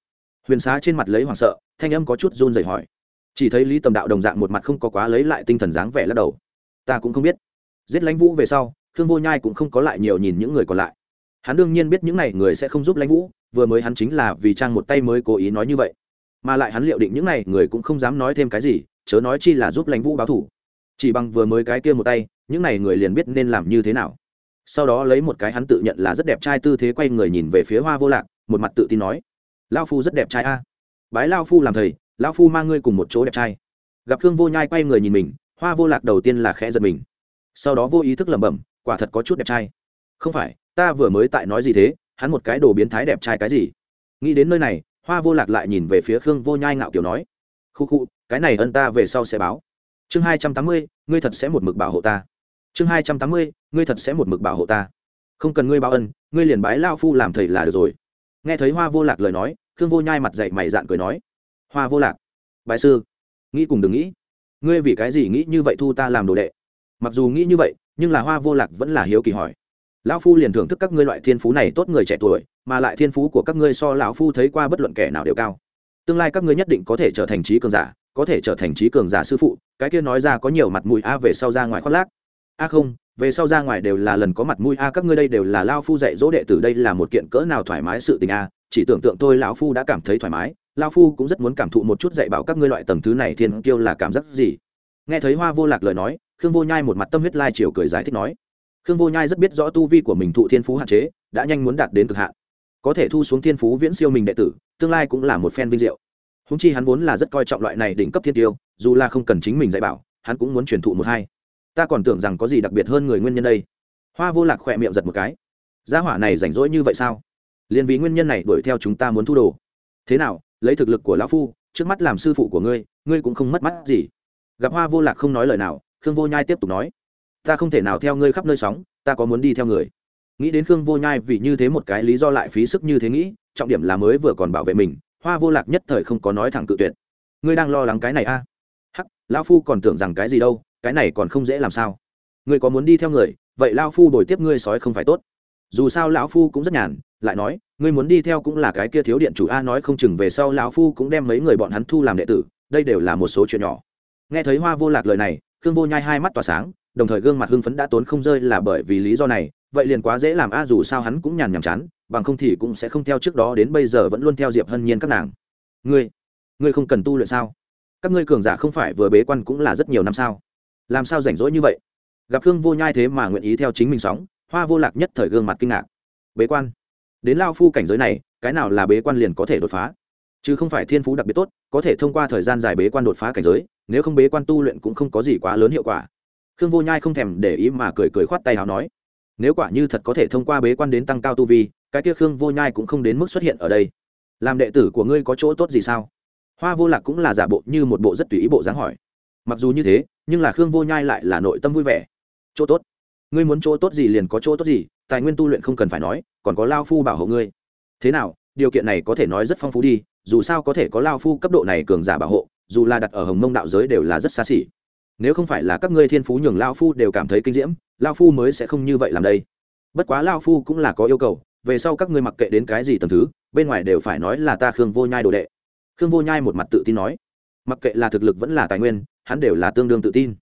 Huyền xá trên mặt lấy hoảng sợ, thanh âm có chút run rẩy hỏi chỉ thấy lý tầm đạo đồng dạng một mặt không có quá lấy lại tinh thần dáng vẻ lắc đầu. Ta cũng không biết. Giết lãnh vũ về sau, khương vô nhai cũng không có lại nhiều nhìn những người còn lại. Hắn đương nhiên biết những n à y người sẽ không giúp lãnh vũ, vừa mới hắn chính là vì trang một tay mới cố ý nói như vậy. Mà lại hắn liệu định những n à y người cũng không dám nói thêm cái gì, chớ nói chi là giúp lãnh vũ báo thủ. Chỉ bằng vừa mới cái kia một tay, những n à y người liền biết nên làm như thế nào. Sau đó lấy một cái hắn tự nhận là rất đẹp trai tư thế quay người nhìn về phía hoa vô lạc, một mặt tự tin nói lao phu rất đẹp trai a. Bái lao phu làm thầy Lão phu mang ngươi cùng một chỗ đẹp trai. Gặp khương vô nhai quay người nhìn mình, hoa vô lạc đầu tiên là khẽ giật mình. Sau đó vô ý thức lẩm bẩm, quả thật có chút đẹp trai. Không phải, ta vừa mới tại nói gì thế? Hắn một cái đồ biến thái đẹp trai cái gì? Nghĩ đến nơi này, hoa vô lạc lại nhìn về phía khương vô nhai ngạo kiểu nói, khu khu, cái này ân ta về sau sẽ báo. Chương hai trăm tám mươi, ngươi thật sẽ một mực bảo hộ ta. Chương hai trăm tám mươi, ngươi thật sẽ một mực bảo hộ ta. Không cần ngươi báo ân, ngươi liền bái lao phu làm thầy là được rồi. Nghe thấy hoa vô lạc lời nói, khương vô nhai mặt dậy mày dạn cười nói hoa vô lạc. Bài sư. Nghĩ cùng đừng nghĩ. Ngươi vì cái gì nghĩ như vậy thu ta làm đồ đệ? Mặc dù nghĩ như vậy, nhưng là hoa vô lạc vẫn là hiếu kỳ hỏi. Lão phu liền thưởng thức các ngươi loại thiên phú này tốt người trẻ tuổi, mà lại thiên phú của các ngươi so lão phu thấy qua bất luận kẻ nào đều cao. Tương lai các ngươi nhất định có thể trở thành trí cường giả, có thể trở thành trí cường giả sư phụ, cái kia nói ra có nhiều mặt mũi a, về sau ra ngoài khoác lác. A không, về sau ra ngoài đều là lần có mặt mũi a, các ngươi đây đều là lao phu dạy dỗ đệ tử, đây là một kiện cỡ nào thoải mái sự tình a, chỉ tưởng tượng tôi lão phu đã cảm thấy thoải mái lao phu cũng rất muốn cảm thụ một chút dạy bảo các ngươi loại tầng thứ này, thiên kiêu là cảm giác gì? Nghe thấy hoa vô lạc lời nói, khương vô nhai một mặt tâm huyết lai chiều cười giải thích nói, khương vô nhai rất biết rõ tu vi của mình thụ thiên phú hạn chế, đã nhanh muốn đạt đến cực hạn. Có thể thu xuống thiên phú viễn siêu mình đệ tử, tương lai cũng là một phen vinh diệu. Húng chi hắn vốn là rất coi trọng loại này đỉnh cấp thiên tiêu dù là không cần chính mình dạy bảo, hắn cũng muốn truyền thụ một hai. Ta còn tưởng rằng có gì đặc biệt hơn người nguyên nhân đây. Hoa vô lạc khỏe miệng giật một cái. Gia hỏa này rảnh rỗi như vậy sao? Liền vì nguyên nhân này đuổi theo chúng ta muốn thu đồ. Thế nào lấy thực lực của lão phu, trước mắt làm sư phụ của ngươi ngươi cũng không mất mắt gì. Gặp hoa vô lạc không nói lời nào, khương vô nhai tiếp tục nói, ta không thể nào theo ngươi khắp nơi sóng, ta có muốn đi theo người. Nghĩ đến khương vô nhai vì như thế một cái lý do lại phí sức như thế nghĩ, trọng điểm là mới vừa còn bảo vệ mình, hoa vô lạc nhất thời không có nói thẳng cự tuyệt. Ngươi đang lo lắng cái này a? À? hắc, lão phu còn tưởng rằng cái gì đâu, cái này còn không dễ làm sao. Ngươi có muốn đi theo người, vậy lao phu đổi tiếp ngươi sói không phải tốt dù sao lão phu cũng rất nhàn, lại nói, ngươi muốn đi theo cũng là cái kia thiếu điện chủ a nói không chừng về sau lão phu cũng đem mấy người bọn hắn thu làm đệ tử, đây đều là một số chuyện nhỏ. Nghe thấy hoa vô lạc lời này, khương vô nhai hai mắt tỏa sáng, đồng thời gương mặt hưng phấn đã tốn không rơi là bởi vì lý do này, vậy liền quá dễ làm a dù sao hắn cũng nhàn nhàm chán, bằng không thì cũng sẽ không theo trước đó đến bây giờ vẫn luôn theo diệp hân nhiên các nàng. Ngươi ngươi không cần tu luyện sao? Các ngươi cường giả không phải vừa bế quan cũng là rất nhiều năm sao? Làm sao rảnh rỗi như vậy? Gặp khương vô nhai thế mà nguyện ý theo chính mình sóng hoa vô lạc nhất thời gương mặt kinh ngạc. Bế quan. Đến lao phu cảnh giới này, cái nào là bế quan liền có thể đột phá? Chứ không phải thiên phú đặc biệt tốt, có thể thông qua thời gian dài bế quan đột phá cảnh giới, nếu không bế quan tu luyện cũng không có gì quá lớn hiệu quả. Khương vô nhai không thèm để ý mà cười cười khoát tay h à o nói, nếu quả như thật có thể thông qua bế quan đến tăng cao tu vi, cái kia khương vô nhai cũng không đến mức xuất hiện ở đây. Làm đệ tử của ngươi có chỗ tốt gì sao? Hoa vô lạc cũng là giả bộ như một bộ rất tùy ý bộ dáng hỏi. Mặc dù như thế, nhưng là khương vô nhai lại là nội tâm vui vẻ. Chỗ tốt ngươi muốn chỗ tốt gì liền có chỗ tốt gì, tài nguyên tu luyện không cần phải nói, còn có lao phu bảo hộ ngươi. Thế nào, điều kiện này có thể nói rất phong phú đi, dù sao có thể có lao phu cấp độ này cường giả bảo hộ, dù là đặt ở hồng mông đạo giới đều là rất xa xỉ. Nếu không phải là các ngươi thiên phú nhường lao phu đều cảm thấy kinh diễm, lao phu mới sẽ không như vậy làm đây. Bất quá lao phu cũng là có yêu cầu, về sau các ngươi mặc kệ đến cái gì tầm thứ, bên ngoài đều phải nói là ta khương vô nhai đồ đệ. Khương vô nhai một mặt tự tin nói. Mặc kệ là thực lực vẫn là tài nguyên, hắn đều là tương đương tự tin.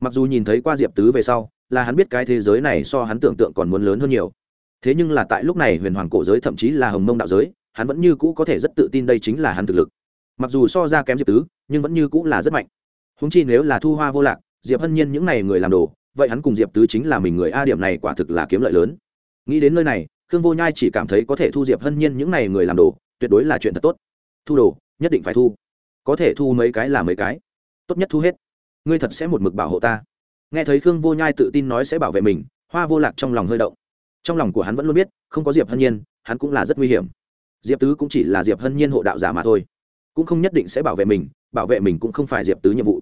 Mặc dù nhìn thấy qua diệp tứ về sau là hắn biết cái thế giới này so hắn tưởng tượng còn muốn lớn hơn nhiều. Thế nhưng là tại lúc này huyền hoàng cổ giới thậm chí là hồng mông đạo giới, hắn vẫn như cũ có thể rất tự tin đây chính là hắn thực lực. Mặc dù so ra kém diệp tứ, nhưng vẫn như cũ là rất mạnh. Húng chi nếu là thu hoa vô lạc, diệp hân nhiên những n à y người làm đồ, vậy hắn cùng diệp tứ chính là mình người a điểm này quả thực là kiếm lợi lớn. Nghĩ đến nơi này, khương vô nhai chỉ cảm thấy có thể thu diệp hân nhiên những n à y người làm đồ, tuyệt đối là chuyện thật tốt. Thu đồ, nhất định phải thu. Có thể thu mấy cái là mấy cái. Tốt nhất thu hết. Ngươi thật sẽ một mực bảo hộ ta nghe thấy khương vô nhai tự tin nói sẽ bảo vệ mình, hoa vô lạc trong lòng hơi động. Trong lòng của hắn vẫn luôn biết, không có diệp hân nhiên, hắn cũng là rất nguy hiểm. Diệp tứ cũng chỉ là diệp hân nhiên hộ đạo giả mà thôi. Cũng không nhất định sẽ bảo vệ mình, bảo vệ mình cũng không phải diệp tứ nhiệm vụ.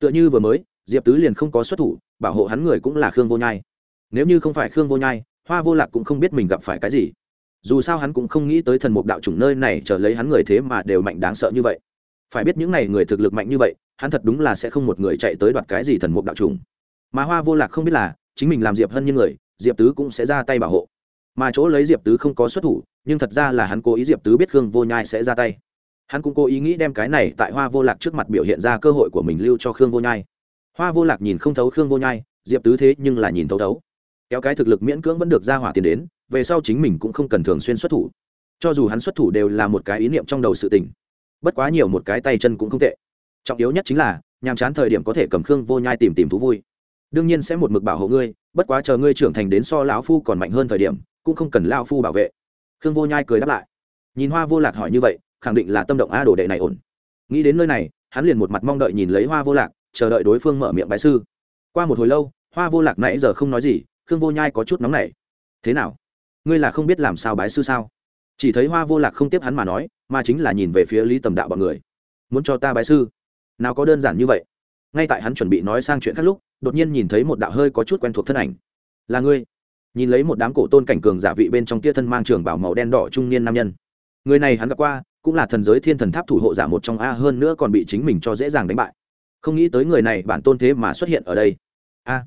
Tựa như vừa mới, diệp tứ liền không có xuất thủ, bảo hộ hắn người cũng là khương vô nhai. Nếu như không phải khương vô nhai, hoa vô lạc cũng không biết mình gặp phải cái gì. Dù sao hắn cũng không nghĩ tới thần mục đạo chủng nơi này chờ lấy hắn người thế mà đều mạnh đáng sợ như vậy. Phải biết những n à y người thực lực mạnh như vậy, hắn thật đúng là sẽ không một người chạy tới đoạt cái gì thần mục đạo chủng mà hoa vô lạc không biết là chính mình làm diệp hân như người diệp tứ cũng sẽ ra tay bảo hộ mà chỗ lấy diệp tứ không có xuất thủ nhưng thật ra là hắn cố ý diệp tứ biết khương vô nhai sẽ ra tay hắn cũng cố ý nghĩ đem cái này tại hoa vô lạc trước mặt biểu hiện ra cơ hội của mình lưu cho khương vô nhai hoa vô lạc nhìn không thấu khương vô nhai diệp tứ thế nhưng là nhìn thấu thấu kéo cái thực lực miễn cưỡng vẫn được ra hỏa tiền đến về sau chính mình cũng không cần thường xuyên xuất thủ cho dù hắn xuất thủ đều là một cái ý niệm trong đầu sự tình bất quá nhiều một cái tay chân cũng không tệ trọng yếu nhất chính là nhàm chán thời điểm có thể cầm khương vô nhai tìm tìm thú vui đương nhiên sẽ một mực bảo hộ ngươi, bất quá chờ ngươi trưởng thành đến so lão phu còn mạnh hơn thời điểm, cũng không cần lao phu bảo vệ. Khương vô nhai cười đáp lại. Nhìn hoa vô lạc hỏi như vậy, khẳng định là tâm động a đồ đệ này ổn. Nghĩ đến nơi này, hắn liền một mặt mong đợi nhìn lấy hoa vô lạc, chờ đợi đối phương mở miệng bái sư. Qua một hồi lâu, hoa vô lạc nãy giờ không nói gì, khương vô nhai có chút nóng nảy. Thế nào? Ngươi là không biết làm sao bái sư sao? Chỉ thấy hoa vô lạc không tiếp hắn mà nói, mà chính là nhìn về phía lý tầm đạo bọn người. Muốn cho ta bái sư? Nào có đơn giản như vậy. Ngay tại hắn chuẩn bị nói sang chuyện khác lúc đột nhiên nhìn thấy một đạo hơi có chút quen thuộc thân ảnh. Là ngươi. Nhìn lấy một đám cổ tôn cảnh cường giả vị bên trong kia thân mang trường bảo màu đen đỏ trung niên nam nhân. Người này hắn gặp qua, cũng là thần giới thiên thần tháp thủ hộ giả một trong a hơn nữa còn bị chính mình cho dễ dàng đánh bại. Không nghĩ tới người này bản tôn thế mà xuất hiện ở đây. A.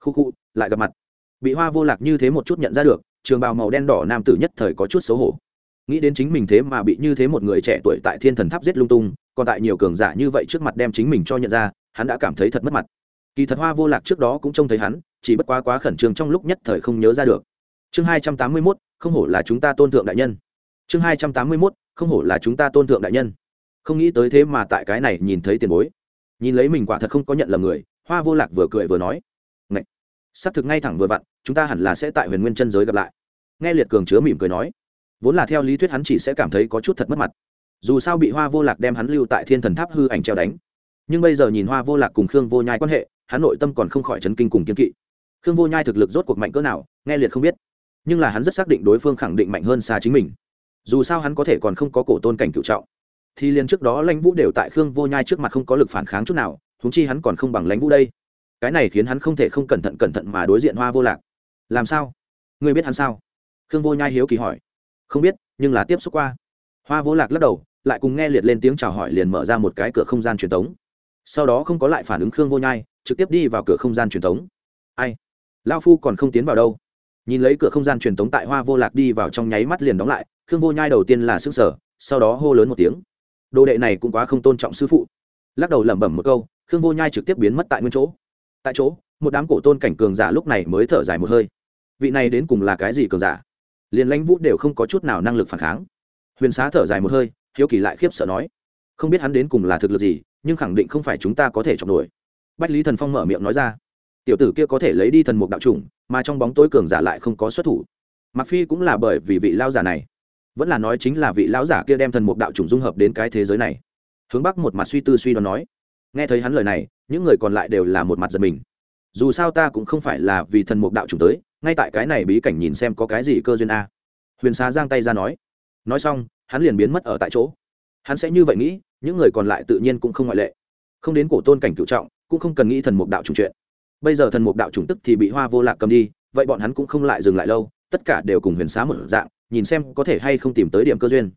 Khu khu, lại gặp mặt. Bị hoa vô lạc như thế một chút nhận ra được, trường bào màu đen đỏ nam tử nhất thời có chút xấu hổ. Nghĩ đến chính mình thế mà bị như thế một người trẻ tuổi tại thiên thần tháp giết lung tung, còn tại nhiều cường giả như vậy trước mặt đem chính mình cho nhận ra, hắn đã cảm thấy thật mất mặt kỳ thật hoa vô lạc trước đó cũng trông thấy hắn, chỉ bất quá quá khẩn trương trong lúc nhất thời không nhớ ra được. Chương hai trăm tám mươi mốt, không hổ là chúng ta tôn thượng đại nhân. Chương hai trăm tám mươi mốt, không hổ là chúng ta tôn thượng đại nhân. Không nghĩ tới thế mà tại cái này nhìn thấy tiền bối. Nhìn lấy mình quả thật không có nhận lầm người, hoa vô lạc vừa cười vừa nói, Ngậy! s ắ c thực ngay thẳng vừa vặn, chúng ta hẳn là sẽ tại huyền nguyên chân giới gặp lại. Nghe liệt cường chứa mỉm cười nói, vốn là theo lý thuyết hắn chỉ sẽ cảm thấy có chút thật mất mặt. Dù sao bị hoa vô lạc đem hắn lưu tại thiên thần tháp hư ảnh treo đánh. Nhưng bây giờ nhìn hoa vô lạc cùng khương vô nhai quan hệ hắn nội tâm còn không khỏi chấn kinh cùng kiên kỵ. Khương vô nhai thực lực rốt cuộc mạnh cỡ nào, nghe liệt không biết. Nhưng là hắn rất xác định đối phương khẳng định mạnh hơn xa chính mình. Dù sao hắn có thể còn không có cổ tôn cảnh cựu trọng. Thì liền trước đó lãnh vũ đều tại khương vô nhai trước mặt không có lực phản kháng chút nào húng chi hắn còn không bằng lãnh vũ đây. Cái này khiến hắn không thể không cẩn thận cẩn thận mà đối diện hoa vô lạc. Làm sao? Ngươi biết hắn sao? Khương vô nhai hiếu kỳ hỏi. Không biết, nhưng là tiếp xúc qua. Hoa vô lạc lắc đầu, lại cùng nghe liệt lên tiếng chào hỏi liền mở ra một cái cửa không gian truyền thống sau đó không có lại phản ứng khương vô nhai trực tiếp đi vào cửa không gian truyền thống. Ai? Lao phu còn không tiến vào đâu. Nhìn lấy cửa không gian truyền thống tại hoa vô lạc đi vào trong nháy mắt liền đóng lại, khương vô nhai đầu tiên là s ư n g sở sau đó hô lớn một tiếng. Đồ đệ này cũng quá không tôn trọng sư phụ. Lắc đầu lẩm bẩm một câu, khương vô nhai trực tiếp biến mất tại nguyên chỗ. Tại chỗ, một đám cổ tôn cảnh cường giả lúc này mới thở dài một hơi. Vị này đến cùng là cái gì cường giả? Liền lãnh vũ đều không có chút nào năng lực phản kháng. Huyền xá thở dài một hơi, hiếu kỳ lại khiếp sợ nói, không biết hắn đến cùng là thực lực gì, nhưng khẳng định không phải chúng ta có thể chọc nổi bách lý thần phong mở miệng nói ra. Tiểu tử kia có thể lấy đi thần mục đạo trùng, mà trong bóng tối cường giả lại không có xuất thủ. Mặc phi cũng là bởi vì vị lao giả này. Vẫn là nói chính là vị lão giả kia đem thần mục đạo trùng dung hợp đến cái thế giới này. Hướng bắc một mặt suy tư suy đoán nói. Nghe thấy hắn lời này những người còn lại đều là một mặt giật mình. Dù sao ta cũng không phải là vì thần mục đạo trùng tới ngay tại cái này bí cảnh nhìn xem có cái gì cơ duyên a. Huyền xá giang tay ra nói. Nói xong hắn liền biến mất ở tại chỗ. Hắn sẽ như vậy nghĩ những người còn lại tự nhiên cũng không ngoại lệ. Không đến cổ tôn cảnh cựu trọng cũng không cần nghĩ thần mục đạo chủng chuyện. Bây giờ thần mục đạo chủng tức thì bị hoa vô lạc cầm đi, vậy bọn hắn cũng không lại dừng lại lâu, tất cả đều cùng huyền xá một dạng, nhìn xem có thể hay không tìm tới điểm cơ duyên.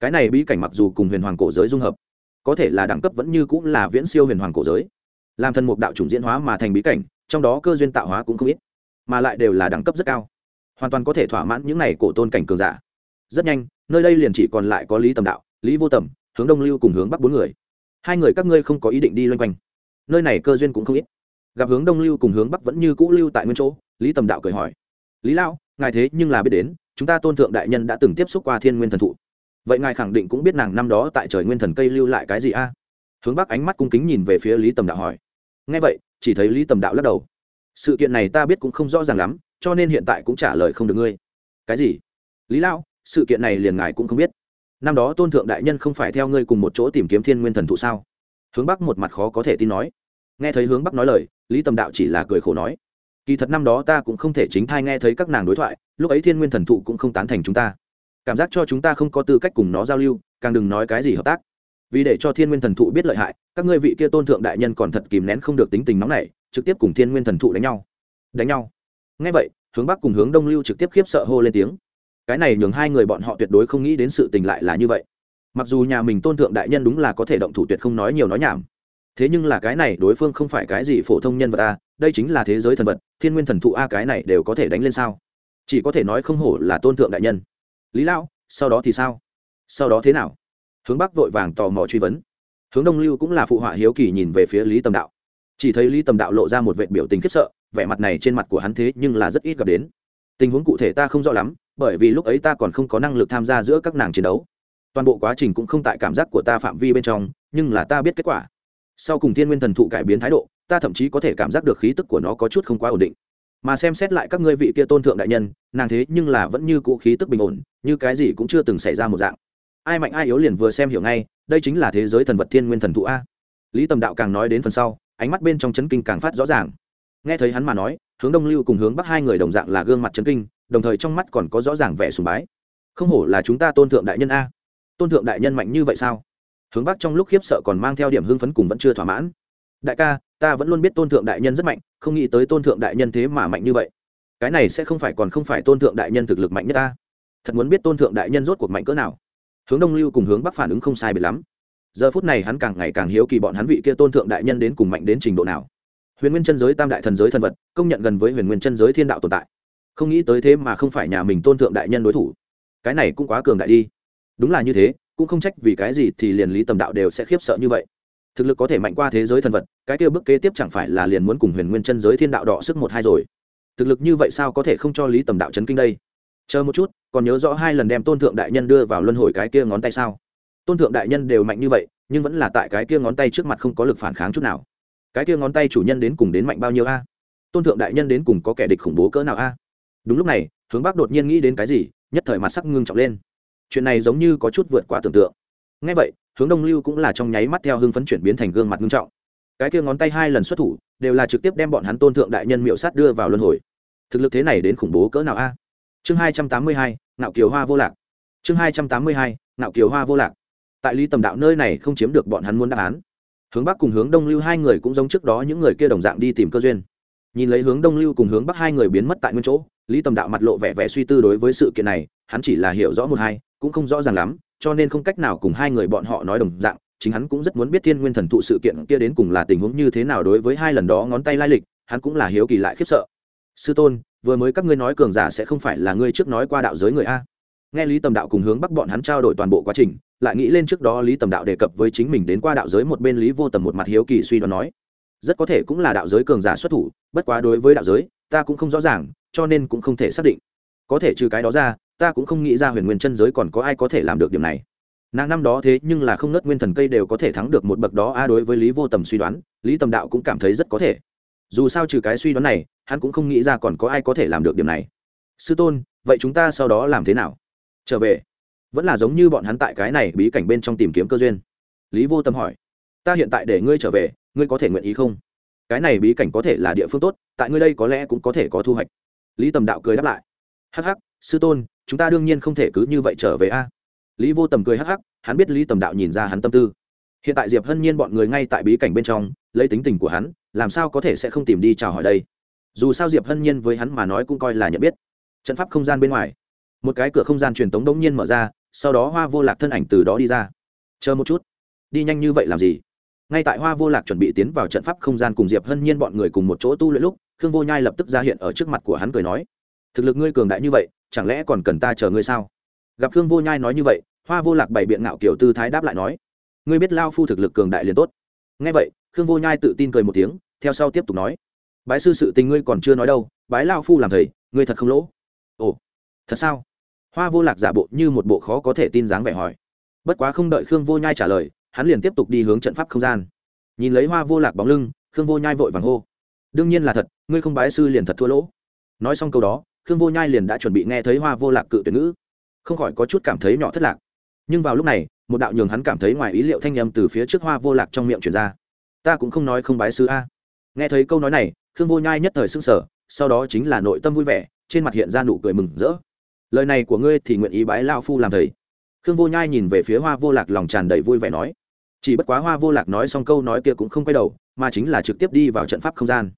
Cái này bí cảnh mặc dù cùng huyền hoàng cổ giới dung hợp, có thể là đẳng cấp vẫn như cũng là viễn siêu huyền hoàng cổ giới. Làm thần mục đạo chủng diễn hóa mà thành bí cảnh, trong đó cơ duyên tạo hóa cũng không ít, mà lại đều là đẳng cấp rất cao. Hoàn toàn có thể thỏa mãn những này cổ tôn cảnh cường giả. Rất nhanh, nơi đây liền chỉ còn lại có lý tầm đạo, lý vô tầm, hướng đông lưu cùng hướng bắc bốn người. Hai người các ngươi không có ý định đi loanh quanh nơi này cơ duyên cũng không ít. Gặp hướng đông lưu cùng hướng bắc vẫn như cũ lưu tại nguyên chỗ, lý tầm đạo cười hỏi, lý lao ngài thế nhưng là biết đến, chúng ta tôn thượng đại nhân đã từng tiếp xúc qua thiên nguyên thần thụ. Vậy ngài khẳng định cũng biết nàng năm đó tại trời nguyên thần cây lưu lại cái gì a? Hướng bắc ánh mắt cung kính nhìn về phía lý tầm đạo hỏi ngay vậy, chỉ thấy lý tầm đạo lắc đầu, sự kiện này ta biết cũng không rõ ràng lắm, cho nên hiện tại cũng trả lời không được ngươi. Cái gì? Lý lão, sự kiện này liền ngài cũng không biết. Năm đó tôn thượng đại nhân không phải theo ngươi cùng một chỗ tìm kiếm thiên nguyên thần thụ sao? Hướng bắc một mặt khó có thể tin nói. Nghe thấy hướng bắc nói lời, lý tầm đạo chỉ là cười khổ nói. Kỳ thật năm đó ta cũng không thể chính thai nghe thấy các nàng đối thoại, lúc ấy thiên nguyên thần thụ cũng không tán thành chúng ta. Cảm giác cho chúng ta không có tư cách cùng nó giao lưu, càng đừng nói cái gì hợp tác. Vì để cho thiên nguyên thần thụ biết lợi hại, các ngươi vị kia tôn thượng đại nhân còn thật kìm nén không được tính tình nóng này trực tiếp cùng thiên nguyên thần thụ đánh nhau. Đánh nhau. Ngay vậy, hướng bắc cùng hướng đông lưu trực tiếp khiếp sợ hô lên tiếng. Cái này nhường hai người bọn họ tuyệt đối không nghĩ đến sự tình lại là như vậy mặc dù nhà mình tôn thượng đại nhân đúng là có thể động thủ tuyệt không nói nhiều nói nhảm. Thế nhưng là cái này đối phương không phải cái gì phổ thông nhân vật a, đây chính là thế giới thần vật, thiên nguyên thần thụ a, cái này đều có thể đánh lên sao? Chỉ có thể nói không hổ là tôn thượng đại nhân. Lý lao sau đó thì sao? Sau đó thế nào? Hướng bắc vội vàng tò mò truy vấn. Hướng đông lưu cũng là phụ họa hiếu kỳ nhìn về phía lý tầm đạo. Chỉ thấy lý tầm đạo lộ ra một vệ biểu tình khiếp sợ, vẻ mặt này trên mặt của hắn thế nhưng là rất ít gặp đến. Tình huống cụ thể ta không rõ lắm, bởi vì lúc ấy ta còn không có năng lực tham gia giữa các nàng chiến đấu toàn bộ quá trình cũng không tại cảm giác của ta phạm vi bên trong, nhưng là ta biết kết quả. Sau cùng thiên nguyên thần thụ cải biến thái độ, ta thậm chí có thể cảm giác được khí tức của nó có chút không quá ổn định. Mà xem xét lại các ngươi vị kia tôn thượng đại nhân, nàng thế nhưng là vẫn như cũ khí tức bình ổn, như cái gì cũng chưa từng xảy ra một dạng. Ai mạnh ai yếu liền vừa xem hiểu ngay, đây chính là thế giới thần vật thiên nguyên thần thụ a. Lý tầm đạo càng nói đến phần sau, ánh mắt bên trong chấn kinh càng phát rõ ràng. Nghe thấy hắn mà nói, hướng đông lưu cùng hướng bắc hai người đồng dạng là gương mặt chấn kinh, đồng thời trong mắt còn có rõ ràng vẻ sùng bái. Không hổ là chúng ta tôn thượng đại nhân a tôn thượng đại nhân mạnh như vậy sao? Hướng bắc trong lúc khiếp sợ còn mang theo điểm hưng phấn cùng vẫn chưa thỏa mãn. Đại ca, ta vẫn luôn biết tôn thượng đại nhân rất mạnh, không nghĩ tới tôn thượng đại nhân thế mà mạnh như vậy. Cái này sẽ không phải còn không phải tôn thượng đại nhân thực lực mạnh nhất ta. Thật muốn biết tôn thượng đại nhân rốt cuộc mạnh cỡ nào. Hướng đông lưu cùng hướng bắc phản ứng không sai biệt lắm. Giờ phút này hắn càng ngày càng hiếu kỳ bọn hắn vị kia tôn thượng đại nhân đến cùng mạnh đến trình độ nào. Huyền nguyên chân giới tam đại thần giới thần vật, công nhận gần với huyền nguyên chân giới thiên đạo tồn tại. Không nghĩ tới thế mà không phải nhà mình tôn thượng đại nhân đối thủ. Cái này cũng quá cường đại đi đúng là như thế, cũng không trách vì cái gì thì liền lý tầm đạo đều sẽ khiếp sợ như vậy. Thực lực có thể mạnh qua thế giới thần vật, cái kia bước kế tiếp chẳng phải là liền muốn cùng huyền nguyên chân giới thiên đạo đỏ sức một hai rồi? Thực lực như vậy sao có thể không cho lý tầm đạo chấn kinh đây? Chờ một chút, còn nhớ rõ hai lần đem tôn thượng đại nhân đưa vào luân hồi cái kia ngón tay sao? Tôn thượng đại nhân đều mạnh như vậy, nhưng vẫn là tại cái kia ngón tay trước mặt không có lực phản kháng chút nào. Cái kia ngón tay chủ nhân đến cùng đến mạnh bao nhiêu a? Tôn thượng đại nhân đến cùng có kẻ địch khủng bố cỡ nào a? Đúng lúc này, hướng bắc đột nhiên nghĩ đến cái gì, nhất thời mặt sắc ngưng trọng lên chuyện này giống như có chút vượt quá tưởng tượng. Ngay vậy, hướng đông lưu cũng là trong nháy mắt theo hưng phấn chuyển biến thành gương mặt nghiêm trọng. Cái kia ngón tay hai lần xuất thủ, đều là trực tiếp đem bọn hắn tôn thượng đại nhân miệu sát đưa vào luân hồi. Thực lực thế này đến khủng bố cỡ nào a? Chương hai trăm tám mươi hai nạo kiều hoa vô lạc. Chương hai trăm tám mươi hai nạo kiều hoa vô lạc. Tại lý tầm đạo nơi này không chiếm được bọn hắn muốn đáp án. Hướng bắc cùng hướng đông lưu hai người cũng giống trước đó những người kia đồng dạng đi tìm cơ duyên. Nhìn lấy hướng đông lưu cùng hướng bắc hai người biến mất tại nguyên chỗ, lý tầm đạo mặt lộ vẻ vẻ suy tư đối với sự kiện này hắn chỉ là hiểu rõ một hai, cũng không rõ ràng lắm, cho nên không cách nào cùng hai người bọn họ nói đồng dạng, chính hắn cũng rất muốn biết thiên nguyên thần thụ sự kiện kia đến cùng là tình huống như thế nào đối với hai lần đó ngón tay lai lịch, hắn cũng là hiếu kỳ lại khiếp sợ. Sư tôn, vừa mới các ngươi nói cường giả sẽ không phải là ngươi trước nói qua đạo giới người a. Nghe lý tầm đạo cùng hướng bắc bọn hắn trao đổi toàn bộ quá trình, lại nghĩ lên trước đó lý tầm đạo đề cập với chính mình đến qua đạo giới một bên lý vô tầm một mặt hiếu kỳ suy đoán nói. Rất có thể cũng là đạo giới cường giả xuất thủ, bất quá đối với đạo giới, ta cũng không rõ ràng, cho nên cũng không thể xác định. Có thể trừ cái đó ra ta cũng không nghĩ ra huyền nguyên chân giới còn có ai có thể làm được điểm này. Nàng năm đó thế nhưng là không nớt nguyên thần cây đều có thể thắng được một bậc đó, a, đối với lý vô tầm suy đoán, lý tầm đạo cũng cảm thấy rất có thể. Dù sao trừ cái suy đoán này, hắn cũng không nghĩ ra còn có ai có thể làm được điểm này. Sư tôn, vậy chúng ta sau đó làm thế nào? Trở về. Vẫn là giống như bọn hắn tại cái này bí cảnh bên trong tìm kiếm cơ duyên. Lý vô tâm hỏi. Ta hiện tại để ngươi trở về, ngươi có thể nguyện ý không? Cái này bí cảnh có thể là địa phương tốt, tại ngươi đây có lẽ cũng có thể có thu hoạch. Lý tầm đạo cười đáp lại. Hắc hắc, sư tôn chúng ta đương nhiên không thể cứ như vậy trở về a. Lý vô tầm cười hắc hắc, hắn biết lý tầm đạo nhìn ra hắn tâm tư. Hiện tại diệp hân nhiên bọn người ngay tại bí cảnh bên trong, lấy tính tình của hắn, làm sao có thể sẽ không tìm đi chào hỏi đây? Dù sao diệp hân nhiên với hắn mà nói cũng coi là nhận biết. Trận pháp không gian bên ngoài. Một cái cửa không gian truyền tống đống nhiên mở ra, sau đó hoa vô lạc thân ảnh từ đó đi ra. Chờ một chút. Đi nhanh như vậy làm gì? Ngay tại hoa vô lạc chuẩn bị tiến vào trận pháp không gian cùng diệp hân nhiên bọn người cùng một chỗ tu luyện lúc, khương vô nhai lập tức ra hiện ở trước mặt của hắn cười nói, thực lực ngươi cường đại như vậy chẳng lẽ còn cần ta chờ ngươi sao? Gặp khương vô nhai nói như vậy, hoa vô lạc bày biện ngạo kiểu tư thái đáp lại nói, ngươi biết lao phu thực lực cường đại liền tốt. Ngay vậy, khương vô nhai tự tin cười một tiếng, theo sau tiếp tục nói, bái sư sự tình ngươi còn chưa nói đâu, bái lao phu làm thầy, ngươi thật không lỗ. Ồ, thật sao? Hoa vô lạc giả bộ như một bộ khó có thể tin dáng vẻ hỏi. Bất quá không đợi khương vô nhai trả lời, hắn liền tiếp tục đi hướng trận pháp không gian. Nhìn lấy hoa vô lạc bóng lưng, khương vô nhai vội vàng hô, đương nhiên là thật, ngươi không bái sư liền thật thua lỗ. Nói xong câu đó khương vô nhai liền đã chuẩn bị nghe thấy hoa vô lạc cự tuyệt ngữ. Không khỏi có chút cảm thấy nhỏ thất lạc. Nhưng vào lúc này, một đạo nhường hắn cảm thấy ngoài ý liệu thanh â m từ phía trước hoa vô lạc trong miệng truyền ra. Ta cũng không nói không bái sư a. Nghe thấy câu nói này, khương vô nhai nhất thời s ư n g sở sau đó chính là nội tâm vui vẻ, trên mặt hiện ra nụ cười mừng rỡ. Lời này của ngươi thì nguyện ý bái lao phu làm thầy. Khương vô nhai nhìn về phía hoa vô lạc lòng tràn đầy vui vẻ nói. Chỉ bất quá hoa vô lạc nói xong câu nói kia cũng không quay đầu, mà chính là trực tiếp đi vào trận pháp không gian.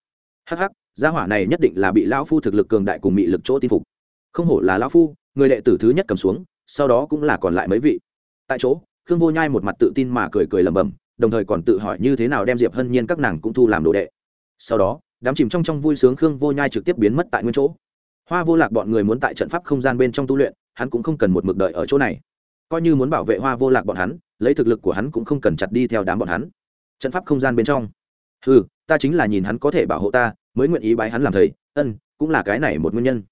Hh gia hỏa này nhất định là bị lão phu thực lực cường đại cùng mị lực chỗ tin phục. Không hổ là lão phu, người đệ tử thứ nhất cầm xuống, sau đó cũng là còn lại mấy vị. Tại chỗ, khương vô nhai một mặt tự tin mà cười cười lẩm bẩm, đồng thời còn tự hỏi như thế nào đem diệp hân nhiên các nàng cũng thu làm đồ đệ. Sau đó, đám chìm trong trong vui sướng khương vô nhai trực tiếp biến mất tại nguyên chỗ. Hoa vô lạc bọn người muốn tại trận pháp không gian bên trong tu luyện, hắn cũng không cần một mực đợi ở chỗ này. Coi như muốn bảo vệ hoa vô lạc bọn hắn, lấy thực lực của hắn cũng không cần chặt đi theo đám bọn hắn. Trận pháp không gian bên trong. Ừ ta chính là nhìn hắn có thể bảo hộ ta mới nguyện ý bái hắn làm thầy, ân, cũng là cái này một nguyên nhân.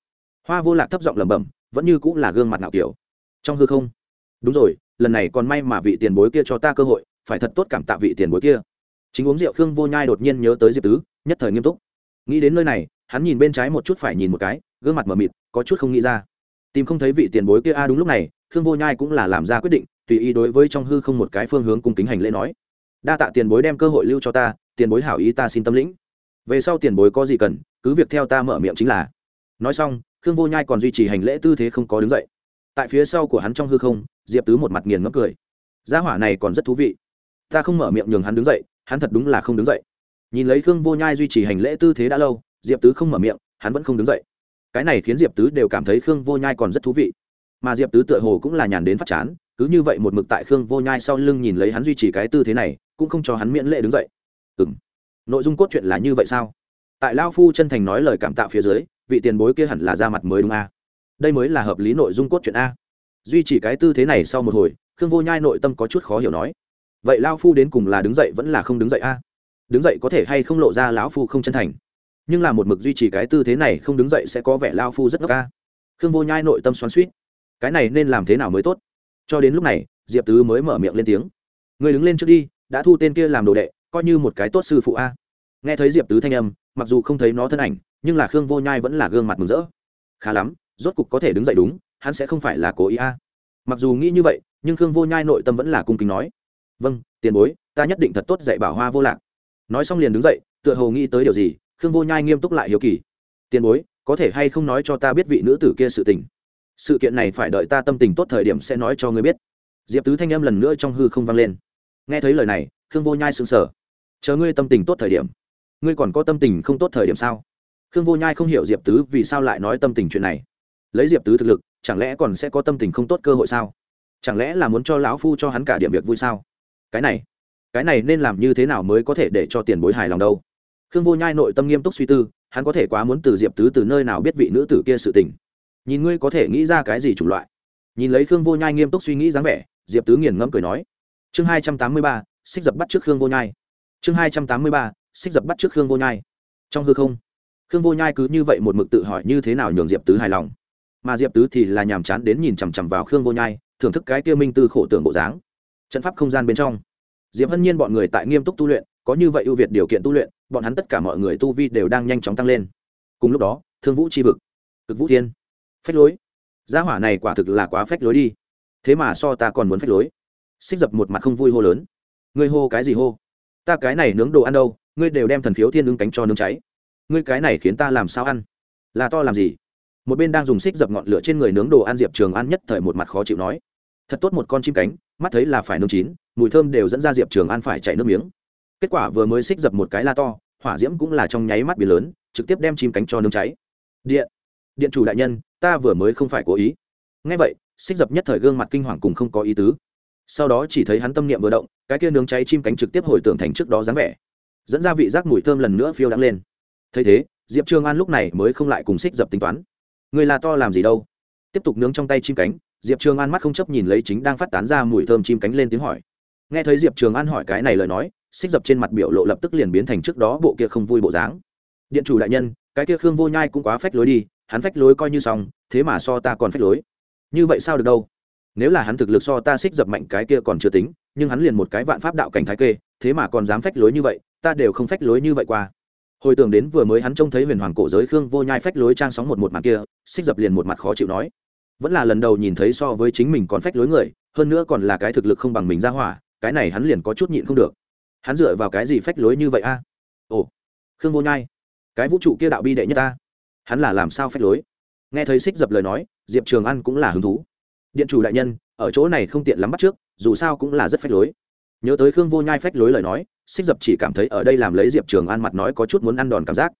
Hoa vô lạc thấp giọng lẩm bẩm, vẫn như cũng là gương mặt ngạo kiểu. Trong hư không? Đúng rồi, lần này còn may mà vị tiền bối kia cho ta cơ hội, phải thật tốt cảm tạ vị tiền bối kia. Chính uống rượu khương vô nhai đột nhiên nhớ tới diệp tứ, nhất thời nghiêm túc. Nghĩ đến nơi này, hắn nhìn bên trái một chút phải nhìn một cái, gương mặt mờ mịt, có chút không nghĩ ra. Tìm không thấy vị tiền bối kia a, đúng lúc này, khương vô nhai cũng là làm ra quyết định, tùy ý đối với trong hư không một cái phương hướng cung kính hành lễ nói. Đa tạ tiền bối đem cơ hội lưu cho ta, tiền bối hảo ý ta xin tâm lĩnh về sau tiền bối có gì cần, cứ việc theo ta mở miệng chính là. Nói xong, khương vô nhai còn duy trì hành lễ tư thế không có đứng dậy. Tại phía sau của hắn trong hư không, diệp tứ một mặt nghiền ngấm cười. Gia hỏa này còn rất thú vị. Ta không mở miệng nhường hắn đứng dậy, hắn thật đúng là không đứng dậy. Nhìn lấy khương vô nhai duy trì hành lễ tư thế đã lâu, diệp tứ không mở miệng, hắn vẫn không đứng dậy. Cái này khiến diệp tứ đều cảm thấy khương vô nhai còn rất thú vị. Mà diệp tứ tựa hồ cũng là nhàn đến phát chán, cứ như vậy một mực tại khương vô nhai sau lưng nhìn lấy hắn duy trì cái tư thế này, cũng không cho hắn miễn lệ đứng dậy. Ừ m nội dung cốt truyện là như vậy sao? Tại lao phu chân thành nói lời cảm tạ phía dưới, vị tiền bối kia hẳn là ra mặt mới đúng a. Đây mới là hợp lý nội dung cốt truyện a. Duy chỉ cái tư thế này sau một hồi, khương vô nhai nội tâm có chút khó hiểu nói. Vậy lao phu đến cùng là đứng dậy vẫn là không đứng dậy a? Đứng dậy có thể hay không lộ ra lão phu không chân thành? Nhưng là một mực duy trì cái tư thế này không đứng dậy sẽ có vẻ lao phu rất ngốc ca khương vô nhai nội tâm xoắn suýt cái này nên làm thế nào mới tốt? Cho đến lúc này, diệp tứ mới mở miệng lên tiếng. Người đứng lên trước đi, đã thu tên kia làm đồ đệ coi như một cái tốt sư phụ a. Nghe thấy diệp tứ thanh âm, mặc dù không thấy nó thân ảnh, nhưng là khương vô nhai vẫn là gương mặt mừng rỡ. Khá lắm, rốt cục có thể đứng dậy đúng, hắn sẽ không phải là cố ý a. Mặc dù nghĩ như vậy, nhưng khương vô nhai nội tâm vẫn là cung kính nói. Vâng tiền bối, ta nhất định thật tốt dạy bảo hoa vô lạc. Nói xong liền đứng dậy, tựa hồ nghĩ tới điều gì, khương vô nhai nghiêm túc lại hiếu kỳ. Tiền bối, có thể hay không nói cho ta biết vị nữ tử kia sự tình? Sự kiện này phải đợi ta tâm tình tốt thời điểm sẽ nói cho ngươi biết. Diệp tứ thanh âm lần nữa trong hư không vang lên. Nghe thấy lời này, khương vô nhai sững sờ chờ ngươi tâm tình tốt thời điểm. Ngươi còn có tâm tình không tốt thời điểm sao? Khương vô nhai không hiểu diệp tứ vì sao lại nói tâm tình chuyện này. Lấy diệp tứ thực lực, chẳng lẽ còn sẽ có tâm tình không tốt cơ hội sao? Chẳng lẽ là muốn cho lão phu cho hắn cả điểm việc vui sao? Cái này cái này nên làm như thế nào mới có thể để cho tiền bối hài lòng đâu? Khương vô nhai nội tâm nghiêm túc suy tư, hắn có thể quá muốn từ diệp tứ từ nơi nào biết vị nữ tử kia sự tình. Nhìn ngươi có thể nghĩ ra cái gì chủng loại. Nhìn lấy khương vô nhai nghiêm túc suy nghĩ dáng vẻ, diệp tứ nghiền ngẫm cười nói. Chương hai trăm tám mươi ba, xích dập bắt trước khương vô nhai chương hai trăm tám mươi ba, xích dập bắt trước khương vô nhai. Trong hư không, khương vô nhai cứ như vậy một mực tự hỏi như thế nào nhường diệp tứ hài lòng. Mà diệp tứ thì là nhàm chán đến nhìn chằm chằm vào khương vô nhai, thưởng thức cái tiêu minh tư khổ tưởng bộ dáng. Trận pháp không gian bên trong, diệp hân nhiên bọn người tại nghiêm túc tu luyện, có như vậy ưu việt điều kiện tu luyện, bọn hắn tất cả mọi người tu vi đều đang nhanh chóng tăng lên. Cùng lúc đó, thương vũ c h i vực, cực vũ thiên, phách lối. Gia hỏa này quả thực là quá phách lối đi. Thế mà so ta còn muốn phách lối. Xích dập một mặt không vui hô lớn. Ngươi hô cái gì hô? Ta cái này nướng đồ ăn đâu, ngươi đều đem thần khiếu thiên ứng cánh cho nướng cháy. Ngươi cái này khiến ta làm sao ăn? Là to làm gì? Một bên đang dùng xích dập ngọn lửa trên người nướng đồ ăn diệp trường ăn nhất thời một mặt khó chịu nói. Thật tốt một con chim cánh, mắt thấy là phải nướng chín, mùi thơm đều dẫn ra diệp trường ăn phải chạy nước miếng. Kết quả vừa mới xích dập một cái la to, hỏa diễm cũng là trong nháy mắt bị lớn, trực tiếp đem chim cánh cho nướng cháy. Điện điện chủ đại nhân, ta vừa mới không phải cố ý. Ngay vậy, xích dập nhất thời gương mặt kinh hoàng cùng không có ý tứ sau đó chỉ thấy hắn tâm niệm vừa động, cái kia nướng cháy chim cánh trực tiếp hồi tưởng thành trước đó dáng vẻ, dẫn ra vị giác mùi thơm lần nữa phiêu đắng lên. Thấy thế, diệp trương an lúc này mới không lại cùng xích dập tính toán. Người là to làm gì đâu? Tiếp tục nướng trong tay chim cánh, diệp trường an mắt không chấp nhìn lấy chính đang phát tán ra mùi thơm chim cánh lên tiếng hỏi. Nghe thấy diệp trường an hỏi cái này lời nói, xích dập trên mặt biểu lộ lập tức liền biến thành trước đó bộ kia không vui bộ dáng. Điện chủ đại nhân, cái kia khương vô nhai cũng quá phách lối đi, hắn phách lối coi như xong, thế mà so ta còn phách lối. Như vậy sao được đâu? Nếu là hắn thực lực so ta xích dập mạnh cái kia còn chưa tính, nhưng hắn liền một cái vạn pháp đạo cảnh thái kê, thế mà còn dám phách lối như vậy, ta đều không phách lối như vậy qua. Hồi tưởng đến vừa mới hắn trông thấy huyền hoàng cổ giới khương vô nhai phách lối trang sóng một một mặt kia, xích dập liền một mặt khó chịu nói. Vẫn là lần đầu nhìn thấy so với chính mình còn phách lối người, hơn nữa còn là cái thực lực không bằng mình ra hỏa, cái này hắn liền có chút nhịn không được. Hắn dựa vào cái gì phách lối như vậy a? Ồ, khương vô nhai, cái vũ trụ kia đạo bi đệ nhất ta, hắn là làm sao phách lối? Nghe thấy xích dập lời nói, diệp trường ăn cũng là hứng thú điện chủ đại nhân, ở chỗ này không tiện lắm bắt trước, dù sao cũng là rất phách lối. Nhớ tới khương vô nhai phách lối lời nói, xích dập chỉ cảm thấy ở đây làm lấy diệp trường an mặt nói có chút muốn ăn đòn cảm giác.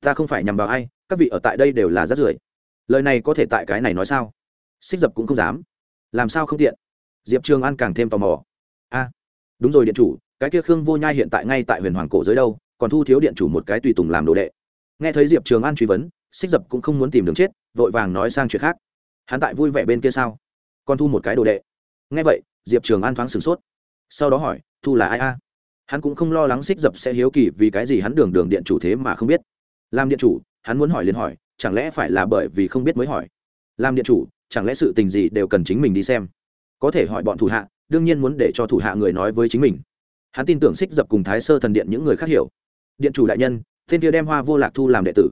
Ta không phải nhằm vào ai, các vị ở tại đây đều là rất rưởi. Lời này có thể tại cái này nói sao? Xích dập cũng không dám. Làm sao không tiện? Diệp trường an càng thêm tò mò. A, đúng rồi điện chủ, cái kia khương vô nhai hiện tại ngay tại huyền hoàng cổ giới đâu, còn thu thiếu điện chủ một cái tùy tùng làm đồ đệ. Nghe thấy diệp trường an truy vấn, xích dập cũng không muốn tìm đường chết, vội vàng nói sang chuyện khác. Hắn tại vui vẻ bên kia sao? Con thu một cái đồ đệ. Nghe vậy, diệp trường an thoáng sửng sốt. Sau đó hỏi, thu là ai a? Hắn cũng không lo lắng xích dập sẽ hiếu kỳ vì cái gì hắn đường đường điện chủ thế mà không biết. Làm điện chủ, hắn muốn hỏi liền hỏi, chẳng lẽ phải là bởi vì không biết mới hỏi? Làm điện chủ, chẳng lẽ sự tình gì đều cần chính mình đi xem? Có thể hỏi bọn thủ hạ, đương nhiên muốn để cho thủ hạ người nói với chính mình. Hắn tin tưởng xích dập cùng thái sơ thần điện những người khác hiểu. Điện chủ đại nhân, thiên kia đem hoa vô lạc thu làm đệ tử.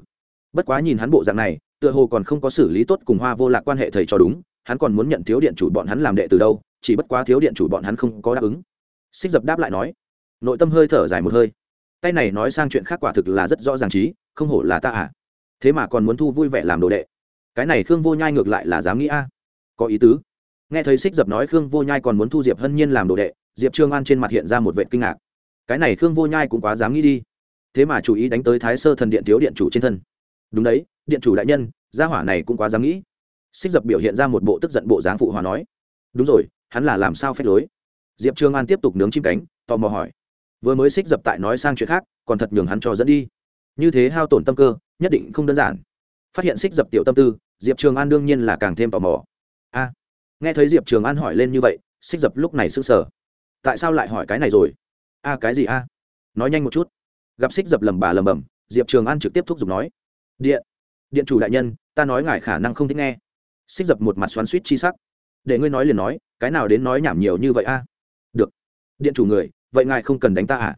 Bất quá nhìn hắn bộ dạng này, tựa hồ còn không có xử lý tốt cùng hoa vô lạc quan hệ thầy cho đúng hắn còn muốn nhận thiếu điện chủ bọn hắn làm đệ từ đâu, chỉ bất quá thiếu điện chủ bọn hắn không có đáp ứng. Xích dập đáp lại nói, nội tâm hơi thở dài một hơi. Tay này nói sang chuyện khác quả thực là rất rõ ràng trí không hổ là ta à. Thế mà còn muốn thu vui vẻ làm đồ đệ. Cái này khương vô nhai ngược lại là dám nghĩ a. Có ý tứ. Nghe thấy xích dập nói khương vô nhai còn muốn thu diệp hân nhiên làm đồ đệ, diệp trương an trên mặt hiện ra một vệ kinh ngạc. Cái này khương vô nhai cũng quá dám nghĩ đi. Thế mà chủ ý đánh tới thái sơ thần điện thiếu điện chủ trên thân. Đúng đấy, điện chủ đại nhân, gia hỏa này cũng quá dám nghĩ xích dập biểu hiện ra một bộ tức giận bộ dáng phụ hòa nói, đúng rồi, hắn là làm sao phép lối? Diệp trương an tiếp tục nướng chim cánh, tò mò hỏi, vừa mới xích dập tại nói sang chuyện khác, còn thật nhường hắn cho dẫn đi. Như thế hao tổn tâm cơ, nhất định không đơn giản. Phát hiện xích dập tiểu tâm tư, diệp trường an đương nhiên là càng thêm tò mò. A, nghe thấy diệp trường an hỏi lên như vậy, xích dập lúc này s ư n g sở tại sao lại hỏi cái này rồi? A, cái gì a? Nói nhanh một chút. Gặp xích dập lầm bà lầm bầm, diệp trường an trực tiếp thúc giục nói, điện điện chủ đại nhân, ta nói ngài khả năng không thích nghe xích dập một mặt xoắn suýt chi sắc. Để ngươi nói liền nói, cái nào đến nói nhảm nhiều như vậy a? Được. Điện chủ người, vậy ngài không cần đánh ta à?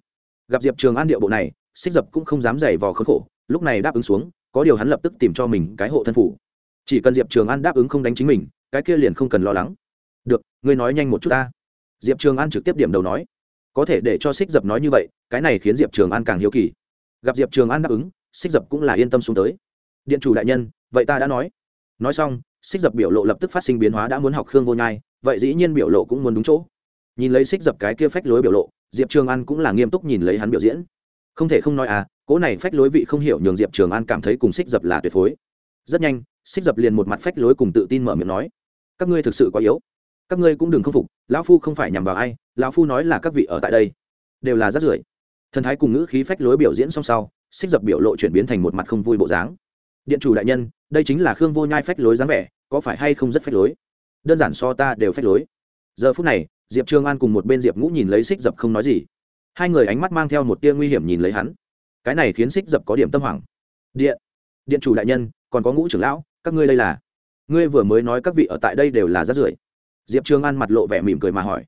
Gặp diệp trường an điệu bộ này, xích dập cũng không dám giày vò khốn khổ, lúc này đáp ứng xuống, có điều hắn lập tức tìm cho mình cái hộ thân phủ. Chỉ cần diệp trường an đáp ứng không đánh chính mình, cái kia liền không cần lo lắng. Được, ngươi nói nhanh một chút ta. Diệp trường an trực tiếp điểm đầu nói. Có thể để cho xích dập nói như vậy, cái này khiến diệp trường an càng hiếu kỳ. Gặp diệp trường an đáp ứng, xích dập cũng là yên tâm xuống tới. Điện chủ đại nhân, vậy ta đã nói nói xong, xích dập biểu lộ lập tức phát sinh biến hóa đã muốn học khương vô nhai, vậy dĩ nhiên biểu lộ cũng muốn đúng chỗ. Nhìn lấy xích dập cái kia phách lối biểu lộ, diệp trường an cũng là nghiêm túc nhìn lấy hắn biểu diễn. Không thể không nói à cỗ này phách lối vị không hiểu nhường diệp trường an cảm thấy cùng xích dập là tuyệt phối. Rất nhanh, xích dập liền một mặt phách lối cùng tự tin mở miệng nói, các ngươi thực sự quá yếu. Các ngươi cũng đừng k phục, lão phu không phải nhằm vào ai, lão phu nói là các vị ở tại đây, đều là rất rưởi. Thần thái cùng ngữ khí phách lối biểu diễn song sau, xích dập biểu lộ chuyển biến thành một mặt không vui bộ dáng điện chủ đại nhân, đây chính là khương vô nhai phách lối dáng vẻ, có phải hay không rất phách lối? Đơn giản so ta đều phách lối. Giờ phút này, diệp trương an cùng một bên diệp ngũ nhìn lấy xích dập không nói gì. Hai người ánh mắt mang theo một tia nguy hiểm nhìn lấy hắn. Cái này khiến xích dập có điểm tâm hoảng. Điện điện chủ đại nhân, còn có ngũ trưởng lão, các ngươi đây là? Ngươi vừa mới nói các vị ở tại đây đều là rát rưởi. Diệp trương an mặt lộ vẻ mỉm cười mà hỏi.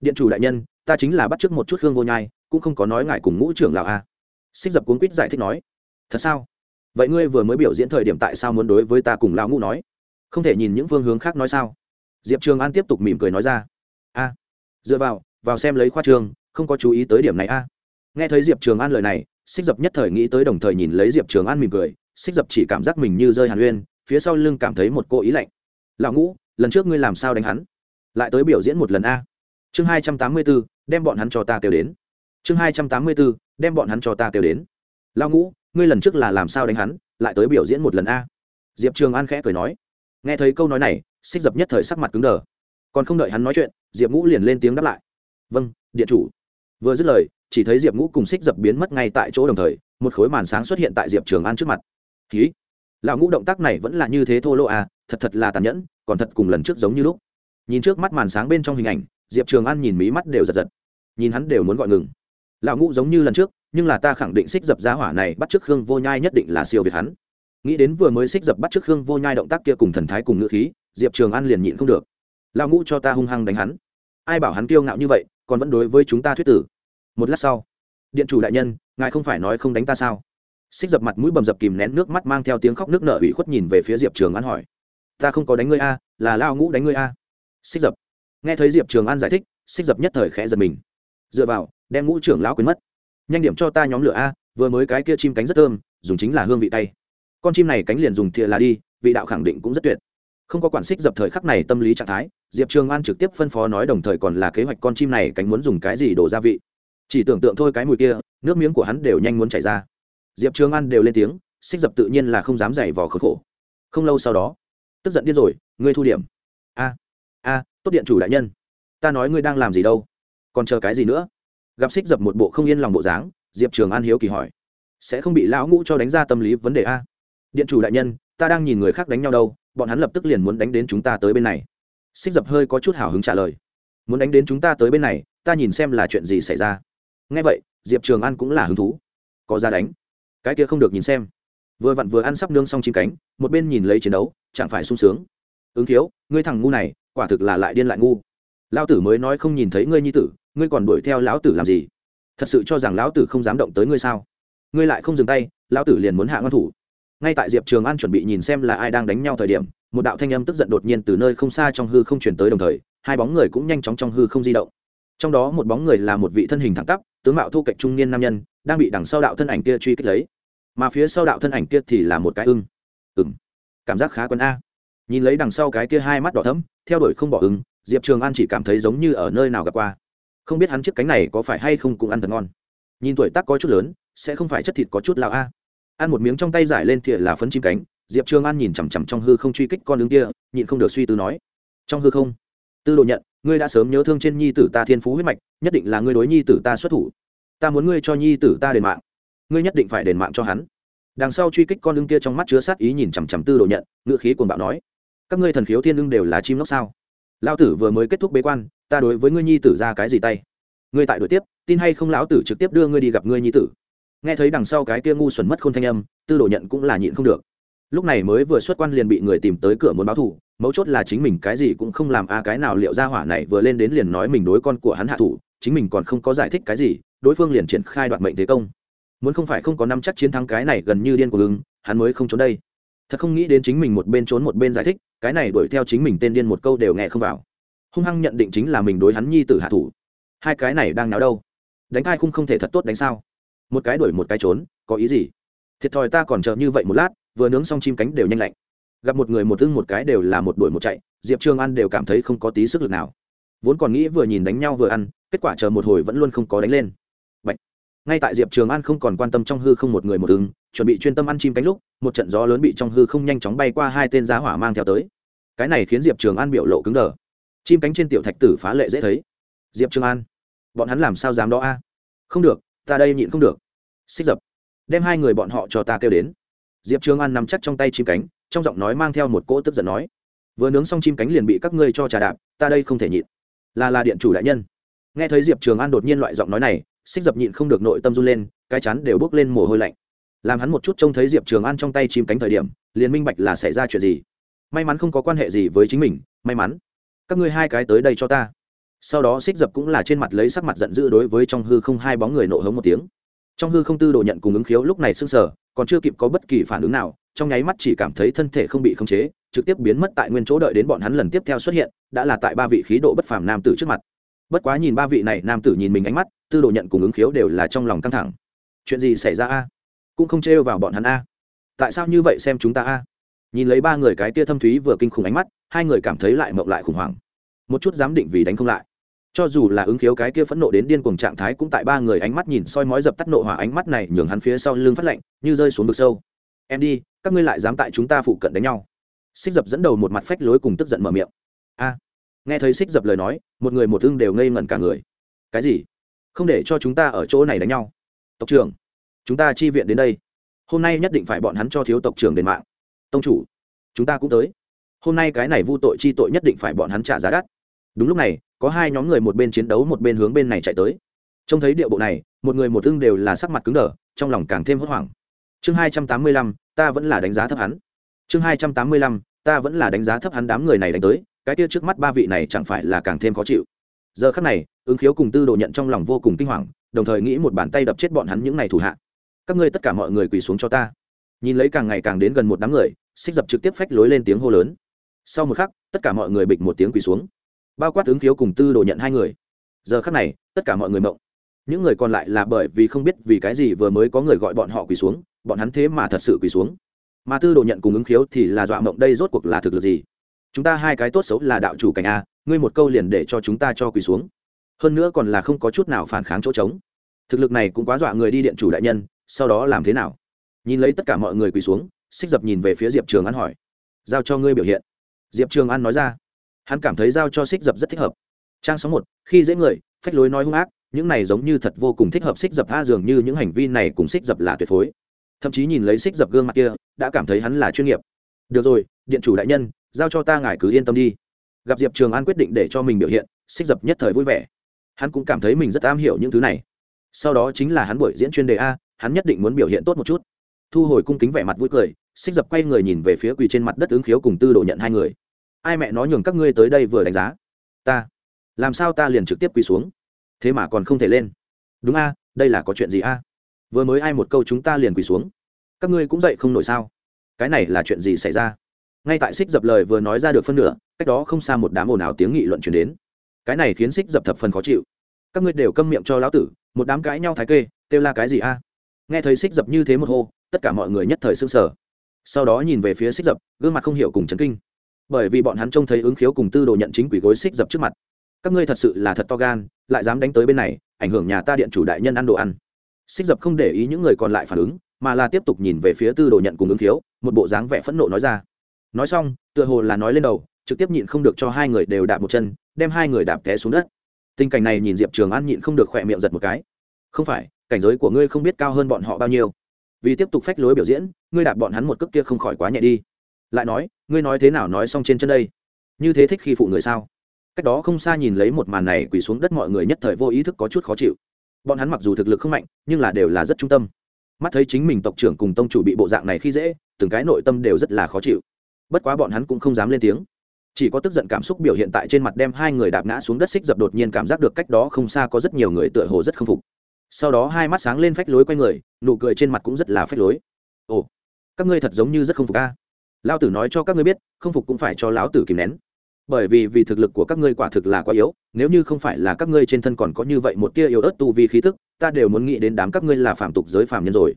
Điện chủ đại nhân, ta chính là bắt t r ư ớ c một chút hương vô nhai, cũng không có nói ngại cùng ngũ trưởng lão a à. xích dập cuốn quýt giải thích nói. Thật sao? Vậy ngươi vừa mới biểu diễn thời điểm tại sao muốn đối với ta cùng lão ngũ nói? Không thể nhìn những phương hướng khác nói sao? Diệp trường an tiếp tục mỉm cười nói ra. A, dựa vào vào xem lấy khoa trường, không có chú ý tới điểm này a. Nghe thấy diệp trường an lời này, xích dập nhất thời nghĩ tới đồng thời nhìn lấy diệp trường an mỉm cười, xích dập chỉ cảm giác mình như rơi hàn uyên, phía sau lưng cảm thấy một cô ý lạnh. Lão ngũ, lần trước ngươi làm sao đánh hắn? Lại tới biểu diễn một lần a. Chương hai trăm tám mươi b đem bọn hắn cho ta kêu đến. Chương hai trăm tám mươi b đem bọn hắn cho ta kêu đến. Lão ngũ ngươi lần trước là làm sao đánh hắn, lại tới biểu diễn một lần a? Diệp trường an khẽ cười nói. Nghe thấy câu nói này, xích dập nhất thời sắc mặt cứng đờ. Còn không đợi hắn nói chuyện, diệp ngũ liền lên tiếng đáp lại. Vâng điện chủ. Vừa dứt lời, chỉ thấy diệp ngũ cùng xích dập biến mất ngay tại chỗ đồng thời, một khối màn sáng xuất hiện tại diệp trường an trước mặt. Ký lão ngũ động tác này vẫn là như thế thô lỗ à thật thật là tàn nhẫn, còn thật cùng lần trước giống như lúc. Nhìn trước mắt màn sáng bên trong hình ảnh, diệp trường an nhìn mí mắt đều giật giật. Nhìn hắn đều muốn gọi ngừng. Lão ngũ giống như lần trước nhưng là ta khẳng định xích dập giá hỏa này bắt trước khương vô nhai nhất định là siêu việt hắn. Nghĩ đến vừa mới xích dập bắt trước khương vô nhai động tác kia cùng thần thái cùng ngữ khí, diệp trường an liền nhịn không được. Lão ngũ cho ta hung hăng đánh hắn. Ai bảo hắn kiêu ngạo như vậy, còn vẫn đối với chúng ta thuyết tử. Một lát sau, điện chủ đại nhân, ngài không phải nói không đánh ta sao? Xích dập mặt mũi bầm dập kìm nén nước mắt mang theo tiếng khóc nước nở ủy khuất nhìn về phía diệp trường an hỏi. Ta không có đánh ngươi a, là lao ngũ đánh ngươi a. Xích dập. Nghe thấy diệp trường an giải thích, xích dập nhất thời khẽ giật mình. Dựa vào, đem ngũ trưởng lão quên mất nhanh điểm cho ta nhóm lửa a, vừa mới cái kia chim cánh rất thơm, dùng chính là hương vị tay. Con chim này cánh liền dùng thìa là đi, vị đạo khẳng định cũng rất tuyệt. Không có quản xích dập thời khắc này tâm lý trạng thái, diệp trường an trực tiếp phân phó nói đồng thời còn là kế hoạch con chim này cánh muốn dùng cái gì đổ gia vị. Chỉ tưởng tượng thôi cái mùi kia, nước miếng của hắn đều nhanh muốn chảy ra. Diệp trường an đều lên tiếng, xích dập tự nhiên là không dám dày vò khớ khổ. Không lâu sau đó, tức giận điên rồi, ngươi thu điểm. A a, tốt điện chủ đại nhân. Ta nói ngươi đang làm gì đâu? Còn chờ cái gì nữa? Gặp xích dập một bộ không yên lòng bộ dáng, diệp trường an hiếu kỳ hỏi, sẽ không bị lão ngũ cho đánh ra tâm lý vấn đề a? Điện chủ đại nhân, ta đang nhìn người khác đánh nhau đâu, bọn hắn lập tức liền muốn đánh đến chúng ta tới bên này. Xích dập hơi có chút hào hứng trả lời, muốn đánh đến chúng ta tới bên này, ta nhìn xem là chuyện gì xảy ra. Ngay vậy, diệp trường an cũng là hứng thú, có ra đánh, cái kia không được nhìn xem. Vừa vặn vừa ăn sắp nương xong chín cánh, một bên nhìn lấy chiến đấu, chẳng phải sung sướng. Ứng thiếu, ngươi thằng ngu này, quả thực là lại điên lại ngu. Lão tử mới nói không nhìn thấy ngươi nhi tử ngươi còn đuổi theo lão tử làm gì? Thật sự cho rằng lão tử không dám động tới ngươi sao? Ngươi lại không dừng tay, lão tử liền muốn hạ ngăn thủ. Ngay tại diệp trường an chuẩn bị nhìn xem là ai đang đánh nhau thời điểm, một đạo thanh âm tức giận đột nhiên từ nơi không xa trong hư không chuyển tới đồng thời, hai bóng người cũng nhanh chóng trong hư không di động. Trong đó một bóng người là một vị thân hình thẳng tắp, tướng mạo thu cạnh trung niên nam nhân, đang bị đằng sau đạo thân ảnh kia truy kích lấy. Mà phía sau đạo thân ảnh kia thì là một cái ưng. Ừng cảm giác khá quân a. Nhìn lấy đằng sau cái kia hai mắt đỏ thấm theo đuổi không bỏ ưng, diệp trường an chỉ cảm thấy giống như ở nơi nào gặp qua không biết hắn chiếc cánh này có phải hay không cũng ăn thật ngon. Nhìn tuổi tác có chút lớn, sẽ không phải chất thịt có chút lào a. Ăn một miếng trong tay giải lên thìa là phấn chim cánh, diệp trường an nhìn chằm chằm trong hư không truy kích con ứng kia, nhịn không được suy tư nói, trong hư không? Tư đồ nhận, ngươi đã sớm nhớ thương trên nhi tử ta thiên phú huyết mạch, nhất định là ngươi đối nhi tử ta xuất thủ. Ta muốn ngươi cho nhi tử ta đền mạng. Ngươi nhất định phải đền mạng cho hắn. Đằng sau truy kích con lưng kia trong mắt chứa sát ý nhìn chằm chằm tư đồ nhận ngựa khí cuồng bạo nói, các ngươi thần khiếu thiên lưng đều là chim lóc sao? Lão tử vừa mới kết thúc bế quan ta đối với ngươi nhi tử ra cái gì tay? Ngươi tại đội tiếp, tin hay không lão tử trực tiếp đưa ngươi đi gặp ngươi nhi tử? Nghe thấy đằng sau cái kia ngu xuẩn mất khôn thanh âm, tư đồ nhận cũng là nhịn không được. Lúc này mới vừa xuất quan liền bị người tìm tới cửa muốn báo thù, mấu chốt là chính mình cái gì cũng không làm a, cái nào liệu ra hỏa này vừa lên đến liền nói mình đối con của hắn hạ thủ, chính mình còn không có giải thích cái gì, đối phương liền triển khai đoạt mệnh thế công. Muốn không phải không có năm chắc chiến thắng cái này gần như điên của lưng hắn mới không trốn đây. Thật không nghĩ đến chính mình một bên trốn một bên giải thích, cái này đuổi theo chính mình tên điên một câu đều nghe không vào hung hăng nhận định chính là mình đối hắn nhi tử hạ thủ. Hai cái này đang náo đâu? Đánh hai khung không thể thật tốt đánh sao? Một cái đuổi một cái trốn, có ý gì? Thiệt thòi ta còn chờ như vậy một lát, vừa nướng xong chim cánh đều nhanh lạnh. Gặp một người một thương một cái đều là một đuổi một chạy, diệp trương ăn đều cảm thấy không có tí sức lực nào. Vốn còn nghĩ vừa nhìn đánh nhau vừa ăn, kết quả chờ một hồi vẫn luôn không có đánh lên. Bạch. ngay tại diệp trường an không còn quan tâm trong hư không một người một ứng chuẩn bị chuyên tâm ăn chim cánh lúc, một trận gió lớn bị trong hư không nhanh chóng bay qua hai tên giá hỏa mang theo tới. Cái này khiến diệp trường an biểu lộ cứng đờ chim cánh trên tiểu thạch tử phá lệ dễ thấy. Diệp trường an, bọn hắn làm sao dám đó a? Không được, ta đây nhịn không được. Xích dập, đem hai người bọn họ cho ta kêu đến. Diệp trường an nằm chắc trong tay chim cánh, trong giọng nói mang theo một cỗ tức giận nói. Vừa nướng xong chim cánh liền bị các ngươi cho trà đạp, ta đây không thể nhịn. Là là điện chủ đại nhân. Nghe thấy diệp trường an đột nhiên loại giọng nói này, xích dập nhịn không được nội tâm run lên, cái chắn đều bước lên mồ hôi lạnh. Làm hắn một chút trông thấy diệp trường an trong tay chim cánh thời điểm, liền minh bạch là xảy ra chuyện gì. May mắn không có quan hệ gì với chính mình, may mắn các ngươi hai cái tới đây cho ta. Sau đó xích dập cũng là trên mặt lấy sắc mặt giận dữ đối với trong hư không hai bóng người nộ hống một tiếng. Trong hư không tư đồ nhận cùng ứng khiếu lúc này sưng sờ, còn chưa kịp có bất kỳ phản ứng nào, trong nháy mắt chỉ cảm thấy thân thể không bị khống chế, trực tiếp biến mất tại nguyên chỗ đợi đến bọn hắn lần tiếp theo xuất hiện, đã là tại ba vị khí độ bất phàm nam tử trước mặt. Bất quá nhìn ba vị này, nam tử nhìn mình ánh mắt, tư đồ nhận cùng ứng khiếu đều là trong lòng căng thẳng. Chuyện gì xảy ra a? Cũng không trêu vào bọn hắn a. Tại sao như vậy xem chúng ta a? Nhìn lấy ba người cái tia thâm thúy vừa kinh khủng ánh mắt, hai người cảm thấy lại mộng lại khủng hoảng. Một chút dám định vì đánh không lại. Cho dù là ứng khiếu cái kia phẫn nộ đến điên cuồng trạng thái cũng tại ba người ánh mắt nhìn soi mói dập tắt nộ hỏa ánh mắt này nhường hắn phía sau lưng phát lạnh, như rơi xuống vực sâu. Em đi, các ngươi lại dám tại chúng ta phụ cận đánh nhau. Xích dập dẫn đầu một mặt phách lối cùng tức giận mở miệng. A. Nghe thấy xích dập lời nói, một người một thương đều ngây ngẩn cả người. Cái gì? Không để cho chúng ta ở chỗ này đánh nhau. Tộc trưởng, chúng ta chi viện đến đây. Hôm nay nhất định phải bọn hắn cho thiếu tộc trưởng đền mạng tông chủ, chúng ta cũng tới. Hôm nay cái này vu tội chi tội nhất định phải bọn hắn trả giá đắt. Đúng lúc này, có hai nhóm người một bên chiến đấu một bên hướng bên này chạy tới. Trông thấy điệu bộ này, một người một ưng đều là sắc mặt cứng đờ, trong lòng càng thêm hốt hoảng. Chương hai trăm tám mươi lăm, ta vẫn là đánh giá thấp hắn. Chương hai trăm tám mươi lăm, ta vẫn là đánh giá thấp hắn đám người này đánh tới, cái kia trước mắt ba vị này chẳng phải là càng thêm khó chịu. Giờ khắc này, ứng khiếu cùng tư đồ nhận trong lòng vô cùng kinh hoàng, đồng thời nghĩ một bàn tay đập chết bọn hắn những n à y thủ hạ. Các ngươi tất cả mọi người quỳ xuống cho ta. Nhìn lấy càng ngày càng đến gần một đám người xích dập trực tiếp phách lối lên tiếng hô lớn. Sau một khắc, tất cả mọi người bịch một tiếng quỳ xuống. Bao quát ứng khiếu cùng tư đồ nhận hai người. Giờ khắc này, tất cả mọi người mộng. Những người còn lại là bởi vì không biết vì cái gì vừa mới có người gọi bọn họ quỳ xuống, bọn hắn thế mà thật sự quỳ xuống. Mà tư đồ nhận cùng ứng khiếu thì là dọa mộng đây rốt cuộc là thực lực gì? Chúng ta hai cái tốt xấu là đạo chủ cảnh a, ngươi một câu liền để cho chúng ta cho quỳ xuống. Hơn nữa còn là không có chút nào phản kháng chỗ trống. Thực lực này cũng quá dọa người đi điện chủ đại nhân, sau đó làm thế nào? Nhìn lấy tất cả mọi người quỳ xuống xích dập nhìn về phía diệp trường an hỏi, giao cho ngươi biểu hiện. Diệp trường an nói ra, hắn cảm thấy giao cho xích dập rất thích hợp. Trang số một, khi dễ người, phách lối nói hung ác, những này giống như thật vô cùng thích hợp xích dập tha dường như những hành vi này cùng xích dập là tuyệt phối. Thậm chí nhìn lấy xích dập gương mặt kia, đã cảm thấy hắn là chuyên nghiệp. Được rồi, điện chủ đại nhân, giao cho ta ngài cứ yên tâm đi. Gặp diệp trường an quyết định để cho mình biểu hiện, xích dập nhất thời vui vẻ. Hắn cũng cảm thấy mình rất am hiểu những thứ này. Sau đó chính là hắn buổi diễn chuyên đề a, hắn nhất định muốn biểu hiện tốt một chút. Thu hồi cung kính vẻ mặt vui cười xích dập quay người nhìn về phía quỳ trên mặt đất ứng khiếu cùng tư đồ nhận hai người. Ai mẹ nó nhường các ngươi tới đây vừa đánh giá? Ta. Làm sao ta liền trực tiếp quỳ xuống? Thế mà còn không thể lên. Đúng a, đây là có chuyện gì a? Vừa mới ai một câu chúng ta liền quỳ xuống? Các ngươi cũng dậy không nổi sao? Cái này là chuyện gì xảy ra? Ngay tại xích dập lời vừa nói ra được phân nửa, cách đó không xa một đám ồn ào tiếng nghị luận chuyển đến. Cái này khiến xích dập thập phần khó chịu. Các ngươi đều câm miệng cho lão tử, một đám cãi nhau thái kê, kêu la cái gì a? Nghe thấy xích dập như thế một hô, tất cả mọi người nhất thời s ư n g sở sau đó nhìn về phía xích dập, gương mặt không hiểu cùng chấn kinh. Bởi vì bọn hắn trông thấy ứng khiếu cùng tư đồ nhận chính quỷ gối xích dập trước mặt. Các ngươi thật sự là thật to gan, lại dám đánh tới bên này, ảnh hưởng nhà ta điện chủ đại nhân ăn đồ ăn. Xích dập không để ý những người còn lại phản ứng, mà là tiếp tục nhìn về phía tư đồ nhận cùng ứng khiếu, một bộ dáng vẻ phẫn nộ nói ra. Nói xong, tựa hồ là nói lên đầu, trực tiếp nhịn không được cho hai người đều đạp một chân, đem hai người đạp té xuống đất. Tình cảnh này nhìn diệp trường an nhịn không được khỏe miệng giật một cái. Không phải, cảnh giới của ngươi không biết cao hơn bọn họ bao nhiêu vì tiếp tục phách lối biểu diễn, ngươi đạp bọn hắn một cước kia không khỏi quá nhẹ đi. Lại nói, ngươi nói thế nào nói xong trên chân đây? Như thế thích khi phụ người sao? Cách đó không xa nhìn lấy một màn này quỳ xuống đất mọi người nhất thời vô ý thức có chút khó chịu. Bọn hắn mặc dù thực lực không mạnh, nhưng là đều là rất trung tâm. Mắt thấy chính mình tộc trưởng cùng tông chủ bị bộ dạng này khi dễ, từng cái nội tâm đều rất là khó chịu. Bất quá bọn hắn cũng không dám lên tiếng. Chỉ có tức giận cảm xúc biểu hiện tại trên mặt đem hai người đạp ngã xuống đất xích dập đột nhiên cảm giác được cách đó không xa có rất nhiều người tựa hồ rất k phục sau đó hai mắt sáng lên phách lối quay người, nụ cười trên mặt cũng rất là phách lối. Ồ, các ngươi thật giống như rất không phục ca lao tử nói cho các ngươi biết, không phục cũng phải cho lão tử kìm nén. Bởi vì vì thực lực của các ngươi quả thực là quá yếu, nếu như không phải là các ngươi trên thân còn có như vậy một tia yếu ớt tu vi khí thức ta đều muốn nghĩ đến đám các ngươi là phạm tục giới phạm nhân rồi.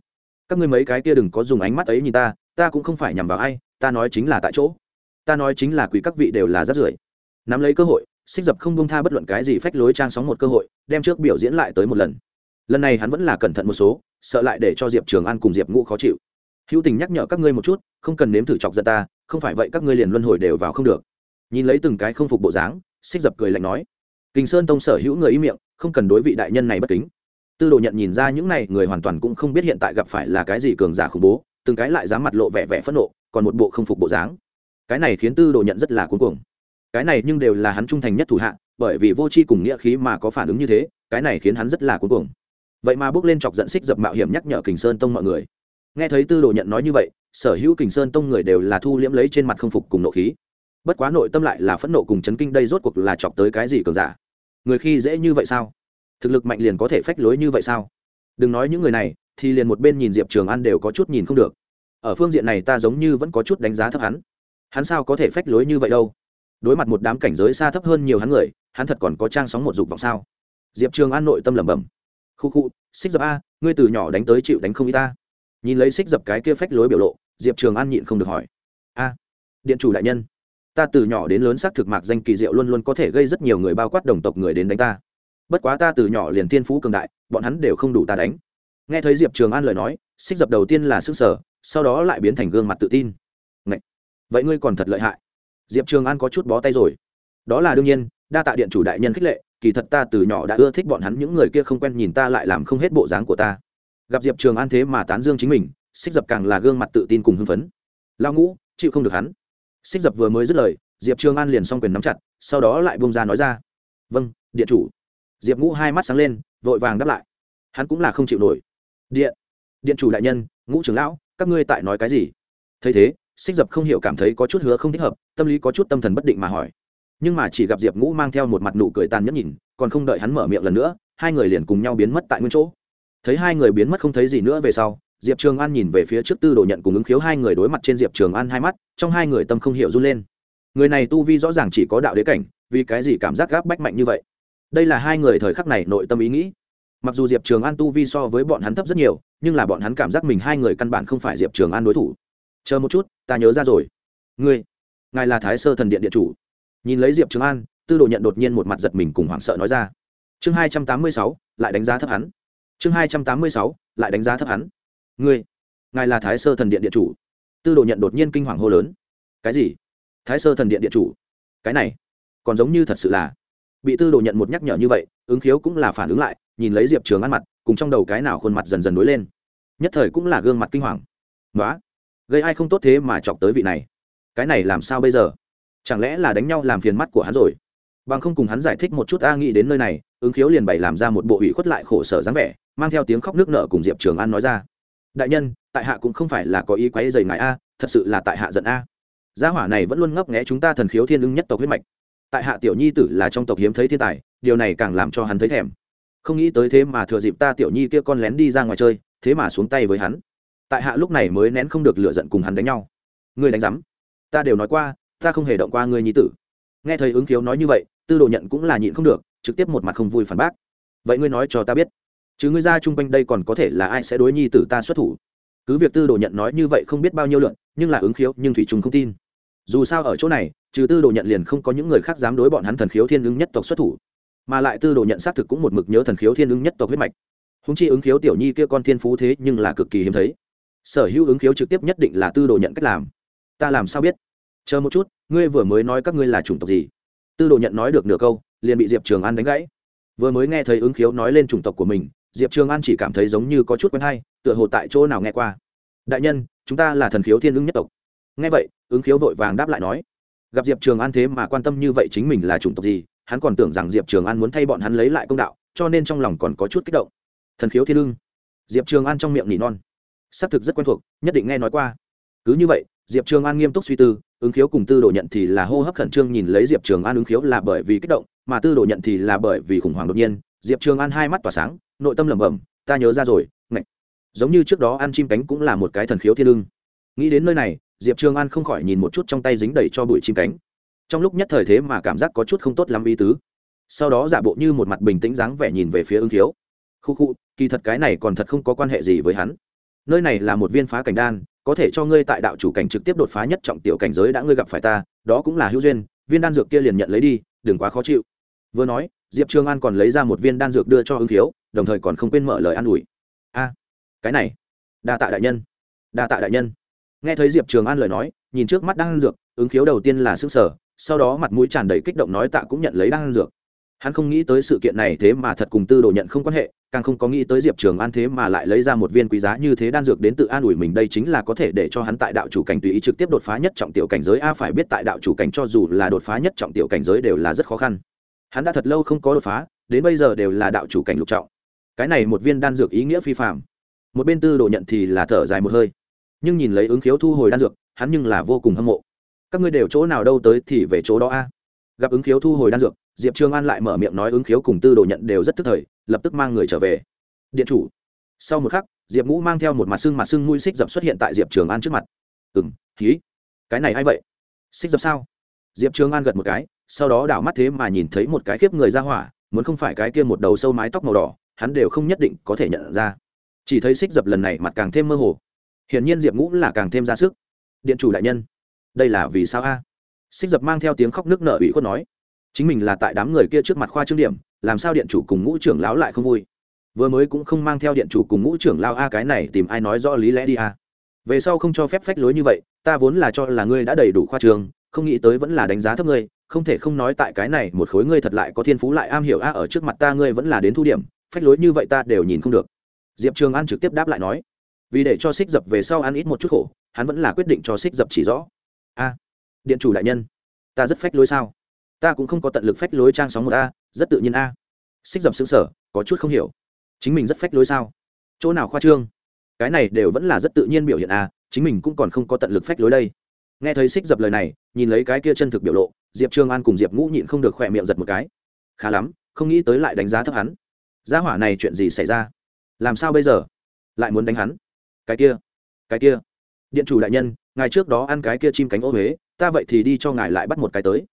Các ngươi mấy cái kia đừng có dùng ánh mắt ấy nhìn ta ta cũng không phải nhằm vào ai, ta nói chính là tại chỗ. Ta nói chính là quỷ các vị đều là rất rưởi. Nắm lấy cơ hội, xích dập không bông tha bất luận cái gì phách lối trang sóng một cơ hội, đem trước biểu diễn lại tới một lần lần này hắn vẫn là cẩn thận một số, sợ lại để cho diệp trường an cùng diệp ngũ khó chịu. Hữu tình nhắc nhở các ngươi một chút, không cần nếm thử chọc giận ta, không phải vậy các ngươi liền luân hồi đều vào không được. Nhìn lấy từng cái không phục bộ dáng, xích dập cười lạnh nói kinh sơn tông sở hữu người ý miệng, không cần đối vị đại nhân này bất kính. Tư đồ nhận nhìn ra những này, người hoàn toàn cũng không biết hiện tại gặp phải là cái gì cường giả khủng bố, từng cái lại dám mặt lộ vẻ vẻ phẫn nộ, còn một bộ không phục bộ dáng. Cái này khiến tư đồ nhận rất là cuống cuồng. Cái này nhưng đều là hắn trung thành nhất thủ hạ, bởi vì vô tri cùng nghĩa khí mà có phản ứng như thế, cái này khiến hắn rất là cuống cuồng vậy mà bước lên chọc giận xích dập mạo hiểm nhắc nhở kình sơn tông mọi người. Nghe thấy tư đồ nhận nói như vậy, sở hữu kình sơn tông người đều là thu liễm lấy trên mặt không phục cùng nộ khí. Bất quá nội tâm lại là phẫn nộ cùng chấn kinh đây rốt cuộc là chọc tới cái gì cường giả? Người khi dễ như vậy sao? Thực lực mạnh liền có thể phách lối như vậy sao? Đừng nói những người này, thì liền một bên nhìn diệp trường an đều có chút nhìn không được. Ở phương diện này ta giống như vẫn có chút đánh giá thấp hắn. Hắn sao có thể phách lối như vậy đâu? Đối mặt một đám cảnh giới xa thấp hơn nhiều hắn người, hắn thật còn có trang sóng một dục vọng sao? Diệp trường an nội tâm lẩm bẩm khu khu, xích dập a, ngươi từ nhỏ đánh tới chịu đánh không y ta nhìn lấy xích dập cái kia phách lối biểu lộ, diệp trường an nhịn không được hỏi. A, điện chủ đại nhân, ta từ nhỏ đến lớn xác thực mạc danh kỳ diệu luôn luôn có thể gây rất nhiều người bao quát đồng tộc người đến đánh ta. Bất quá ta từ nhỏ liền thiên phú cường đại, bọn hắn đều không đủ ta đánh. Nghe thấy diệp trường an lời nói, xích dập đầu tiên là s ư n g sở sau đó lại biến thành gương mặt tự tin. Ngậy! vậy ngươi còn thật lợi hại. Diệp trường an có chút bó tay rồi. Đó là đương nhiên, đa tạ điện chủ đại nhân khích lệ kỳ thật ta từ nhỏ đã ưa thích bọn hắn, những người kia không quen nhìn ta lại làm không hết bộ dáng của ta. Gặp diệp trường an thế mà tán dương chính mình, xích dập càng là gương mặt tự tin cùng hưng phấn. Lao ngũ, chịu không được hắn. Xích dập vừa mới dứt lời, diệp trường an liền s o n g quyền nắm chặt, sau đó lại bông ra nói ra. Vâng điện chủ. Diệp ngũ hai mắt sáng lên, vội vàng đáp lại. Hắn cũng là không chịu nổi. Điện. Điện chủ đại nhân, ngũ trưởng lão, các ngươi tại nói cái gì? Thấy thế, xích dập không hiểu cảm thấy có chút hứa không thích hợp, tâm lý có chút tâm thần bất định mà hỏi nhưng mà chỉ gặp diệp ngũ mang theo một mặt nụ cười tàn nhẫn nhìn, còn không đợi hắn mở miệng lần nữa, hai người liền cùng nhau biến mất tại nguyên chỗ. Thấy hai người biến mất không thấy gì nữa về sau, diệp trường an nhìn về phía trước tư đồ nhận cùng ứng khiếu hai người đối mặt trên diệp trường an hai mắt, trong hai người tâm không hiểu run lên. Người này tu vi rõ ràng chỉ có đạo đế cảnh, vì cái gì cảm giác gáp bách mạnh như vậy? Đây là hai người thời khắc này nội tâm ý nghĩ. Mặc dù diệp trường an tu vi so với bọn hắn thấp rất nhiều, nhưng là bọn hắn cảm giác mình hai người căn bản không phải diệp trường an đối thủ. Chờ một chút, ta nhớ ra rồi. Ngươi, ngài là thái sơ thần điện điện chủ nhìn lấy diệp trường an tư đồ nhận đột nhiên một mặt giật mình cùng hoảng sợ nói ra chương hai trăm tám mươi sáu lại đánh giá thấp hắn chương hai trăm tám mươi sáu lại đánh giá thấp hắn ngươi ngài là thái sơ thần điện điện chủ tư đồ nhận đột nhiên kinh hoàng hô lớn cái gì thái sơ thần điện điện chủ cái này còn giống như thật sự là bị tư đồ nhận một nhắc nhở như vậy ứng khiếu cũng là phản ứng lại nhìn lấy diệp trường ăn mặt cùng trong đầu cái nào khuôn mặt dần dần nối lên nhất thời cũng là gương mặt kinh hoàng nói, gây ai không tốt thế mà chọc tới vị này? Cái này làm sao bây giờ? Chẳng lẽ là đánh nhau làm phiền mắt của hắn rồi? Bằng không cùng hắn giải thích một chút a nghĩ đến nơi này, ứng khiếu liền bày làm ra một bộ ủy khuất lại khổ sở dáng vẻ, mang theo tiếng khóc nước nở cùng diệp trường an nói ra. Đại nhân, tại hạ cũng không phải là có ý quấy dày ngại a, thật sự là tại hạ giận a. Gia hỏa này vẫn luôn ngấp nghẽ chúng ta thần khiếu thiên ưng nhất tộc huyết mạch. Tại hạ tiểu nhi tử là trong tộc hiếm thấy thiên tài, điều này càng làm cho hắn thấy thèm. Không nghĩ tới thế mà thừa dịp ta tiểu nhi kia con lén đi ra ngoài chơi, thế mà xuống tay với hắn. Tại hạ lúc này mới nén không được lựa giận cùng hắn đánh nhau. Người đánh rắm ta đều nói qua ta không hề động qua ngươi nhi tử. Nghe thấy ứng khiếu nói như vậy, tư đồ nhận cũng là nhịn không được, trực tiếp một mặt không vui phản bác. Vậy ngươi nói cho ta biết, chứ ngươi ra chung quanh đây còn có thể là ai sẽ đối nhi tử ta xuất thủ? Cứ việc tư đồ nhận nói như vậy không biết bao nhiêu lượn, nhưng là ứng khiếu, nhưng thủy trung không tin. Dù sao ở chỗ này, trừ tư đồ nhận liền không có những người khác dám đối bọn hắn thần khiếu thiên ứng nhất tộc xuất thủ. Mà lại tư đồ nhận xác thực cũng một mực nhớ thần khiếu thiên ứng nhất tộc huyết mạch. Húng chi ứng khiếu tiểu nhi kia con thiên phú thế nhưng là cực kỳ hiếm thấy. Sở hữu ứng khiếu trực tiếp nhất định là tư đồ nhận cách làm. Ta làm sao biết? Chờ một chút, ngươi vừa mới nói các ngươi là chủng tộc gì? Tư đồ nhận nói được nửa câu, liền bị diệp trường an đánh gãy. Vừa mới nghe thấy ứng khiếu nói lên chủng tộc của mình, diệp trường an chỉ cảm thấy giống như có chút quen hay, tựa hồ tại chỗ nào nghe qua. Đại nhân, chúng ta là thần khiếu thiên ứng nhất tộc. Nghe vậy, ứng khiếu vội vàng đáp lại nói, gặp diệp trường an thế mà quan tâm như vậy chính mình là chủng tộc gì, hắn còn tưởng rằng diệp trường an muốn thay bọn hắn lấy lại công đạo, cho nên trong lòng còn có chút kích động. Thần khiếu thiên ưng diệp trường an trong miệng nỉ non. Xác thực rất quen thuộc, nhất định nghe nói qua. Cứ như vậy diệp trường an nghiêm túc suy tư, ứng khiếu cùng tư đồ nhận thì là hô hấp khẩn trương nhìn lấy diệp trường an ứng khiếu là bởi vì kích động, mà tư đồ nhận thì là bởi vì khủng hoảng đột nhiên. Diệp trường an hai mắt tỏa sáng, nội tâm lẩm bẩm, ta nhớ ra rồi, ngạch. Giống như trước đó ăn chim cánh cũng là một cái thần khiếu thiên lương. nghĩ đến nơi này, diệp trường an không khỏi nhìn một chút trong tay dính đầy cho bụi chim cánh. Trong lúc nhất thời thế mà cảm giác có chút không tốt lắm ý tứ. Sau đó giả bộ như một mặt bình tĩnh dáng vẻ nhìn về phía ứng khiếu. Khu khu, kỳ thật cái này còn thật không có quan hệ gì với hắn. Nơi này là một viên phá cảnh đan có thể cho ngươi tại đạo chủ cảnh trực tiếp đột phá nhất trọng tiểu cảnh giới đã ngươi gặp phải ta, đó cũng là hữu duyên, viên đan dược kia liền nhận lấy đi, đừng quá khó chịu. Vừa nói, diệp trường an còn lấy ra một viên đan dược đưa cho hưng thiếu, đồng thời còn không quên mở lời an ủi. A, cái này, đa tạ đại nhân, đa tạ đại nhân. Nghe thấy diệp trường an lời nói, nhìn trước mắt đan dược, ứng khiếu đầu tiên là s ư n g sở sau đó mặt mũi tràn đầy kích động nói tạ cũng nhận lấy đan dược hắn không nghĩ tới sự kiện này thế mà thật cùng tư đồ nhận không quan hệ, càng không có nghĩ tới diệp trường an thế mà lại lấy ra một viên quý giá như thế đan dược đến tự an ủi mình đây chính là có thể để cho hắn tại đạo chủ cảnh tùy ý trực tiếp đột phá nhất trọng tiểu cảnh giới. A, phải biết tại đạo chủ cảnh cho dù là đột phá nhất trọng tiểu cảnh giới đều là rất khó khăn. Hắn đã thật lâu không có đột phá, đến bây giờ đều là đạo chủ cảnh lục trọng. Cái này một viên đan dược ý nghĩa phi phạm một bên tư đồ nhận thì là thở dài một hơi. Nhưng nhìn lấy ứng khiếu thu hồi đan dược, hắn nhưng là vô cùng hâm mộ. Các ngươi đều chỗ nào đâu tới thì về chỗ đó a. Gặp ứng khiếu thu hồi đan dược diệp trường an lại mở miệng nói ứng khiếu cùng tư đồ nhận đều rất tức thời, lập tức mang người trở về. Điện chủ. Sau một khắc, diệp ngũ mang theo một mặt xương mặt xương mũi xích dập xuất hiện tại diệp trường an trước mặt. Ừ m cái này a i vậy? Xích dập sao? Diệp trường an gật một cái, sau đó đảo mắt thế mà nhìn thấy một cái khiếp người ra hỏa, muốn không phải cái kia một đầu sâu mái tóc màu đỏ, hắn đều không nhất định có thể nhận ra. Chỉ thấy xích dập lần này mặt càng thêm mơ hồ. Hiển nhiên diệp ngũ là càng thêm ra sức. Điện chủ đại nhân, đây là vì sao a? Xích dập mang theo tiếng khóc nước nở ủy khuất nói chính mình là tại đám người kia trước mặt khoa trương điểm, làm sao điện chủ cùng ngũ trưởng lão lại không vui? Vừa mới cũng không mang theo điện chủ cùng ngũ trưởng lao a cái này tìm ai nói rõ lý lẽ đi a. Về sau không cho phép phách lối như vậy, ta vốn là cho là ngươi đã đầy đủ khoa trường, không nghĩ tới vẫn là đánh giá thấp ngươi, không thể không nói tại cái này một khối ngươi thật lại có thiên phú lại am hiểu a ở trước mặt ta ngươi vẫn là đến thu điểm, phách lối như vậy ta đều nhìn không được. Diệp trường an trực tiếp đáp lại nói, vì để cho xích dập về sau ăn ít một chút khổ, hắn vẫn là quyết định cho xích dập chỉ rõ. A, điện chủ đại nhân, ta rất phách lối sao? Ta cũng không có tận lực phách lối trang sóng một a, rất tự nhiên a. Xích dập xứng sở có chút không hiểu. Chính mình rất phách lối sao? Chỗ nào khoa trương? Cái này đều vẫn là rất tự nhiên biểu hiện a, chính mình cũng còn không có tận lực phách lối đây. Nghe thấy xích dập lời này, nhìn lấy cái kia chân thực biểu lộ, diệp trương an cùng diệp ngũ nhịn không được khỏe miệng giật một cái. Khá lắm, không nghĩ tới lại đánh giá thấp hắn. Gia hỏa này chuyện gì xảy ra? Làm sao bây giờ? Lại muốn đánh hắn? Cái kia cái kia. Điện chủ đại nhân, ngài trước đó ăn cái kia chim cánh ô huế, ta vậy thì đi cho ngài lại bắt một cái tới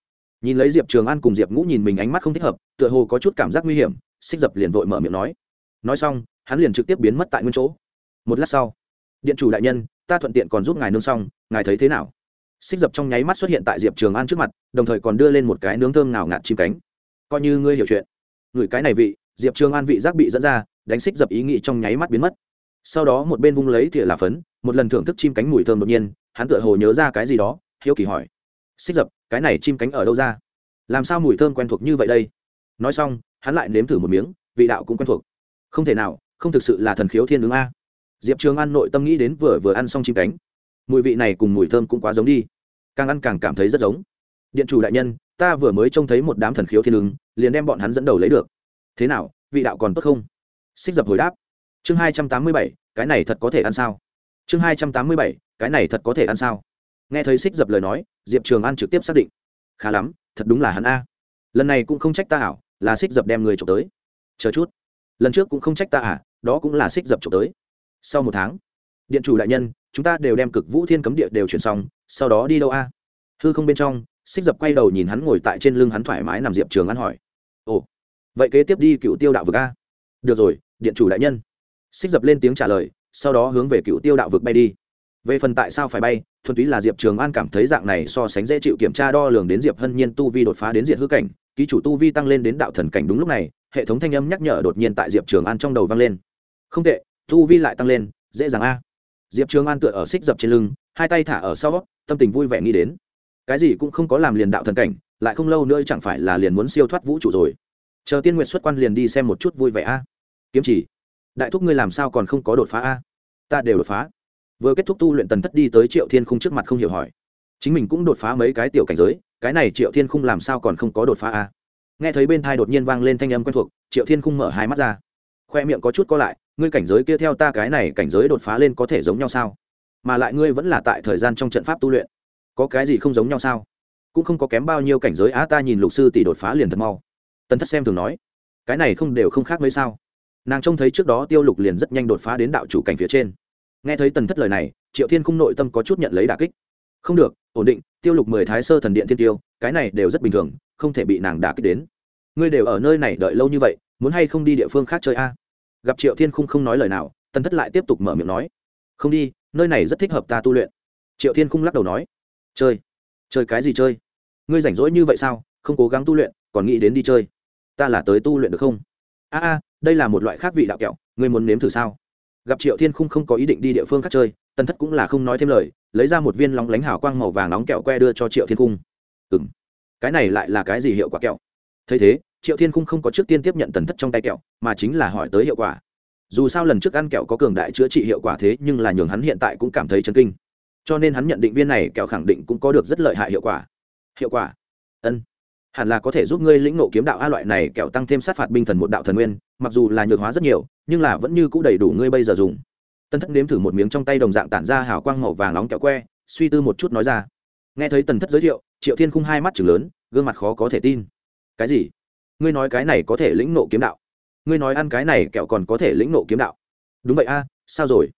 nhìn lấy diệp trường an cùng diệp ngũ nhìn mình ánh mắt không thích hợp, tựa hồ có chút cảm giác nguy hiểm, xích dập liền vội mở miệng nói. Nói xong, hắn liền trực tiếp biến mất tại nguyên chỗ. Một lát sau, điện chủ đại nhân, ta thuận tiện còn giúp ngài nướng xong, ngài thấy thế nào? Xích dập trong nháy mắt xuất hiện tại diệp trường an trước mặt, đồng thời còn đưa lên một cái nướng thơm nào ngạt chim cánh. Coi như ngươi hiểu chuyện, ngửi cái này vị, diệp trường an vị giác bị dẫn ra, đánh xích dập ý nghĩ trong nháy mắt biến mất. Sau đó một bên vung lấy thìa là phấn, một lần thưởng thức chim cánh mùi thơm đột nhiên, hắn tựa hồ nhớ ra cái gì đó, hiếu kỳ hỏi xích dập, cái này chim cánh ở đâu ra? Làm sao mùi thơm quen thuộc như vậy đây? Nói xong, hắn lại nếm thử một miếng, vị đạo cũng quen thuộc. Không thể nào, không thực sự là thần khiếu thiên ứng a. Diệp trường an nội tâm nghĩ đến vừa vừa ăn xong chim cánh. Mùi vị này cùng mùi thơm cũng quá giống đi. Càng ăn càng cảm thấy rất giống. Điện chủ đại nhân, ta vừa mới trông thấy một đám thần khiếu thiên ứng, liền đem bọn hắn dẫn đầu lấy được. Thế nào, vị đạo còn tốt không? Xích dập hồi đáp. Chương hai trăm tám mươi bảy, cái này thật có thể ăn sao? Chương hai trăm tám mươi bảy, cái này thật có thể ăn sao? Nghe thấy xích dập lời nói, diệp trường an trực tiếp xác định. Khá lắm, thật đúng là hắn a. Lần này cũng không trách ta ảo là xích dập đem người trộm tới. Chờ chút. Lần trước cũng không trách ta à đó cũng là xích dập trộm tới. Sau một tháng, điện chủ đại nhân, chúng ta đều đem cực vũ thiên cấm địa đều chuyển xong, sau đó đi đâu a? Hư không bên trong xích dập quay đầu nhìn hắn ngồi tại trên lưng hắn thoải mái nằm diệp trường ăn hỏi. Ồ, vậy kế tiếp đi cựu tiêu đạo vực a? Được rồi, điện chủ đại nhân. Xích dập lên tiếng trả lời, sau đó hướng về cựu tiêu đạo vực bay đi. Về phần tại sao phải bay thuần túy là diệp trường an cảm thấy dạng này so sánh dễ chịu kiểm tra đo lường đến diệp hân nhiên tu vi đột phá đến diệt hư cảnh, ký chủ tu vi tăng lên đến đạo thần cảnh đúng lúc này, hệ thống thanh âm nhắc nhở đột nhiên tại diệp trường an trong đầu vang lên. Không tệ, tu vi lại tăng lên, dễ dàng a. Diệp trường an tựa ở xích dập trên lưng, hai tay thả ở sau, tâm tình vui vẻ nghĩ đến. Cái gì cũng không có làm liền đạo thần cảnh, lại không lâu nữa chẳng phải là liền muốn siêu thoát vũ trụ rồi. Chờ tiên nguyện xuất quan liền đi xem một chút vui vẻ a. Kiếm chỉ. Đại thúc ngươi làm sao còn không có đột phá a? Ta đều đột phá vừa kết thúc tu luyện tần thất đi tới triệu thiên khung trước mặt không hiểu hỏi. Chính mình cũng đột phá mấy cái tiểu cảnh giới, cái này triệu thiên khung làm sao còn không có đột phá a nghe thấy bên thai đột nhiên vang lên thanh âm quen thuộc, triệu thiên khung mở hai mắt ra. Khoe miệng có chút co lại, ngươi cảnh giới kia theo ta cái này cảnh giới đột phá lên có thể giống nhau sao? Mà lại ngươi vẫn là tại thời gian trong trận pháp tu luyện. Có cái gì không giống nhau sao? Cũng không có kém bao nhiêu cảnh giới, á, ta nhìn lục sư tỷ đột phá liền thật mau. Tần thất xem thường nói, cái này không đều không khác mấy sao? Nàng trông thấy trước đó tiêu lục liền rất nhanh đột phá đến đạo chủ cảnh phía trên nghe thấy tần thất lời này, triệu thiên khung nội tâm có chút nhận lấy đà kích. Không được, ổn định, tiêu lục mười thái sơ thần điện thiên tiêu, cái này đều rất bình thường, không thể bị nàng đà kích đến. Ngươi đều ở nơi này đợi lâu như vậy, muốn hay không đi địa phương khác chơi a? Gặp triệu thiên khung không nói lời nào, tần thất lại tiếp tục mở miệng nói. Không đi, nơi này rất thích hợp ta tu luyện. Triệu thiên khung lắc đầu nói. Chơi. Chơi cái gì chơi? Ngươi rảnh rỗi như vậy sao? Không cố gắng tu luyện, còn nghĩ đến đi chơi. Ta là tới tu luyện được không? A a, đây là một loại khác vị đạo kẹo, ngươi muốn nếm thử sao? Gặp triệu thiên khung không có ý định đi địa phương khác chơi tần thất cũng là không nói thêm lời lấy ra một viên lóng lánh hào quang màu vàng nóng kẹo que đưa cho triệu thiên khung ừ m cái này lại là cái gì hiệu quả kẹo thấy thế triệu thiên khung không có trước tiên tiếp nhận tần thất trong tay kẹo mà chính là hỏi tới hiệu quả dù sao lần trước ăn kẹo có cường đại chữa trị hiệu quả thế nhưng là nhường hắn hiện tại cũng cảm thấy chấn kinh cho nên hắn nhận định viên này kẹo khẳng định cũng có được rất lợi hại hiệu quả hiệu quả ân hẳn là có thể giúp ngươi lĩnh nộ kiếm đạo a loại này kẹo tăng thêm sát phạt binh thần một đạo thần nguyên, mặc dù là nhược hóa rất nhiều, nhưng là vẫn như c ũ đầy đủ ngươi bây giờ dùng. Tân thất nếm thử một miếng trong tay đồng dạng tản ra hào quang màu vàng nóng kẹo que, suy tư một chút nói ra. Nghe thấy tần thất giới thiệu, triệu thiên khung hai mắt chừng lớn, gương mặt khó có thể tin. Cái gì? Ngươi nói cái này có thể lĩnh nộ kiếm đạo. Ngươi nói ăn cái này kẹo còn có thể lĩnh nộ kiếm đạo. Đúng vậy a, sao rồi?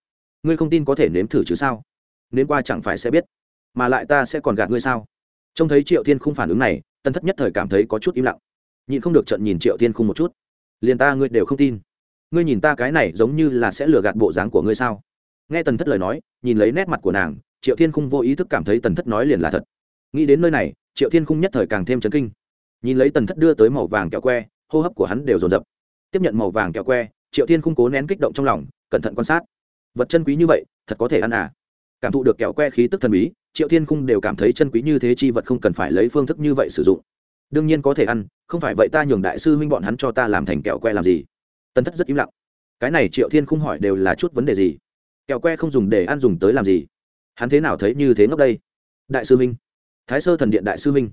Ngươi không tin có thể nếm thử chứ sao? Nếm qua chẳng phải sẽ biết, mà lại ta sẽ còn gạt ngươi sao? Trông thấy triệu thiên khung phản ứng này tân thất nhất thời cảm thấy có chút im lặng. Nhìn không được trận nhìn triệu thiên khung một chút. Liền ta ngươi đều không tin. Ngươi nhìn ta cái này giống như là sẽ lừa gạt bộ dáng của ngươi sao? Nghe tần thất lời nói, nhìn lấy nét mặt của nàng, triệu thiên khung vô ý thức cảm thấy tần thất nói liền là thật. Nghĩ đến nơi này, triệu thiên khung nhất thời càng thêm chấn kinh. Nhìn lấy tần thất đưa tới màu vàng kẹo que, hô hấp của hắn đều dồn dập. Tiếp nhận màu vàng kẹo que, triệu thiên khung cố nén kích động trong lòng, cẩn thận quan sát. Vật chân quý như vậy, thật có thể ăn à? Cảm thụ được kẹo que khí tức thần bí, triệu thiên khung đều cảm thấy chân quý như thế chi vật không cần phải lấy phương thức như vậy sử dụng. Đương nhiên có thể ăn, không phải vậy ta nhường đại sư huynh bọn hắn cho ta làm thành kẹo que làm gì? Tân thất rất im lặng. Cái này triệu thiên khung hỏi đều là chút vấn đề gì? Kẹo que không dùng để ăn dùng tới làm gì? Hắn thế nào thấy như thế ngốc đây? Đại sư huynh. Thái sơ thần điện đại sư minh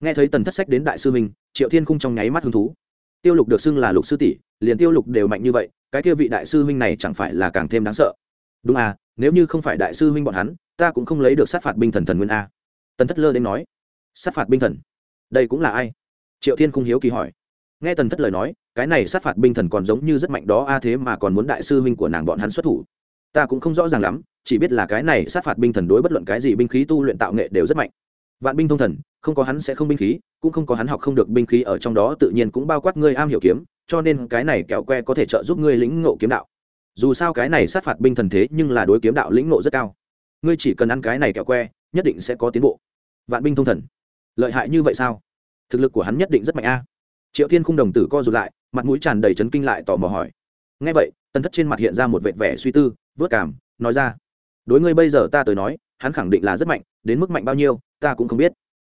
nghe thấy tần thất sách đến đại sư minh triệu thiên khung trong nháy mắt hứng thú. Tiêu lục được xưng là lục sư tỷ, liền tiêu lục đều mạnh như vậy, cái kia vị đại sư huynh này chẳng phải là càng thêm đáng sợ. Đúng à nếu như không phải đại sư huynh bọn hắn, ta cũng không lấy được sát phạt binh thần thần nguyên a. Tần thất lơ đến nói, sát phạt binh thần? Đây cũng là ai? Triệu thiên cung hiếu kỳ hỏi. Nghe tần thất lời nói, cái này sát phạt binh thần còn giống như rất mạnh đó a thế mà còn muốn đại sư huynh của nàng bọn hắn xuất thủ. Ta cũng không rõ ràng lắm, chỉ biết là cái này sát phạt binh thần đối bất luận cái gì binh khí tu luyện tạo nghệ đều rất mạnh. Vạn binh thông thần, không có hắn sẽ không binh khí, cũng không có hắn học không được binh khí ở trong đó tự nhiên cũng bao quát ngươi am hiểu kiếm, cho nên cái này kẹo que có thể trợ giúp ngươi lĩnh ngộ kiếm đạo dù sao cái này sát phạt binh thần thế nhưng là đối kiếm đạo lĩnh ngộ rất cao. Ngươi chỉ cần ăn cái này kẹo que, nhất định sẽ có tiến bộ. Vạn binh thông thần. Lợi hại như vậy sao? Thực lực của hắn nhất định rất mạnh a. Triệu thiên khung đồng tử co rụt lại, mặt mũi tràn đầy chấn kinh lại tò mò hỏi. Ngay vậy, tần thất trên mặt hiện ra một vệt vẻ suy tư, vớt cảm, nói ra. Đối ngươi bây giờ ta tới nói, hắn khẳng định là rất mạnh, đến mức mạnh bao nhiêu, ta cũng không biết.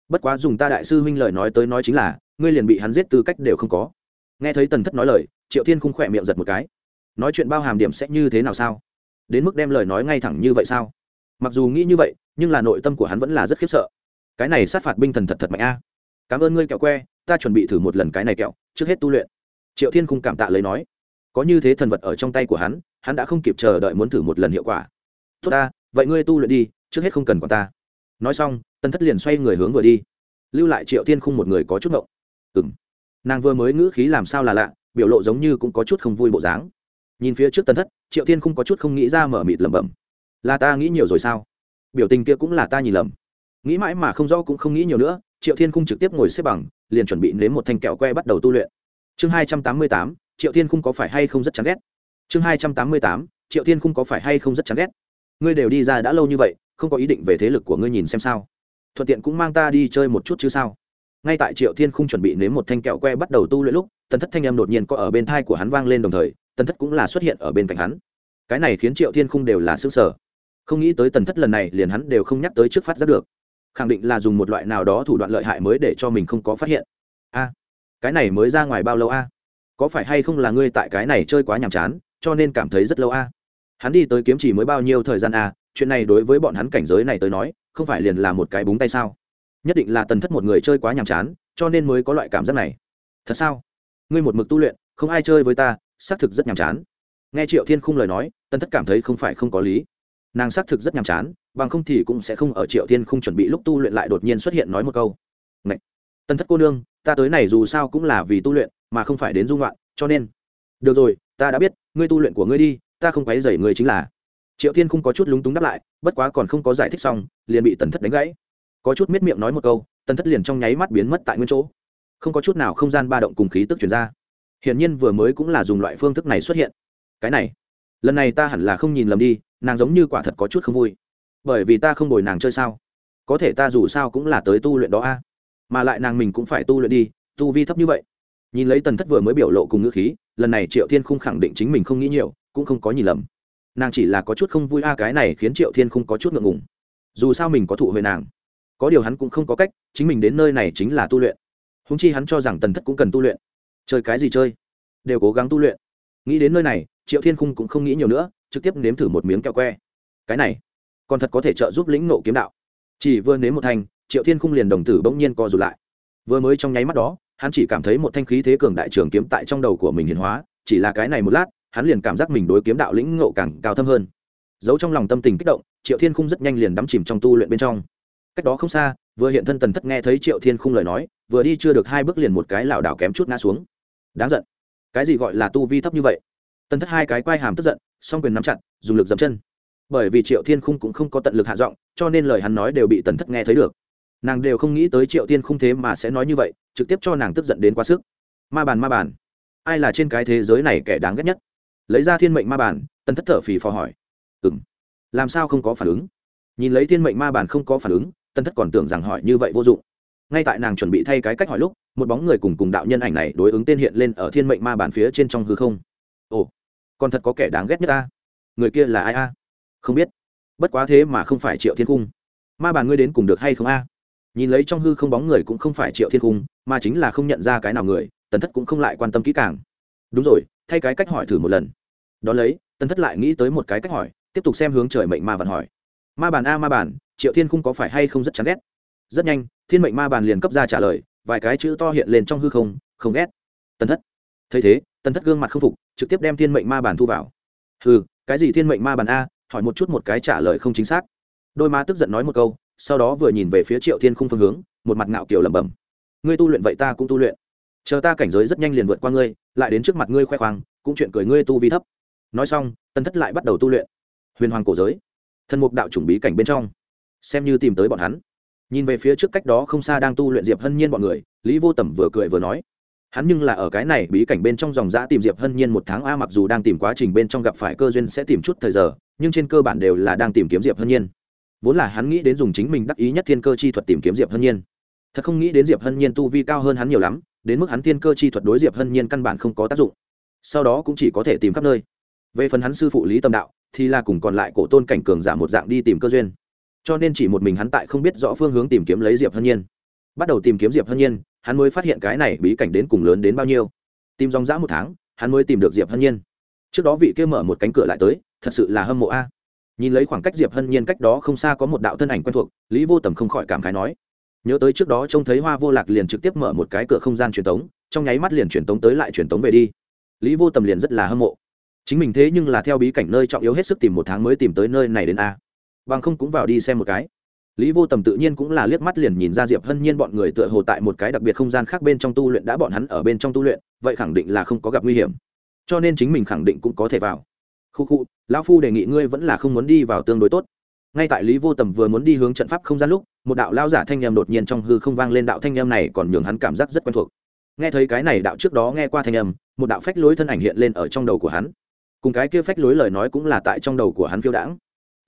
Bất quá dùng ta đại sư huynh lời nói tới nói chính là, ngươi liền bị hắn giết tư cách đều không có. Nghe thấy tần thất nói lời, triệu thiên khung khỏe miệng giật một cái nói chuyện bao hàm điểm sẽ như thế nào sao? Đến mức đem lời nói ngay thẳng như vậy sao? Mặc dù nghĩ như vậy, nhưng là nội tâm của hắn vẫn là rất khiếp sợ. Cái này sát phạt binh thần thật thật mạnh a. Cảm ơn ngươi kẹo que, ta chuẩn bị thử một lần cái này kẹo, trước hết tu luyện. Triệu thiên khung cảm tạ lấy nói. Có như thế thần vật ở trong tay của hắn hắn đã không kịp chờ đợi muốn thử một lần hiệu quả. Tốt ta, vậy ngươi tu luyện đi, trước hết không cần còn ta. Nói xong tân thất liền xoay người hướng vừa đi. Lưu lại triệu thiên khung một người có chút mộng ừ m nàng vừa mới ngữ khí làm sao là lạ, biểu lộ giống như cũng có chút không vui bộ dáng nhìn phía trước tân thất, triệu thiên không có chút không nghĩ ra mở mịt lẩm bẩm. Là ta nghĩ nhiều rồi sao? Biểu tình kia cũng là ta nhìn lầm. Nghĩ mãi mà không rõ cũng không nghĩ nhiều nữa, triệu thiên khung trực tiếp ngồi xếp bằng, liền chuẩn bị nếm một thanh kẹo que bắt đầu tu luyện. Chương hai trăm tám mươi tám, triệu thiên khung có phải hay không rất chán ghét? Chương hai trăm tám mươi tám, triệu thiên khung có phải hay không rất chán ghét? Ngươi đều đi ra đã lâu như vậy, không có ý định về thế lực của ngươi nhìn xem sao? Thuận tiện cũng mang ta đi chơi một chút chứ sao? Ngay tại triệu thiên khung chuẩn bị nếm một thanh kẹo que bắt đầu tu luyện lúc, tần thất thanh em đột nhiên có ở bên thai của hắn vang lên đồng thời tần thất cũng là xuất hiện ở bên cạnh hắn. Cái này khiến triệu thiên khung đều là xương sở không nghĩ tới tần thất lần này liền hắn đều không nhắc tới trước phát giác được. Khẳng định là dùng một loại nào đó thủ đoạn lợi hại mới để cho mình không có phát hiện. A, cái này mới ra ngoài bao lâu a? Có phải hay không là ngươi tại cái này chơi quá nhàm chán, cho nên cảm thấy rất lâu a? Hắn đi tới kiếm chỉ mới bao nhiêu thời gian a? Chuyện này đối với bọn hắn cảnh giới này tới nói, không phải liền là một cái búng tay sao? Nhất định là tần thất một người chơi quá nhàm chán, cho nên mới có loại cảm giác này. Thật sao? Ngươi một mực tu luyện, không ai chơi với ta xác thực rất nhàm chán. Nghe triệu thiên khung lời nói, tần thất cảm thấy không phải không có lý. Nàng xác thực rất nhàm chán, bằng không thì cũng sẽ không ở triệu thiên Khung chuẩn bị lúc tu luyện lại đột nhiên xuất hiện nói một câu. Ngậy! tần thất cô nương, ta tới này dù sao cũng là vì tu luyện, mà không phải đến dung loạn, cho nên. Được rồi, ta đã biết, ngươi tu luyện của ngươi đi, ta không quấy rầy ngươi chính là. Triệu thiên Khung có chút lúng túng đáp lại, bất quá còn không có giải thích xong, liền bị tần thất đánh gãy. Có chút miết miệng nói một câu, tần thất liền trong nháy mắt biến mất tại nguyên chỗ. Không có chút nào không gian ba động cùng khí tức chuyển ra hiển nhiên vừa mới cũng là dùng loại phương thức này xuất hiện. Cái này, lần này ta hẳn là không nhìn lầm đi, nàng giống như quả thật có chút không vui. Bởi vì ta không đổi nàng chơi sao? Có thể ta dù sao cũng là tới tu luyện đó a. Mà lại nàng mình cũng phải tu luyện đi, tu vi thấp như vậy. Nhìn lấy tần thất vừa mới biểu lộ cùng ngữ khí, lần này triệu thiên không khẳng định chính mình không nghĩ nhiều, cũng không có nhìn lầm. Nàng chỉ là có chút không vui a, cái này khiến triệu thiên không có chút ngượng ngùng. Dù sao mình có thụ huệ nàng, có điều hắn cũng không có cách, chính mình đến nơi này chính là tu luyện. Húng chi hắn cho rằng tần thất cũng cần tu luyện chơi cái gì chơi? Đều cố gắng tu luyện. Nghĩ đến nơi này, triệu thiên khung cũng không nghĩ nhiều nữa, trực tiếp nếm thử một miếng kẹo que. Cái này, còn thật có thể trợ giúp lĩnh nộ kiếm đạo. Chỉ vừa nếm một thanh, triệu thiên khung liền đồng tử bỗng nhiên co rụt lại. Vừa mới trong nháy mắt đó, hắn chỉ cảm thấy một thanh khí thế cường đại trường kiếm tại trong đầu của mình hiền hóa, chỉ là cái này một lát, hắn liền cảm giác mình đối kiếm đạo lĩnh ngộ càng cao thâm hơn. Giấu trong lòng tâm tình kích động, triệu thiên khung rất nhanh liền đắm chìm trong tu luyện bên trong. Cách đó không xa, vừa hiện thân tần thất nghe thấy triệu thiên khung lời nói, vừa đi chưa được hai bước liền một cái lảo đảo kém chút ngã xuống đáng giận. Cái gì gọi là tu vi thấp như vậy? Tần thất hai cái quai hàm tức giận, song quyền nắm chặt, dùng lực dậm chân. Bởi vì triệu thiên khung cũng không có tận lực hạ giọng, cho nên lời hắn nói đều bị tần thất nghe thấy được. Nàng đều không nghĩ tới triệu thiên khung thế mà sẽ nói như vậy, trực tiếp cho nàng tức giận đến quá sức. Ma bàn ma bàn. Ai là trên cái thế giới này kẻ đáng ghét nhất? Lấy ra thiên mệnh ma bàn, tần thất thở phì phò hỏi. Ừ m làm sao không có phản ứng? Nhìn lấy thiên mệnh ma bàn không có phản ứng, tần thất còn tưởng rằng hỏi như vậy vô dụng ngay tại nàng chuẩn bị thay cái cách hỏi lúc, một bóng người cùng cùng đạo nhân ảnh này đối ứng tên hiện lên ở thiên mệnh ma bàn phía trên trong hư không. Ồ còn thật có kẻ đáng ghét nhất ta. Người kia là ai a? Không biết. Bất quá thế mà không phải triệu thiên cung. Ma bàn ngươi đến cùng được hay không a? Nhìn lấy trong hư không bóng người cũng không phải triệu thiên cung, mà chính là không nhận ra cái nào người, tần thất cũng không lại quan tâm kỹ càng. Đúng rồi, thay cái cách hỏi thử một lần. Đón lấy, tần thất lại nghĩ tới một cái cách hỏi, tiếp tục xem hướng trời mệnh ma vạn hỏi. Ma bàn a, ma bàn, triệu thiên cung có phải hay không rất chán ghét? Rất nhanh, thiên mệnh ma bàn liền cấp ra trả lời, vài cái chữ to hiện lên trong hư không không ghét. Tần thất. Thấy thế, tần thất gương mặt không phục, trực tiếp đem thiên mệnh ma bàn thu vào. Hừ, cái gì thiên mệnh ma bàn a, hỏi một chút một cái trả lời không chính xác. Đôi má tức giận nói một câu, sau đó vừa nhìn về phía triệu thiên khung phương hướng, một mặt ngạo kiểu lẩm bẩm. Ngươi tu luyện vậy ta cũng tu luyện. Chờ ta cảnh giới rất nhanh liền vượt qua ngươi, lại đến trước mặt ngươi khoe khoang, cũng chuyện cười ngươi tu vi thấp. Nói xong tân thất lại bắt đầu tu luyện. Huyền hoàng cổ giới, thần mục đạo chủng bí cảnh bên trong. Xem như tìm tới bọn hắn nhìn về phía trước cách đó không xa đang tu luyện diệp hân nhiên bọn người, lý vô tẩm vừa cười vừa nói, hắn nhưng là ở cái này bí cảnh bên trong dòng giã tìm diệp hân nhiên một tháng, a, mặc dù đang tìm quá trình bên trong gặp phải cơ duyên sẽ tìm chút thời giờ, nhưng trên cơ bản đều là đang tìm kiếm diệp hân nhiên. Vốn là hắn nghĩ đến dùng chính mình đắc ý nhất thiên cơ chi thuật tìm kiếm diệp hân nhiên. Thật không nghĩ đến diệp hân nhiên tu vi cao hơn hắn nhiều lắm, đến mức hắn thiên cơ chi thuật đối diệp hân nhiên căn bản không có tác dụng. Sau đó cũng chỉ có thể tìm khắp nơi. Về phần hắn sư phụ lý tâm đạo, thì là cùng còn lại cổ tôn cảnh cường giả một dạng đi tìm cơ duyên cho nên chỉ một mình hắn tại không biết rõ phương hướng tìm kiếm lấy diệp hân nhiên. Bắt đầu tìm kiếm diệp hân nhiên, hắn mới phát hiện cái này bí cảnh đến cùng lớn đến bao nhiêu. Tìm dòng dã một tháng, hắn mới tìm được diệp hân nhiên. Trước đó vị kia mở một cánh cửa lại tới, thật sự là hâm mộ a. Nhìn lấy khoảng cách diệp hân nhiên cách đó không xa có một đạo thân ảnh quen thuộc, lý vô tầm không khỏi cảm khái nói. Nhớ tới trước đó trông thấy hoa vô lạc liền trực tiếp mở một cái cửa không gian truyền tống, trong nháy mắt liền truyền tống tới lại truyền tống về đi. Lý vô tầm liền rất là hâm mộ. Chính mình thế nhưng là theo bí cảnh nơi trọng yếu hết sức tìm một tháng mới tìm tới nơi này đến a bằng không cũng vào đi xem một cái. Lý vô tầm tự nhiên cũng là liếc mắt liền nhìn ra diệp hân nhiên bọn người tựa hồ tại một cái đặc biệt không gian khác bên trong tu luyện đã bọn hắn ở bên trong tu luyện, vậy khẳng định là không có gặp nguy hiểm. Cho nên chính mình khẳng định cũng có thể vào. Khu khu, lão phu đề nghị ngươi vẫn là không muốn đi vào tương đối tốt. Ngay tại lý vô tầm vừa muốn đi hướng trận pháp không gian lúc, một đạo lao giả thanh em đột nhiên trong hư không vang lên đạo thanh em này còn nhường hắn cảm giác rất quen thuộc. Nghe thấy cái này đạo trước đó nghe qua thanh âm, một đạo phách lối thân ảnh hiện lên ở trong đầu của hắn. Cùng cái kia phách lối lời nói cũng là tại trong đầu của hắn phiêu đãng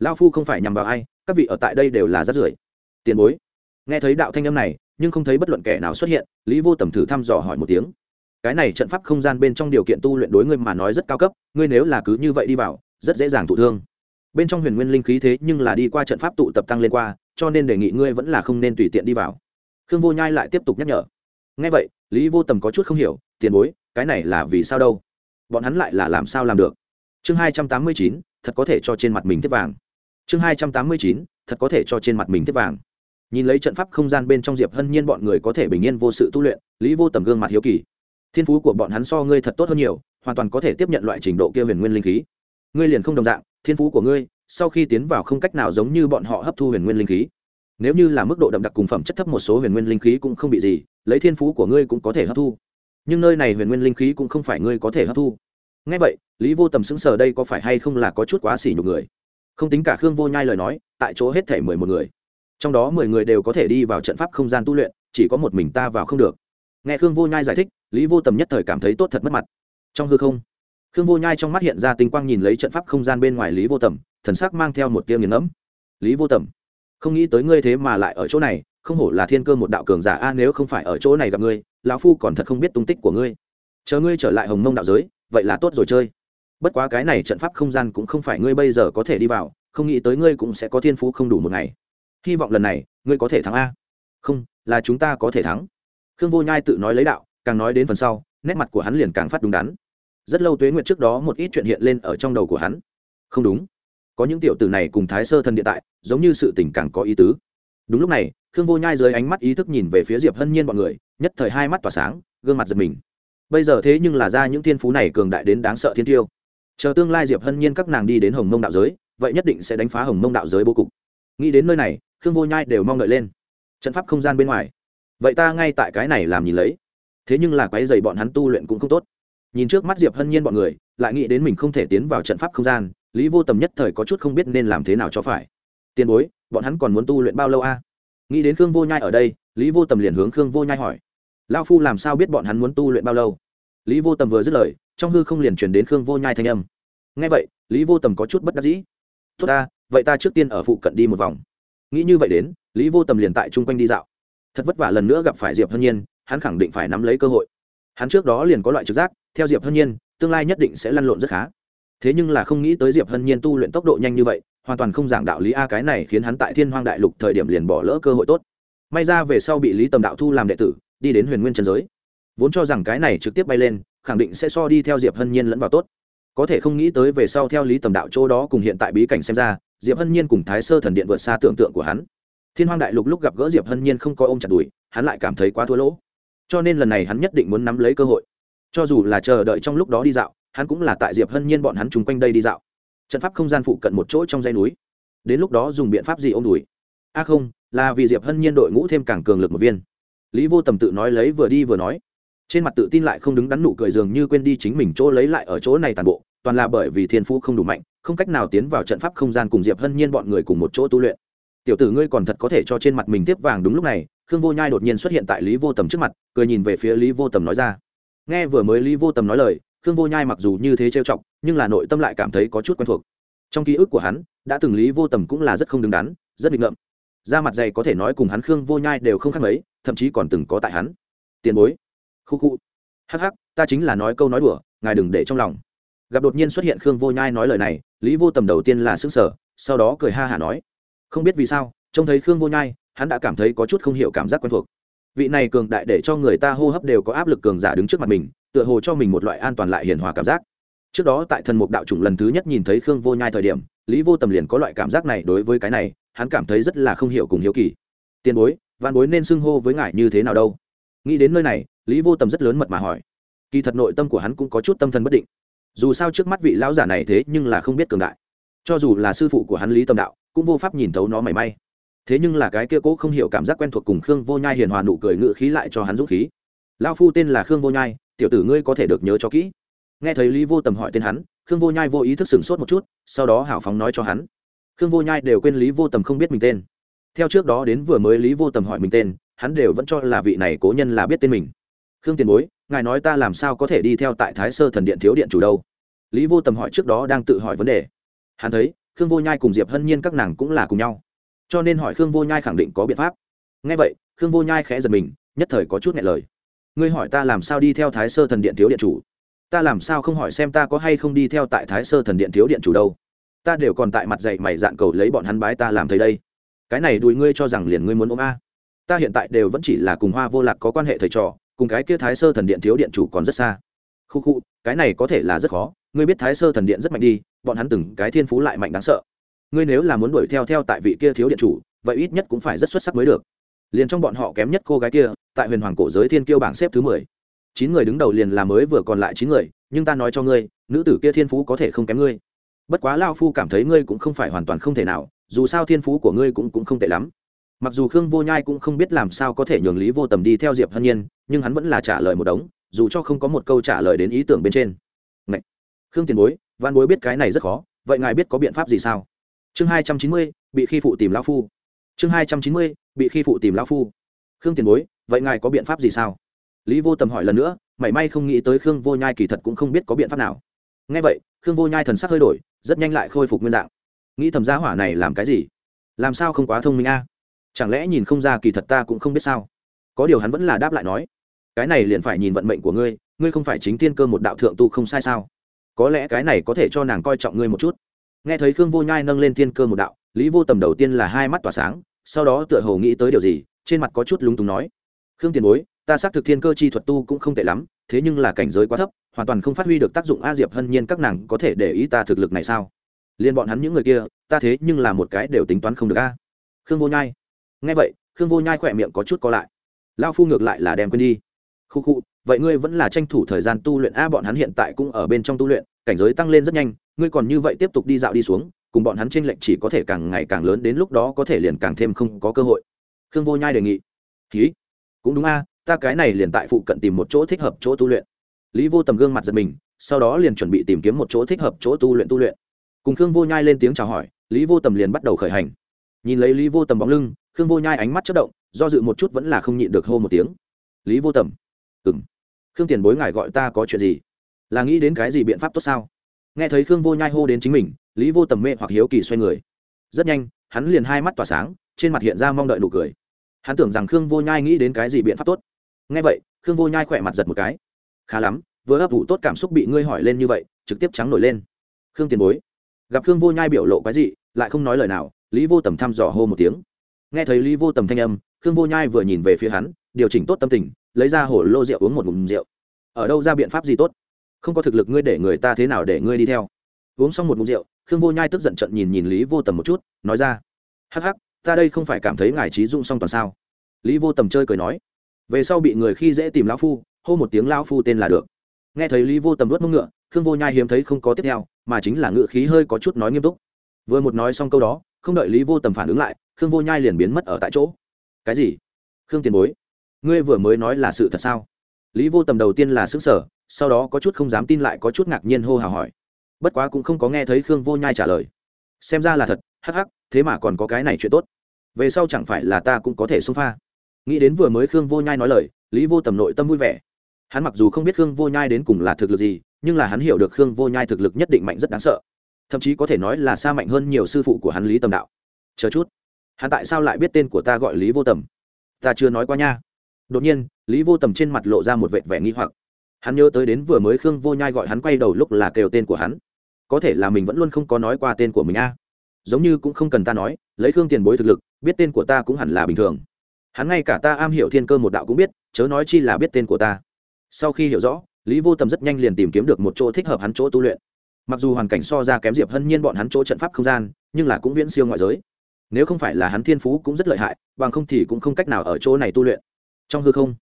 lao phu không phải nhằm vào ai, các vị ở tại đây đều là rát rưởi. Tiền bối. Nghe thấy đạo thanh âm này, nhưng không thấy bất luận kẻ nào xuất hiện, lý vô tầm thử thăm dò hỏi một tiếng. Cái này trận pháp không gian bên trong điều kiện tu luyện đối ngươi mà nói rất cao cấp, ngươi nếu là cứ như vậy đi vào, rất dễ dàng thụ thương. Bên trong huyền nguyên linh khí thế nhưng là đi qua trận pháp tụ tập tăng lên qua, cho nên đề nghị ngươi vẫn là không nên tùy tiện đi vào. Khương vô nhai lại tiếp tục nhắc nhở. Ngay vậy, lý vô tầm có chút không hiểu, tiền bối, cái này là vì sao đâu? Bọn hắn lại là làm sao làm được? Chương hai trăm tám mươi chín, thật có thể cho trên mặt mình tiếp vàng chương hai trăm tám mươi chín, thật có thể cho trên mặt mình tiếp vàng. Nhìn lấy trận pháp không gian bên trong diệp hân nhiên, bọn người có thể bình yên vô sự tu luyện, lý vô tầm gương mặt hiếu kỳ. Thiên phú của bọn hắn so ngươi thật tốt hơn nhiều, hoàn toàn có thể tiếp nhận loại trình độ kia huyền nguyên linh khí. Ngươi liền không đồng dạng, thiên phú của ngươi, sau khi tiến vào không cách nào giống như bọn họ hấp thu huyền nguyên linh khí. Nếu như là mức độ đậm đặc cùng phẩm chất thấp một số huyền nguyên linh khí cũng không bị gì, lấy thiên phú của ngươi cũng có thể hấp thu. Nhưng nơi này huyền nguyên linh khí cũng không phải ngươi có thể hấp thu. Ngay vậy, lý vô tầm xứng sờ đây có phải hay không là có chút quá xỉ nhục người? Không tính cả khương vô nhai lời nói, tại chỗ hết thể mười một người. Trong đó mười người đều có thể đi vào trận pháp không gian tu luyện, chỉ có một mình ta vào không được. Nghe khương vô nhai giải thích, lý vô tầm nhất thời cảm thấy tốt thật mất mặt. Trong hư không, khương vô nhai trong mắt hiện ra tinh quang nhìn lấy trận pháp không gian bên ngoài lý vô tầm, thần sắc mang theo một tiêu nghiền ngẫm. Lý vô tầm, không nghĩ tới ngươi thế mà lại ở chỗ này, không hổ là thiên cơ một đạo cường giả a, nếu không phải ở chỗ này gặp ngươi, lão phu còn thật không biết tung tích của ngươi. Chờ ngươi trở lại hồng mông đạo giới, vậy là tốt rồi chơi bất quá cái này trận pháp không gian cũng không phải ngươi bây giờ có thể đi vào, không nghĩ tới ngươi cũng sẽ có thiên phú không đủ một ngày. Hy vọng lần này, ngươi có thể thắng a. Không, là chúng ta có thể thắng. Khương vô nhai tự nói lấy đạo, càng nói đến phần sau, nét mặt của hắn liền càng phát đúng đắn. Rất lâu tuế nguyệt trước đó một ít chuyện hiện lên ở trong đầu của hắn. Không đúng. Có những tiểu tử này cùng thái sơ thân địa tại, giống như sự tình càng có ý tứ. Đúng lúc này, khương vô nhai dưới ánh mắt ý thức nhìn về phía diệp hân nhiên b ọ n người, nhất thời hai mắt tỏa sáng, gương mặt giật mình. Bây giờ thế nhưng là ra những thiên phú này cường đại đến đáng sợ thiên tiêu chờ tương lai diệp hân nhiên các nàng đi đến hồng mông đạo giới, vậy nhất định sẽ đánh phá hồng mông đạo giới bố cục. Nghĩ đến nơi này, khương vô nhai đều mong đợi lên. Trận pháp không gian bên ngoài. Vậy ta ngay tại cái này làm nhìn lấy. Thế nhưng là quái dày bọn hắn tu luyện cũng không tốt. Nhìn trước mắt diệp hân nhiên bọn người, lại nghĩ đến mình không thể tiến vào trận pháp không gian, lý vô tầm nhất thời có chút không biết nên làm thế nào cho phải. Tiền bối, bọn hắn còn muốn tu luyện bao lâu a? Nghĩ đến khương vô nhai ở đây, lý vô tầm liền hướng khương vô nhai hỏi. Lao phu làm sao biết bọn hắn muốn tu luyện bao lâu? Lý vô tầm vừa dứt lời trong hư không liền chuyển đến khương vô nhai thanh âm. Ngay vậy, lý vô tầm có chút bất đắc dĩ. Tốt ta, vậy ta trước tiên ở phụ cận đi một vòng. Nghĩ như vậy đến, lý vô tầm liền tại chung quanh đi dạo. Thật vất vả lần nữa gặp phải diệp hân nhiên, hắn khẳng định phải nắm lấy cơ hội. Hắn trước đó liền có loại trực giác, theo diệp hân nhiên, tương lai nhất định sẽ lăn lộn rất khá. Thế nhưng là không nghĩ tới diệp hân nhiên tu luyện tốc độ nhanh như vậy, hoàn toàn không giảng đạo lý a cái này khiến hắn tại thiên hoang đại lục thời điểm liền bỏ lỡ cơ hội tốt. May ra về sau bị lý tầm đạo thu làm đệ tử, đi đến huyền nguyên trần giới. Vốn cho rằng cái này trực tiếp bay lên khẳng định sẽ so đi theo diệp hân nhiên lẫn vào tốt. Có thể không nghĩ tới về sau theo lý tầm đạo chỗ đó cùng hiện tại bí cảnh xem ra, diệp hân nhiên cùng thái sơ thần điện vượt xa tưởng tượng của hắn. Thiên hoang đại lục lúc gặp gỡ diệp hân nhiên không coi ôm chặt đùi hắn lại cảm thấy quá thua lỗ. Cho nên lần này hắn nhất định muốn nắm lấy cơ hội. Cho dù là chờ đợi trong lúc đó đi dạo, hắn cũng là tại diệp hân nhiên bọn hắn chung quanh đây đi dạo. Trận pháp không gian phụ cận một chỗ trong dãy núi. Đến lúc đó dùng biện pháp gì ôm đùi a à không, là vì diệp hân nhiên đội ngũ thêm càng cường lực một viên. Lý vô tầm tự nói lấy vừa đi vừa nói trên mặt tự tin lại không đứng đắn nụ cười dường như quên đi chính mình chỗ lấy lại ở chỗ này toàn bộ, toàn là bởi vì thiên phú không đủ mạnh, không cách nào tiến vào trận pháp không gian cùng diệp hân nhiên bọn người cùng một chỗ tu luyện. Tiểu tử ngươi còn thật có thể cho trên mặt mình tiếp vàng đúng lúc này, khương vô nhai đột nhiên xuất hiện tại lý vô tầm trước mặt, cười nhìn về phía lý vô tầm nói ra. Nghe vừa mới lý vô tầm nói lời, khương vô nhai mặc dù như thế trêu chọc, nhưng là nội tâm lại cảm thấy có chút quen thuộc. Trong ký ức của hắn, đã từng lý vô tầm cũng là rất không đứng đắn, rất định ngợm. Da mặt dày có thể nói cùng hắn khương vô nhai đều không khác mấy, thậm chí còn từng có tại hắn. Tiền bối khu khu hắc hắc, ta chính là nói câu nói đùa, ngài đừng để trong lòng. Gặp đột nhiên xuất hiện khương vô nhai nói lời này, lý vô tầm đầu tiên là xứng sở sau đó cười ha hả nói. Không biết vì sao, trông thấy khương vô nhai, hắn đã cảm thấy có chút không hiểu cảm giác quen thuộc. Vị này cường đại để cho người ta hô hấp đều có áp lực cường giả đứng trước mặt mình, tựa hồ cho mình một loại an toàn lại hiền hòa cảm giác. Trước đó tại thần mục đạo chủng lần thứ nhất nhìn thấy khương vô nhai thời điểm, lý vô tầm liền có loại cảm giác này đối với cái này, hắn cảm thấy rất là không hiểu cùng hiếu kỳ. Tiền bối văn bối nên xưng hô với ngài như thế nào đâu? Nghĩ đến nơi này, lý vô tầm rất lớn mật mà hỏi. Kỳ thật nội tâm của hắn cũng có chút tâm thần bất định. Dù sao trước mắt vị lão giả này thế nhưng là không biết cường đại. Cho dù là sư phụ của hắn lý tâm đạo, cũng vô pháp nhìn thấu nó mảy may. Thế nhưng là cái kia cố không hiểu cảm giác quen thuộc cùng khương vô nhai hiền hòa nụ cười ngự khí lại cho hắn dũng khí. Lao phu tên là khương vô nhai, tiểu tử ngươi có thể được nhớ cho kỹ. Nghe thấy lý vô tầm hỏi tên hắn, khương vô nhai vô ý thức sửng sốt một chút, sau đó hảo phóng nói cho hắn. Khương vô nhai đều quên lý vô tầm không biết mình tên. Theo trước đó đến vừa mới lý vô tầm hỏi mình tên hắn đều vẫn cho là vị này cố nhân là biết tên mình. Khương tiền bối, ngài nói ta làm sao có thể đi theo tại thái sơ thần điện thiếu điện chủ đâu? Lý vô tầm hỏi trước đó đang tự hỏi vấn đề. Hắn thấy, khương vô nhai cùng diệp hân nhiên các nàng cũng là cùng nhau. Cho nên hỏi khương vô nhai khẳng định có biện pháp. Ngay vậy, khương vô nhai khẽ giật mình, nhất thời có chút ngại lời. Ngươi hỏi ta làm sao đi theo thái sơ thần điện thiếu điện chủ? Ta làm sao không hỏi xem ta có hay không đi theo tại thái sơ thần điện thiếu điện chủ đâu? Ta đều còn tại mặt dạy mày dạn cầu lấy bọn hắn bái ta làm thấy đây. Cái này đùi ngươi cho rằng liền ngươi muốn ôm a? Ta hiện tại đều vẫn chỉ là cùng hoa vô lạc có quan hệ thầy trò, cùng cái kia thái sơ thần điện thiếu điện chủ còn rất xa. Khu khu, cái này có thể là rất khó, ngươi biết thái sơ thần điện rất mạnh đi, bọn hắn từng cái thiên phú lại mạnh đáng sợ. Ngươi nếu là muốn đuổi theo theo tại vị kia thiếu điện chủ, vậy ít nhất cũng phải rất xuất sắc mới được. Liền trong bọn họ kém nhất cô gái kia, tại huyền hoàng cổ giới thiên kiêu bảng xếp thứ mười. Chín người đứng đầu liền là mới vừa còn lại chín người, nhưng ta nói cho ngươi, nữ tử kia thiên phú có thể không kém ngươi. Bất quá lao phu cảm thấy ngươi cũng không phải hoàn toàn không thể nào, dù sao thiên phú của ngươi cũng cũng không tệ lắm mặc dù khương vô nhai cũng không biết làm sao có thể nhường lý vô tầm đi theo diệp hân nhiên, nhưng hắn vẫn là trả lời một đống, dù cho không có một câu trả lời đến ý tưởng bên trên. Ngậy! khương tiền bối, văn bối biết cái này rất khó, vậy ngài biết có biện pháp gì sao? Chương hai trăm chín mươi, bị khi phụ tìm lão phu. Chương hai trăm chín mươi, bị khi phụ tìm lão phu. Khương tiền bối, vậy ngài có biện pháp gì sao? Lý vô tầm hỏi lần nữa, mảy may không nghĩ tới khương vô nhai kỳ thật cũng không biết có biện pháp nào. Ngay vậy, khương vô nhai thần sắc hơi đổi, rất nhanh lại khôi phục nguyên dạng. Nghĩ thầm giá hỏa này làm cái gì? Làm sao không quá thông minh a? Chẳng lẽ nhìn không ra kỳ thật ta cũng không biết sao? Có điều hắn vẫn là đáp lại nói, cái này liền phải nhìn vận mệnh của ngươi ngươi không phải chính tiên cơ một đạo thượng tu không sai sao? Có lẽ cái này có thể cho nàng coi trọng ngươi một chút. Nghe thấy khương vô nhai nâng lên tiên cơ một đạo, lý vô tầm đầu tiên là hai mắt tỏa sáng, sau đó tựa hồ nghĩ tới điều gì, trên mặt có chút lúng túng nói, khương tiền bối, ta xác thực thiên cơ chi thuật tu cũng không tệ lắm, thế nhưng là cảnh giới quá thấp, hoàn toàn không phát huy được tác dụng a diệp hân nhiên các nàng có thể để ý ta thực lực này sao? Liên bọn hắn những người kia, ta thế nhưng là một cái đều tính toán không được a. Khương vô nhai nghe vậy, khương vô nhai khỏe miệng có chút co lại. Lao phu ngược lại là đem quên đi. Khu khu, vậy ngươi vẫn là tranh thủ thời gian tu luyện a, bọn hắn hiện tại cũng ở bên trong tu luyện, cảnh giới tăng lên rất nhanh, ngươi còn như vậy tiếp tục đi dạo đi xuống, cùng bọn hắn tranh lệch chỉ có thể càng ngày càng lớn, đến lúc đó có thể liền càng thêm không có cơ hội. Khương vô nhai đề nghị. Ký cũng đúng a, ta cái này liền tại phụ cận tìm một chỗ thích hợp chỗ tu luyện. Lý vô tầm gương mặt giật mình, sau đó liền chuẩn bị tìm kiếm một chỗ thích hợp chỗ tu luyện tu luyện. Cùng khương vô nhai lên tiếng chào hỏi, lý vô tầm liền bắt đầu khởi hành. Nhìn lấy lý vô tầm bóng lưng khương vô nhai ánh mắt chất động, do dự một chút vẫn là không nhịn được hô một tiếng. Lý vô tầm. Ừng khương tiền bối ngài gọi ta có chuyện gì? Là nghĩ đến cái gì biện pháp tốt sao? Nghe thấy khương vô nhai hô đến chính mình, lý vô tầm mê hoặc hiếu kỳ xoay người. Rất nhanh, hắn liền hai mắt tỏa sáng, trên mặt hiện ra mong đợi nụ cười. Hắn tưởng rằng khương vô nhai nghĩ đến cái gì biện pháp tốt. Nghe vậy, khương vô nhai khỏe mặt giật một cái. Khá lắm, vừa ấp ủ tốt cảm xúc bị ngươi hỏi lên như vậy, trực tiếp trắng nổi lên. Khương tiền bối. Gặp khương vô nhai biểu lộ cái gì lại không nói lời nào, lý vô tầm thăm dò hô một tiếng nghe thấy lý vô tầm thanh âm, khương vô nhai vừa nhìn về phía hắn, điều chỉnh tốt tâm tình, lấy ra hổ lô rượu uống một ngụm rượu. Ở đâu ra biện pháp gì tốt? Không có thực lực ngươi để người ta thế nào để ngươi đi theo. Uống xong một ngụm rượu, khương vô nhai tức giận trận nhìn nhìn lý vô tầm một chút, nói ra, hắc hắc, ta đây không phải cảm thấy ngài trí dụng song toàn sao? Lý vô tầm chơi cười nói, về sau bị người khi dễ tìm lão phu, hô một tiếng lão phu tên là được. Nghe thấy lý vô tầm đốt mông ngựa, khương vô nhai hiếm thấy không có tiếp theo, mà chính là ngựa khí hơi có chút nói nghiêm túc. Vừa một nói xong câu đó, không đợi lý vô tầm phản ứng lại khương vô nhai liền biến mất ở tại chỗ. Cái gì? Khương tiền bối, ngươi vừa mới nói là sự thật sao? Lý vô tầm đầu tiên là xứng sở sau đó có chút không dám tin lại có chút ngạc nhiên hô hào hỏi. Bất quá cũng không có nghe thấy khương vô nhai trả lời. Xem ra là thật, hắc hắc, thế mà còn có cái này chuyện tốt. Về sau chẳng phải là ta cũng có thể xông pha. Nghĩ đến vừa mới khương vô nhai nói lời, lý vô tầm nội tâm vui vẻ. Hắn mặc dù không biết khương vô nhai đến cùng là thực lực gì, nhưng là hắn hiểu được khương vô nhai thực lực nhất định mạnh rất đáng sợ. Thậm chí có thể nói là xa mạnh hơn nhiều sư phụ của hắn lý tầm đạo. Chờ chút hắn tại sao lại biết tên của ta gọi lý vô tầm? Ta chưa nói qua nha. Đột nhiên, lý vô tầm trên mặt lộ ra một vệ vẻ nghi hoặc. Hắn nhớ tới đến vừa mới khương vô nhai gọi hắn quay đầu lúc là kêu tên của hắn. Có thể là mình vẫn luôn không có nói qua tên của mình a. Giống như cũng không cần ta nói, lấy khương tiền bối thực lực, biết tên của ta cũng hẳn là bình thường. Hắn ngay cả ta am hiểu thiên cơ một đạo cũng biết, chớ nói chi là biết tên của ta. Sau khi hiểu rõ, lý vô tầm rất nhanh liền tìm kiếm được một chỗ thích hợp hắn chỗ tu luyện. Mặc dù hoàn cảnh so ra kém diệp hân nhiên bọn hắn chỗ trận pháp không gian, nhưng là cũng viễn siêu ngoại giới nếu không phải là hắn thiên phú cũng rất lợi hại, bằng không thì cũng không cách nào ở chỗ này tu luyện. Trong hư không,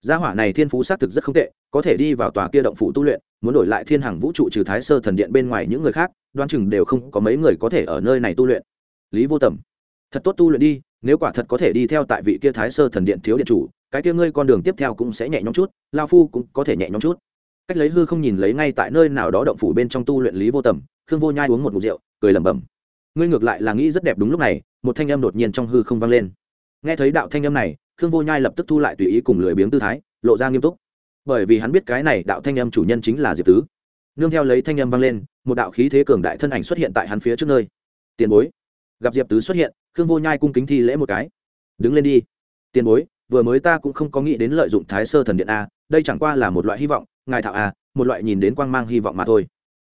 gia hỏa này thiên phú xác thực rất không tệ, có thể đi vào tòa kia động phủ tu luyện, muốn đổi lại thiên hàng vũ trụ trừ thái sơ thần điện bên ngoài những người khác đoan chừng đều không có mấy người có thể ở nơi này tu luyện. Lý vô tầm, thật tốt tu luyện đi, nếu quả thật có thể đi theo tại vị kia thái sơ thần điện thiếu điện chủ, cái kia ngươi con đường tiếp theo cũng sẽ nhẹ nhõm chút, lao phu cũng có thể nhẹ nhõm chút. Cách lấy hư không nhìn lấy ngay tại nơi nào đó động phủ bên trong tu luyện lý vô tầm, khương vô nhai uống một mục rượu, cười lẩm bẩm. Ngươi ngược lại là nghĩ rất đẹp đúng lúc này một thanh âm đột nhiên trong hư không vang lên. Nghe thấy đạo thanh âm này, khương vô nhai lập tức thu lại tùy ý cùng lười biếng tư thái, lộ ra nghiêm túc. Bởi vì hắn biết cái này đạo thanh âm chủ nhân chính là diệp tứ. Nương theo lấy thanh âm vang lên, một đạo khí thế cường đại thân ảnh xuất hiện tại hắn phía trước nơi. Tiền bối. Gặp diệp tứ xuất hiện, khương vô nhai cung kính thi lễ một cái. Đứng lên đi. Tiền bối, vừa mới ta cũng không có nghĩ đến lợi dụng thái sơ thần điện a, đây chẳng qua là một loại hy vọng, ngài thạo a, một loại nhìn đến quang mang hy vọng mà thôi.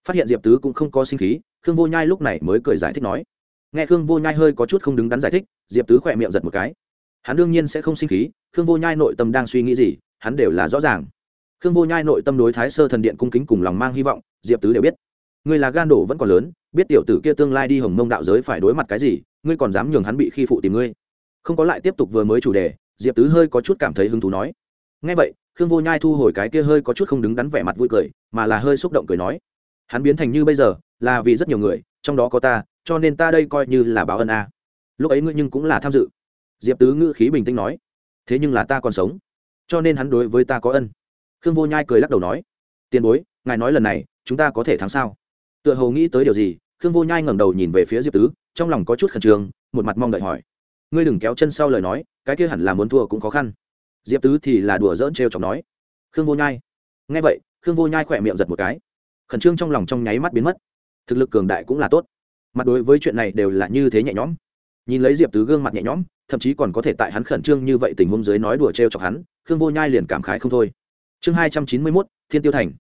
Phát hiện diệp tứ cũng không có sinh khí, khương vô nhai lúc này mới cười giải thích nói nghe khương vô nhai hơi có chút không đứng đắn giải thích, diệp tứ khỏe miệng giật một cái. Hắn đương nhiên sẽ không sinh khí, khương vô nhai nội tâm đang suy nghĩ gì, hắn đều là rõ ràng. Khương vô nhai nội tâm đối thái sơ thần điện cung kính cùng lòng mang hy vọng, diệp tứ đều biết. Người là gan đổ vẫn còn lớn, biết tiểu tử kia tương lai đi hồng mông đạo giới phải đối mặt cái gì, ngươi còn dám nhường hắn bị khi phụ tìm ngươi. Không có lại tiếp tục vừa mới chủ đề, diệp tứ hơi có chút cảm thấy hứng thú nói. Ngay vậy, khương vô nhai thu hồi cái kia hơi có chút không đứng đắn vẻ mặt vui cười, mà là hơi xúc động cười nói. Hắn biến thành như bây giờ, là vì rất nhiều người, trong đó có ta cho nên ta đây coi như là báo ân a. Lúc ấy ngươi nhưng cũng là tham dự. Diệp tứ ngữ khí bình tĩnh nói, thế nhưng là ta còn sống, cho nên hắn đối với ta có ân. Khương vô nhai cười lắc đầu nói, tiền bối, ngài nói lần này, chúng ta có thể thắng sao? Tựa hồ nghĩ tới điều gì, khương vô nhai ngẩng đầu nhìn về phía diệp tứ, trong lòng có chút khẩn trương, một mặt mong đợi hỏi, ngươi đừng kéo chân sau lời nói, cái kia hẳn là muốn thua cũng khó khăn. Diệp tứ thì là đùa dỡn t r chọc nói, khương vô nhai. Nghe vậy, khương vô nhai khỏe miệng giật một cái, khẩn trương trong lòng trong nháy mắt biến mất. Thực lực cường đại cũng là tốt mặt đối với chuyện này đều là như thế nhẹ nhõm. Nhìn lấy diệp tứ gương mặt nhẹ nhõm, thậm chí còn có thể tại hắn khẩn trương như vậy tình huống dưới nói đùa t r chọc hắn, khương vô nhai liền cảm khái không thôi. Chương hai trăm chín mươi mốt, thiên tiêu thành.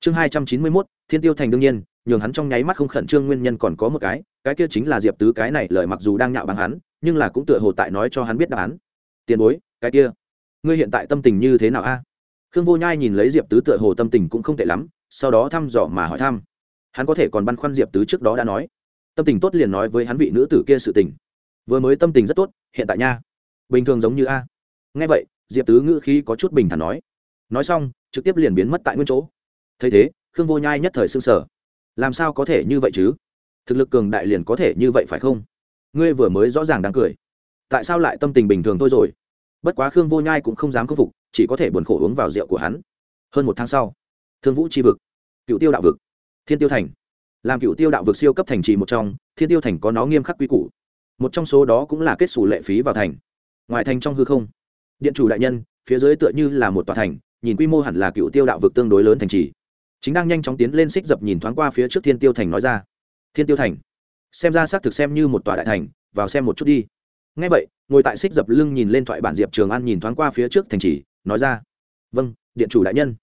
Chương hai trăm chín mươi mốt, thiên tiêu thành đương nhiên, nhường hắn trong nháy mắt không khẩn trương nguyên nhân còn có một cái cái kia chính là diệp tứ cái này lời mặc dù đang nhạo bằng hắn, nhưng là cũng tựa hồ tại nói cho hắn biết đáp án. Tiền bối, cái kia, ngươi hiện tại tâm tình như thế nào a? Khương vô nhai nhìn lấy diệp tứ tựa hồ tâm tình cũng không tệ lắm, sau đó thăm dò mà hỏi thăm. Hắn có thể còn băn khoăn diệp tứ trước đó đã nói tâm tình tốt liền nói với hắn vị nữ tử kia sự tình. Vừa mới tâm tình rất tốt, hiện tại nha. Bình thường giống như a. Nghe vậy, diệp tứ ngữ khí có chút bình thản nói. Nói xong, trực tiếp liền biến mất tại nguyên chỗ. Thấy thế, khương vô nhai nhất thời s ư n g sở làm sao có thể như vậy chứ? Thực lực cường đại liền có thể như vậy phải không? Ngươi vừa mới rõ ràng đang cười. Tại sao lại tâm tình bình thường thôi rồi? Bất quá khương vô nhai cũng không dám khâm phục, chỉ có thể buồn khổ uống vào rượu của hắn. Hơn một tháng sau, thương vũ tri vực, cựu tiêu đạo vực, thiên tiêu thành làm cựu tiêu đạo vực siêu cấp thành trì một trong, thiên tiêu thành có nó nghiêm khắc quy củ. Một trong số đó cũng là kết xù lệ phí vào thành. Ngoài thành trong hư không, điện chủ đại nhân, phía dưới tựa như là một tòa thành, nhìn quy mô hẳn là cựu tiêu đạo vực tương đối lớn thành trì. Chính đang nhanh chóng tiến lên xích dập nhìn thoáng qua phía trước thiên tiêu thành nói ra. Thiên tiêu thành, xem ra xác thực xem như một tòa đại thành, vào xem một chút đi. Ngay vậy, ngồi tại xích dập lưng nhìn lên thoại bản diệp trường an nhìn thoáng qua phía trước thành trì, nói ra. Vâng điện chủ đại nhân.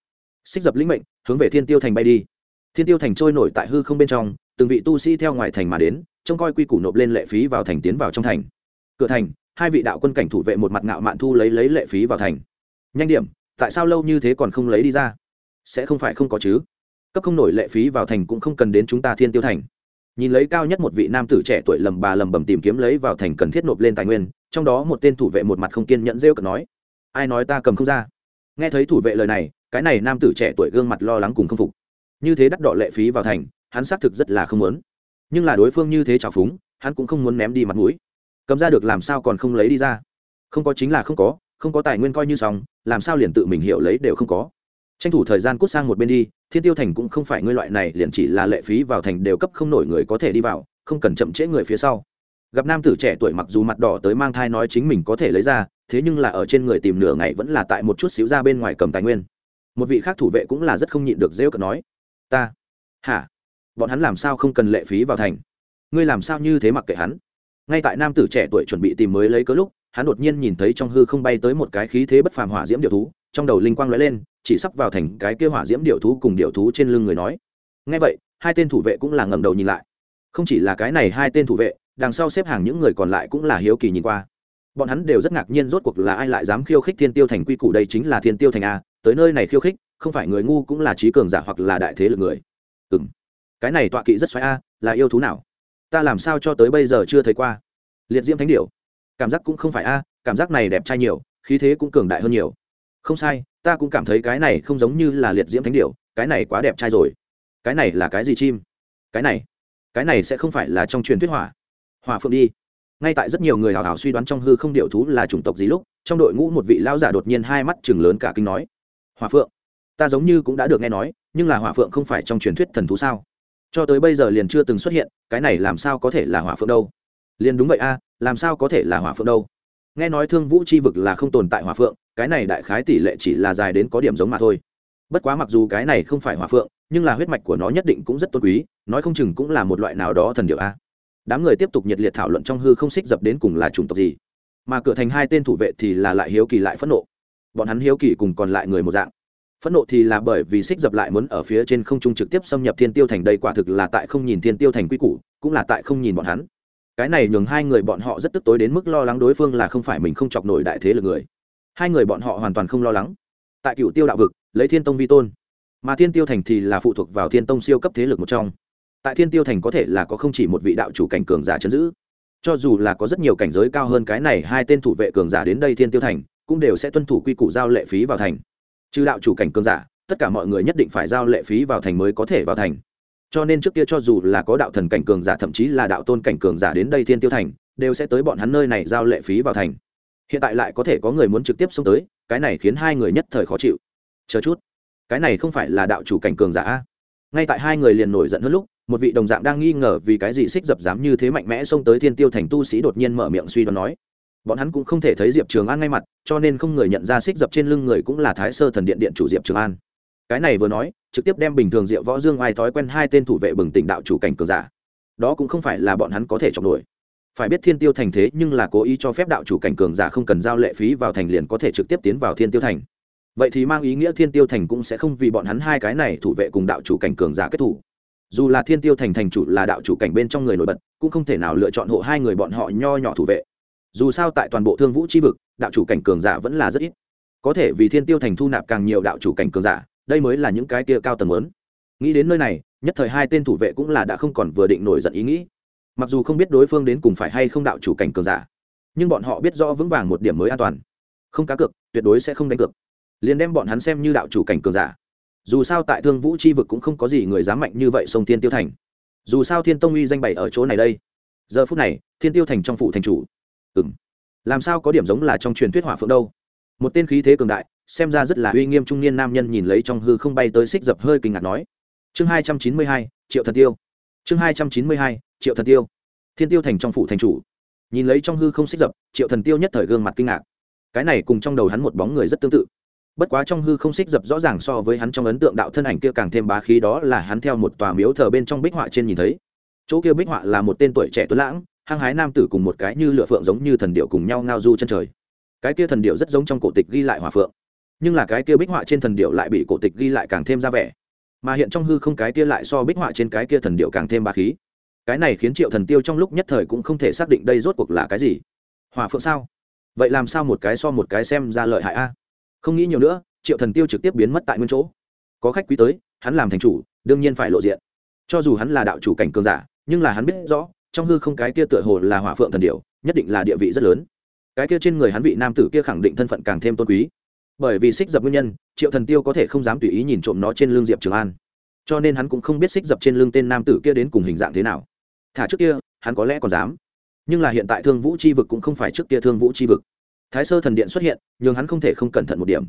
Xích dập lĩnh mệnh, hướng về thiên tiêu thành bay đi thiên tiêu thành trôi nổi tại hư không bên trong, từng vị tu sĩ theo ngoài thành mà đến, trông coi quy củ nộp lên lệ phí vào thành tiến vào trong thành. Cửa thành, hai vị đạo quân cảnh thủ vệ một mặt ngạo mạn thu lấy lấy lệ phí vào thành. Nhanh điểm, tại sao lâu như thế còn không lấy đi ra? Sẽ không phải không có chứ? Cấp không nổi lệ phí vào thành cũng không cần đến chúng ta thiên tiêu thành. Nhìn lấy cao nhất một vị nam tử trẻ tuổi lầm bà lầm bầm tìm kiếm lấy vào thành cần thiết nộp lên tài nguyên, trong đó một tên thủ vệ một mặt không kiên nhẫn rêu cợt nói, ai nói ta cầm không ra? Nghe thấy thủ vệ lời này, cái này nam tử trẻ tuổi gương mặt lo lắng cùng không phục như thế đắt đỏ lệ phí vào thành, hắn xác thực rất là không muốn. Nhưng là đối phương như thế trào phúng, hắn cũng không muốn ném đi mặt mũi. Cầm ra được làm sao còn không lấy đi ra? Không có chính là không có không có tài nguyên coi như xong, làm sao liền tự mình hiểu lấy đều không có. Tranh thủ thời gian cút sang một bên đi, thiên tiêu thành cũng không phải ngươi loại này, liền chỉ là lệ phí vào thành đều cấp không nổi người có thể đi vào, không cần chậm trễ người phía sau. Gặp nam tử trẻ tuổi mặc dù mặt đỏ tới mang thai nói chính mình có thể lấy ra, thế nhưng là ở trên người tìm nửa ngày vẫn là tại một chút xíu ra bên ngoài cầm tài nguyên. Một vị khác thủ vệ cũng là rất không nhịn được rêu cợt nói ta. Hả? Bọn hắn làm sao không cần lệ phí vào thành? Ngươi làm sao như thế mặc kệ hắn? Ngay tại nam tử trẻ tuổi chuẩn bị tìm mới lấy cớ lúc, hắn đột nhiên nhìn thấy trong hư không bay tới một cái khí thế bất phàm hỏa diễm điệu thú, trong đầu linh quang lóe lên, chỉ sắp vào thành cái kia hỏa diễm điệu thú cùng điệu thú trên lưng người nói. Ngay vậy, hai tên thủ vệ cũng là ngẩng đầu nhìn lại. Không chỉ là cái này hai tên thủ vệ, đằng sau xếp hàng những người còn lại cũng là hiếu kỳ nhìn qua. Bọn hắn đều rất ngạc nhiên rốt cuộc là ai lại dám khiêu khích thiên tiêu thành quy củ đây chính là thiên tiêu thành a, tới nơi này khiêu khích không phải người ngu cũng là trí cường giả hoặc là đại thế lực người. Ừ m cái này tọa kỵ rất xoáy a, là yêu thú nào? Ta làm sao cho tới bây giờ chưa thấy qua? Liệt diễm thánh điểu. Cảm giác cũng không phải a, cảm giác này đẹp trai nhiều, khí thế cũng cường đại hơn nhiều. Không sai, ta cũng cảm thấy cái này không giống như là liệt diễm thánh điểu, cái này quá đẹp trai rồi. Cái này là cái gì chim? Cái này cái này sẽ không phải là trong truyền thuyết hỏa. Hỏa phượng đi. Ngay tại rất nhiều người hào hào suy đoán trong hư không điệu thú là chủng tộc gì lúc, trong đội ngũ một vị lão giả đột nhiên hai mắt chừng lớn cả kinh nói, hỏa phượng ta giống như cũng đã được nghe nói, nhưng là hỏa phượng không phải trong truyền thuyết thần thú sao? Cho tới bây giờ liền chưa từng xuất hiện, cái này làm sao có thể là hỏa phượng đâu? Liền đúng vậy a, làm sao có thể là hỏa phượng đâu? Nghe nói thương vũ chi vực là không tồn tại hỏa phượng, cái này đại khái tỷ lệ chỉ là dài đến có điểm giống mà thôi. Bất quá mặc dù cái này không phải hỏa phượng, nhưng là huyết mạch của nó nhất định cũng rất tôn quý, nói không chừng cũng là một loại nào đó thần điệu a. Đám người tiếp tục nhiệt liệt thảo luận trong hư không xích dập đến cùng là chủng tộc gì. Mà cửa thành hai tên thủ vệ thì là lại hiếu kỳ lại phẫn nộ. Bọn hắn hiếu kỳ cùng còn lại người một dạng phẫn nộ thì là bởi vì xích dập lại muốn ở phía trên không trung trực tiếp xâm nhập thiên tiêu thành đây quả thực là tại không nhìn thiên tiêu thành quy củ, cũng là tại không nhìn bọn hắn. Cái này nhường hai người bọn họ rất tức tối đến mức lo lắng đối phương là không phải mình không chọc nổi đại thế lực người. Hai người bọn họ hoàn toàn không lo lắng. Tại cựu tiêu đạo vực, lấy thiên tông vi tôn, mà thiên tiêu thành thì là phụ thuộc vào thiên tông siêu cấp thế lực một trong. Tại thiên tiêu thành có thể là có không chỉ một vị đạo chủ cảnh cường giả chấn giữ, cho dù là có rất nhiều cảnh giới cao hơn cái này hai tên thủ vệ cường giả đến đây thiên tiêu thành, cũng đều sẽ tuân thủ quy củ giao lệ phí vào thành trừ đạo chủ cảnh cường giả, tất cả mọi người nhất định phải giao lệ phí vào thành mới có thể vào thành. Cho nên trước kia cho dù là có đạo thần cảnh cường giả, thậm chí là đạo tôn cảnh cường giả đến đây thiên tiêu thành, đều sẽ tới bọn hắn nơi này giao lệ phí vào thành. Hiện tại lại có thể có người muốn trực tiếp xông tới, cái này khiến hai người nhất thời khó chịu. Chờ chút, cái này không phải là đạo chủ cảnh cường giả ngay tại hai người liền nổi giận hơn lúc, một vị đồng dạng đang nghi ngờ vì cái gì xích dập dám như thế mạnh mẽ xông tới thiên tiêu thành tu sĩ đột nhiên mở miệng suy đoán nói bọn hắn cũng không thể thấy diệp trường an ngay mặt, cho nên không người nhận ra xích dập trên lưng người cũng là thái sơ thần điện điện chủ diệp trường an. Cái này vừa nói, trực tiếp đem bình thường diệu võ dương ai thói quen hai tên thủ vệ bừng tỉnh đạo chủ cảnh cường giả. Đó cũng không phải là bọn hắn có thể chọc nổi phải biết thiên tiêu thành thế nhưng là cố ý cho phép đạo chủ cảnh cường giả không cần giao lệ phí vào thành liền có thể trực tiếp tiến vào thiên tiêu thành. Vậy thì mang ý nghĩa thiên tiêu thành cũng sẽ không vì bọn hắn hai cái này thủ vệ cùng đạo chủ cảnh cường giả kết thủ. Dù là thiên tiêu thành thành chủ là đạo chủ cảnh bên trong người nổi bật, cũng không thể nào lựa chọn hộ hai người bọn họ nho nhỏ thủ vệ dù sao tại toàn bộ thương vũ c h i vực, đạo chủ cảnh cường giả vẫn là rất ít. Có thể vì thiên tiêu thành thu nạp càng nhiều đạo chủ cảnh cường giả, đây mới là những cái kia cao tầng lớn. Nghĩ đến nơi này, nhất thời hai tên thủ vệ cũng là đã không còn vừa định nổi giận ý nghĩ. Mặc dù không biết đối phương đến cùng phải hay không đạo chủ cảnh cường giả, nhưng bọn họ biết rõ vững vàng một điểm mới an toàn. Không cá cược, tuyệt đối sẽ không đánh cược. Liền đem bọn hắn xem như đạo chủ cảnh cường giả. Dù sao tại thương vũ c h i vực cũng không có gì người dám mạnh như vậy sông thiên tiêu thành. Dù sao thiên tông uy danh bày ở chỗ này đây. Giờ phút này, thiên tiêu thành trong phủ thành chủ ừ làm sao có điểm giống là trong truyền thuyết hỏa phượng đâu? Một tên khí thế cường đại, xem ra rất là uy nghiêm trung niên nam nhân nhìn lấy trong hư không bay tới xích dập hơi kinh ngạc nói. Chương hai trăm chín mươi hai, triệu thần tiêu. Chương hai trăm chín mươi hai, triệu thần tiêu. Thiên tiêu thành trong phủ thành chủ. Nhìn lấy trong hư không xích dập, triệu thần tiêu nhất thời gương mặt kinh ngạc. Cái này cùng trong đầu hắn một bóng người rất tương tự. Bất quá trong hư không xích dập rõ ràng so với hắn trong ấn tượng đạo thân ảnh kia càng thêm bá khí đó là hắn theo một tòa miếu thờ bên trong bích họa trên nhìn thấy. Chỗ kia bích họa là một tên tuổi trẻ tuấn lãng hăng hái nam tử cùng một cái như lựa phượng giống như thần điệu cùng nhau ngao du chân trời. Cái kia thần điệu rất giống trong cổ tịch ghi lại hòa phượng, nhưng là cái kia bích họa trên thần điệu lại bị cổ tịch ghi lại càng thêm ra vẻ. Mà hiện trong hư không cái kia lại so bích họa trên cái kia thần điệu càng thêm bá khí. Cái này khiến triệu thần tiêu trong lúc nhất thời cũng không thể xác định đây rốt cuộc là cái gì. Hòa phượng sao? Vậy làm sao một cái so một cái xem ra lợi hại a? Không nghĩ nhiều nữa, triệu thần tiêu trực tiếp biến mất tại nguyên chỗ. Có khách quý tới, hắn làm thành chủ, đương nhiên phải lộ diện. Cho dù hắn là đạo chủ cảnh cường giả, nhưng là hắn biết rõ trong hư không cái kia tựa hồ là hỏa phượng thần điệu nhất định là địa vị rất lớn. Cái kia trên người hắn vị nam tử kia khẳng định thân phận càng thêm tôn quý. Bởi vì xích dập nguyên nhân, triệu thần tiêu có thể không dám tùy ý nhìn trộm nó trên lưng diệp trường an. Cho nên hắn cũng không biết xích dập trên lưng tên nam tử kia đến cùng hình dạng thế nào. Thả trước kia, hắn có lẽ còn dám. Nhưng là hiện tại thương vũ c h i vực cũng không phải trước kia thương vũ c h i vực. Thái sơ thần điện xuất hiện nhưng hắn không thể không cẩn thận một điểm.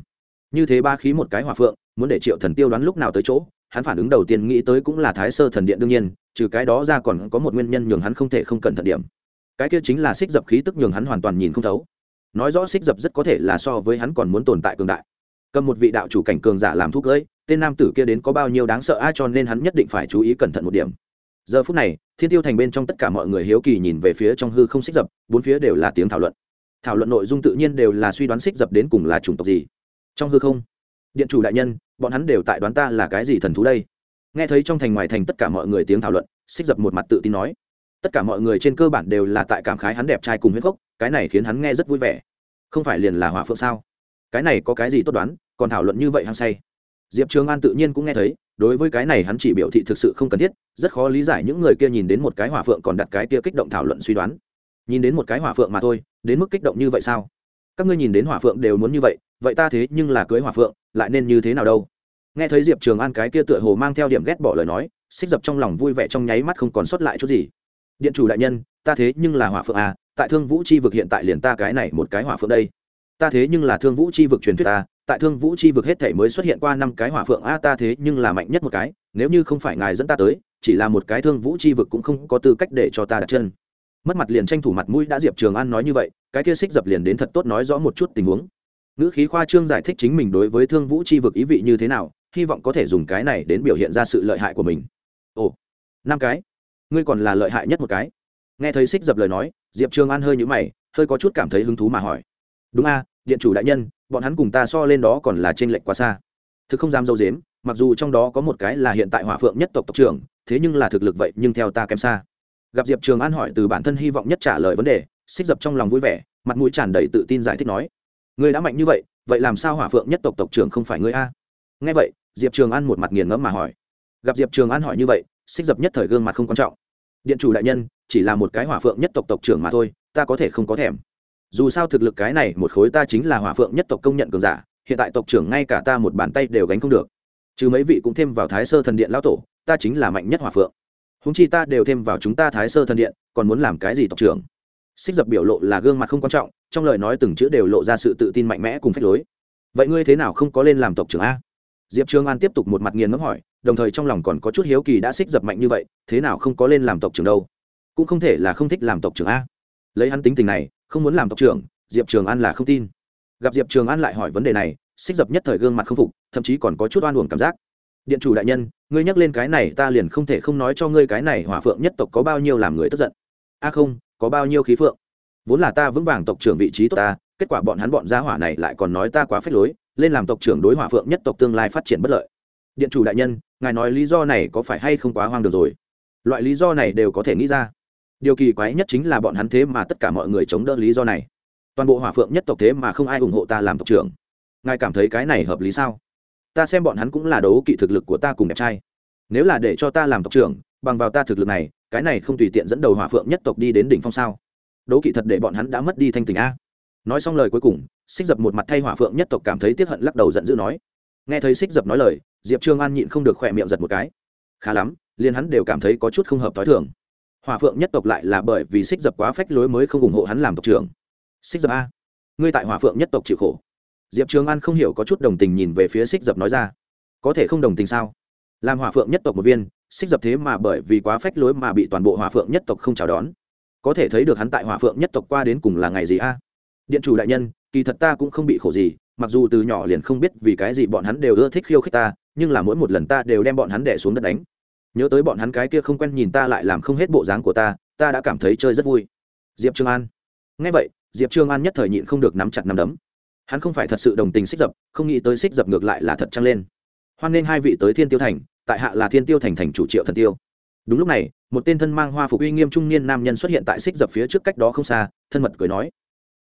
Như thế ba khí một cái hỏa phượng, muốn để triệu thần tiêu đoán lúc nào tới chỗ, hắn phản ứng đầu tiên nghĩ tới cũng là thái sơ thần điện đương nhiên trừ cái đó ra còn có một nguyên nhân nhường hắn không thể không cẩn thận điểm. Cái kia chính là xích dập khí tức nhường hắn hoàn toàn nhìn không thấu. Nói rõ xích dập rất có thể là so với hắn còn muốn tồn tại cường đại. Cầm một vị đạo chủ cảnh cường giả làm thuốc cưỡi, tên nam tử kia đến có bao nhiêu đáng sợ ai cho nên hắn nhất định phải chú ý cẩn thận một điểm. Giờ phút này, thiên tiêu thành bên trong tất cả mọi người hiếu kỳ nhìn về phía trong hư không xích dập, bốn phía đều là tiếng thảo luận. Thảo luận nội dung tự nhiên đều là suy đoán xích dập đến cùng là chủng tộc gì. Trong hư không, điện chủ đại nhân, bọn hắn đều tại đoán ta là cái gì thần thú đây? Nghe thấy trong thành ngoài thành tất cả mọi người tiếng thảo luận, xích dập một mặt tự tin nói. Tất cả mọi người trên cơ bản đều là tại cảm khái hắn đẹp trai cùng huyết gốc, cái này khiến hắn nghe rất vui vẻ. Không phải liền là hỏa phượng sao? Cái này có cái gì tốt đoán, còn thảo luận như vậy hăng say. Diệp trường an tự nhiên cũng nghe thấy, đối với cái này hắn chỉ biểu thị thực sự không cần thiết, rất khó lý giải những người kia nhìn đến một cái hỏa phượng còn đặt cái kia kích động thảo luận suy đoán. Nhìn đến một cái hỏa phượng mà thôi, đến mức kích động như vậy sao? Các ngươi nhìn đến hỏa phượng đều muốn như vậy vậy ta thế nhưng là cưới hỏa phượng, lại nên như thế nào đâu? Nghe thấy diệp trường an cái kia tựa hồ mang theo điểm ghét bỏ lời nói, xích dập trong lòng vui vẻ trong nháy mắt không còn sót lại chút gì. Điện chủ đại nhân, ta thế nhưng là hỏa phượng à tại thương vũ c h i vực hiện tại liền ta cái này một cái hỏa phượng đây. Ta thế nhưng là thương vũ c h i vực truyền thuyết ta tại thương vũ c h i vực hết thể mới xuất hiện qua năm cái hỏa phượng a ta thế nhưng là mạnh nhất một cái, nếu như không phải ngài dẫn ta tới, chỉ là một cái thương vũ c h i vực cũng không có tư cách để cho ta đặt chân. Mất mặt liền tranh thủ mặt mũi đã diệp trường an nói như vậy, cái kia xích dập liền đến thật tốt nói rõ một chút tình huống. Ngữ khí khoa trương giải thích chính mình đối với thương vũ c h i vực ý vị như thế nào hy vọng có thể dùng cái này đến biểu hiện ra sự lợi hại của mình. Ồ, năm cái. Ngươi còn là lợi hại nhất một cái. Nghe thấy xích dập lời nói, diệp trường an hơi nhũ mày, hơi có chút cảm thấy hứng thú mà hỏi. Đúng a, điện chủ đại nhân, bọn hắn cùng ta so lên đó còn là t r ê n lệch quá xa. Thực không dám dâu dếm, mặc dù trong đó có một cái là hiện tại hỏa phượng nhất tộc tộc trưởng, thế nhưng là thực lực vậy nhưng theo ta kém xa. Gặp diệp trường an hỏi từ bản thân hy vọng nhất trả lời vấn đề xích dập trong lòng vui vẻ, mặt mũi tràn đầy tự tin giải thích nói. Ngươi đã mạnh như vậy vậy làm sao hỏa phượng nhất tộc tộc trưởng không phải ngươi a? Nghe vậy diệp trường an một mặt nghiền ngẫm mà hỏi. Gặp diệp trường an hỏi như vậy, xích dập nhất thời gương mặt không quan trọng. Điện chủ đại nhân, chỉ là một cái hỏa phượng nhất tộc tộc trưởng mà thôi, ta có thể không có thèm. Dù sao thực lực cái này, một khối ta chính là hỏa phượng nhất tộc công nhận cường giả, hiện tại tộc trưởng ngay cả ta một bàn tay đều gánh không được. Chứ mấy vị cũng thêm vào thái sơ thần điện lão tổ, ta chính là mạnh nhất hỏa phượng. Húng chi ta đều thêm vào chúng ta thái sơ thần điện, còn muốn làm cái gì tộc trưởng? Xích dập biểu lộ là gương mặt không quan trọng, trong lời nói từng chữ đều lộ ra sự tự tin mạnh mẽ cùng phép lối. Vậy ngươi thế nào không có lên làm tộc trưởng a? Diệp Trường an tiếp tục một mặt nghiền ngẫm hỏi, đồng thời trong lòng còn có chút hiếu kỳ đã xích dập mạnh như vậy, thế nào không có lên làm tộc trưởng đâu? Cũng không thể là không thích làm tộc trưởng a. Lấy hắn tính tình này, không muốn làm tộc trưởng, diệp trường an là không tin. Gặp diệp trường an lại hỏi vấn đề này, xích dập nhất thời gương mặt không phục, thậm chí còn có chút oan uổng cảm giác. Điện chủ đại nhân, ngươi nhắc lên cái này ta liền không thể không nói cho ngươi cái này hỏa phượng nhất tộc có bao nhiêu làm người tức giận. A không, có bao nhiêu khí phượng? Vốn là ta vững vàng tộc trưởng vị trí tốt ta, kết quả bọn hắn bọn gia hỏa này lại còn nói ta quá phết lối lên làm tộc trưởng đối hỏa phượng nhất tộc tương lai phát triển bất lợi. Điện chủ đại nhân, ngài nói lý do này có phải hay không quá hoang được rồi? Loại lý do này đều có thể nghĩ ra. Điều kỳ quái nhất chính là bọn hắn thế mà tất cả mọi người chống đỡ lý do này. Toàn bộ hỏa phượng nhất tộc thế mà không ai ủng hộ ta làm tộc trưởng. Ngài cảm thấy cái này hợp lý sao? Ta xem bọn hắn cũng là đấu kỵ thực lực của ta cùng đẹp trai. Nếu là để cho ta làm tộc trưởng, bằng vào ta thực lực này, cái này không tùy tiện dẫn đầu hỏa phượng nhất tộc đi đến đỉnh phong sao? Đấu kỵ thật để bọn hắn đã mất đi thanh tình a. Nói xong lời cuối cùng xích dập một mặt thay hỏa phượng nhất tộc cảm thấy tiếc hận lắc đầu giận dữ nói. Nghe thấy xích dập nói lời, diệp trương an nhịn không được khỏe miệng giật một cái. Khá lắm, liền hắn đều cảm thấy có chút không hợp t h o i thường. Hòa phượng nhất tộc lại là bởi vì xích dập quá phách lối mới không ủng hộ hắn làm tộc trưởng. Xích dập a, ngươi tại hòa phượng nhất tộc chịu khổ. Diệp trương an không hiểu có chút đồng tình nhìn về phía xích dập nói ra. Có thể không đồng tình sao? Làm hòa phượng nhất tộc một viên, xích dập thế mà bởi vì quá phách lối mà bị toàn bộ hòa phượng nhất tộc không chào đón. Có thể thấy được hắn tại hòa phượng nhất tộc qua đến cùng là ngày gì a? Điện chủ đại nhân, kỳ thật ta cũng không bị khổ gì, mặc dù từ nhỏ liền không biết vì cái gì bọn hắn đều ưa thích khiêu khích ta, nhưng là mỗi một lần ta đều đem bọn hắn đẻ xuống đất đánh. Nhớ tới bọn hắn cái kia không quen nhìn ta lại làm không hết bộ dáng của ta ta đã cảm thấy chơi rất vui. Diệp trương an. Nghe vậy, diệp trương an nhất thời nhịn không được nắm chặt nắm đấm. Hắn không phải thật sự đồng tình xích dập, không nghĩ tới xích dập ngược lại là thật trăng lên. Hoan nghênh hai vị tới thiên tiêu thành, tại hạ là thiên tiêu thành thành chủ triệu thần tiêu. Đúng lúc này, một tên thân mang hoa phục uy nghiêm trung niên nam nhân xuất hiện tại xích dập phía trước cách đó không xa, thân mật cười nói.